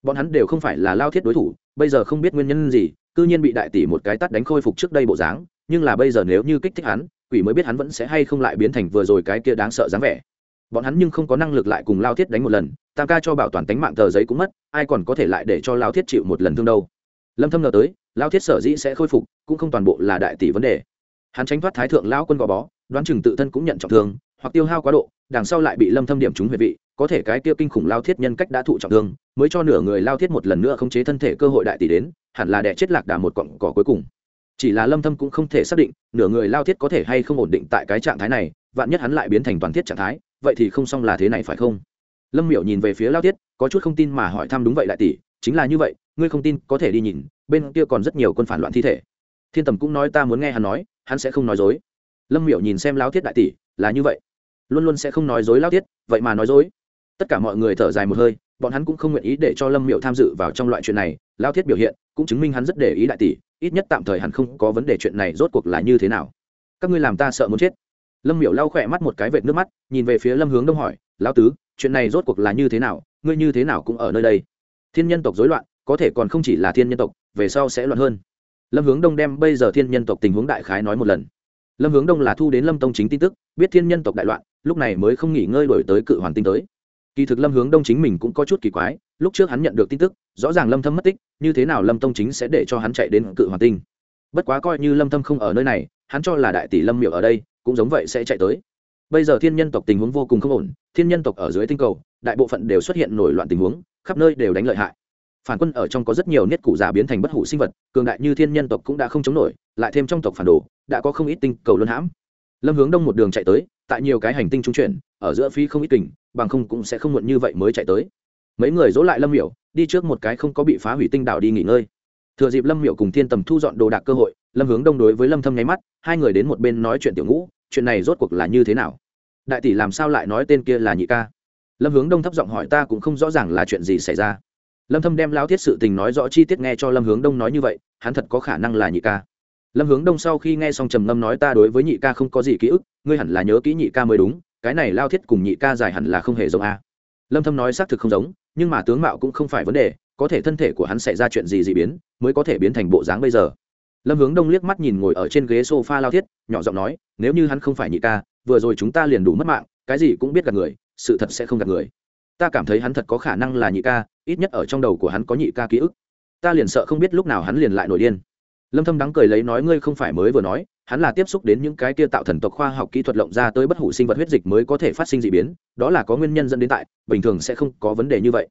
Bọn hắn đều không phải là lao thiết đối thủ, bây giờ không biết nguyên nhân gì cư nhiên bị đại tỷ một cái tắt đánh khôi phục trước đây bộ dáng, nhưng là bây giờ nếu như kích thích hắn, quỷ mới biết hắn vẫn sẽ hay không lại biến thành vừa rồi cái kia đáng sợ dáng vẻ. Bọn hắn nhưng không có năng lực lại cùng lao thiết đánh một lần, tam ca cho bảo toàn tính mạng tờ giấy cũng mất, ai còn có thể lại để cho lao thiết chịu một lần thương đâu. Lâm thâm ngờ tới, lao thiết sở dĩ sẽ khôi phục, cũng không toàn bộ là đại tỷ vấn đề. Hắn tránh thoát thái thượng lão quân gò bó, đoán chừng tự thân cũng nhận trọng thương, hoặc tiêu hao quá độ, đằng sau lại bị lâm thâm điểm trúng huyệt vị, có thể cái kia kinh khủng lao thiết nhân cách đã thụ trọng thương, mới cho nửa người lao thiết một lần nữa khống chế thân thể cơ hội đại tỷ đến hẳn là đẻ chết lạc đà một cọng cỏ cuối cùng. Chỉ là lâm thâm cũng không thể xác định, nửa người lao thiết có thể hay không ổn định tại cái trạng thái này, vạn nhất hắn lại biến thành toàn thiết trạng thái, vậy thì không xong là thế này phải không? Lâm miểu nhìn về phía lao thiết, có chút không tin mà hỏi thăm đúng vậy đại tỷ, chính là như vậy, ngươi không tin có thể đi nhìn, bên kia còn rất nhiều quân phản loạn thi thể. Thiên tầm cũng nói ta muốn nghe hắn nói, hắn sẽ không nói dối. Lâm miểu nhìn xem lao thiết đại tỷ, là như vậy. Luôn luôn sẽ không nói dối lao thiết, vậy mà nói dối. Tất cả mọi người thở dài một hơi bọn hắn cũng không nguyện ý để cho lâm miệu tham dự vào trong loại chuyện này, lao thiết biểu hiện cũng chứng minh hắn rất để ý đại tỷ, ít nhất tạm thời hắn không có vấn đề chuyện này rốt cuộc là như thế nào. Các ngươi làm ta sợ muốn chết. Lâm miệu lau khỏe mắt một cái vệt nước mắt, nhìn về phía lâm hướng đông hỏi, lão tứ, chuyện này rốt cuộc là như thế nào? Ngươi như thế nào cũng ở nơi đây. Thiên nhân tộc rối loạn, có thể còn không chỉ là thiên nhân tộc, về sau sẽ loạn hơn. Lâm hướng đông đem bây giờ thiên nhân tộc tình huống đại khái nói một lần. Lâm hướng đông là thu đến lâm tông chính tin tức, biết thiên nhân tộc đại loạn, lúc này mới không nghỉ ngơi đổi tới cự hoàn tinh tới kỳ thực lâm hướng đông chính mình cũng có chút kỳ quái, lúc trước hắn nhận được tin tức, rõ ràng lâm thâm mất tích, như thế nào lâm tông chính sẽ để cho hắn chạy đến cự hoàn tinh. Bất quá coi như lâm thâm không ở nơi này, hắn cho là đại tỷ lâm miệu ở đây, cũng giống vậy sẽ chạy tới. Bây giờ thiên nhân tộc tình huống vô cùng không ổn, thiên nhân tộc ở dưới tinh cầu, đại bộ phận đều xuất hiện nổi loạn tình huống, khắp nơi đều đánh lợi hại. Phản quân ở trong có rất nhiều niết cụ già biến thành bất hủ sinh vật, cường đại như thiên nhân tộc cũng đã không chống nổi, lại thêm trong tộc phản đồ, đã có không ít tinh cầu luân hãm. Lâm hướng đông một đường chạy tới, tại nhiều cái hành tinh trung chuyển, ở giữa phi không ít kình bằng không cũng sẽ không muộn như vậy mới chạy tới. Mấy người dỗ lại lâm miểu, đi trước một cái không có bị phá hủy tinh đảo đi nghỉ ngơi. Thừa dịp lâm miểu cùng thiên tầm thu dọn đồ đạc cơ hội, lâm hướng đông đối với lâm thâm nháy mắt, hai người đến một bên nói chuyện tiểu ngũ, chuyện này rốt cuộc là như thế nào? Đại tỷ làm sao lại nói tên kia là nhị ca? Lâm hướng đông thấp giọng hỏi ta cũng không rõ ràng là chuyện gì xảy ra. Lâm thâm đem lao thiết sự tình nói rõ chi tiết nghe cho lâm hướng đông nói như vậy, hắn thật có khả năng là nhị ca. Lâm hướng đông sau khi nghe xong trầm ngâm nói ta đối với nhị ca không có gì ký ức, ngươi hẳn là nhớ kỹ nhị ca mới đúng cái này lao thiết cùng nhị ca dài hẳn là không hề giống a. Lâm thâm nói xác thực không giống, nhưng mà tướng mạo cũng không phải vấn đề, có thể thân thể của hắn xảy ra chuyện gì dị biến, mới có thể biến thành bộ dáng bây giờ. Lâm hướng đông liếc mắt nhìn ngồi ở trên ghế sofa lao thiết, nhỏ giọng nói, nếu như hắn không phải nhị ca, vừa rồi chúng ta liền đủ mất mạng, cái gì cũng biết gạt người, sự thật sẽ không gạt người. Ta cảm thấy hắn thật có khả năng là nhị ca, ít nhất ở trong đầu của hắn có nhị ca ký ức. Ta liền sợ không biết lúc nào hắn liền lại nổi điên. Lâm thâm đắng cười lấy nói, ngươi không phải mới vừa nói hắn là tiếp xúc đến những cái kia tạo thần tộc khoa học kỹ thuật lộng ra tới bất hủ sinh vật huyết dịch mới có thể phát sinh dị biến, đó là có nguyên nhân dẫn đến tại, bình thường sẽ không có vấn đề như vậy.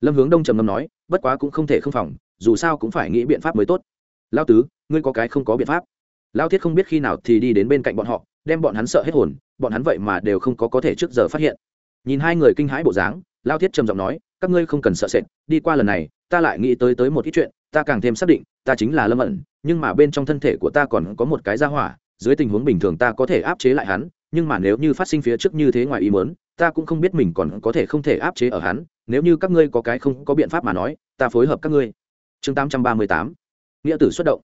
Lâm hướng đông trầm ngâm nói, bất quá cũng không thể không phòng, dù sao cũng phải nghĩ biện pháp mới tốt. Lao tứ, ngươi có cái không có biện pháp. Lao thiết không biết khi nào thì đi đến bên cạnh bọn họ, đem bọn hắn sợ hết hồn, bọn hắn vậy mà đều không có có thể trước giờ phát hiện. Nhìn hai người kinh hãi bộ dáng lao thiết trầm giọng nói, các ngươi không cần sợ sệt, đi qua lần này, ta lại nghĩ tới tới một ít chuyện ta càng thêm xác định, ta chính là lâm ẩn, nhưng mà bên trong thân thể của ta còn có một cái gia hỏa, dưới tình huống bình thường ta có thể áp chế lại hắn, nhưng mà nếu như phát sinh phía trước như thế ngoài ý muốn, ta cũng không biết mình còn có thể không thể áp chế ở hắn, nếu như các ngươi có cái không có biện pháp mà nói, ta phối hợp các ngươi. Chương 838 nghĩa tử xuất động.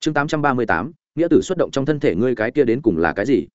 Chương 838 nghĩa tử xuất động trong thân thể ngươi cái kia đến cùng là cái gì?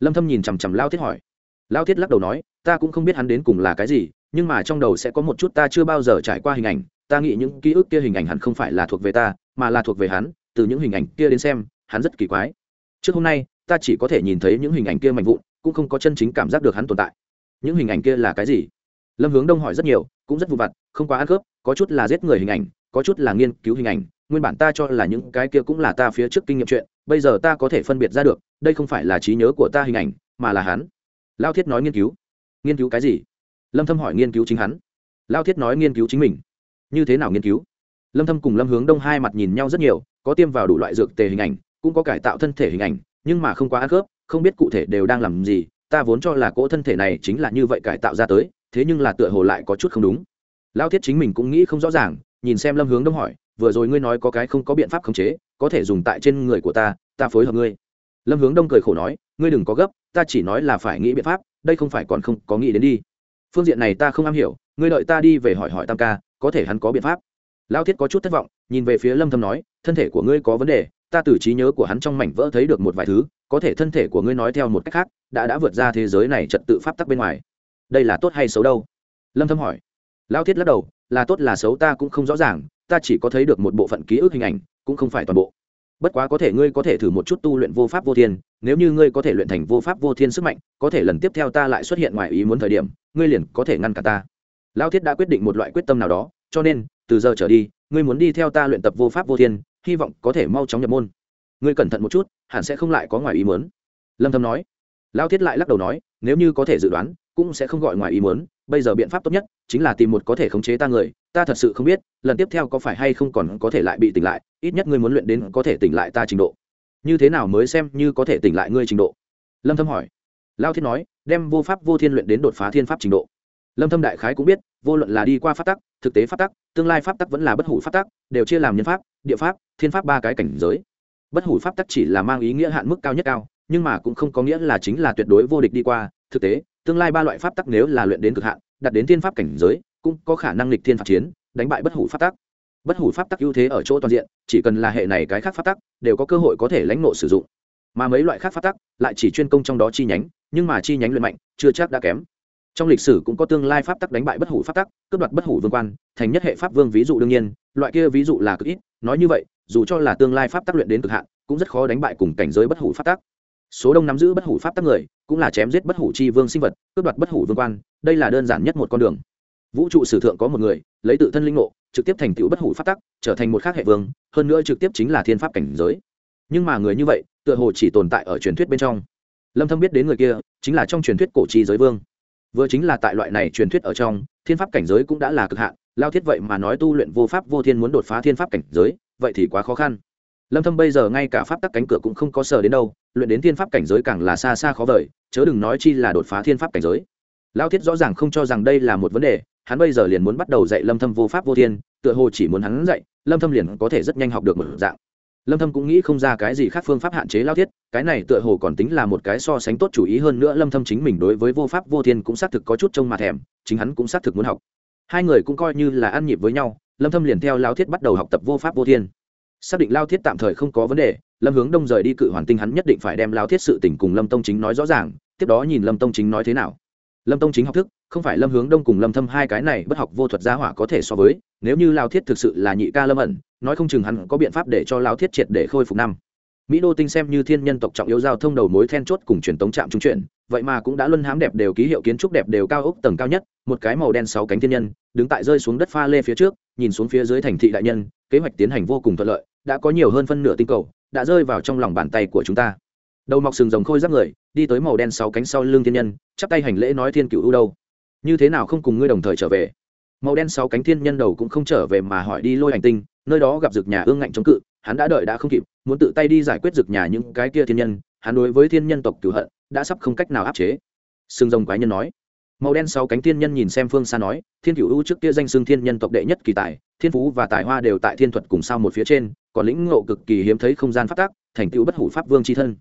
Lâm thâm nhìn chằm chằm lao thiết hỏi. Lao thiết lắc đầu nói, ta cũng không biết hắn đến cùng là cái gì, nhưng mà trong đầu sẽ có một chút ta chưa bao giờ trải qua hình ảnh ta nghĩ những ký ức kia hình ảnh hẳn không phải là thuộc về ta, mà là thuộc về hắn, từ những hình ảnh kia đến xem, hắn rất kỳ quái. Trước hôm nay, ta chỉ có thể nhìn thấy những hình ảnh kia mạnh vụn, cũng không có chân chính cảm giác được hắn tồn tại. Những hình ảnh kia là cái gì? Lâm hướng đông hỏi rất nhiều, cũng rất vụ vặt, không quá ăn khớp, có chút là giết người hình ảnh, có chút là nghiên cứu hình ảnh, nguyên bản ta cho là những cái kia cũng là ta phía trước kinh nghiệm chuyện, bây giờ ta có thể phân biệt ra được, đây không phải là trí nhớ của ta hình ảnh, mà là hắn. Lao thiết nói nghiên cứu. Nghiên cứu cái gì? Lâm thâm hỏi nghiên cứu chính hắn. Lao thiết nói nghiên cứu chính mình như thế nào nghiên cứu? Lâm thâm cùng lâm hướng đông hai mặt nhìn nhau rất nhiều, có tiêm vào đủ loại dược tề hình ảnh, cũng có cải tạo thân thể hình ảnh, nhưng mà không quá ăn khớp, không biết cụ thể đều đang làm gì, ta vốn cho là cỗ thân thể này chính là như vậy cải tạo ra tới, thế nhưng là tựa hồ lại có chút không đúng. Lao thiết chính mình cũng nghĩ không rõ ràng, nhìn xem lâm hướng đông hỏi, vừa rồi ngươi nói có cái không có biện pháp khống chế, có thể dùng tại trên người của ta ta phối hợp ngươi. Lâm hướng đông cười khổ nói, ngươi đừng có gấp, ta chỉ nói là phải nghĩ biện pháp, đây không phải còn không có nghĩ đến đi. Phương diện này ta không am hiểu, ngươi đợi ta đi về hỏi hỏi tam ca có thể hắn có biện pháp. Lao thiết có chút thất vọng, nhìn về phía lâm thâm nói, thân thể của ngươi có vấn đề, ta từ trí nhớ của hắn trong mảnh vỡ thấy được một vài thứ, có thể thân thể của ngươi nói theo một cách khác, đã đã vượt ra thế giới này trật tự pháp tắc bên ngoài. Đây là tốt hay xấu đâu? Lâm thâm hỏi. Lao thiết lắc đầu, là tốt là xấu ta cũng không rõ ràng, ta chỉ có thấy được một bộ phận ký ức hình ảnh, cũng không phải toàn bộ. Bất quá có thể ngươi có thể thử một chút tu luyện vô pháp vô thiên, nếu như ngươi có thể luyện thành vô pháp vô thiên sức mạnh, có thể lần tiếp theo ta lại xuất hiện ngoài ý muốn thời điểm, ngươi liền có thể ngăn cả ta lao thiết đã quyết định một loại quyết tâm nào đó, cho nên, từ giờ trở đi, ngươi muốn đi theo ta luyện tập vô pháp vô thiên, hy vọng có thể mau chóng nhập môn. Ngươi cẩn thận một chút, hẳn sẽ không lại có ngoài ý muốn. Lâm thâm nói. Lao thiết lại lắc đầu nói, nếu như có thể dự đoán, cũng sẽ không gọi ngoài ý muốn, bây giờ biện pháp tốt nhất chính là tìm một có thể khống chế ta người, ta thật sự không biết, lần tiếp theo có phải hay không còn có thể lại bị tỉnh lại, ít nhất ngươi muốn luyện đến có thể tỉnh lại ta trình độ. Như thế nào mới xem như có thể tỉnh lại ngươi trình độ? Lâm thâm hỏi. Lao thiết nói, đem vô pháp vô thiên luyện đến đột phá thiên pháp trình độ lâm thâm đại khái cũng biết, vô luận là đi qua pháp tắc, thực tế pháp tắc, tương lai pháp tắc vẫn là bất hủ pháp tắc, đều chia làm nhân pháp, địa pháp, thiên pháp ba cái cảnh giới. Bất hủ pháp tắc chỉ là mang ý nghĩa hạn mức cao nhất cao, nhưng mà cũng không có nghĩa là chính là tuyệt đối vô địch đi qua. Thực tế, tương lai ba loại pháp tắc nếu là luyện đến cực hạn, đạt đến thiên pháp cảnh giới, cũng có khả năng lịch thiên phạt chiến, đánh bại bất hủ pháp tắc. Bất hủ pháp tắc ưu thế ở chỗ toàn diện, chỉ cần là hệ này cái khác pháp tắc, đều có cơ hội có thể lãnh nộ sử dụng. Mà mấy loại khác pháp tắc, lại chỉ chuyên công trong đó chi nhánh, nhưng mà chi nhánh luyện mạnh, chưa chắc đã kém trong lịch sử cũng có tương lai pháp tắc đánh bại bất hủ pháp tắc, cướp đoạt bất hủ vương quan, thành nhất hệ pháp vương ví dụ đương nhiên, loại kia ví dụ là cực ít, nói như vậy, dù cho là tương lai pháp tắc luyện đến cực hạn, cũng rất khó đánh bại cùng cảnh giới bất hủ pháp tắc. Số đông nắm giữ bất hủ pháp tắc người, cũng là chém giết bất hủ chi vương sinh vật, cướp đoạt bất hủ vương quan, đây là đơn giản nhất một con đường. Vũ trụ sử thượng có một người, lấy tự thân linh ngộ, trực tiếp thành tựu bất hủ pháp tắc, trở thành một khác hệ vương, hơn nữa trực tiếp chính là thiên pháp cảnh giới. Nhưng mà người như vậy, tựa hồ chỉ tồn tại ở truyền thuyết bên trong. Lâm thâm biết đến người kia, chính là trong truyền thuyết cổ chi giới vương vừa chính là tại loại này truyền thuyết ở trong, thiên pháp cảnh giới cũng đã là cực hạn, lao thiết vậy mà nói tu luyện vô pháp vô thiên muốn đột phá thiên pháp cảnh giới, vậy thì quá khó khăn. Lâm thâm bây giờ ngay cả pháp tắc cánh cửa cũng không có sở đến đâu, luyện đến thiên pháp cảnh giới càng là xa xa khó vời, chớ đừng nói chi là đột phá thiên pháp cảnh giới. Lao thiết rõ ràng không cho rằng đây là một vấn đề, hắn bây giờ liền muốn bắt đầu dạy lâm thâm vô pháp vô thiên, tựa hồ chỉ muốn hắn dạy, lâm thâm liền có thể rất nhanh học được một dạng lâm thâm cũng nghĩ không ra cái gì khác phương pháp hạn chế lao thiết, cái này tựa hồ còn tính là một cái so sánh tốt chủ ý hơn nữa lâm thâm chính mình đối với vô pháp vô thiên cũng xác thực có chút trông mà thèm, chính hắn cũng xác thực muốn học. Hai người cũng coi như là ăn nhịp với nhau, lâm thâm liền theo lao thiết bắt đầu học tập vô pháp vô thiên. Xác định lao thiết tạm thời không có vấn đề, lâm hướng đông rời đi cự hoàn tinh hắn nhất định phải đem lao thiết sự tình cùng lâm tông chính nói rõ ràng, tiếp đó nhìn lâm tông chính nói thế nào lâm tông chính học thức, không phải lâm hướng đông cùng lâm thâm hai cái này bất học vô thuật gia hỏa có thể so với, nếu như lao thiết thực sự là nhị ca lâm ẩn, nói không chừng hắn có biện pháp để cho lao thiết triệt để khôi phục năm. Mỹ đô tinh xem như thiên nhân tộc trọng yếu giao thông đầu mối then chốt cùng truyền tống trạm trung chuyển, vậy mà cũng đã luân hám đẹp đều ký hiệu kiến trúc đẹp đều cao ốc tầng cao nhất, một cái màu đen sáu cánh thiên nhân, đứng tại rơi xuống đất pha lê phía trước, nhìn xuống phía dưới thành thị đại nhân, kế hoạch tiến hành vô cùng thuận lợi, đã có nhiều hơn phân nửa tinh cầu, đã rơi vào trong lòng bàn tay của chúng ta đầu mọc sừng rồng khôi giáp người, đi tới màu đen sáu cánh sau lưng thiên nhân, chắp tay hành lễ nói thiên cựu ưu đâu. Như thế nào không cùng ngươi đồng thời trở về? Màu đen sáu cánh thiên nhân đầu cũng không trở về mà hỏi đi lôi hành tinh, nơi đó gặp rực nhà ương ngạnh chống cự, hắn đã đợi đã không kịp, muốn tự tay đi giải quyết rực nhà những cái kia thiên nhân, hắn đối với thiên nhân tộc cửu hận, đã sắp không cách nào áp chế. Sừng rồng quái nhân nói. Màu đen sáu cánh thiên nhân nhìn xem phương xa nói, thiên cửu u trước kia danh xưng thiên nhân tộc đệ nhất kỳ tài, thiên phú và tài hoa đều tại thiên thuật cùng sao một phía trên, còn lĩnh ngộ cực kỳ hiếm thấy không gian phát tác thành tựu bất hủ pháp vương tri thân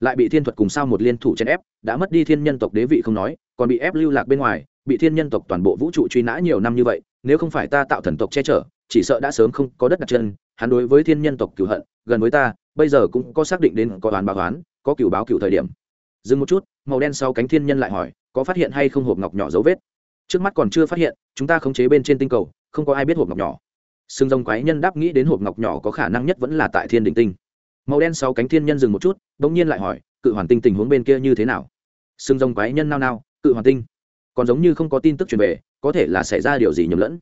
lại bị thiên thuật cùng sao một liên thủ chèn ép đã mất đi thiên nhân tộc đế vị không nói còn bị ép lưu lạc bên ngoài bị thiên nhân tộc toàn bộ vũ trụ truy nã nhiều năm như vậy nếu không phải ta tạo thần tộc che chở chỉ sợ đã sớm không có đất đặt chân hắn đối với thiên nhân tộc cửu hận gần với ta bây giờ cũng có xác định đến có đoán báo đoán, có cửu báo cửu thời điểm. Dừng một chút màu đen sau cánh thiên nhân lại hỏi có phát hiện hay không hộp ngọc nhỏ dấu vết? Trước mắt còn chưa phát hiện chúng ta khống chế bên trên tinh cầu không có ai biết hộp ngọc nhỏ. Sừng rồng quái nhân đáp nghĩ đến hộp ngọc nhỏ có khả năng nhất vẫn là tại thiên đình tinh màu đen sáu cánh thiên nhân dừng một chút đ ỗ n g nhiên lại hỏi, cự hoàn tinh tình huống bên kia như thế nào? Sừng rồng quái nhân nao nao, cự hoàn tinh, còn giống như không có tin tức truyền về, có thể là xảy ra điều gì nhầm lẫn?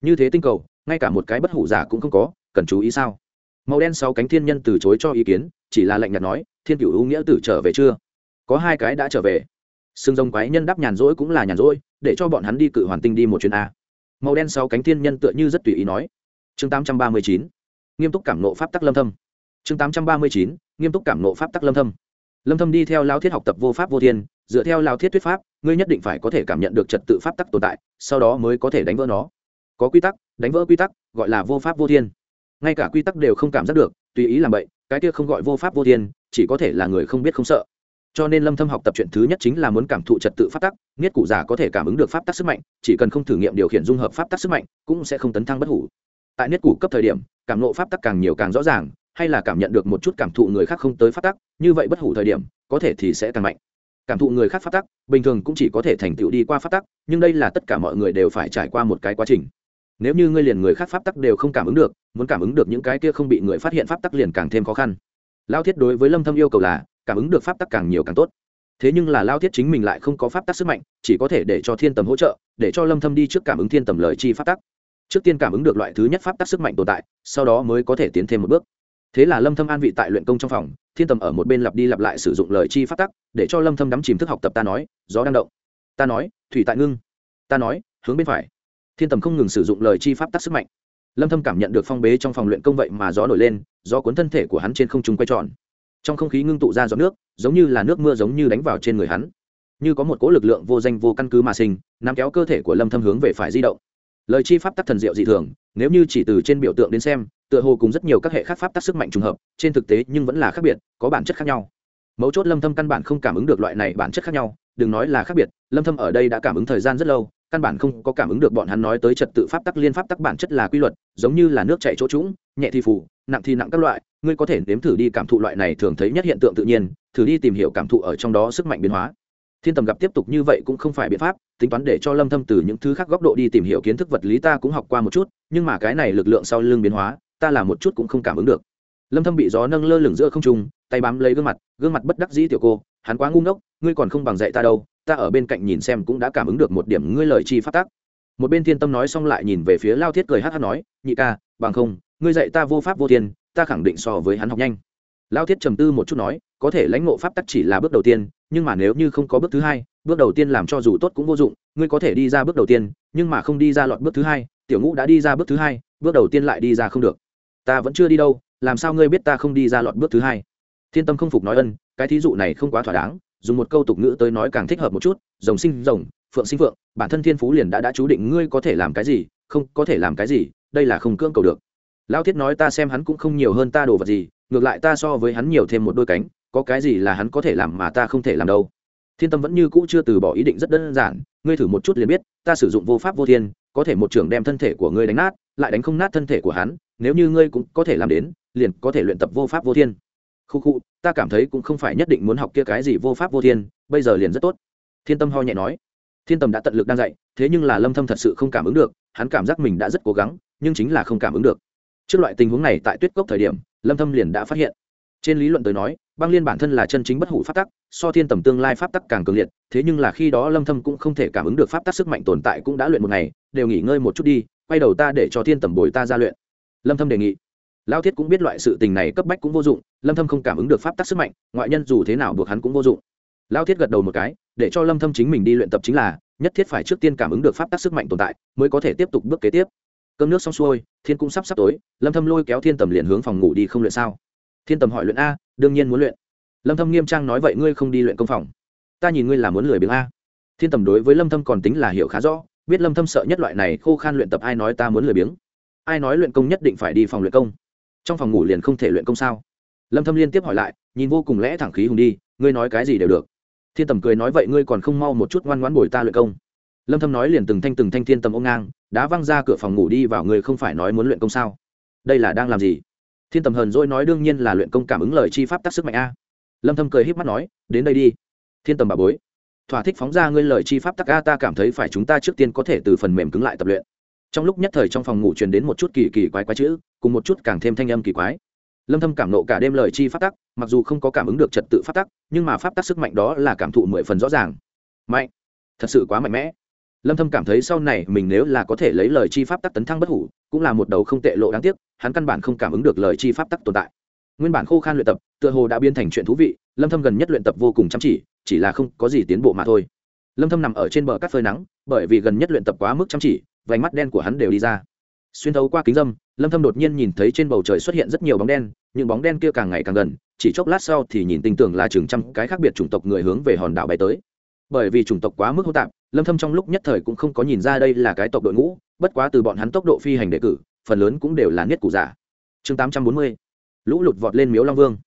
Như thế tinh cầu, ngay cả một cái bất hủ giả cũng không có, cần chú ý sao? Màu đen sáu cánh thiên nhân từ chối cho ý kiến, chỉ là lạnh nhạt nói, thiên cửu ưu nghĩa tử trở về chưa? Có hai cái đã trở về. Sừng rồng quái nhân đáp nhàn rỗi cũng là nhàn rỗi, để cho bọn hắn đi cự hoàn tinh đi một chuyến a. Màu đen sáu cánh thiên nhân tựa như rất tùy ý nói. Chương tám trăm ba mươi chín, nghiêm túc cảm nộ pháp tắc lâm thâm chương tám trăm ba mươi chín, nghiêm túc cảm nộ pháp tắc lâm thâm. Lâm thâm đi theo lao thiết học tập vô pháp vô thiên, dựa theo lao thiết thuyết pháp, ngươi nhất định phải có thể cảm nhận được trật tự pháp tắc tồn tại, sau đó mới có thể đánh vỡ nó. Có quy tắc, đánh vỡ quy tắc, gọi là vô pháp vô thiên. Ngay cả quy tắc đều không cảm giác được, tùy ý làm vậy cái kia không gọi vô pháp vô thiên, chỉ có thể là người không biết không sợ. Cho nên lâm thâm học tập chuyện thứ nhất chính là muốn cảm thụ trật tự pháp tắc, nghiết cụ giả có thể cảm ứng được pháp tắc sức mạnh, chỉ cần không thử nghiệm điều khiển dung hợp pháp tắc sức mạnh, cũng sẽ không tấn thăng bất hủ. Tại niết cụ cấp thời điểm, cảm ngộ pháp tắc càng nhiều càng rõ ràng hay là cảm nhận được một chút cảm thụ người khác không tới phát tắc, như vậy bất hủ thời điểm, có thể thì sẽ càng mạnh. Cảm thụ người khác phát tắc, bình thường cũng chỉ có thể thành tựu đi qua phát tắc, nhưng đây là tất cả mọi người đều phải trải qua một cái quá trình. Nếu như ngươi liền người khác pháp tắc đều không cảm ứng được, muốn cảm ứng được những cái kia không bị người phát hiện pháp tắc liền càng thêm khó khăn. Lao thiết đối với lâm thâm yêu cầu là, cảm ứng được pháp tắc càng nhiều càng tốt. Thế nhưng là lao thiết chính mình lại không có pháp tắc sức mạnh, chỉ có thể để cho thiên tầm hỗ trợ, để cho lâm thâm đi trước cảm ứng thiên tầm lời chi pháp tắc. Trước tiên cảm ứng được loại thứ nhất pháp tắc sức mạnh tồn tại, sau đó mới có thể tiến thêm một bước thế là lâm thâm an vị tại luyện công trong phòng, thiên tầm ở một bên lặp đi lặp lại sử dụng lời chi pháp tắc, để cho lâm thâm đắm chìm thức học tập ta nói, gió đang động. Ta nói, thủy tại ngưng. Ta nói, hướng bên phải. Thiên tầm không ngừng sử dụng lời chi pháp tắc sức mạnh. Lâm thâm cảm nhận được phong bế trong phòng luyện công vậy mà gió nổi lên, gió cuốn thân thể của hắn trên không trung quay tròn. Trong không khí ngưng tụ ra giọt nước, giống như là nước mưa giống như đánh vào trên người hắn. Như có một cỗ lực lượng vô danh vô căn cứ mà sinh, nắm kéo cơ thể của lâm thâm hướng về phải di động. Lời chi pháp tắc thần diệu dị thường, nếu như chỉ từ trên biểu tượng đến xem tựa hồ cùng rất nhiều các hệ khác pháp tác sức mạnh trùng hợp, trên thực tế nhưng vẫn là khác biệt, có bản chất khác nhau. Mấu chốt lâm thâm căn bản không cảm ứng được loại này bản chất khác nhau, đừng nói là khác biệt, lâm thâm ở đây đã cảm ứng thời gian rất lâu, căn bản không có cảm ứng được bọn hắn nói tới trật tự pháp tắc, liên pháp tắc bản chất là quy luật, giống như là nước chảy chỗ trũng, nhẹ thì phù, nặng thì nặng các loại, ngươi có thể nếm thử đi cảm thụ loại này thường thấy nhất hiện tượng tự nhiên, thử đi tìm hiểu cảm thụ ở trong đó sức mạnh biến hóa. Thiên tầm gặp tiếp tục như vậy cũng không phải biện pháp, tính toán để cho lâm thâm từ những thứ khác góc độ đi tìm hiểu kiến thức vật lý ta cũng học qua một chút, nhưng mà cái này lực lượng sau lưng biến hóa ta là một chút cũng không cảm ứng được. Lâm thâm bị gió nâng lơ lửng giữa không trung, tay bám lấy gương mặt gương mặt bất đắc dĩ tiểu cô, hắn quá ngu ngốc, ngươi còn không bằng dạy ta đâu, ta ở bên cạnh nhìn xem cũng đã cảm ứng được một điểm ngươi lời chi phát tác một bên thiên tâm nói xong lại nhìn về phía lao thiết cười hát hát nói, nhị ca, bằng không, ngươi dạy ta vô pháp vô thiên, ta khẳng định so với hắn học nhanh. Lao thiết trầm tư một chút nói, có thể lãnh ngộ pháp tắc chỉ là bước đầu tiên, nhưng mà nếu như không có bước thứ hai, bước đầu tiên làm cho dù tốt cũng vô dụng, ngươi có thể đi ra bước đầu tiên, nhưng mà không đi ra lọt bước thứ hai, tiểu ngũ đã đi ra bước thứ hai, bước đầu tiên lại đi ra không được ta vẫn chưa đi đâu, làm sao ngươi biết ta không đi ra lọt bước thứ hai? Thiên tâm không phục nói ân, cái thí dụ này không quá thỏa đáng, dùng một câu tục ngữ tới nói càng thích hợp một chút, rồng sinh rồng, phượng sinh phượng, bản thân thiên phú liền đã đã chú định ngươi có thể làm cái gì, không có thể làm cái gì, đây là không cưỡng cầu được. Lao thiết nói ta xem hắn cũng không nhiều hơn ta đồ vật gì, ngược lại ta so với hắn nhiều thêm một đôi cánh, có cái gì là hắn có thể làm mà ta không thể làm đâu. Thiên tâm vẫn như cũ chưa từ bỏ ý định rất đơn giản, ngươi thử một chút liền biết, ta sử dụng vô pháp vô thiên, có thể một trưởng đem thân thể của ngươi đánh nát, lại đánh không nát thân thể của hắn nếu như ngươi cũng có thể làm đến, liền có thể luyện tập vô pháp vô thiên. Khu khu, ta cảm thấy cũng không phải nhất định muốn học kia cái gì vô pháp vô thiên, bây giờ liền rất tốt. Thiên tâm ho nhẹ nói. Thiên tâm đã tận lực đang dạy, thế nhưng là lâm thâm thật sự không cảm ứng được, hắn cảm giác mình đã rất cố gắng, nhưng chính là không cảm ứng được. Trước loại tình huống này tại tuyết cốc thời điểm, lâm thâm liền đã phát hiện. Trên lý luận tới nói, băng liên bản thân là chân chính bất hủ pháp tắc, so thiên tầm tương lai pháp tắc càng cường liệt, thế nhưng là khi đó lâm thâm cũng không thể cảm ứng được pháp tắc sức mạnh tồn tại cũng đã luyện một ngày, đều nghỉ ngơi một chút đi, quay đầu ta để cho thiên tầm bồi ta ra luyện lâm thâm đề nghị. Lao thiết cũng biết loại sự tình này cấp bách cũng vô dụng, lâm thâm không cảm ứng được pháp tắc sức mạnh, ngoại nhân dù thế nào buộc hắn cũng vô dụng. Lao thiết gật đầu một cái, để cho lâm thâm chính mình đi luyện tập chính là, nhất thiết phải trước tiên cảm ứng được pháp tắc sức mạnh tồn tại, mới có thể tiếp tục bước kế tiếp. Cơm nước xong xuôi, thiên cũng sắp sắp tối, lâm thâm lôi kéo thiên tầm liền hướng phòng ngủ đi không luyện sao. Thiên tầm hỏi luyện a, đương nhiên muốn luyện. Lâm thâm nghiêm trang nói vậy ngươi không đi luyện công phòng. Ta nhìn ngươi là muốn lười biếng a. Thiên tầm đối với lâm thâm còn tính là hiểu khá rõ, biết lâm thâm sợ nhất loại này khô khan luyện tập ai nói ta muốn lười biếng ai nói luyện công nhất định phải đi phòng luyện công? Trong phòng ngủ liền không thể luyện công sao? Lâm thâm liên tiếp hỏi lại, nhìn vô cùng lẽ thẳng khí hùng đi, ngươi nói cái gì đều được. Thiên tầm cười nói vậy ngươi còn không mau một chút ngoan ngoãn bồi ta luyện công. Lâm thâm nói liền từng thanh từng thanh thiên tầm ôm ngang, đá văng ra cửa phòng ngủ đi vào ngươi không phải nói muốn luyện công sao? Đây là đang làm gì? Thiên tầm hờn dỗi nói đương nhiên là luyện công cảm ứng lời chi pháp tác sức mạnh a. Lâm thâm cười híp mắt nói, đến đây đi. Thiên tầm bà bối. Thỏa thích phóng ra ngươi lời chi pháp tác a, ta cảm thấy phải chúng ta trước tiên có thể từ phần mềm cứng lại tập luyện trong lúc nhất thời trong phòng ngủ truyền đến một chút kỳ kỳ quái quái chữ, cùng một chút càng thêm thanh âm kỳ quái. Lâm thâm cảm nộ cả đêm lời chi pháp tắc, mặc dù không có cảm ứng được trật tự pháp tắc, nhưng mà pháp tắc sức mạnh đó là cảm thụ mười phần rõ ràng. Mạnh. Thật sự quá mạnh mẽ. Lâm thâm cảm thấy sau này mình nếu là có thể lấy lời chi pháp tắc tấn thăng bất hủ, cũng là một đầu không tệ lộ đáng tiếc, hắn căn bản không cảm ứng được lời chi pháp tắc tồn tại. Nguyên bản khô khan luyện tập, tựa hồ đã biến thành chuyện thú vị, lâm thâm gần nhất luyện tập vô cùng chăm chỉ chỉ là không có gì tiến bộ mà thôi. Lâm thâm nằm ở trên bờ cát phơi nắng, bởi vì gần nhất luyện tập quá mức chăm chỉ vành mắt đen của hắn đều đi ra. Xuyên thấu qua kính dâm, lâm thâm đột nhiên nhìn thấy trên bầu trời xuất hiện rất nhiều bóng đen, những bóng đen kia càng ngày càng gần, chỉ chốc lát sau thì nhìn tinh tưởng là chừng trăm cái khác biệt chủng tộc người hướng về hòn đảo bay tới. Bởi vì chủng tộc quá mức hỗn tạp, lâm thâm trong lúc nhất thời cũng không có nhìn ra đây là cái tộc đội ngũ, bất quá từ bọn hắn tốc độ phi hành đề cử, phần lớn cũng đều là niết cụ giả. Chương tám trăm bốn mươi, lũ lụt vọt lên miếu long vương.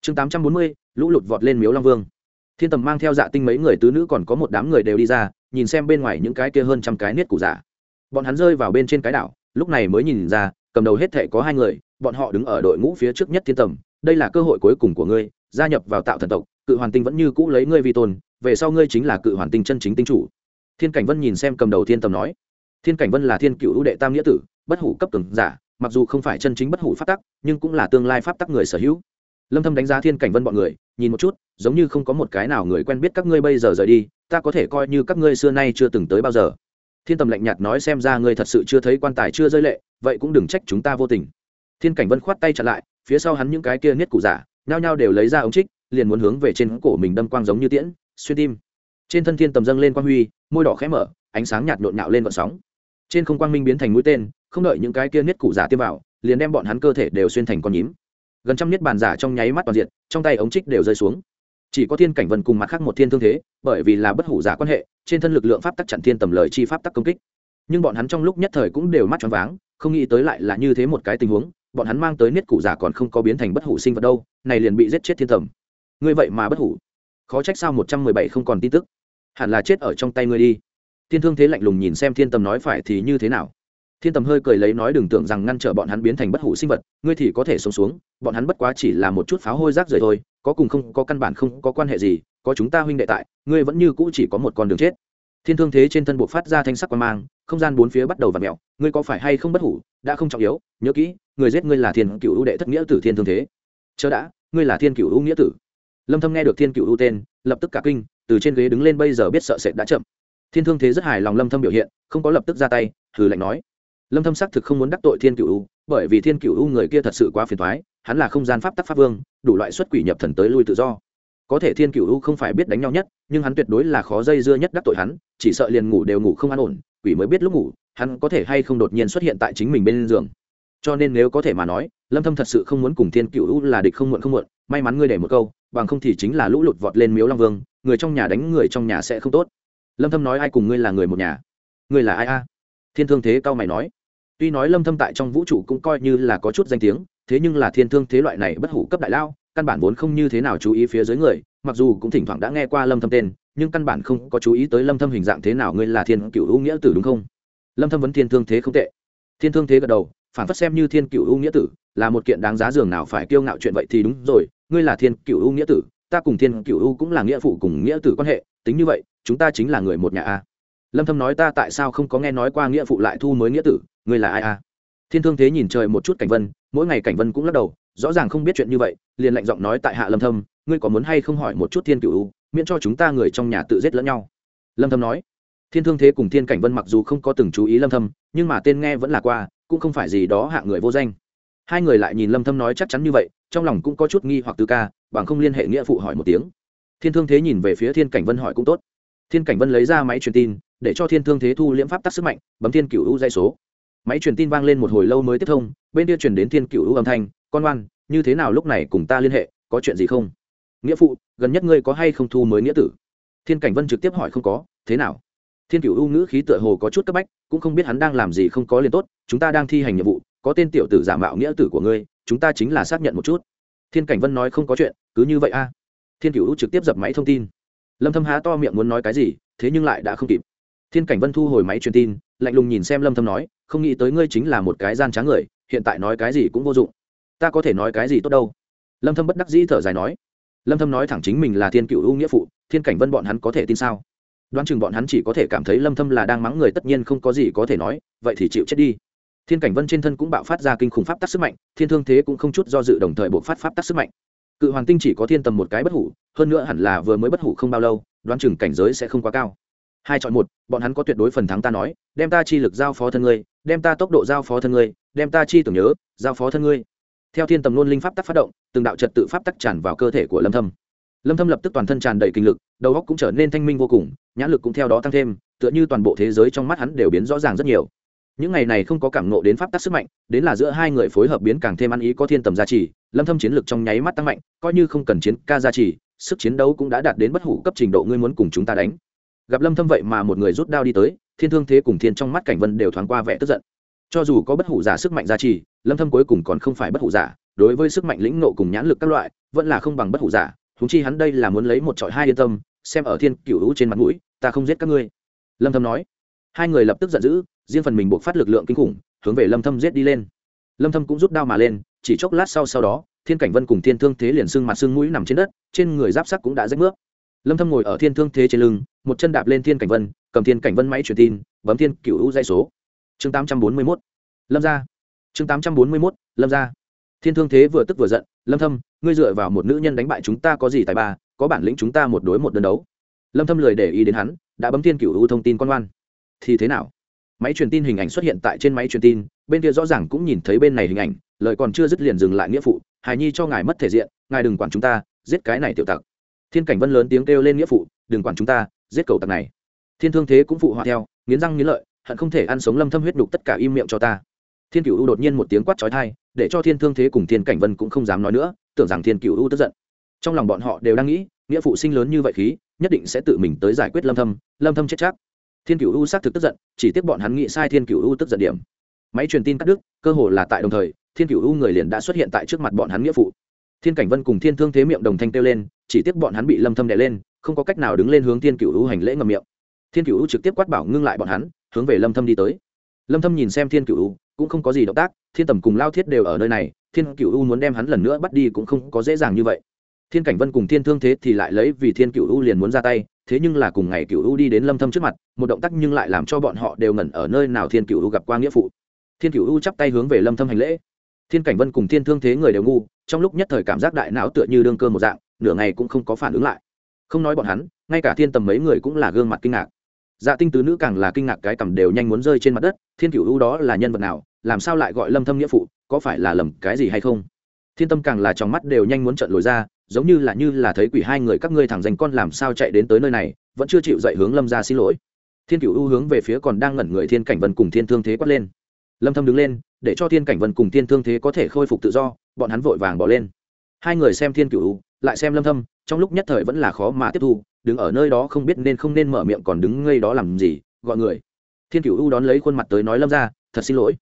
Chương tám trăm bốn mươi, lũ lụt vọt lên miếu long vương. Thiên tầm mang theo dạ tinh mấy người tứ nữ còn có một đám người đều đi ra, nhìn xem bên ngoài những cái kia hơn trăm cái niết cụ giả bọn hắn rơi vào bên trên cái đảo, lúc này mới nhìn ra, cầm đầu hết thể có hai người, bọn họ đứng ở đội ngũ phía trước nhất thiên tầm, đây là cơ hội cuối cùng của ngươi, gia nhập vào tạo thần tộc, cự hoàn tinh vẫn như cũ lấy ngươi vi tôn, về sau ngươi chính là cự hoàn tinh chân chính tinh chủ. Thiên cảnh vân nhìn xem cầm đầu thiên tầm nói, thiên cảnh vân là thiên cựu ưu đệ tam nghĩa tử, bất hủ cấp cường giả, mặc dù không phải chân chính bất hủ pháp tắc, nhưng cũng là tương lai pháp tắc người sở hữu. Lâm thâm đánh giá thiên cảnh vân bọn người, nhìn một chút, giống như không có một cái nào người quen biết các ngươi bây giờ rời đi, ta có thể coi như các ngươi xưa nay chưa từng tới bao giờ thiên tầm lạnh nhạt nói xem ra ngươi thật sự chưa thấy quan tài chưa rơi lệ, vậy cũng đừng trách chúng ta vô tình. Thiên cảnh vân khoát tay chặn lại, phía sau hắn những cái kia niết cụ giả, nhao nhao đều lấy ra ống trích, liền muốn hướng về trên cổ mình đâm quang giống như tiễn, xuyên tim. Trên thân thiên tầm dâng lên quang huy, môi đỏ khẽ mở, ánh sáng nhạt nhộn nhạo lên vận sóng. Trên không quang minh biến thành mũi tên, không đợi những cái kia niết cụ giả tiêm vào, liền đem bọn hắn cơ thể đều xuyên thành con nhím. Gần trăm niết bàn giả trong nháy mắt toàn diện, trong tay ống trích đều rơi xuống. Chỉ có thiên cảnh vân cùng mặt khác một thiên thương thế, bởi vì là bất hủ giả quan hệ trên thân lực lượng pháp tắc chặn thiên tầm lời chi pháp tắc công kích. Nhưng bọn hắn trong lúc nhất thời cũng đều mắt choáng váng, không nghĩ tới lại là như thế một cái tình huống, bọn hắn mang tới niết cụ giả còn không có biến thành bất hủ sinh vật đâu, này liền bị giết chết thiên tầm. Ngươi vậy mà bất hủ. Khó trách sao một trăm mười bảy không còn tin tức. Hẳn là chết ở trong tay ngươi đi. Thiên thương thế lạnh lùng nhìn xem thiên tầm nói phải thì như thế nào. Thiên tầm hơi cười lấy nói đừng tưởng rằng ngăn trở bọn hắn biến thành bất hủ sinh vật, ngươi thì có thể sống xuống, bọn hắn bất quá chỉ là một chút pháo hôi rác rời thôi có cùng không, có căn bản không, có quan hệ gì, có chúng ta huynh đệ tại, ngươi vẫn như cũ chỉ có một con đường chết. Thiên thương thế trên thân buộc phát ra thanh sắc quan mang, không gian bốn phía bắt đầu v ặ mẹo ngươi có phải hay không bất hủ, đã không trọng yếu, nhớ kỹ, người giết ngươi là thiên cựu ưu đệ thất nghĩa tử thiên thương thế. Chớ đã, ngươi là thiên cựu ưu nghĩa tử. Lâm thâm nghe được thiên cựu ưu tên, lập tức cả kinh, từ trên ghế đứng lên bây giờ biết sợ sệt đã chậm. Thiên thương thế rất hài lòng lâm thâm biểu hiện, không có lập tức ra tay thử lạnh nói lâm thâm xác thực không muốn đắc tội thiên cựu u, bởi vì thiên cựu u người kia thật sự quá phiền toái, hắn là không gian pháp tắc pháp vương, đủ loại xuất quỷ nhập thần tới lui tự do. Có thể thiên cựu u không phải biết đánh nhau nhất, nhưng hắn tuyệt đối là khó dây dưa nhất đắc tội hắn, chỉ sợ liền ngủ đều ngủ không an ổn, quỷ mới biết lúc ngủ, hắn có thể hay không đột nhiên xuất hiện tại chính mình bên giường. Cho nên nếu có thể mà nói, lâm thâm thật sự không muốn cùng thiên cựu u là địch không muộn không muộn, may mắn ngươi để một câu, bằng không thì chính là lũ lụt vọt lên miếu long vương, người trong nhà đánh người trong nhà sẽ không tốt. Lâm thâm nói ai cùng ngươi là người một nhà? Ngươi là ai a? Thiên thương thế cao mày nói tuy nói lâm thâm tại trong vũ trụ cũng coi như là có chút danh tiếng, thế nhưng là thiên thương thế loại này bất hủ cấp đại lao, căn bản vốn không như thế nào chú ý phía dưới người, mặc dù cũng thỉnh thoảng đã nghe qua lâm thâm tên, nhưng căn bản không có chú ý tới lâm thâm hình dạng thế nào ngươi là thiên cựu ưu nghĩa tử đúng không? Lâm thâm vẫn thiên thương thế không tệ. Thiên thương thế gật đầu, phản phất xem như thiên cựu ưu nghĩa tử, là một kiện đáng giá dường nào phải kiêu ngạo chuyện vậy thì đúng rồi, ngươi là thiên cựu ưu nghĩa tử, ta cùng thiên cựu ưu cũng là nghĩa phụ cùng nghĩa tử quan hệ, tính như vậy, chúng ta chính là người một nhà a. Lâm thâm nói ta tại sao không có nghe nói qua nghĩa phụ lại thu mới nghĩa tử ngươi là ai a thiên thương thế nhìn trời một chút cảnh vân, mỗi ngày cảnh vân cũng lắc đầu, rõ ràng không biết chuyện như vậy, liền lạnh giọng nói tại hạ lâm thâm, ngươi có muốn hay không hỏi một chút thiên cửu miễn cho chúng ta người trong nhà tự giết lẫn nhau. Lâm thâm nói. Thiên thương thế cùng thiên cảnh vân mặc dù không có từng chú ý lâm thâm, nhưng mà tên nghe vẫn là qua, cũng không phải gì đó hạ người vô danh. Hai người lại nhìn lâm thâm nói chắc chắn như vậy, trong lòng cũng có chút nghi hoặc tư ca, bằng không liên hệ nghĩa phụ hỏi một tiếng. Thiên thương thế nhìn về phía thiên cảnh vân hỏi cũng tốt. Thiên cảnh vân lấy ra máy truyền tin, để cho thiên thương thế thu liễm pháp tắc sức mạnh, bấm thiên cửu u dây số máy truyền tin vang lên một hồi lâu mới tiếp thông, bên kia truyền đến thiên cửu u âm thanh, con oan như thế nào lúc này cùng ta liên hệ, có chuyện gì không? Nghĩa phụ, gần nhất ngươi có hay không thu mới nghĩa tử? Thiên cảnh vân trực tiếp hỏi, không có, thế nào? Thiên cửu u ngữ khí tựa hồ có chút cấp bách, cũng không biết hắn đang làm gì không có liền tốt, chúng ta đang thi hành nhiệm vụ, có tên tiểu tử giả mạo nghĩa tử của ngươi, chúng ta chính là xác nhận một chút. Thiên cảnh vân nói, không có chuyện, cứ như vậy a. Thiên cửu u trực tiếp dập máy thông tin. Lâm thâm há to miệng muốn nói cái gì, thế nhưng lại đã không kịp. Thiên cảnh vân thu hồi máy truyền tin lạnh lùng nhìn xem lâm thâm nói, không nghĩ tới ngươi chính là một cái gian trá người, hiện tại nói cái gì cũng vô dụng. Ta có thể nói cái gì tốt đâu? Lâm thâm bất đắc dĩ thở dài nói. Lâm thâm nói thẳng chính mình là thiên cựu ưu nghĩa phụ, thiên cảnh vân bọn hắn có thể tin sao? Đoán chừng bọn hắn chỉ có thể cảm thấy lâm thâm là đang mắng người, tất nhiên không có gì có thể nói, vậy thì chịu chết đi. Thiên cảnh vân trên thân cũng bạo phát ra kinh khủng pháp tắc sức mạnh, thiên thương thế cũng không chút do dự đồng thời buộc phát pháp tắc sức mạnh. Cự hoàng tinh chỉ có thiên tầm một cái bất hủ, hơn nữa hẳn là vừa mới bất hủ không bao lâu, đoán chừng cảnh giới sẽ không quá cao hai chọn một, bọn hắn có tuyệt đối phần thắng ta nói, đem ta chi lực giao phó thân ngươi, đem ta tốc độ giao phó thân ngươi, đem ta chi tưởng nhớ, giao phó thân ngươi. Theo thiên tầm nôn linh pháp tắc phát động, từng đạo trật tự pháp tắc tràn vào cơ thể của lâm thâm. Lâm thâm lập tức toàn thân tràn đầy kinh lực, đầu óc cũng trở nên thanh minh vô cùng nhãn lực cũng theo đó tăng thêm, tựa như toàn bộ thế giới trong mắt hắn đều biến rõ ràng rất nhiều. Những ngày này không có cảm ngộ đến pháp tắc sức mạnh, đến là giữa hai người phối hợp biến càng thêm ăn ý có thiên tầm gia trì, lâm thâm chiến lực trong nháy mắt tăng mạnh, coi như không cần chiến ca gia trì, sức chiến đấu cũng đã đạt đến bất hủ cấp trình độ ngươi muốn cùng chúng ta đánh gặp lâm thâm vậy mà một người rút đao đi tới, thiên thương thế cùng thiên trong mắt cảnh vân đều thoáng qua vẻ tức giận. Cho dù có bất hủ giả sức mạnh gia trì, lâm thâm cuối cùng còn không phải bất hủ giả, đối với sức mạnh lĩnh nộ cùng nhãn lực các loại, vẫn là không bằng bất hủ giả chúng chi hắn đây là muốn lấy một trọi hai yên tâm, xem ở thiên cửu hữu trên mặt mũi, ta không giết các ngươi. Lâm thâm nói. Hai người lập tức giận dữ, riêng phần mình buộc phát lực lượng kinh khủng, hướng về lâm thâm giết đi lên. Lâm thâm cũng rút đao mà lên, chỉ chốc lát sau sau đó, thiên cảnh vân cùng thiên thương thế liền xương mặt xương mũi nằm trên đất, trên người giáp sắc cũng đã rách nước lâm thâm ngồi ở thiên thương thế trên lưng, một chân đạp lên thiên cảnh vân, cầm thiên cảnh vân máy truyền tin, bấm thiên cựu hữu dây số. Chương 841 lâm gia. Chương 841 lâm gia. Thiên thương thế vừa tức vừa giận, lâm thâm, ngươi dựa vào một nữ nhân đánh bại chúng ta có gì tài ba, có bản lĩnh chúng ta một đối một đơn đấu. Lâm thâm lười để ý đến hắn, đã bấm thiên cửu u thông tin con ngoan thì thế nào? Máy truyền tin hình ảnh xuất hiện tại trên máy truyền tin, bên kia rõ ràng cũng nhìn thấy bên này hình ảnh, lời còn chưa dứt liền dừng lại nghĩa phụ, hài nhi cho ngài mất thể diện, ngài đừng quản chúng ta, giết cái này tiểu tặc thiên cảnh vân lớn tiếng kêu lên nghĩa phụ, đừng quản chúng ta, giết cầu tặc này. Thiên thương thế cũng phụ họa theo, nghiến răng nghiến lợi, hận không thể ăn sống lâm thâm huyết đục tất cả im miệng cho ta. Thiên cửu u đột nhiên một tiếng quát chói tai, để cho thiên thương thế cùng thiên cảnh vân cũng không dám nói nữa, tưởng rằng thiên cửu u tức giận. Trong lòng bọn họ đều đang nghĩ, nghĩa phụ sinh lớn như vậy khí, nhất định sẽ tự mình tới giải quyết lâm thâm lâm thâm chết chắc. Thiên cửu u xác thực tức giận, chỉ tiếc bọn hắn nghĩ sai thiên cửu u tức giận điểm. Máy truyền tin cắt đứt, cơ hồ là tại đồng thời, thiên cửu u người liền đã xuất hiện tại trước mặt bọn hắn nghĩa phụ. Thiên cảnh vân cùng thiên thương thế miệng đồng thanh kêu lên chỉ tiếc bọn hắn bị lâm thâm đè lên, không có cách nào đứng lên hướng thiên cửu u hành lễ ngậm miệng. Thiên cửu u trực tiếp quát bảo ngưng lại bọn hắn, hướng về lâm thâm đi tới. Lâm thâm nhìn xem thiên cửu u, cũng không có gì động tác, thiên tầm cùng lao thiết đều ở nơi này, thiên cửu u muốn đem hắn lần nữa bắt đi cũng không có dễ dàng như vậy. Thiên cảnh vân cùng thiên thương thế thì lại lấy vì thiên cửu u liền muốn ra tay, thế nhưng là cùng ngày cửu u đi đến lâm thâm trước mặt, một động tác nhưng lại làm cho bọn họ đều ngẩn ở nơi nào thiên cửu u gặp qua nghĩa phụ. Thiên cửu u chắp tay hướng về lâm thâm hành lễ. Thiên cảnh vân cùng thiên thương thế người đều ngu, trong lúc nhất thời cảm giác đại não tựa như đương cơ một dạng nửa ngày cũng không có phản ứng lại. Không nói bọn hắn, ngay cả thiên tầm mấy người cũng là gương mặt kinh ngạc. Dạ tinh tứ nữ càng là kinh ngạc cái cầm đều nhanh muốn rơi trên mặt đất, thiên cửu u đó là nhân vật nào, làm sao lại gọi lâm thâm nghĩa phụ, có phải là lầm cái gì hay không? Thiên tâm càng là trong mắt đều nhanh muốn trợn lồi ra, giống như là như là thấy quỷ hai người các ngươi thẳng dành con làm sao chạy đến tới nơi này, vẫn chưa chịu dậy hướng lâm ra xin lỗi. Thiên cửu u hướng về phía còn đang ngẩn người thiên cảnh vân cùng thiên thương thế quát lên. Lâm thâm đứng lên, để cho thiên cảnh vân cùng thiên thương thế có thể khôi phục tự do, bọn hắn vội vàng bỏ lên. Hai người xem thiên cửu u lại xem lâm thâm, trong lúc nhất thời vẫn là khó mà tiếp thu, đứng ở nơi đó không biết nên không nên mở miệng còn đứng ngây đó làm gì, gọi người. Thiên cửu u đón lấy khuôn mặt tới nói lâm ra, thật xin lỗi.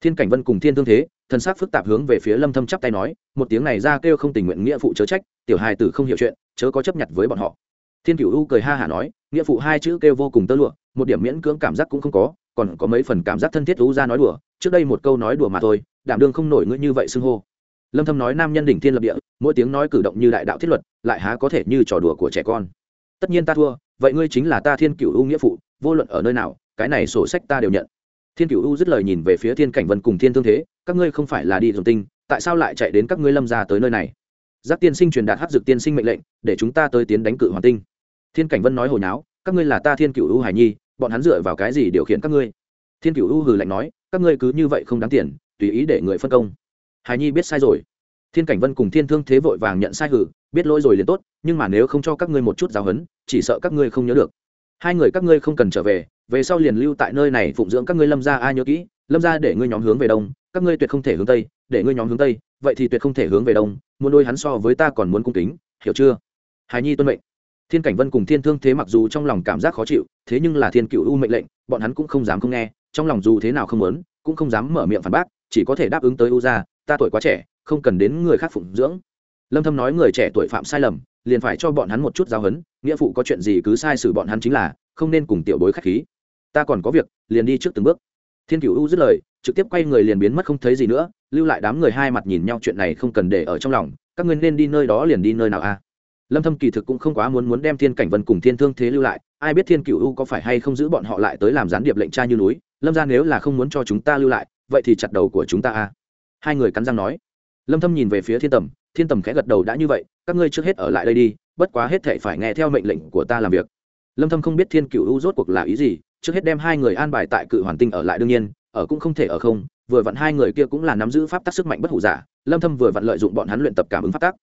Thiên cảnh vân cùng thiên thương thế, thần sắc phức tạp hướng về phía lâm thâm chắp tay nói, một tiếng này ra kêu không tình nguyện nghĩa phụ chớ trách, tiểu hài tử không hiểu chuyện, chớ có chấp nhận với bọn họ. Thiên cửu u cười ha hà nói, nghĩa phụ hai chữ kêu vô cùng tơ lụa, một điểm miễn cưỡng cảm giác cũng không có, còn có mấy phần cảm giác thân thiết u ra nói đùa, trước đây một câu nói đùa mà thôi, đảm đương không nổi ngươi như vậy xưng hô lâm thâm nói nam nhân đỉnh thiên lập địa, mỗi tiếng nói cử động như đại đạo thiết luật, lại há có thể như trò đùa của trẻ con. Tất nhiên ta thua, vậy ngươi chính là ta thiên cửu u nghĩa phụ, vô luận ở nơi nào, cái này sổ sách ta đều nhận. Thiên cửu u dứt lời nhìn về phía thiên cảnh vân cùng thiên thương thế, các ngươi không phải là đi dùng tinh, tại sao lại chạy đến các ngươi lâm gia tới nơi này? Giác tiên sinh truyền đạt hấp dược tiên sinh mệnh lệnh, để chúng ta tới tiến đánh cự hoàn tinh. Thiên cảnh vân nói hồi nháo, các ngươi là ta thiên cửu u hải nhi, bọn hắn dựa vào cái gì điều khiển các ngươi? Thiên cửu u hừ lạnh nói, các ngươi cứ như vậy không đáng tiền, tùy ý để người phân công hải nhi biết sai rồi. Thiên cảnh vân cùng thiên thương thế vội vàng nhận sai hử, biết lỗi rồi liền tốt, nhưng mà nếu không cho các ngươi một chút giáo huấn, chỉ sợ các ngươi không nhớ được. Hai người các ngươi không cần trở về về sau liền lưu tại nơi này phụng dưỡng các ngươi lâm ra ai nhớ kỹ, lâm ra để ngươi nhóm hướng về đông, các ngươi tuyệt không thể hướng tây, để ngươi nhóm hướng tây, vậy thì tuyệt không thể hướng về đông, muốn đôi hắn so với ta còn muốn cung kính, hiểu chưa? Hài nhi tuân mệnh. Thiên cảnh vân cùng thiên thương thế mặc dù trong lòng cảm giác khó chịu, thế nhưng là thiên cựu u mệnh lệnh, bọn hắn cũng không dám không nghe, trong lòng dù thế nào không muốn, cũng không dám mở miệng phản bác, chỉ có thể đáp ứng tới u ra ta tuổi quá trẻ, không cần đến người khác phụng dưỡng. Lâm thâm nói người trẻ tuổi phạm sai lầm, liền phải cho bọn hắn một chút giáo huấn, nghĩa phụ có chuyện gì cứ sai xử bọn hắn chính là, không nên cùng tiểu bối khách khí. Ta còn có việc, liền đi trước từng bước. Thiên cửu u dứt lời, trực tiếp quay người liền biến mất không thấy gì nữa, lưu lại đám người hai mặt nhìn nhau chuyện này không cần để ở trong lòng, các ngươi nên đi nơi đó liền đi nơi nào a? Lâm thâm kỳ thực cũng không quá muốn muốn đem thiên cảnh vân cùng thiên thương thế lưu lại, ai biết thiên cửu u có phải hay không giữ bọn họ lại tới làm gián điệp lệnh tra như núi, lâm gia nếu là không muốn cho chúng ta lưu lại, vậy thì chặt đầu của chúng ta a hai người cắn răng nói. Lâm thâm nhìn về phía thiên tầm thiên tầm khẽ gật đầu đã như vậy, các ngươi trước hết ở lại đây đi, bất quá hết thảy phải nghe theo mệnh lệnh của ta làm việc. Lâm thâm không biết thiên cửu u rốt cuộc là ý gì, trước hết đem hai người an bài tại cự hoàn tinh ở lại đương nhiên, ở cũng không thể ở không, vừa vặn hai người kia cũng là nắm giữ pháp tắc sức mạnh bất hủ giả, lâm thâm vừa vặn lợi dụng bọn hắn luyện tập cảm ứng pháp tắc.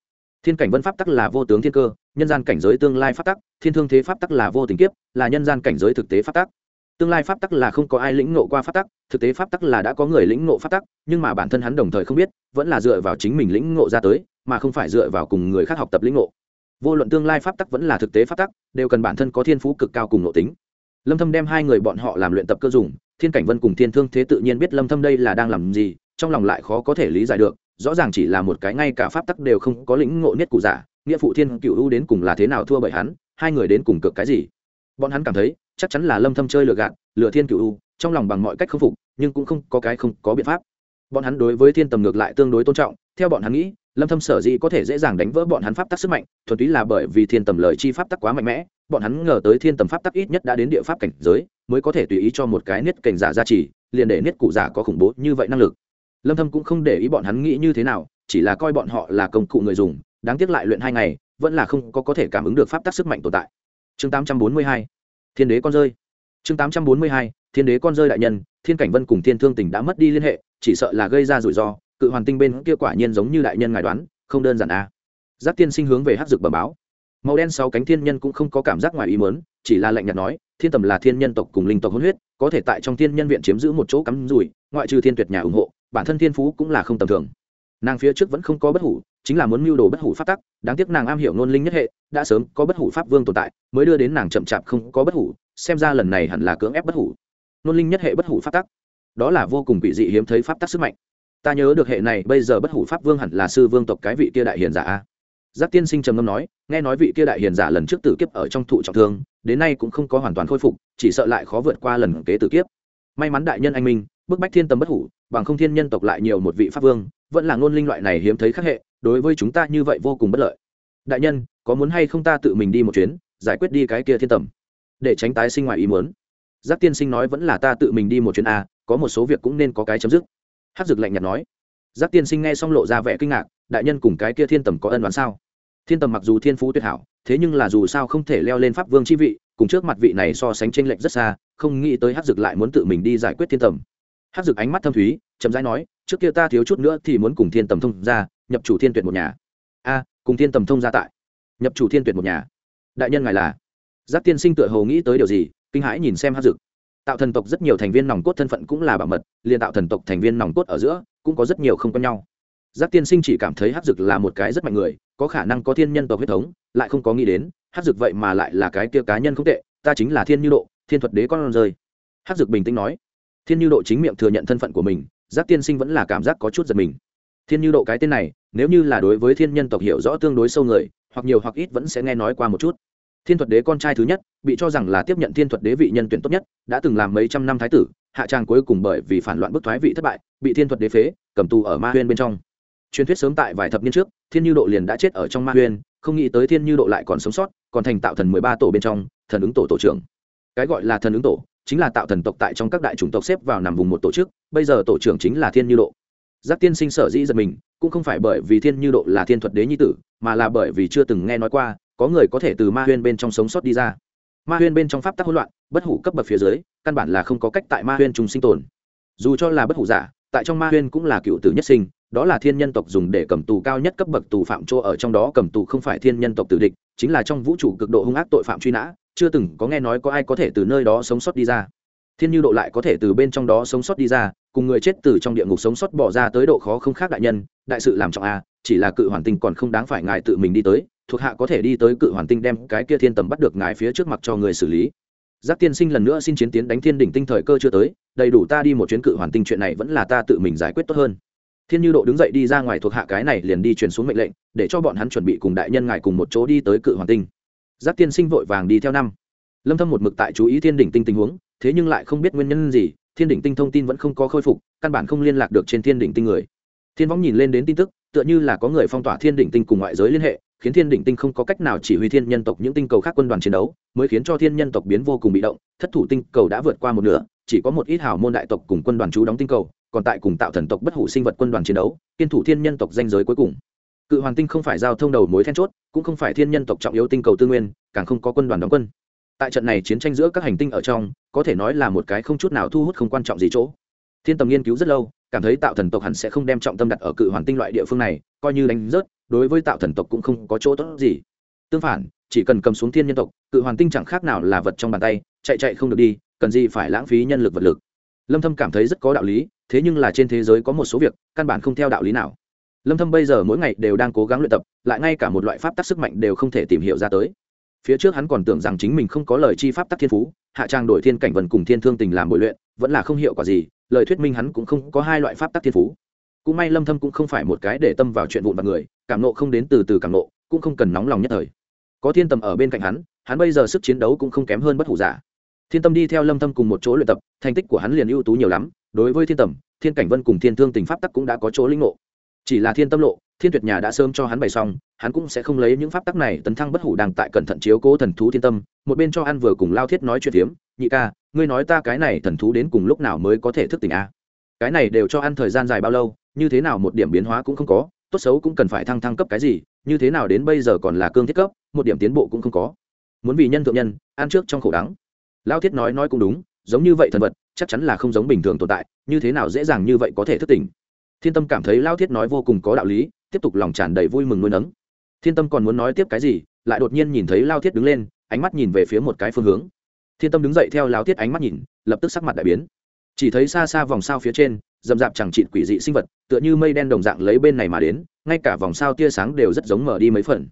Thiên cảnh vân pháp tắc là vô tướng thiên cơ, nhân gian cảnh giới tương lai pháp tắc, thiên thương thế pháp tắc là vô tình kiếp, là nhân gian cảnh giới thực tế pháp tắc tương lai pháp tắc là không có ai lĩnh ngộ qua pháp tắc, thực tế pháp tắc là đã có người lĩnh ngộ pháp tắc, nhưng mà bản thân hắn đồng thời không biết, vẫn là dựa vào chính mình lĩnh ngộ ra tới, mà không phải dựa vào cùng người khác học tập lĩnh ngộ. Vô luận tương lai pháp tắc vẫn là thực tế pháp tắc, đều cần bản thân có thiên phú cực cao cùng nội tính. Lâm thâm đem hai người bọn họ làm luyện tập cơ dùng, thiên cảnh vân cùng thiên thương thế tự nhiên biết lâm thâm đây là đang làm gì, trong lòng lại khó có thể lý giải được, rõ ràng chỉ là một cái ngay cả pháp tắc đều không có lĩnh ngộ nhất cụ giả, nghĩa phụ thiên cựu u đến cùng là thế nào thua bởi hắn, hai người đến cùng cực cái gì? Bọn hắn cảm thấy chắc chắn là lâm thâm chơi lừa gạt, lừa thiên cửu u, trong lòng bằng mọi cách khâm phục, nhưng cũng không có cái không có biện pháp. Bọn hắn đối với thiên tầm ngược lại tương đối tôn trọng, theo bọn hắn nghĩ, lâm thâm sở dĩ có thể dễ dàng đánh vỡ bọn hắn pháp tắc sức mạnh, thuần túy là bởi vì thiên tầm lời chi pháp tắc quá mạnh mẽ, bọn hắn ngờ tới thiên tầm pháp tắc ít nhất đã đến địa pháp cảnh giới, mới có thể tùy ý cho một cái niết cảnh giả gia trì liền để niết cụ giả có khủng bố như vậy năng lực. Lâm thâm cũng không để ý bọn hắn nghĩ như thế nào, chỉ là coi bọn họ là công cụ người dùng, đáng tiếc lại luyện hai ngày, vẫn là không có có thể cảm ứng được pháp tắc sức mạnh tồn tại. Chương 842 thiên đế con rơi. Chương 842 thiên đế con rơi đại nhân, thiên cảnh vân cùng thiên thương tình đã mất đi liên hệ, chỉ sợ là gây ra rủi ro, cự hoàn tinh bên kia quả nhiên giống như đại nhân ngài đoán, không đơn giản a à. giáp tiên sinh hướng về hát dược bẩm báo. Màu đen sáu cánh thiên nhân cũng không có cảm giác ngoài ý mớn chỉ là lạnh nhạt nói, thiên tầm là thiên nhân tộc cùng linh tộc hôn huyết, có thể tại trong thiên nhân viện chiếm giữ một chỗ cắm rủi, ngoại trừ thiên tuyệt nhà ủng hộ, bản thân thiên phú cũng là không tầm thường nàng phía trước vẫn không có bất hủ, chính là muốn mưu đồ bất hủ pháp tắc, đáng tiếc nàng am hiểu nôn linh nhất hệ, đã sớm có bất hủ pháp vương tồn tại, mới đưa đến nàng chậm chạp không có bất hủ, xem ra lần này hẳn là cưỡng ép bất hủ. Nôn linh nhất hệ bất hủ pháp tắc. Đó là vô cùng bị dị hiếm thấy pháp tắc sức mạnh. Ta nhớ được hệ này, bây giờ bất hủ pháp vương hẳn là sư vương tộc cái vị kia đại hiền giả a. Giác tiên sinh trầm ngâm nói, nghe nói vị kia đại hiền giả lần trước tử kiếp ở trong thụ trọng thương, đến nay cũng không có hoàn toàn khôi phục, chỉ sợ lại khó vượt qua lần kế tử kiếp. May mắn đại nhân anh minh, bức bách thiên tâm bất hủ bằng không thiên nhân tộc lại nhiều một vị pháp vương, vẫn là ngôn linh loại này hiếm thấy khác hệ, đối với chúng ta như vậy vô cùng bất lợi. Đại nhân, có muốn hay không ta tự mình đi một chuyến, giải quyết đi cái kia thiên tầm? Để tránh tái sinh ngoài ý muốn. Giác tiên sinh nói vẫn là ta tự mình đi một chuyến a có một số việc cũng nên có cái chấm dứt. Hát dực lạnh nhạt nói. Giác tiên sinh nghe xong lộ ra vẻ kinh ngạc, đại nhân cùng cái kia thiên tầm có ân đoán sao? Thiên tầm mặc dù thiên phú tuyệt hảo, thế nhưng là dù sao không thể leo lên pháp vương chi vị, cùng trước mặt vị này so sánh tranh lệch rất xa, không nghĩ tới hát dực lại muốn tự mình đi giải quyết thiên tầm hát dực ánh mắt thâm thúy, chậm rãi nói, trước kia ta thiếu chút nữa thì muốn cùng thiên tầm thông ra, nhập chủ thiên tuyệt một nhà. A, cùng thiên tầm thông ra tại. Nhập chủ thiên tuyệt một nhà. Đại nhân ngài là? Giác tiên sinh tựa hồ nghĩ tới điều gì, kinh hãi nhìn xem hát dực. Tạo thần tộc rất nhiều thành viên nòng cốt thân phận cũng là bảo mật, liền tạo thần tộc thành viên nòng cốt ở giữa, cũng có rất nhiều không quen nhau. Giác tiên sinh chỉ cảm thấy hát dực là một cái rất mạnh người, có khả năng có thiên nhân tộc huyết thống, lại không có nghĩ đến hát dực vậy mà lại là cái kia cá nhân không tệ, ta chính là thiên như độ, thiên thuật đế con rơi. Hát dực bình tĩnh nói thiên như độ chính miệng thừa nhận thân phận của mình, giác tiên sinh vẫn là cảm giác có chút giật mình. Thiên như độ cái tên này, nếu như là đối với thiên nhân tộc hiểu rõ tương đối sâu người, hoặc nhiều hoặc ít vẫn sẽ nghe nói qua một chút. Thiên thuật đế con trai thứ nhất, bị cho rằng là tiếp nhận thiên thuật đế vị nhân tuyển tốt nhất, đã từng làm mấy trăm năm thái tử, hạ trang cuối cùng bởi vì phản loạn bức thoái vị thất bại, bị thiên thuật đế phế, cầm tù ở ma huyên bên trong. Truyền thuyết sớm tại vài thập niên trước, thiên như độ liền đã chết ở trong ma huyên, không nghĩ tới thiên như độ lại còn sống sót, còn thành tạo thần mười ba tổ bên trong, thần ứng tổ tổ trưởng. Cái gọi là thần ứng tổ chính là tạo thần tộc tại trong các đại chủng tộc xếp vào nằm vùng một tổ chức, bây giờ tổ trưởng chính là thiên như độ. Giác tiên sinh sở dĩ giật mình, cũng không phải bởi vì thiên như độ là thiên thuật đế nhi tử, mà là bởi vì chưa từng nghe nói qua, có người có thể từ ma huyên bên trong sống sót đi ra. Ma huyên bên trong pháp tắc hỗn loạn, bất hủ cấp bậc phía dưới, căn bản là không có cách tại ma huyên chúng sinh tồn. Dù cho là bất hủ giả, tại trong ma huyên cũng là cựu tử nhất sinh, đó là thiên nhân tộc dùng để cầm tù cao nhất cấp bậc tù phạm chỗ ở trong đó cầm tù không phải thiên nhân tộc tử địch, chính là trong vũ trụ cực độ hung ác tội phạm truy nã chưa từng có nghe nói có ai có thể từ nơi đó sống sót đi ra. Thiên như độ lại có thể từ bên trong đó sống sót đi ra, cùng người chết từ trong địa ngục sống sót bỏ ra tới độ khó không khác đại nhân, đại sự làm trọng a, chỉ là cự hoàn tinh còn không đáng phải ngài tự mình đi tới, thuộc hạ có thể đi tới cự hoàn tinh đem cái kia thiên tầm bắt được ngài phía trước mặt cho người xử lý. Giác tiên sinh lần nữa xin chiến tiến đánh thiên đỉnh tinh thời cơ chưa tới, đầy đủ ta đi một chuyến cự hoàn tinh chuyện này vẫn là ta tự mình giải quyết tốt hơn. Thiên như độ đứng dậy đi ra ngoài thuộc hạ cái này liền đi truyền xuống mệnh lệnh, để cho bọn hắn chuẩn bị cùng đại nhân ngài cùng một chỗ đi tới cự hoàn tinh giác tiên sinh vội vàng đi theo năm. Lâm thâm một mực tại chú ý thiên đỉnh tinh tình huống, thế nhưng lại không biết nguyên nhân gì, thiên đỉnh tinh thông tin vẫn không có khôi phục, căn bản không liên lạc được trên thiên đỉnh tinh người. Thiên võng nhìn lên đến tin tức, tựa như là có người phong tỏa thiên đỉnh tinh cùng ngoại giới liên hệ, khiến thiên đỉnh tinh không có cách nào chỉ huy thiên nhân tộc những tinh cầu khác quân đoàn chiến đấu, mới khiến cho thiên nhân tộc biến vô cùng bị động, thất thủ tinh cầu đã vượt qua một nửa, chỉ có một ít hào môn đại tộc cùng quân đoàn chú đóng tinh cầu, còn tại cùng tạo thần tộc bất hủ sinh vật quân đoàn chiến đấu, kiên thủ thiên nhân tộc danh giới cuối cùng cự hoàng tinh không phải giao thông đầu mối then chốt, cũng không phải thiên nhân tộc trọng yếu tinh cầu tư nguyên, càng không có quân đoàn đóng quân. Tại trận này chiến tranh giữa các hành tinh ở trong, có thể nói là một cái không chút nào thu hút không quan trọng gì chỗ. Thiên tầm nghiên cứu rất lâu, cảm thấy tạo thần tộc hẳn sẽ không đem trọng tâm đặt ở cự hoàn tinh loại địa phương này, coi như đánh rớt, đối với tạo thần tộc cũng không có chỗ tốt gì. Tương phản, chỉ cần cầm xuống thiên nhân tộc, cự hoàn tinh chẳng khác nào là vật trong bàn tay, chạy chạy không được đi, cần gì phải lãng phí nhân lực vật lực. Lâm thâm cảm thấy rất có đạo lý, thế nhưng là trên thế giới có một số việc, căn bản không theo đạo lý nào lâm thâm bây giờ mỗi ngày đều đang cố gắng luyện tập, lại ngay cả một loại pháp tắc sức mạnh đều không thể tìm hiểu ra tới. Phía trước hắn còn tưởng rằng chính mình không có lời chi pháp tắc thiên phú, hạ trang đổi thiên cảnh vần cùng thiên thương tình làm bồi luyện, vẫn là không hiệu quả gì, lời thuyết minh hắn cũng không có hai loại pháp tắc thiên phú. Cũng may lâm thâm cũng không phải một cái để tâm vào chuyện vụn vặt người, cảm nộ không đến từ từ cảm nộ, cũng không cần nóng lòng nhất thời. Có thiên tầm ở bên cạnh hắn hắn bây giờ sức chiến đấu cũng không kém hơn bất hủ giả. Thiên tâm đi theo lâm thâm cùng một chỗ luyện tập, thành tích của hắn liền ưu tú nhiều lắm, đối với thiên tầm, thiên cảnh vân cùng thiên thương tình pháp tắc cũng đã có chỗ linh ngộ chỉ là thiên tâm lộ, thiên tuyệt nhà đã sớm cho hắn bày xong, hắn cũng sẽ không lấy những pháp tắc này tấn thăng bất hủ đang tại cẩn thận chiếu cố thần thú thiên tâm, một bên cho ăn vừa cùng lao thiết nói chuyện tiếm nhị ca, ngươi nói ta cái này thần thú đến cùng lúc nào mới có thể thức tỉnh a? Cái này đều cho ăn thời gian dài bao lâu, như thế nào một điểm biến hóa cũng không có, tốt xấu cũng cần phải thăng thăng cấp cái gì, như thế nào đến bây giờ còn là cương thiết cấp, một điểm tiến bộ cũng không có. Muốn vì nhân thượng nhân, ăn trước trong khổ đắng. Lao thiết nói nói cũng đúng, giống như vậy thần vật, chắc chắn là không giống bình thường tồn tại, như thế nào dễ dàng như vậy có thể thức tỉnh thiên tâm cảm thấy lao thiết nói vô cùng có đạo lý, tiếp tục lòng tràn đầy vui mừng nuôi nấng. Thiên tâm còn muốn nói tiếp cái gì, lại đột nhiên nhìn thấy lao thiết đứng lên, ánh mắt nhìn về phía một cái phương hướng. Thiên tâm đứng dậy theo lao thiết ánh mắt nhìn, lập tức sắc mặt đại biến. Chỉ thấy xa xa vòng sao phía trên d ầ m d chẳng trịn quỷ dị sinh vật, tựa như mây đen đồng dạng lấy bên này mà đến, ngay cả vòng sao tia sáng đều rất giống mở đi mấy phần.